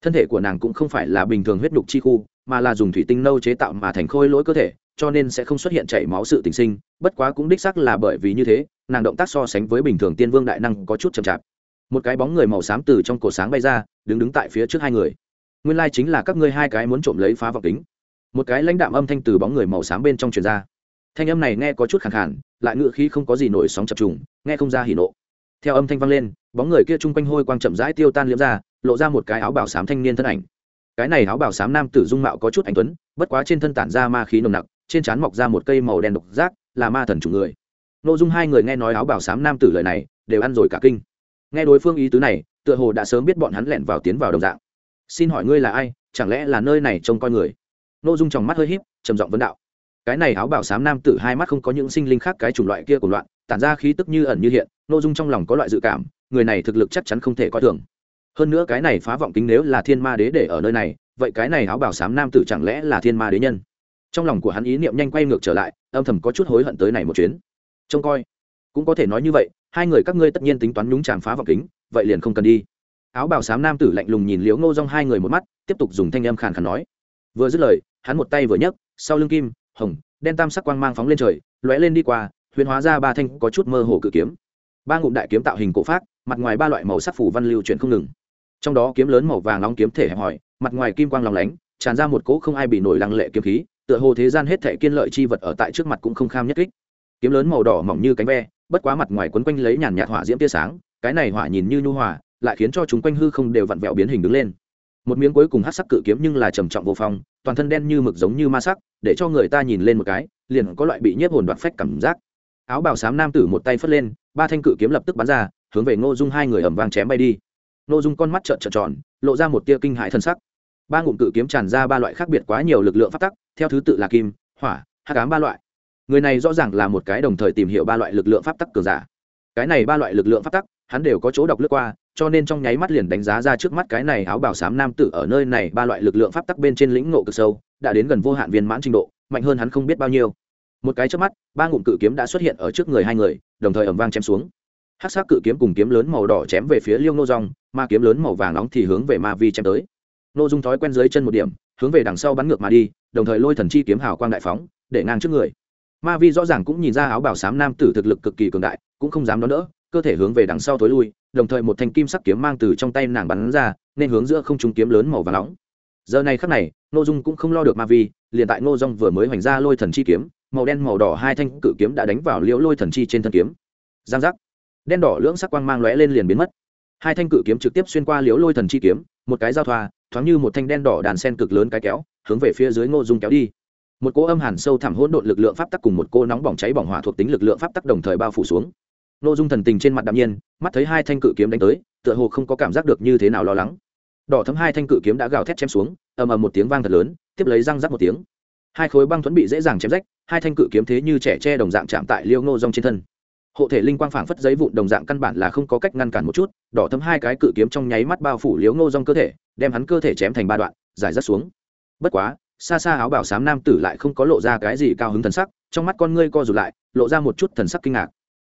S1: Thân thể của nàng cũng không phải là bình thường huyết nhục chi khu, mà là dùng thủy tinh nâu chế tạo mà thành khôi lỗi cơ thể, cho nên sẽ không xuất hiện chảy máu sự tình sinh, bất quá cũng đích xác là bởi vì như thế, nàng động tác so sánh với bình thường tiên vương đại năng có chút chậm chạp. Một cái bóng người màu xám từ trong cổ sáng bay ra, đứng đứng tại phía trước hai người nguyên lai chính là các ngươi hai cái muốn trộm lấy phá vọng kính. Một cái lãnh đạm âm thanh từ bóng người màu xám bên trong truyền ra. Thanh âm này nghe có chút khẳng khản lại ngự khí không có gì nổi sóng chập trùng, nghe không ra hỉ nộ. Theo âm thanh vang lên, bóng người kia chung quanh hôi quang chậm rãi tiêu tan liễm ra, lộ ra một cái áo bảo xám thanh niên thân ảnh. Cái này áo bảo xám nam tử dung mạo có chút anh tuấn, bất quá trên thân tản ra ma khí nồng nặc, trên trán mọc ra một cây màu đen độc giác, là ma thần chủ người. Nội dung hai người nghe nói áo bảo xám nam tử lời này, đều ăn rồi cả kinh. Nghe đối phương ý tứ này, tựa hồ đã sớm biết bọn hắn lẻn vào tiến vào đồng dạng xin hỏi ngươi là ai, chẳng lẽ là nơi này trông coi người? Nội dung trong mắt hơi híp, trầm giọng vấn đạo. Cái này áo bảo xám nam tử hai mắt không có những sinh linh khác cái chủng loại kia của loạn, tản ra khí tức như ẩn như hiện nội dung trong lòng có loại dự cảm, người này thực lực chắc chắn không thể coi thường. Hơn nữa cái này phá vọng kính nếu là thiên ma đế để ở nơi này, vậy cái này áo bảo xám nam tử chẳng lẽ là thiên ma đế nhân? Trong lòng của hắn ý niệm nhanh quay ngược trở lại, âm thầm có chút hối hận tới này một chuyến. Trông coi. Cũng có thể nói như vậy, hai người các ngươi tất nhiên tính toán nhúng tràn phá vọng kính, vậy liền không cần đi áo bào xám nam tử lạnh lùng nhìn liếu ngô rong hai người một mắt, tiếp tục dùng thanh âm khàn khàn nói. Vừa dứt lời, hắn một tay vừa nhấc, sau lưng kim, hồng, đen tam sắc quang mang phóng lên trời, lóe lên đi qua, huyền hóa ra ba thanh có chút mơ hồ cự kiếm. Ba ngụm đại kiếm tạo hình cổ phát mặt ngoài ba loại màu sắc phủ văn lưu chuyển không ngừng. Trong đó kiếm lớn màu vàng nóng kiếm thể hẹp hòi, mặt ngoài kim quang lòng lánh, tràn ra một cỗ không ai bị nổi lăng lệ kiếm khí, tựa hồ thế gian hết thể kiên lợi chi vật ở tại trước mặt cũng không kham nhất kích. Kiếm lớn màu đỏ mỏng như cánh ve, bất quá mặt ngoài quấn quanh lấy nhàn nhạt hỏa diễm tia sáng, cái này hỏa nhìn như nhu hòa lại khiến cho chúng quanh hư không đều vặn vẹo biến hình đứng lên. Một miếng cuối cùng hát sắc cự kiếm nhưng là trầm trọng vô phong, toàn thân đen như mực giống như ma sắc, để cho người ta nhìn lên một cái, liền có loại bị nhiếp hồn đoạt phách cảm giác. Áo bào xám nam tử một tay phất lên, ba thanh cự kiếm lập tức bắn ra, hướng về ngô dung hai người ẩm vang chém bay đi. Ngô dung con mắt trợn trợn tròn, lộ ra một tia kinh hãi thân sắc. Ba ngụm cự kiếm tràn ra ba loại khác biệt quá nhiều lực lượng phát tắc, theo thứ tự là kim, hỏa hát cám ba loại. Người này rõ ràng là một cái đồng thời tìm hiểu ba loại lực lượng pháp tắc cường giả. Cái này ba loại lực lượng pháp tắc, hắn đều có chỗ đọc lướt qua cho nên trong nháy mắt liền đánh giá ra trước mắt cái này áo bảo sám nam tử ở nơi này ba loại lực lượng pháp tắc bên trên lĩnh ngộ cực sâu, đã đến gần vô hạn viên mãn trình độ, mạnh hơn hắn không biết bao nhiêu. Một cái trước mắt, ba ngụm cự kiếm đã xuất hiện ở trước người hai người, đồng thời ẩm vang chém xuống. Hát sắc cự kiếm cùng kiếm lớn màu đỏ chém về phía liêu nô rong ma kiếm lớn màu vàng nóng thì hướng về ma vi chém tới. Nô dung thói quen dưới chân một điểm, hướng về đằng sau bắn ngược mà đi, đồng thời lôi thần chi kiếm hào quang đại phóng, để ngang trước người. Ma vi rõ ràng cũng nhìn ra áo bảo sám nam tử thực lực cực kỳ cường đại, cũng không dám đón đỡ, cơ thể hướng về đằng sau tối lui đồng thời một thanh kim sắc kiếm mang từ trong tay nàng bắn ra, nên hướng giữa không trung kiếm lớn màu và nóng. Giờ này khắc này n dung cũng không lo được ma vi, liền tại ngô dung vừa mới hoành ra lôi thần chi kiếm, màu đen màu đỏ hai thanh cự kiếm đã đánh vào liễu lôi thần chi trên thân kiếm. Giang giác. Đen đỏ lưỡng sắc quang mang lóe lên liền biến mất. Hai thanh cự kiếm trực tiếp xuyên qua liễu lôi thần chi kiếm, một cái giao thoa, thoáng như một thanh đen đỏ đàn sen cực lớn cái kéo, hướng về phía dưới ngô dung kéo đi. Một cỗ âm hàn sâu thẳm hỗn độn lực lượng pháp tắc cùng một cô nóng bỏng cháy bỏng hỏa thuộc tính lực lượng pháp tắc đồng thời bao phủ xuống nội dung thần tình trên mặt đạm nhiên, mắt thấy hai thanh cự kiếm đánh tới, tựa hồ không có cảm giác được như thế nào lo lắng. Đỏ thấm hai thanh cự kiếm đã gào thét chém xuống, ầm ầm một tiếng vang thật lớn, tiếp lấy răng rắc một tiếng. Hai khối băng thuẫn bị dễ dàng chém rách, hai thanh cự kiếm thế như trẻ tre đồng dạng chạm tại liêu ngô rong trên thân. Hộ thể linh quang phảng phất giấy vụn đồng dạng căn bản là không có cách ngăn cản một chút, đỏ thấm hai cái cự kiếm trong nháy mắt bao phủ liếu ngô rong cơ thể, đem hắn cơ thể chém thành ba đoạn, giải rác xuống. Bất quá, xa xa áo bảo sám nam tử lại không có lộ ra cái gì cao hứng thần sắc, trong mắt con ngươi co rụt lại, lộ ra một chút thần sắc kinh ngạc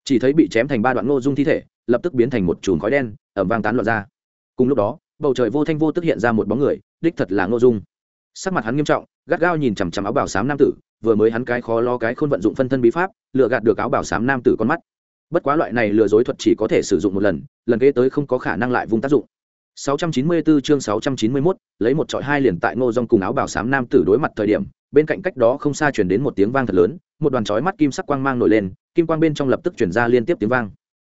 S1: chỉ thấy bị chém thành ba đoạn ngô dung thi thể lập tức biến thành một chùm khói đen ẩm vang tán loạn ra. Cùng lúc đó bầu trời vô thanh vô tức hiện ra một bóng người đích thật là ngô dung. Sắc mặt hắn nghiêm trọng gắt gao nhìn chằm chằm áo bảo sám nam tử vừa mới hắn cái khó lo cái khôn vận dụng phân thân bí pháp lựa gạt được áo bảo sám nam tử con mắt. Bất quá loại này lừa dối thuật chỉ có thể sử dụng một lần lần kế tới không có khả năng lại vung tác dụng. 694 chương 691, lấy một trọi hai liền tại Ngô Dung cùng áo bào xám nam tử đối mặt thời điểm, bên cạnh cách đó không xa truyền đến một tiếng vang thật lớn, một đoàn chói mắt kim sắc quang mang nổi lên, kim quang bên trong lập tức truyền ra liên tiếp tiếng vang.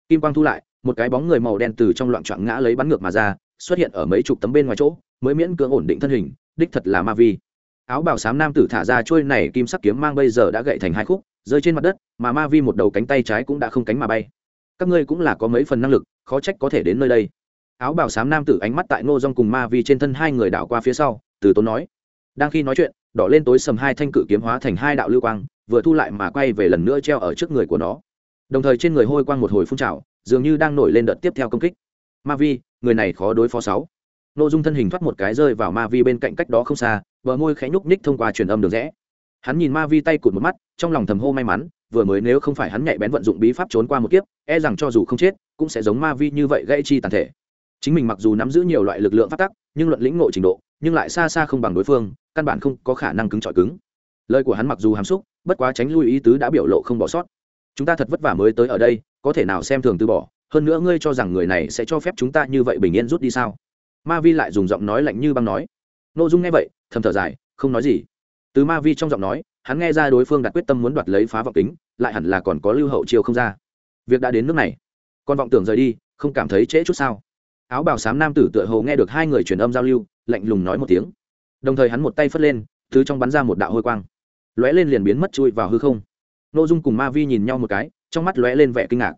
S1: Kim quang thu lại, một cái bóng người màu đen từ trong loạn choạng ngã lấy bắn ngược mà ra, xuất hiện ở mấy chục tấm bên ngoài chỗ, mới miễn cưỡng ổn định thân hình đích thật là ma vi. Áo bào xám nam tử thả ra trôi này kim sắc kiếm mang bây giờ đã gậy thành hai khúc rơi trên mặt đất mà ma vi một đầu cánh tay trái cũng đã không cánh mà bay. Các ngươi cũng là có mấy phần năng lực khó trách có thể đến nơi đây. Áo bào xám nam tử ánh mắt tại ngô Dung cùng ma vi trên thân hai người đảo qua phía sau từ tốn nói. Đang khi nói chuyện đỏ lên tối sầm hai thanh cự kiếm hóa thành hai đạo lưu quang vừa thu lại mà quay về lần nữa treo ở trước người của nó. Đồng thời trên người hôi quang một hồi phun trào, dường như đang nổi lên đợt tiếp theo công kích. Ma vi, người này khó đối phó sáu. N ô dung thân hình thoát một cái rơi vào ma vi bên cạnh cách đó không xa vợ môi khẽ nhúc ních thông qua truyền âm được rẽ. Hắn nhìn ma vi tay cụt một mắt, trong lòng thầm hô may mắn, vừa mới nếu không phải hắn nhạy bén vận dụng bí pháp trốn qua một kiếp e rằng cho dù không chết, cũng sẽ giống ma vi như vậy gây chi tàn thể. Chính mình mặc dù nắm giữ nhiều loại lực lượng phát tắc, nhưng luận lĩnh ngộ trình độ, nhưng lại xa xa không bằng đối phương, căn bản không có khả năng cứng trọi cứng. Lời của hắn mặc dù hàm xúc bất quá tránh lui ý tứ đã biểu lộ không bỏ sót. Chúng ta thật vất vả mới tới ở đây, có thể nào xem thường từ bỏ, hơn nữa ngươi cho rằng người này sẽ cho phép chúng ta như vậy bình yên rút đi sao? Ma vi lại dùng giọng nói lạnh như băng nói. N ô dung nghe vậy, thầm thở dài, không nói gì. Từ ma vi trong giọng nói, hắn nghe ra đối phương đặt quyết tâm muốn đoạt lấy phá vọng kính, lại hẳn là còn có lưu hậu chiều không ra. Việc đã đến nước này. Con vọng tưởng rời đi, không cảm thấy trễ chút sao? Áo bào xám nam tử tựa hồ nghe được hai người truyền âm giao lưu, lạnh lùng nói một tiếng. Đồng thời hắn một tay phất lên thứ trong bắn ra một đạo hôi quang lóe lên liền biến mất chui vào hư không. N ô dung cùng ma vi nhìn nhau một cái, trong mắt lóe lên vẻ kinh ngạc.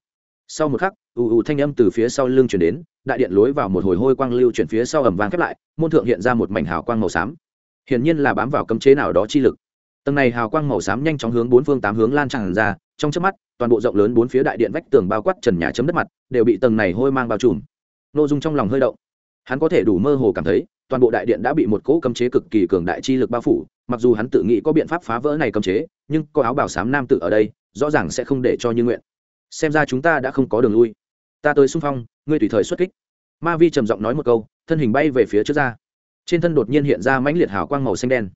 S1: Sau một khắc, ù ù thanh âm từ phía sau lưng chuyển đến, đại điện lối vào một hồi hôi quang lưu chuyển phía sau ẩm vàng khép lại, môn thượng hiện ra một mảnh hào quang màu xám. Hiển nhiên là bám vào cấm chế nào đó chi lực. Tầng này hào quang màu xám nhanh chóng hướng bốn phương tám hướng lan tràn ra, trong trước mắt, toàn bộ rộng lớn bốn phía đại điện vách tường bao quát trần nhà chấm đất mặt, đều bị tầng này hôi mang bao trùm. Nội dung trong lòng hơi động. Hắn có thể đủ mơ hồ cảm thấy toàn bộ đại điện đã bị một cỗ cấm chế cực kỳ cường đại chi lực bao phủ, mặc dù hắn tự nghĩ có biện pháp phá vỡ này cấm chế, nhưng có áo bảo sám nam tử ở đây, rõ ràng sẽ không để cho như nguyện. Xem ra chúng ta đã không có đường lui. Ta tới xung phong, ngươi tùy thời xuất kích. Ma vi trầm giọng nói một câu, thân hình bay về phía trước ra. Trên thân đột nhiên hiện ra mãnh liệt hào quang màu xanh đen.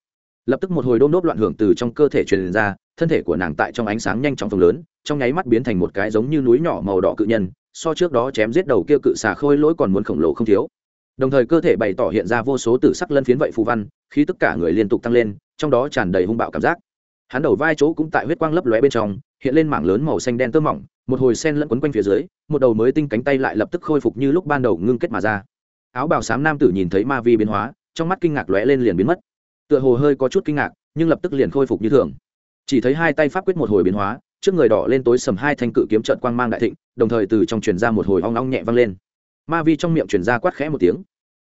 S1: Lập tức một hồi đôm đốt loạn hưởng từ trong cơ thể truyền ra, thân thể của nàng tại trong ánh sáng nhanh chóng phồng lớn, trong nháy mắt biến thành một cái giống như núi nhỏ màu đỏ cự nhân, so trước đó chém giết đầu kia cự xà khôi lỗi còn muốn khổng lồ không thiếu đồng thời cơ thể bày tỏ hiện ra vô số tử sắc lân phiến vậy phù văn khi tất cả người liên tục tăng lên, trong đó tràn đầy hung bạo cảm giác. Hắn đầu vai chỗ cũng tại huyết quang lấp lóe bên trong, hiện lên mảng lớn màu xanh đen tơ mỏng, một hồi sen lẫn quấn quanh phía dưới, một đầu mới tinh cánh tay lại lập tức khôi phục như lúc ban đầu ngưng kết mà ra. Áo bào xám nam tử nhìn thấy ma vi biến hóa, trong mắt kinh ngạc lóe lên liền biến mất. Tựa hồ hơi có chút kinh ngạc, nhưng lập tức liền khôi phục như thường. Chỉ thấy hai tay pháp quyết một hồi biến hóa, trước người đỏ lên tối sầm hai thanh cự kiếm trận quang mang đại thịnh, đồng thời từ trong truyền ra một hồi ong ong nhẹ vang lên ma vi trong miệng truyền ra quát khẽ một tiếng.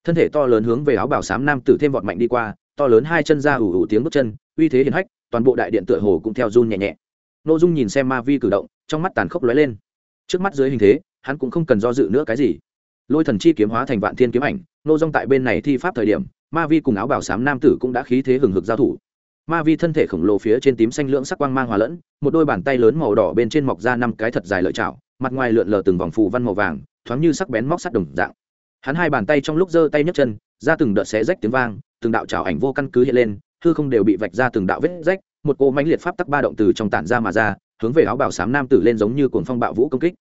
S1: Thân thể to lớn hướng về áo bảo sám nam tử thêm vọt mạnh đi qua, to lớn hai chân ra ủ ủ tiếng bước chân, uy thế hiển hách, toàn bộ đại điện tựa hồ cũng theo run nhẹ nhẹ. N ô dung nhìn xem ma vi cử động, trong mắt tàn khốc lóe lên. Trước mắt dưới hình thế, hắn cũng không cần do dự nữa cái gì. Lôi thần chi kiếm hóa thành vạn thiên kiếm ảnh, nô dung tại bên này thi pháp thời điểm, ma vi cùng áo bảo sám nam tử cũng đã khí thế hừng hực giao thủ. Ma vi thân thể khổng lồ phía trên tím xanh lưỡng sắc quang mang hòa lẫn, một đôi bàn tay lớn màu đỏ bên trên mọc ra năm cái thật dài lợi chảo, mặt ngoài lượn lờ từng vòng phù văn màu vàng thoáng như sắc bén móc sắt đồng dạng. Hắn hai bàn tay trong lúc giơ tay nhấc chân, ra từng đợt xé rách tiếng vang, từng đạo chảo ảnh vô căn cứ hiện lên, hư không đều bị vạch ra từng đạo vết rách, một cỗ mãnh liệt pháp tắc ba động từ trong tản ra mà ra, hướng về áo bào xám nam tử lên giống như cuồng phong bạo vũ công kích.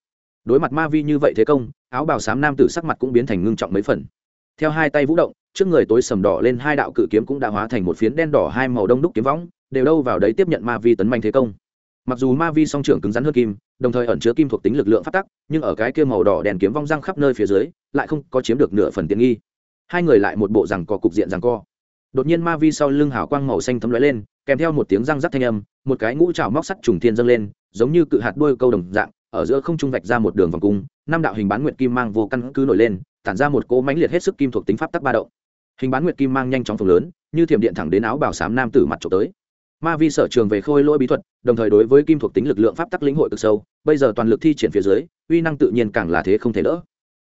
S1: Đối mặt ma vi như vậy thế công, áo bào xám nam tử sắc mặt cũng biến thành ngưng trọng mấy phần. Theo hai tay vũ động, trước người tối sầm đỏ lên hai đạo cự kiếm cũng đã hóa thành một phiến đen đỏ hai màu đông đúc kiếm võng, đều đâu vào đấy tiếp nhận ma vi tấn manh thế công mặc dù ma vi song trưởng cứng rắn hơn kim, đồng thời ẩn chứa kim thuộc tính lực lượng phát tắc, nhưng ở cái kia màu đỏ đèn kiếm vong răng khắp nơi phía dưới, lại không có chiếm được nửa phần tiện nghi. Hai người lại một bộ rằng co cục diện rằng co. Đột nhiên ma vi sau lưng hào quang màu xanh thấm lóe lên, kèm theo một tiếng răng rắc thanh âm, một cái ngũ trào móc sắt trùng thiên dâng lên, giống như cự hạt đôi câu đồng dạng, ở giữa không trung vạch ra một đường vòng cung, năm đạo hình bán nguyệt kim mang vô căn cứ nổi lên, tản ra một cỗ mãnh liệt hết sức kim thuộc tính pháp tắc ba động. Hình bán nguyệt kim mang nhanh chóng phồng lớn, như thiểm điện thẳng đến áo bảo sám nam tử mặt trộm tới ma vi sở trường về khôi lỗi bí thuật, đồng thời đối với kim thuộc tính lực lượng pháp tắc lĩnh hội cực sâu, bây giờ toàn lực thi triển phía dưới, uy năng tự nhiên càng là thế không thể đỡ.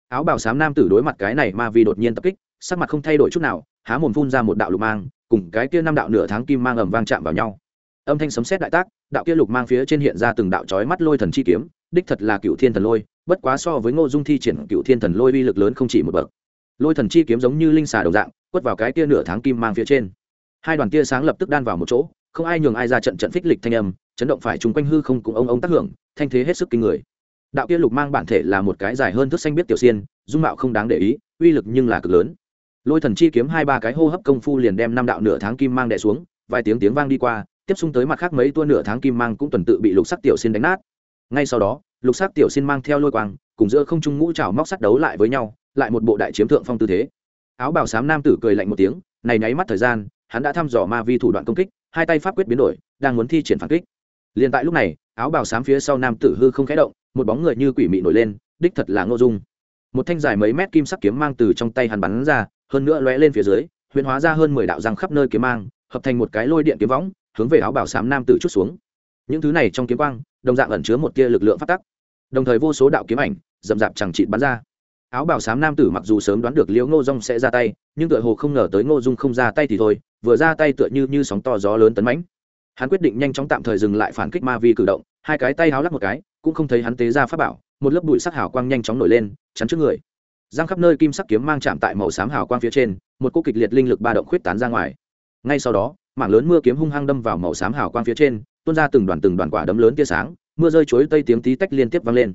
S1: Áo bào xám nam tử đối mặt cái này ma vi đột nhiên tập kích, sắc mặt không thay đổi chút nào, há mồm phun ra một đạo lục mang, cùng cái kia năm đạo nửa tháng kim mang ầm vang chạm vào nhau. Âm thanh sấm sét đại tác, đạo kia lục mang phía trên hiện ra từng đạo chói mắt lôi thần chi kiếm, đích thật là cựu thiên thần lôi, bất quá so với ngô dung thi triển cựu thiên thần lôi uy lực lớn không chỉ một bậc. Lôi thần chi kiếm giống như linh xà đồng dạng, quất vào cái kia nửa tháng kim mang phía trên. Hai đoàn tia sáng lập tức đan vào một chỗ không ai nhường ai ra trận trận phích lịch thanh âm, chấn động phải chung quanh hư không cùng ông ông tác hưởng, thanh thế hết sức kinh người. Đạo kia lục mang bản thể là một cái dài hơn thước xanh biết tiểu xiên, dung mạo không đáng để ý, uy lực nhưng là cực lớn. Lôi thần chi kiếm hai ba cái hô hấp công phu liền đem năm đạo nửa tháng kim mang đè xuống, vài tiếng tiếng vang đi qua, tiếp xung tới mặt khác mấy tua nửa tháng kim mang cũng tuần tự bị lục sắc tiểu xiên đánh nát. Ngay sau đó, lục sắc tiểu xiên mang theo lôi quang, cùng giữa không trung ngũ trào móc sắt đấu lại với nhau, lại một bộ đại chiếm thượng phong tư thế. Áo bào xám nam tử cười lạnh một tiếng, này nháy mắt thời gian hắn đã thăm dò ma vi thủ đoạn công kích, hai tay pháp quyết biến đổi, đang muốn thi triển phản kích. Liền tại lúc này, áo bào xám phía sau nam tử hư không khẽ động, một bóng người như quỷ mị nổi lên, đích thật là ngô dung. Một thanh dài mấy mét kim sắc kiếm mang từ trong tay hắn bắn ra, hơn nữa lóe lên phía dưới, huyền hóa ra hơn mười đạo răng khắp nơi kiếm mang, hợp thành một cái lôi điện kiếm võng, hướng về áo bào xám nam tử chút xuống. Những thứ này trong kiếm quang, đồng dạng ẩn chứa một tia lực lượng phát tắc. Đồng thời vô số đạo kiếm ảnh, rậm rạp chẳng chịt bắn ra áo bào xám nam tử mặc dù sớm đoán được liễu ngô dung sẽ ra tay, nhưng tựa hồ không ngờ tới ngô dung không ra tay thì thôi, vừa ra tay tựa như như sóng to gió lớn tấn mãnh. Hắn quyết định nhanh chóng tạm thời dừng lại phản kích ma vi cử động, hai cái tay háo lắc một cái, cũng không thấy hắn tế ra pháp bảo, một lớp bụi sắc hào quang nhanh chóng nổi lên, chắn trước người. Giang khắp nơi kim sắc kiếm mang chạm tại màu xám hào quang phía trên, một cô kịch liệt linh lực ba động khuyết tán ra ngoài. Ngay sau đó, mảng lớn mưa kiếm hung hăng đâm vào màu xám hào quang phía trên, tuôn ra từng đoàn từng đoàn quả đấm lớn tia sáng, mưa rơi chuối tây tiếng tí tách liên tiếp vang lên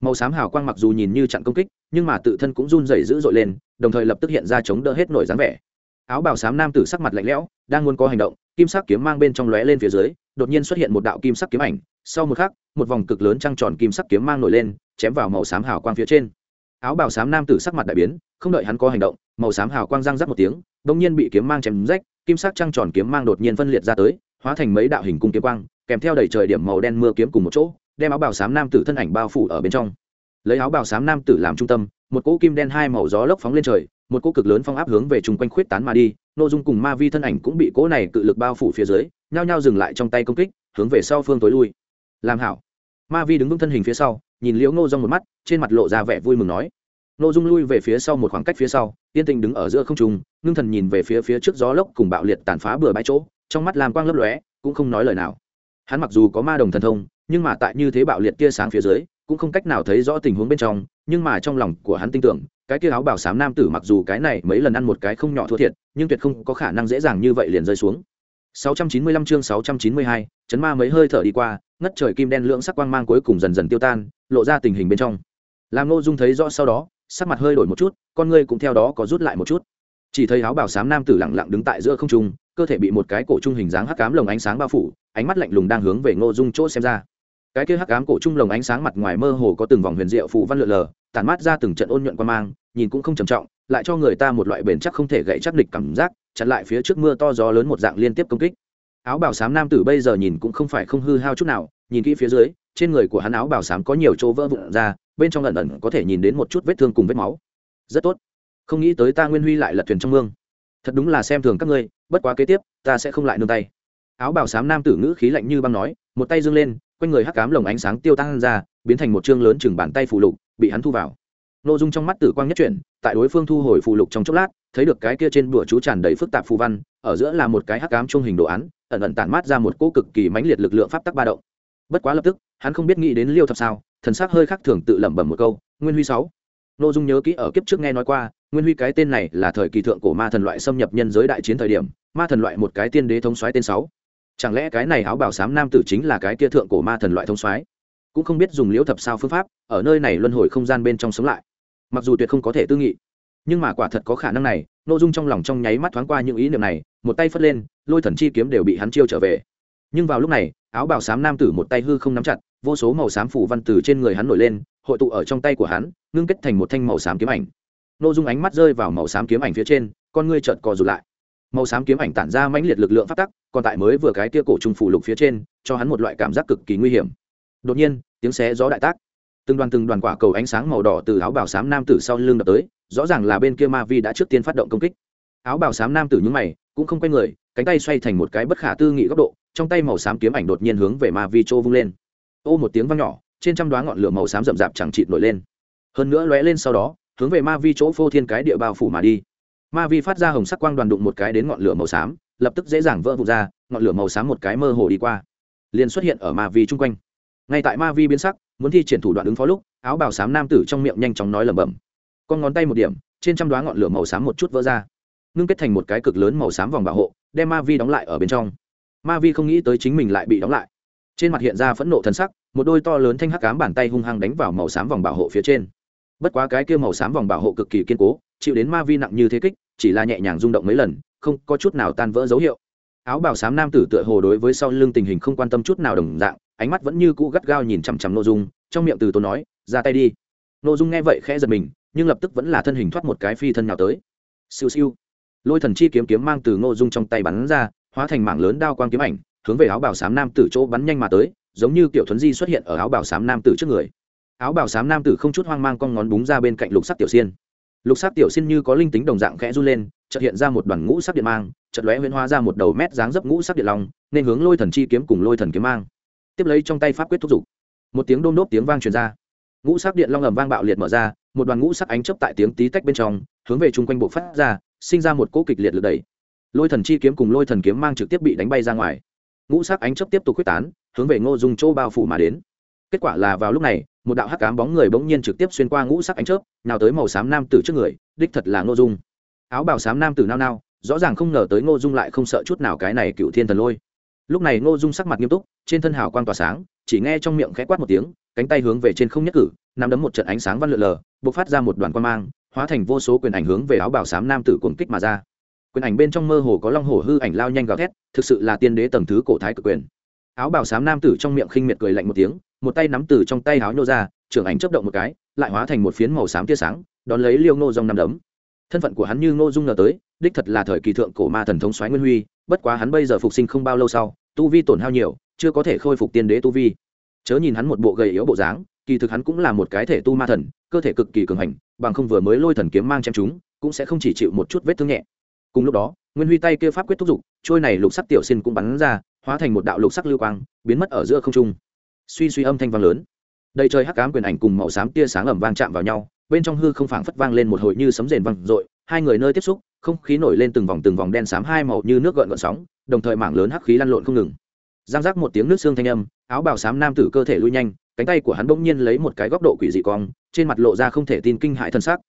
S1: màu xám hào quang mặc dù nhìn như chặn công kích, nhưng mà tự thân cũng run rẩy dữ dội lên, đồng thời lập tức hiện ra chống đỡ hết nổi dáng vẻ. Áo bào xám nam tử sắc mặt lạnh lẽo, đang muốn có hành động, kim sắc kiếm mang bên trong lóe lên phía dưới, đột nhiên xuất hiện một đạo kim sắc kiếm ảnh, sau một khắc, một vòng cực lớn trăng tròn kim sắc kiếm mang nổi lên, chém vào màu xám hào quang phía trên. Áo bào xám nam tử sắc mặt đại biến, không đợi hắn có hành động, màu xám hào quang răng rắc một tiếng bỗng nhiên bị kiếm mang chém rách, kim sắc trăng tròn kiếm mang đột nhiên phân liệt ra tới, hóa thành mấy đạo hình cung kiếm quang, kèm theo đầy trời điểm màu đen mưa kiếm cùng một chỗ đem áo bào xám nam tử thân ảnh bao phủ ở bên trong. Lấy áo bào xám nam tử làm trung tâm, một cỗ kim đen hai màu gió lốc phóng lên trời, một cỗ cực lớn phong áp hướng về chung quanh khuyết tán mà đi nội dung cùng ma vi thân ảnh cũng bị cỗ này cự lực bao phủ phía dưới, nhao nhao dừng lại trong tay công kích, hướng về sau phương tối lui. Làm hảo. Ma vi đứng vững thân hình phía sau, nhìn liễu ngô dung một mắt, trên mặt lộ ra vẻ vui mừng nói. Nội dung lui về phía sau một khoảng cách phía sau, yên tình đứng ở giữa không trung, ngưng thần nhìn về phía phía trước gió lốc cùng bạo liệt tàn phá bừa bãi chỗ, trong mắt làm quang lấp lóe, cũng không nói lời nào. Hắn mặc dù có ma đồng thần thông nhưng mà tại như thế bạo liệt tia sáng phía dưới cũng không cách nào thấy rõ tình huống bên trong nhưng mà trong lòng của hắn tin tưởng cái kia áo bảo sám nam tử mặc dù cái này mấy lần ăn một cái không nhỏ thua thiệt nhưng tuyệt không có khả năng dễ dàng như vậy liền rơi xuống. 695 chương 692, chấn ma mấy hơi thở đi qua ngất trời kim đen lưỡng sắc quang mang cuối cùng dần dần tiêu tan lộ ra tình hình bên trong. Làm ngô dung thấy rõ sau đó sắc mặt hơi đổi một chút con ngươi cũng theo đó có rút lại một chút. Chỉ thấy áo bảo sám nam tử lặng lặng đứng tại giữa không trung cơ thể bị một cái cổ trung hình dáng hắc cám lồng ánh sáng bao phủ ánh mắt lạnh lùng đang hướng về ngô dung chỗ xem ra cái kia hắc ám cổ trung lồng ánh sáng mặt ngoài mơ hồ có từng vòng huyền diệu phù văn lượn lờ, tản mát ra từng trận ôn nhuận quan mang, nhìn cũng không trầm trọng, lại cho người ta một loại bền chắc không thể gãy chắc địch cảm giác, chặn lại phía trước mưa to gió lớn một dạng liên tiếp công kích. Áo bào xám nam tử bây giờ nhìn cũng không phải không hư hao chút nào, nhìn kỹ phía dưới, trên người của hắn áo bào xám có nhiều chỗ vỡ vụn ra, bên trong lần ẩn có thể nhìn đến một chút vết thương cùng vết máu. Rất tốt. Không nghĩ tới ta nguyên huy lại lật thuyền trong mương. Thật đúng là xem thường các ngươi, bất quá kế tiếp, ta sẽ không lại nương tay. Áo bào xám nam tử ngữ khí lạnh như băng nói, một tay dâng lên quanh người hắc cám lồng ánh sáng tiêu tan ra, biến thành một chương lớn chừng bàn tay phù lục, bị hắn thu vào. Nội dung trong mắt tử quang nhất chuyển, tại đối phương thu hồi phù lục trong chốc lát, thấy được cái kia trên bụa chú tràn đầy phức tạp phù văn, ở giữa là một cái hắc cám trung hình đồ án, ẩn ẩn tản mát ra một cỗ cực kỳ mãnh liệt lực lượng pháp tắc ba động. Bất quá lập tức, hắn không biết nghĩ đến liêu thập sao, thần sắc hơi khắc thường tự lẩm bẩm một câu, nguyên huy sáu. Nội dung nhớ kỹ ở kiếp trước nghe nói qua, nguyên huy cái tên này là thời kỳ thượng cổ ma thần loại xâm nhập nhân giới đại chiến thời điểm, ma thần loại một cái tiên đế thống xoáy tên sáu chẳng lẽ cái này áo bảo sám nam tử chính là cái kia thượng cổ ma thần loại thông soái? Cũng không biết dùng liễu thập sao phương pháp, ở nơi này luân hồi không gian bên trong sống lại. Mặc dù tuyệt không có thể tư nghị, nhưng mà quả thật có khả năng này nội dung trong lòng trong nháy mắt thoáng qua những ý niệm này, một tay phất lên, lôi thần chi kiếm đều bị hắn chiêu trở về. Nhưng vào lúc này, áo bào sám nam tử một tay hư không nắm chặt, vô số màu xám phủ văn từ trên người hắn nổi lên, hội tụ ở trong tay của hắn, ngưng kết thành một thanh màu xám kiếm ảnh. Nội dung ánh mắt rơi vào màu xám kiếm ảnh phía trên, con ngươi trợn cò rụt lại. Màu xám kiếm ảnh tản ra mãnh liệt lực lượng phát tắc còn tại mới vừa cái tia cổ trùng phủ lục phía trên, cho hắn một loại cảm giác cực kỳ nguy hiểm. Đột nhiên, tiếng xé gió đại tác. Từng đoàn từng đoàn quả cầu ánh sáng màu đỏ từ áo bào xám nam tử sau lưng đập tới, rõ ràng là bên kia ma vi đã trước tiên phát động công kích. Áo bào xám nam tử nhúng mày, cũng không quay người, cánh tay xoay thành một cái bất khả tư nghị góc độ, trong tay màu xám kiếm ảnh đột nhiên hướng về ma vi trô vung lên. Ô, một tiếng vang nhỏ, trên trăm đoá ngọn lửa màu xám rậm rạp chẳng chịt nổi lên. Hơn nữa lóe lên sau đó, hướng về ma vi chỗ phô thiên cái địa bao phủ mà đi. Ma vi phát ra hồng sắc quang đoàn đụng một cái đến ngọn lửa màu xám lập tức dễ dàng vỡ vụt ra, ngọn lửa màu xám một cái mơ hồ đi qua, liền xuất hiện ở ma vi chung quanh. Ngay tại ma vi biến sắc, muốn thi triển thủ đoạn ứng phó lúc, áo bào xám nam tử trong miệng nhanh chóng nói lẩm bẩm. Con ngón tay một điểm, trên trăm đoá ngọn lửa màu xám một chút vỡ ra, ngưng kết thành một cái cực lớn màu xám vòng bảo hộ, đem ma vi đóng lại ở bên trong. Ma vi không nghĩ tới chính mình lại bị đóng lại. Trên mặt hiện ra phẫn nộ thân sắc, một đôi to lớn thanh hắc cám bàn tay hung hăng đánh vào màu xám vòng bảo hộ phía trên. Bất quá cái kia màu xám vòng bảo hộ cực kỳ kiên cố, chịu đến ma vi nặng như thế kích, chỉ là nhẹ nhàng rung động mấy lần không có chút nào tan vỡ dấu hiệu. Áo bào xám nam tử tựa hồ đối với sau lưng tình hình không quan tâm chút nào đồng dạng, ánh mắt vẫn như cũ gắt gao nhìn chằm chằm nội dung, trong miệng từ tốn nói, ra tay đi. Nội dung nghe vậy khẽ giật mình, nhưng lập tức vẫn là thân hình thoát một cái phi thân nào tới. Siêu siêu. Lôi thần chi kiếm kiếm mang từ ngô dung trong tay bắn ra, hóa thành mảng lớn đao quang kiếm ảnh, hướng về áo bào sám nam tử chỗ bắn nhanh mà tới, giống như kiểu thuấn di xuất hiện ở áo bào sám nam tử trước người. Áo bào sám nam tử không chút hoang mang con ngón búng ra bên cạnh lục sắc tiểu xiên lục sắc tiểu xin như có linh tính đồng dạng khẽ run lên, chợt hiện ra một đoàn ngũ sắc điện mang, chợt lóe huyễn hóa ra một đầu mét dáng dấp ngũ sắc điện long, nên hướng lôi thần chi kiếm cùng lôi thần kiếm mang. Tiếp lấy trong tay pháp quyết thúc giục, một tiếng đôm đốp tiếng vang truyền ra. Ngũ sắc điện long ầm vang bạo liệt mở ra, một đoàn ngũ sắc ánh chớp tại tiếng tí tách bên trong, hướng về chung quanh bộ phát ra, sinh ra một cỗ kịch liệt lực đẩy. Lôi thần chi kiếm cùng lôi thần kiếm mang trực tiếp bị đánh bay ra ngoài. Ngũ sắc ánh chớp tiếp tục quyết tán, hướng về ngô dung chỗ bao phủ mà đến kết quả là vào lúc này, một đạo hắc cám bóng người bỗng nhiên trực tiếp xuyên qua ngũ sắc ánh chớp, nào tới màu xám nam tử trước người, đích thật là ngô dung. Áo bào xám nam tử nao nao, rõ ràng không ngờ tới ngô dung lại không sợ chút nào cái này cựu thiên thần lôi. Lúc này ngô dung sắc mặt nghiêm túc, trên thân hào quang tỏa sáng, chỉ nghe trong miệng khẽ quát một tiếng, cánh tay hướng về trên không nhất cử, nắm đấm một trận ánh sáng văn lượn lờ b ộ c phát ra một đoàn quan mang, hóa thành vô số quyền ảnh hướng về áo bảo xám nam tử cuồng kích mà ra. Quyền ảnh bên trong mơ hồ có long hồ hư ảnh lao nhanh gào thét, thực sự là tiên đế tầng thứ cổ thái cực quyền áo bảo sám nam tử trong miệng khinh miệt cười lạnh một tiếng, một tay nắm từ trong tay áo nhô ra, trưởng ảnh chấp động một cái, lại hóa thành một phiến màu xám tia sáng, đón lấy liêu ngô dòng nằm đấm. Thân phận của hắn như ngô dung ngờ tới, đích thật là thời kỳ thượng cổ ma thần thống xoáy nguyên huy, bất quá hắn bây giờ phục sinh không bao lâu sau, tu vi tổn hao nhiều, chưa có thể khôi phục tiên đế tu vi. Chớ nhìn hắn một bộ gầy yếu bộ dáng, kỳ thực hắn cũng là một cái thể tu ma thần, cơ thể cực kỳ cường hành, bằng không vừa mới lôi thần kiếm mang chém chúng, cũng sẽ không chỉ chịu một chút vết thương nhẹ. Cùng lúc đó, nguyên huy tay kia pháp quyết thúc giục, trôi này lục sắc tiểu xin cũng bắn ra hóa thành một đạo lục sắc lưu quang, biến mất ở giữa không trung. Suy suy âm thanh vang lớn. Đầy trời hắc cám quyền ảnh cùng màu xám tia sáng ẩm vang chạm vào nhau, bên trong hư không phảng phất vang lên một hồi như sấm rền vang dội, hai người nơi tiếp xúc, không khí nổi lên từng vòng từng vòng đen xám hai màu như nước gợn gợn sóng, đồng thời mảng lớn hắc khí lăn lộn không ngừng. Giang giác một tiếng nước xương thanh âm, áo bào xám nam tử cơ thể lui nhanh, cánh tay của hắn bỗng nhiên lấy một cái góc độ quỷ dị cong, trên mặt lộ ra không thể tin kinh hại thân xác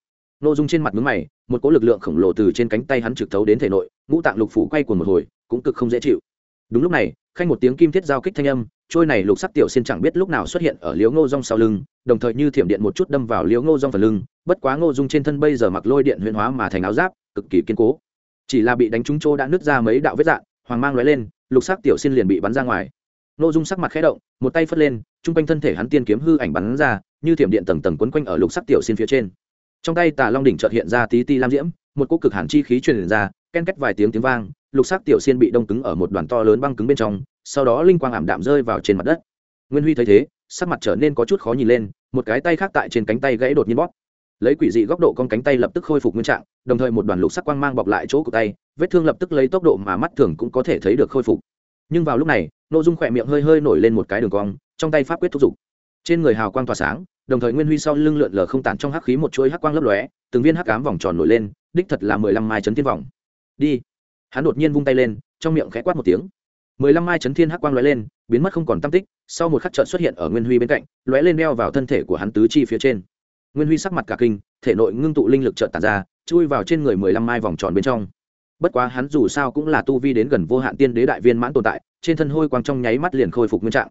S1: nội dung trên mặt mướn mày, một cỗ lực lượng khổng lồ từ trên cánh tay hắn trực thấu đến thể nội, ngũ tạng lục phủ quay cuồng một hồi, cũng cực không dễ chịu đúng lúc này, khanh một tiếng kim thiết giao kích thanh âm, trôi này lục sắc tiểu xin chẳng biết lúc nào xuất hiện ở liếu ngô rong sau lưng, đồng thời như thiểm điện một chút đâm vào liếu ngô rong phần lưng, bất quá ngô dung trên thân bây giờ mặc lôi điện huyền hóa mà thành áo giáp, cực kỳ kiên cố. Chỉ là bị đánh trúng chỗ đã nứt ra mấy đạo vết dạn hoàng mang lóe lên, lục sắc tiểu xin liền bị bắn ra ngoài. Ngô dung sắc mặt khẽ động, một tay phất lên chung quanh thân thể hắn tiên kiếm hư ảnh bắn ra, như thiểm điện tầng tầng quấn quanh ở lục sắc tiểu xin phía trên. Trong tay tà long đỉnh trợt hiện ra tí ti lam diễm, một cỗ cực hàn chi khí truyền ra ken kết vài tiếng tiếng vang, lục sắc tiểu xiên bị đông cứng ở một đoàn to lớn băng cứng bên trong, sau đó linh quang ảm đạm rơi vào trên mặt đất. Nguyên huy thấy thế, sắc mặt trở nên có chút khó nhìn lên, một cái tay khác tại trên cánh tay gãy đột nhiên bóp. Lấy quỷ dị góc độ con cánh tay lập tức khôi phục nguyên trạng, đồng thời một đoàn lục sắc quang mang bọc lại chỗ của tay, vết thương lập tức lấy tốc độ mà mắt thường cũng có thể thấy được khôi phục. Nhưng vào lúc này nội dung khỏe miệng hơi hơi nổi lên một cái đường cong, trong tay pháp quyết thúc giục. Trên người hào quang tỏa sáng, đồng thời nguyên huy sau lưng lượn lờ không tản trong hắc khí một chuỗi hắc quang lấp lóe, từng viên hắc cám vòng tròn nổi lên, đích thật là mười lăm mai chấn thiên vòng đi. Hắn đột nhiên vung tay lên, trong miệng khẽ quát một tiếng. Mười lăm mai chấn thiên hắc quang lóe lên, biến mất không còn tam tích, sau một khắc trợn xuất hiện ở nguyên huy bên cạnh, lóe lên đeo vào thân thể của hắn tứ chi phía trên. Nguyên huy sắc mặt cả kinh, thể nội ngưng tụ linh lực trợn tàn ra, chui vào trên người mười lăm mai vòng tròn bên trong. Bất quá hắn dù sao cũng là tu vi đến gần vô hạn tiên đế đại viên mãn tồn tại, trên thân hôi quang trong nháy mắt liền khôi phục nguyên trạng.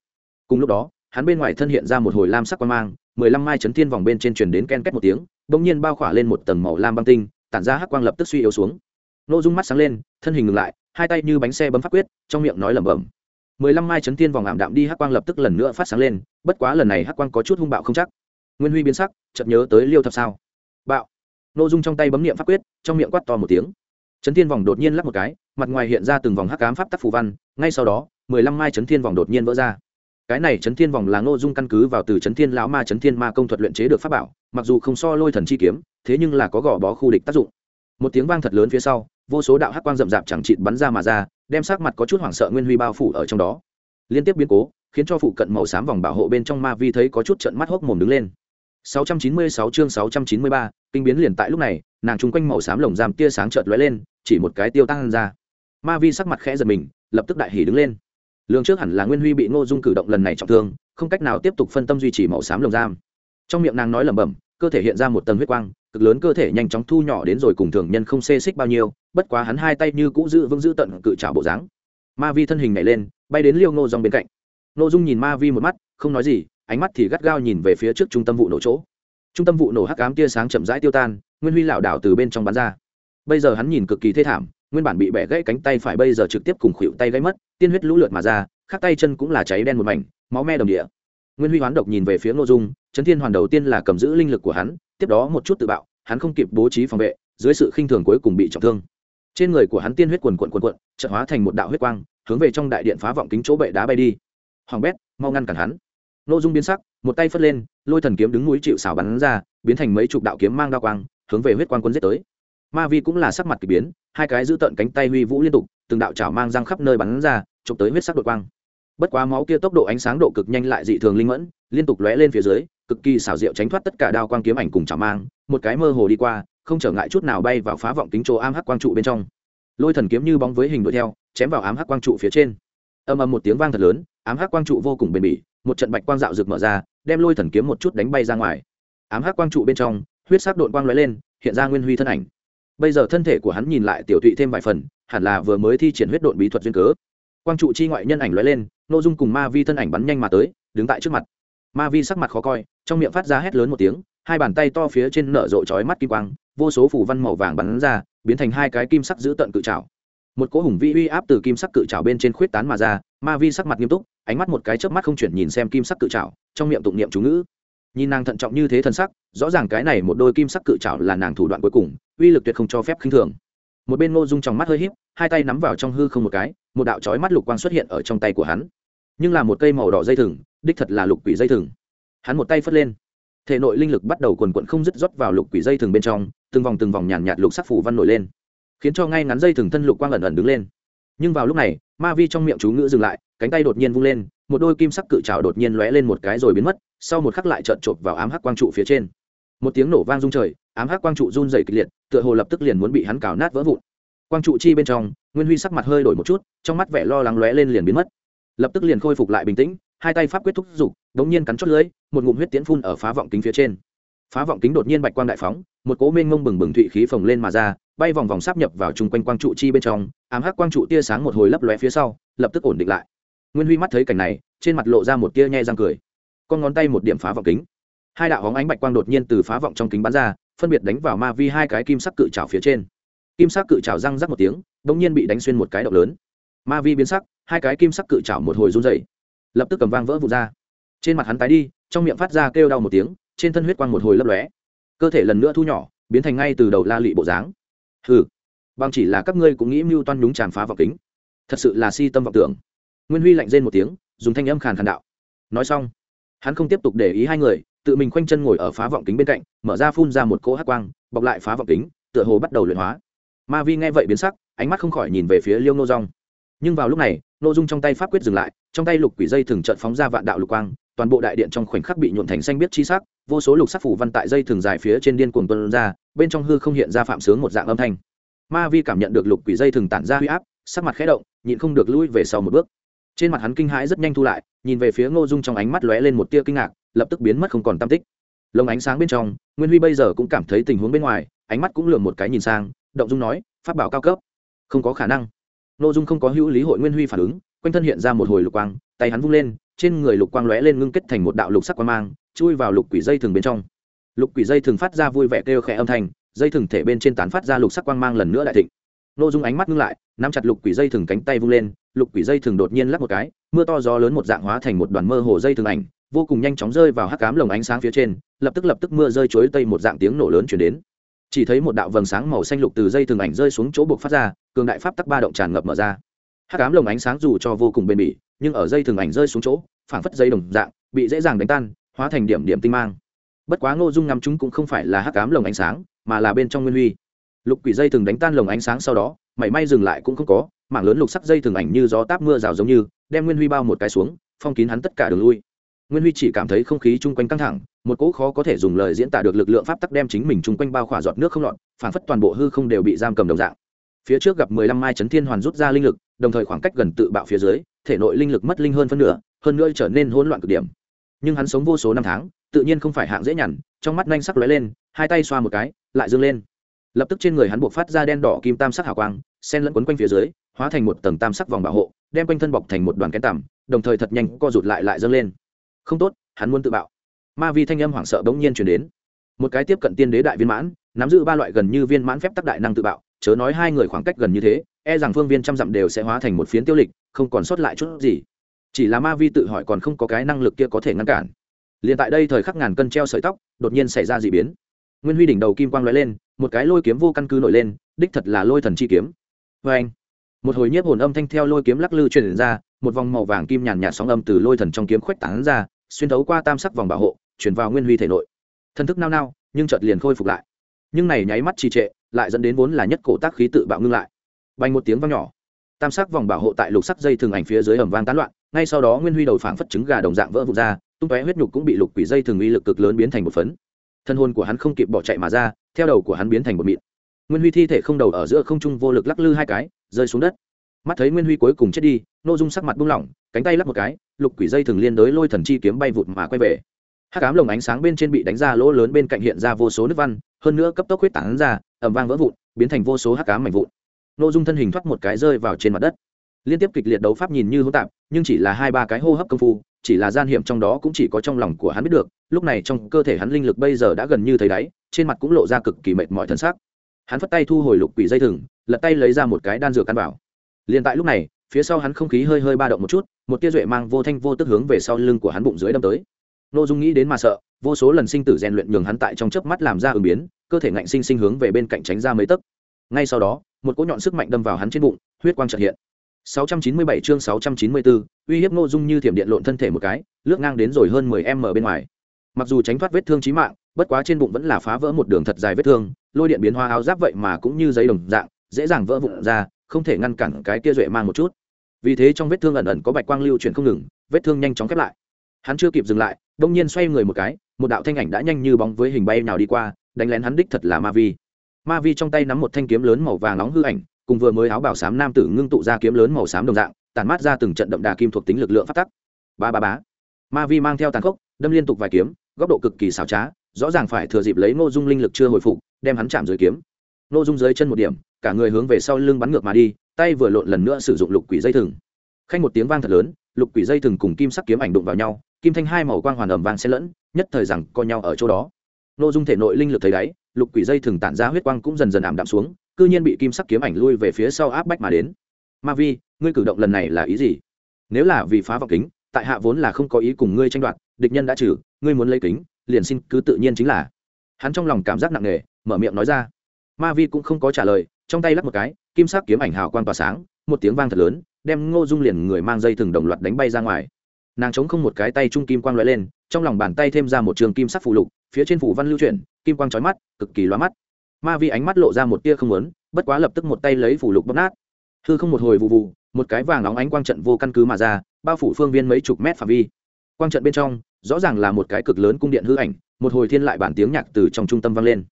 S1: Cùng lúc đó, hắn bên ngoài thân hiện ra một hồi lam sắc quang mang, mười lăm mai chấn thiên vòng bên trên truyền đến ken két một tiếng bỗng nhiên bao khỏa lên một tầng màu lam băng tinh, tản ra hắc quang lập tức suy yếu xuống nội dung mắt sáng lên, thân hình ngừng lại, hai tay như bánh xe bấm phát quyết, trong miệng nói lẩm bẩm. Mười lăm mai chấn thiên vòng ảm đạm đi hắc quang lập tức lần nữa phát sáng lên, bất quá lần này hắc quang có chút hung bạo không chắc. Nguyên huy biến sắc, chợt nhớ tới liêu thập sao. Bạo. Nội dung trong tay bấm niệm pháp quyết, trong miệng quát to một tiếng. Chấn thiên vòng đột nhiên lắp một cái, mặt ngoài hiện ra từng vòng hắc cám pháp tắc phù văn, ngay sau đó, mười lăm mai chấn thiên vòng đột nhiên vỡ ra. Cái này chấn thiên vòng là Nô dung căn cứ vào từ chấn thiên lão ma, chấn thiên ma công thuật luyện chế được pháp bảo, mặc dù không so lôi thần chi kiếm, thế nhưng là có gò bó khu địch tác dụng. Một tiếng vang thật lớn phía sau vô số đạo hắc quang rậm rạp chẳng chịt bắn ra mà ra đem sắc mặt có chút hoảng sợ nguyên huy bao phủ ở trong đó. Liên tiếp biến cố khiến cho phụ cận màu xám vòng bảo hộ bên trong ma vi thấy có chút trận mắt hốc mồm đứng lên. 696 chương 693, kinh biến liền tại lúc này nàng chung quanh màu xám lồng giam tia sáng chợt lóe lên chỉ một cái tiêu tăng ra. Ma vi sắc mặt khẽ giật mình lập tức đại hỉ đứng lên. Lương trước hẳn là nguyên huy bị ngô dung cử động lần này trọng thương không cách nào tiếp tục phân tâm duy trì màu xám lồng giam. Trong miệng nàng nói lẩm bẩm cơ thể hiện ra một tầng huyết quang cực lớn cơ thể nhanh chóng thu nhỏ đến rồi cùng thường nhân không xê xích bao nhiêu, bất quá hắn hai tay như cũ giữ vững giữ tận cự trào bộ dáng. Ma vi thân hình nhảy lên, bay đến liêu ngô dòng bên cạnh. Ngô dung nhìn ma vi một mắt, không nói gì, ánh mắt thì gắt gao nhìn về phía trước trung tâm vụ nổ chỗ. Trung tâm vụ nổ hắc ám tia sáng chậm rãi tiêu tan, nguyên huy lảo đảo từ bên trong bắn ra. Bây giờ hắn nhìn cực kỳ thê thảm, nguyên bản bị bẻ gãy cánh tay phải bây giờ trực tiếp cùng khuỵu tay gãy mất, tiên huyết lũ lượt mà ra, khắc tay chân cũng là cháy đen một mảnh, máu me đồng địa. Nguyên huy hoán độc nhìn về phía ngô dung trấn thiên hoàn đầu tiên là cầm giữ linh lực của hắn tiếp đó một chút tự bạo, hắn không kịp bố trí phòng vệ, dưới sự khinh thường cuối cùng bị trọng thương. Trên người của hắn tiên huyết quần quận quần quận chợt hóa thành một đạo huyết quang, hướng về trong đại điện phá vọng kính chỗ bệ đá bay đi. Hoàng bét, mau ngăn cản hắn. Nội dung biến sắc, một tay phất lên, lôi thần kiếm đứng núi chịu xảo bắn ra, biến thành mấy chục đạo kiếm mang đao quang, hướng về huyết quang quân giết tới. Ma vi cũng là sắc mặt k ỳ biến, hai cái giữ tận cánh tay huy vũ liên tục, từng đạo chảo mang răng khắp nơi bắn ra, chụp tới huyết sắc đội quang. Bất quá máu kia tốc độ ánh sáng độ cực nhanh lại dị thường linh mẫn, liên tục lóe lên phía dưới cực kỳ xảo diệu tránh thoát tất cả đao quang kiếm ảnh cùng chảo mang, một cái mơ hồ đi qua, không trở ngại chút nào bay vào phá vọng kính chỗ am hắc quang trụ bên trong. Lôi thần kiếm như bóng với hình đuổi theo, chém vào ám hắc quang trụ phía trên. Âm âm một tiếng vang thật lớn, ám hắc quang trụ vô cùng bền bỉ, một trận bạch quang dạo rực mở ra, đem lôi thần kiếm một chút đánh bay ra ngoài. Ám hắc quang trụ bên trong, huyết sắc độn quang lóe lên, hiện ra nguyên huy thân ảnh. Bây giờ thân thể của hắn nhìn lại tiểu tụy thêm vài phần, hẳn là vừa mới thi triển huyết độn bí thuật duyên cớ. Quang trụ chi ngoại nhân ảnh lóe lên, nội dung cùng ma vi thân ảnh bắn nhanh mà tới, đứng tại trước mặt ma vi sắc mặt khó coi, trong miệng phát ra hét lớn một tiếng, hai bàn tay to phía trên nở rộ trói mắt kim quang, vô số phủ văn màu vàng bắn ra, biến thành hai cái kim sắc giữ tận cự trào một cỗ hùng vi uy áp từ kim sắc cự trào bên trên khuyết tán mà ra, ma vi sắc mặt nghiêm túc, ánh mắt một cái chớp mắt không chuyển nhìn xem kim sắc cự trào trong miệng tụng niệm chú ngữ. Nhìn nàng thận trọng như thế thân sắc, rõ ràng cái này một đôi kim sắc cự trào là nàng thủ đoạn cuối cùng, uy lực tuyệt không cho phép khinh thường. Một bên ngô dung trong mắt hơi híp, hai tay nắm vào trong hư không một cái, một đạo trói mắt lục quang xuất hiện ở trong tay của hắn. Nhưng là một cây màu đỏ dây thừng đích thật là lục quỷ dây thừng. Hắn một tay phất lên. Thể nội linh lực bắt đầu quần quận không dứt rót vào lục quỷ dây thừng bên trong, từng vòng từng vòng nhàn nhạt lục sắc phủ văn nổi lên, khiến cho ngay ngắn dây thừng thân lục quang ẩn ẩn đứng lên. Nhưng vào lúc này, ma vi trong miệng chú ngữ dừng lại, cánh tay đột nhiên vung lên, một đôi kim sắc cự trào đột nhiên lóe lên một cái rồi biến mất, sau một khắc lại trợn chộp vào ám hắc quang trụ phía trên. Một tiếng nổ vang rung trời, ám hắc quang trụ run dày kịch liệt, tựa hồ lập tức liền muốn bị hắn cào nát vỡ vụn. Quang trụ chi bên trong, nguyên huy sắc mặt hơi đổi một chút, trong mắt vẻ lo lắng lóe lên liền biến mất. Lập tức liền khôi phục lại bình tĩnh hai tay pháp quyết thúc giục đống nhiên cắn chót lưới một ngụm huyết tiễn phun ở phá vọng kính phía trên. Phá vọng kính đột nhiên bạch quang đại phóng, một cố mênh mông bừng bừng thụy khí phồng lên mà ra, bay vòng vòng sáp nhập vào chung quanh quang trụ chi bên trong, ám hắc quang trụ tia sáng một hồi lấp lóe phía sau, lập tức ổn định lại. Nguyên huy mắt thấy cảnh này, trên mặt lộ ra một tia nhe răng cười. Con ngón tay một điểm phá vọng kính. Hai đạo hóng ánh bạch quang đột nhiên từ phá vọng trong kính bắn ra, phân biệt đánh vào ma vi hai cái kim sắc cự trào phía trên. Kim sắc cự trào răng rắc một tiếng đ ỗ n g nhiên bị đánh xuyên một cái động lớn. Ma vi biến sắc, hai cái kim sắc cự trào một hồi run dày lập tức cầm vang vỡ vụt ra. Trên mặt hắn tái đi, trong miệng phát ra kêu đau một tiếng, trên thân huyết quang một hồi lấp lóe. Cơ thể lần nữa thu nhỏ, biến thành ngay từ đầu la lị bộ dáng. Hừ, bằng chỉ là các ngươi cũng nghĩ mưu toan nhúng tràn phá vào kính. Thật sự là si tâm vọng tưởng. Nguyên huy lạnh rên một tiếng, dùng thanh âm khàn khàn đạo. Nói xong, hắn không tiếp tục để ý hai người, tự mình khoanh chân ngồi ở phá vọng kính bên cạnh, mở ra phun ra một cỗ hát quang, bọc lại phá vọng kính, tựa hồ bắt đầu luyện hóa. Ma vi nghe vậy biến sắc, ánh mắt không khỏi nhìn về phía liêu nô rong nhưng vào lúc này nô dung trong tay pháp quyết dừng lại, trong tay lục quỷ dây thường trận phóng ra vạn đạo lục quang, toàn bộ đại điện trong khoảnh khắc bị nhuộn thành xanh biết chi sắc, vô số lục sắc phủ văn tại dây thường dài phía trên điên cuồng tuân ra, bên trong hư không hiện ra phạm sướng một dạng âm thanh. Ma vi cảm nhận được lục quỷ dây thường tản ra huy áp, sắc mặt khẽ động, nhịn không được lui về sau một bước. Trên mặt hắn kinh hãi rất nhanh thu lại, nhìn về phía ngô dung trong ánh mắt lóe lên một tia kinh ngạc, lập tức biến mất không còn tam tích. Lồng ánh sáng bên trong, nguyên huy bây giờ cũng cảm thấy tình huống bên ngoài, ánh mắt cũng lượm một cái nhìn sang, động dung nói phát bảo cao cấp, không có khả năng. Nô dung không có hữu lý hội nguyên huy phản ứng, quanh thân hiện ra một hồi lục quang, tay hắn vung lên, trên người lục quang lóe lên ngưng kết thành một đạo lục sắc quang mang, chui vào lục quỷ dây thường bên trong. Lục quỷ dây thường phát ra vui vẻ kêu khẽ âm thanh, dây thường thể bên trên tán phát ra lục sắc quang mang lần nữa đại thịnh. Nô dung ánh mắt ngưng lại, nắm chặt lục quỷ dây thường cánh tay vung lên, lục quỷ dây thường đột nhiên lắc một cái, mưa to gió lớn một dạng hóa thành một đoàn mơ hồ dây thường ảnh, vô cùng nhanh chóng rơi vào hắc cám lồng ánh sáng phía trên, lập tức lập tức mưa rơi chuối tây một dạng tiếng nổ lớn chuyển đến chỉ thấy một đạo vầng sáng màu xanh lục từ dây thường ảnh rơi xuống chỗ buộc phát ra, cường đại pháp tắc ba động tràn ngập mở ra. Hắc cám lồng ánh sáng dù cho vô cùng bền bỉ, nhưng ở dây thường ảnh rơi xuống chỗ, phảng phất dây đồng dạng, bị dễ dàng đánh tan, hóa thành điểm điểm tinh mang. Bất quá ngô dung ngắm chúng cũng không phải là hắc cám lồng ánh sáng, mà là bên trong nguyên huy. Lục quỷ dây thường đánh tan lồng ánh sáng sau đó, mảy may dừng lại cũng không có, mảng lớn lục sắc dây thường ảnh như gió táp mưa rào giống như, đem nguyên huy bao một cái xuống, phong kín hắn tất cả đường lui nguyên huy chỉ cảm thấy không khí chung quanh căng thẳng, một cỗ khó có thể dùng lời diễn tả được lực lượng pháp tắc đem chính mình chung quanh bao khỏa giọt nước không lọt, phản phất toàn bộ hư không đều bị giam cầm đồng dạng. Phía trước gặp mười lăm mai chấn thiên hoàn rút ra linh lực, đồng thời khoảng cách gần tự bạo phía dưới, thể nội linh lực mất linh hơn phân nửa, hơn nữa trở nên hỗn loạn cực điểm. Nhưng hắn sống vô số năm tháng, tự nhiên không phải hạng dễ nhằn, trong mắt nhanh sắc lóe lên, hai tay xoa một cái, lại dương lên. Lập tức trên người hắn buộc phát ra đen đỏ kim tam sắc hào quang sen lẫn quấn quanh phía dưới, hóa thành một tầng tam sắc vòng bảo hộ, đem quanh thân bọc thành một đoàn kén tằm, đồng thời thật nhanh co rụt lại lại dâng lên không tốt, hắn muốn tự bạo. Ma vi thanh âm hoảng sợ bỗng nhiên chuyển đến. Một cái tiếp cận tiên đế đại viên mãn, nắm giữ ba loại gần như viên mãn phép tắc đại năng tự bạo, chớ nói hai người khoảng cách gần như thế e rằng phương viên trăm dặm đều sẽ hóa thành một phiến tiêu lịch, không còn sót lại chút gì. Chỉ là ma vi tự hỏi còn không có cái năng lực kia có thể ngăn cản. Liền tại đây thời khắc ngàn cân treo sợi tóc, đột nhiên xảy ra d ị biến. Nguyên huy đỉnh đầu kim quang lóe lên, một cái lôi kiếm vô căn cứ nổi lên, đích thật là lôi thần chi kiếm. Vê anh, một hồi nhiếp hồn âm thanh theo lôi kiếm lắc lư truyền ra, một vòng màu vàng kim nhàn nhạt sóng âm từ lôi thần trong kiếm khuếch tán ra xuyên thấu qua tam sắc vòng bảo hộ, chuyển vào nguyên huy thể nội. Thân thức nao nao, nhưng chợt liền khôi phục lại. Nhưng này nháy mắt trì trệ, lại dẫn đến vốn là nhất cổ tác khí tự bạo ngưng lại. Bay một tiếng vang nhỏ. Tam sắc vòng bảo hộ tại lục sắc dây thường ảnh phía dưới ẩm vang tán loạn, ngay sau đó nguyên huy đầu phảng phất trứng gà đồng dạng vỡ vụt ra, tung tóe huyết nhục cũng bị lục quỷ dây thường uy lực cực lớn biến thành một phấn. Thân hồn của hắn không kịp bỏ chạy mà ra, theo đầu của hắn biến thành một mịn. Nguyên huy thi thể không đầu ở giữa không trung vô lực lắc lư hai cái, rơi xuống đất mắt thấy nguyên huy cuối cùng chết đi n ô dung sắc mặt buông lỏng cánh tay lắp một cái lục quỷ dây thường liên đới lôi thần chi kiếm bay vụt mà quay về hát cám lồng ánh sáng bên trên bị đánh ra lỗ lớn bên cạnh hiện ra vô số nước văn hơn nữa cấp tốc huyết tán ra ẩm vang vỡ vụn biến thành vô số hát cám mảnh vụn n ô dung thân hình thoát một cái rơi vào trên mặt đất liên tiếp kịch liệt đấu pháp nhìn như hỗn tạp nhưng chỉ là hai ba cái hô hấp công phu chỉ là gian hiểm trong đó cũng chỉ có trong lòng của hắn biết được lúc này trong cơ thể hắn linh lực bây giờ đã gần như thấy đáy trên mặt cũng lộ ra cực kỳ mệt mỏi thân xác hắn phất tay thu hồi lục quỷ dây thừng lật tay lấy ra một cái đan dược căn bảo liền tại lúc này phía sau hắn không khí hơi hơi ba động một chút một tia duệ mang vô thanh vô tức hướng về sau lưng của hắn bụng dưới đâm tới. N ô dung nghĩ đến mà sợ vô số lần sinh tử rèn luyện nhường hắn tại trong chớp mắt làm ra ứng biến cơ thể ngạnh sinh sinh hướng về bên cạnh tránh ra mấy tấc. Ngay sau đó một cỗ nhọn sức mạnh đâm vào hắn trên bụng huyết quang chợt hiện. 697 chương 694, uy hiếp Ngô Dung như thiểm điện lộn thân thể một cái, lướt ngang đến rồi hơn 10m bên ngoài. Mặc dù tránh thoát vết thương chí mạng, bất quá trên bụng vẫn là phá vỡ một đường thật dài vết thương, lôi điện biến hoa áo giáp vậy mà cũng như giấy đồng dạng, dễ dàng vỡ vụn ra, không thể ngăn cản cái kia duệ mang một chút. Vì thế trong vết thương ẩn ẩn có bạch quang lưu chuyển không ngừng, vết thương nhanh chóng khép lại. Hắn chưa kịp dừng lại, đông nhiên xoay người một cái, một đạo thanh ảnh đã nhanh như bóng với hình bay nào đi qua, đánh lén hắn đích thật là Ma Vi. Ma Vi trong tay nắm một thanh kiếm lớn màu vàng nóng hư ảnh, cùng vừa mới áo bảo xám nam tử ngưng tụ ra kiếm lớn màu xám đồng dạng tàn mát ra từng trận đậm đà kim thuộc tính lực lượng phát tắc ba ba bá ma vi mang theo tàn khốc đâm liên tục vài kiếm góc độ cực kỳ xảo trá rõ ràng phải thừa dịp lấy ngô dung linh lực chưa hồi phục đem hắn chạm dưới kiếm ngô dung dưới chân một điểm cả người hướng về sau lưng bắn ngược mà đi, tay vừa lộn lần nữa sử dụng lục quỷ dây thừng. Khanh một tiếng vang thật lớn, lục quỷ dây thừng cùng kim sắc kiếm ảnh đụng vào nhau, kim thanh hai màu quang hoàn ẩm vàng xen lẫn, nhất thời rằng co nhau ở chỗ đó. Ngô dung thể nội linh lực thấy đáy, lục quỷ dây thừng tản ra huyết quang cũng dần dần ảm đạm xuống, cư nhiên bị kim sắc kiếm ảnh lui về phía sau áp bách mà đến. Ma vi, ngươi cử động lần này là ý gì? Nếu là vì phá vọng kính, tại hạ vốn là không có ý cùng ngươi tranh đoạt, địch nhân đã trừ, ngươi muốn lấy kính, liền xin cứ tự nhiên chính là. Hắn trong lòng cảm giác nặng nề, mở miệng nói ra. Ma vi cũng không có trả lời trong tay lắp một cái, kim sắc kiếm ảnh hào quang tỏa sáng, một tiếng vang thật lớn, đem ngô dung liền người mang dây thừng đồng loạt đánh bay ra ngoài. Nàng chống không một cái tay trung kim quang loại lên, trong lòng bàn tay thêm ra một trường kim sắc phù lục, phía trên phủ văn lưu chuyển, kim quang trói mắt, cực kỳ loa mắt. Ma vi ánh mắt lộ ra một tia không lớn bất quá lập tức một tay lấy phủ lục bóp nát. Hư không một hồi vụ vụ một cái vàng óng ánh quang trận vô căn cứ mà ra, bao phủ phương viên mấy chục mét phạm vi. Quang trận bên trong, rõ ràng là một cái cực lớn cung điện hư ảnh, một hồi thiên lại bản tiếng nhạc từ trong trung tâm vang lên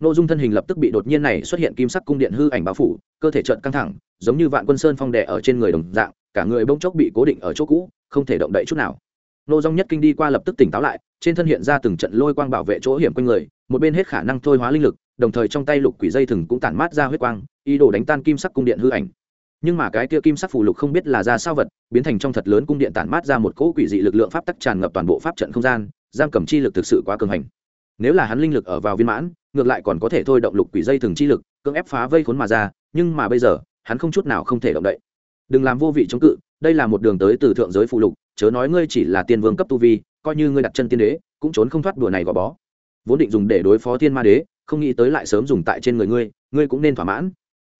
S1: nội dung thân hình lập tức bị đột nhiên này xuất hiện kim sắc cung điện hư ảnh bao phủ, cơ thể trợn căng thẳng, giống như vạn quân sơn phong đè ở trên người đồng dạng, cả người bỗng chốc bị cố định ở chỗ cũ, không thể động đậy chút nào. Nô dong nhất kinh đi qua lập tức tỉnh táo lại, trên thân hiện ra từng trận lôi quang bảo vệ chỗ hiểm quanh người, một bên hết khả năng thôi hóa linh lực, đồng thời trong tay lục quỷ dây thừng cũng tản mát ra huyết quang, ý đồ đánh tan kim sắc cung điện hư ảnh. Nhưng mà cái kia kim sắc phù lục không biết là ra sao vật, biến thành trong thật lớn cung điện tản mát ra một cỗ quỷ dị lực lượng pháp tắc tràn ngập toàn bộ pháp trận không gian, giam cầm chi lực thực sự quá cường hành. Nếu là hắn linh lực ở vào viên mãn ngược lại còn có thể thôi động lục quỷ dây thừng chi lực, cưỡng ép phá vây khốn mà ra, nhưng mà bây giờ, hắn không chút nào không thể động đậy. Đừng làm vô vị chống cự, đây là một đường tới từ thượng giới phụ lục, chớ nói ngươi chỉ là tiên vương cấp tu vi, coi như ngươi đặt chân tiên đế, cũng trốn không thoát đùa này gò bó. Vốn định dùng để đối phó thiên ma đế, không nghĩ tới lại sớm dùng tại trên người ngươi ngươi cũng nên thỏa mãn.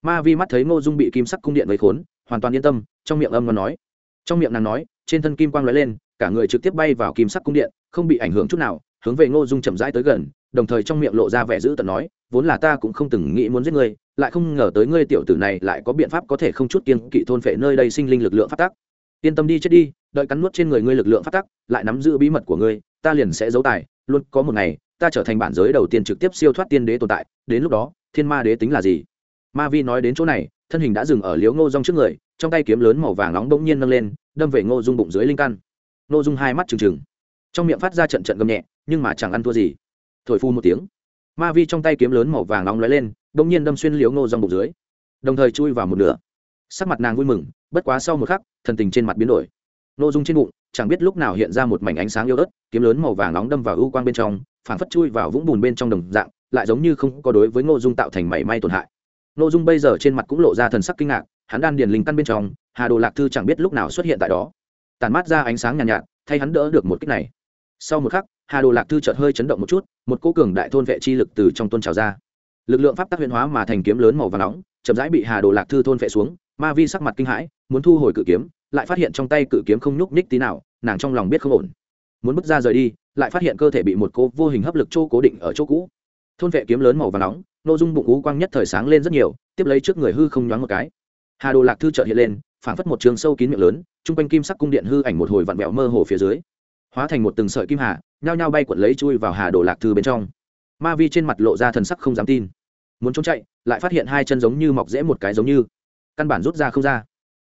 S1: Ma vi mắt thấy ngô dung bị kim sắc cung điện vây khốn, hoàn toàn yên tâm, trong miệng âm ngon nói. Trong miệng nàng nói, trên thân kim quang lóe lên, cả người trực tiếp bay vào kim sắc cung điện, không bị ảnh hưởng chút nào hướng về ngô dung chậm rãi tới gần, đồng thời trong miệng lộ ra vẻ dữ tận nói, vốn là ta cũng không từng nghĩ muốn giết ngươi, lại không ngờ tới ngươi tiểu tử này lại có biện pháp có thể không chút kiên kỵ thôn phệ nơi đây sinh linh lực lượng phát tắc. yên tâm đi, chết đi, đợi cắn nuốt trên người ngươi lực lượng phát tắc, lại nắm giữ bí mật của ngươi, ta liền sẽ giấu tài, luôn có một ngày, ta trở thành bản giới đầu tiên trực tiếp siêu thoát tiên đế tồn tại, đến lúc đó, thiên ma đế tính là gì? Ma vi nói đến chỗ này, thân hình đã dừng ở liếu ngô rong trước người, trong tay kiếm lớn màu vàng nóng bỗng nhiên nâng lên, đâm về ngô dung bụng dưới linh căn. Ngô dung hai mắt trừng trừng trong miệng phát ra trận trận gầm nhẹ nhưng mà chẳng ăn thua gì. Thổi phu một tiếng ma vi trong tay kiếm lớn màu vàng nóng lóe lên bỗng nhiên đâm xuyên liếu ngô dòng bụng dưới. Đồng thời chui vào một nửa. Sắc mặt nàng vui mừng bất quá sau một khắc thần tình trên mặt biến đổi. Ngô dung trên bụng chẳng biết lúc nào hiện ra một mảnh ánh sáng yêu ớt kiếm lớn màu vàng nóng đâm vào ưu quang bên trong phảng phất chui vào vũng bùn bên trong đồng dạng lại giống như không có đối với ngô dung tạo thành mảy may tổn hại. Ngô dung bây giờ trên mặt cũng lộ ra thần sắc kinh ngạc hắn đan điền linh căn bên trong hà đồ lạc thư chẳng biết lúc nào xuất hiện tại đó. Tàn mát ra ánh sáng nhàn nhạt, nhạt thay hắn đỡ được một kích này sau một khắc, hà đồ lạc thư chợt hơi chấn động một chút, một cô cường đại thôn vệ chi lực từ trong tôn trào ra. Lực lượng pháp tắc huyền hóa mà thành kiếm lớn màu và nóng, chậm rãi bị hà đồ lạc thư thôn vệ xuống, ma vi sắc mặt kinh hãi, muốn thu hồi cự kiếm, lại phát hiện trong tay cự kiếm không nhúc nhích tí nào, nàng trong lòng biết không ổn. Muốn bước ra rời đi, lại phát hiện cơ thể bị một cô vô hình hấp lực chỗ cố định ở chỗ cũ. Thôn vệ kiếm lớn màu và nóng, nội dung bụng ú quang nhất thời sáng lên rất nhiều, tiếp lấy trước người hư không nhoáng một cái. Hà đồ lạc thư chợt hiện lên, phảng phất một trường sâu kín miệng lớn chung quanh kim sắc cung điện hư ảnh một hồi vặn vẹo mơ hồ phía dưới hóa thành một từng sợi kim hà, nhao nhao bay cuộn lấy chui vào hà đồ lạc thư bên trong. Ma vi trên mặt lộ ra thần sắc không dám tin. Muốn trốn chạy, lại phát hiện hai chân giống như mọc rễ một cái giống như. Căn bản rút ra không ra.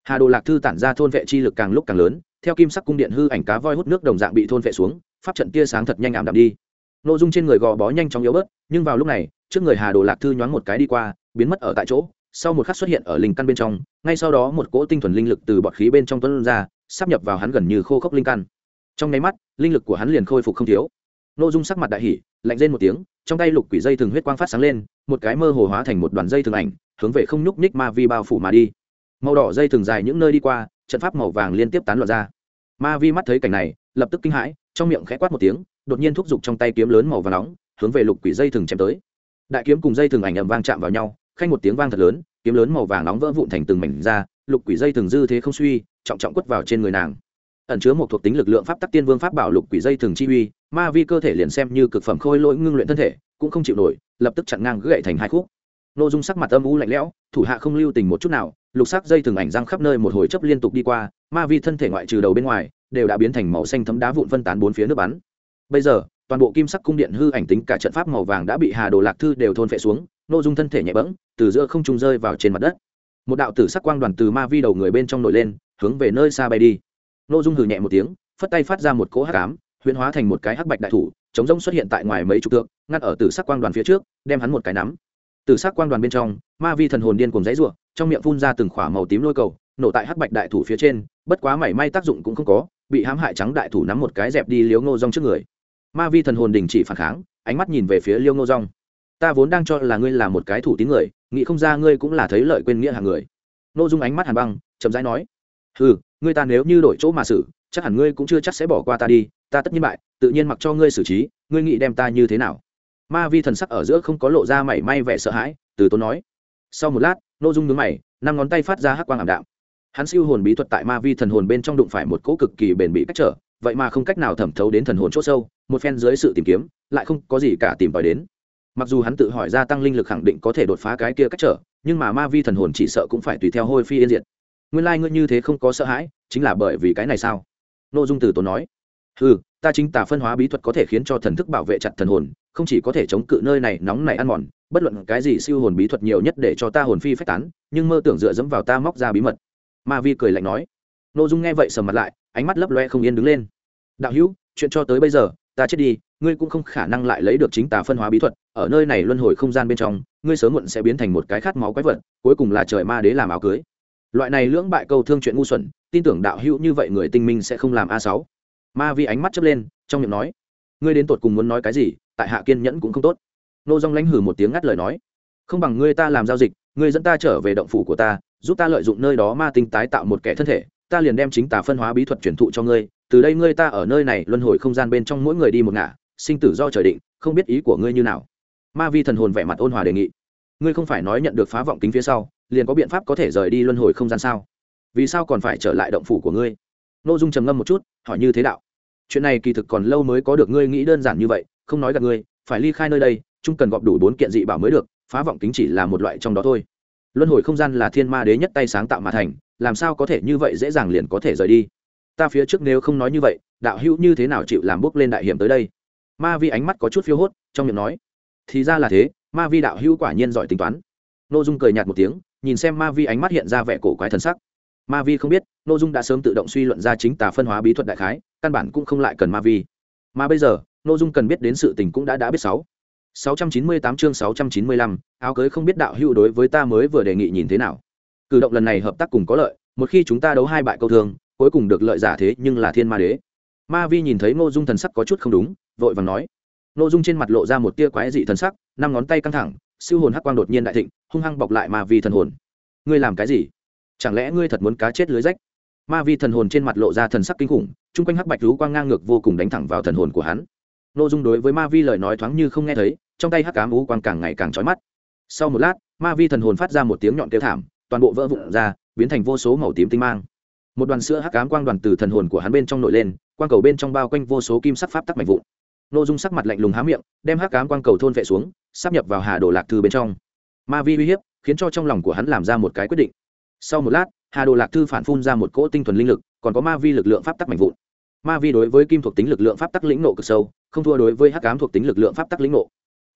S1: Hà đồ lạc thư tản ra thôn vệ chi lực càng lúc càng lớn, theo kim sắc cung điện hư ảnh cá voi hút nước đồng dạng bị thôn vệ xuống, pháp trận tia sáng thật nhanh ảm đạm đi. Nội dung trên người gò bó nhanh chóng yếu bớt, nhưng vào lúc này, trước người hà đồ lạc thư nhoáng một cái đi qua, biến mất ở tại chỗ, sau một khắc xuất hiện ở linh căn bên trong, ngay sau đó một cỗ tinh thuần linh lực từ bọt khí bên trong tuấn ra, sắp nhập vào hắn gần như khô khốc linh căn trong nháy mắt, linh lực của hắn liền khôi phục không thiếu. Nội dung sắc mặt đại hỉ, lạnh lên một tiếng, trong tay lục quỷ dây thường huyết quang phát sáng lên, một cái mơ hồ hóa thành một đoàn dây thường ảnh, hướng về không nhúc nhích ma vi bao phủ mà đi. Màu đỏ dây thường dài những nơi đi qua, trận pháp màu vàng liên tiếp tán loạn ra. Ma vi mắt thấy cảnh này, lập tức kinh hãi, trong miệng khẽ quát một tiếng, đột nhiên thúc giục trong tay kiếm lớn màu và nóng, hướng về lục quỷ dây thường chém tới. Đại kiếm cùng dây thường ảnh ầm vang chạm vào nhau, khanh một tiếng vang thật lớn, kiếm lớn màu vàng nóng vỡ vụn thành từng mảnh ra, lục quỷ dây thường dư thế không suy, trọng trọng quất vào trên người nàng ẩn chứa một thuộc tính lực lượng pháp tắc tiên vương pháp bảo lục quỷ dây thường chi uy, ma vi cơ thể liền xem như cực phẩm khôi lỗi ngưng luyện thân thể, cũng không chịu nổi, lập tức chặn ngang gãy thành hai khúc. N ô dung sắc mặt âm u lạnh lẽo, thủ hạ không lưu tình một chút nào, lục sắc dây thường ảnh răng khắp nơi một hồi chấp liên tục đi qua, ma vi thân thể ngoại trừ đầu bên ngoài, đều đã biến thành màu xanh thấm đá vụn phân tán bốn phía nước bắn. Bây giờ, toàn bộ kim sắc cung điện hư ảnh tính cả trận pháp màu vàng đã bị hà đồ lạc thư đều thôn phệ xuống nội dung thân thể nhẹ bẫng, từ giữa không trung rơi vào trên mặt đất. Một đạo tử sắc quang đoàn từ ma vi đầu người bên trong nổi lên, hướng về nơi xa bay đi nội dung hừ nhẹ một tiếng, phất tay phát ra một cỗ hắc ám huyễn hóa thành một cái hắc bạch đại thủ, chống rông xuất hiện tại ngoài mấy chục thước, ngắt ở tử sắc quang đoàn phía trước, đem hắn một cái nắm. Tử sắc quang đoàn bên trong, ma vi thần hồn điên cùng dãy ruộng trong miệng phun ra từng khỏa màu tím lôi cầu, nổ tại hắc bạch đại thủ phía trên, bất quá mảy may tác dụng cũng không có, bị hãm hại trắng đại thủ nắm một cái dẹp đi liếu ngô rong trước người. Ma vi thần hồn đình chỉ phản kháng, ánh mắt nhìn về phía liêu ngô rong ta vốn đang cho là ngươi là một cái thủ tín người, nghĩ không ra ngươi cũng là thấy lợi quên nghĩa hàng người. Nô dung ánh mắt hàn băng, chậm rãi nói ừ ngươi ta nếu như đổi chỗ mà xử, chắc hẳn ngươi cũng chưa chắc sẽ bỏ qua ta đi, ta tất nhiên bại, tự nhiên mặc cho ngươi xử trí, ngươi nghĩ đem ta như thế nào? Ma vi thần sắc ở giữa không có lộ ra mảy may vẻ sợ hãi, từ tốn nói. Sau một lát, nô dung nướng mày, năm ngón tay phát ra hắc quang ảm đạm. Hắn siêu hồn bí thuật tại ma vi thần hồn bên trong đụng phải một cỗ cực kỳ bền bỉ cách trở, vậy mà không cách nào thẩm thấu đến thần hồn c h ỗ sâu, một phen dưới sự tìm kiếm, lại không có gì cả tìm tòi đến. Mặc dù hắn tự hỏi gia tăng linh lực khẳng định có thể đột phá cái kia cách trở, nhưng mà ma vi thần hồn chỉ sợ cũng phải tùy theo hôi phi yên diệt nguyên lai、like、ngươi như thế không có sợ hãi, chính là bởi vì cái này sao? N ô dung từ tốn nói. Ừ ta chính tả phân hóa bí thuật có thể khiến cho thần thức bảo vệ chặt thần hồn, không chỉ có thể chống cự nơi này nóng này ăn mòn, bất luận cái gì siêu hồn bí thuật nhiều nhất để cho ta hồn phi phách tán, nhưng mơ tưởng dựa dẫm vào ta móc ra bí mật. Ma vi cười lạnh nói. N ô dung nghe vậy sầm mặt lại, ánh mắt lấp loe không yên đứng lên. Đạo hữu, chuyện cho tới bây giờ, ta chết đi, ngươi cũng không khả năng lại lấy được chính tà phân hóa bí thuật, ở nơi này luân hồi không gian bên trong, ngươi sớm muộn sẽ biến thành một cái khát máu quái vật, cuối cùng là trời ma đế làm áo cưới loại này lưỡng bại câu thương chuyện ngu xuẩn, tin tưởng đạo hữu như vậy người tinh minh sẽ không làm a sáu. Ma vi ánh mắt chớp lên, trong miệng nói, ngươi đến tột cùng muốn nói cái gì, tại hạ kiên nhẫn cũng không tốt. Nô dong lãnh hử một tiếng ngắt lời nói, không bằng ngươi ta làm giao dịch, ngươi dẫn ta trở về động phủ của ta, giúp ta lợi dụng nơi đó ma tinh tái tạo một kẻ thân thể, ta liền đem chính tà phân hóa bí thuật truyền thụ cho ngươi, từ đây ngươi ta ở nơi này luân hồi không gian bên trong mỗi người đi một ngả, sinh tử do trời định, không biết ý của ngươi như nào. Ma vi thần hồn vẻ mặt ôn hòa đề nghị ngươi không phải nói nhận được phá vọng kính phía sau, liền có biện pháp có thể rời đi luân hồi không gian sao? Vì sao còn phải trở lại động phủ của ngươi? N ô dung trầm ngâm một chút, hỏi như thế đạo. Chuyện này kỳ thực còn lâu mới có được, ngươi nghĩ đơn giản như vậy, không nói gặp ngươi, phải ly khai nơi đây, chúng cần gọp đủ bốn kiện dị bảo mới được, phá vọng kính chỉ là một loại trong đó thôi. Luân hồi không gian là thiên ma đế nhất tay sáng tạo mà thành, làm sao có thể như vậy dễ dàng liền có thể rời đi? Ta phía trước nếu không nói như vậy, đạo hữu như thế nào chịu làm bước lên đại hiểm tới đây? Ma vi ánh mắt có chút phiêu hốt, trong miệng nói. Thì ra là thế ma vi đạo hữu quả nhiên giỏi tính toán n ô dung cười nhạt một tiếng nhìn xem ma vi ánh mắt hiện ra vẻ cổ quái thần sắc ma vi không biết n ô dung đã sớm tự động suy luận ra chính tà phân hóa bí thuật đại khái căn bản cũng không lại cần ma vi mà bây giờ n ô dung cần biết đến sự tình cũng đã đã biết sáu 698 chương 695, áo cưới không biết đạo hữu đối với ta mới vừa đề nghị nhìn thế nào. Cử động lần này hợp tác cùng có lợi, một khi chúng ta đấu hai bại câu thương, cuối cùng được lợi giả thế nhưng là Thiên Ma Đế. Ma Vi nhìn thấy Ngô Dung thần sắc có chút không đúng, vội vàng nói. Ngô Dung trên mặt lộ ra một tia quái dị thần sắc, năm ngón tay căng thẳng, siêu hồn hắc quang đột nhiên đại thịnh, hung hăng bọc lại Ma Vi thần hồn. Ngươi làm cái gì? Chẳng lẽ ngươi thật muốn cá chết lưới rách? Ma Vi thần hồn trên mặt lộ ra thần sắc kinh khủng, trung quanh hắc bạch rú quang ngang ngược vô cùng đánh thẳng vào thần hồn của hắn nội dung đối với ma vi lời nói thoáng như không nghe thấy trong tay hắc cám ú quang càng ngày càng trói mắt sau một lát ma vi thần hồn phát ra một tiếng nhọn kêu thảm toàn bộ vỡ vụn ra biến thành vô số màu tím tinh mang một đoàn sữa hắc cám quang đoàn từ thần hồn của hắn bên trong nổi lên quang cầu bên trong bao quanh vô số kim sắc pháp tắc mạnh vụn nội dung sắc mặt lạnh lùng há miệng, đem hắc cám quang cầu thôn vệ xuống sắp nhập vào hà đồ lạc thư bên trong. Ma vi uy hiếp, khiến cho trong lòng của hắn làm ra một cái quyết định. Sau một lát, hà đồ lạc thư phản phun ra một cỗ tinh thuần linh lực, còn có ma vi lực lượng pháp tắc mạnh vụn. Ma vi đối với kim thuộc tính lực lượng pháp tắc lĩnh nộ cực sâu, không thua đối với hắc cám thuộc tính lực lượng pháp tắc lĩnh nộ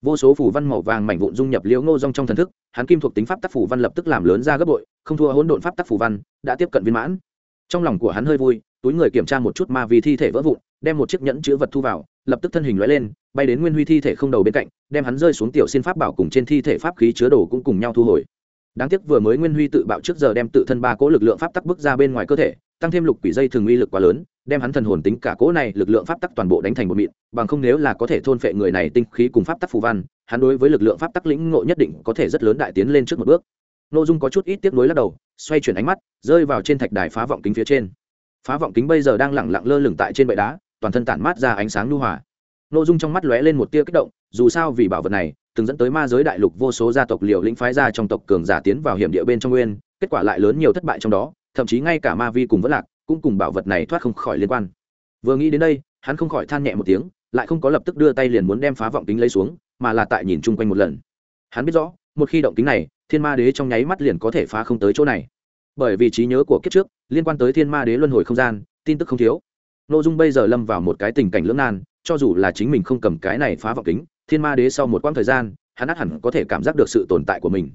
S1: vô số phủ văn màu vàng mảnh vụn dung nhập liễu ngô rong trong thần thức, hắn kim thuộc tính pháp tắc phủ văn lập tức làm lớn ra gấp bội, không thua hỗn độn pháp tắc phủ văn, đã tiếp cận viên mãn. Trong lòng của hắn hơi vui, túi người kiểm tra một chút ma vi thi thể vỡ vụn, đem một chiếc nhẫn chữ vật thu vào lập tức thân hình lóe lên, bay đến nguyên huy thi thể không đầu bên cạnh, đem hắn rơi xuống tiểu xin pháp bảo cùng trên thi thể pháp khí chứa đồ cũng cùng nhau thu hồi. Đáng tiếc vừa mới nguyên huy tự bạo trước giờ đem tự thân ba cỗ lực lượng pháp tắc bước ra bên ngoài cơ thể, tăng thêm lục quỷ dây thường uy lực quá lớn, đem hắn thần hồn tính cả cỗ này lực lượng pháp tắc toàn bộ đánh thành một mịn, bằng không nếu là có thể thôn phệ người này tinh khí cùng pháp tắc phù văn, hắn đối với lực lượng pháp tắc lĩnh ngộ nhất định có thể rất lớn đại tiến lên trước một bước. N ô dung có chút ít tiếp nối lắc đầu, xoay chuyển ánh mắt, rơi vào trên thạch đài phá vọng kính phía trên. Phá vọng kính bây giờ đang lẳng lặng lơ lửng tại trên bệ đá toàn thân tản mát ra ánh sáng nhu hòa. N dung trong mắt lóe lên một tia kích động, dù sao vì bảo vật này, từng dẫn tới ma giới đại lục vô số gia tộc liều lĩnh phái ra trong tộc cường giả tiến vào hiểm địa bên trong nguyên, kết quả lại lớn nhiều thất bại trong đó, thậm chí ngay cả ma vi cùng vẫn lạc cũng cùng bảo vật này thoát không khỏi liên quan. Vừa nghĩ đến đây, hắn không khỏi than nhẹ một tiếng, lại không có lập tức đưa tay liền muốn đem phá vọng kính lấy xuống, mà là tại nhìn chung quanh một lần. Hắn biết rõ, một khi động kính này, thiên ma đế trong nháy mắt liền có thể phá không tới chỗ này. Bởi vì trí nhớ của kiếp trước, liên quan tới thiên ma đế luân hồi không gian, tin tức không thiếu Nô dung bây giờ lâm vào một cái tình cảnh lưỡng nan, cho dù là chính mình không cầm cái này phá vọng kính, thiên ma đế sau một quãng thời gian, hắn át hẳn có thể cảm giác được sự tồn tại của mình.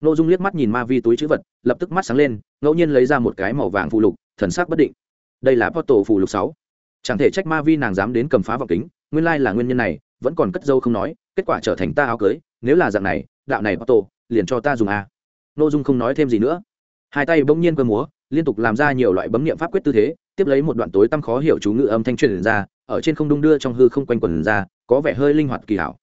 S1: Nô dung liếc mắt nhìn ma vi túi chữ vật, lập tức mắt sáng lên, ngẫu nhiên lấy ra một cái màu vàng phụ lục, thần sắc bất định. Đây là porto phụ lục sáu. Chẳng thể trách ma vi nàng dám đến cầm phá vọng kính, nguyên lai là nguyên nhân này, vẫn còn cất dâu không nói, kết quả trở thành ta áo cưới, nếu là dạng này, đạo này porto liền cho ta dùng à. a Nô dung không nói thêm gì nữa. Hai tay bỗng nhiên cơ múa, liên tục làm ra nhiều loại bấm nghiệm pháp quyết tư thế tiếp lấy một đoạn tối tăm khó hiểu chú ngữ âm thanh truyền ra, ở trên không đung đưa trong hư không quanh quần ra, có vẻ hơi linh hoạt kỳ hảo.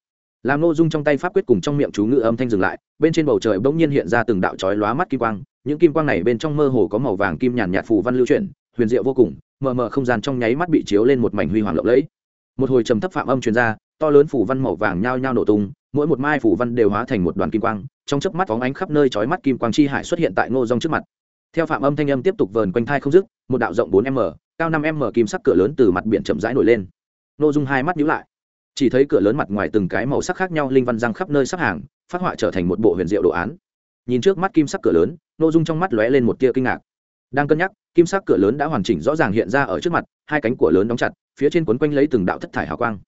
S1: Làm nội dung trong tay pháp quyết cùng trong miệng chú ngữ âm thanh dừng lại, bên trên bầu trời bỗng nhiên hiện ra từng đạo chói lóa mắt kim quang, những kim quang này bên trong mơ hồ có màu vàng kim nhàn nhạt phù văn lưu chuyển, huyền diệu vô cùng, mờ mờ không gian trong nháy mắt bị chiếu lên một mảnh huy hoàng lộng lẫy. Một hồi trầm thấp phạm âm truyền ra, to lớn phủ văn màu vàng nhao nhao nổ tung, mỗi một mai phủ văn đều hóa thành một đoàn kim quang, trong chớp mắt phóng ánh khắp nơi chói mắt kim quang chi hải xuất hiện tại ngô rong trước mặt. Theo phạm âm thanh âm tiếp tục vờn quanh thai không dứt một đạo rộng bốn m, cao năm m kim sắc cửa lớn từ mặt biển chậm rãi nổi lên. Nô dung hai mắt nhíu lại. Chỉ thấy cửa lớn mặt ngoài từng cái màu sắc khác nhau linh văn răng khắp nơi sắp hàng, phát họa trở thành một bộ huyền diệu đồ án. Nhìn trước mắt kim sắc cửa lớn, Nô dung trong mắt lóe lên một tia kinh ngạc. Đang cân nhắc, kim sắc cửa lớn đã hoàn chỉnh rõ ràng hiện ra ở trước mặt, hai cánh cửa lớn đóng chặt, phía trên quấn quanh lấy từng đạo thất thải hào quang.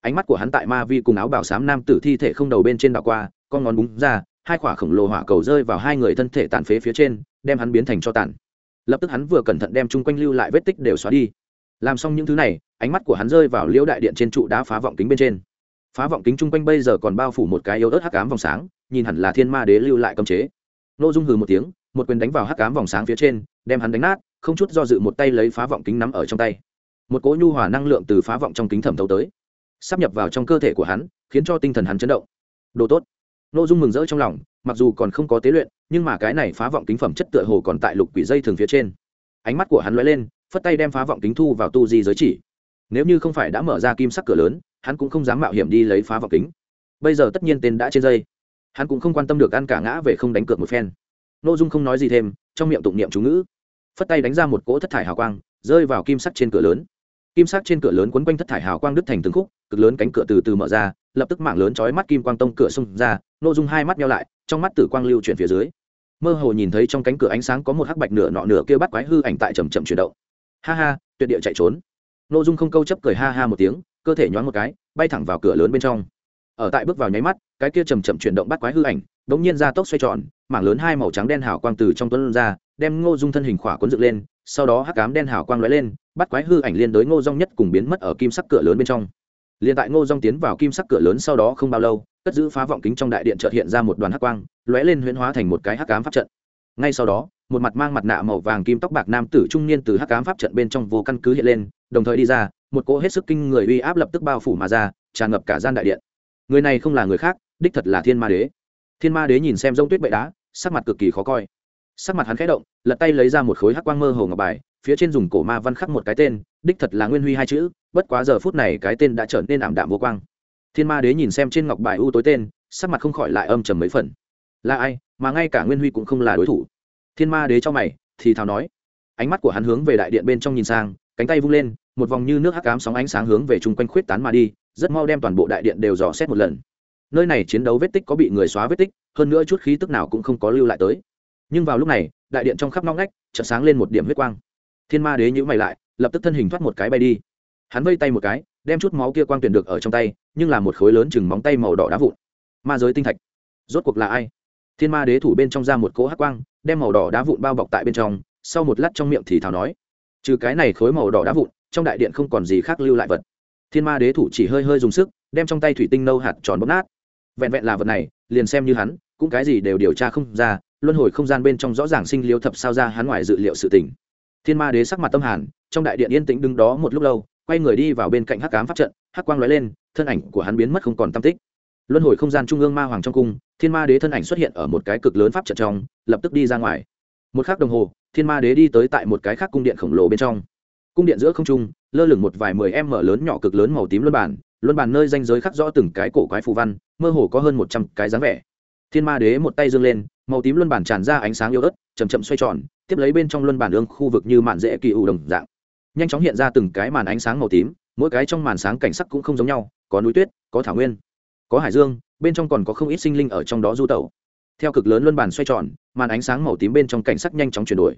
S1: Ánh mắt của hắn tại ma vi cùng áo bào sám nam tử thi thể không đầu bên trên đảo qua, con ngón búng ra, hai quả khổng lồ hỏa cầu rơi vào hai người thân thể tàn phế phía trên, đem hắn biến thành cho tàn lập tức hắn vừa cẩn thận đem chung quanh lưu lại vết tích đều xóa đi. Làm xong những thứ này, ánh mắt của hắn rơi vào liễu đại điện trên trụ đá phá vọng kính bên trên. Phá vọng kính chung quanh bây giờ còn bao phủ một cái yếu ớt hắc ám vòng sáng, nhìn hẳn là thiên ma đế lưu lại cấm chế. N ô dung hừ một tiếng, một quyền đánh vào hắc ám vòng sáng phía trên, đem hắn đánh nát, không chút do dự một tay lấy phá vọng kính nắm ở trong tay. Một cỗ nhu hòa năng lượng từ phá vọng trong kính thẩm thấu tới, sắp nhập vào trong cơ thể của hắn, khiến cho tinh thần hắn chấn động. Đồ tốt. N ô dung mừng rỡ trong lòng, mặc dù còn không có tế luyện nhưng mà cái này phá vọng kính phẩm chất tựa hồ còn tại lục quỷ dây thường phía trên. Ánh mắt của hắn lóe lên, phất tay đem phá vọng kính thu vào tu di giới chỉ. Nếu như không phải đã mở ra kim sắc cửa lớn, hắn cũng không dám mạo hiểm đi lấy phá vọng kính. Bây giờ tất nhiên tên đã trên dây. Hắn cũng không quan tâm được ăn cả ngã về không đánh cược một phen. N ô dung không nói gì thêm, trong miệng tụng niệm chú ngữ. Phất tay đánh ra một cỗ thất thải hào quang, rơi vào kim sắc trên cửa lớn. Kim sắc trên cửa lớn quấn quanh thất thải hào quang đứt thành từng khúc, cực lớn cánh cửa từ từ mở ra, lập tức mạng lớn chói mắt kim quang tông cửa xông ra nội dung hai mắt nhau lại, trong mắt tử quang lưu chuyển phía dưới mơ hồ nhìn thấy trong cánh cửa ánh sáng có một hắc bạch nửa nọ nửa kia bắt quái hư ảnh tại chầm chậm chuyển động. Ha ha, tuyệt địa chạy trốn. Nội dung không câu chấp cười ha ha một tiếng, cơ thể nhoáng một cái, bay thẳng vào cửa lớn bên trong. Ở tại bước vào nháy mắt, cái kia chầm chậm chuyển động bắt quái hư ảnh, đống nhiên ra tốc xoay tròn, mảng lớn hai màu trắng đen hào quang từ trong tuấn ra, đem ngô dung thân hình khỏa cuốn dựng lên, sau đó hắc cám đen hào quang lóe lên, bắt quái hư ảnh liên đối ngô dung nhất cùng biến mất ở kim sắc cửa lớn bên trong. Liền tại ngô dung tiến vào kim sắc cửa lớn sau đó không bao lâu cất giữ phá vọng kính trong đại điện chợt hiện ra một đoàn hắc quang, lóe lên huyễn hóa thành một cái hắc ám pháp trận. Ngay sau đó, một mặt mang mặt nạ màu vàng kim tóc bạc nam tử trung niên từ hắc ám pháp trận bên trong vô căn cứ hiện lên, đồng thời đi ra, một cỗ hết sức kinh người uy áp lập tức bao phủ mà ra, tràn ngập cả gian đại điện. Người này không là người khác, đích thật là thiên ma đế. Thiên ma đế nhìn xem rông tuyết bệ đá, sắc mặt cực kỳ khó coi. Sắc mặt hắn khẽ động, lật tay lấy ra một khối hắc quang mơ hồ ngọc bài, phía trên dùng cổ ma văn khắc một cái tên, đích thật là nguyên huy hai chữ, bất quá giờ phút này cái tên đã trở nên ảm đạm vô quang thiên ma đế nhìn xem trên ngọc bài u tối tên, sắc mặt không khỏi lại âm trầm mấy phần. Là ai, mà ngay cả nguyên huy cũng không là đối thủ. Thiên ma đế cho mày, thì thào nói. Ánh mắt của hắn hướng về đại điện bên trong nhìn sang, cánh tay vung lên, một vòng như nước hắc cám sóng ánh sáng hướng về chung quanh khuyết tán mà đi, rất mau đem toàn bộ đại điện đều dò xét một lần. Nơi này chiến đấu vết tích có bị người xóa vết tích, hơn nữa chút khí tức nào cũng không có lưu lại tới. Nhưng vào lúc này, đại điện trong khắp nóng ngách chợt sáng lên một điểm huyết quang. Thiên ma đế nhữ mày lại, lập tức thân hình thoát một cái bay đi. Hắn vây tay một cái đem chút máu kia quang tuyển được ở trong tay, nhưng là một khối lớn chừng móng tay màu đỏ đá vụn. Ma giới tinh thạch. Rốt cuộc là ai? Thiên ma đế thủ bên trong ra một cỗ hắc quang, đem màu đỏ đá vụn bao bọc tại bên trong, sau một lát trong miệng thì thào nói, trừ cái này khối màu đỏ đá vụn, trong đại điện không còn gì khác lưu lại vật. Thiên ma đế thủ chỉ hơi hơi dùng sức, đem trong tay thủy tinh nâu hạt tròn bóp nát. Vẹn vẹn là vật này, liền xem như hắn, cũng cái gì đều điều tra không ra, luân hồi không gian bên trong rõ ràng sinh liêu thập sao ra hắn ngoài dự liệu sự tình. Thiên ma đế sắc mặt tâm hàn, trong đại điện yên tĩnh đứng đó một lúc lâu quay người đi vào bên cạnh hắc cám pháp trận, hắc quang lóe lên, thân ảnh của hắn biến mất không còn tam tích. Luân hồi không gian trung ương ma hoàng trong cung, thiên ma đế thân ảnh xuất hiện ở một cái cực lớn pháp trận trong, lập tức đi ra ngoài. Một k h ắ c đồng hồ, thiên ma đế đi tới tại một cái khác cung điện khổng lồ bên trong. Cung điện giữa không trung, lơ lửng một vài mười em mở lớn nhỏ cực lớn màu tím luân bản luân bản nơi danh giới khắc rõ từng cái cổ quái phù văn, mơ hồ có hơn một trăm cái dáng vẻ. Thiên ma đế một tay dâng lên, màu tím luân bản tràn ra ánh sáng yếu ớt chầm chậm xoay tròn, tiếp lấy bên trong luân bản ương khu vực như mạn dễ kỳ ủ đồng dạng nhanh chóng hiện ra từng cái màn ánh sáng màu tím, mỗi cái trong màn sáng cảnh sắc cũng không giống nhau, có núi tuyết, có thảo nguyên, có hải dương, bên trong còn có không ít sinh linh ở trong đó du tẩu. Theo cực lớn luân bàn xoay tròn, màn ánh sáng màu tím bên trong cảnh sắc nhanh chóng chuyển đổi.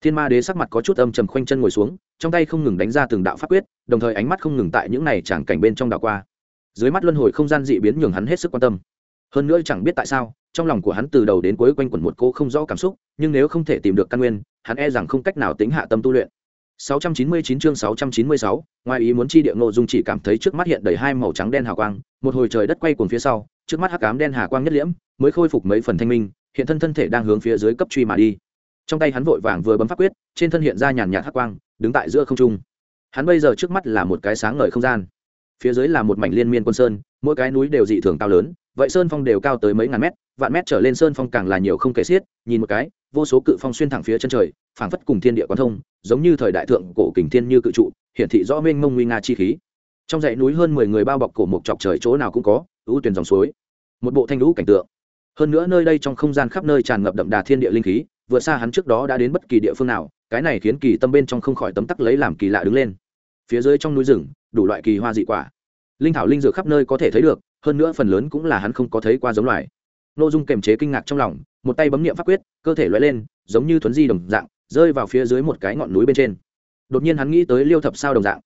S1: Thiên ma đế sắc mặt có chút âm trầm khoanh chân ngồi xuống, trong tay không ngừng đánh ra từng đạo pháp quyết, đồng thời ánh mắt không ngừng tại những này chẳng cảnh bên trong đạo qua. Dưới mắt luân hồi không gian dị biến nhường hắn hết sức quan tâm. Hơn nữa chẳng biết tại sao, trong lòng của hắn từ đầu đến cuối quanh quẩn một cô không rõ cảm xúc, nhưng nếu không thể tìm được căn nguyên, hắn e rằng không cách nào tính hạ tâm tu luyện. 699 chương 696, ngoài ý muốn chi địa ngộ dung chỉ cảm thấy trước mắt hiện đầy hai màu trắng đen hào quang, một hồi trời đất quay cuồng phía sau, trước mắt hắc ám đen hà quang nhất liễm, mới khôi phục mấy phần thanh minh, hiện thân thân thể đang hướng phía dưới cấp truy mà đi. Trong tay hắn vội vàng vừa bấm pháp quyết, trên thân hiện ra nhàn nhạt hắc quang, đứng tại giữa không trung. Hắn bây giờ trước mắt là một cái sáng ngời không gian, phía dưới là một mảnh liên miên quân sơn, mỗi cái núi đều dị thường cao lớn, vậy sơn phong đều cao tới mấy ngàn mét, vạn mét trở lên sơn phong càng là nhiều không kể xiết, nhìn một cái, vô số cự phong xuyên thẳng phía chân trời, phảng phất cùng thiên địa quan thông, giống như thời đại thượng cổ kình thiên như cự trụ hiển thị rõ mênh mông nguy nga chi khí. Trong dãy núi hơn mười người bao bọc cổ một chọc trời chỗ nào cũng có ưu tuyển dòng suối. Một bộ thanh lũ cảnh tượng. Hơn nữa nơi đây trong không gian khắp nơi tràn ngập đậm đà thiên địa linh khí vừa xa hắn trước đó đã đến bất kỳ địa phương nào cái này khiến kỳ tâm bên trong không khỏi tấm tắc lấy làm kỳ lạ đứng lên. Phía dưới trong núi rừng đủ loại kỳ hoa dị quả. Linh thảo linh dược khắp nơi có thể thấy được hơn nữa phần lớn cũng là hắn không có thấy qua giống loài. Nội dung kềm chế kinh ngạc trong lòng, một tay bấm niệm pháp quyết, cơ thể loay lên, giống như thuấn di đồng dạng, rơi vào phía dưới một cái ngọn núi bên trên. Đột nhiên hắn nghĩ tới liêu thập sao đồng dạng.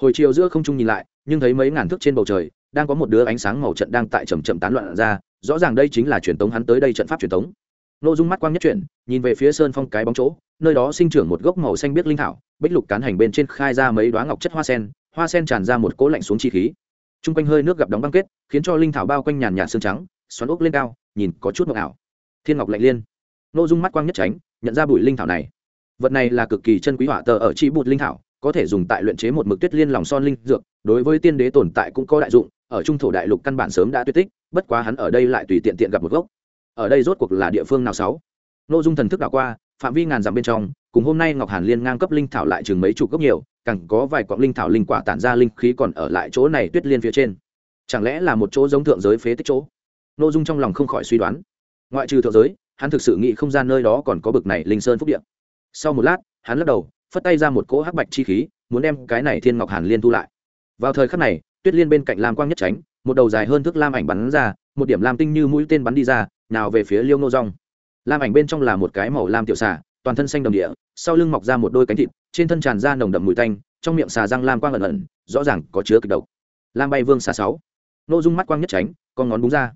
S1: Hồi chiều giữa không trung nhìn lại, nhưng thấy mấy ngàn thước trên bầu trời, đang có một đứa ánh sáng màu trận đang tại chầm chậm tán loạn ra, rõ ràng đây chính là truyền tống hắn tới đây trận pháp truyền tống. Nội dung mắt quang nhất chuyển, nhìn về phía sơn phong cái bóng chỗ, nơi đó sinh trưởng một gốc màu xanh biếc linh thảo, bích lục cán hành bên trên khai ra mấy đoá ngọc chất hoa sen hoa sen tràn ra một cỗ lạnh xuống chi khí t r u n g quanh hơi nước gặp đóng băng kết, khiến cho linh thảo bao quanh nhàn nhạt xương trắng, xoắn ốc lên cao, nhìn có chút mộng ảo. Thiên ngọc lạnh liên. Nô dung mắt quang nhất tránh, nhận ra bụi linh thảo này. Vật này là cực kỳ chân quý hỏa tờ ở chi bụt linh thảo, có thể dùng tại luyện chế một mực tuyết liên lòng son linh dược, đối với tiên đế tồn tại cũng có đại dụng, ở trung thổ đại lục căn bản sớm đã tuyệt tích, bất quá hắn ở đây lại tùy tiện tiện gặp một gốc. Ở đây rốt cuộc là địa phương nào sáu? Nô dung thần thức đảo qua phạm vi ngàn dặm bên trong, cùng hôm nay ngọc hàn liên ngang cấp linh thảo lại chừng mấy chục gốc nhiều, càng có vài quặng linh thảo linh quả tản ra linh khí còn ở lại chỗ này tuyết liên phía trên. Chẳng lẽ là một chỗ giống thượng giới phế tích chỗ? Nội dung trong lòng không khỏi suy đoán. Ngoại trừ thượng giới, hắn thực sự nghĩ không gian nơi đó còn có bực này linh sơn phúc điện sau một lát, hắn lắc đầu, phất tay ra một cỗ hắc bạch chi khí, muốn đem cái này thiên ngọc hàn liên thu lại. Vào thời khắc này, tuyết liên bên cạnh lam quang nhất tránh, một đầu dài hơn thước lam ảnh bắn ra, một điểm lam tinh như mũi tên bắn đi ra, nào về phía liêu nô rong lam ảnh bên trong là một cái màu lam tiểu xà, toàn thân xanh đồng địa, sau lưng mọc ra một đôi cánh thịt, trên thân tràn ra nồng đậm mùi tanh, trong miệng xà răng lam quang ẩn ẩn, rõ ràng có chứa kịch độc. Lam bay vương xà sáu. Nô dung mắt quang nhất tránh, con ngón búng ra.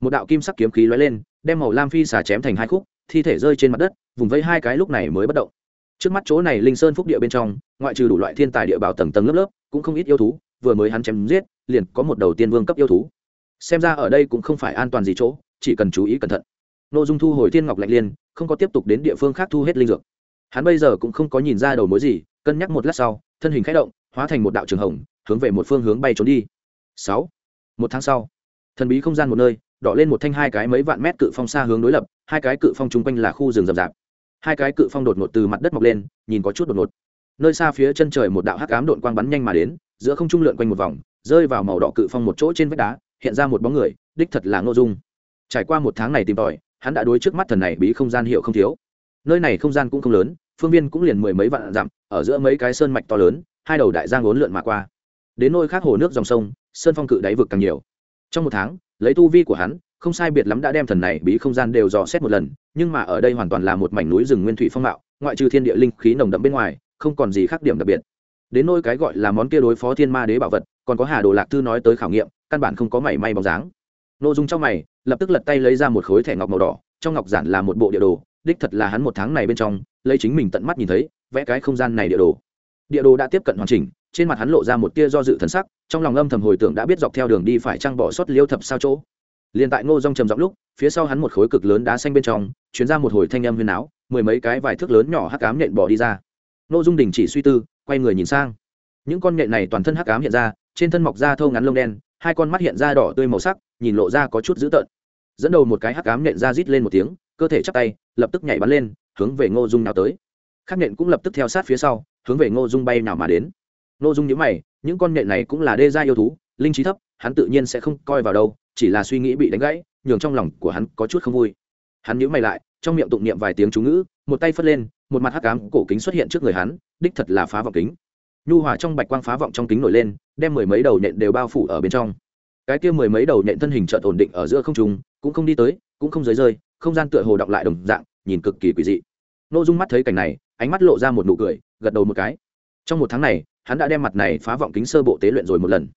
S1: Một đạo kim sắc kiếm khí lóe lên, đem màu lam phi xà chém thành hai khúc, thi thể rơi trên mặt đất, vùng vây hai cái lúc này mới bất động. Trước mắt chỗ này linh sơn phúc địa bên trong, ngoại trừ đủ loại thiên tài địa bảo tầng tầng lớp lớp, cũng không ít yêu thú, vừa mới hắn chém giết, liền có một đầu tiên vương cấp yêu thú. Xem ra ở đây cũng không phải an toàn gì chỗ, chỉ cần chú ý cẩn thận nội dung thu hồi thiên ngọc lạnh liên, không có tiếp tục đến địa phương khác thu hết linh dược. Hắn bây giờ cũng không có nhìn ra đầu mối gì, cân nhắc một lát sau, thân hình k h ẽ động, hóa thành một đạo trường hồng, hướng về một phương hướng bay trốn đi. Sáu. Một tháng sau, thần bí không gian một nơi, đỏ lên một thanh hai cái mấy vạn mét cự phong xa hướng đối lập, hai cái cự phong chung quanh là khu rừng rậm rạp. Hai cái cự phong đột ngột từ mặt đất mọc lên, nhìn có chút đột ngột. Nơi xa phía chân trời một đạo hắc ám đột quang bắn nhanh mà đến, giữa không trung lượn quanh một vòng, rơi vào màu đỏ cự phong một chỗ trên vách đá, hiện ra một bóng người, đích thật là ngô dung. Trải qua một tháng này tìm tòi hắn đã đối trước mắt thần này bí không gian hiệu không thiếu. Nơi này không gian cũng không lớn, phương viên cũng liền mười mấy vạn dặm, ở giữa mấy cái sơn mạch to lớn, hai đầu đại giang ốn lượn mà qua. Đến nơi khác hồ nước dòng sông, sơn phong cự đáy vực càng nhiều. Trong một tháng, lấy tu vi của hắn, không sai biệt lắm đã đem thần này bí không gian đều dò xét một lần, nhưng mà ở đây hoàn toàn là một mảnh núi rừng nguyên thủy phong mạo, ngoại trừ thiên địa linh khí nồng đậm bên ngoài, không còn gì khác điểm đặc biệt. Đến nôi cái gọi là món kia đối phó thiên ma đế bảo vật, còn có hà đồ lạc thư nói tới khảo nghiệm, căn bản không có mảy may bóng dáng nội dung trong mày, lập tức lật tay lấy ra một khối thẻ ngọc màu đỏ, trong ngọc giản là một bộ địa đồ, đích thật là hắn một tháng này bên trong, lấy chính mình tận mắt nhìn thấy, vẽ cái không gian này địa đồ. Địa đồ đã tiếp cận hoàn chỉnh, trên mặt hắn lộ ra một tia do dự thần sắc, trong lòng âm thầm hồi tưởng đã biết dọc theo đường đi phải trăng bỏ sót liêu thập sao chỗ. Liền tại ngô rong trầm giọng lúc, phía sau hắn một khối cực lớn đá xanh bên trong, chuyến ra một hồi thanh âm huyền áo, mười mấy cái vài thước lớn nhỏ hắc cám nện bỏ đi ra. Ngô dung đình chỉ suy tư, quay người nhìn sang. Những con nhện này toàn thân hắc ám hiện ra, trên thân mọc da thâu ngắn lông đen hai con mắt hiện ra đỏ tươi màu sắc, nhìn lộ ra có chút dữ tợn. Dẫn đầu một cái hắc cám nện ra rít lên một tiếng, cơ thể chắp tay, lập tức nhảy bắn lên, hướng về ngô dung nào tới. Khắc Nện cũng lập tức theo sát phía sau, hướng về ngô dung bay nào mà đến. Ngô dung nhớ mày, những con nện này cũng là đê gia yêu thú, linh trí thấp, hắn tự nhiên sẽ không coi vào đâu, chỉ là suy nghĩ bị đánh gãy, nhường trong lòng của hắn có chút không vui. Hắn nhíu mày lại, trong miệng tụng niệm vài tiếng chú ngữ, một tay phất lên, một mặt hắc cám cổ kính xuất hiện trước người hắn, đích thật là phá vọng kính nhu hòa trong bạch quang phá vọng trong kính nổi lên, đem mười mấy đầu nhện đều bao phủ ở bên trong. Cái kia mười mấy đầu nhện thân hình chợt ổn định ở giữa không trung, cũng không đi tới, cũng không rời rơi, không gian tựa hồ đọng lại đồng dạng, nhìn cực kỳ quỷ dị. Nội dung mắt thấy cảnh này, ánh mắt lộ ra một nụ cười, gật đầu một cái. Trong một tháng này, hắn đã đem mặt này phá vọng kính sơ bộ tế luyện rồi một lần.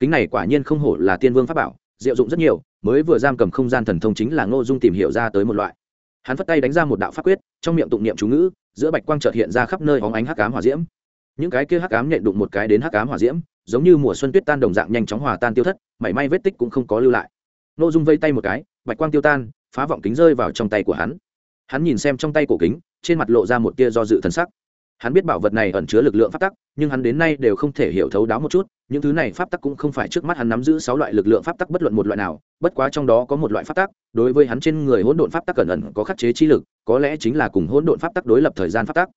S1: Kính này quả nhiên không hổ là tiên vương pháp bảo, diệu dụng rất nhiều, mới vừa giam cầm không gian thần thông chính là ngô dung tìm hiểu ra tới một loại. Hắn phất tay đánh ra một đạo pháp quyết, trong miệng tụng niệm chú ngữ, giữa bạch quang trợt hiện ra khắp nơi hóng ánh hắc ám hỏa diễm những cái kia hắc ám nhện đụng một cái đến hắc ám hỏa diễm, giống như mùa xuân tuyết tan đồng dạng nhanh chóng hòa tan tiêu thất, mảy may vết tích cũng không có lưu lại. Ngô dung vây tay một cái, bạch quang tiêu tan, phá vọng kính rơi vào trong tay của hắn. Hắn nhìn xem trong tay cổ kính, trên mặt lộ ra một tia do dự thần sắc. Hắn biết bảo vật này ẩn chứa lực lượng pháp tắc, nhưng hắn đến nay đều không thể hiểu thấu đáo một chút, những thứ này pháp tắc cũng không phải trước mắt hắn nắm giữ sáu loại lực lượng pháp tắc bất luận một loại nào, bất quá trong đó có một loại pháp tắc, đối với hắn trên người hỗn độn pháp tắc cẩn ẩn có khắc chế chi lực, có lẽ chính là cùng hỗn độn pháp tắc đối lập thời gian pháp tắc.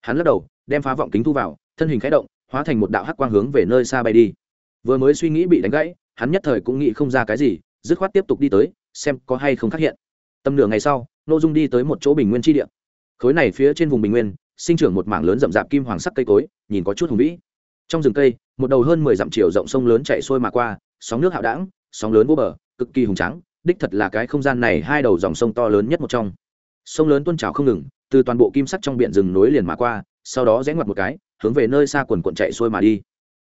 S1: Hắn lắc đầu, đem phá vọng kính thu vào thân hình khẽ động, hóa thành một đạo hắc quang hướng về nơi xa bay đi. Vừa mới suy nghĩ bị đánh gãy, hắn nhất thời cũng nghĩ không ra cái gì, dứt khoát tiếp tục đi tới, xem có hay không phát hiện. Tầm nửa ngày sau n ô dung đi tới một chỗ bình nguyên tri địa. Khối này phía trên vùng bình nguyên, sinh trưởng một mảng lớn rậm rạp kim hoàng sắc cây cối, nhìn có chút hùng vĩ. Trong rừng cây, một đầu hơn mười dặm chiều rộng sông lớn chạy xuôi mà qua, sóng nước hạo đảng sóng lớn vô bờ, cực kỳ hùng trắng đích thật là cái không gian này hai đầu dòng sông to lớn nhất một trong. Sông lớn tuôn trào không ngừng, từ toàn bộ kim sắc trong biển rừng nối liền mà qua, sau đó rẽ ngoặt một cái hướng về nơi xa quần quận chạy xuôi mà đi.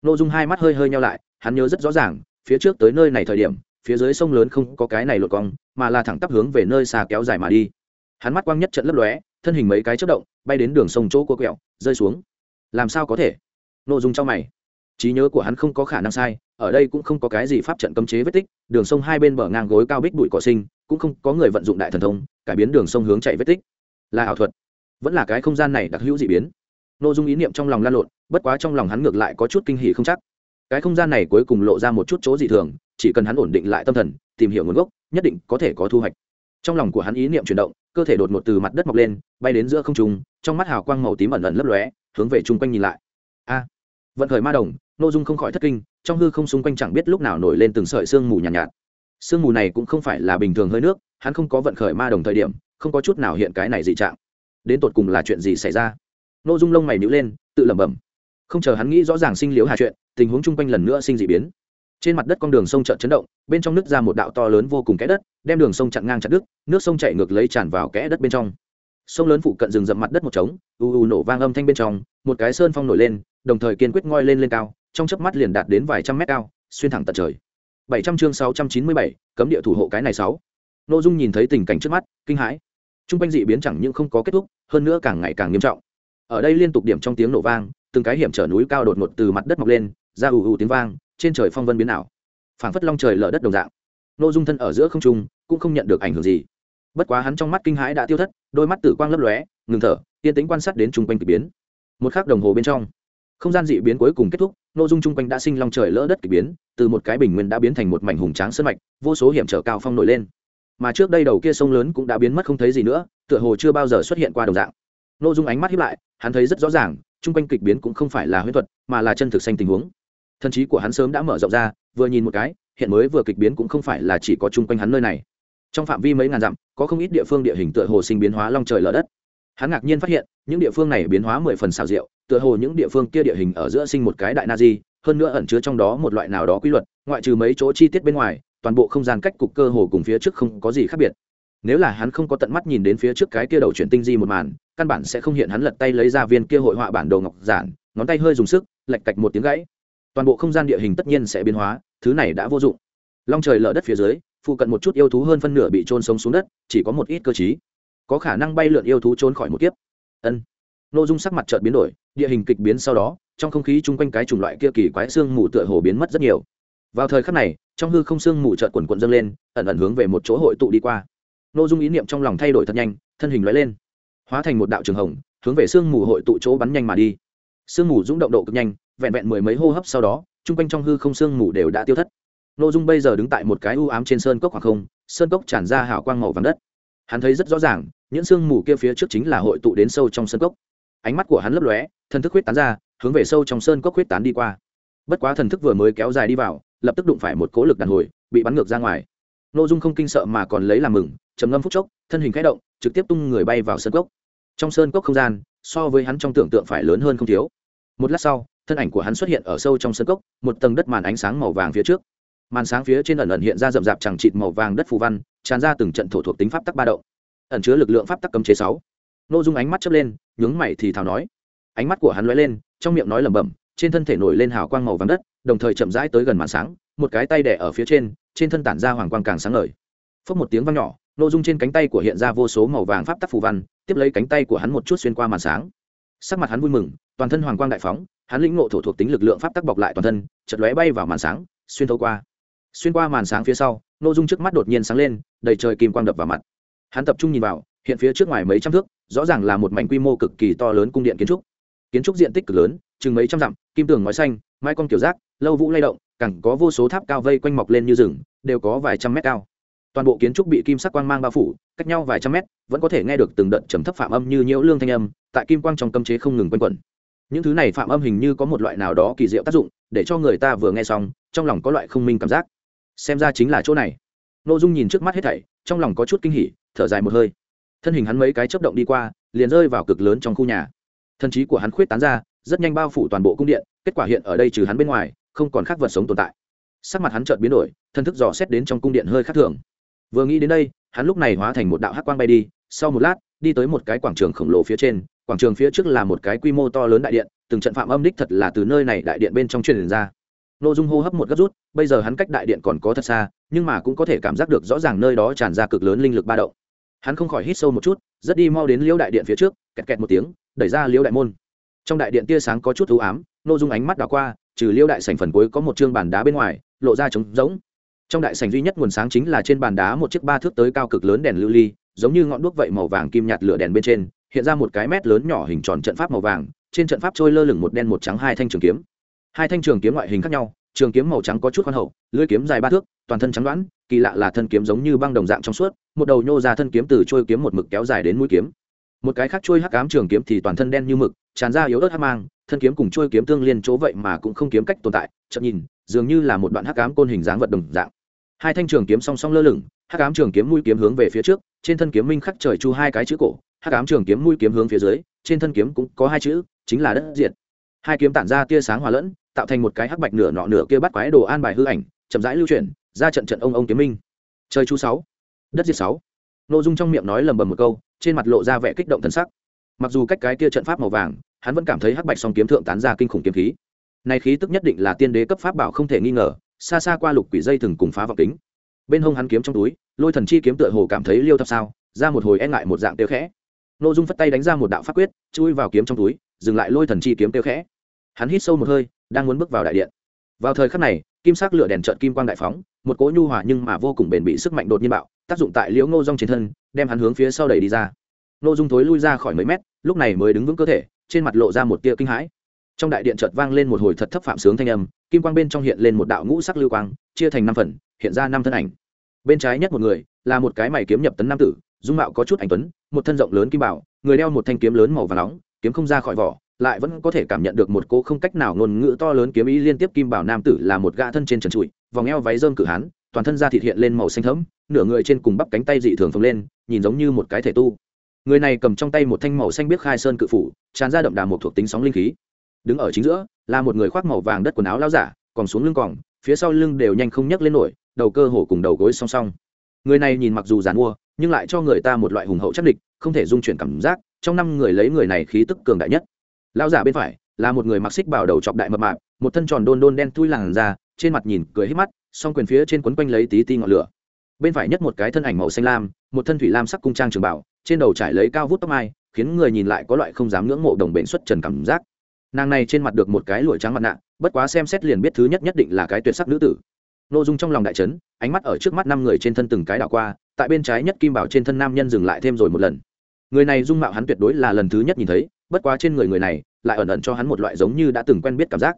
S1: Nội dung hai mắt hơi hơi nhau lại, hắn nhớ rất rõ ràng, phía trước tới nơi này thời điểm, phía dưới sông lớn không có cái này lột cong, mà là thẳng tắp hướng về nơi xa kéo dài mà đi. Hắn mắt quang nhất trận lấp lóe, thân hình mấy cái chất động, bay đến đường sông chỗ của quẹo, rơi xuống. Làm sao có thể? Nội dung trong mày. Trí nhớ của hắn không có khả năng sai, ở đây cũng không có cái gì pháp trận cấm chế vết tích, đường sông hai bên bờ ngang gối cao bích bụi cỏ sinh, cũng không có người vận dụng đại thần thông, cải biến đường sông hướng chạy vết tích. Là ảo thuật. Vẫn là cái không gian này đặc hữu dị biến nội dung ý niệm trong lòng lan lộn bất quá trong lòng hắn ngược lại có chút kinh hỉ không chắc. Cái không gian này cuối cùng lộ ra một chút chỗ dị thường chỉ cần hắn ổn định lại tâm thần tìm hiểu nguồn gốc nhất định có thể có thu hoạch. Trong lòng của hắn ý niệm chuyển động cơ thể đột ngột từ mặt đất mọc lên bay đến giữa không trung trong mắt hào quang màu tím ẩn ẩn lấp lóe hướng về chung quanh nhìn lại. A! Vận khởi ma đồng n ô dung không khỏi thất kinh trong hư không xung quanh chẳng biết lúc nào nổi lên từng sợi sương mù nhàn nhạt, nhạt. Sương mù này cũng không phải là bình thường hơi nước hắn không có vận khởi ma đồng thời điểm không có chút nào hiện cái này dị trạng. Đến tột cùng là chuyện gì xảy ra? Nô dung lông mày nhữ lên, tự lẩm bẩm. Không chờ hắn nghĩ rõ ràng sinh liếu hà chuyện, tình huống chung quanh lần nữa sinh d ị biến. Trên mặt đất con đường sông chợt chấn động, bên trong nước ra một đạo to lớn vô cùng kẽ đất, đem đường sông chặn ngang chặn đứt, nước sông chạy ngược lấy tràn vào kẽ đất bên trong. Sông lớn phụ cận rừng rậm mặt đất một trống, u u nổ vang âm thanh bên trong, một cái sơn phong nổi lên, đồng thời kiên quyết ngoi lên lên cao, trong chớp mắt liền đạt đến vài trăm mét cao, xuyên thẳng tận trời. Bảy trăm chương sáu trăm chín mươi bảy, cấm địa thủ hộ cái này sáu. N ô dung nhìn thấy tình cảnh trước mắt, kinh hãi. T r u n g quanh dị biến chẳng những không có kết thúc, hơn nữa càng ngày càng nghiêm trọng ở đây liên tục điểm trong tiếng nổ vang, từng cái hiểm trở núi cao đột ngột từ mặt đất mọc lên, ra ù ù tiếng vang, trên trời phong vân biến ảo. Phảng phất long trời lở đất đồng dạng. N ô dung thân ở giữa không trung, cũng không nhận được ảnh hưởng gì. Bất quá hắn trong mắt kinh hãi đã tiêu thất, đôi mắt tử quang lấp lóe, ngừng thở, yên tính quan sát đến chung quanh k ỳ biến. Một k h ắ c đồng hồ bên trong, không gian dị biến cuối cùng kết thúc nội dung chung quanh đã sinh long trời lỡ đất k ỳ biến, từ một cái bình nguyên đã biến thành một mảnh hùng tráng sân mạch, vô số hiểm trở cao phong nổi lên. Mà trước đây đầu kia sông lớn cũng đã biến mất không thấy gì nữa, tựa hồ chưa bao giờ xuất hiện qua đồng dạng. Nội dung ánh mắt hiếp lại hắn thấy rất rõ ràng, chung quanh kịch biến cũng không phải là huyễn thuật, mà là chân thực xanh tình huống. Thần trí của hắn sớm đã mở rộng ra, vừa nhìn một cái, hiện mới vừa kịch biến cũng không phải là chỉ có chung quanh hắn nơi này. Trong phạm vi mấy ngàn dặm, có không ít địa phương địa hình tựa hồ sinh biến hóa long trời lở đất. Hắn ngạc nhiên phát hiện, những địa phương này biến hóa mười phần xào rượu tựa hồ những địa phương kia địa hình ở giữa sinh một cái đại na di hơn nữa ẩn chứa trong đó một loại nào đó quy luật, ngoại trừ mấy chỗ chi tiết bên ngoài, toàn bộ không gian cách cục cơ hồ cùng phía trước không có gì khác biệt. Nếu là hắn không có tận mắt nhìn đến phía trước cái kia đầu chuyển tinh di một màn căn bản sẽ không hiện hắn lật tay lấy ra viên kia hội họa bản đồ ngọc giản, ngón tay hơi dùng sức lạch cạch một tiếng gãy. Toàn bộ không gian địa hình tất nhiên sẽ biến hóa, thứ này đã vô dụng. Long trời lở đất phía dưới, phụ cận một chút yêu thú hơn phân nửa bị trôn sống xuống đất, chỉ có một ít cơ chí có khả năng bay lượn yêu thú trốn khỏi một kiếp. Ân. Nội dung sắc mặt chợt biến đổi, địa hình kịch biến sau đó, trong không khí chung quanh cái chủng loại kia kỳ quái xương mù tựa hồ biến mất rất nhiều. Vào thời khắc này, trong hư không xương mù chợt quần quần dâng lên, ẩn ẩn hướng về một chỗ hội tụ đi qua. Nội dung ý niệm trong lòng thay đổi thật nhanh, thân hình lóe lên hóa thành một đạo trường hồng, hướng về xương mù hội tụ chỗ bắn nhanh mà đi. Sương mù rung động độ cực nhanh, vẹn vẹn mười mấy hô hấp sau đó, chung quanh trong hư không sương mù đều đã tiêu thất. N ô dung bây giờ đứng tại một cái u ám trên sơn cốc hoặc không, sơn cốc tràn ra hào quang màu vàng đất. Hắn thấy rất rõ ràng, những sương mù kia phía trước chính là hội tụ đến sâu trong sơn cốc. Ánh mắt của hắn lấp lóe, thần thức huyết tán ra, hướng về sâu trong sơn cốc huyết tán đi qua. Bất quá thần thức vừa mới kéo dài đi vào, lập tức đụng phải một cố lực đàn hồi, bị bắn ngược ra ngoài. N ô dung không kinh sợ mà còn lấy làm mừng, trầm ngâm phúc chốc, thân hình k h ẽ động, trực tiếp tung người bay vào sơn cốc trong sơn cốc không gian, so với hắn trong tưởng tượng phải lớn hơn không thiếu. Một lát sau, thân ảnh của hắn xuất hiện ở sâu trong sân cốc, một tầng đất màn ánh sáng màu vàng phía trước. Màn sáng phía trên ẩn ẩn hiện ra rậm rạp chẳng trịt màu vàng đất phù văn, tràn ra từng trận thổ thuộc tính pháp tắc ba động. Ẩn chứa lực lượng pháp tắc cấm chế sáu. Nô dung ánh mắt chớp lên, nhướng mày thì thào nói. Ánh mắt của hắn lóe lên, trong miệng nói lẩm bẩm, trên thân thể nổi lên hào quang màu vàng đất, đồng thời chậm rãi tới gần màn sáng, một cái tay đẻ ở phía trên trên thân tản ra hoàng quang càng sáng ngời. Phất một tiếng vang nhỏ nô dung trên cánh tay của hiện ra vô số màu vàng pháp tắc phù văn, tiếp lấy cánh tay của hắn một chút xuyên qua màn sáng. Sắc mặt hắn vui mừng, toàn thân hoàng quang đại phóng, hắn lĩnh ngộ thổ thuộc tính lực lượng pháp tắc bọc lại toàn thân chật lóe bay vào màn sáng, xuyên thấu qua. Xuyên qua màn sáng phía sau nội dung trước mắt đột nhiên sáng lên, đầy trời kim quang đập vào mặt. Hắn tập trung nhìn vào, hiện phía trước ngoài mấy trăm thước, rõ ràng là một mảnh quy mô cực kỳ to lớn cung điện kiến trúc. Kiến trúc diện tích cực lớn, chừng mấy trăm dặm, kim tường ngói xanh, mai con kiểu rác, lâu vũ lay động, cẳng có vô số tháp cao vây quanh mọc lên như rừng, đều có vài trăm mét cao toàn bộ kiến trúc bị kim sắc quang mang bao phủ, cách nhau vài trăm mét, vẫn có thể nghe được từng đợt trầm thấp phạm âm như nhiễu lương thanh âm, tại kim quang trong cấm chế không ngừng quanh quẩn. Những thứ này phạm âm hình như có một loại nào đó kỳ diệu tác dụng, để cho người ta vừa nghe xong, trong lòng có loại không minh cảm giác. Xem ra chính là chỗ này. N ô dung nhìn trước mắt hết thảy, trong lòng có chút kinh hỉ, thở dài một hơi. Thân hình hắn mấy cái chấp động đi qua, liền rơi vào cực lớn trong khu nhà. Thân trí của hắn khuyết tán ra, rất nhanh bao phủ toàn bộ cung điện, kết quả hiện ở đây trừ hắn bên ngoài, không còn khác vật sống tồn tại. Sắc mặt hắn chợt biến đổi, thân thức dò xét đến trong cung điện hơi khác thường vừa nghĩ đến đây, hắn lúc này hóa thành một đạo hắc quang bay đi, sau một lát, đi tới một cái quảng trường khổng lồ phía trên. Quảng trường phía trước là một cái quy mô to lớn đại điện, từng trận phạm âm đích thật là từ nơi này đại điện bên trong truyền ra. Nội dung hô hấp một gấp rút, bây giờ hắn cách đại điện còn có thật xa, nhưng mà cũng có thể cảm giác được rõ ràng nơi đó tràn ra cực lớn linh lực ba động. Hắn không khỏi hít sâu một chút, rất đi mau đến liễu đại điện phía trước, kẹt kẹt một tiếng, đẩy ra liễu đại môn. Trong đại điện tia sáng có chút ưu ám nội dung ánh mắt đảo qua, trừ liễu đại sảnh phần cuối có một chương bàn đá bên ngoài, lộ ra trống rỗng trong đại sảnh duy nhất nguồn sáng chính là trên bàn đá một chiếc ba thước tới cao cực lớn đèn lưu ly, giống như ngọn đuốc vậy màu vàng kim nhạt lửa đèn bên trên, hiện ra một cái mét lớn nhỏ hình tròn trận pháp màu vàng, trên trận pháp trôi lơ lửng một đen một trắng hai thanh trường kiếm. Hai thanh trường kiếm ngoại hình khác nhau, trường kiếm màu trắng có chút khoan hậu, lưỡi kiếm dài ba thước, toàn thân trắng đoán, kỳ lạ là thân kiếm giống như băng đồng dạng trong suốt, một đầu nhô ra thân kiếm từ trôi kiếm một mực kéo dài đến mũi kiếm. Một cái khác trôi hắc ám trường kiếm thì toàn thân đen như mực, tràn ra yếu ớt hắc mang, thân kiếm cùng trôi kiếm tương liên chỗ vậy mà cũng không kiếm cách tồn tại chậm nhìn, dường như là một đoạn hắc ám côn hình dáng vật đồng dạng hai thanh trường kiếm song song lơ lửng, hắc ám trường kiếm mũi kiếm hướng về phía trước, trên thân kiếm minh khắc trời chu hai cái chữ cổ, hắc ám trường kiếm mũi kiếm hướng phía dưới, trên thân kiếm cũng có hai chữ, chính là đất diệt. Hai kiếm tản ra tia sáng hòa lẫn, tạo thành một cái hắc bạch nửa nọ nửa kia bắt quái đồ an bài hư ảnh, chậm rãi lưu chuyển, ra trận trận ông ông kiếm minh. Trời chu sáu, đất diệt sáu. Nội dung trong miệng nói lầm bầm một câu, trên mặt lộ ra vẻ kích động thần sắc. Mặc dù cách cái kia trận pháp màu vàng, hắn vẫn cảm thấy hắc bạch song kiếm thượng tán ra kinh khủng kiếm khí. Này khí tức nhất định là tiên đế cấp pháp bảo không thể nghi ngờ xa xa qua lục quỷ dây thừng cùng phá vọng kính. Bên hông hắn kiếm trong túi, lôi thần chi kiếm tựa hồ cảm thấy liêu thập sao, ra một hồi e ngại một dạng tiêu khẽ. Nội dung phất tay đánh ra một đạo pháp quyết, chui vào kiếm trong túi, dừng lại lôi thần chi kiếm tiêu khẽ. Hắn hít sâu một hơi, đang muốn bước vào đại điện. Vào thời khắc này, kim sắc lửa đèn trợn kim quang đại phóng, một cỗ nhu hòa nhưng mà vô cùng bền bị sức mạnh đột nhiên bạo, tác dụng tại liễu ngô rong trên thân, đem hắn hướng phía sau đẩy đi ra. Nội dung thối lui ra khỏi mấy mét, lúc này mới đứng vững cơ thể, trên mặt lộ ra một tia kinh hãi trong đại điện chợt vang lên một hồi thật thấp phạm sướng thanh âm, kim quang bên trong hiện lên một đạo ngũ sắc lưu quang, chia thành năm phần, hiện ra năm thân ảnh. Bên trái nhất một người, là một cái mày kiếm nhập tấn nam tử, dung mạo có chút ảnh tuấn, một thân rộng lớn kim bảo, người đeo một thanh kiếm lớn màu và nóng, kiếm không ra khỏi vỏ, lại vẫn có thể cảm nhận được một cô không cách nào ngôn ngữ to lớn kiếm ý liên tiếp kim bảo nam tử là một gã thân trên trần trụi, vòng eo váy rơm cử hán, toàn thân da thịt hiện lên màu xanh thẫm, nửa người trên cùng bắp cánh tay dị thường phồng lên, nhìn giống như một cái thể tu. Người này cầm trong tay một thanh màu xanh biếc khai sơn cự phủ, tràn ra đậm đà một thuộc tính sóng linh khí đứng ở chính giữa, là một người khoác màu vàng đất quần áo lao giả, còn xuống lưng còng phía sau lưng đều nhanh không nhấc lên nổi, đầu cơ hổ cùng đầu gối song song. Người này nhìn mặc dù giàn mua, nhưng lại cho người ta một loại hùng hậu chắc địch, không thể dung chuyển cảm giác, trong năm người lấy người này khí tức cường đại nhất. Lao giả bên phải, là một người mặc xích bảo đầu chọc đại mập mạp, một thân tròn đôn đôn đen thui làn ra trên mặt nhìn cười hết mắt, song quyền phía trên quấn quanh lấy tí ti ngọn lửa. Bên phải nhất một cái thân ảnh màu xanh lam, một thân thủy lam sắc cung trang trường bảo, trên đầu trải lấy cao vút tóc mai, khiến người nhìn lại có loại không dám ngưỡng mộ đồng bệnh xuất trần cảm giác nàng này trên mặt được một cái lụa trắng mặt nạ, bất quá xem xét liền biết thứ nhất nhất định là cái tuyệt sắc nữ tử. Nội dung trong lòng đại trấn ánh mắt ở trước mắt năm người trên thân từng cái đảo qua, tại bên trái nhất kim bảo trên thân nam nhân dừng lại thêm rồi một lần. Người này dung mạo hắn tuyệt đối là lần thứ nhất nhìn thấy, bất quá trên người người này, lại ẩn ẩn cho hắn một loại giống như đã từng quen biết cảm giác.